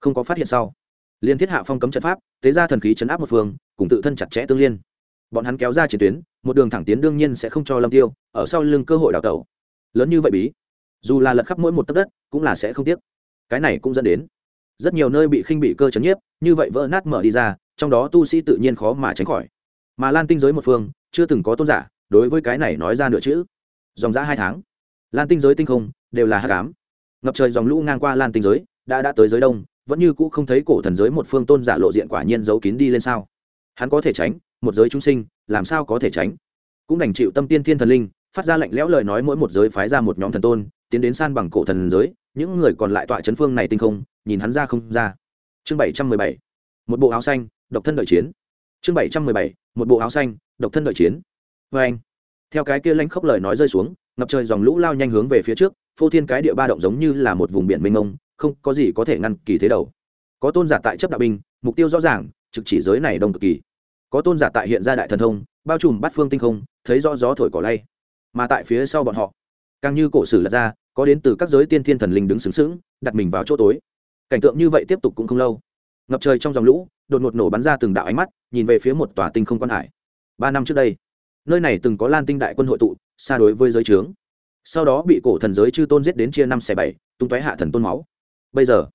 Không có phát hiện sau. Liên thiết hạ phong cấm trận pháp, tế ra thần khí chấn áp một phương, cùng tự thân chặt chẽ tương liên. Bọn hắn kéo ra chiến tuyến một đường thẳng tiến đương nhiên sẽ không cho lâm tiêu, ở sau lưng cơ hội đào tẩu. Lớn như vậy bí, dù là lật khắp mỗi một tấc đất, cũng là sẽ không tiếc. Cái này cũng dẫn đến, rất nhiều nơi bị khinh bị cơ chấn nhiếp, như vậy vỡ nát mở đi ra, trong đó tu sĩ tự nhiên khó mà tránh khỏi. Mà lan tinh giới một phương, chưa từng có tôn giả, đối với cái này nói ra nửa chữ. Dòng giã hai tháng, lan tinh giới tinh không, đều là hát cám ngập trời dòng lũ ngang qua lan tinh giới, đã đã tới giới đông, vẫn như cũ không thấy cổ thần giới một phương tôn giả lộ diện quả nhiên giấu kín đi lên sao. Hắn có thể tránh một giới chúng sinh, làm sao có thể tránh? Cũng đành chịu tâm tiên thiên thần linh, phát ra lệnh lẽo lời nói mỗi một giới phái ra một nhóm thần tôn, tiến đến san bằng cổ thần giới, những người còn lại tọa chấn phương này tinh không, nhìn hắn ra không ra. Chương bảy trăm mười bảy, một bộ áo xanh, độc thân đợi chiến. Chương bảy trăm mười bảy, một bộ áo xanh, độc thân đợi chiến. Vê anh, theo cái kia lanh khốc lời nói rơi xuống, ngập trời dòng lũ lao nhanh hướng về phía trước, phô thiên cái địa ba động giống như là một vùng biển mênh mông, không có gì có thể ngăn kỳ thế đầu. Có tôn giả tại chấp đạo binh, mục tiêu rõ ràng, trực chỉ giới này đông cực kỳ có tôn giả tại hiện ra đại thần thông, bao trùm bát phương tinh không, thấy rõ gió thổi cỏ lay. Mà tại phía sau bọn họ, càng như cổ sử lật ra, có đến từ các giới tiên thiên thần linh đứng xứng xứng đặt mình vào chỗ tối. Cảnh tượng như vậy tiếp tục cũng không lâu. Ngập trời trong dòng lũ, đột ngột nổ bắn ra từng đạo ánh mắt, nhìn về phía một tòa tinh không quan hải. Ba năm trước đây, nơi này từng có lan tinh đại quân hội tụ, xa đối với giới trướng. Sau đó bị cổ thần giới chư tôn giết đến chia năm xẻ bảy, tung tóe hạ thần tôn máu. Bây giờ,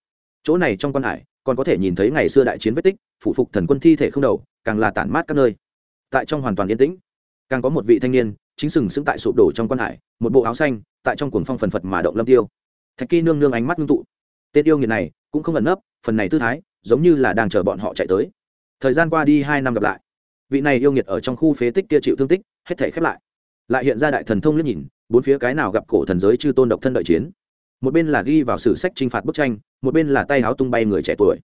chỗ này trong quan hải còn có thể nhìn thấy ngày xưa đại chiến vết tích phụ phục thần quân thi thể không đầu, càng là tản mát các nơi. Tại trong hoàn toàn yên tĩnh, càng có một vị thanh niên, chính sừng sững tại sụp đổ trong quan hải, một bộ áo xanh, tại trong cuồng phong phần phật mà động lâm tiêu. Thạch kỳ nương nương ánh mắt ngưng tụ. Tên yêu nghiệt này cũng không ẩn nấp, phần này tư thái giống như là đang chờ bọn họ chạy tới. Thời gian qua đi hai năm gặp lại, vị này yêu nghiệt ở trong khu phế tích kia chịu thương tích, hết thể khép lại. Lại hiện ra đại thần thông liếc nhìn, bốn phía cái nào gặp cổ thần giới chư tôn độc thân đợi chiến một bên là ghi vào sử sách trinh phạt bức tranh, một bên là tay háo tung bay người trẻ tuổi.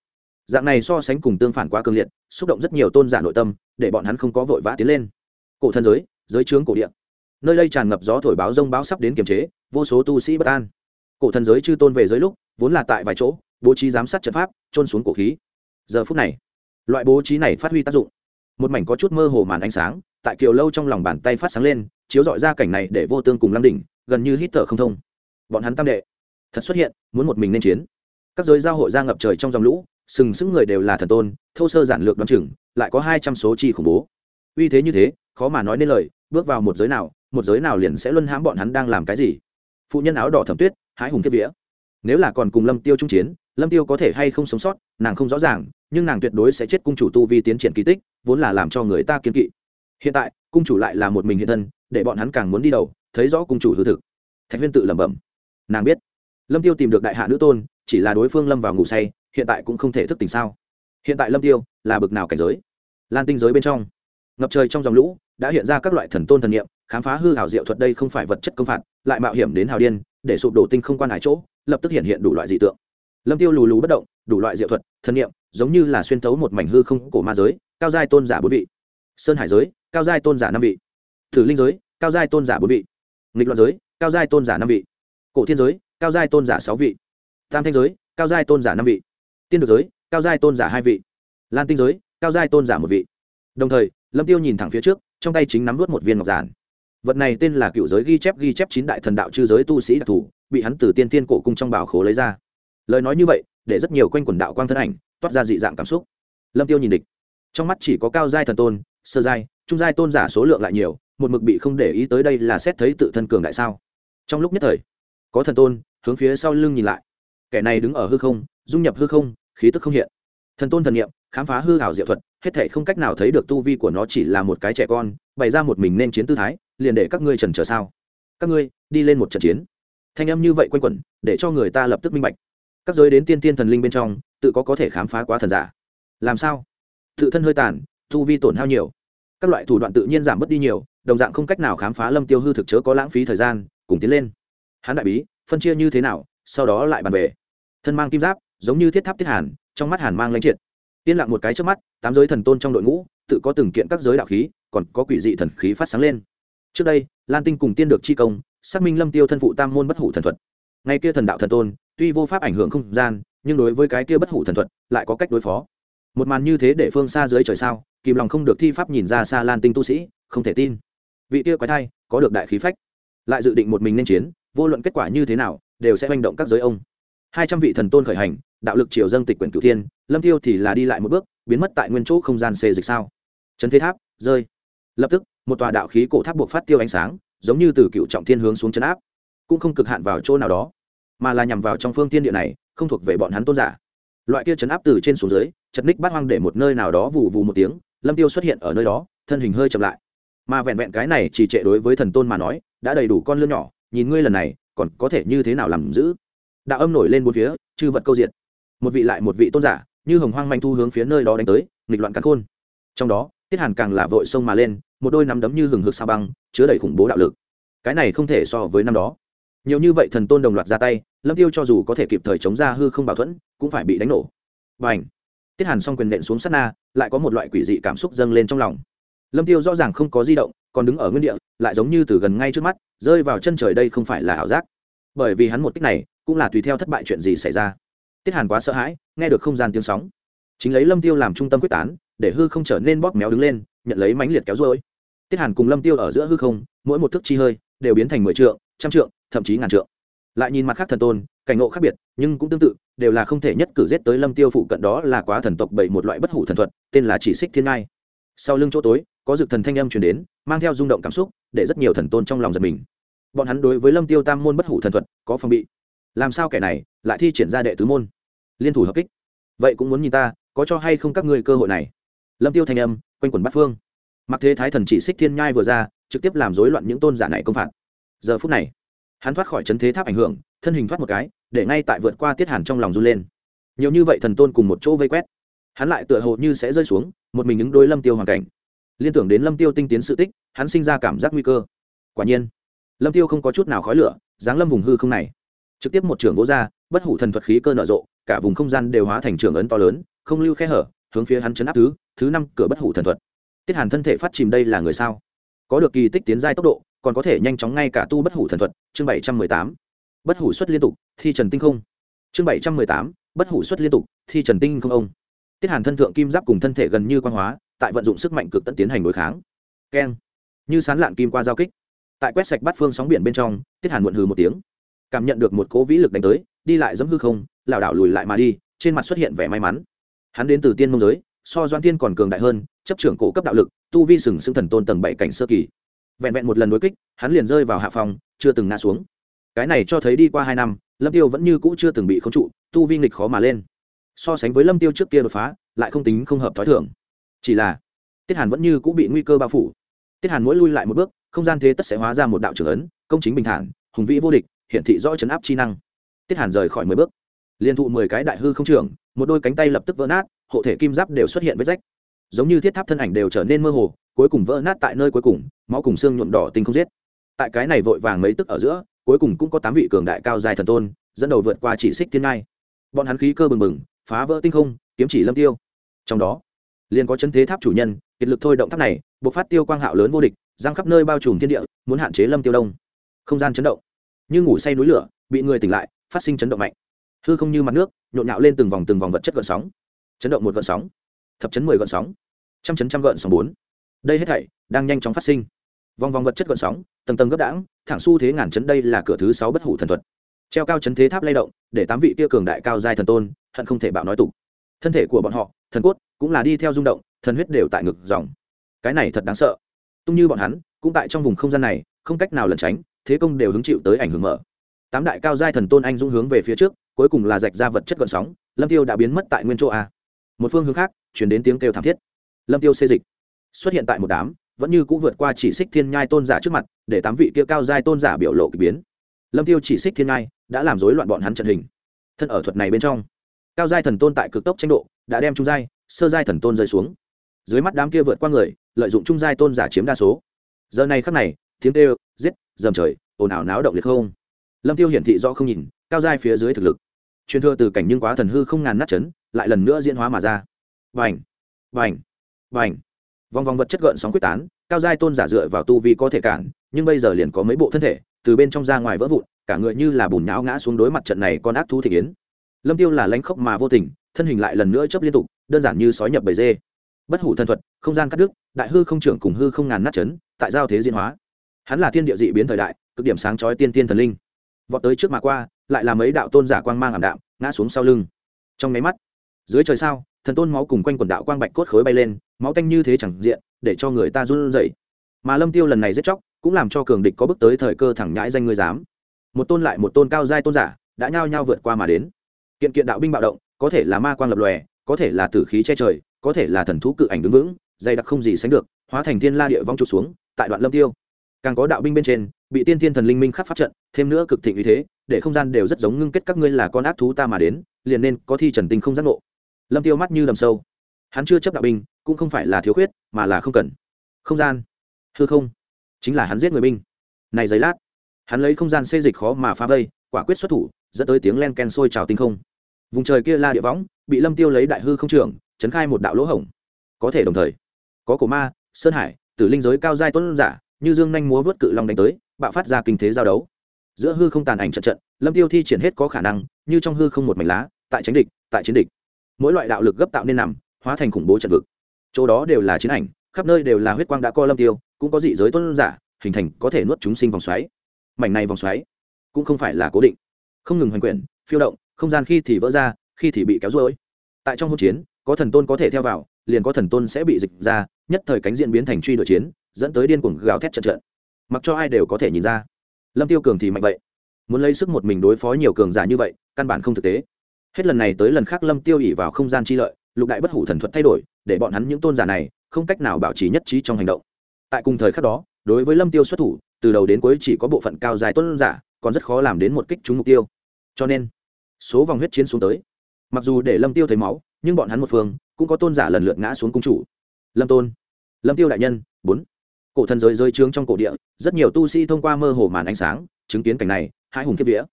Dạng này so sánh cùng tương phản quá cường liệt, xúc động rất nhiều tôn giả nội tâm, để bọn hắn không có vội vã tiến lên. Cổ thần giới giới trướng cổ điện nơi đây tràn ngập gió thổi báo rông báo sắp đến kiềm chế, vô số tu sĩ bất an. Cổ thần giới chư tôn về giới lúc, vốn là tại vài chỗ, bố trí giám sát trận pháp trôn xuống cổ khí. Giờ phút này, loại bố trí này phát huy tác dụng. Một mảnh có chút mơ hồ màn ánh sáng, tại kiều lâu trong lòng bàn tay phát sáng lên, chiếu dọi ra cảnh này để vô tương cùng lăng đỉnh, gần như hít thở không thông. Bọn hắn tam đệ thật xuất hiện, muốn một mình nên chiến. Các giới giao hội ra ngập trời trong dòng lũ, sừng sững người đều là thần tôn, thô sơ giản lược đoán chừng, lại có hai trăm số chi khủng bố. Uy thế như thế, khó mà nói nên lời, bước vào một giới nào, một giới nào liền sẽ luân hãm bọn hắn đang làm cái gì? Phụ nhân áo đỏ thẩm tuyết, hái hùng kiếp vía. Nếu là còn cùng lâm tiêu trung chiến, lâm tiêu có thể hay không sống sót, nàng không rõ ràng, nhưng nàng tuyệt đối sẽ chết cung chủ tu vi tiến triển kỳ tích, vốn là làm cho người ta kiên kỵ. Hiện tại, cung chủ lại là một mình hiện thân, để bọn hắn càng muốn đi đầu, thấy rõ cung chủ hư thực. Thạch huyên tự lẩm bẩm. Nàng biết lâm tiêu tìm được đại hạ nữ tôn, chỉ là đối phương lâm vào ngủ say, hiện tại cũng không thể thức tỉnh sao. Hiện tại lâm tiêu là bực nào cảnh giới? Lan tinh giới bên trong, ngập trời trong dòng lũ, đã hiện ra các loại thần tôn thần niệm, khám phá hư hảo diệu thuật đây không phải vật chất công phạt, lại mạo hiểm đến hào điên, để sụp đổ tinh không quan hải chỗ, lập tức hiện hiện đủ loại dị tượng. Lâm tiêu lù lù bất động, đủ loại diệu thuật, thần niệm, giống như là xuyên thấu một mảnh hư không cổ ma giới, cao giai tôn giả bốn vị. Sơn hải giới, cao giai tôn giả năm vị. Thử linh giới, cao giai tôn giả bốn vị. Nghịch loạn giới, cao giai tôn giả năm vị. Cổ thiên giới cao giai tôn giả sáu vị. Tam thanh giới, cao giai tôn giả năm vị. Tiên được giới, cao giai tôn giả hai vị. Lan tinh giới, cao giai tôn giả một vị. Đồng thời, lâm tiêu nhìn thẳng phía trước, trong tay chính nắm vớt một viên ngọc giản. Vật này tên là cựu giới ghi chép ghi chép chín đại thần đạo chư giới tu sĩ đặc thù, bị hắn từ tiên tiên cổ cung trong bảo khố lấy ra. Lời nói như vậy, để rất nhiều quanh quần đạo quang thân ảnh, toát ra dị dạng cảm xúc. Lâm tiêu nhìn địch. Trong mắt chỉ có cao giai thần tôn, sơ giai, trung giai tôn giả số lượng lại nhiều, một mực bị không để ý tới đây là xét thấy tự thân cường đại sao. Trong lúc nhất thời có thần tôn, hướng phía sau lưng nhìn lại. Kẻ này đứng ở hư không, dung nhập hư không, khí tức không hiện. Thần tôn thần nghiệm khám phá hư hảo diệu thuật, hết thể không cách nào thấy được tu vi của nó chỉ là một cái trẻ con, bày ra một mình nên chiến tư thái, liền để các ngươi trần trở sao? Các ngươi, đi lên một trận chiến. Thanh âm như vậy quanh quẩn, để cho người ta lập tức minh bạch. Các giới đến tiên tiên thần linh bên trong, tự có có thể khám phá quá thần giả. Làm sao? Tự thân hơi tàn, tu vi tổn hao nhiều. Các loại thủ đoạn tự nhiên giảm bớt đi nhiều, đồng dạng không cách nào khám phá lâm tiêu hư thực chớ có lãng phí thời gian, cùng tiến lên hắn đại bí, phân chia như thế nào, sau đó lại bàn về. Thân mang kim giáp, giống như thiết tháp thiết hàn, trong mắt hàn mang lãnh triệt. Yên lặng một cái trước mắt, tám giới thần tôn trong đội ngũ, tự có từng kiện các giới đạo khí, còn có quỷ dị thần khí phát sáng lên. Trước đây, lan tinh cùng tiên được chi công, xác minh lâm tiêu thân phụ tam môn bất hủ thần thuật. Ngay kia thần đạo thần tôn, tuy vô pháp ảnh hưởng không gian, nhưng đối với cái kia bất hủ thần thuật, lại có cách đối phó. Một màn như thế để phương xa dưới trời sao, kìm lòng không được thi pháp nhìn ra xa lan tinh tu sĩ, không thể tin. Vị kia quái thai, có được đại khí phách. Lại dự định một mình nên chiến vô luận kết quả như thế nào, đều sẽ manh động các giới ông. Hai trăm vị thần tôn khởi hành, đạo lực triều dâng tịch quyển cửu thiên, lâm tiêu thì là đi lại một bước, biến mất tại nguyên chỗ không gian xê dịch sao. Trấn thế tháp, rơi. Lập tức, một tòa đạo khí cổ tháp buộc phát tiêu ánh sáng, giống như từ cựu trọng thiên hướng xuống chấn áp, cũng không cực hạn vào chỗ nào đó, mà là nhằm vào trong phương tiên địa này, không thuộc về bọn hắn tôn giả. Loại kia chấn áp từ trên xuống dưới, chật ních bắt hoang để một nơi nào đó vù vù một tiếng, lâm tiêu xuất hiện ở nơi đó, thân hình hơi chậm lại. Mà vẹn vẹn cái này chỉ trệ đối với thần tôn mà nói, đã đầy đủ con lươn nhỏ nhìn ngươi lần này, còn có thể như thế nào làm giữ? Đạo âm nổi lên bốn phía, chư vật câu diện một vị lại một vị tôn giả, như hồng hoang manh thu hướng phía nơi đó đánh tới, nghịch loạn cắn khôn. Trong đó, tiết hàn càng là vội sông mà lên, một đôi nắm đấm như hừng hực sao băng, chứa đầy khủng bố đạo lực. Cái này không thể so với năm đó. Nhiều như vậy thần tôn đồng loạt ra tay, lâm tiêu cho dù có thể kịp thời chống ra hư không bảo thuẫn, cũng phải bị đánh nổ. Và ảnh tiết hàn xong quyền nện xuống sát na, lại có một loại quỷ dị cảm xúc dâng lên trong lòng lâm tiêu rõ ràng không có di động, còn đứng ở nguyên địa, lại giống như từ gần ngay trước mắt, rơi vào chân trời đây không phải là ảo giác. Bởi vì hắn một cách này, cũng là tùy theo thất bại chuyện gì xảy ra. Tiết hàn quá sợ hãi, nghe được không gian tiếng sóng. Chính lấy lâm tiêu làm trung tâm quyết tán, để hư không trở nên bóp méo đứng lên, nhận lấy mãnh liệt kéo rối tiết hàn cùng lâm tiêu ở giữa hư không, mỗi một thức chi hơi, đều biến thành mười trượng, trăm trượng, thậm chí ngàn trượng. Lại nhìn mặt khác thần tôn, cảnh ngộ khác biệt, nhưng cũng tương tự, đều là không thể nhất cử giết tới lâm tiêu phụ cận đó là quá thần tộc bảy một loại bất hủ thần thuật, tên là chỉ xích thiên ngai. Sau lưng chỗ tối có dực thần thanh âm truyền đến, mang theo rung động cảm xúc, để rất nhiều thần tôn trong lòng giật mình. Bọn hắn đối với lâm tiêu tam môn bất hủ thần thuật có phòng bị. Làm sao kẻ này lại thi triển ra đệ tứ môn? Liên thủ hợp kích. Vậy cũng muốn nhìn ta, có cho hay không các ngươi cơ hội này? Lâm tiêu thanh âm, quanh quẩn bát phương. Mặc thế thái thần chỉ xích thiên nhai vừa ra, trực tiếp làm rối loạn những tôn giả này công phạt. Giờ phút này, hắn thoát khỏi chấn thế tháp ảnh hưởng, thân hình thoát một cái, để ngay tại vượt qua tiết hàn trong lòng run lên. Nhiều như vậy thần tôn cùng một chỗ vây quét, hắn lại tựa hồ như sẽ rơi xuống, một mình ứng đối lâm tiêu hoàn cảnh liên tưởng đến lâm tiêu tinh tiến sự tích, hắn sinh ra cảm giác nguy cơ. Quả nhiên, lâm tiêu không có chút nào khói lửa, dáng lâm vùng hư không này. Trực tiếp một trưởng vỗ ra, bất hủ thần thuật khí cơ nở rộ, cả vùng không gian đều hóa thành trường ấn to lớn, không lưu khe hở, hướng phía hắn chấn áp thứ thứ năm cửa bất hủ thần thuật. Tiết hàn thân thể phát chìm đây là người sao? Có được kỳ tích tiến giai tốc độ, còn có thể nhanh chóng ngay cả tu bất hủ thần thuật. Chương bảy trăm mười tám. Bất hủ xuất liên tục, thi trần tinh không. Chương bảy trăm mười tám. Bất hủ xuất liên tục, thi trần tinh không ông. Tiết hàn thân thượng kim giáp cùng thân thể gần như quan hóa tại vận dụng sức mạnh cực tận tiến hành đối kháng. Keng. Như sán lạn kim qua giao kích. Tại quét sạch bát phương sóng biển bên trong, tiết hàn muộn hừ một tiếng. Cảm nhận được một cố vĩ lực đánh tới, đi lại dẫm hư không, lảo đảo lùi lại mà đi, trên mặt xuất hiện vẻ may mắn. Hắn đến từ tiên mông giới, so doan tiên còn cường đại hơn, chấp trưởng cổ cấp đạo lực, tu vi sừng sững thần tôn tầng bảy cảnh sơ kỳ. Vẹn vẹn một lần đối kích, hắn liền rơi vào hạ phòng chưa từng ngã xuống. Cái này cho thấy đi qua hai năm, lâm tiêu vẫn như cũ chưa từng bị khống trụ, tu vi nghịch khó mà lên. So sánh với lâm tiêu trước kia đột phá, lại không tính không hợp thói thường chỉ là, tiết hàn vẫn như cũ bị nguy cơ bao phủ. Tiết hàn mỗi lui lại một bước, không gian thế tất sẽ hóa ra một đạo trưởng ấn, công chính bình thản, hùng vĩ vô địch, hiển thị rõ chấn áp chi năng. Tiết hàn rời khỏi mười bước, liên thụ mười cái đại hư không trưởng một đôi cánh tay lập tức vỡ nát, hộ thể kim giáp đều xuất hiện vết rách. Giống như thiết tháp thân ảnh đều trở nên mơ hồ, cuối cùng vỡ nát tại nơi cuối cùng, máu cùng xương nhuộm đỏ tinh không giết. Tại cái này vội vàng mấy tức ở giữa, cuối cùng cũng có tám vị cường đại cao dài thần tôn, dẫn đầu vượt qua chỉ xích thiên ngai. Bọn hắn khí cơ bừng bừng, phá vỡ tinh không, kiếm chỉ lâm tiêu. Trong đó liền có chân thế tháp chủ nhân, kiệt lực thôi động tháp này buộc phát tiêu quang hạo lớn vô địch giang khắp nơi bao trùm thiên địa, muốn hạn chế lâm tiêu đông. Không gian chấn động. Như ngủ say núi lửa, bị người tỉnh lại, phát sinh chấn động mạnh. Hư không như mặt nước, nhộn nhạo lên từng vòng từng vòng vật chất gợn sóng. Chấn động một gợn sóng. Thập chấn mười gợn sóng. Trăm chấn trăm gợn sóng bốn. Đây hết thảy đang nhanh chóng phát sinh. Vòng vòng vật chất gợn sóng, tầng tầng gấp đãng, thẳng xu thế ngàn chấn đây là cửa thứ sáu bất hủ thần thuật. Treo cao chấn thế tháp lay động, để tám vị kia cường đại cao giai thần tôn, hận không thể bạo nói tục thân thể của bọn họ, thần cốt, cũng là đi theo rung động, thần huyết đều tại ngực dòng. Cái này thật đáng sợ. Tung như bọn hắn, cũng tại trong vùng không gian này, không cách nào lẩn tránh, thế công đều hứng chịu tới ảnh hưởng mở. Tám đại cao giai thần tôn anh dũng hướng về phía trước, cuối cùng là rạch ra vật chất gọn sóng, lâm tiêu đã biến mất tại nguyên chỗ a. Một phương hướng khác, chuyển đến tiếng kêu thảm thiết. Lâm tiêu xê dịch. Xuất hiện tại một đám, vẫn như cũng vượt qua chỉ xích thiên nhai tôn giả trước mặt, để tám vị kia cao giai tôn giả biểu lộ k ỳ biến. Lâm tiêu chỉ xích thiên nhai, đã làm rối loạn bọn hắn trận hình. Thân ở thuật này bên trong cao giai thần tôn tại cực tốc tranh độ, đã đem trung giai, sơ giai thần tôn rơi xuống. Dưới mắt đám kia vượt qua người, lợi dụng trung giai tôn giả chiếm đa số. Giờ này khắc này, tiếng kêu, giết, dầm trời, ồn ào náo động liệt không. Lâm tiêu hiển thị rõ không nhìn, cao giai phía dưới thực lực. Truyền thừa từ cảnh nhưng quá thần hư không ngàn nát chấn, lại lần nữa diễn hóa mà ra. Vành vành vành vòng vòng vật chất gợn sóng quyết tán, cao giai tôn giả dựa vào tu vi có thể cản, nhưng bây giờ liền có mấy bộ thân thể, từ bên trong ra ngoài vỡ vụn, cả người như là bùn nhão ngã xuống đối mặt trận này con ác thú thị kiến lâm tiêu là lãnh khốc mà vô tình, thân hình lại lần nữa chấp liên tục, đơn giản như sói nhập bầy dê. Bất hủ thân thuật, không gian cắt đứt, đại hư không trưởng cùng hư không ngàn nát chấn, tại giao thế diễn hóa. Hắn là thiên địa dị biến thời đại, cực điểm sáng chói tiên tiên thần linh. Vọt tới trước mà qua, lại là mấy đạo tôn giả quang mang ảm đạm, ngã xuống sau lưng. Trong máy mắt, dưới trời sao, thần tôn máu cùng quanh quần đạo quang bạch cốt khối bay lên, máu tanh như thế chẳng diện, để cho người ta run rẩy. Mà lâm tiêu lần này giết chóc, cũng làm cho cường địch có bước tới thời cơ thẳng nhãi danh người dám. Một tôn lại một tôn cao giai tôn giả, đã nhao nhao vượt qua mà đến kiện kiện đạo binh bạo động, có thể là ma quang lập lòe, có thể là tử khí che trời, có thể là thần thú cự ảnh đứng vững, dày đặc không gì sánh được, hóa thành thiên la địa vong trụt xuống, tại đoạn lâm tiêu. Càng có đạo binh bên trên, bị tiên thiên thần linh minh khắc pháp trận, thêm nữa cực thịnh uy thế, để không gian đều rất giống ngưng kết các ngươi là con ác thú ta mà đến, liền nên có thi trần tinh không giác ngộ. Lâm tiêu mắt như đầm sâu. Hắn chưa chấp đạo binh, cũng không phải là thiếu khuyết, mà là không cần. Không gian. Hư không. Chính là hắn giết người binh. Này giấy lát. Hắn lấy không gian xê dịch khó mà phá vây, quả quyết xuất thủ, dẫn tới tiếng len ken sôi trào tinh không vùng trời kia la địa võng, bị lâm tiêu lấy đại hư không trưởng, chấn khai một đạo lỗ hổng. Có thể đồng thời, có cổ ma, sơn hải, tử linh giới cao giai tuấn giả, như dương nhanh múa vớt cự long đánh tới, bạo phát ra kinh thế giao đấu. Giữa hư không tàn ảnh trận trận, lâm tiêu thi triển hết có khả năng, như trong hư không một mảnh lá, tại tránh địch, tại chiến địch. Mỗi loại đạo lực gấp tạo nên nằm, hóa thành khủng bố trận vực. Chỗ đó đều là chiến ảnh, khắp nơi đều là huyết quang đã co lâm tiêu, cũng có dị giới tuấn giả, hình thành có thể nuốt chúng sinh vòng xoáy. Mảnh này vòng xoáy cũng không phải là cố định. Không ngừng hoành quyển, phiêu động không gian khi thì vỡ ra, khi thì bị kéo rối tại trong hỗn chiến, có thần tôn có thể theo vào, liền có thần tôn sẽ bị dịch ra, nhất thời cánh diện biến thành truy đội chiến, dẫn tới điên cuồng gào thét trận trận. Mặc cho ai đều có thể nhìn ra. Lâm tiêu cường thì mạnh vậy. Muốn lấy sức một mình đối phó nhiều cường giả như vậy, căn bản không thực tế. Hết lần này tới lần khác lâm tiêu ỉ vào không gian chi lợi, lục đại bất hủ thần thuật thay đổi, để bọn hắn những tôn giả này không cách nào bảo trì nhất trí trong hành động. Tại cùng thời khắc đó, đối với lâm tiêu xuất thủ, từ đầu đến cuối chỉ có bộ phận cao dài tôn giả, còn rất khó làm đến một kích trúng mục tiêu. Cho nên số vòng huyết chiến xuống tới. Mặc dù để lâm tiêu thấy máu, nhưng bọn hắn một phương cũng có tôn giả lần lượt ngã xuống cung chủ. Lâm tôn, lâm tiêu đại nhân, bốn. Cổ thần giới rơi trướng trong cổ địa, rất nhiều tu sĩ thông qua mơ hồ màn ánh sáng, chứng kiến cảnh này hai hùng kiếp vía.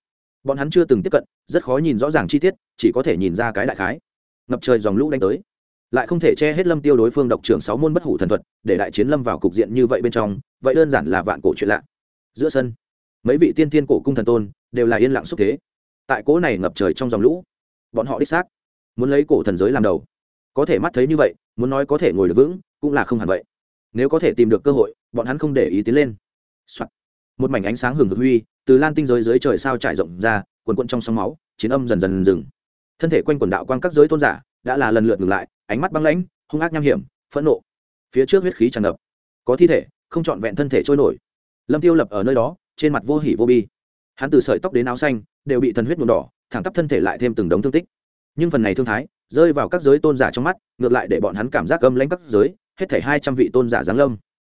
Bọn hắn chưa từng tiếp cận, rất khó nhìn rõ ràng chi tiết, chỉ có thể nhìn ra cái đại khái. Ngập trời dòng lũ đánh tới. Lại không thể che hết lâm tiêu đối phương độc trưởng sáu môn bất hủ thần thuật, để đại chiến lâm vào cục diện như vậy bên trong, vậy đơn giản là vạn cổ chuyện lạ. Giữa sân, mấy vị tiên tiên cổ cung thần tôn đều là yên lặng xúc thế tại cỗ này ngập trời trong dòng lũ. Bọn họ đích xác muốn lấy cổ thần giới làm đầu. Có thể mắt thấy như vậy, muốn nói có thể ngồi được vững, cũng là không hẳn vậy. Nếu có thể tìm được cơ hội, bọn hắn không để ý tiến lên、Soạn. một mảnh ánh sáng hừng hực huy, từ lan tinh giới dưới trời sao trải rộng ra quần quận trong sóng máu, chiến âm dần dần dừng. Thân thể quanh quần đạo quang các giới tôn giả đã là lần lượt ngừng lại, ánh mắt băng lãnh, hung ác nham hiểm, phẫn nộ. Phía trước huyết khí tràn ngập. Có thi thể, không trọn vẹn thân thể trôi nổi. Lâm tiêu lập ở nơi đó, trên mặt vô hỉ vô bi. Hắn từ sợi tóc đến áo xanh đều bị thần huyết nhuộm đỏ, thẳng tắp thân thể lại thêm từng đống thương tích. Nhưng phần này thương thái rơi vào các giới tôn giả trong mắt, ngược lại để bọn hắn cảm giác gâm lãnh các giới, hết thảy hai trăm vị tôn giả giáng lâm.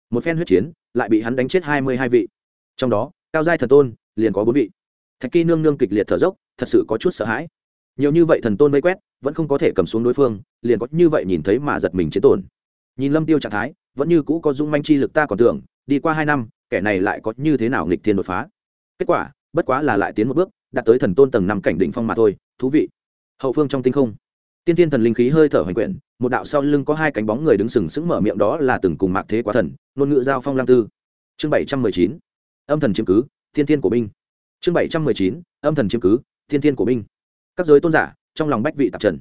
Một phen huyết chiến, lại bị hắn đánh chết hai mươi hai vị. Trong đó, cao giai thần tôn liền có bốn vị. Thạch kỳ nương nương kịch liệt thở dốc, thật sự có chút sợ hãi. Nhiều như vậy thần tôn vây quét, vẫn không có thể cầm xuống đối phương, liền có như vậy nhìn thấy mà giật mình chiến tổn nhìn lâm tiêu trạng thái, vẫn như cũ có dung manh chi lực ta còn tưởng, đi qua hai năm, kẻ này lại có như thế nào nghịch thiên đột phá. Kết quả bất quá là lại tiến một bước, đạt tới thần tôn tầng năm cảnh đỉnh phong mà thôi, thú vị. Hậu phương trong tinh không, tiên tiên thần linh khí hơi thở hoành quyển, một đạo sau lưng có hai cánh bóng người đứng sừng sững mở miệng đó là từng cùng mạc thế quá thần, ngôn ngữ giao phong lam tư. Chương bảy trăm mười chín, âm thần chiếm cứ tiên tiên của binh. Chương bảy trăm mười chín, âm thần chiếm cứ tiên tiên của binh. Các giới tôn giả, trong lòng bách vị tạp trần.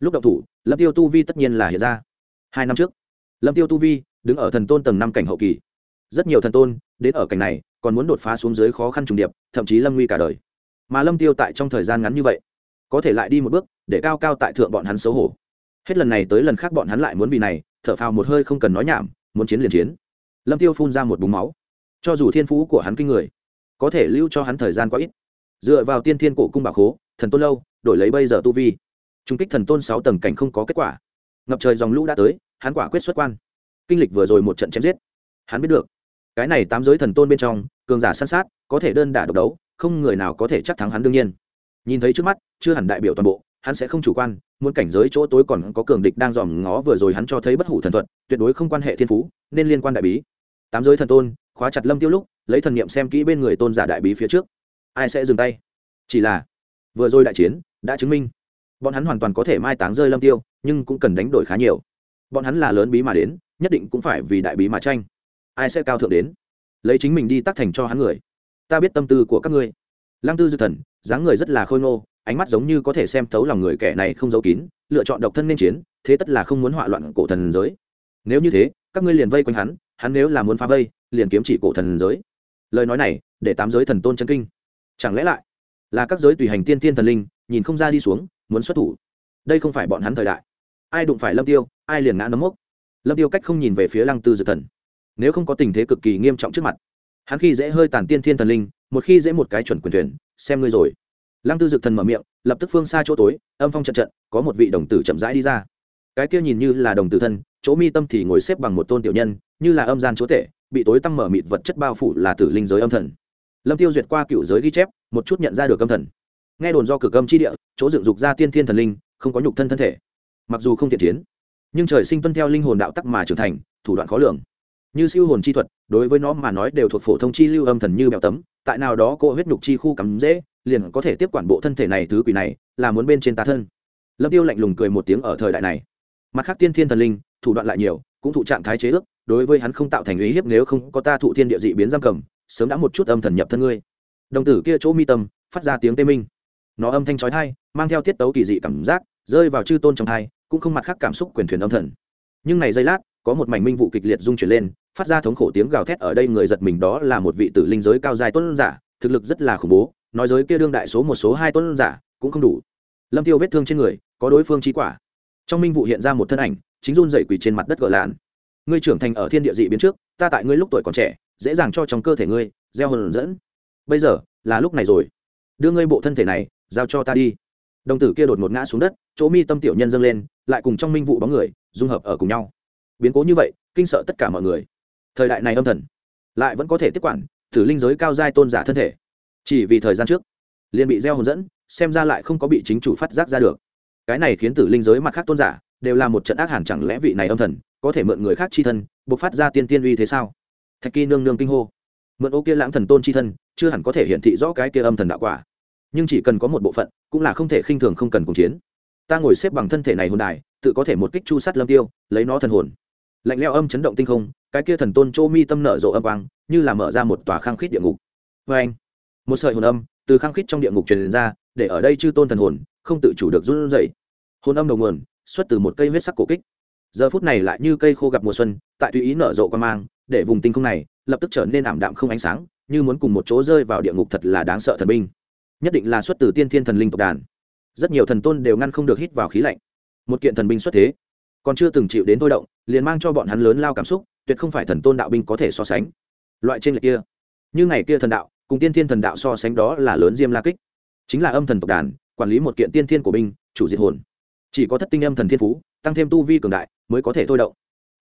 Lúc đậu thủ, lâm tiêu tu vi tất nhiên là hiện ra. Hai năm trước, lâm tiêu tu vi đứng ở thần tôn tầng năm cảnh hậu kỳ rất nhiều thần tôn, đến ở cảnh này, còn muốn đột phá xuống dưới khó khăn trùng điệp, thậm chí lâm nguy cả đời. Mà lâm tiêu tại trong thời gian ngắn như vậy, có thể lại đi một bước, để cao cao tại thượng bọn hắn xấu hổ. Hết lần này tới lần khác bọn hắn lại muốn vì này, thở phào một hơi không cần nói nhảm, muốn chiến liền chiến. Lâm tiêu phun ra một búng máu. Cho dù thiên phú của hắn kinh người, có thể lưu cho hắn thời gian quá ít. Dựa vào tiên thiên cổ cung bạc hố thần tôn lâu, đổi lấy bây giờ tu vi trung kích thần tôn sáu tầng cảnh không có kết quả. Ngập trời dòng lũ đã tới, hắn quả quyết xuất quan. Kinh lịch vừa rồi một trận chém giết. Hắn biết được cái này tám giới thần tôn bên trong, cường giả săn sát, có thể đơn đả độc đấu, không người nào có thể chắc thắng hắn đương nhiên. Nhìn thấy trước mắt, chưa hẳn đại biểu toàn bộ, hắn sẽ không chủ quan, muốn cảnh giới chỗ tối còn có cường địch đang dòm ngó vừa rồi hắn cho thấy bất hủ thần thuật, tuyệt đối không quan hệ thiên phú, nên liên quan đại bí. Tám giới thần tôn, khóa chặt lâm tiêu lúc, lấy thần niệm xem kỹ bên người tôn giả đại bí phía trước. Ai sẽ dừng tay? Chỉ là, vừa rồi đại chiến, đã chứng minh, bọn hắn hoàn toàn có thể mai táng rơi lâm tiêu, nhưng cũng cần đánh đổi khá nhiều. Bọn hắn là lớn bí mà đến, nhất định cũng phải vì đại bí mà tranh ai sẽ cao thượng đến? Lấy chính mình đi tác thành cho hắn người. Ta biết tâm tư của các ngươi. Lăng tư dư thần, dáng người rất là khôi ngô, ánh mắt giống như có thể xem thấu lòng người kẻ này không giấu kín, lựa chọn độc thân nên chiến, thế tất là không muốn họa loạn cổ thần giới. Nếu như thế, các ngươi liền vây quanh hắn hắn nếu là muốn phá vây, liền kiếm chỉ cổ thần giới. Lời nói này, để tám giới thần tôn chân kinh. Chẳng lẽ lại là các giới tùy hành tiên tiên thần linh, nhìn không ra đi xuống, muốn xuất thủ? Đây không phải bọn hắn thời đại. Ai đụng phải lâm tiêu, ai liền ngã nấm mốc. Lâm tiêu cách không nhìn về phía lăng tư dược thần nếu không có tình thế cực kỳ nghiêm trọng trước mặt. Hắn khi dễ hơi tàn tiên thiên thần linh, một khi dễ một cái chuẩn quyền thuyền, xem ngươi rồi. Lăng tư dực thần mở miệng, lập tức phương xa chỗ tối, âm phong trận trận, có một vị đồng tử chậm rãi đi ra. Cái kia nhìn như là đồng tử thân, chỗ mi tâm thì ngồi xếp bằng một tôn tiểu nhân, như là âm gian chúa tể, bị tối tăm mở mịt vật chất bao phủ là tử linh giới âm thần. Lâm tiêu duyệt qua cựu giới ghi chép, một chút nhận ra được âm thần. Nghe đồn do cực âm chi địa, chỗ dựng dục ra tiên thiên thần linh, không có nhục thân thân thể. Mặc dù không thiện chiến, nhưng trời sinh tuân theo linh hồn đạo tắc mà trưởng thành, thủ đoạn khó lường như siêu hồn chi thuật, đối với nó mà nói đều thuộc phổ thông chi lưu âm thần như bèo tấm, tại nào đó cô huyết nhục chi khu cắm dễ, liền có thể tiếp quản bộ thân thể này, thứ quỷ này là muốn bên trên tá thân. Lâm tiêu lạnh lùng cười một tiếng ở thời đại này. Mặt khác tiên thiên thần linh, thủ đoạn lại nhiều, cũng thụ trạng thái chế ước, đối với hắn không tạo thành ý hiếp nếu không có ta thụ thiên địa dị biến giam cầm, sớm đã một chút âm thần nhập thân ngươi. Đồng tử kia chỗ mi tâm, phát ra tiếng tê minh. Nó âm thanh trói thai mang theo tiết tấu kỳ dị cảm giác, rơi vào chư tôn trong thai cũng không mặt khác cảm xúc quyền thuyền âm thần. Nhưng này giây lát, có một mảnh minh vụ kịch liệt dung chuyển lên phát ra thống khổ tiếng gào thét ở đây người giật mình đó là một vị tử linh giới cao dài tuấn giả, thực lực rất là khủng bố, nói giới kia đương đại số một số hai tuấn giả cũng không đủ. Lâm tiêu vết thương trên người, có đối phương chi quả. Trong minh vụ hiện ra một thân ảnh, chính run dậy quỳ trên mặt đất gỡ lạn. Ngươi trưởng thành ở thiên địa dị biến trước, ta tại ngươi lúc tuổi còn trẻ, dễ dàng cho trong cơ thể ngươi, gieo hồn dẫn. Bây giờ, là lúc này rồi. Đưa ngươi bộ thân thể này, giao cho ta đi. Đồng tử kia đột ngột ngã xuống đất, chỗ mi tâm tiểu nhân dâng lên, lại cùng trong minh vụ bóng người, dung hợp ở cùng nhau. Biến cố như vậy, kinh sợ tất cả mọi người thời đại này âm thần, lại vẫn có thể tiếp quản thử linh giới cao giai tôn giả thân thể. Chỉ vì thời gian trước, liền bị gieo hồn dẫn, xem ra lại không có bị chính chủ phát giác ra được. Cái này khiến tử linh giới mặt khác tôn giả đều là một trận ác hẳn chẳng lẽ vị này âm thần có thể mượn người khác chi thân buộc phát ra tiên tiên uy thế sao? Thạch kỳ nương nương kinh hô. Mượn ô kia lãng thần tôn chi thân, chưa hẳn có thể hiện thị rõ cái kia âm thần đạo quả. Nhưng chỉ cần có một bộ phận, cũng là không thể khinh thường không cần cùng chiến. Ta ngồi xếp bằng thân thể này hồn đài, tự có thể một kích chu sát lâm tiêu, lấy nó thần hồn. Lạnh leo âm chấn động tinh không cái kia thần tôn châu mi tâm nở rộ âm quang, như là mở ra một tòa khang khít địa ngục. Vê anh, một sợi hồn âm từ khang khít trong địa ngục truyền ra, để ở đây chư tôn thần hồn không tự chủ được run rẩy. Hồn âm đầu nguồn, xuất từ một cây huyết sắc cổ kích. Giờ phút này lại như cây khô gặp mùa xuân, tại tùy ý nở rộ quan mang, để vùng tinh không này lập tức trở nên ảm đạm không ánh sáng, như muốn cùng một chỗ rơi vào địa ngục thật là đáng sợ thần binh. Nhất định là xuất từ tiên thiên thần linh tộc đàn. Rất nhiều thần tôn đều ngăn không được hít vào khí lạnh. Một kiện thần binh xuất thế. Còn chưa từng chịu đến thôi động, liền mang cho bọn hắn lớn lao cảm xúc tuyệt không phải thần tôn đạo binh có thể so sánh. Loại trên lệch kia, như ngày kia thần đạo, cùng tiên thiên thần đạo so sánh đó là lớn diêm la kích. Chính là âm thần tộc đàn, quản lý một kiện tiên thiên của binh, chủ diệt hồn. Chỉ có thất tinh âm thần thiên phú, tăng thêm tu vi cường đại mới có thể thôi động.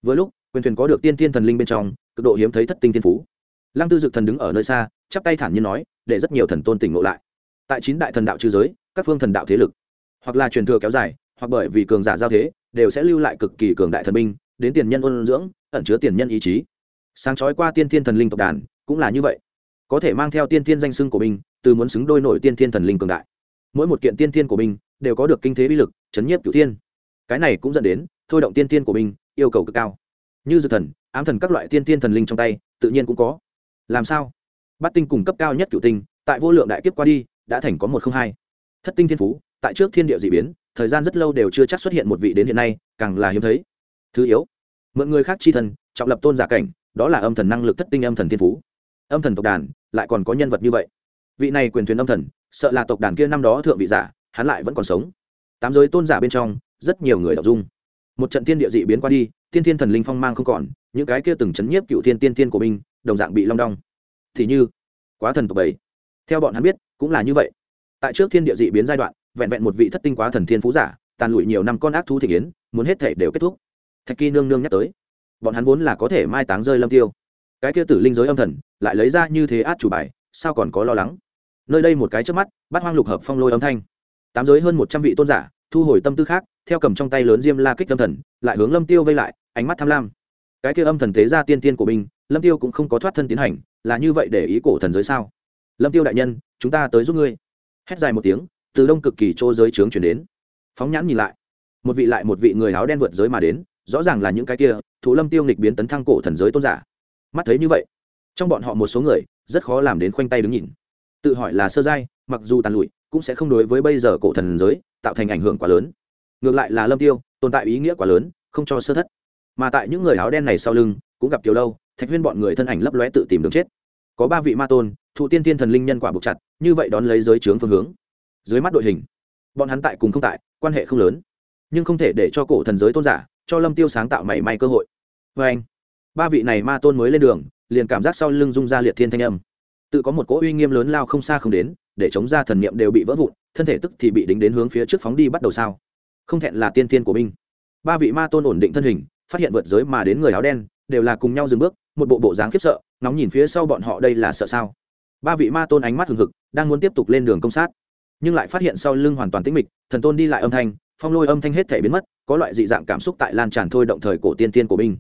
Vừa lúc, quyền thuyền có được tiên thiên thần linh bên trong, cực độ hiếm thấy thất tinh thiên phú. Lăng tư dực thần đứng ở nơi xa, chắp tay thản nhiên nói, để rất nhiều thần tôn tỉnh ngộ lại. Tại chín đại thần đạo chư giới, các phương thần đạo thế lực, hoặc là truyền thừa kéo dài, hoặc bởi vì cường giả giao thế, đều sẽ lưu lại cực kỳ cường đại thần binh, đến tiền nhân ôn dưỡng ẩn chứa tiền nhân ý chí. Sáng chói qua tiên thiên thần linh tộc đàn cũng là như vậy. Có thể mang theo tiên thiên danh sưng của mình, từ muốn xứng đôi nổi tiên thiên thần linh cường đại. Mỗi một kiện tiên thiên của mình đều có được kinh thế uy lực chấn nhiếp cửu thiên. Cái này cũng dẫn đến thôi động tiên thiên của mình yêu cầu cực cao. Như dược thần ám thần các loại tiên thiên thần linh trong tay tự nhiên cũng có. Làm sao? Bát tinh cùng cấp cao nhất cửu tinh tại vô lượng đại kiếp qua đi đã thành có một không hai. Thất tinh thiên phú tại trước thiên địa d ị biến thời gian rất lâu đều chưa chắc xuất hiện một vị đến hiện nay càng là hiếm thấy. Thứ yếu mượn người khác chi thần trọng lập tôn giả cảnh, đó là âm thần năng lực thất tinh âm thần thiên phú. Âm thần tộc đàn lại còn có nhân vật như vậy. Vị này quyền thuyền âm thần, sợ là tộc đàn kia năm đó thượng vị giả, hắn lại vẫn còn sống. Tám giới tôn giả bên trong, rất nhiều người đọc dung. Một trận tiên địa dị biến qua đi, tiên thiên thần linh phong mang không còn, những cái kia từng chấn nhiếp cựu thiên tiên tiên của mình, đồng dạng bị long đong. Thì như, quá thần tộc bảy. Theo bọn hắn biết, cũng là như vậy. Tại trước thiên địa dị biến giai đoạn, vẹn vẹn một vị thất tinh quá thần thiên phú giả, tàn lụi nhiều năm con ác thú thị kiến, muốn hết thể đều kết thúc thạch kỳ nương nương nhắc tới. Bọn hắn vốn là có thể mai táng rơi lâm tiêu. Cái kia tử linh giới âm thần, lại lấy ra như thế át chủ bài, sao còn có lo lắng? Nơi đây một cái trước mắt bắt hoang lục hợp phong lôi âm thanh. Tám giới hơn một trăm vị tôn giả, thu hồi tâm tư khác, theo cầm trong tay lớn diêm la kích âm thần, lại hướng lâm tiêu vây lại, ánh mắt tham lam. Cái kia âm thần tế ra tiên tiên của mình, lâm tiêu cũng không có thoát thân tiến hành, là như vậy để ý cổ thần giới sao? Lâm tiêu đại nhân, chúng ta tới giúp ngươi. Hét dài một tiếng, từ đông cực kỳ chỗ giới trướng chuyển đến. Phóng nhãn nhìn lại, một vị lại một vị người áo đen vượt giới mà đến rõ ràng là những cái kia thủ lâm tiêu nghịch biến tấn thăng cổ thần giới tôn giả. Mắt thấy như vậy, trong bọn họ một số người, rất khó làm đến khoanh tay đứng nhìn. Tự hỏi là sơ giai, mặc dù tàn lụi, cũng sẽ không đối với bây giờ cổ thần giới tạo thành ảnh hưởng quá lớn. Ngược lại là lâm tiêu, tồn tại ý nghĩa quá lớn, không cho sơ thất. Mà tại những người áo đen này sau lưng, cũng gặp kiều lâu, thạch huyên bọn người thân ảnh lấp lóe tự tìm đường chết. Có ba vị ma tôn, thụ tiên tiên thần linh nhân quả buộc chặt, như vậy đón lấy giới trướng phương hướng. Dưới mắt đội hình, bọn hắn tại cùng không tại, quan hệ không lớn. Nhưng không thể để cho cổ thần giới tôn giả cho lâm tiêu sáng tạo mảy may cơ hội. Vê anh, ba vị này ma tôn mới lên đường, liền cảm giác sau lưng rung ra liệt thiên thanh âm. Tự có một cỗ uy nghiêm lớn lao không xa không đến, để chống ra thần niệm đều bị vỡ vụn, thân thể tức thì bị đính đến hướng phía trước phóng đi bắt đầu sao. Không thẹn là tiên tiên của binh ba vị ma tôn ổn định thân hình, phát hiện vượt giới mà đến người áo đen, đều là cùng nhau dừng bước, một bộ bộ dáng khiếp sợ nóng nhìn phía sau bọn họ đây là sợ sao. Ba vị ma tôn ánh mắt hừng hực, đang muốn tiếp tục lên đường công sát, nhưng lại phát hiện sau lưng hoàn toàn tĩnh mịch, thần tôn đi lại âm thanh, phong lôi âm thanh hết thể biến mất có loại dị dạng cảm xúc tại lan tràn thôi động thời cổ tiên tiên của binh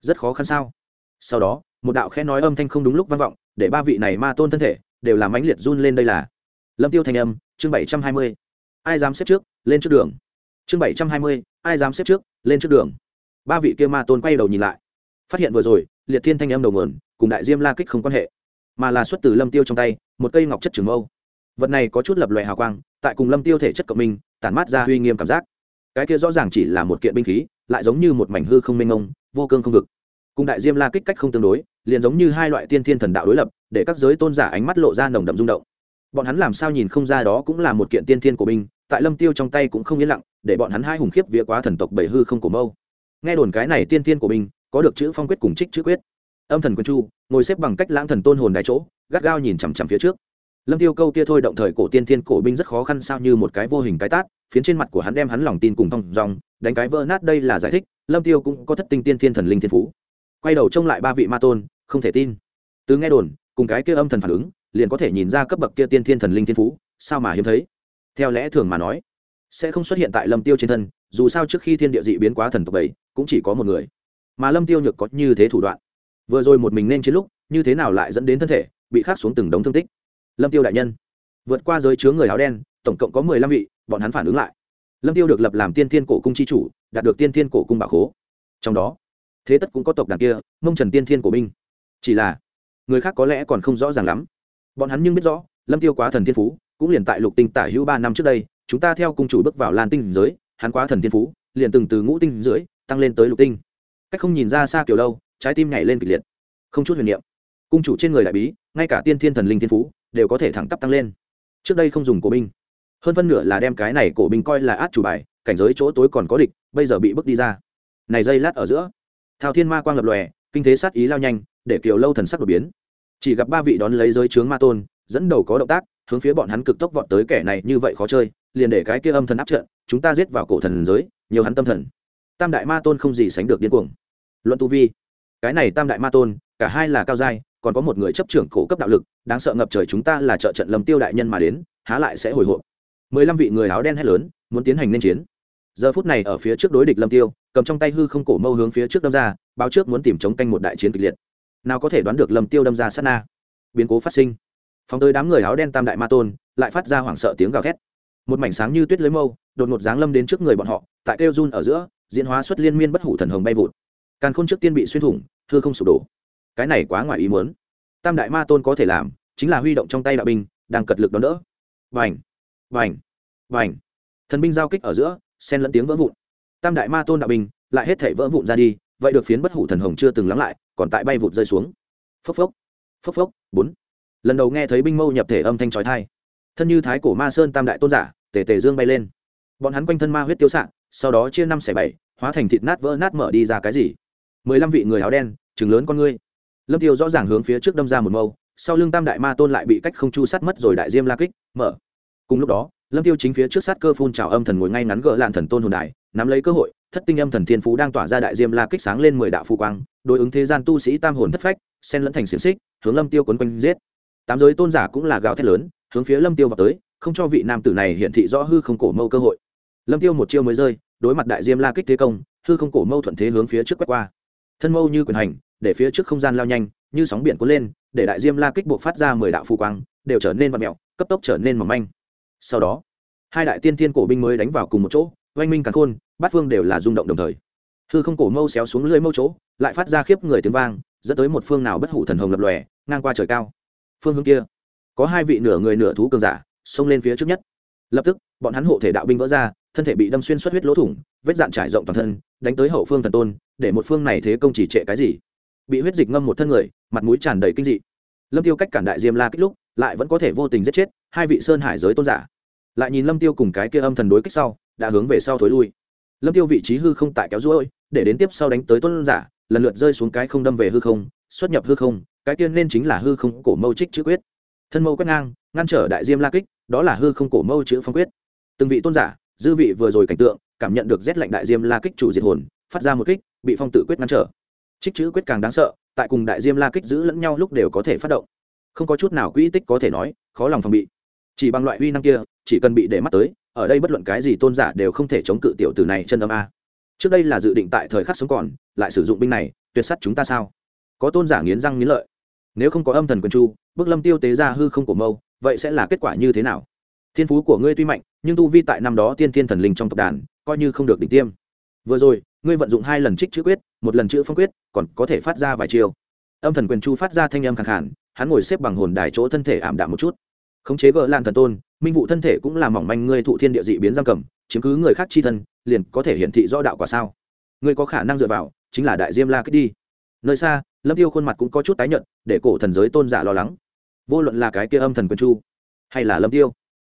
rất khó khăn sao? Sau đó, một đạo khẽ nói âm thanh không đúng lúc vang vọng, để ba vị này ma tôn thân thể đều làm mãnh liệt run lên đây là. Lâm tiêu thanh âm, chương bảy trăm hai mươi. Ai dám xếp trước, lên trước đường. Chương bảy trăm hai mươi, ai dám xếp trước, lên trước đường. Ba vị kia ma tôn quay đầu nhìn lại. Phát hiện vừa rồi, liệt thiên thanh âm đầu mườn cùng đại diêm la kích không quan hệ, mà là xuất từ lâm tiêu trong tay, một cây ngọc chất trường mâu. Vật này có chút lập lòe hào quang, tại cùng lâm tiêu thể chất cộng minh, tản mát ra uy nghiêm cảm giác cái kia rõ ràng chỉ là một kiện binh khí lại giống như một mảnh hư không mênh ông, vô cương không vực. Cùng đại diêm la kích cách không tương đối liền giống như hai loại tiên thiên thần đạo đối lập để các giới tôn giả ánh mắt lộ ra nồng đậm rung động. Bọn hắn làm sao nhìn không ra đó cũng là một kiện tiên thiên của binh tại lâm tiêu trong tay cũng không yên lặng để bọn hắn hai hùng khiếp vía quá thần tộc bảy hư không của mâu. Nghe đồn cái này tiên thiên của binh có được chữ phong quyết cùng trích chữ quyết. Âm thần quân chu ngồi xếp bằng cách lãng thần tôn hồn đại chỗ gắt gao nhìn chằm chằm phía trước lâm tiêu câu kia thôi động thời cổ tiên thiên cổ binh rất khó khăn sao như một cái vô hình cái tát, phiến trên mặt của hắn đem hắn lòng tin cùng thong dòng đánh cái vỡ nát đây là giải thích, lâm tiêu cũng có thất tinh tiên thiên thần linh thiên phú. Quay đầu trông lại ba vị ma tôn, không thể tin. Từ nghe đồn, cùng cái kia âm thần phản ứng, liền có thể nhìn ra cấp bậc kia tiên thiên thần linh thiên phú, sao mà hiếm thấy. Theo lẽ thường mà nói, sẽ không xuất hiện tại lâm tiêu trên thân, dù sao trước khi thiên địa dị biến quá thần tộc bảy, cũng chỉ có một người. Mà lâm tiêu nhược có như thế thủ đoạn. Vừa rồi một mình nên chiến lúc, như thế nào lại dẫn đến thân thể bị khắc xuống từng đống thương tích? Lâm tiêu đại nhân vượt qua giới chứa người áo đen tổng cộng có mười lăm vị bọn hắn phản ứng lại. Lâm tiêu được lập làm tiên thiên cổ cung chi chủ đạt được tiên thiên cổ cung bảo khố. Trong đó thế tất cũng có tộc đàn kia mông trần tiên thiên cổ binh. Chỉ là người khác có lẽ còn không rõ ràng lắm. Bọn hắn nhưng biết rõ lâm tiêu quá thần thiên phú cũng liền tại lục tinh tả hữu ba năm trước đây chúng ta theo cung chủ bước vào lan tinh giới hắn quá thần thiên phú liền từng từ ngũ tinh dưới tăng lên tới lục tinh. Cách không nhìn ra xa kiểu lâu, trái tim nhảy lên kịch liệt. Không chút huyền niệm. Cung chủ trên người đại bí ngay cả tiên thiên thần linh thiên phú đều có thể thẳng tắp tăng lên. Trước đây không dùng cổ binh. Hơn phân nửa là đem cái này cổ binh coi là át chủ bài, cảnh giới chỗ tối còn có địch, bây giờ bị bước đi ra. Này dây lát ở giữa, thao thiên ma quang lập lòe, kinh thế sát ý lao nhanh, để kiều lâu thần sắc đột biến. Chỉ gặp ba vị đón lấy giới trướng ma tôn, dẫn đầu có động tác, hướng phía bọn hắn cực tốc vọt tới kẻ này như vậy khó chơi, liền để cái kia âm thần áp trận, chúng ta giết vào cổ thần giới, nhiều hắn tâm thần. Tam đại ma tôn không gì sánh được điên cuồng. Luận tu vi, cái này tam đại ma tôn, cả hai là cao giai còn có một người chấp trưởng cổ cấp đạo lực, đáng sợ ngập trời chúng ta là trợ trận lâm tiêu đại nhân mà đến, há lại sẽ hồi hộp. Mười lăm vị người áo đen hét lớn, muốn tiến hành nên chiến. Giờ phút này ở phía trước đối địch lâm tiêu, cầm trong tay hư không cổ mâu hướng phía trước đâm ra, báo trước muốn tìm chống canh một đại chiến kịch liệt. Nào có thể đoán được lâm tiêu đâm ra sát na. Biến cố phát sinh. Phóng tới đám người áo đen tam đại ma tôn, lại phát ra hoảng sợ tiếng gào thét. Một mảnh sáng như tuyết lưới mâu, đột ngột giáng lâm đến trước người bọn họ, tại kêu run ở giữa, diễn hóa xuất liên miên bất hủ thần hồng bay vụt. Càn khôn trước tiên bị xuyên thủng thưa không sụp đổ cái này quá ngoài ý muốn. Tam đại ma tôn có thể làm, chính là huy động trong tay đạo binh, đang cật lực đón đỡ. Vành vành vành. Thần binh giao kích ở giữa sen lẫn tiếng vỡ vụn. Tam đại ma tôn đạo binh, lại hết thể vỡ vụn ra đi, vậy được phiến bất hủ thần hồng chưa từng lắng lại, còn tại bay vụt rơi xuống. Phốc phốc phốc phốc, bốn. Lần đầu nghe thấy binh mâu nhập thể âm thanh trói thai thân như thái cổ ma sơn tam đại tôn giả, tề tề dương bay lên. Bọn hắn quanh thân ma huyết tiêu xạ, sau đó chia năm xẻ bảy, hóa thành thịt nát vỡ nát mở đi ra cái gì? Mười lăm vị người áo đen chừng lớn con ngươi lâm tiêu rõ ràng hướng phía trước đâm ra một mâu, sau lưng tam đại ma tôn lại bị cách không chu sát mất rồi đại diêm la kích, mở. Cùng lúc đó, lâm tiêu chính phía trước sát cơ phun trào âm thần ngồi ngay ngắn gỡ lạn thần tôn hồn đài, nắm lấy cơ hội, thất tinh âm thần thiên phú đang tỏa ra đại diêm la kích sáng lên mười đạo phù quang, đối ứng thế gian tu sĩ tam hồn thất phách, xen lẫn thành xiềng xích, hướng lâm tiêu quấn quanh giết. Tám giới tôn giả cũng là gào thét lớn, hướng phía lâm tiêu vào tới, không cho vị nam tử này hiện thị rõ hư không cổ mâu cơ hội. Lâm tiêu một chiêu mới rơi, đối mặt đại diêm la kích thế công, hư không cổ mâu thuận thế hướng phía trước quét qua. Thân mâu như quyền hành để phía trước không gian lao nhanh, như sóng biển cuốn lên, để đại diêm la kích buộc phát ra mười đạo phù quang, đều trở nên vật mẹo cấp tốc trở nên mỏng manh. Sau đó, hai đại tiên thiên cổ binh mới đánh vào cùng một chỗ, oanh minh càng khôn, bát phương đều là rung động đồng thời. Hư không cổ mâu xéo xuống lưới mâu chỗ, lại phát ra khiếp người tiếng vang, dẫn tới một phương nào bất hủ thần hồng lập lòe, ngang qua trời cao. Phương hướng kia, có hai vị nửa người nửa thú cường giả, xông lên phía trước nhất. Lập tức, bọn hắn hộ thể đạo binh vỡ ra, thân thể bị đâm xuyên xuất huyết lỗ thủng, vết dạn trải rộng toàn thân, đánh tới hậu phương thần tôn, để một phương này thế công chỉ trệ cái gì? Bị huyết dịch ngâm một thân người, mặt mũi tràn đầy kinh dị. Lâm tiêu cách cản đại diêm la kích lúc, lại vẫn có thể vô tình giết chết hai vị sơn hải giới tôn giả. Lại nhìn lâm tiêu cùng cái kia âm thần đối kích sau, đã hướng về sau thối lui. Lâm tiêu vị trí hư không tại kéo ruôi, để đến tiếp sau đánh tới tôn giả, lần lượt rơi xuống cái không đâm về hư không, xuất nhập hư không, cái kia nên chính là hư không cổ mâu trích chữ quyết. Thân mâu quét ngang, ngăn trở đại diêm la kích, đó là hư không cổ mâu chữ phong quyết. Từng vị tôn giả, dư vị vừa rồi cảnh tượng, cảm nhận được rét lạnh đại diêm la kích chủ diệt hồn, phát ra một kích, bị phong tự quyết ngăn trở trích chữ quyết càng đáng sợ, tại cùng đại diêm la kích giữ lẫn nhau lúc đều có thể phát động. Không có chút nào quỹ tích có thể nói, khó lòng phòng bị. Chỉ bằng loại uy năng kia, chỉ cần bị để mắt tới, ở đây bất luận cái gì tôn giả đều không thể chống cự tiểu tử này chân âm a. Trước đây là dự định tại thời khắc sống còn, lại sử dụng binh này, tuyệt sắt chúng ta sao? Có tôn giả nghiến răng nghiến lợi. Nếu không có âm thần quân chu, bức lâm tiêu tế ra hư không của mâu, vậy sẽ là kết quả như thế nào? Thiên phú của ngươi tuy mạnh, nhưng tu vi tại năm đó tiên thiên thần linh trong tộc đàn, coi như không được đỉnh tiêm. Vừa rồi ngươi vận dụng hai lần trích chữ quyết một lần chữ phong quyết còn có thể phát ra vài chiêu. Âm thần quyền chu phát ra thanh âm khẳng hẳn, hắn ngồi xếp bằng hồn đài chỗ thân thể ảm đạm một chút. Khống chế gỡ lan thần tôn minh vụ thân thể cũng là mỏng manh ngươi thụ thiên địa dị biến giam cầm chiếm cứ người khác chi thân liền có thể hiển thị rõ đạo quả sao? Ngươi có khả năng dựa vào chính là đại diêm la kích đi. Nơi xa lâm tiêu khuôn mặt cũng có chút tái nhợt để cổ thần giới tôn giả lo lắng. Vô luận là cái kia âm thần quyền chu hay là lâm tiêu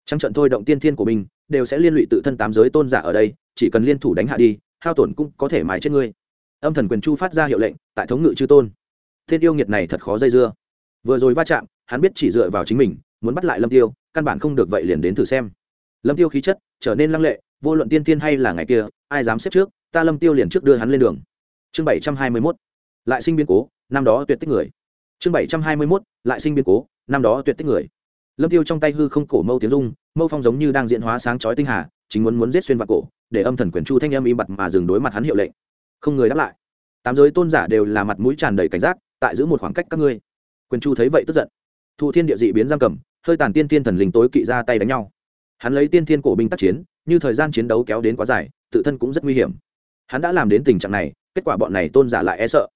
trăng trận thôi động tiên thiên của mình đều sẽ liên lụy tự thân tám giới tôn giả ở đây chỉ cần liên thủ đánh hạ đi hao tổn cũng có thể mài chết ngươi. Âm thần quyền chu phát ra hiệu lệnh, tại thống ngự chư tôn. Thiên yêu nghiệt này thật khó dây dưa. Vừa rồi va chạm, hắn biết chỉ dựa vào chính mình, muốn bắt lại lâm tiêu, căn bản không được vậy liền đến thử xem. Lâm tiêu khí chất, trở nên lăng lệ, vô luận tiên tiên hay là ngày kia, ai dám xếp trước, ta lâm tiêu liền trước đưa hắn lên đường. Chương bảy trăm hai mươi 721 lại sinh biến cố, năm đó tuyệt tích người. Chương bảy trăm hai mươi 721 lại sinh biến cố, năm đó tuyệt tích người. Lâm tiêu trong tay hư không cổ mâu tiếng dung mâu phong giống như đang diễn hóa sáng chói tinh hà, chính muốn muốn giết xuyên vào cổ để âm thần quyền chu thanh âm im bặt mà dừng đối mặt hắn hiệu lệnh. Không người đáp lại. Tám giới tôn giả đều là mặt mũi tràn đầy cảnh giác, tại giữ một khoảng cách các ngươi. Quyền chu thấy vậy tức giận. Thụ thiên địa dị biến giam cầm, hơi tàn tiên thiên thần linh tối kỵ ra tay đánh nhau. Hắn lấy tiên thiên cổ binh tác chiến, như thời gian chiến đấu kéo đến quá dài, tự thân cũng rất nguy hiểm. Hắn đã làm đến tình trạng này, kết quả bọn này tôn giả lại e sợ.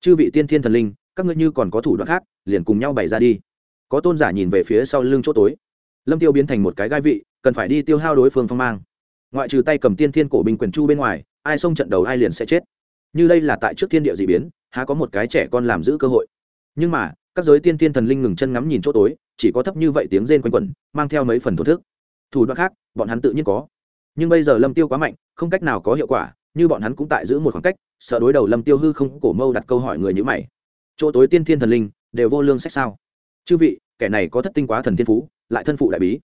Chư vị tiên thiên thần linh, các ngươi như còn có thủ đoạn khác, liền cùng nhau bày ra đi. Có tôn giả nhìn về phía sau lưng chỗ tối. Lâm tiêu biến thành một cái gai vị, cần phải đi tiêu hao đối phương phong mang ngoại trừ tay cầm tiên thiên cổ binh quyền chu bên ngoài, ai xông trận đầu ai liền sẽ chết. Như đây là tại trước thiên địa d ị biến, há có một cái trẻ con làm giữ cơ hội. Nhưng mà, các giới tiên thiên thần linh ngừng chân ngắm nhìn chỗ tối, chỉ có thấp như vậy tiếng rên quanh quẩn, mang theo mấy phần thổ thức. Thủ đoạn khác, bọn hắn tự nhiên có. Nhưng bây giờ lâm tiêu quá mạnh, không cách nào có hiệu quả, như bọn hắn cũng tại giữ một khoảng cách, sợ đối đầu lâm tiêu hư không cổ mâu đặt câu hỏi người như mày. Chỗ tối tiên thiên thần linh, đều vô lương sách sao? Chư vị, kẻ này có thất tinh quá thần thiên phú, lại thân phụ đại bí.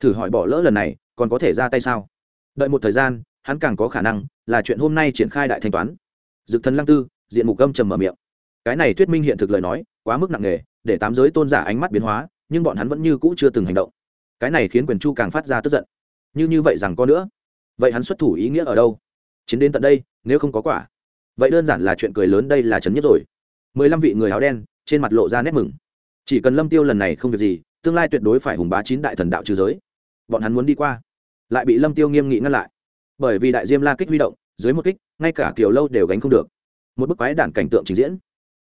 Thử hỏi bỏ lỡ lần này, còn có thể ra tay sao? Đợi một thời gian, hắn càng có khả năng là chuyện hôm nay triển khai đại thanh toán. Dực thần lăng tư, diện mục gâm trầm mở miệng. Cái này thuyết minh hiện thực lời nói, quá mức nặng nề, để tám giới tôn giả ánh mắt biến hóa, nhưng bọn hắn vẫn như cũ chưa từng hành động. Cái này khiến quyền chu càng phát ra tức giận. Như như vậy rằng có nữa. Vậy hắn xuất thủ ý nghĩa ở đâu? Chiến đến tận đây, nếu không có quả. Vậy đơn giản là chuyện cười lớn đây là chấn nhất rồi. Mười lăm vị người áo đen, trên mặt lộ ra nét mừng. Chỉ cần lâm tiêu lần này không việc gì, tương lai tuyệt đối phải hùng bá chín đại thần đạo trừ giới. Bọn hắn muốn đi qua lại bị lâm tiêu nghiêm nghị ngăn lại. Bởi vì đại diêm la kích huy động, dưới một kích, ngay cả kiều lâu đều gánh không được. Một bức quái đản cảnh tượng trình diễn.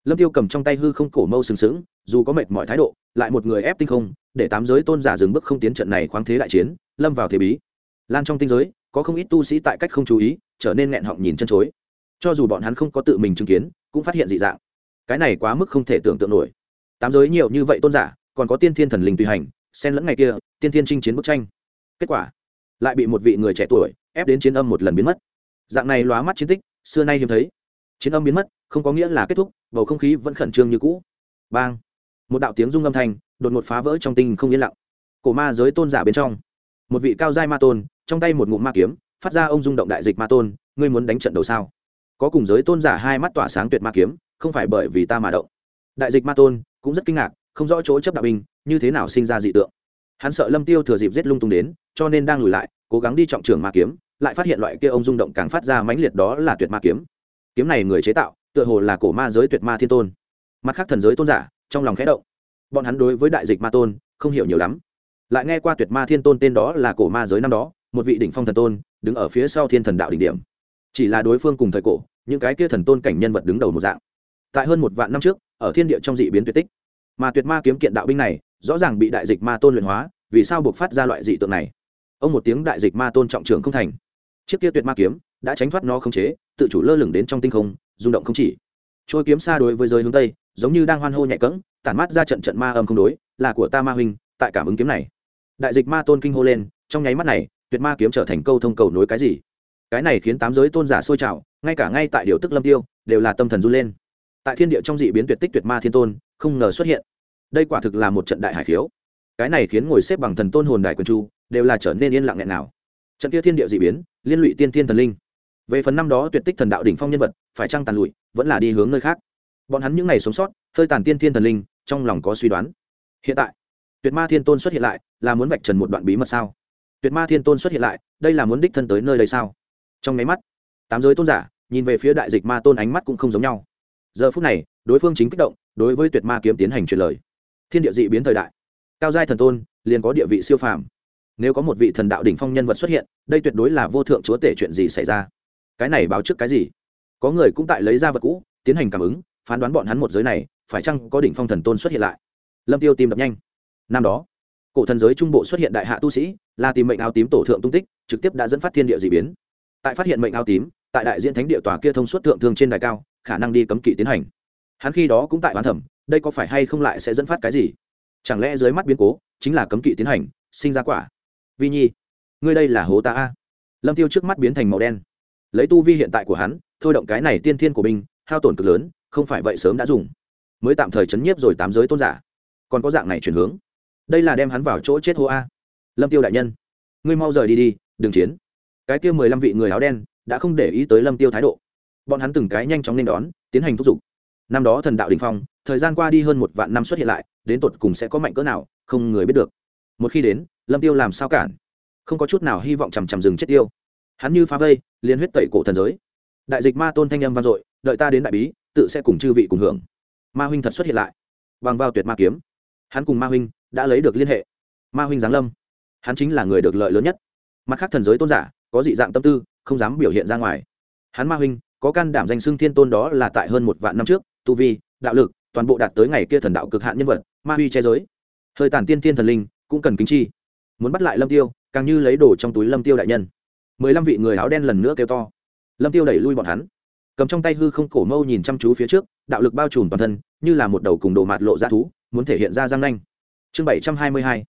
Lâm tiêu cầm trong tay hư không cổ mâu sừng sững, dù có mệt mọi thái độ, lại một người ép tinh không, để tám giới tôn giả dừng bước không tiến trận này khoáng thế đại chiến, lâm vào thế bí. Lan trong tinh giới, có không ít tu sĩ tại cách không chú ý, trở nên nghẹn họng nhìn chân chối. Cho dù bọn hắn không có tự mình chứng kiến, cũng phát hiện dị dạng. Cái này quá mức không thể tưởng tượng nổi. Tám giới nhiều như vậy tôn giả, còn có tiên thiên thần linh tùy hành, xen lẫn ngày kia, tiên thiên chinh chiến bức tranh. Kết quả lại bị một vị người trẻ tuổi ép đến chiến âm một lần biến mất. Dạng này lóa mắt chiến tích, xưa nay hiếm thấy. Chiến âm biến mất, không có nghĩa là kết thúc, bầu không khí vẫn khẩn trương như cũ. Bang! Một đạo tiếng rung âm thanh đột ngột phá vỡ trong tinh không yên lặng. Cổ ma giới tôn giả bên trong. Một vị cao giai ma tôn, trong tay một ngụm ma kiếm, phát ra ông rung động đại dịch ma tôn, ngươi muốn đánh trận đầu sao? Có cùng giới tôn giả hai mắt tỏa sáng tuyệt ma kiếm, không phải bởi vì ta mà động. Đại dịch ma tôn cũng rất kinh ngạc, không rõ chỗ chấp đạo binh, như thế nào sinh ra dị tượng hắn sợ lâm tiêu thừa dịp giết lung tung đến, cho nên đang lùi lại, cố gắng đi trọng trường ma kiếm, lại phát hiện loại kia ông rung động càng phát ra mãnh liệt đó là tuyệt ma kiếm. Kiếm này người chế tạo, tựa hồ là cổ ma giới tuyệt ma thiên tôn. Mặt khác thần giới tôn giả, trong lòng khẽ động. Bọn hắn đối với đại dịch ma tôn, không hiểu nhiều lắm. Lại nghe qua tuyệt ma thiên tôn tên đó là cổ ma giới năm đó, một vị đỉnh phong thần tôn, đứng ở phía sau thiên thần đạo đỉnh điểm. Chỉ là đối phương cùng thời cổ, những cái kia thần tôn cảnh nhân vật đứng đầu một dạng. Tại hơn một vạn năm trước, ở thiên địa trong dị biến tuyệt tích mà tuyệt ma kiếm kiện đạo binh này rõ ràng bị đại dịch ma tôn luyện hóa, vì sao buộc phát ra loại dị tượng này? Ông một tiếng đại dịch ma tôn trọng trường không thành. Chiếc kia tuyệt ma kiếm đã tránh thoát nó không chế, tự chủ lơ lửng đến trong tinh không, rung động không chỉ. Trôi kiếm xa đối với giới hướng tây, giống như đang hoan hô nhạy cẫng, tản mát ra trận trận ma âm không đối, là của ta ma huynh, tại cảm ứng kiếm này. Đại dịch ma tôn kinh hô lên, trong nháy mắt này, tuyệt ma kiếm trở thành câu thông cầu nối cái gì? Cái này khiến tám giới tôn giả sôi trào, ngay cả ngay tại điều tức lâm tiêu, đều là tâm thần run lên. Tại thiên địa trong dị biến tuyệt tích tuyệt ma thiên tôn không ngờ xuất hiện. Đây quả thực là một trận đại hải khiếu. Cái này khiến ngồi xếp bằng thần tôn hồn đại quân chu đều là trở nên yên lặng nghẹn nào. Trận kia thiên địa dị biến, liên lụy tiên thiên thần linh. Về phần năm đó tuyệt tích thần đạo đỉnh phong nhân vật, phải trăng tàn lụi, vẫn là đi hướng nơi khác. Bọn hắn những ngày sống sót, hơi tàn tiên thiên thần linh, trong lòng có suy đoán. Hiện tại, tuyệt ma thiên tôn xuất hiện lại, là muốn vạch trần một đoạn bí mật sao? Tuyệt ma thiên tôn xuất hiện lại, đây là muốn đích thân tới nơi đây sao? Trong máy mắt, tám giới tôn giả, nhìn về phía đại dịch ma tôn ánh mắt cũng không giống nhau. Giờ phút này đối phương chính kích động, đối với tuyệt ma kiếm tiến hành truyền lời. Thiên địa dị biến thời đại. Cao giai thần tôn, liền có địa vị siêu phàm. Nếu có một vị thần đạo đỉnh phong nhân vật xuất hiện, đây tuyệt đối là vô thượng chúa tể chuyện gì xảy ra? Cái này báo trước cái gì? Có người cũng tại lấy ra vật cũ, tiến hành cảm ứng, phán đoán bọn hắn một giới này, phải chăng có đỉnh phong thần tôn xuất hiện lại? Lâm tiêu tìm đập nhanh. Năm đó, cổ thần giới trung bộ xuất hiện đại hạ tu sĩ, là tìm mệnh áo tím tổ thượng tung tích, trực tiếp đã dẫn phát thiên địa dị biến. Tại phát hiện mệnh áo tím, tại đại diện thánh địa tòa kia thông suốt thượng thương trên đài cao, khả năng đi cấm kỵ tiến hành hắn khi đó cũng tại hoán thẩm đây có phải hay không lại sẽ dẫn phát cái gì? Chẳng lẽ dưới mắt biến cố chính là cấm kỵ tiến hành sinh ra quả? Vi nhi ngươi đây là hố ta a. Lâm tiêu trước mắt biến thành màu đen. Lấy tu vi hiện tại của hắn thôi động cái này tiên thiên của mình, hao tổn cực lớn không phải vậy sớm đã dùng. Mới tạm thời chấn nhiếp rồi tám giới tôn giả. Còn có dạng này chuyển hướng. Đây là đem hắn vào chỗ chết hô a. Lâm tiêu đại nhân ngươi mau rời đi đi đừng chiến. Cái kia mười lăm vị người áo đen đã không để ý tới lâm tiêu thái độ. Bọn hắn từng cái nhanh chóng nên đón tiến hành thúc giục năm đó thần đạo đình phong, thời gian qua đi hơn một vạn năm xuất hiện lại, đến tột cùng sẽ có mạnh cỡ nào, không người biết được. Một khi đến, lâm tiêu làm sao cản? Không có chút nào hy vọng chằm chằm rừng chết tiêu. Hắn như phá vây liên huyết tẩy cổ thần giới. Đại dịch ma tôn thanh âm vang dội, đợi ta đến đại bí, tự sẽ cùng chư vị cùng hưởng. Ma huynh thật xuất hiện lại. Bằng vào tuyệt ma kiếm, hắn cùng ma huynh đã lấy được liên hệ. Ma huynh giáng lâm. Hắn chính là người được lợi lớn nhất. Mặt khác thần giới tôn giả, có dị dạng tâm tư, không dám biểu hiện ra ngoài. Hắn ma huynh, có can đảm danh xưng thiên tôn đó là tại hơn một vạn năm trước tu vi, đạo lực, toàn bộ đạt tới ngày kia thần đạo cực hạn nhân vật, ma huy che giới. Hơi tàn tiên tiên thần linh cũng cần kính chi. Muốn bắt lại lâm tiêu, càng như lấy đồ trong túi lâm tiêu đại nhân. Mười lăm vị người áo đen lần nữa kêu to. Lâm tiêu đẩy lui bọn hắn. Cầm trong tay hư không cổ mâu nhìn chăm chú phía trước, đạo lực bao trùm toàn thân, như là một đầu cùng đồ mạt lộ ra thú, muốn thể hiện ra răng nanh. Chương bảy trăm hai mươi hai.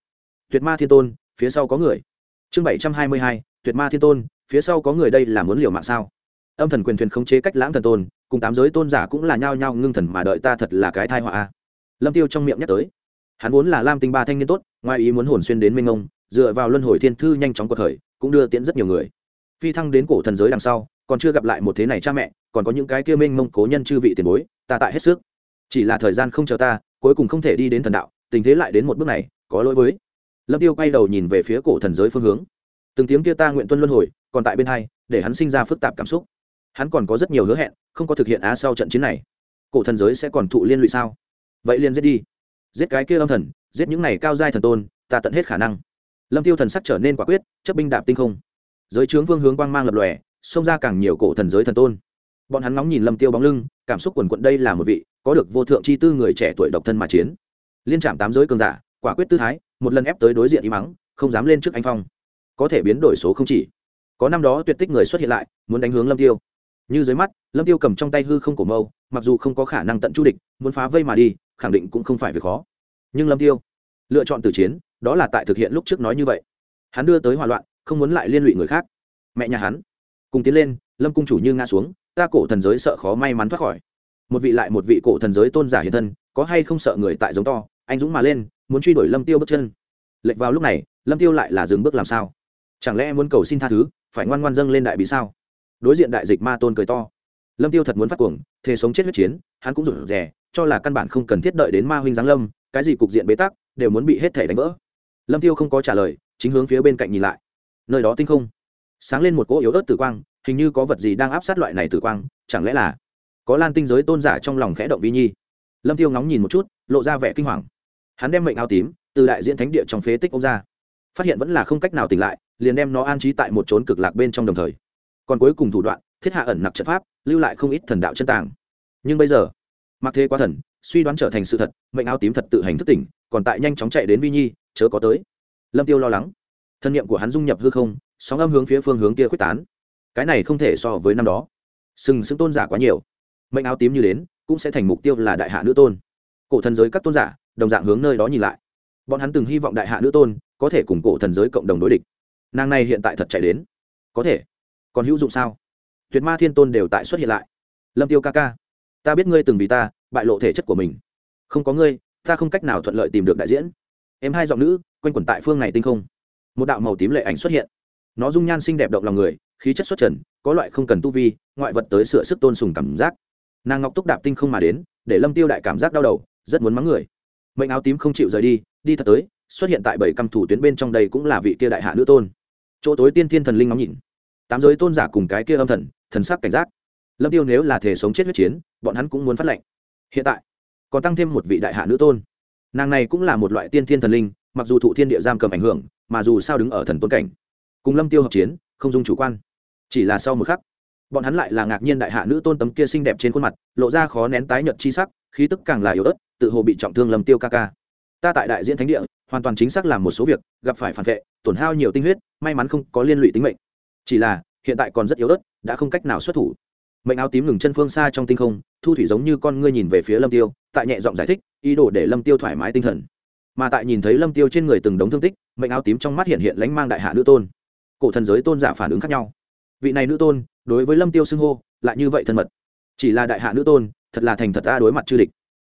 Tuyệt ma thiên tôn, phía sau có người. Chương bảy trăm hai mươi hai. Tuyệt ma thiên tôn, phía sau có người đây là muốn liều mạng sao? Âm thần quyền thuyền khống chế cách lãng thần tôn cùng tám giới tôn giả cũng là nhao nhao ngưng thần mà đợi ta thật là cái thai họa a. Lâm tiêu trong miệng nhắc tới, hắn vốn là lam tinh ba thanh niên tốt, ngoài ý muốn hồn xuyên đến minh ông dựa vào luân hồi thiên thư nhanh chóng cuộc khởi, cũng đưa tiễn rất nhiều người. Phi thăng đến cổ thần giới đằng sau, còn chưa gặp lại một thế này cha mẹ, còn có những cái kia minh mông cố nhân chư vị tiền bối, ta tại hết sức. Chỉ là thời gian không chờ ta, cuối cùng không thể đi đến thần đạo, tình thế lại đến một bước này, có lỗi với. Lâm tiêu quay đầu nhìn về phía cổ thần giới phương hướng. Từng tiếng kia ta nguyện tuân luân hồi, còn tại bên hai, để hắn sinh ra phức tạp cảm xúc hắn còn có rất nhiều hứa hẹn, không có thực hiện á sau trận chiến này. Cổ thần giới sẽ còn thụ liên lụy sao? Vậy liền giết đi. Giết cái kia âm thần, giết những này cao giai thần tôn, ta tận hết khả năng. Lâm tiêu thần sắc trở nên quả quyết, chấp binh đạp tinh không. Giới trướng vương hướng quang mang lập lòe, xông ra càng nhiều cổ thần giới thần tôn. Bọn hắn ngóng nhìn lâm tiêu bóng lưng, cảm xúc quần quận đây là một vị, có được vô thượng chi tư người trẻ tuổi độc thân mà chiến. Liên trạm tám giới cường giả, quả quyết tư thái, một lần ép tới đối diện y mắng, không dám lên trước anh phong. Có thể biến đổi số không chỉ. Có năm đó tuyệt tích người xuất hiện lại, muốn đánh hướng lâm tiêu như dưới mắt, lâm tiêu cầm trong tay hư không cổ mâu, mặc dù không có khả năng tận chu địch, muốn phá vây mà đi, khẳng định cũng không phải việc khó. Nhưng lâm tiêu lựa chọn từ chiến, đó là tại thực hiện lúc trước nói như vậy. Hắn đưa tới hòa loạn, không muốn lại liên lụy người khác. Mẹ nhà hắn cùng tiến lên, lâm cung chủ như ngã xuống, ta cổ thần giới sợ khó may mắn thoát khỏi. Một vị lại một vị cổ thần giới tôn giả hiện thân, có hay không sợ người tại giống to, anh dũng mà lên, muốn truy đuổi lâm tiêu bước chân. Lệch vào lúc này, lâm tiêu lại là dừng bước làm sao? Chẳng lẽ muốn cầu xin tha thứ, phải ngoan ngoan dâng lên đại bí sao? Đối diện đại dịch ma tôn cười to. Lâm tiêu thật muốn phát cuồng, thề sống chết huyết chiến, hắn cũng rụt rè, cho là căn bản không cần thiết đợi đến ma huynh giáng lâm, cái gì cục diện bế tắc, đều muốn bị hết thể đánh vỡ. Lâm tiêu không có trả lời, chính hướng phía bên cạnh nhìn lại. Nơi đó tinh không, sáng lên một cỗ yếu ớt tử quang, hình như có vật gì đang áp sát loại này tử quang, chẳng lẽ là có lan tinh giới tôn giả trong lòng khẽ động vi nhi? Lâm tiêu ngóng nhìn một chút, lộ ra vẻ kinh hoàng. Hắn đem mệnh áo tím, từ đại diện thánh địa trong phế tích ông ra. Phát hiện vẫn là không cách nào tỉnh lại, liền đem nó an trí tại một chốn cực lạc bên trong đồng thời còn cuối cùng thủ đoạn, thiết hạ ẩn nặc trận pháp, lưu lại không ít thần đạo chân tàng. Nhưng bây giờ, mặc thế quá thần, suy đoán trở thành sự thật, mệnh áo tím thật tự hành thức tỉnh, còn tại nhanh chóng chạy đến vi nhi, chớ có tới. Lâm tiêu lo lắng. Thân nhiệm của hắn dung nhập hư không, sóng âm hướng phía phương hướng kia quyết tán. Cái này không thể so với năm đó. Sừng sững tôn giả quá nhiều. Mệnh áo tím như đến, cũng sẽ thành mục tiêu là đại hạ nữ tôn. Cổ thần giới các tôn giả, đồng dạng hướng nơi đó nhìn lại. Bọn hắn từng hy vọng đại hạ nữ tôn có thể cùng cổ thần giới cộng đồng đối địch. Nàng này hiện tại thật chạy đến. Có thể còn hữu dụng sao? Tuyệt ma thiên tôn đều tại xuất hiện lại. Lâm tiêu ca ca, ta biết ngươi từng vì ta bại lộ thể chất của mình. Không có ngươi, ta không cách nào thuận lợi tìm được đại diễn. Em hai giọng nữ, quanh quẩn tại phương này tinh không. Một đạo màu tím lệ ảnh xuất hiện. Nó dung nhan xinh đẹp động lòng người, khí chất xuất trần, có loại không cần tu vi, ngoại vật tới sửa sức tôn sùng cảm giác. Nàng ngọc túc đạp tinh không mà đến, để lâm tiêu đại cảm giác đau đầu, rất muốn mắng người. Mệnh áo tím không chịu rời đi đi thật tới, xuất hiện tại bảy căm thủ tuyến bên trong đây cũng là vị kia đại hạ nữ tôn. Chỗ tối tiên thiên thần linh ngóng nhìn tám giới tôn giả cùng cái kia âm thần thần sắc cảnh giác. Lâm tiêu nếu là thể sống chết huyết chiến, bọn hắn cũng muốn phát lệnh. Hiện tại, còn tăng thêm một vị đại hạ nữ tôn. Nàng này cũng là một loại tiên thiên thần linh, mặc dù thụ thiên địa giam cầm ảnh hưởng, mà dù sao đứng ở thần tôn cảnh, cùng lâm tiêu hợp chiến, không dung chủ quan. Chỉ là sau một khắc, bọn hắn lại là ngạc nhiên đại hạ nữ tôn tấm kia xinh đẹp trên khuôn mặt, lộ ra khó nén tái nhợt chi sắc, khí tức càng là yếu ớt, tự hồ bị trọng thương lâm tiêu ca ca. Ta tại đại diễn thánh địa, hoàn toàn chính xác làm một số việc, gặp phải phản vệ, tổn hao nhiều tinh huyết, may mắn không có liên lụy tính mệnh chỉ là, hiện tại còn rất yếu ớt, đã không cách nào xuất thủ. Mệnh áo tím ngừng chân phương xa trong tinh không, thu thủy giống như con ngươi nhìn về phía lâm tiêu, tại nhẹ giọng giải thích, ý đồ để lâm tiêu thoải mái tinh thần. Mà tại nhìn thấy lâm tiêu trên người từng đống thương tích, mệnh áo tím trong mắt hiện hiện lánh mang đại hạ nữ tôn. Cổ thần giới tôn giả phản ứng khác nhau. Vị này nữ tôn, đối với lâm tiêu xưng hô, lại như vậy thân mật. Chỉ là đại hạ nữ tôn, thật là thành thật ta đối mặt chư địch.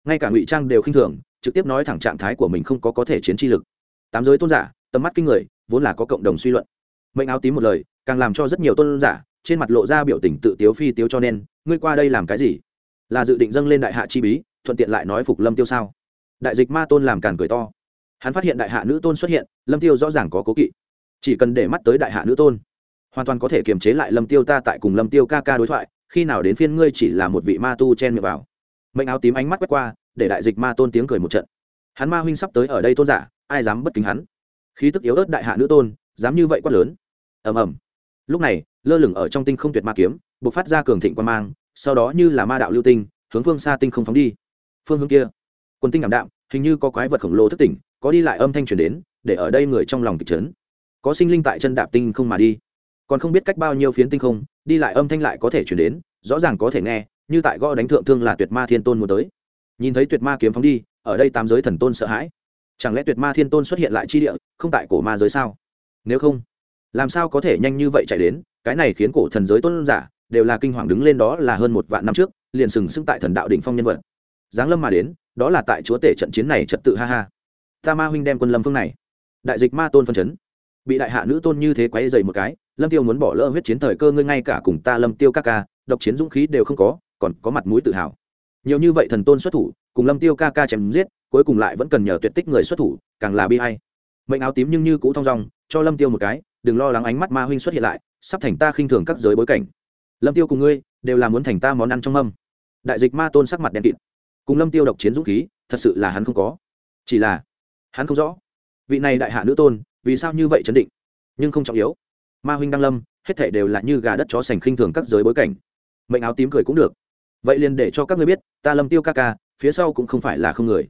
Ngay cả ngụy trang đều khinh thường, trực tiếp nói thẳng trạng thái của mình không có có thể chiến chi lực. Tám giới tôn giả, tầm mắt kinh người, vốn là có cộng đồng suy luận. Mệnh áo tím một lời càng làm cho rất nhiều tôn giả trên mặt lộ ra biểu tình tự tiếu phi tiếu cho nên, ngươi qua đây làm cái gì? Là dự định dâng lên đại hạ chi bí, thuận tiện lại nói phục lâm tiêu sao? Đại dịch ma tôn làm càn cười to. Hắn phát hiện đại hạ nữ tôn xuất hiện, lâm tiêu rõ ràng có cố kỵ. Chỉ cần để mắt tới đại hạ nữ tôn, hoàn toàn có thể kiềm chế lại lâm tiêu ta tại cùng lâm tiêu ca ca đối thoại, khi nào đến phiên ngươi chỉ là một vị ma tu chen miệng vào. Mệnh áo tím ánh mắt quét qua, để đại dịch ma tôn tiếng cười một trận. Hắn ma huynh sắp tới ở đây tôn giả, ai dám bất kính hắn? Khí tức yếu ớt đại hạ nữ tôn, dám như vậy quát lớn. Ầm ầm lúc này, lơ lửng ở trong tinh không tuyệt ma kiếm buộc phát ra cường thịnh quan mang, sau đó như là ma đạo lưu tinh, hướng phương xa tinh không phóng đi. Phương hướng kia quân tinh ảm đạm, hình như có quái vật khổng lồ thất tỉnh, có đi lại âm thanh truyền đến, để ở đây người trong lòng kịch trấn có sinh linh tại chân đạp tinh không mà đi. Còn không biết cách bao nhiêu phiến tinh không, đi lại âm thanh lại có thể chuyển đến, rõ ràng có thể nghe, như tại gõ đánh thượng thương là tuyệt ma thiên tôn muốn tới. Nhìn thấy tuyệt ma kiếm phóng đi, ở đây tám giới thần tôn sợ hãi. Chẳng lẽ tuyệt ma thiên tôn xuất hiện lại chi địa, không tại cổ ma giới sao? Nếu không làm sao có thể nhanh như vậy chạy đến? Cái này khiến cổ thần giới tôn giả đều là kinh hoàng đứng lên đó là hơn một vạn năm trước, liền sừng sững tại thần đạo đỉnh phong nhân vật. Giáng lâm mà đến, đó là tại chúa tể trận chiến này trật tự ha ha. Ta ma huynh đem quân lâm phương này. Đại dịch ma tôn phân chấn. Bị đại hạ nữ tôn như thế quấy dày một cái, lâm tiêu muốn bỏ lỡ huyết chiến thời cơ ngươi ngay cả cùng ta lâm tiêu ca ca, độc chiến dũng khí đều không có, còn có mặt mũi tự hào. Nhiều như vậy thần tôn xuất thủ, cùng lâm tiêu ca ca chém giết, cuối cùng lại vẫn cần nhờ tuyệt tích người xuất thủ, càng là bi hay mệnh áo tím nhưng như cũ thong dong, cho lâm tiêu một cái đừng lo lắng ánh mắt ma huynh xuất hiện lại, sắp thành ta khinh thường các giới bối cảnh. Lâm tiêu cùng ngươi đều là muốn thành ta món ăn trong mâm. Đại dịch ma tôn sắc mặt đen kịt. Cùng lâm tiêu độc chiến dũng khí, thật sự là hắn không có. Chỉ là, hắn không rõ vị này đại hạ nữ tôn vì sao như vậy chấn định, nhưng không trọng yếu. Ma huynh đăng lâm, hết thể đều là như gà đất chó sành khinh thường các giới bối cảnh. Mệnh áo tím cười cũng được. Vậy liền để cho các ngươi biết, ta lâm tiêu ca ca, phía sau cũng không phải là không người.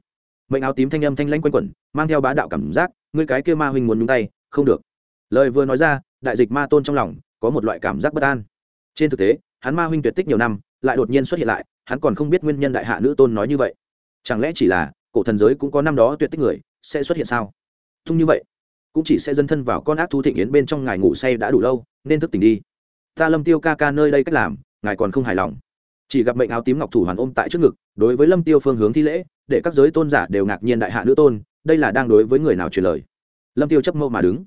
Mệnh áo tím thanh âm thanh lãnh quanh quẩn, mang theo bá đạo cảm giác, ngươi cái kia ma huynh muốn nhúng tay, không được lời vừa nói ra, đại dịch ma tôn trong lòng có một loại cảm giác bất an. Trên thực tế, hắn ma huynh tuyệt tích nhiều năm, lại đột nhiên xuất hiện lại, hắn còn không biết nguyên nhân đại hạ nữ tôn nói như vậy. Chẳng lẽ chỉ là cổ thần giới cũng có năm đó tuyệt tích người, sẽ xuất hiện sao? Thung như vậy, cũng chỉ sẽ dân thân vào con ác thu thịnh yến bên trong ngài ngủ say đã đủ lâu, nên thức tỉnh đi. Ta lâm tiêu ca ca nơi đây cách làm, ngài còn không hài lòng. Chỉ gặp mệnh áo tím ngọc thủ hoàn ôm tại trước ngực, đối với lâm tiêu phương hướng thi lễ, để các giới tôn giả đều ngạc nhiên đại hạ nữ tôn, đây là đang đối với người nào truyền lời. Lâm tiêu chấp mâu mà đứng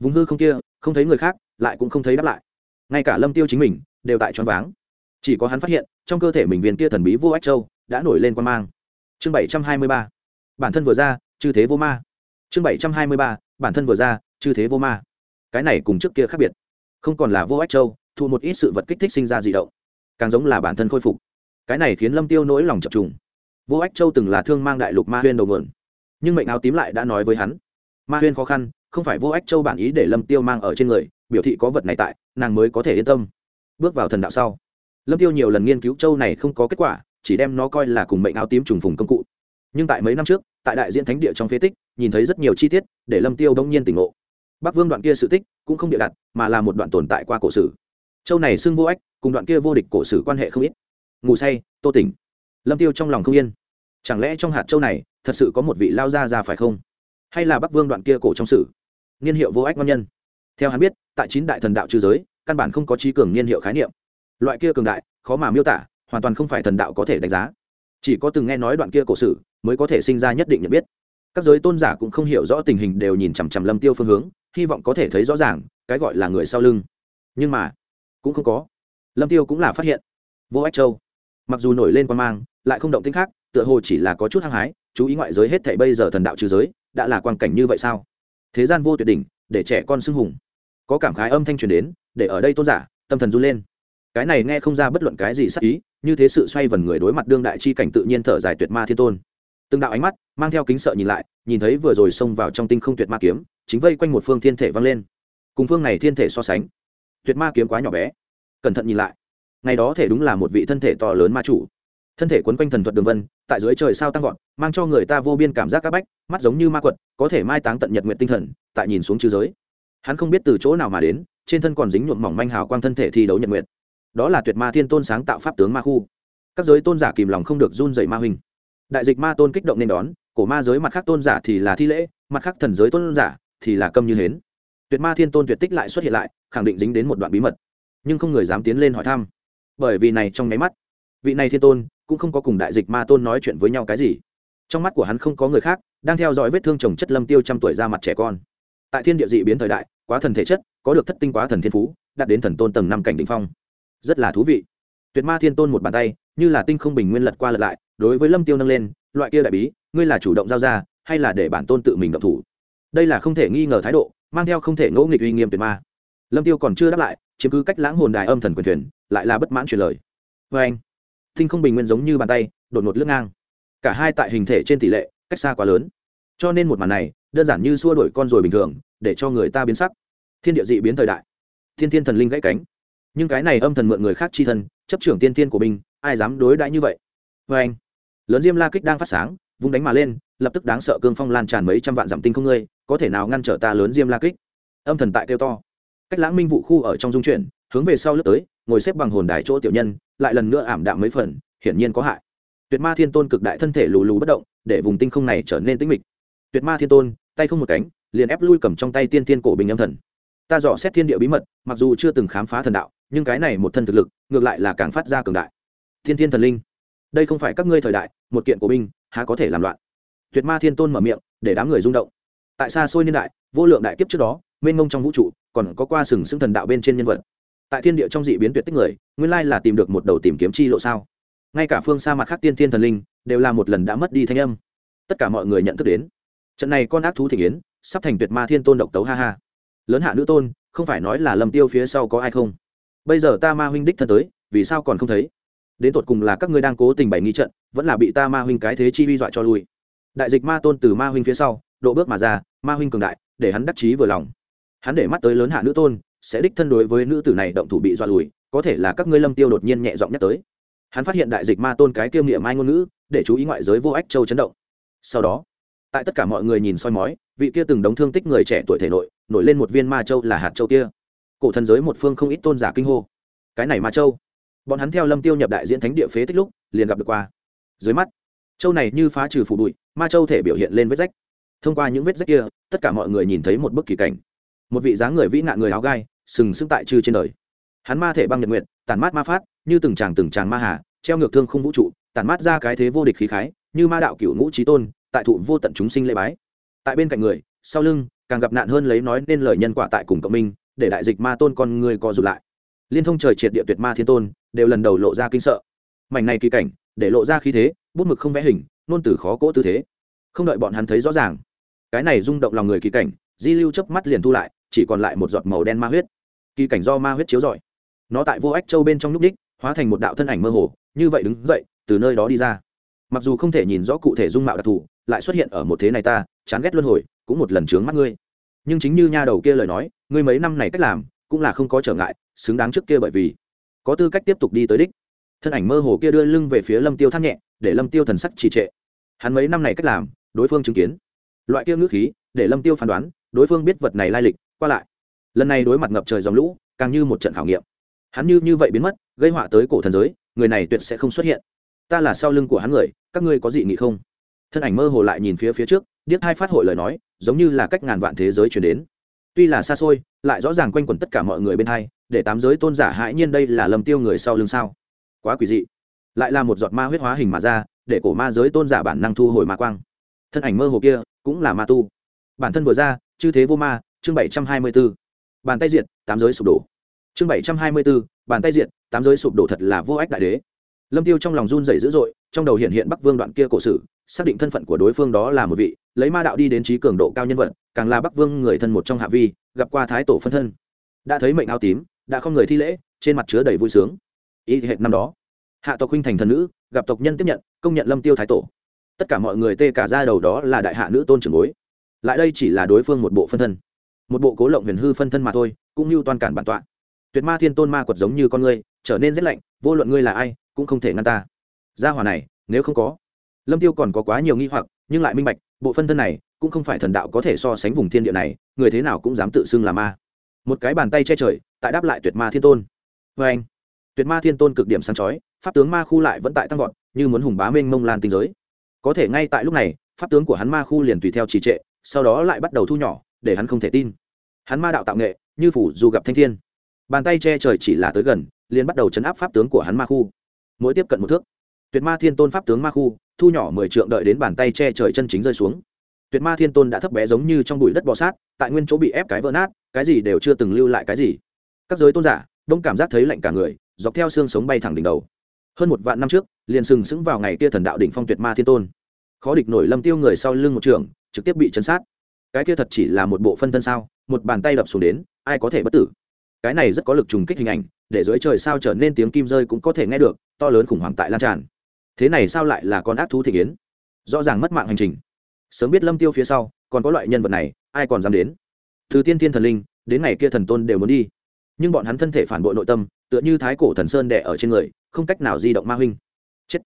vùng hư không kia, không thấy người khác, lại cũng không thấy đáp lại. Ngay cả lâm tiêu chính mình, đều tại choáng váng. Chỉ có hắn phát hiện, trong cơ thể mình viên kia thần bí vô ách châu, đã nổi lên quan mang. Chương bảy trăm hai mươi ba. Bản thân vừa ra, chư thế vô ma. Chương bảy trăm hai mươi ba. Bản thân vừa ra, chư thế vô ma. Cái này cùng trước kia khác biệt. Không còn là vô ách châu, thu một ít sự vật kích thích sinh ra dị động. Càng giống là bản thân khôi phục. Cái này khiến lâm tiêu nỗi lòng chập trùng. Vô ách châu từng là thương mang đại lục ma huyên đầu nguồn. Nhưng mệnh áo tím lại đã nói với hắn. Ma huyên khó khăn không phải vô ách châu bản ý để lâm tiêu mang ở trên người, biểu thị có vật này tại, nàng mới có thể yên tâm. Bước vào thần đạo sau, lâm tiêu nhiều lần nghiên cứu châu này không có kết quả, chỉ đem nó coi là cùng mệnh áo tím trùng phùng công cụ. Nhưng tại mấy năm trước, tại đại diện thánh địa trong phế tích, nhìn thấy rất nhiều chi tiết, để lâm tiêu đông nhiên tỉnh ngộ. Bắc vương đoạn kia sự tích cũng không địa đặt, mà là một đoạn tồn tại qua cổ sử. Châu này xưng vô ách, cùng đoạn kia vô địch cổ sử quan hệ không ít. Ngủ say, tô tỉnh. Lâm tiêu trong lòng không yên. Chẳng lẽ trong hạt châu này, thật sự có một vị lao gia ra phải không? Hay là bắc vương đoạn kia cổ trong sử? Niên hiệu vô ách ngon nhân. Theo hắn biết, tại chín đại thần đạo trừ giới, căn bản không có trí cường niên hiệu khái niệm. Loại kia cường đại, khó mà miêu tả, hoàn toàn không phải thần đạo có thể đánh giá. Chỉ có từng nghe nói đoạn kia cổ sử, mới có thể sinh ra nhất định nhận biết. Các giới tôn giả cũng không hiểu rõ tình hình đều nhìn chằm chằm lâm tiêu phương hướng, hy vọng có thể thấy rõ ràng, cái gọi là người sau lưng. Nhưng mà, cũng không có. Lâm tiêu cũng là phát hiện. Vô ách châu. Mặc dù nổi lên quan mang, lại không động tính khác, tựa hồ chỉ là có chút hăng hái, chú ý ngoại giới hết thảy bây giờ thần đạo trừ giới, đã là quan cảnh như vậy sao? Thế gian vô tuyệt đỉnh, để trẻ con xưng hùng. Có cảm khái âm thanh truyền đến, để ở đây tôn giả, tâm thần run lên. Cái này nghe không ra bất luận cái gì sắc ý, như thế sự xoay vần người đối mặt đương đại chi cảnh tự nhiên thở dài tuyệt ma thiên tôn. Từng đạo ánh mắt, mang theo kính sợ nhìn lại, nhìn thấy vừa rồi xông vào trong tinh không tuyệt ma kiếm, chính vây quanh một phương thiên thể vang lên. Cùng phương này thiên thể so sánh, tuyệt ma kiếm quá nhỏ bé. Cẩn thận nhìn lại. Ngày đó thể đúng là một vị thân thể to lớn ma chủ thân thể quấn quanh thần thuật đường vân, tại dưới trời sao tăng vọt, mang cho người ta vô biên cảm giác các bách, mắt giống như ma quật, có thể mai táng tận nhật nguyện tinh thần, tại nhìn xuống chư giới. Hắn không biết từ chỗ nào mà đến, trên thân còn dính nhuộm mỏng manh hào quang thân thể thi đấu nhật nguyện. Đó là tuyệt ma thiên tôn sáng tạo pháp tướng ma khu. Các giới tôn giả kìm lòng không được run dậy ma hình. đại dịch ma tôn kích động nên đón, cổ ma giới mặt khác tôn giả thì là thi lễ, mặt khác thần giới tôn giả thì là câm như hến. Tuyệt ma thiên tôn tuyệt tích lại xuất hiện lại, khẳng định dính đến một đoạn bí mật. Nhưng không người dám tiến lên hỏi thăm. Bởi vì này trong nháy mắt vị này thiên tôn cũng không có cùng đại dịch ma tôn nói chuyện với nhau cái gì. Trong mắt của hắn không có người khác, đang theo dõi vết thương chồng chất lâm tiêu trăm tuổi ra mặt trẻ con. Tại thiên địa dị biến thời đại, quá thần thể chất, có được thất tinh quá thần thiên phú, đạt đến thần tôn tầng năm cảnh đ ỉ n h phong. Rất là thú vị. Tuyệt ma thiên tôn một bàn tay, như là tinh không bình nguyên lật qua lật lại, đối với lâm tiêu nâng lên, loại kia đại bí, ngươi là chủ động giao ra, hay là để bản tôn tự mình động thủ? Đây là không thể nghi ngờ thái độ, mang theo không thể ngẫu nghịch uy nghiêm tuyệt ma. Lâm tiêu còn chưa đáp lại, chiếm cứ cách lãng hồn đài âm thần quyền thuyền, lại là bất mãn truyền lời. Vê anh tinh không bình nguyên giống như bàn tay, đột ngột lướt ngang. Cả hai tại hình thể trên tỷ lệ, cách xa quá lớn. Cho nên một màn này, đơn giản như xua đổi con rồi bình thường, để cho người ta biến sắc. Thiên địa dị biến thời đại. Thiên thiên thần linh gãy cánh. Nhưng cái này âm thần mượn người khác chi thân, chấp trưởng tiên tiên của binh ai dám đối đãi như vậy? Vê anh, lớn diêm la kích đang phát sáng, vung đánh mà lên, lập tức đáng sợ cương phong lan tràn mấy trăm vạn dặm tinh không ngươi, có thể nào ngăn trở ta lớn diêm la kích? Âm thần tại kêu to. Cách lãng minh vụ khu ở trong dung chuyển, hướng về sau lướt tới ngồi xếp bằng hồn đài chỗ tiểu nhân, lại lần nữa ảm đạm mấy phần, hiển nhiên có hại. Tuyệt ma thiên tôn cực đại thân thể lù lù bất động, để vùng tinh không này trở nên tĩnh mịch. Tuyệt ma thiên tôn, tay không một cánh, liền ép lui cầm trong tay tiên thiên cổ bình âm thần. Ta dò xét thiên địa bí mật, mặc dù chưa từng khám phá thần đạo, nhưng cái này một thân thực lực, ngược lại là càng phát ra cường đại. Thiên thiên thần linh, đây không phải các ngươi thời đại, một kiện cổ binh, há có thể làm loạn? Tuyệt ma thiên tôn mở miệng, để đám người rung động. Tại xa xôi niên đại, vô lượng đại kiếp trước đó, mênh mông trong vũ trụ, còn có qua sừng sững thần đạo bên trên nhân vật tại thiên địa trong dị biến tuyệt tích người, nguyên lai là tìm được một đầu tìm kiếm chi lộ sao? Ngay cả phương xa mặt khác tiên thiên thần linh, đều là một lần đã mất đi thanh âm. Tất cả mọi người nhận thức đến. Trận này con ác thú thị yến, sắp thành tuyệt ma thiên tôn độc tấu, ha ha. Lớn hạ nữ tôn, không phải nói là lầm tiêu phía sau có ai không? Bây giờ ta ma huynh đích thân tới, vì sao còn không thấy? Đến tột cùng là các ngươi đang cố tình bày nghi trận, vẫn là bị ta ma huynh cái thế chi vi dọa cho lui. Đại dịch ma tôn từ ma huynh phía sau, độ bước mà ra, ma huynh cường đại, để hắn đắc chí vừa lòng. Hắn để mắt tới lớn hạ nữ tôn sẽ đích thân đối với nữ tử này động thủ bị dọa lùi, có thể là các ngươi lâm tiêu đột nhiên nhẹ giọng nhắc tới. Hắn phát hiện đại dịch ma tôn cái kiêm niệm mai ngôn ngữ, để chú ý ngoại giới vô ách châu chấn động. Sau đó, tại tất cả mọi người nhìn soi mói, vị kia từng đóng thương tích người trẻ tuổi thể nội, nổi lên một viên ma châu là hạt châu kia. Cổ thần giới một phương không ít tôn giả kinh hô. Cái này ma châu, bọn hắn theo lâm tiêu nhập đại diễn thánh địa phế tích lúc, liền gặp được qua. Dưới mắt, châu này như phá trừ phủ bụi, ma châu thể biểu hiện lên vết rách. Thông qua những vết rách kia, tất cả mọi người nhìn thấy một bức kỳ cảnh. Một vị dáng người vĩ nạn người áo gai sừng sững tại chư trên đời. Hắn ma thể băng nhật nguyện tàn mát ma phát, như từng tràng từng tràng ma hà, treo ngược thương không vũ trụ tàn mát ra cái thế vô địch khí khái, như ma đạo cựu ngũ trí tôn, tại thụ vô tận chúng sinh lễ bái. Tại bên cạnh người, sau lưng, càng gặp nạn hơn lấy nói nên lời nhân quả tại cùng cộng minh, để đại dịch ma tôn con người co rụt lại. Liên thông trời triệt địa tuyệt ma thiên tôn, đều lần đầu lộ ra kinh sợ. Mảnh này kỳ cảnh, để lộ ra khí thế, bút mực không vẽ hình nôn từ khó cỗ tư thế. Không đợi bọn hắn thấy rõ ràng, cái này rung động lòng người kỳ cảnh, di lưu chớp mắt liền thu lại, chỉ còn lại một giọt màu đen ma huyết kỳ cảnh do ma huyết chiếu rọi. Nó tại vô ách châu bên trong lúc đích, hóa thành một đạo thân ảnh mơ hồ, như vậy đứng dậy, từ nơi đó đi ra. Mặc dù không thể nhìn rõ cụ thể dung mạo đặc thù, lại xuất hiện ở một thế này ta, chán ghét luân hồi, cũng một lần trướng mắt ngươi. Nhưng chính như nha đầu kia lời nói, ngươi mấy năm này cách làm, cũng là không có trở ngại, xứng đáng trước kia bởi vì có tư cách tiếp tục đi tới đích. Thân ảnh mơ hồ kia đưa lưng về phía lâm tiêu thắt nhẹ, để lâm tiêu thần sắc trì trệ. Hắn mấy năm này cách làm, đối phương chứng kiến. Loại kia ngữ khí, để lâm tiêu phán đoán, đối phương biết vật này lai lịch, qua lại lần này đối mặt ngập trời dòng lũ, càng như một trận khảo nghiệm. Hắn như như vậy biến mất, gây họa tới cổ thần giới, người này tuyệt sẽ không xuất hiện. Ta là sau lưng của hắn người, các ngươi có gì nghị không? Thân ảnh mơ hồ lại nhìn phía phía trước, điếc hai phát hội lời nói, giống như là cách ngàn vạn thế giới chuyển đến. Tuy là xa xôi, lại rõ ràng quanh quẩn tất cả mọi người bên hai, để tám giới tôn giả hãi nhiên đây là lầm tiêu người sau lưng sao? Quá quỷ dị. Lại là một giọt ma huyết hóa hình mà ra, để cổ ma giới tôn giả bản năng thu hồi ma quang. Thân ảnh mơ hồ kia cũng là ma tu. Bản thân vừa ra, chư thế vô ma, chương bảy trăm hai mươi bốn bàn tay diện tám giới sụp đổ. Chương bảy trăm hai mươi bốn bàn tay diện tám giới sụp đổ thật là vô ách đại đế. Lâm tiêu trong lòng run rẩy dữ dội, trong đầu hiện hiện bắc vương đoạn kia cổ sử, xác định thân phận của đối phương đó là một vị, lấy ma đạo đi đến trí cường độ cao nhân vật, càng là bắc vương người thân một trong hạ vi, gặp qua thái tổ phân thân. Đã thấy mệnh áo tím, đã không người thi lễ, trên mặt chứa đầy vui sướng. Ý hệ năm đó, hạ tộc huynh thành thần nữ, gặp tộc nhân tiếp nhận, công nhận lâm tiêu thái tổ. Tất cả mọi người tê cả ra đầu đó là đại hạ nữ tôn trưởng bối. Lại đây chỉ là đối phương một bộ phân thân một bộ cố lộng huyền hư phân thân mà thôi, cũng như toàn cản bản tọa. Tuyệt ma thiên tôn ma quật giống như con người trở nên rét lạnh, vô luận ngươi là ai, cũng không thể ngăn ta. Gia hỏa này, nếu không có, lâm tiêu còn có quá nhiều nghi hoặc, nhưng lại minh bạch, bộ phân thân này cũng không phải thần đạo có thể so sánh vùng thiên địa này, người thế nào cũng dám tự xưng là ma. Một cái bàn tay che trời, tại đáp lại tuyệt ma thiên tôn. Vê anh, tuyệt ma thiên tôn cực điểm sáng chói, pháp tướng ma khu lại vẫn tại tăng vọt, như muốn hùng bá mênh mông lan tinh giới. Có thể ngay tại lúc này, pháp tướng của hắn ma khu liền tùy theo trì trệ, sau đó lại bắt đầu thu nhỏ để hắn không thể tin. Hắn ma đạo tạo nghệ, như phủ dù gặp thanh thiên. Bàn tay che trời chỉ là tới gần, liền bắt đầu chấn áp pháp tướng của hắn ma khu. Mỗi tiếp cận một thước, tuyệt ma thiên tôn pháp tướng ma khu, thu nhỏ mười trượng đợi đến bàn tay che trời chân chính rơi xuống. Tuyệt ma thiên tôn đã thấp bé giống như trong bụi đất bò sát, tại nguyên chỗ bị ép cái vỡ nát, cái gì đều chưa từng lưu lại cái gì. Các giới tôn giả, đông cảm giác thấy lạnh cả người, dọc theo xương sống bay thẳng đỉnh đầu. Hơn một vạn năm trước, liền sừng sững vào ngày kia thần đạo đỉnh phong tuyệt ma thiên tôn. Khó địch nổi lâm tiêu người sau lưng một trường, trực tiếp bị chấn sát cái kia thật chỉ là một bộ phân thân sao, một bàn tay đập xuống đến, ai có thể bất tử? Cái này rất có lực trùng kích hình ảnh, để dưới trời sao trở nên tiếng kim rơi cũng có thể nghe được, to lớn khủng hoảng tại lan tràn. Thế này sao lại là con ác thú thị kiến? Rõ ràng mất mạng hành trình. Sớm biết lâm tiêu phía sau, còn có loại nhân vật này, ai còn dám đến? Từ tiên thiên thần linh, đến ngày kia thần tôn đều muốn đi. Nhưng bọn hắn thân thể phản bội nội tâm, tựa như thái cổ thần sơn đẻ ở trên người, không cách nào di động ma huynh. Chết.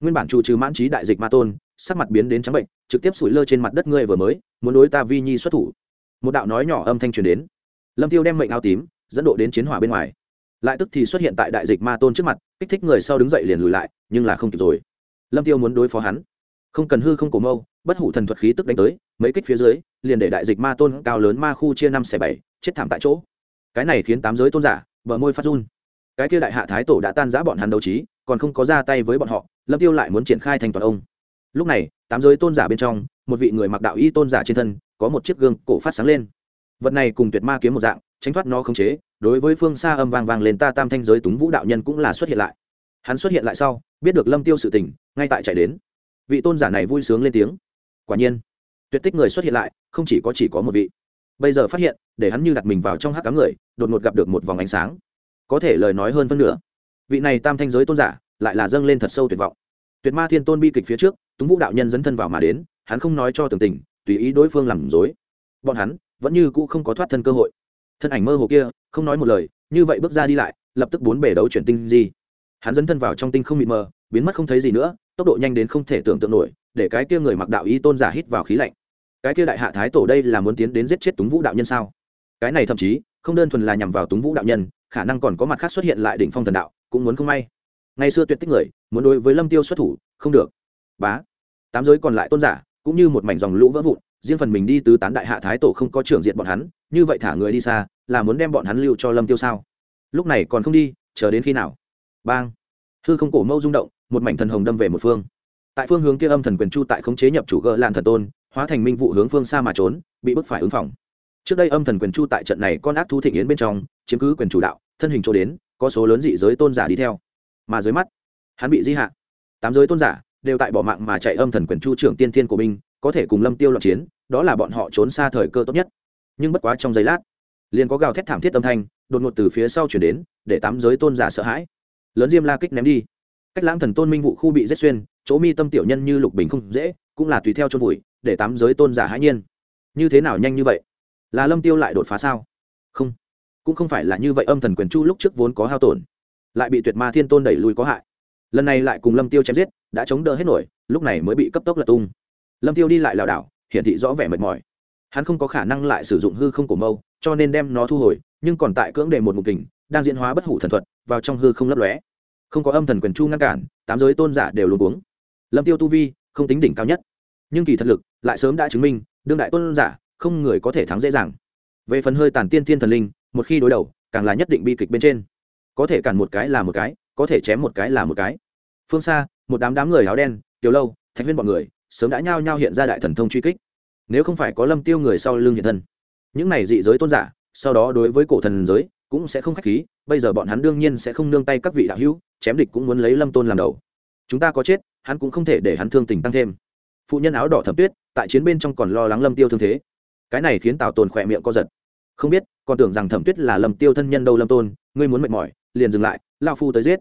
Nguyên bản chủ trừ mãn trí đại dịch ma tôn sắc mặt biến đến trắng bệnh, trực tiếp sủi lơ trên mặt đất ngươi vừa mới, muốn đối ta vi nhi xuất thủ. Một đạo nói nhỏ âm thanh truyền đến. Lâm tiêu đem mệnh áo tím, dẫn độ đến chiến hỏa bên ngoài. Lại tức thì xuất hiện tại đại dịch ma tôn trước mặt, kích thích người sau đứng dậy liền lùi lại, nhưng là không kịp rồi. Lâm tiêu muốn đối phó hắn. Không cần hư không cổ mâu, bất hủ thần thuật khí tức đánh tới, mấy kích phía dưới, liền để đại dịch ma tôn cao lớn ma khu chia năm xẻ bảy, chết thảm tại chỗ. Cái này khiến tám giới tôn giả, bờ môi phát run. Cái kia đại hạ thái tổ đã tan giã bọn hắn đấu trí, còn không có ra tay với bọn họ, lâm tiêu lại muốn triển khai thành toàn ông lúc này, tám giới tôn giả bên trong, một vị người mặc đạo y tôn giả trên thân, có một chiếc gương cổ phát sáng lên. Vật này cùng tuyệt ma kiếm một dạng, tránh thoát nó không chế, đối với phương xa âm vang vang lên ta tam thanh giới túng vũ đạo nhân cũng là xuất hiện lại. Hắn xuất hiện lại sau, biết được lâm tiêu sự tình, ngay tại chạy đến. Vị tôn giả này vui sướng lên tiếng. Quả nhiên, tuyệt tích người xuất hiện lại, không chỉ có chỉ có một vị. Bây giờ phát hiện, để hắn như đặt mình vào trong hát cám người, đột ngột gặp được một vòng ánh sáng. Có thể lời nói hơn phân nửa. Vị này tam thanh giới tôn giả, lại là dâng lên thật sâu tuyệt vọng tuyệt ma thiên tôn bi kịch phía trước, túng vũ đạo nhân dẫn thân vào mà đến, hắn không nói cho tường tình, tùy ý đối phương làm dối bọn hắn vẫn như cũ không có thoát thân cơ hội. Thân ảnh mơ hồ kia, không nói một lời, như vậy bước ra đi lại, lập tức bốn bể đấu chuyển tinh gì hắn dẫn thân vào trong tinh không bị mờ, biến mất không thấy gì nữa, tốc độ nhanh đến không thể tưởng tượng nổi, để cái kia người mặc đạo ý tôn giả hít vào khí lạnh. Cái kia đại hạ thái tổ đây là muốn tiến đến giết chết túng vũ đạo nhân sao? Cái này thậm chí không đơn thuần là nhằm vào túng vũ đạo nhân, khả năng còn có mặt khác xuất hiện lại đỉnh phong thần đạo, cũng muốn không may ngày xưa tuyệt tích người, muốn đối với lâm tiêu xuất thủ, không được. Bá. Tám giới còn lại tôn giả, cũng như một mảnh dòng lũ vỡ vụn, riêng phần mình đi từ tán đại hạ thái tổ không có trưởng diện bọn hắn, như vậy thả người đi xa, là muốn đem bọn hắn lưu cho lâm tiêu sao? Lúc này còn không đi, chờ đến khi nào? Bang. Hư không cổ mâu rung động, một mảnh thần hồng đâm về một phương. Tại phương hướng kia âm thần quyền chu tại khống chế nhập chủ gỡ lan thần tôn, hóa thành minh vụ hướng phương xa mà trốn, bị bức phải ứng phòng. Trước đây âm thần quyền chu tại trận này con ác thú thịnh yến bên trong, chiếm cứ quyền chủ đạo, thân hình chỗ đến, có số lớn dị giới tôn giả đi theo mà dưới mắt, hắn bị di hạ. Tám giới tôn giả đều tại bỏ mạng mà chạy âm thần quyền chu trưởng tiên thiên của binh có thể cùng lâm tiêu loạn chiến, đó là bọn họ trốn xa thời cơ tốt nhất. Nhưng bất quá trong giây lát, liền có gào thét thảm thiết âm thanh đột ngột từ phía sau chuyển đến, để tám giới tôn giả sợ hãi. Lớn diêm la kích ném đi. Cách lãng thần tôn minh vụ khu bị rết xuyên, chỗ mi tâm tiểu nhân như lục bình không dễ, cũng là tùy theo chôn vùi, để tám giới tôn giả hãi nhiên. Như thế nào nhanh như vậy? Là lâm tiêu lại đột phá sao? Không, cũng không phải là như vậy, âm thần quyền chu lúc trước vốn có hao tổn lại bị tuyệt ma thiên tôn đẩy lùi có hại. Lần này lại cùng lâm tiêu chém giết, đã chống đỡ hết nổi, lúc này mới bị cấp tốc lật tung. Lâm tiêu đi lại lảo đảo, hiển thị rõ vẻ mệt mỏi. Hắn không có khả năng lại sử dụng hư không của mâu, cho nên đem nó thu hồi, nhưng còn tại cưỡng đề một mục kình, đang diễn hóa bất hủ thần thuật, vào trong hư không lấp lóe. Không có âm thần quyền chu ngăn cản, tám giới tôn giả đều luôn uống lâm tiêu tu vi, không tính đỉnh cao nhất. Nhưng kỳ thật lực, lại sớm đã chứng minh, đương đại tôn giả, không người có thể thắng dễ dàng. Về phần hơi tàn tiên thiên thần linh, một khi đối đầu, càng là nhất định bi kịch bên trên có thể cản một cái là một cái, có thể chém một cái là một cái. Phương xa, một đám đám người áo đen, tiểu lâu, thạch viên bọn người, sớm đã nhao nhao hiện ra đại thần thông truy kích. Nếu không phải có lâm tiêu người sau lưng hiện thân, những này dị giới tôn giả, sau đó đối với cổ thần giới cũng sẽ không khách khí, bây giờ bọn hắn đương nhiên sẽ không nương tay các vị đạo hữu, chém địch cũng muốn lấy lâm tôn làm đầu. Chúng ta có chết, hắn cũng không thể để hắn thương tình tăng thêm. Phụ nhân áo đỏ thẩm tuyết, tại chiến bên trong còn lo lắng lâm tiêu thương thế. Cái này khiến tào tồn khỏe miệng co giật. Không biết, còn tưởng rằng thẩm tuyết là lâm tiêu thân nhân đâu lâm tôn ngươi muốn mệt mỏi, liền dừng lại, lao phu tới giết.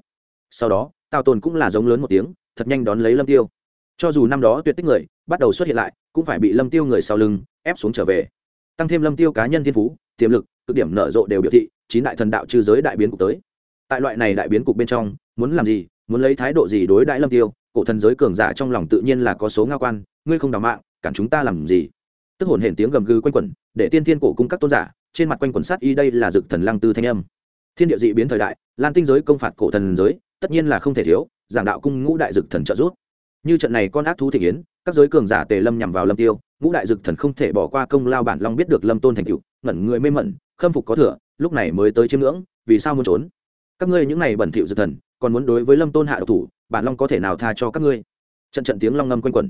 Sau đó, tào tồn cũng là giống lớn một tiếng, thật nhanh đón lấy lâm tiêu. Cho dù năm đó tuyệt tích người, bắt đầu xuất hiện lại, cũng phải bị lâm tiêu người sau lưng ép xuống trở về. Tăng thêm lâm tiêu cá nhân thiên phú, tiềm lực, cực điểm nở rộ đều biểu thị, chín đại thần đạo trừ giới đại biến cục tới. Tại loại này đại biến cục bên trong, muốn làm gì, muốn lấy thái độ gì đối đại lâm tiêu, cổ thần giới cường giả trong lòng tự nhiên là có số ngao quan, ngươi không đào mạng, cản chúng ta làm gì? Tức hồn hển tiếng gầm gừ quanh quẩn, để tiên thiên cổ cung các tôn giả, trên mặt quanh quẩn sát y đây là dực thần lăng tư thanh âm thiên địa dị biến thời đại, lan tinh giới công phạt cổ thần giới, tất nhiên là không thể thiếu, giảng đạo cung ngũ đại dực thần trợ giúp. Như trận này con ác thú thị yến các giới cường giả tề lâm nhằm vào lâm tiêu, ngũ đại dực thần không thể bỏ qua công lao bản long biết được lâm tôn thành cựu ngẩn người mê mẩn, khâm phục có thừa, lúc này mới tới chiêm ngưỡng, vì sao muốn trốn? Các ngươi những này bẩn thỉu dực thần, còn muốn đối với lâm tôn hạ độc thủ, bản long có thể nào tha cho các ngươi? Trận trận tiếng long ngâm quanh quẩn.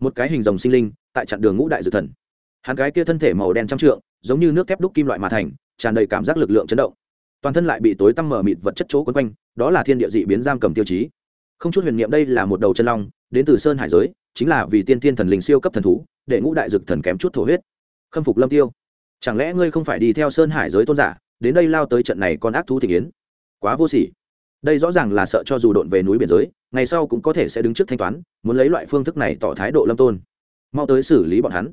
Một cái hình rồng sinh linh, tại chặn đường ngũ đại dực thần. Hắn cái kia thân thể màu đen trăm trượng, giống như nước thép đúc kim loại mà thành, tràn đầy cảm giác lực lượng chấn động toàn thân lại bị tối tăm mở mịt vật chất chỗ quấn quanh đó là thiên địa dị biến giam cầm tiêu chí. Không chút huyền niệm đây là một đầu chân long đến từ sơn hải giới chính là vì tiên thiên thần linh siêu cấp thần thú để ngũ đại dực thần kém chút thổ huyết. Khâm phục lâm tiêu. Chẳng lẽ ngươi không phải đi theo sơn hải giới tôn giả đến đây lao tới trận này con ác thú thị yến, quá vô sỉ. Đây rõ ràng là sợ cho dù độn về núi biển giới ngày sau cũng có thể sẽ đứng trước thanh toán muốn lấy loại phương thức này tỏ thái độ lâm tôn. Mau tới xử lý bọn hắn.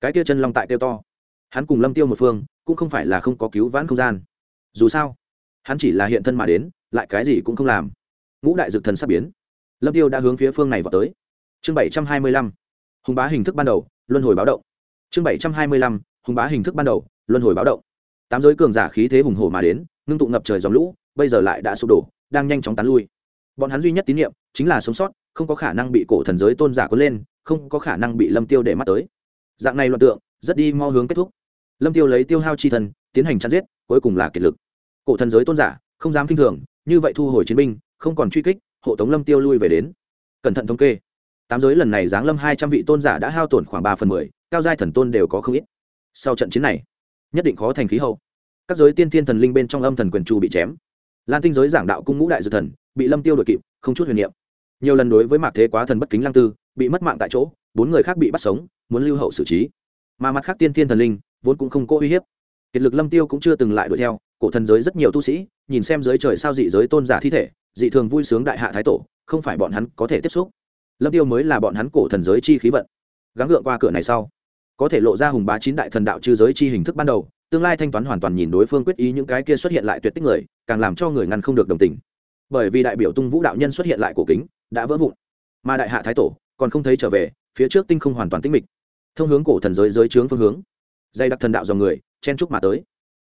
Cái kia chân long tại kêu to. Hắn cùng lâm tiêu một phương cũng không phải là không có cứu vãn không gian dù sao, hắn chỉ là hiện thân mà đến, lại cái gì cũng không làm. Ngũ đại dực thần sắp biến. Lâm tiêu đã hướng phía phương này vào tới. Chương bảy trăm hai mươi lăm, hùng bá hình thức ban đầu, luân hồi báo động. Chương bảy trăm hai mươi lăm, hùng bá hình thức ban đầu, luân hồi báo động. Tám giới cường giả khí thế hùng hổ mà đến, ngưng tụ ngập trời dòng lũ, bây giờ lại đã sụp đổ, đang nhanh chóng tán lui. Bọn hắn duy nhất tín nhiệm chính là sống sót, không có khả năng bị cổ thần giới tôn giả có lên, không có khả năng bị lâm tiêu để mắt tới. Dạng này loạn tượng, rất đi mo hướng kết thúc. Lâm tiêu lấy tiêu hao chi thần tiến hành chặn giết, cuối cùng là kiệt lực. Cổ thần giới tôn giả, không dám kinh thường, như vậy thu hồi chiến binh, không còn truy kích, hộ tống lâm tiêu lui về đến. Cẩn thận thống kê. Tám giới lần này giáng lâm hai trăm vị tôn giả đã hao tổn khoảng ba phần mười, cao giai thần tôn đều có không ít. Sau trận chiến này, nhất định khó thành khí hậu. Các giới tiên thiên thần linh bên trong âm thần quyền chu bị chém. Lan tinh giới giảng đạo cung ngũ đại dược thần, bị lâm tiêu đội kịp, không chút huyền niệm. Nhiều lần đối với mạc thế quá thần bất kính lăng tư, bị mất mạng tại chỗ, bốn người khác bị bắt sống, muốn lưu hậu xử trí. Mà mặt khác tiên thiên thần linh, vốn cũng không có uy hiếp kiệt lực lâm tiêu cũng chưa từng lại đuổi theo, cổ thần giới rất nhiều tu sĩ, nhìn xem giới trời sao dị giới tôn giả thi thể, dị thường vui sướng đại hạ thái tổ, không phải bọn hắn có thể tiếp xúc. Lâm tiêu mới là bọn hắn cổ thần giới chi khí vận. Gắng gượng qua cửa này sau, có thể lộ ra hùng bá chín đại thần đạo chư giới chi hình thức ban đầu, tương lai thanh toán hoàn toàn nhìn đối phương quyết ý những cái kia xuất hiện lại tuyệt tích người, càng làm cho người ngăn không được đồng tình. Bởi vì đại biểu tung vũ đạo nhân xuất hiện lại cổ kính, đã vỡ vụn. Mà đại hạ thái tổ còn không thấy trở về, phía trước tinh không hoàn toàn tĩnh mịch. Thông hướng cổ thần giới giới trướng phương hướng. Dây đặc thần đạo dòng người chen trúc mà tới.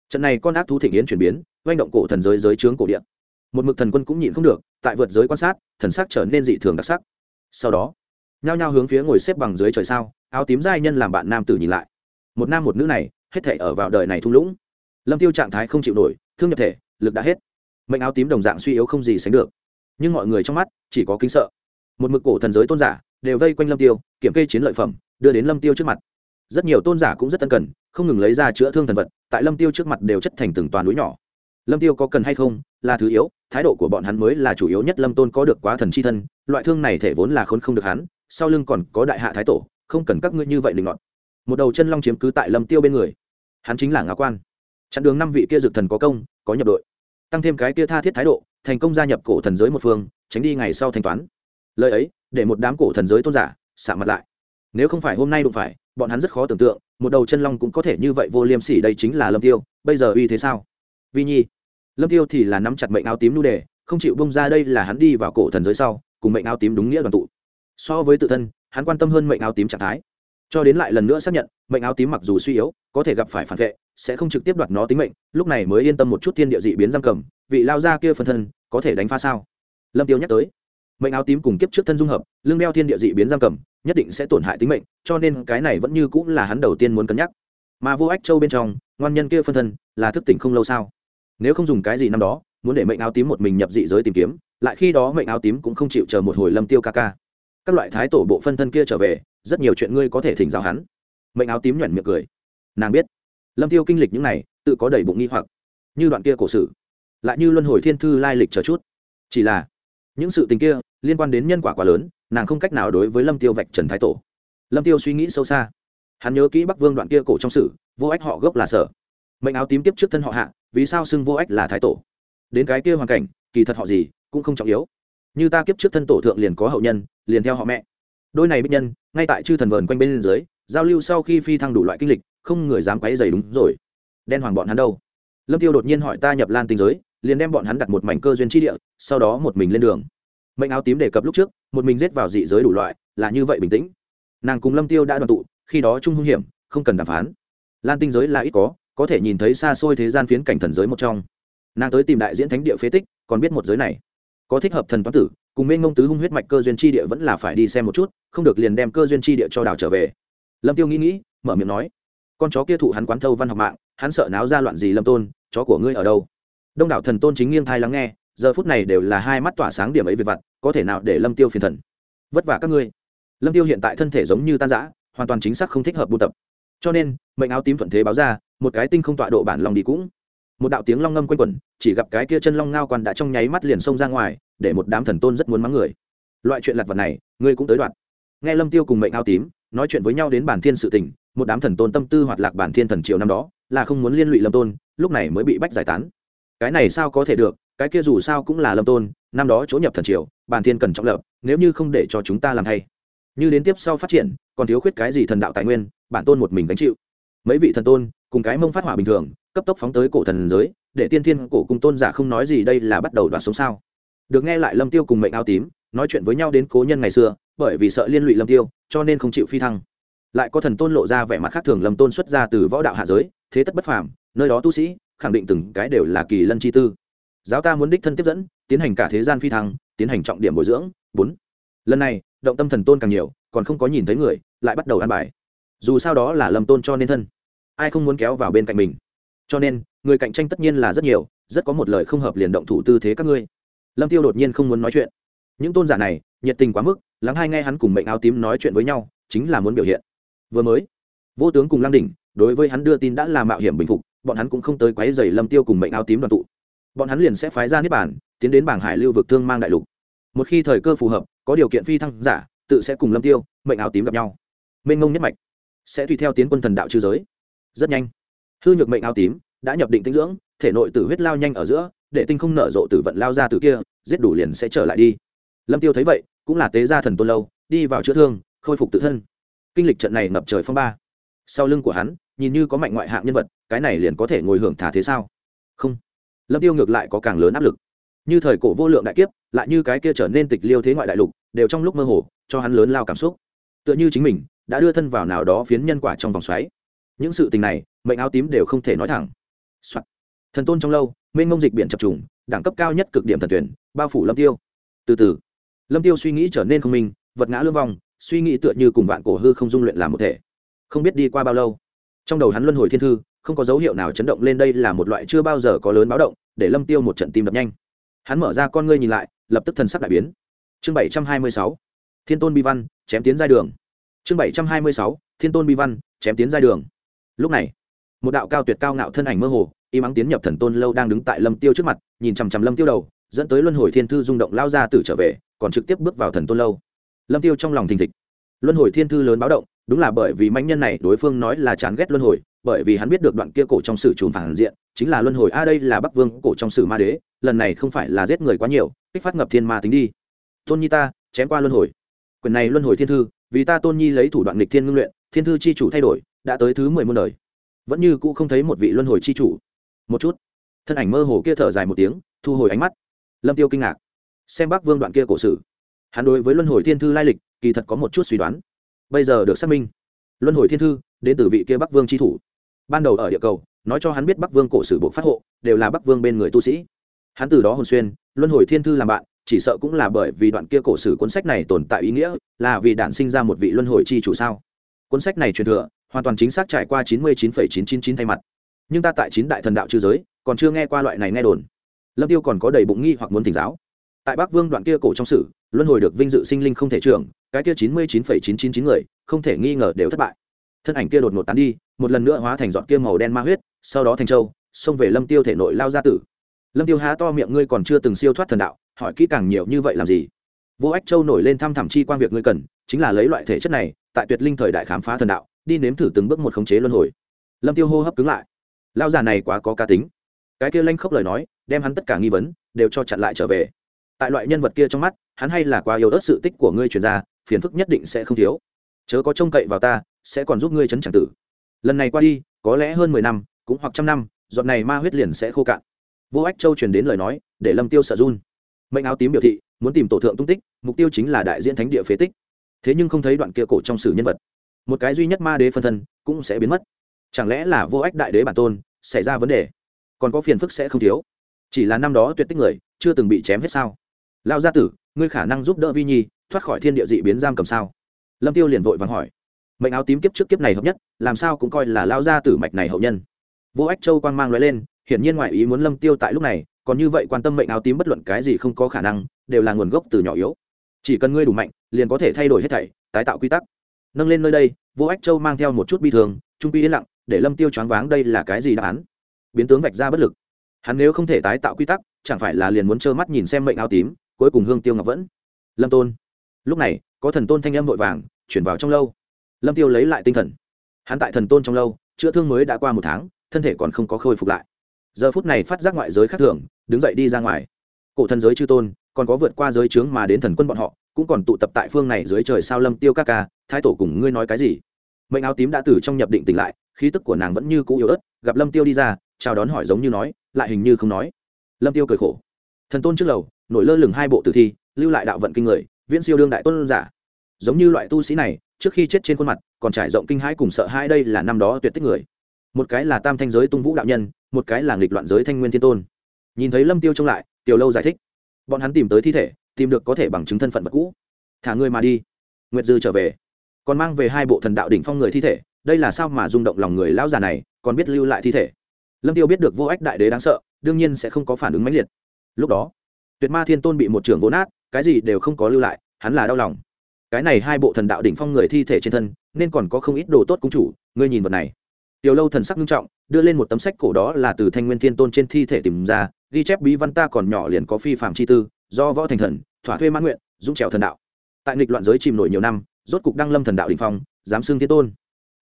Trận này con ác thú thịnh yến chuyển biến oanh động cổ thần giới giới trướng cổ điện một mực thần quân cũng nhịn không được, tại vượt giới quan sát, thần sắc trở nên dị thường đặc sắc. Sau đó, nhao nhao hướng phía ngồi xếp bằng dưới trời sao, áo tím giai nhân làm bạn nam tử nhìn lại. Một nam một nữ này, hết thể ở vào đời này thung lũng. Lâm tiêu trạng thái không chịu nổi, thương nhập thể, lực đã hết. Mệnh áo tím đồng dạng suy yếu không gì sánh được. Nhưng mọi người trong mắt, chỉ có kính sợ. Một mực cổ thần giới tôn giả, đều vây quanh lâm tiêu, kiểm kê chiến lợi phẩm, đưa đến lâm tiêu trước mặt. Rất nhiều tôn giả cũng rất tân cần không ngừng lấy ra chữa thương thần vật, tại lâm tiêu trước mặt đều chất thành từng toàn núi nhỏ. Lâm tiêu có cần hay không, là thứ yếu, thái độ của bọn hắn mới là chủ yếu nhất lâm tôn có được quá thần chi thân, loại thương này thể vốn là khốn không được hắn, sau lưng còn có đại hạ thái tổ, không cần các ngươi như vậy định ngọn một đầu chân long chiếm cứ tại lâm tiêu bên người. Hắn chính là ngã quan. Chặn đường năm vị kia dược thần có công, có nhập đội. Tăng thêm cái kia tha thiết thái độ, thành công gia nhập cổ thần giới một phương, tránh đi ngày sau thanh toán. Lời ấy, để một đám cổ thần giới tôn giả xạ mặt lại. Nếu không phải hôm nay đụng phải bọn hắn rất khó tưởng tượng, một đầu chân long cũng có thể như vậy vô liêm sỉ đây chính là lâm tiêu, bây giờ uy thế sao? Vi nhi, lâm tiêu thì là nắm chặt mệnh áo tím nu đề, không chịu bông ra đây là hắn đi vào cổ thần giới sau, cùng mệnh áo tím đúng nghĩa đoàn tụ. So với tự thân, hắn quan tâm hơn mệnh áo tím trạng thái. Cho đến lại lần nữa xác nhận, mệnh áo tím mặc dù suy yếu, có thể gặp phải phản vệ, sẽ không trực tiếp đoạt nó tính mệnh, lúc này mới yên tâm một chút thiên địa dị biến giam cầm, vị lao ra kia phân thân, có thể đánh phá sao? Lâm tiêu nhắc tới, mệnh áo tím cùng kiếp trước thân dung hợp lương đeo thiên địa dị biến giam cầm nhất định sẽ tổn hại tính mệnh, cho nên cái này vẫn như cũng là hắn đầu tiên muốn cân nhắc. Mà vô ách châu bên trong, ngoan nhân kia phân thân là thức tỉnh không lâu sao? Nếu không dùng cái gì năm đó, muốn để mệnh áo tím một mình nhập dị giới tìm kiếm, lại khi đó mệnh áo tím cũng không chịu chờ một hồi lâm tiêu ca ca. Các loại thái tổ bộ phân thân kia trở về, rất nhiều chuyện ngươi có thể thỉnh giáo hắn. Mệnh áo tím nhuẩn miệng cười. Nàng biết. Lâm tiêu kinh lịch những này, tự có đầy bụng nghi hoặc. Như đoạn kia cổ sử. Lại như luân hồi thiên thư lai lịch chờ chút. Chỉ là những sự tình kia liên quan đến nhân quả quá lớn, nàng không cách nào đối với lâm tiêu vạch trần thái tổ. Lâm tiêu suy nghĩ sâu xa. Hắn nhớ kỹ bắc vương đoạn kia cổ trong sử vô ách họ gốc là sở. Mệnh áo tím tiếp trước thân họ hạ, vì sao xưng vô ách là thái tổ? Đến cái kia hoàn cảnh, kỳ thật họ gì cũng không trọng yếu. Như ta kiếp trước thân tổ thượng liền có hậu nhân, liền theo họ mẹ. Đôi này bích nhân, ngay tại chư thần vờn quanh bên dưới, giao lưu sau khi phi thăng đủ loại kinh lịch, không người dám quấy dày đúng rồi. Đen hoàng bọn hắn đâu? Lâm tiêu đột nhiên hỏi ta nhập lan tinh giới liền đem bọn hắn đặt một mảnh cơ duyên chi địa, sau đó một mình lên đường. Mệnh áo tím đề cập lúc trước, một mình giết vào dị giới đủ loại, là như vậy bình tĩnh. Nàng cùng lâm tiêu đã đoàn tụ, khi đó chung hung hiểm, không cần đàm phán. Lan tinh giới là ít có có thể nhìn thấy xa xôi thế gian phiến cảnh thần giới một trong. Nàng tới tìm đại diễn thánh địa phế tích, còn biết một giới này. Có thích hợp thần toán tử, cùng mênh ngông tứ hung huyết mạch cơ duyên chi địa vẫn là phải đi xem một chút, không được liền đem cơ duyên chi địa cho đào trở về. Lâm tiêu nghĩ nghĩ, mở miệng nói, con chó kia thụ hắn quán thâu văn học mạng, hắn sợ náo ra loạn gì lâm tôn, chó của ngươi ở đâu? Đông đảo thần tôn chính nghiêng thai lắng nghe, giờ phút này đều là hai mắt tỏa sáng điểm ấy về vặt, có thể nào để lâm tiêu phiền thần? Vất vả các ngươi. Lâm tiêu hiện tại thân thể giống như tan rã, hoàn toàn chính xác không thích hợp buôn tập. Cho nên, mệnh áo tím thuận thế báo ra, một cái tinh không tọa độ bản lòng đi cũng. Một đạo tiếng long ngâm quanh quẩn, chỉ gặp cái kia chân long ngao quan đã trong nháy mắt liền xông ra ngoài, để một đám thần tôn rất muốn mắng người. Loại chuyện lặt vặt này, ngươi cũng tới đoạn. Nghe lâm tiêu cùng mệnh áo tím, nói chuyện với nhau đến bản thiên sự tình, một đám thần tôn tâm tư hoạt lạc bản thiên thần triều năm đó, là không muốn liên lụy lâm tôn, lúc này mới bị bách giải tán cái này sao có thể được, cái kia dù sao cũng là lâm tôn, năm đó chỗ nhập thần triều, bản thiên cần trọng lập, nếu như không để cho chúng ta làm thay. Như đến tiếp sau phát triển, còn thiếu khuyết cái gì thần đạo tài nguyên, bản tôn một mình gánh chịu. Mấy vị thần tôn, cùng cái mông phát hỏa bình thường, cấp tốc phóng tới cổ thần giới, để tiên thiên cổ cung tôn giả không nói gì đây là bắt đầu đoạn sống sao. Được nghe lại lâm tiêu cùng mệnh áo tím, nói chuyện với nhau đến cố nhân ngày xưa, bởi vì sợ liên lụy lâm tiêu, cho nên không chịu phi thăng. Lại có thần tôn lộ ra vẻ mặt khác thường lâm tôn xuất ra từ võ đạo hạ giới, thế tất bất phàm, nơi đó tu sĩ khẳng định từng cái đều là kỳ lân chi tư. Giáo ta muốn đích thân tiếp dẫn, tiến hành cả thế gian phi thăng, tiến hành trọng điểm bồi dưỡng. Bốn. Lần này, động tâm thần tôn càng nhiều, còn không có nhìn thấy người, lại bắt đầu ăn bài. Dù sao đó là lâm tôn cho nên thân. Ai không muốn kéo vào bên cạnh mình? Cho nên, người cạnh tranh tất nhiên là rất nhiều, rất có một lời không hợp liền động thủ tư thế các ngươi. Lâm tiêu đột nhiên không muốn nói chuyện. Những tôn giả này, nhiệt tình quá mức, lắng hai nghe hắn cùng mệnh áo tím nói chuyện với nhau, chính là muốn biểu hiện. Vừa mới, vô tướng cùng lăng đỉnh, đối với hắn đưa tin đã là mạo hiểm bình phục bọn hắn cũng không tới quấy rầy lâm tiêu cùng mệnh áo tím đoàn tụ. Bọn hắn liền sẽ phái ra niết bản tiến đến bảng hải lưu vực thương mang đại lục. Một khi thời cơ phù hợp, có điều kiện phi thăng giả, tự sẽ cùng lâm tiêu, mệnh áo tím gặp nhau. Mênh ngông nhất mạch sẽ tùy theo tiến quân thần đạo trừ giới. Rất nhanh, hư nhược mệnh áo tím đã nhập định tinh dưỡng, thể nội tử huyết lao nhanh ở giữa, để tinh không nở rộ tử vận lao ra từ kia, giết đủ liền sẽ trở lại đi. Lâm tiêu thấy vậy, cũng là tế gia thần tôn lâu, đi vào chữa thương, khôi phục tự thân. Kinh lịch trận này ngập trời phong ba sau lưng của hắn, nhìn như có mạnh ngoại hạng nhân vật, cái này liền có thể ngồi hưởng thả thế sao? Không. Lâm tiêu ngược lại có càng lớn áp lực. Như thời cổ vô lượng đại kiếp, lại như cái kia trở nên tịch liêu thế ngoại đại lục, đều trong lúc mơ hồ, cho hắn lớn lao cảm xúc. Tựa như chính mình, đã đưa thân vào nào đó phiến nhân quả trong vòng xoáy. Những sự tình này, mệnh áo tím đều không thể nói thẳng、Soạn. thần tôn trong lâu, mênh mông dịch biển chập trùng, đẳng cấp cao nhất cực điểm thần tuyển, bao phủ lâm tiêu. Từ từ. Lâm tiêu suy nghĩ trở nên không minh, vật ngã lương vong suy nghĩ tựa như cùng vạn cổ hư không dung luyện làm một thể không biết đi qua bao lâu. Trong đầu hắn luân hồi thiên thư, không có dấu hiệu nào chấn động lên đây là một loại chưa bao giờ có lớn báo động, để lâm tiêu một trận tim đập nhanh. Hắn mở ra con ngươi nhìn lại, lập tức thần sắc đại biến. Chương bảy trăm hai mươi sáu, thiên tôn bi văn, chém tiến giai đường. Chương bảy trăm hai mươi sáu, thiên tôn bi văn, chém tiến giai đường. Lúc này, một đạo cao tuyệt cao ngạo thân ảnh mơ hồ, y mắng tiến nhập thần tôn lâu đang đứng tại lâm tiêu trước mặt, nhìn chằm chằm lâm tiêu đầu, dẫn tới luân hồi thiên thư rung động lao ra tử trở về, còn trực tiếp bước vào thần tôn lâu. Lâm tiêu trong lòng thình thịch. Luân hồi thiên thư lớn báo động đúng là bởi vì manh nhân này đối phương nói là chán ghét luân hồi, bởi vì hắn biết được đoạn kia cổ trong sử trùm phản diện, chính là luân hồi, a, đây là bắc vương cổ trong sử ma đế, lần này không phải là giết người quá nhiều, kích phát ngập thiên ma tính đi. Tôn nhi ta, chém qua luân hồi. Quyền này luân hồi thiên thư, vì ta tôn nhi lấy thủ đoạn lịch thiên ngưng luyện, thiên thư chi chủ thay đổi, đã tới thứ mười muôn đời. Vẫn như cũ không thấy một vị luân hồi chi chủ. Một chút. Thân ảnh mơ hồ kia thở dài một tiếng, thu hồi ánh mắt. Lâm tiêu kinh ngạc. Xem bắc vương đoạn kia cổ sử. Hắn đối với luân hồi thiên thư lai lịch, kỳ thật có một chút suy đoán bây giờ được xác minh. Luân hồi thiên thư, đến từ vị kia bắc vương tri thủ. Ban đầu ở địa cầu, nói cho hắn biết bắc vương cổ sử bộ phát hộ, đều là bắc vương bên người tu sĩ. Hắn từ đó hồn xuyên, luân hồi thiên thư làm bạn, chỉ sợ cũng là bởi vì đoạn kia cổ sử cuốn sách này tồn tại ý nghĩa, là vì đản sinh ra một vị luân hồi chi chủ sao? Cuốn sách này truyền thừa, hoàn toàn chính xác trải qua chín mươi chín chín chín chín thay mặt. Nhưng ta tại chín đại thần đạo chư giới, còn chưa nghe qua loại này nghe đồn. Lâm tiêu còn có đầy bụng nghi hoặc muốn thỉnh giáo tại bắc vương đoạn kia cổ trong sử, luân hồi được vinh dự sinh linh không thể trưởng, cái kia chín mươi chín phẩy chín chín chín người, không thể nghi ngờ đều thất bại. Thân ảnh kia đột ngột tán đi, một lần nữa hóa thành giọt kia màu đen ma huyết, sau đó thành châu, xông về lâm tiêu thể nội lao ra tử. Lâm tiêu há to miệng, ngươi còn chưa từng siêu thoát thần đạo, hỏi kỹ càng nhiều như vậy làm gì? Vô ách châu nổi lên thăm thẳm chi quan việc ngươi cần, chính là lấy loại thể chất này, tại tuyệt linh thời đại khám phá thần đạo, đi nếm thử từng bước một khống chế luân hồi. Lâm tiêu hô hấp cứng lại. Lao già này quá có cá tính. Cái kia lanh khốc lời nói, đem hắn tất cả nghi vấn, đều cho chặn lại trở về tại loại nhân vật kia trong mắt, hắn hay là quá yếu ớt sự tích của ngươi truyền ra, phiền phức nhất định sẽ không thiếu. Chớ có trông cậy vào ta, sẽ còn giúp ngươi chấn chẳng tử. Lần này qua đi, có lẽ hơn mười năm, cũng hoặc trăm năm, giọt này ma huyết liền sẽ khô cạn. Vô ách châu truyền đến lời nói, để lâm tiêu sợ run. Mệnh áo tím biểu thị, muốn tìm tổ thượng tung tích, mục tiêu chính là đại diễn thánh địa phế tích. Thế nhưng không thấy đoạn kia cổ trong sử nhân vật. Một cái duy nhất ma đế phân thân, cũng sẽ biến mất. Chẳng lẽ là vô ách đại đế bản tôn, xảy ra vấn đề? Còn có phiền phức sẽ không thiếu. Chỉ là năm đó tuyệt tích người, chưa từng bị chém hết sao? Lao gia tử, ngươi khả năng giúp đỡ vi nhi, thoát khỏi thiên địa dị biến giam cầm sao? Lâm tiêu liền vội vàng hỏi. Mệnh áo tím kiếp trước kiếp này hợp nhất, làm sao cũng coi là lao gia tử mạch này hậu nhân. Vô ách châu quang mang nói lên, hiển nhiên ngoại ý muốn lâm tiêu tại lúc này, còn như vậy quan tâm mệnh áo tím bất luận cái gì không có khả năng, đều là nguồn gốc từ nhỏ yếu. Chỉ cần ngươi đủ mạnh, liền có thể thay đổi hết thảy, tái tạo quy tắc. Nâng lên nơi đây, vô ách châu mang theo một chút bi thường trung quy yên lặng, để lâm tiêu choáng váng đây là cái gì đáp án? Biến tướng vạch ra bất lực. Hắn nếu không thể tái tạo quy tắc, chẳng phải là liền muốn trơ mắt nhìn xem mệnh áo tím? Cuối cùng hương tiêu ngọc vẫn. Lâm tôn. Lúc này, có thần tôn thanh âm vội vàng, chuyển vào trong lâu. Lâm tiêu lấy lại tinh thần. Hắn tại thần tôn trong lâu, chữa thương mới đã qua một tháng, thân thể còn không có khôi phục lại. Giờ phút này phát giác ngoại giới khác thường, đứng dậy đi ra ngoài. Cổ thần giới chư tôn, còn có vượt qua giới trướng mà đến thần quân bọn họ, cũng còn tụ tập tại phương này dưới trời sao lâm tiêu ca ca, thái tổ cùng ngươi nói cái gì? Mệnh áo tím đã từ trong nhập định tỉnh lại, khí tức của nàng vẫn như cũ yếu ớt, gặp lâm tiêu đi ra, chào đón hỏi giống như nói, lại hình như không nói. Lâm tiêu cười khổ. Thần tôn trước lầu nổi lơ lửng hai bộ tử thi, lưu lại đạo vận kinh người, viễn siêu đương đại tôn giả. Giống như loại tu sĩ này, trước khi chết trên khuôn mặt, còn trải rộng kinh hãi cùng sợ hai đây là năm đó tuyệt tích người. Một cái là tam thanh giới tung vũ đạo nhân, một cái là nghịch loạn giới thanh nguyên thiên tôn. Nhìn thấy lâm tiêu trông lại, tiểu lâu giải thích. Bọn hắn tìm tới thi thể, tìm được có thể bằng chứng thân phận vật cũ. Thả người mà đi. Nguyệt dư trở về. Còn mang về hai bộ thần đạo đỉnh phong người thi thể, đây là sao mà rung động lòng người lão già này, còn biết lưu lại thi thể. Lâm tiêu biết được vô ách đại đế đáng sợ, đương nhiên sẽ không có phản ứng mãnh liệt. Lúc đó tuyệt ma thiên tôn bị một trưởng vỗ nát, cái gì đều không có lưu lại, hắn là đau lòng. Cái này hai bộ thần đạo đỉnh phong người thi thể trên thân, nên còn có không ít đồ tốt cung chủ, ngươi nhìn vật này. Tiểu lâu thần sắc nghiêm trọng, đưa lên một tấm sách cổ đó là từ thanh nguyên thiên tôn trên thi thể tìm ra, ghi chép bí văn ta còn nhỏ liền có phi phạm chi tư, do võ thành thần, thỏa thuê mãn nguyện, dũng trèo thần đạo. Tại nghịch loạn giới chìm nổi nhiều năm, rốt cục đăng lâm thần đạo đỉnh phong, giám xương thiên tôn.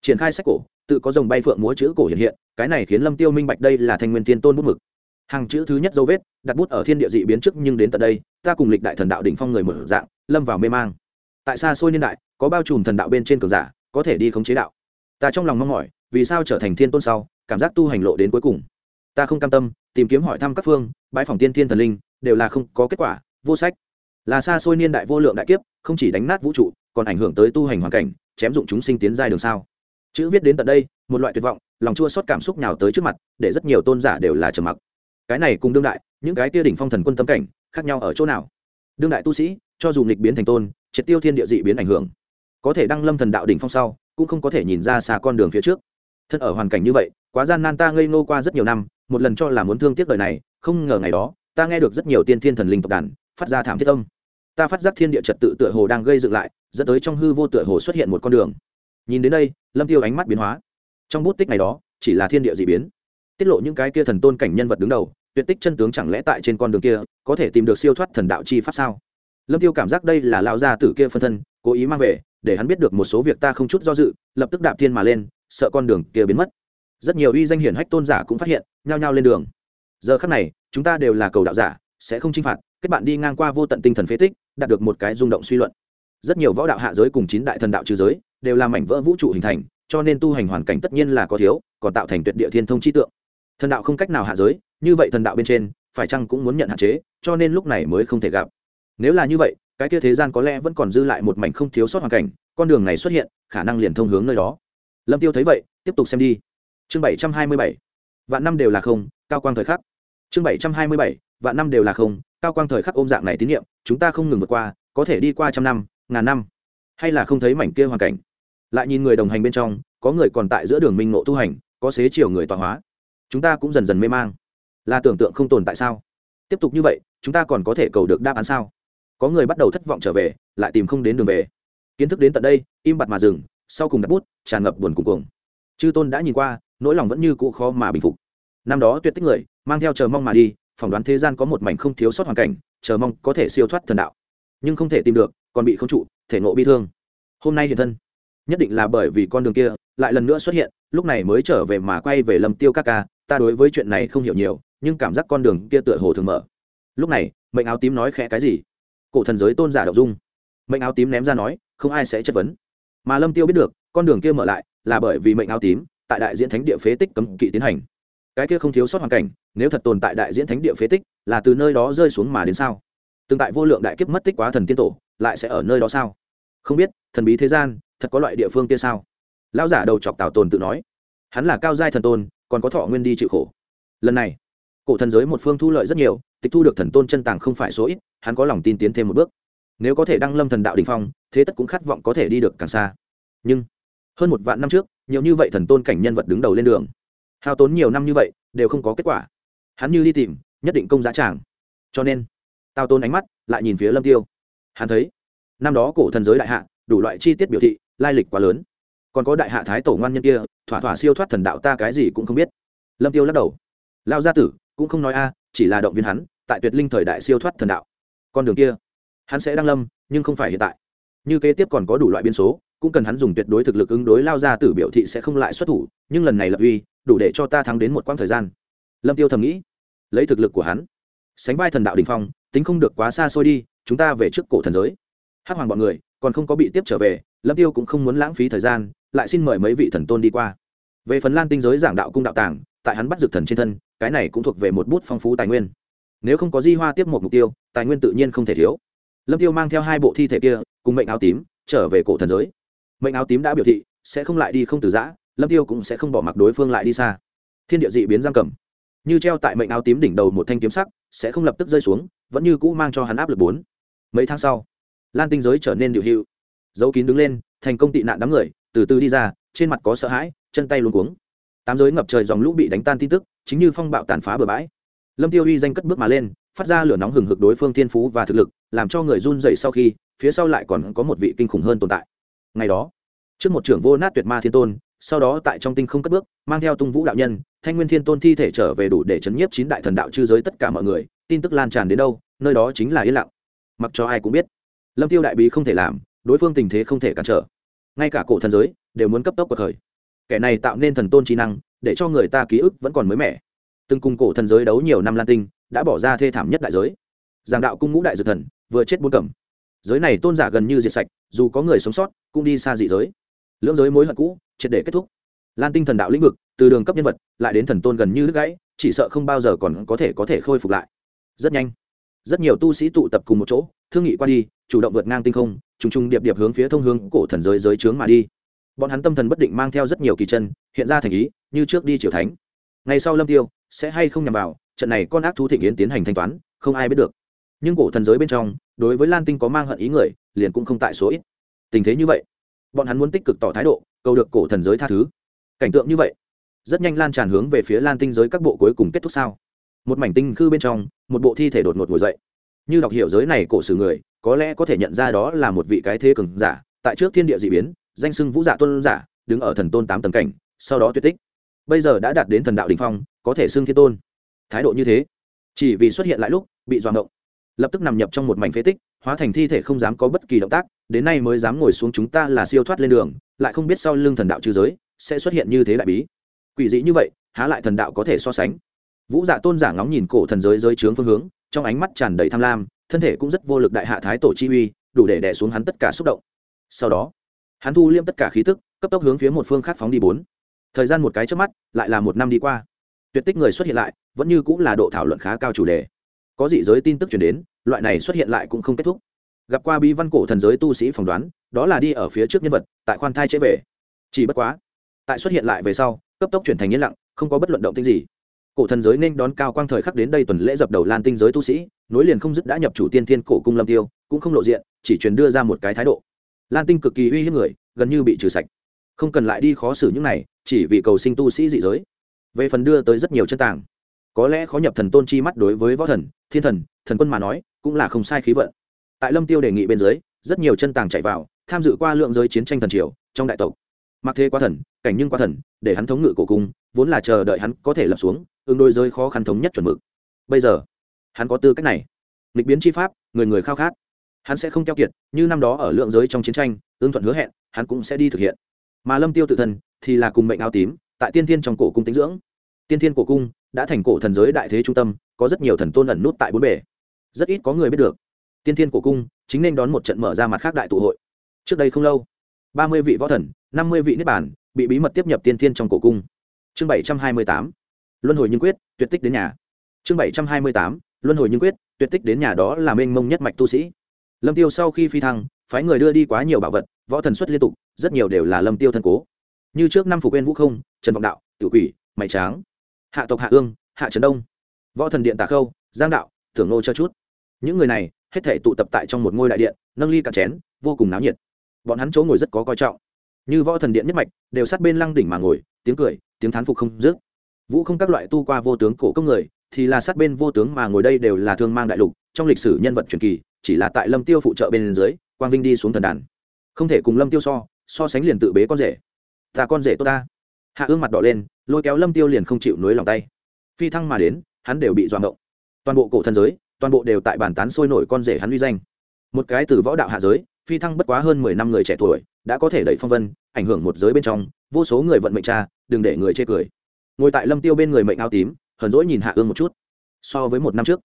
Triển khai sách cổ, tự có dòng bay phượng múa chữ cổ hiện hiện, cái này khiến lâm tiêu minh bạch đây là thanh nguyên thiên tôn bút mực hàng chữ thứ nhất dấu vết, đặt bút ở thiên địa dị biến trước nhưng đến tận đây, ta cùng lịch đại thần đạo đỉnh phong người mở dạng, lâm vào mê mang. Tại xa xôi niên đại, có bao trùm thần đạo bên trên cường giả, có thể đi khống chế đạo. Ta trong lòng mong mỏi, vì sao trở thành thiên tôn sau, cảm giác tu hành lộ đến cuối cùng. Ta không cam tâm, tìm kiếm hỏi thăm các phương bãi phòng tiên thiên thần linh, đều là không có kết quả, vô sách. Là xa xôi niên đại vô lượng đại kiếp, không chỉ đánh nát vũ trụ, còn ảnh hưởng tới tu hành hoàn cảnh, chém dụng chúng sinh tiến giai đường sao. Chữ viết đến tận đây, một loại tuyệt vọng, lòng chua xót cảm xúc nào tới trước mặt, để rất nhiều tôn giả đều là trầm mặc cái này cùng đương đại, những cái kia đỉnh phong thần quân tâm cảnh, khác nhau ở chỗ nào? Đương đại tu sĩ, cho dù nghịch biến thành tôn, triệt tiêu thiên địa dị biến ảnh hưởng. Có thể đăng lâm thần đạo đỉnh phong sau, cũng không có thể nhìn ra xa con đường phía trước. Thân ở hoàn cảnh như vậy, quá gian nan ta ngây ngô qua rất nhiều năm, một lần cho là muốn thương tiếc đời này, không ngờ ngày đó, ta nghe được rất nhiều tiên thiên thần linh tộc đàn, phát ra thảm thiết âm. Ta phát giác thiên địa trật tự tựa hồ đang gây dựng lại, dẫn tới trong hư vô tựa hồ xuất hiện một con đường. Nhìn đến đây, lâm tiêu ánh mắt biến hóa. Trong bút tích này đó, chỉ là thiên địa dị biến. Tiết lộ những cái kia thần tôn cảnh nhân vật đứng đầu tuyệt tích chân tướng chẳng lẽ tại trên con đường kia có thể tìm được siêu thoát thần đạo chi pháp sao? Lâm tiêu cảm giác đây là lao gia tử kia phân thân, cố ý mang về, để hắn biết được một số việc ta không chút do dự, lập tức đạp thiên mà lên, sợ con đường kia biến mất. Rất nhiều uy danh hiển hách tôn giả cũng phát hiện, nhao nhao lên đường. Giờ khắc này, chúng ta đều là cầu đạo giả, sẽ không chinh phạt, kết bạn đi ngang qua vô tận tinh thần phế tích, đạt được một cái rung động suy luận. Rất nhiều võ đạo hạ giới cùng chín đại thần đạo trừ giới, đều là mảnh vỡ vũ trụ hình thành, cho nên tu hành hoàn cảnh tất nhiên là có thiếu, còn tạo thành tuyệt địa thiên thông chi tượng thần đạo không cách nào hạ giới, như vậy thần đạo bên trên, phải chăng cũng muốn nhận hạn chế, cho nên lúc này mới không thể gặp. Nếu là như vậy, cái kia thế gian có lẽ vẫn còn dư lại một mảnh không thiếu sót hoàn cảnh, con đường này xuất hiện, khả năng liền thông hướng nơi đó. Lâm tiêu thấy vậy, tiếp tục xem đi. Chương bảy trăm hai mươi bảy. Vạn năm đều là không, cao quang thời khắc. Chương bảy trăm hai mươi bảy. Vạn năm đều là không, cao quang thời khắc ôm dạng này tín nhiệm chúng ta không ngừng vượt qua, có thể đi qua trăm năm, ngàn năm, hay là không thấy mảnh kia hoàn cảnh. Lại nhìn người đồng hành bên trong, có người còn tại giữa đường minh ngộ tu hành, có xế chiều người tọa hóa chúng ta cũng dần dần mê mang. Là tưởng tượng không tồn tại sao? Tiếp tục như vậy, chúng ta còn có thể cầu được đáp án sao? Có người bắt đầu thất vọng trở về, lại tìm không đến đường về. Kiến thức đến tận đây, im bặt mà dừng, sau cùng đặt bút, tràn ngập buồn cùng cuồng. Chư tôn đã nhìn qua, nỗi lòng vẫn như cũ khó mà bình phục. Năm đó tuyệt tích người, mang theo chờ mong mà đi, phỏng đoán thế gian có một mảnh không thiếu sót hoàn cảnh, chờ mong có thể siêu thoát thần đạo. Nhưng không thể tìm được, còn bị không trụ, thể nộ bi thương. Hôm nay hiện thân, nhất định là bởi vì con đường kia, lại lần nữa xuất hiện, lúc này mới trở về mà quay về lầm tiêu các ca ta đối với chuyện này không hiểu nhiều, nhưng cảm giác con đường kia tựa hồ thường mở. Lúc này, mệnh áo tím nói khẽ cái gì? Cổ thần giới tôn giả đậu dung. Mệnh áo tím ném ra nói, không ai sẽ chất vấn. Mà lâm tiêu biết được, con đường kia mở lại là bởi vì mệnh áo tím tại đại diễn thánh địa phế tích cấm kỵ tiến hành. Cái kia không thiếu sót hoàn cảnh, nếu thật tồn tại đại diễn thánh địa phế tích, là từ nơi đó rơi xuống mà đến sao? Tương tại vô lượng đại kiếp mất tích quá thần tiên tổ, lại sẽ ở nơi đó sao? Không biết, thần bí thế gian, thật có loại địa phương kia sao? Lão giả đầu chọc tào tồn tự nói. Hắn là cao giai thần tôn còn có thọ nguyên đi chịu khổ. Lần này, cổ thần giới một phương thu lợi rất nhiều, tịch thu được thần tôn chân tàng không phải số ít, hắn có lòng tin tiến thêm một bước. Nếu có thể đăng lâm thần đạo đình phong, thế tất cũng khát vọng có thể đi được càng xa. Nhưng, hơn một vạn năm trước, nhiều như vậy thần tôn cảnh nhân vật đứng đầu lên đường. Hao tốn nhiều năm như vậy, đều không có kết quả. Hắn như đi tìm, nhất định công giá tràng. Cho nên, tao tôn ánh mắt lại nhìn phía lâm tiêu. Hắn thấy, năm đó cổ thần giới đại hạ, đủ loại chi tiết biểu thị, lai lịch quá lớn còn có đại hạ thái tổ ngoan nhân kia, thỏa thỏa siêu thoát thần đạo ta cái gì cũng không biết. Lâm tiêu lắc đầu. Lao gia tử, cũng không nói a, chỉ là động viên hắn, tại tuyệt linh thời đại siêu thoát thần đạo. Con đường kia, hắn sẽ đăng lâm, nhưng không phải hiện tại. Như kế tiếp còn có đủ loại biên số, cũng cần hắn dùng tuyệt đối thực lực ứng đối lao gia tử biểu thị sẽ không lại xuất thủ, nhưng lần này lập uy, đủ để cho ta thắng đến một quãng thời gian. Lâm tiêu thầm nghĩ. Lấy thực lực của hắn, sánh vai thần đạo đình phong, tính không được quá xa xôi đi, chúng ta về trước cổ thần giới. Hát hoàng bọn người, còn không có bị tiếp trở về lâm tiêu cũng không muốn lãng phí thời gian, lại xin mời mấy vị thần tôn đi qua. Về phần lan tinh giới giảng đạo cung đạo tàng, tại hắn bắt dược thần trên thân, cái này cũng thuộc về một bút phong phú tài nguyên. Nếu không có di hoa tiếp một mục tiêu, tài nguyên tự nhiên không thể thiếu. Lâm tiêu mang theo hai bộ thi thể kia, cùng mệnh áo tím, trở về cổ thần giới. Mệnh áo tím đã biểu thị, sẽ không lại đi không từ giã, lâm tiêu cũng sẽ không bỏ mặc đối phương lại đi xa. Thiên địa dị biến giam cầm. Như treo tại mệnh áo tím đỉnh đầu một thanh kiếm sắc, sẽ không lập tức rơi xuống, vẫn như cũ mang cho hắn áp lực bốn. Mấy tháng sau, lan tinh giới trở nên điều hữu dấu kín đứng lên, thành công tị nạn đám người, từ từ đi ra, trên mặt có sợ hãi, chân tay luống cuống. Tám giới ngập trời dòng lũ bị đánh tan tin tức, chính như phong bạo tàn phá bừa bãi. Lâm tiêu uy danh cất bước mà lên, phát ra lửa nóng hừng hực đối phương thiên phú và thực lực, làm cho người run dậy sau khi, phía sau lại còn có một vị kinh khủng hơn tồn tại. Ngày đó, trước một trưởng vô nát tuyệt ma thiên tôn, sau đó tại trong tinh không cất bước, mang theo tung vũ đạo nhân, thanh nguyên thiên tôn thi thể trở về đủ để chấn nhiếp chín đại thần đạo chư giới tất cả mọi người, tin tức lan tràn đến đâu, nơi đó chính là yên lặng. Mặc cho ai cũng biết, lâm tiêu đại bí không thể làm đối phương tình thế không thể cản trở. Ngay cả cổ thần giới đều muốn cấp tốc cuộc khởi. Kẻ này tạo nên thần tôn trí năng, để cho người ta ký ức vẫn còn mới mẻ. Từng cùng cổ thần giới đấu nhiều năm lan tinh, đã bỏ ra thê thảm nhất đại giới. Giảng đạo cung ngũ đại dược thần, vừa chết bốn cẩm giới này tôn giả gần như diệt sạch, dù có người sống sót, cũng đi xa dị giới. Lưỡng giới mối hận cũ, triệt để kết thúc. Lan tinh thần đạo lĩnh vực, từ đường cấp nhân vật, lại đến thần tôn gần như đứt gãy, chỉ sợ không bao giờ còn có thể có thể khôi phục lại. Rất nhanh. Rất nhiều tu sĩ tụ tập cùng một chỗ, thương nghị qua đi, chủ động vượt ngang tinh không trùng trùng điệp điệp hướng phía thông hướng cổ thần giới giới trướng mà đi. Bọn hắn tâm thần bất định mang theo rất nhiều kỳ chân, hiện ra thành ý, như trước đi triều thánh. Ngày sau lâm tiêu sẽ hay không nhằm vào, trận này con ác thú thịnh yến tiến hành thanh toán, không ai biết được. Nhưng cổ thần giới bên trong, đối với lan tinh có mang hận ý người, liền cũng không tại số ít. Tình thế như vậy, bọn hắn muốn tích cực tỏ thái độ, cầu được cổ thần giới tha thứ. Cảnh tượng như vậy, rất nhanh lan tràn hướng về phía lan tinh giới các bộ cuối cùng kết thúc sao. Một mảnh tinh khư bên trong, một bộ thi thể đột ngột ngồi dậy như đọc hiểu giới này cổ sử người, có lẽ có thể nhận ra đó là một vị cái thế cường giả, tại trước thiên địa d ị biến, danh sưng vũ dạ tôn giả, đứng ở thần tôn tám tầng cảnh, sau đó tuyệt tích. Bây giờ đã đạt đến thần đạo đình phong, có thể xưng thiên tôn. Thái độ như thế, chỉ vì xuất hiện lại lúc, bị doạng động lập tức nằm nhập trong một mảnh phế tích, hóa thành thi thể không dám có bất kỳ động tác, đến nay mới dám ngồi xuống chúng ta là siêu thoát lên đường, lại không biết sau lưng thần đạo trừ giới sẽ xuất hiện như thế đại bí. Quỷ dị như vậy, há lại thần đạo có thể so sánh. Vũ dạ tôn giả ngóng nhìn cổ thần giới giới trướng phương hướng trong ánh mắt tràn đầy tham lam, thân thể cũng rất vô lực đại hạ thái tổ chi uy, đủ để đẻ xuống hắn tất cả xúc động. Sau đó, hắn thu liêm tất cả khí tức, cấp tốc hướng phía một phương khác phóng đi bốn. Thời gian một cái trước mắt, lại là một năm đi qua. Tuyệt tích người xuất hiện lại, vẫn như cũng là độ thảo luận khá cao chủ đề. Có dị giới tin tức chuyển đến, loại này xuất hiện lại cũng không kết thúc. Gặp qua bi văn cổ thần giới tu sĩ phỏng đoán, đó là đi ở phía trước nhân vật, tại khoan thai chế về. Chỉ bất quá, tại xuất hiện lại về sau, cấp tốc chuyển thành yên lặng, không có bất luận động tinh gì cổ thần giới nên đón cao quang thời khắc đến đây tuần lễ dập đầu lan tinh giới tu sĩ, nối liền không dứt đã nhập chủ tiên thiên cổ cung lâm tiêu, cũng không lộ diện, chỉ truyền đưa ra một cái thái độ. Lan tinh cực kỳ uy hiếp người, gần như bị trừ sạch. Không cần lại đi khó xử những này, chỉ vì cầu sinh tu sĩ dị giới. Về phần đưa tới rất nhiều chân tàng, có lẽ khó nhập thần tôn chi mắt đối với võ thần, thiên thần thần quân mà nói, cũng là không sai khí vận. Tại lâm tiêu đề nghị bên dưới, rất nhiều chân tàng chạy vào, tham dự qua lượng giới chiến tranh thần triều, trong đại tộc. Mặc thế quá thần, cảnh nhưng quá thần, để hắn thống ngự cổ cung vốn là chờ đợi hắn có thể lập xuống, ứng đôi giới khó khăn thống nhất chuẩn mực. Bây giờ, hắn có tư cách này. Nghịch biến chi pháp, người người khao khát. Hắn sẽ không keo kiệt, như năm đó ở lượng giới trong chiến tranh ương thuận hứa hẹn, hắn cũng sẽ đi thực hiện. Mà lâm tiêu tự thân thì là cùng mệnh áo tím, tại tiên thiên trong cổ cung tính dưỡng. Tiên thiên cổ cung đã thành cổ thần giới đại thế trung tâm, có rất nhiều thần tôn ẩn nút tại bốn bể rất ít có người biết được. Tiên thiên cổ cung chính nên đón một trận mở ra mặt khác đại tụ hội. Trước đây không lâu, ba mươi vị võ thần, năm mươi vị niết bản bị bí mật tiếp nhập tiên thiên trong cổ cung chương bảy trăm hai mươi tám. Luân hồi nhưng quyết, tuyệt tích đến nhà. Chương bảy trăm hai mươi tám. Luân hồi nhưng quyết, tuyệt tích đến nhà đó là mênh mông nhất mạch tu sĩ. Lâm tiêu sau khi phi thăng, phái người đưa đi quá nhiều bảo vật, võ thần xuất liên tục, rất nhiều đều là lâm tiêu thân cố. Như trước năm phục quên vũ không, trần vọng đạo tự quỷ, mày tráng, hạ tộc hạ ương, hạ trần đông, võ thần điện tà khâu, giang đạo, thưởng nô cho chút. Những người này, hết thể tụ tập tại trong một ngôi đại điện, nâng ly cạn chén, vô cùng náo nhiệt. Bọn hắn chỗ ngồi rất có coi trọng. Như võ thần điện nhất mạch, đều sát bên lăng đỉnh mà ngồi, tiếng cười tiếng thán phục không dứt. Vũ không các loại tu qua vô tướng cổ công người, thì là sát bên vô tướng mà ngồi đây đều là thương mang đại lục, trong lịch sử nhân vật truyền kỳ, chỉ là tại lâm tiêu phụ trợ bên dưới, quang vinh đi xuống thần đàn. Không thể cùng lâm tiêu so so sánh liền tự bế con rể. Ta con rể tốt ta. Hạ ương mặt đỏ lên, lôi kéo lâm tiêu liền không chịu nối lòng tay. Phi thăng mà đến, hắn đều bị doạng động toàn bộ cổ thần giới, toàn bộ đều tại bản tán sôi nổi con rể hắn uy danh. Một cái từ võ đạo hạ giới, phi thăng bất quá hơn mười năm người trẻ tuổi đã có thể đẩy phong vân, ảnh hưởng một giới bên trong, vô số người vận mệnh cha đừng để người chê cười. Ngồi tại lâm tiêu bên người mệnh áo tím, hờn dỗi nhìn hạ ương một chút. So với một năm trước,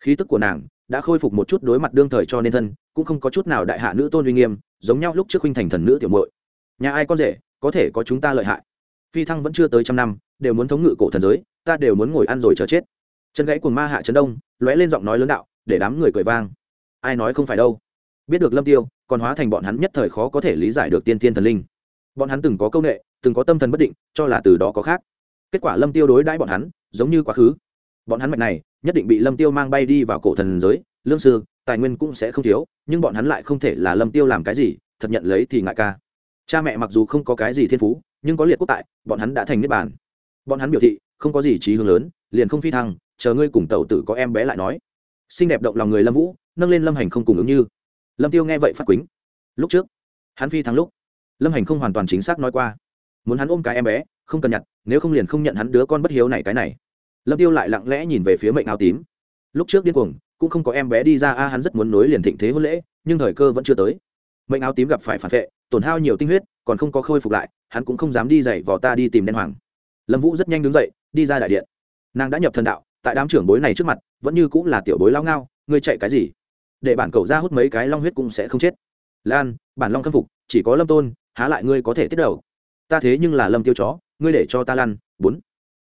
khí tức của nàng đã khôi phục một chút đối mặt đương thời cho nên thân, cũng không có chút nào đại hạ nữ tôn uy nghiêm, giống nhau lúc trước huynh thành thần nữ tiểu muội. Nhà ai con rể, có thể có chúng ta lợi hại. Phi thăng vẫn chưa tới trăm năm, đều muốn thống ngự cổ thần giới, ta đều muốn ngồi ăn rồi chờ chết. Chân gãy của ma hạ trấn đông, lóe lên giọng nói lớn đạo, để đám người cười vang. Ai nói không phải đâu. Biết được lâm tiêu còn hóa thành bọn hắn nhất thời khó có thể lý giải được tiên tiên thần linh. Bọn hắn từng có công nghệ từng có tâm thần bất định, cho là từ đó có khác. Kết quả lâm tiêu đối đãi bọn hắn, giống như quá khứ. Bọn hắn mạch này, nhất định bị lâm tiêu mang bay đi vào cổ thần giới, lương sư, tài nguyên cũng sẽ không thiếu, nhưng bọn hắn lại không thể là lâm tiêu làm cái gì, thật nhận lấy thì ngại ca. Cha mẹ mặc dù không có cái gì thiên phú, nhưng có liệt quốc tại, bọn hắn đã thành niết bàn. Bọn hắn biểu thị, không có gì trí hướng lớn, liền không phi thăng, chờ ngươi cùng tàu tử có em bé lại nói. Xinh đẹp động lòng người lâm vũ, nâng lên lâm hành không cùng ứng như lâm tiêu nghe vậy phát quýnh lúc trước, hắn phi thắng lúc, lâm hành không hoàn toàn chính xác nói qua. Muốn hắn ôm cái em bé, không cần nhặt, nếu không liền không nhận hắn đứa con bất hiếu này cái này. Lâm tiêu lại lặng lẽ nhìn về phía mệnh áo tím. Lúc trước điên cuồng, cũng không có em bé đi ra, a, hắn rất muốn nối liền thịnh thế hôn lễ, nhưng thời cơ vẫn chưa tới. Mệnh áo tím gặp phải phản vệ, tổn hao nhiều tinh huyết, còn không có khôi phục lại, hắn cũng không dám đi dậy vò ta đi tìm đen hoàng. Lâm vũ rất nhanh đứng dậy, đi ra đại điện. Nàng đã nhập thần đạo, tại đám trưởng bối này trước mặt, vẫn như cũng là tiểu bối lao ngao, ngươi chạy cái gì? Để bản cầu ra hút mấy cái long huyết cũng sẽ không chết. Lan, bản long khâm phục, chỉ có lâm tôn, há lại ngươi có thể tiết đầu. Ta thế nhưng là lâm tiêu chó, ngươi để cho ta lăn. Bốn.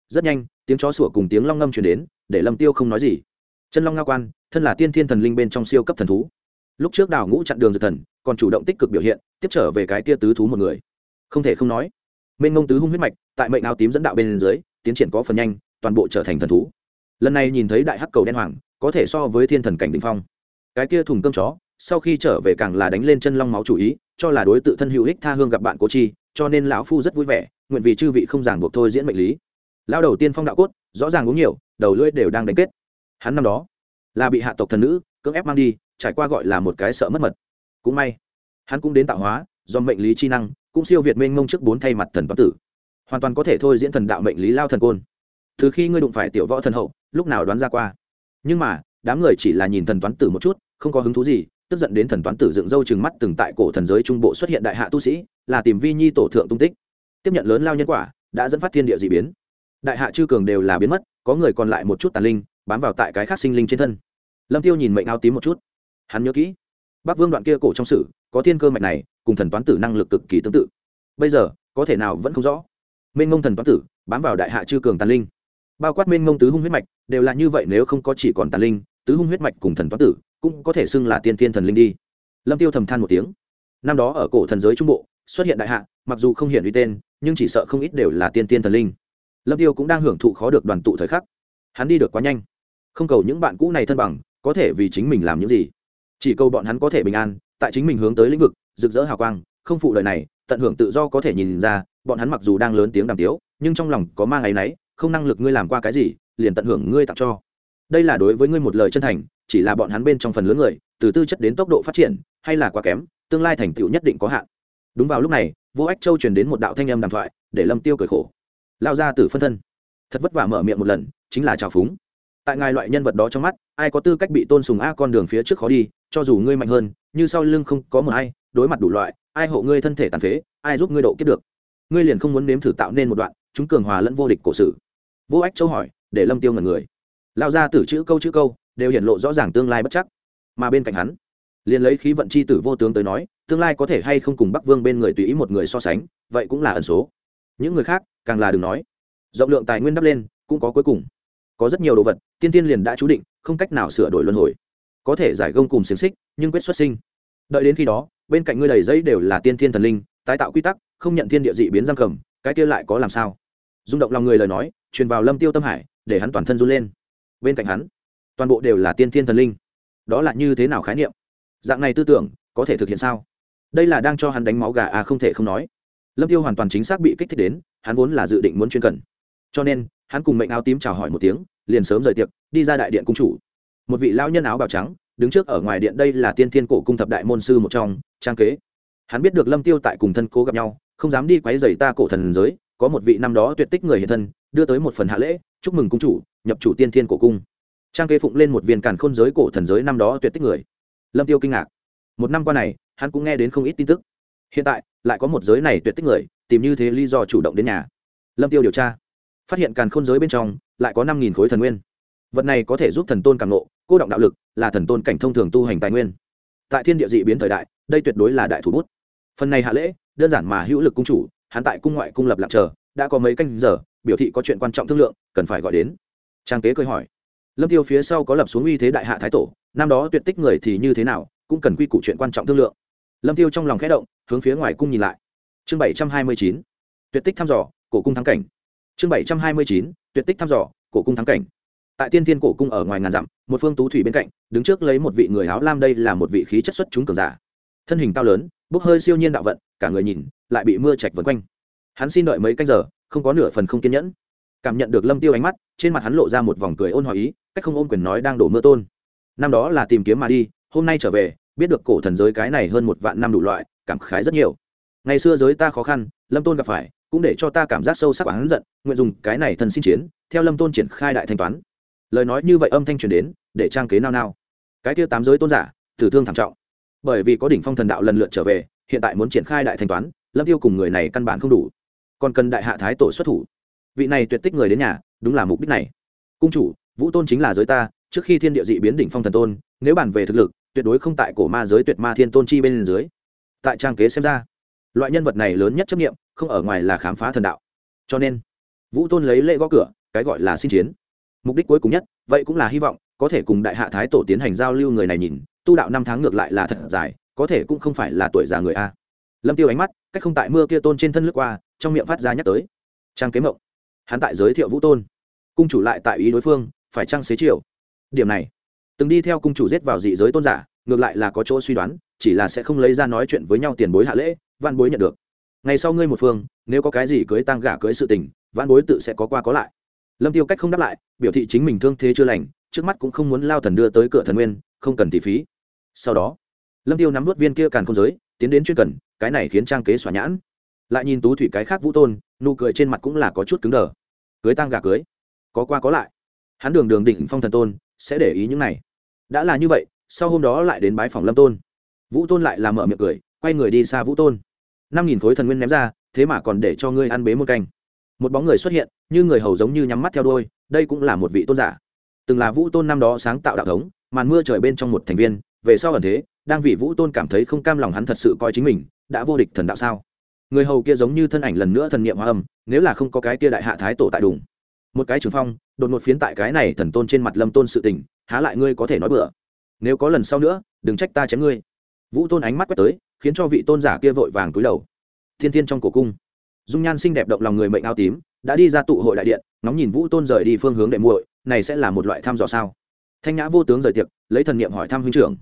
Rất nhanh, tiếng chó sủa cùng tiếng long ngâm chuyển đến, để lâm tiêu không nói gì. Chân long ngao quan, thân là tiên thiên thần linh bên trong siêu cấp thần thú. Lúc trước đào ngũ chặn đường dược thần, còn chủ động tích cực biểu hiện, tiếp trở về cái tia tứ thú một người. Không thể không nói, mênh ngông tứ hung huyết mạch, tại mệnh áo tím dẫn đạo bên dưới, tiến triển có phần nhanh, toàn bộ trở thành thần thú. Lần này nhìn thấy đại hắc cầu đen hoàng, có thể so với thiên thần cảnh đ phong cái kia thùng cơm chó, sau khi trở về càng là đánh lên chân long máu chủ ý, cho là đối tự thân hữu ích tha hương gặp bạn cố chi, cho nên lão phu rất vui vẻ, nguyện vì chư vị không ràng buộc thôi diễn mệnh lý. Lao đầu tiên phong đạo cốt, rõ ràng uống nhiều, đầu lưỡi đều đang đánh kết. Hắn năm đó là bị hạ tộc thần nữ cưỡng ép mang đi, trải qua gọi là một cái sợ mất mật. Cũng may, hắn cũng đến tạo hóa, do mệnh lý chi năng, cũng siêu việt mênh mông trước bốn thay mặt thần toán tử. Hoàn toàn có thể thôi diễn thần đạo mệnh lý lao thần côn. Từ khi ngươi đụng phải tiểu võ thần hậu, lúc nào đoán ra qua? Nhưng mà, đám người chỉ là nhìn thần toán tử một chút không có hứng thú gì, tức giận đến thần toán tử dựng râu chừng mắt từng tại cổ thần giới trung bộ xuất hiện đại hạ tu sĩ, là tìm vi nhi tổ thượng tung tích. Tiếp nhận lớn lao nhân quả, đã dẫn phát thiên địa d ị biến. Đại hạ chư cường đều là biến mất, có người còn lại một chút tàn linh, bám vào tại cái khác sinh linh trên thân. Lâm tiêu nhìn mệnh áo tím một chút. Hắn nhớ kỹ, bắc vương đoạn kia cổ trong sử, có thiên cơ mạch này, cùng thần toán tử năng lực cực kỳ tương tự. Bây giờ, có thể nào vẫn không rõ? Mênh mông thần toán tử, bám vào đại hạ chư cường tàn linh. Bao quát mênh mông tứ hung huyết mạch, đều là như vậy nếu không có chỉ còn tàn linh, tứ hung huyết mạch cùng thần toán tử cũng có thể xưng là tiên tiên thần linh đi. Lâm tiêu thầm than một tiếng. Năm đó ở cổ thần giới trung bộ, xuất hiện đại hạ, mặc dù không hiển uy tên, nhưng chỉ sợ không ít đều là tiên tiên thần linh. Lâm tiêu cũng đang hưởng thụ khó được đoàn tụ thời khắc. Hắn đi được quá nhanh. Không cầu những bạn cũ này thân bằng, có thể vì chính mình làm những gì. Chỉ cầu bọn hắn có thể bình an, tại chính mình hướng tới lĩnh vực, rực rỡ hào quang, không phụ lời này, tận hưởng tự do có thể nhìn ra, bọn hắn mặc dù đang lớn tiếng đàm tiếu, nhưng trong lòng có mang áy náy không năng lực ngươi làm qua cái gì, liền tận hưởng ngươi tặng cho đây là đối với ngươi một lời chân thành, chỉ là bọn hắn bên trong phần lớn người, từ tư chất đến tốc độ phát triển, hay là quá kém, tương lai thành tựu nhất định có hạn. Đúng vào lúc này, vô ách châu truyền đến một đạo thanh âm đàm thoại, để lâm tiêu cười khổ. Lao ra từ phân thân. Thật vất vả mở miệng một lần, chính là trào phúng. Tại ngài loại nhân vật đó trong mắt, ai có tư cách bị tôn sùng a con đường phía trước khó đi, cho dù ngươi mạnh hơn, như sau lưng không có một ai, đối mặt đủ loại, ai hộ ngươi thân thể tàn phế, ai giúp ngươi độ kiếp được. Ngươi liền không muốn nếm thử tạo nên một đoạn, chúng cường hòa lẫn vô địch cổ sử vô ách châu hỏi, để lâm tiêu ngần người lao ra từ chữ câu chữ câu, đều hiện lộ rõ ràng tương lai bất chắc. Mà bên cạnh hắn, liền lấy khí vận chi tử vô tướng tới nói, tương lai có thể hay không cùng bắc vương bên người tùy ý một người so sánh, vậy cũng là ẩn số. Những người khác, càng là đừng nói. Rộng lượng tài nguyên đắp lên, cũng có cuối cùng. Có rất nhiều đồ vật, tiên tiên liền đã chú định, không cách nào sửa đổi luân hồi. Có thể giải gông cùng xiềng xích, nhưng quyết xuất sinh. Đợi đến khi đó, bên cạnh ngươi đầy giấy đều là tiên thiên thần linh, tái tạo quy tắc, không nhận thiên địa dị biến giam cầm, cái kia lại có làm sao? Rung động lòng người lời nói, truyền vào lâm tiêu tâm hải, để hắn toàn thân run lên bên cạnh hắn, toàn bộ đều là tiên thiên thần linh. Đó là như thế nào khái niệm? Dạng này tư tưởng có thể thực hiện sao? Đây là đang cho hắn đánh máu gà à không thể không nói. Lâm tiêu hoàn toàn chính xác bị kích thích đến, hắn vốn là dự định muốn chuyên cần. Cho nên, hắn cùng mệnh áo tím chào hỏi một tiếng, liền sớm rời tiệc, đi ra đại điện cung chủ. Một vị lão nhân áo bào trắng, đứng trước ở ngoài điện đây là tiên thiên cổ cung thập đại môn sư một trong, trang kế. Hắn biết được lâm tiêu tại cùng thân cố gặp nhau, không dám đi quấy rầy ta cổ thần giới, có một vị năm đó tuyệt tích người hiện thân, đưa tới một phần hạ lễ, chúc mừng cung chủ nhập chủ tiên thiên cổ cung. Trang kế phụng lên một viên càn khôn giới cổ thần giới năm đó tuyệt tích người. Lâm tiêu kinh ngạc. Một năm qua này, hắn cũng nghe đến không ít tin tức. Hiện tại, lại có một giới này tuyệt tích người, tìm như thế lý do chủ động đến nhà. Lâm tiêu điều tra. Phát hiện càn khôn giới bên trong, lại có năm nghìn khối thần nguyên. Vật này có thể giúp thần tôn càng nộ cô động đạo lực, là thần tôn cảnh thông thường tu hành tài nguyên. Tại thiên địa dị biến thời đại, đây tuyệt đối là đại thủ bút. Phần này hạ lễ, đơn giản mà hữu lực cung chủ, hắn tại cung ngoại cung lập lặng chờ, đã có mấy canh giờ, biểu thị có chuyện quan trọng thương lượng, cần phải gọi đến trang kế cười hỏi, lâm tiêu phía sau có lập xuống uy thế đại hạ thái tổ, năm đó tuyệt tích người thì như thế nào, cũng cần quy củ chuyện quan trọng thương lượng. Lâm tiêu trong lòng khẽ động, hướng phía ngoài cung nhìn lại. Chương bảy trăm hai mươi chín, tuyệt tích thăm dò, cổ cung thắng cảnh. Chương bảy trăm hai mươi chín, tuyệt tích thăm dò, cổ cung thắng cảnh. Tại tiên thiên cổ cung ở ngoài ngàn dặm, một phương tú thủy bên cạnh, đứng trước lấy một vị người áo lam đây là một vị khí chất xuất chúng cường giả. Thân hình cao lớn, bốc hơi siêu nhiên đạo vận, cả người nhìn, lại bị mưa chạch vần quanh. Hắn xin đợi mấy canh giờ, không có nửa phần không kiên nhẫn cảm nhận được lâm tiêu ánh mắt, trên mặt hắn lộ ra một vòng cười ôn hòa ý, cách không ôm quyền nói đang đổ mưa tôn. Năm đó là tìm kiếm mà đi, hôm nay trở về, biết được cổ thần giới cái này hơn một vạn năm đủ loại, cảm khái rất nhiều. Ngày xưa giới ta khó khăn, lâm tôn gặp phải, cũng để cho ta cảm giác sâu sắc oán giận, nguyện dùng cái này thần xin chiến, theo lâm tôn triển khai đại thanh toán. Lời nói như vậy âm thanh truyền đến, để trang kế nao nao. Cái kia tám giới tôn giả, tử thương thảm trọng. Bởi vì có đỉnh phong thần đạo lần lượt trở về, hiện tại muốn triển khai đại thanh toán, lâm tiêu cùng người này căn bản không đủ. Còn cần đại hạ thái tổ xuất thủ vị này tuyệt tích người đến nhà, đúng là mục đích này. Cung chủ, vũ tôn chính là giới ta, trước khi thiên địa dị biến đỉnh phong thần tôn, nếu bàn về thực lực, tuyệt đối không tại cổ ma giới tuyệt ma thiên tôn chi bên dưới. Tại trang kế xem ra, loại nhân vật này lớn nhất chấp nghiệm không ở ngoài là khám phá thần đạo. Cho nên, vũ tôn lấy lễ gõ cửa, cái gọi là xin chiến. Mục đích cuối cùng nhất, vậy cũng là hy vọng, có thể cùng đại hạ thái tổ tiến hành giao lưu người này nhìn, tu đạo năm tháng ngược lại là thật dài, có thể cũng không phải là tuổi già người a. Lâm tiêu ánh mắt, cách không tại mưa kia tôn trên thân lướt qua, trong miệng phát ra nhắc tới. Trang kế mộng hắn tại giới thiệu vũ tôn. Cung chủ lại tại ý đối phương, phải trang xế chiều? Điểm này, từng đi theo cung chủ giết vào dị giới tôn giả, ngược lại là có chỗ suy đoán, chỉ là sẽ không lấy ra nói chuyện với nhau tiền bối hạ lễ văn bối nhận được. Ngày sau ngươi một phương, nếu có cái gì cưới tăng gả cưới sự tình văn bối tự sẽ có qua có lại. Lâm tiêu cách không đáp lại, biểu thị chính mình thương thế chưa lành, trước mắt cũng không muốn lao thần đưa tới cửa thần nguyên, không cần tỷ phí. Sau đó, lâm tiêu nắm nuốt viên kia càn không giới, tiến đến chuyên cần, cái này khiến trang kế xóa nhãn. Lại nhìn tú thủy cái khác vũ tôn nụ cười trên mặt cũng là có chút cứng đờ. Cưới tăng gà cưới. Có qua có lại. Hắn đường đường đỉnh phong thần tôn, sẽ để ý những này. Đã là như vậy, sau hôm đó lại đến bái phòng lâm tôn. Vũ tôn lại làm mở miệng cười, quay người đi xa vũ tôn. Năm nghìn khối thần nguyên ném ra, thế mà còn để cho ngươi ăn bế một canh. Một bóng người xuất hiện, như người hầu giống như nhắm mắt theo đôi, đây cũng là một vị tôn giả. Từng là vũ tôn năm đó sáng tạo đạo thống, màn mưa trời bên trong một thành viên, về sau ẩn thế, đang vì vũ tôn cảm thấy không cam lòng hắn thật sự coi chính mình, đã vô địch thần đạo sao? Người hầu kia giống như thân ảnh lần nữa thần niệm hoa âm, nếu là không có cái kia đại hạ thái tổ tại đùng. Một cái trường phong, đột ngột phiến tại cái này thần tôn trên mặt lâm tôn sự tình, há lại ngươi có thể nói bừa. Nếu có lần sau nữa, đừng trách ta chém ngươi. Vũ tôn ánh mắt quét tới, khiến cho vị tôn giả kia vội vàng túi đầu. Thiên thiên trong cổ cung. Dung nhan xinh đẹp động lòng người mệnh áo tím, đã đi ra tụ hội đại điện, ngóng nhìn vũ tôn rời đi phương hướng đệ muội, này sẽ là một loại thăm dò sao? Thanh nhã vô tướng rời tiệc, lấy thần niệm hỏi thăm huynh trưởng.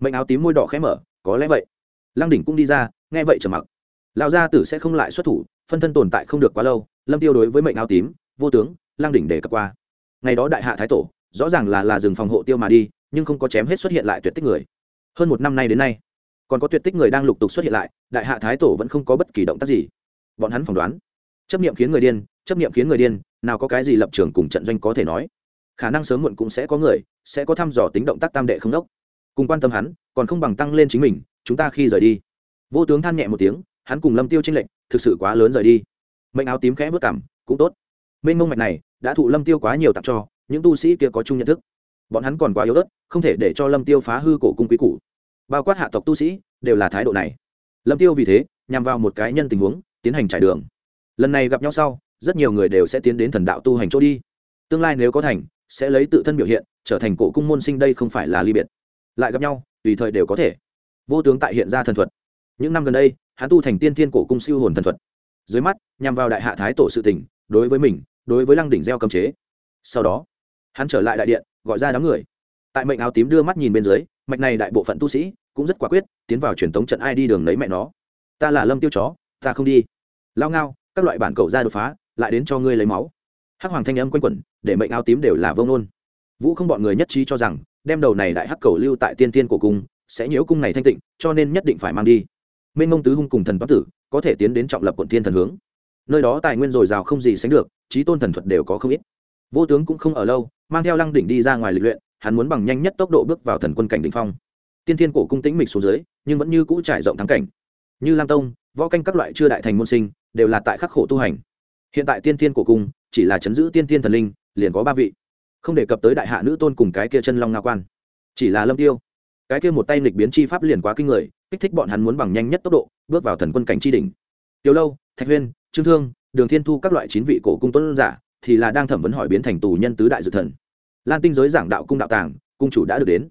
Mệnh áo tím môi đỏ khẽ mở, có lẽ vậy. Lăng đỉnh cũng đi ra, nghe vậy trở mặc lão gia tử sẽ không lại xuất thủ, phân thân tồn tại không được quá lâu, lâm tiêu đối với mệnh áo tím, vô tướng, lang đỉnh để cập qua. Ngày đó đại hạ thái tổ, rõ ràng là là rừng phòng hộ tiêu mà đi, nhưng không có chém hết xuất hiện lại tuyệt tích người. Hơn một năm nay đến nay, còn có tuyệt tích người đang lục tục xuất hiện lại, đại hạ thái tổ vẫn không có bất kỳ động tác gì. Bọn hắn phỏng đoán, chấp niệm khiến người điên, chấp niệm khiến người điên, nào có cái gì lập trường cùng trận doanh có thể nói. Khả năng sớm muộn cũng sẽ có người, sẽ có thăm dò tính động tác tam đệ không đốc. Cùng quan tâm hắn, còn không bằng tăng lên chính mình, chúng ta khi rời đi. Vô tướng than nhẹ một tiếng hắn cùng lâm tiêu tranh lệnh thực sự quá lớn rời đi. Mệnh áo tím khẽ vớt cảm, cũng tốt. Mênh mông mạch này, đã thụ lâm tiêu quá nhiều tặng cho, những tu sĩ kia có chung nhận thức. Bọn hắn còn quá yếu ớt, không thể để cho lâm tiêu phá hư cổ cung quý cũ bao quát hạ tộc tu sĩ, đều là thái độ này. Lâm tiêu vì thế, nhằm vào một cái nhân tình huống, tiến hành trải đường. Lần này gặp nhau sau, rất nhiều người đều sẽ tiến đến thần đạo tu hành chỗ đi. Tương lai nếu có thành, sẽ lấy tự thân biểu hiện, trở thành cổ cung môn sinh đây không phải là ly biệt. Lại gặp nhau, tùy thời đều có thể. Vô tướng tại hiện ra thần thuật những năm gần đây, hắn tu thành tiên thiên cổ cung siêu hồn thần thuật. Dưới mắt, nhằm vào đại hạ thái tổ sự tỉnh đối với mình, đối với lăng đỉnh gieo cấm chế. Sau đó, hắn trở lại đại điện, gọi ra đám người. Tại mệnh áo tím đưa mắt nhìn bên dưới, mạch này đại bộ phận tu sĩ cũng rất quả quyết, tiến vào truyền thống trận ai đi đường lấy mẹ nó. Ta là lâm tiêu chó, ta không đi. Lao ngao, các loại bản cầu ra đột phá, lại đến cho ngươi lấy máu. Hắc hoàng thanh âm quanh quẩn, để mệnh áo tím đều là vông nôn. Vũ không bọn người nhất trí cho rằng, đem đầu này đại hắc cầu lưu tại tiên tiên của cung, sẽ nhiễu cung này thanh tịnh, cho nên nhất định phải mang đi minh mông tứ hung cùng thần toán tử, có thể tiến đến trọng lập quận thiên thần hướng. Nơi đó tài nguyên dồi dào không gì sánh được trí tôn thần thuật đều có không ít. Vô tướng cũng không ở lâu, mang theo lăng đỉnh đi ra ngoài lịch luyện, hắn muốn bằng nhanh nhất tốc độ bước vào thần quân cảnh đ ỉ n h phong. Tiên thiên cổ cung tĩnh mịch xuống dưới, nhưng vẫn như cũ trải rộng thắng cảnh. Như lam tông, võ canh các loại chưa đại thành môn sinh, đều là tại khắc khổ tu hành. Hiện tại tiên thiên cổ cung, chỉ là chấn giữ tiên thiên thần linh, liền có ba vị. Không đề cập tới đại hạ nữ tôn cùng cái kia chân long nga quan. Chỉ là lâm tiêu cái kia một tay nghịch biến chi pháp liền quá kinh người, kích thích bọn hắn muốn bằng nhanh nhất tốc độ, bước vào thần quân cảnh chi đỉnh. Tiêu lâu, thạch huyên, trương thương, đường thiên thu các loại chín vị cổ cung tuấn giả thì là đang thẩm vấn hỏi biến thành tù nhân tứ đại dự thần. Lan tinh giới giảng đạo cung đạo tàng, cung chủ đã được đến.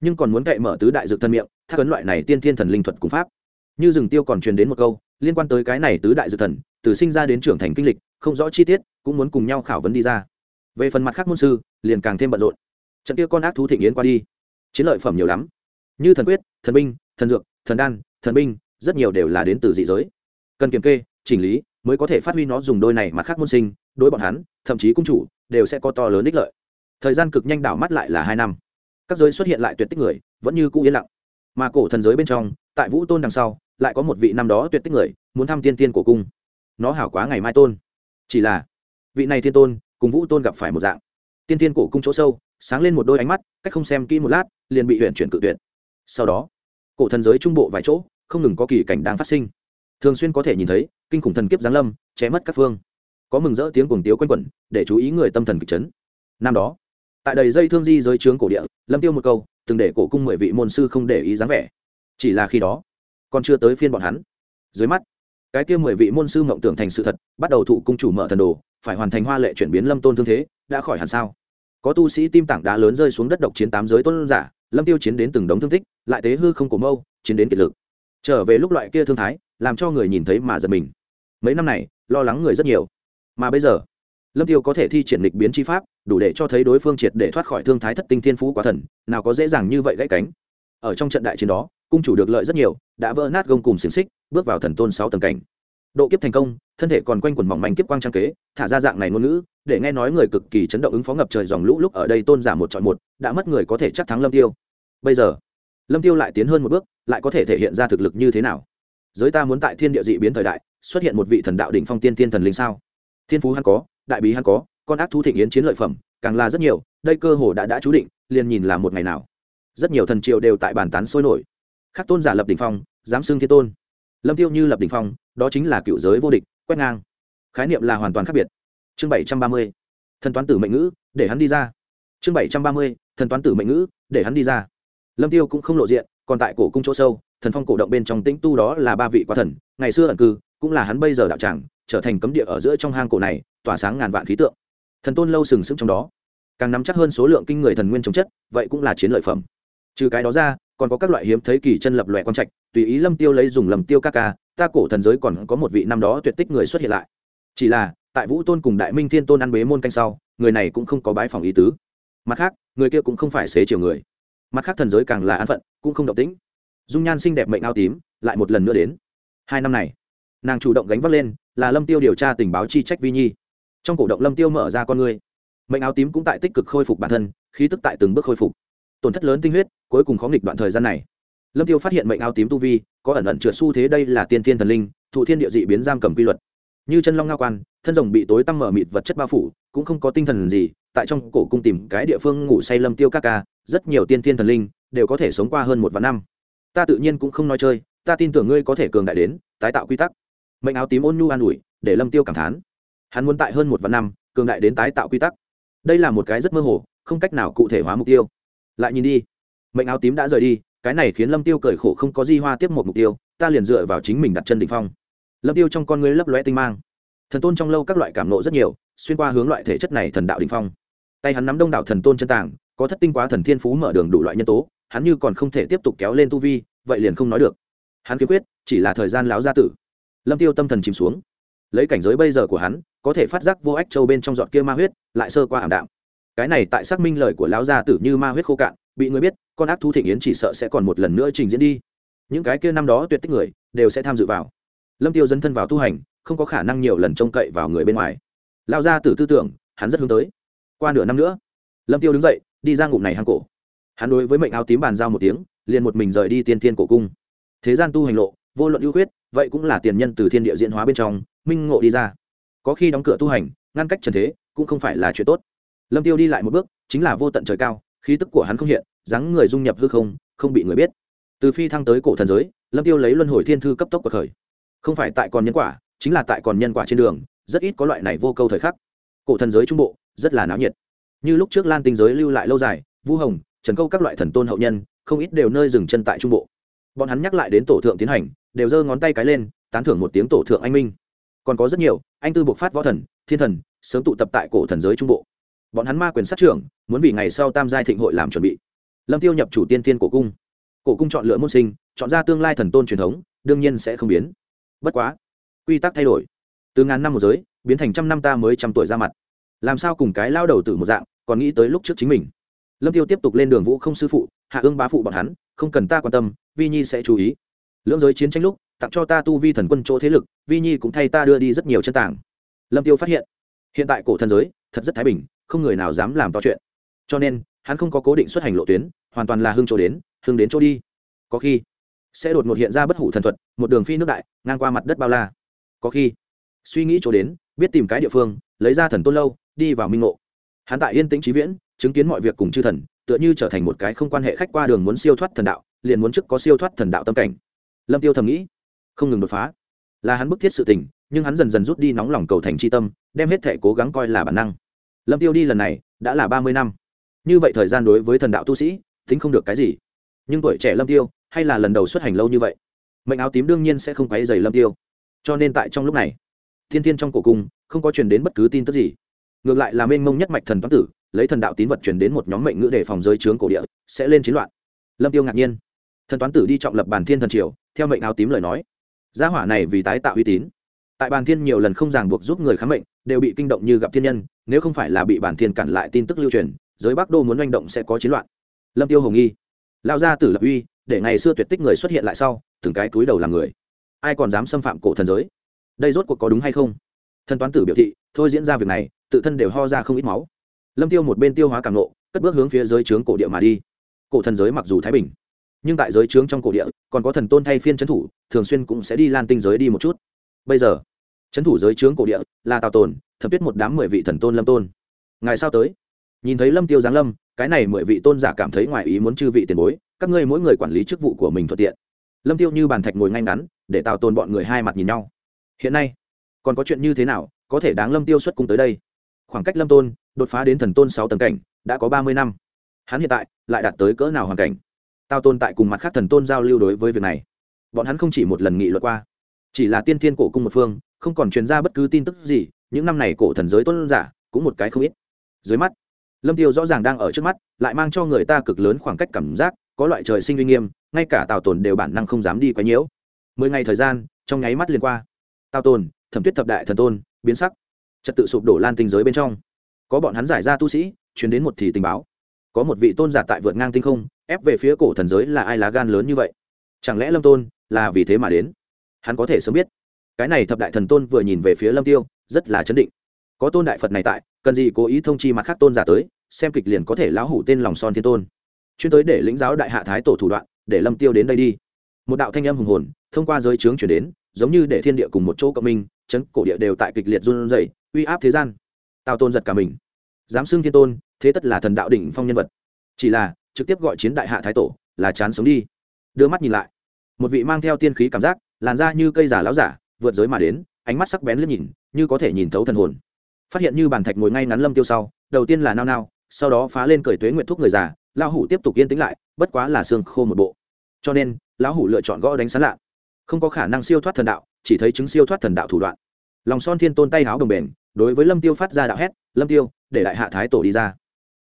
Nhưng còn muốn cậy mở tứ đại dự thần miệng, thác ấn loại này tiên thiên thần linh thuật cung pháp. Như rừng tiêu còn truyền đến một câu, liên quan tới cái này tứ đại dự thần, từ sinh ra đến trưởng thành kinh lịch, không rõ chi tiết, cũng muốn cùng nhau khảo vấn đi ra. Về phần mặt khác môn sư, liền càng thêm bận rộn. Trận kia con ác thú thịnh yến qua đi. Chiến lợi phẩm nhiều lắm như thần quyết, thần binh, thần dược, thần đan, thần binh, rất nhiều đều là đến từ dị giới. Cần kiểm kê, chỉnh lý mới có thể phát huy nó dùng đôi này mà khác môn sinh, đối bọn hắn, thậm chí cung chủ, đều sẽ có to lớn ích lợi. Thời gian cực nhanh đảo mắt lại là hai năm. Các giới xuất hiện lại tuyệt tích người, vẫn như cũ yên lặng. Mà cổ thần giới bên trong, tại vũ tôn đằng sau, lại có một vị năm đó tuyệt tích người, muốn thăm tiên tiên của cung. Nó hảo quá ngày mai tôn. Chỉ là, vị này thiên tôn, cùng vũ tôn gặp phải một dạng. Tiên tiên cổ cung chỗ sâu, sáng lên một đôi ánh mắt, cách không xem kỹ một lát, liền bị huyện chuyển cự tuyệt sau đó, cổ thần giới trung bộ vài chỗ, không ngừng có kỳ cảnh đang phát sinh. Thường xuyên có thể nhìn thấy, kinh khủng thần kiếp giáng lâm, che mất các phương. Có mừng rỡ tiếng cuồng tiếu quanh quẩn, để chú ý người tâm thần kịch chấn. Năm đó, tại đầy dây thương di giới trướng cổ địa, lâm tiêu một câu, từng để cổ cung mười vị môn sư không để ý dáng vẻ. Chỉ là khi đó, còn chưa tới phiên bọn hắn. Dưới mắt, cái kia mười vị môn sư mộng tưởng thành sự thật, bắt đầu thụ cung chủ mở thần đồ, phải hoàn thành hoa lệ chuyển biến lâm tôn thương thế, đã khỏi hẳn sao? Có tu sĩ tim tảng đá lớn rơi xuống đất độc chiến tám giới tôn giả lâm tiêu chiến đến từng đống thương tích, lại tế hư không cổ mâu, chiến đến kiệt lực. Trở về lúc loại kia thương thái, làm cho người nhìn thấy mà giật mình. Mấy năm này, lo lắng người rất nhiều. Mà bây giờ, lâm tiêu có thể thi triển lịch biến chi pháp, đủ để cho thấy đối phương triệt để thoát khỏi thương thái thất tinh thiên phú quá thần, nào có dễ dàng như vậy gãy cánh. Ở trong trận đại chiến đó, cung chủ được lợi rất nhiều, đã vỡ nát gông cùng xiềng xích, bước vào thần tôn sáu tầng cảnh. Độ kiếp thành công, thân thể còn quanh quần mỏng manh kiếp quang trang kế, thả ra dạng này ngôn ngữ để nghe nói người cực kỳ chấn động ứng phó ngập trời dòng lũ lúc ở đây tôn giả một chọn một, đã mất người có thể chắc thắng lâm tiêu. Bây giờ, lâm tiêu lại tiến hơn một bước, lại có thể thể hiện ra thực lực như thế nào? Giới ta muốn tại thiên địa dị biến thời đại, xuất hiện một vị thần đạo đỉnh phong tiên thiên thần linh sao? Thiên phú hắn có, đại bí hắn có, con ác thú thịnh yến chiến lợi phẩm, càng là rất nhiều, đây cơ hồ đã đã chú định, liền nhìn là một ngày nào. Rất nhiều thần triều đều tại bàn tán sôi nổi. Khắc tôn giả lập đỉnh phong dám xưng thiên tôn. Lâm tiêu như lập đỉnh phong, đó chính là cựu giới vô địch, quét ngang. Khái niệm là hoàn toàn khác biệt chương bảy trăm ba mươi, thần toán tử mệnh ngữ, để hắn đi ra. Chương bảy trăm ba mươi, thần toán tử mệnh ngữ, để hắn đi ra. Lâm tiêu cũng không lộ diện, còn tại cổ cung chỗ sâu, thần phong cổ động bên trong tĩnh tu đó là ba vị quá thần. Ngày xưa ẩn cư, cũng là hắn bây giờ đạo tràng, trở thành cấm địa ở giữa trong hang cổ này, tỏa sáng ngàn vạn khí tượng. Thần tôn lâu sừng sững trong đó. Càng nắm chắc hơn số lượng kinh người thần nguyên chống chất, vậy cũng là chiến lợi phẩm. Trừ cái đó ra, còn có các loại hiếm thấy kỳ chân lập loè quan trạch, tùy ý lâm tiêu lấy dùng lầm tiêu ca ca, ta cổ thần giới còn có một vị năm đó tuyệt tích người xuất hiện lại chỉ là, tại vũ tôn cùng đại minh thiên tôn ăn bế môn canh sau, người này cũng không có bái phòng ý tứ. Mặt khác, người kia cũng không phải xế chiều người. Mặt khác thần giới càng là an phận, cũng không động tĩnh. Dung nhan xinh đẹp mệnh ao tím, lại một lần nữa đến. Hai năm này, nàng chủ động gánh vác lên, là lâm tiêu điều tra tình báo chi trách vi nhi. Trong cổ động lâm tiêu mở ra con người. Mệnh áo tím cũng tại tích cực khôi phục bản thân, khí tức tại từng bước khôi phục. Tổn thất lớn tinh huyết, cuối cùng khó nghịch đoạn thời gian này. Lâm tiêu phát hiện mệnh áo tím tu vi, có ẩn ẩn trượt xu thế đây là tiên thiên thần linh, thụ thiên địa dị biến giam cầm quy luật như chân long ngao quan, thân rồng bị tối tăm mở mịt vật chất bao phủ, cũng không có tinh thần gì, tại trong cổ cung tìm cái địa phương ngủ say lâm tiêu các ca, rất nhiều tiên thiên thần linh đều có thể sống qua hơn một vạn năm. Ta tự nhiên cũng không nói chơi, ta tin tưởng ngươi có thể cường đại đến, tái tạo quy tắc. Mệnh áo tím ôn nhu an ủi, để lâm tiêu cảm thán. Hắn muốn tại hơn một vạn năm, cường đại đến tái tạo quy tắc. Đây là một cái rất mơ hồ, không cách nào cụ thể hóa mục tiêu. Lại nhìn đi. Mệnh áo tím đã rời đi, cái này khiến lâm tiêu cởi khổ không có di hoa tiếp một mục tiêu, ta liền dựa vào chính mình đặt chân đỉnh phong lâm tiêu trong con người lấp lóe tinh mang. Thần tôn trong lâu các loại cảm nộ rất nhiều, xuyên qua hướng loại thể chất này thần đạo đình phong. Tay hắn nắm đông đảo thần tôn chân tàng, có thất tinh quá thần thiên phú mở đường đủ loại nhân tố, hắn như còn không thể tiếp tục kéo lên tu vi, vậy liền không nói được. Hắn kiên quyết, chỉ là thời gian láo gia tử. Lâm tiêu tâm thần chìm xuống. Lấy cảnh giới bây giờ của hắn, có thể phát giác vô ách châu bên trong giọt kia ma huyết, lại sơ qua ảm đạm. Cái này tại xác minh lời của lão gia tử như ma huyết khô cạn, bị người biết, con ác thú thịnh yến chỉ sợ sẽ còn một lần nữa trình diễn đi. Những cái kia năm đó tuyệt tích người, đều sẽ tham dự vào lâm tiêu dấn thân vào tu hành, không có khả năng nhiều lần trông cậy vào người bên ngoài. Lão gia tử tư tưởng, hắn rất hướng tới. Qua nửa năm nữa, lâm tiêu đứng dậy, đi ra ngụm này hang cổ. Hắn đối với mệnh áo tím bàn giao một tiếng, liền một mình rời đi tiên thiên cổ cung. Thế gian tu hành lộ, vô luận ưu khuyết, vậy cũng là tiền nhân từ thiên địa diễn hóa bên trong, minh ngộ đi ra. Có khi đóng cửa tu hành, ngăn cách trần thế, cũng không phải là chuyện tốt. Lâm tiêu đi lại một bước, chính là vô tận trời cao, khí tức của hắn không hiện, dáng người dung nhập hư không không bị người biết. Từ phi thăng tới cổ thần giới, lâm tiêu lấy luân hồi thiên thư cấp tốc của khởi không phải tại còn nhân quả, chính là tại còn nhân quả trên đường, rất ít có loại này vô câu thời khắc. Cổ thần giới trung bộ, rất là náo nhiệt. Như lúc trước lan tinh giới lưu lại lâu dài, vu hồng, trần câu các loại thần tôn hậu nhân, không ít đều nơi dừng chân tại trung bộ. Bọn hắn nhắc lại đến tổ thượng tiến hành, đều giơ ngón tay cái lên, tán thưởng một tiếng tổ thượng anh minh. Còn có rất nhiều, anh tư buộc phát võ thần, thiên thần, sớm tụ tập tại cổ thần giới trung bộ. Bọn hắn ma quyền sát trưởng, muốn vì ngày sau tam giai thịnh hội làm chuẩn bị. Lâm tiêu nhập chủ tiên tiên cổ cung. Cổ cung chọn lựa môn sinh, chọn ra tương lai thần tôn truyền thống, đương nhiên sẽ không biến bất quá, quy tắc thay đổi. Từ ngàn năm một giới, biến thành trăm năm ta mới trăm tuổi ra mặt. Làm sao cùng cái lao đầu tử một dạng, còn nghĩ tới lúc trước chính mình. Lâm tiêu tiếp tục lên đường vũ không sư phụ, hạ ương bá phụ bọn hắn, không cần ta quan tâm, vi nhi sẽ chú ý. Lưỡng giới chiến tranh lúc, tặng cho ta tu vi thần quân chỗ thế lực, vi nhi cũng thay ta đưa đi rất nhiều chân tảng. Lâm tiêu phát hiện hiện tại cổ thần giới, thật rất thái bình, không người nào dám làm to chuyện. Cho nên, hắn không có cố định xuất hành lộ tuyến, hoàn toàn là hưng chỗ đến, hưng đến chỗ đi. Có khi sẽ đột ngột hiện ra bất hủ thần thuật, một đường phi nước đại, ngang qua mặt đất bao la. Có khi, suy nghĩ chỗ đến, biết tìm cái địa phương, lấy ra thần tôn lâu, đi vào minh ngộ. Hắn tại yên tĩnh trí viễn, chứng kiến mọi việc cùng chư thần, tựa như trở thành một cái không quan hệ khách qua đường muốn siêu thoát thần đạo, liền muốn trước có siêu thoát thần đạo tâm cảnh. Lâm tiêu thầm nghĩ, không ngừng đột phá. Là hắn bức thiết sự tình, nhưng hắn dần dần rút đi nóng lòng cầu thành chi tâm, đem hết thể cố gắng coi là bản năng. Lâm tiêu đi lần này, đã là ba mươi năm. Như vậy thời gian đối với thần đạo tu sĩ, tính không được cái gì nhưng tuổi trẻ lâm tiêu hay là lần đầu xuất hành lâu như vậy, mệnh áo tím đương nhiên sẽ không quấy dày lâm tiêu. Cho nên tại trong lúc này, thiên thiên trong cổ cung không có truyền đến bất cứ tin tức gì. Ngược lại là mênh mông nhất mạch thần toán tử, lấy thần đạo tín vật truyền đến một nhóm mệnh ngữ để phòng giới trướng cổ địa, sẽ lên chiến loạn. Lâm tiêu ngạc nhiên. Thần toán tử đi trọng lập bản thiên thần triều, theo mệnh áo tím lời nói. Gia hỏa này vì tái tạo uy tín. Tại bàn thiên nhiều lần không ràng buộc giúp người khám bệnh đều bị kinh động như gặp thiên nhân, nếu không phải là bị bản thiên cản lại tin tức lưu truyền, giới bắc đô muốn manh động sẽ có chiến loạn. Lâm tiêu hồng nghi lao ra tử lập uy, để ngày xưa tuyệt tích người xuất hiện lại sau, từng cái túi đầu làm người. Ai còn dám xâm phạm cổ thần giới? Đây rốt cuộc có đúng hay không? Thần toán tử biểu thị, thôi diễn ra việc này, tự thân đều ho ra không ít máu. Lâm tiêu một bên tiêu hóa càng nộ, cất bước hướng phía giới trướng cổ địa mà đi. Cổ thần giới mặc dù thái bình, nhưng tại giới trướng trong cổ địa, còn có thần tôn thay phiên trấn thủ, thường xuyên cũng sẽ đi lan tinh giới đi một chút. Bây giờ trấn thủ giới trướng cổ địa là tào tồn, thập tuyết một đám mười vị thần tôn lâm tôn. Ngày sau tới, nhìn thấy lâm tiêu giáng lâm cái này mười vị tôn giả cảm thấy ngoài ý muốn chư vị tiền bối, các ngươi mỗi người quản lý chức vụ của mình thuận tiện. Lâm tiêu như bàn thạch ngồi ngay ngắn, để tào tồn bọn người hai mặt nhìn nhau. Hiện nay, còn có chuyện như thế nào, có thể đáng lâm tiêu xuất cung tới đây? Khoảng cách lâm tôn, đột phá đến thần tôn sáu tầng cảnh, đã có ba mươi năm. Hắn hiện tại, lại đạt tới cỡ nào hoàn cảnh? Tao tôn tại cùng mặt khác thần tôn giao lưu đối với việc này. Bọn hắn không chỉ một lần nghị luật qua, chỉ là tiên thiên cổ cung một phương, không còn truyền ra bất cứ tin tức gì, những năm này cổ thần giới tôn giả, cũng một cái không ít. Dưới mắt lâm tiêu rõ ràng đang ở trước mắt, lại mang cho người ta cực lớn khoảng cách cảm giác, có loại trời sinh uy nghiêm, ngay cả tào tồn đều bản năng không dám đi quá nhiễu mười ngày thời gian, trong nháy mắt liền qua. Tào tồn, thẩm tuyết thập đại thần tôn, biến sắc. Trật tự sụp đổ lan tinh giới bên trong. Có bọn hắn giải ra tu sĩ chuyển đến một thì tình báo. Có một vị tôn giả tại vượt ngang tinh không, ép về phía cổ thần giới là ai lá gan lớn như vậy? Chẳng lẽ lâm tôn là vì thế mà đến? Hắn có thể sớm biết. Cái này thập đại thần tôn vừa nhìn về phía lâm tiêu, rất là chấn định. Có tôn đại phật này tại, cần gì cố ý thông chi mặt khác tôn giả tới? Xem kịch liền có thể lão hủ tên lòng son thiên tôn. Chuyên tới để lĩnh giáo đại hạ thái tổ thủ đoạn, để lâm tiêu đến đây đi. Một đạo thanh âm hùng hồn, thông qua giới trướng chuyển đến, giống như để thiên địa cùng một chỗ cộng minh, chấn cổ địa đều tại kịch liệt run rẩy, uy áp thế gian. Tào tôn giật cả mình. Dám xưng thiên tôn, thế tất là thần đạo đỉnh phong nhân vật. Chỉ là, trực tiếp gọi chiến đại hạ thái tổ, là chán sống đi. Đưa mắt nhìn lại. Một vị mang theo tiên khí cảm giác, làn da như cây giả láo giả, vượt giới mà đến, ánh mắt sắc bén lướt nhìn, như có thể nhìn thấu thần hồn. Phát hiện như bàn thạch ngồi ngay ngắn lâm tiêu sau, đầu tiên là nao nao sau đó phá lên cởi tuế nguyện thuốc người già, lão hủ tiếp tục yên tĩnh lại, bất quá là xương khô một bộ. Cho nên, lão hủ lựa chọn gõ đánh sán lạ không có khả năng siêu thoát thần đạo, chỉ thấy chứng siêu thoát thần đạo thủ đoạn. Lòng son thiên tôn tay háo đồng bền, đối với lâm tiêu phát ra đạo hét, lâm tiêu, để đại hạ thái tổ đi ra.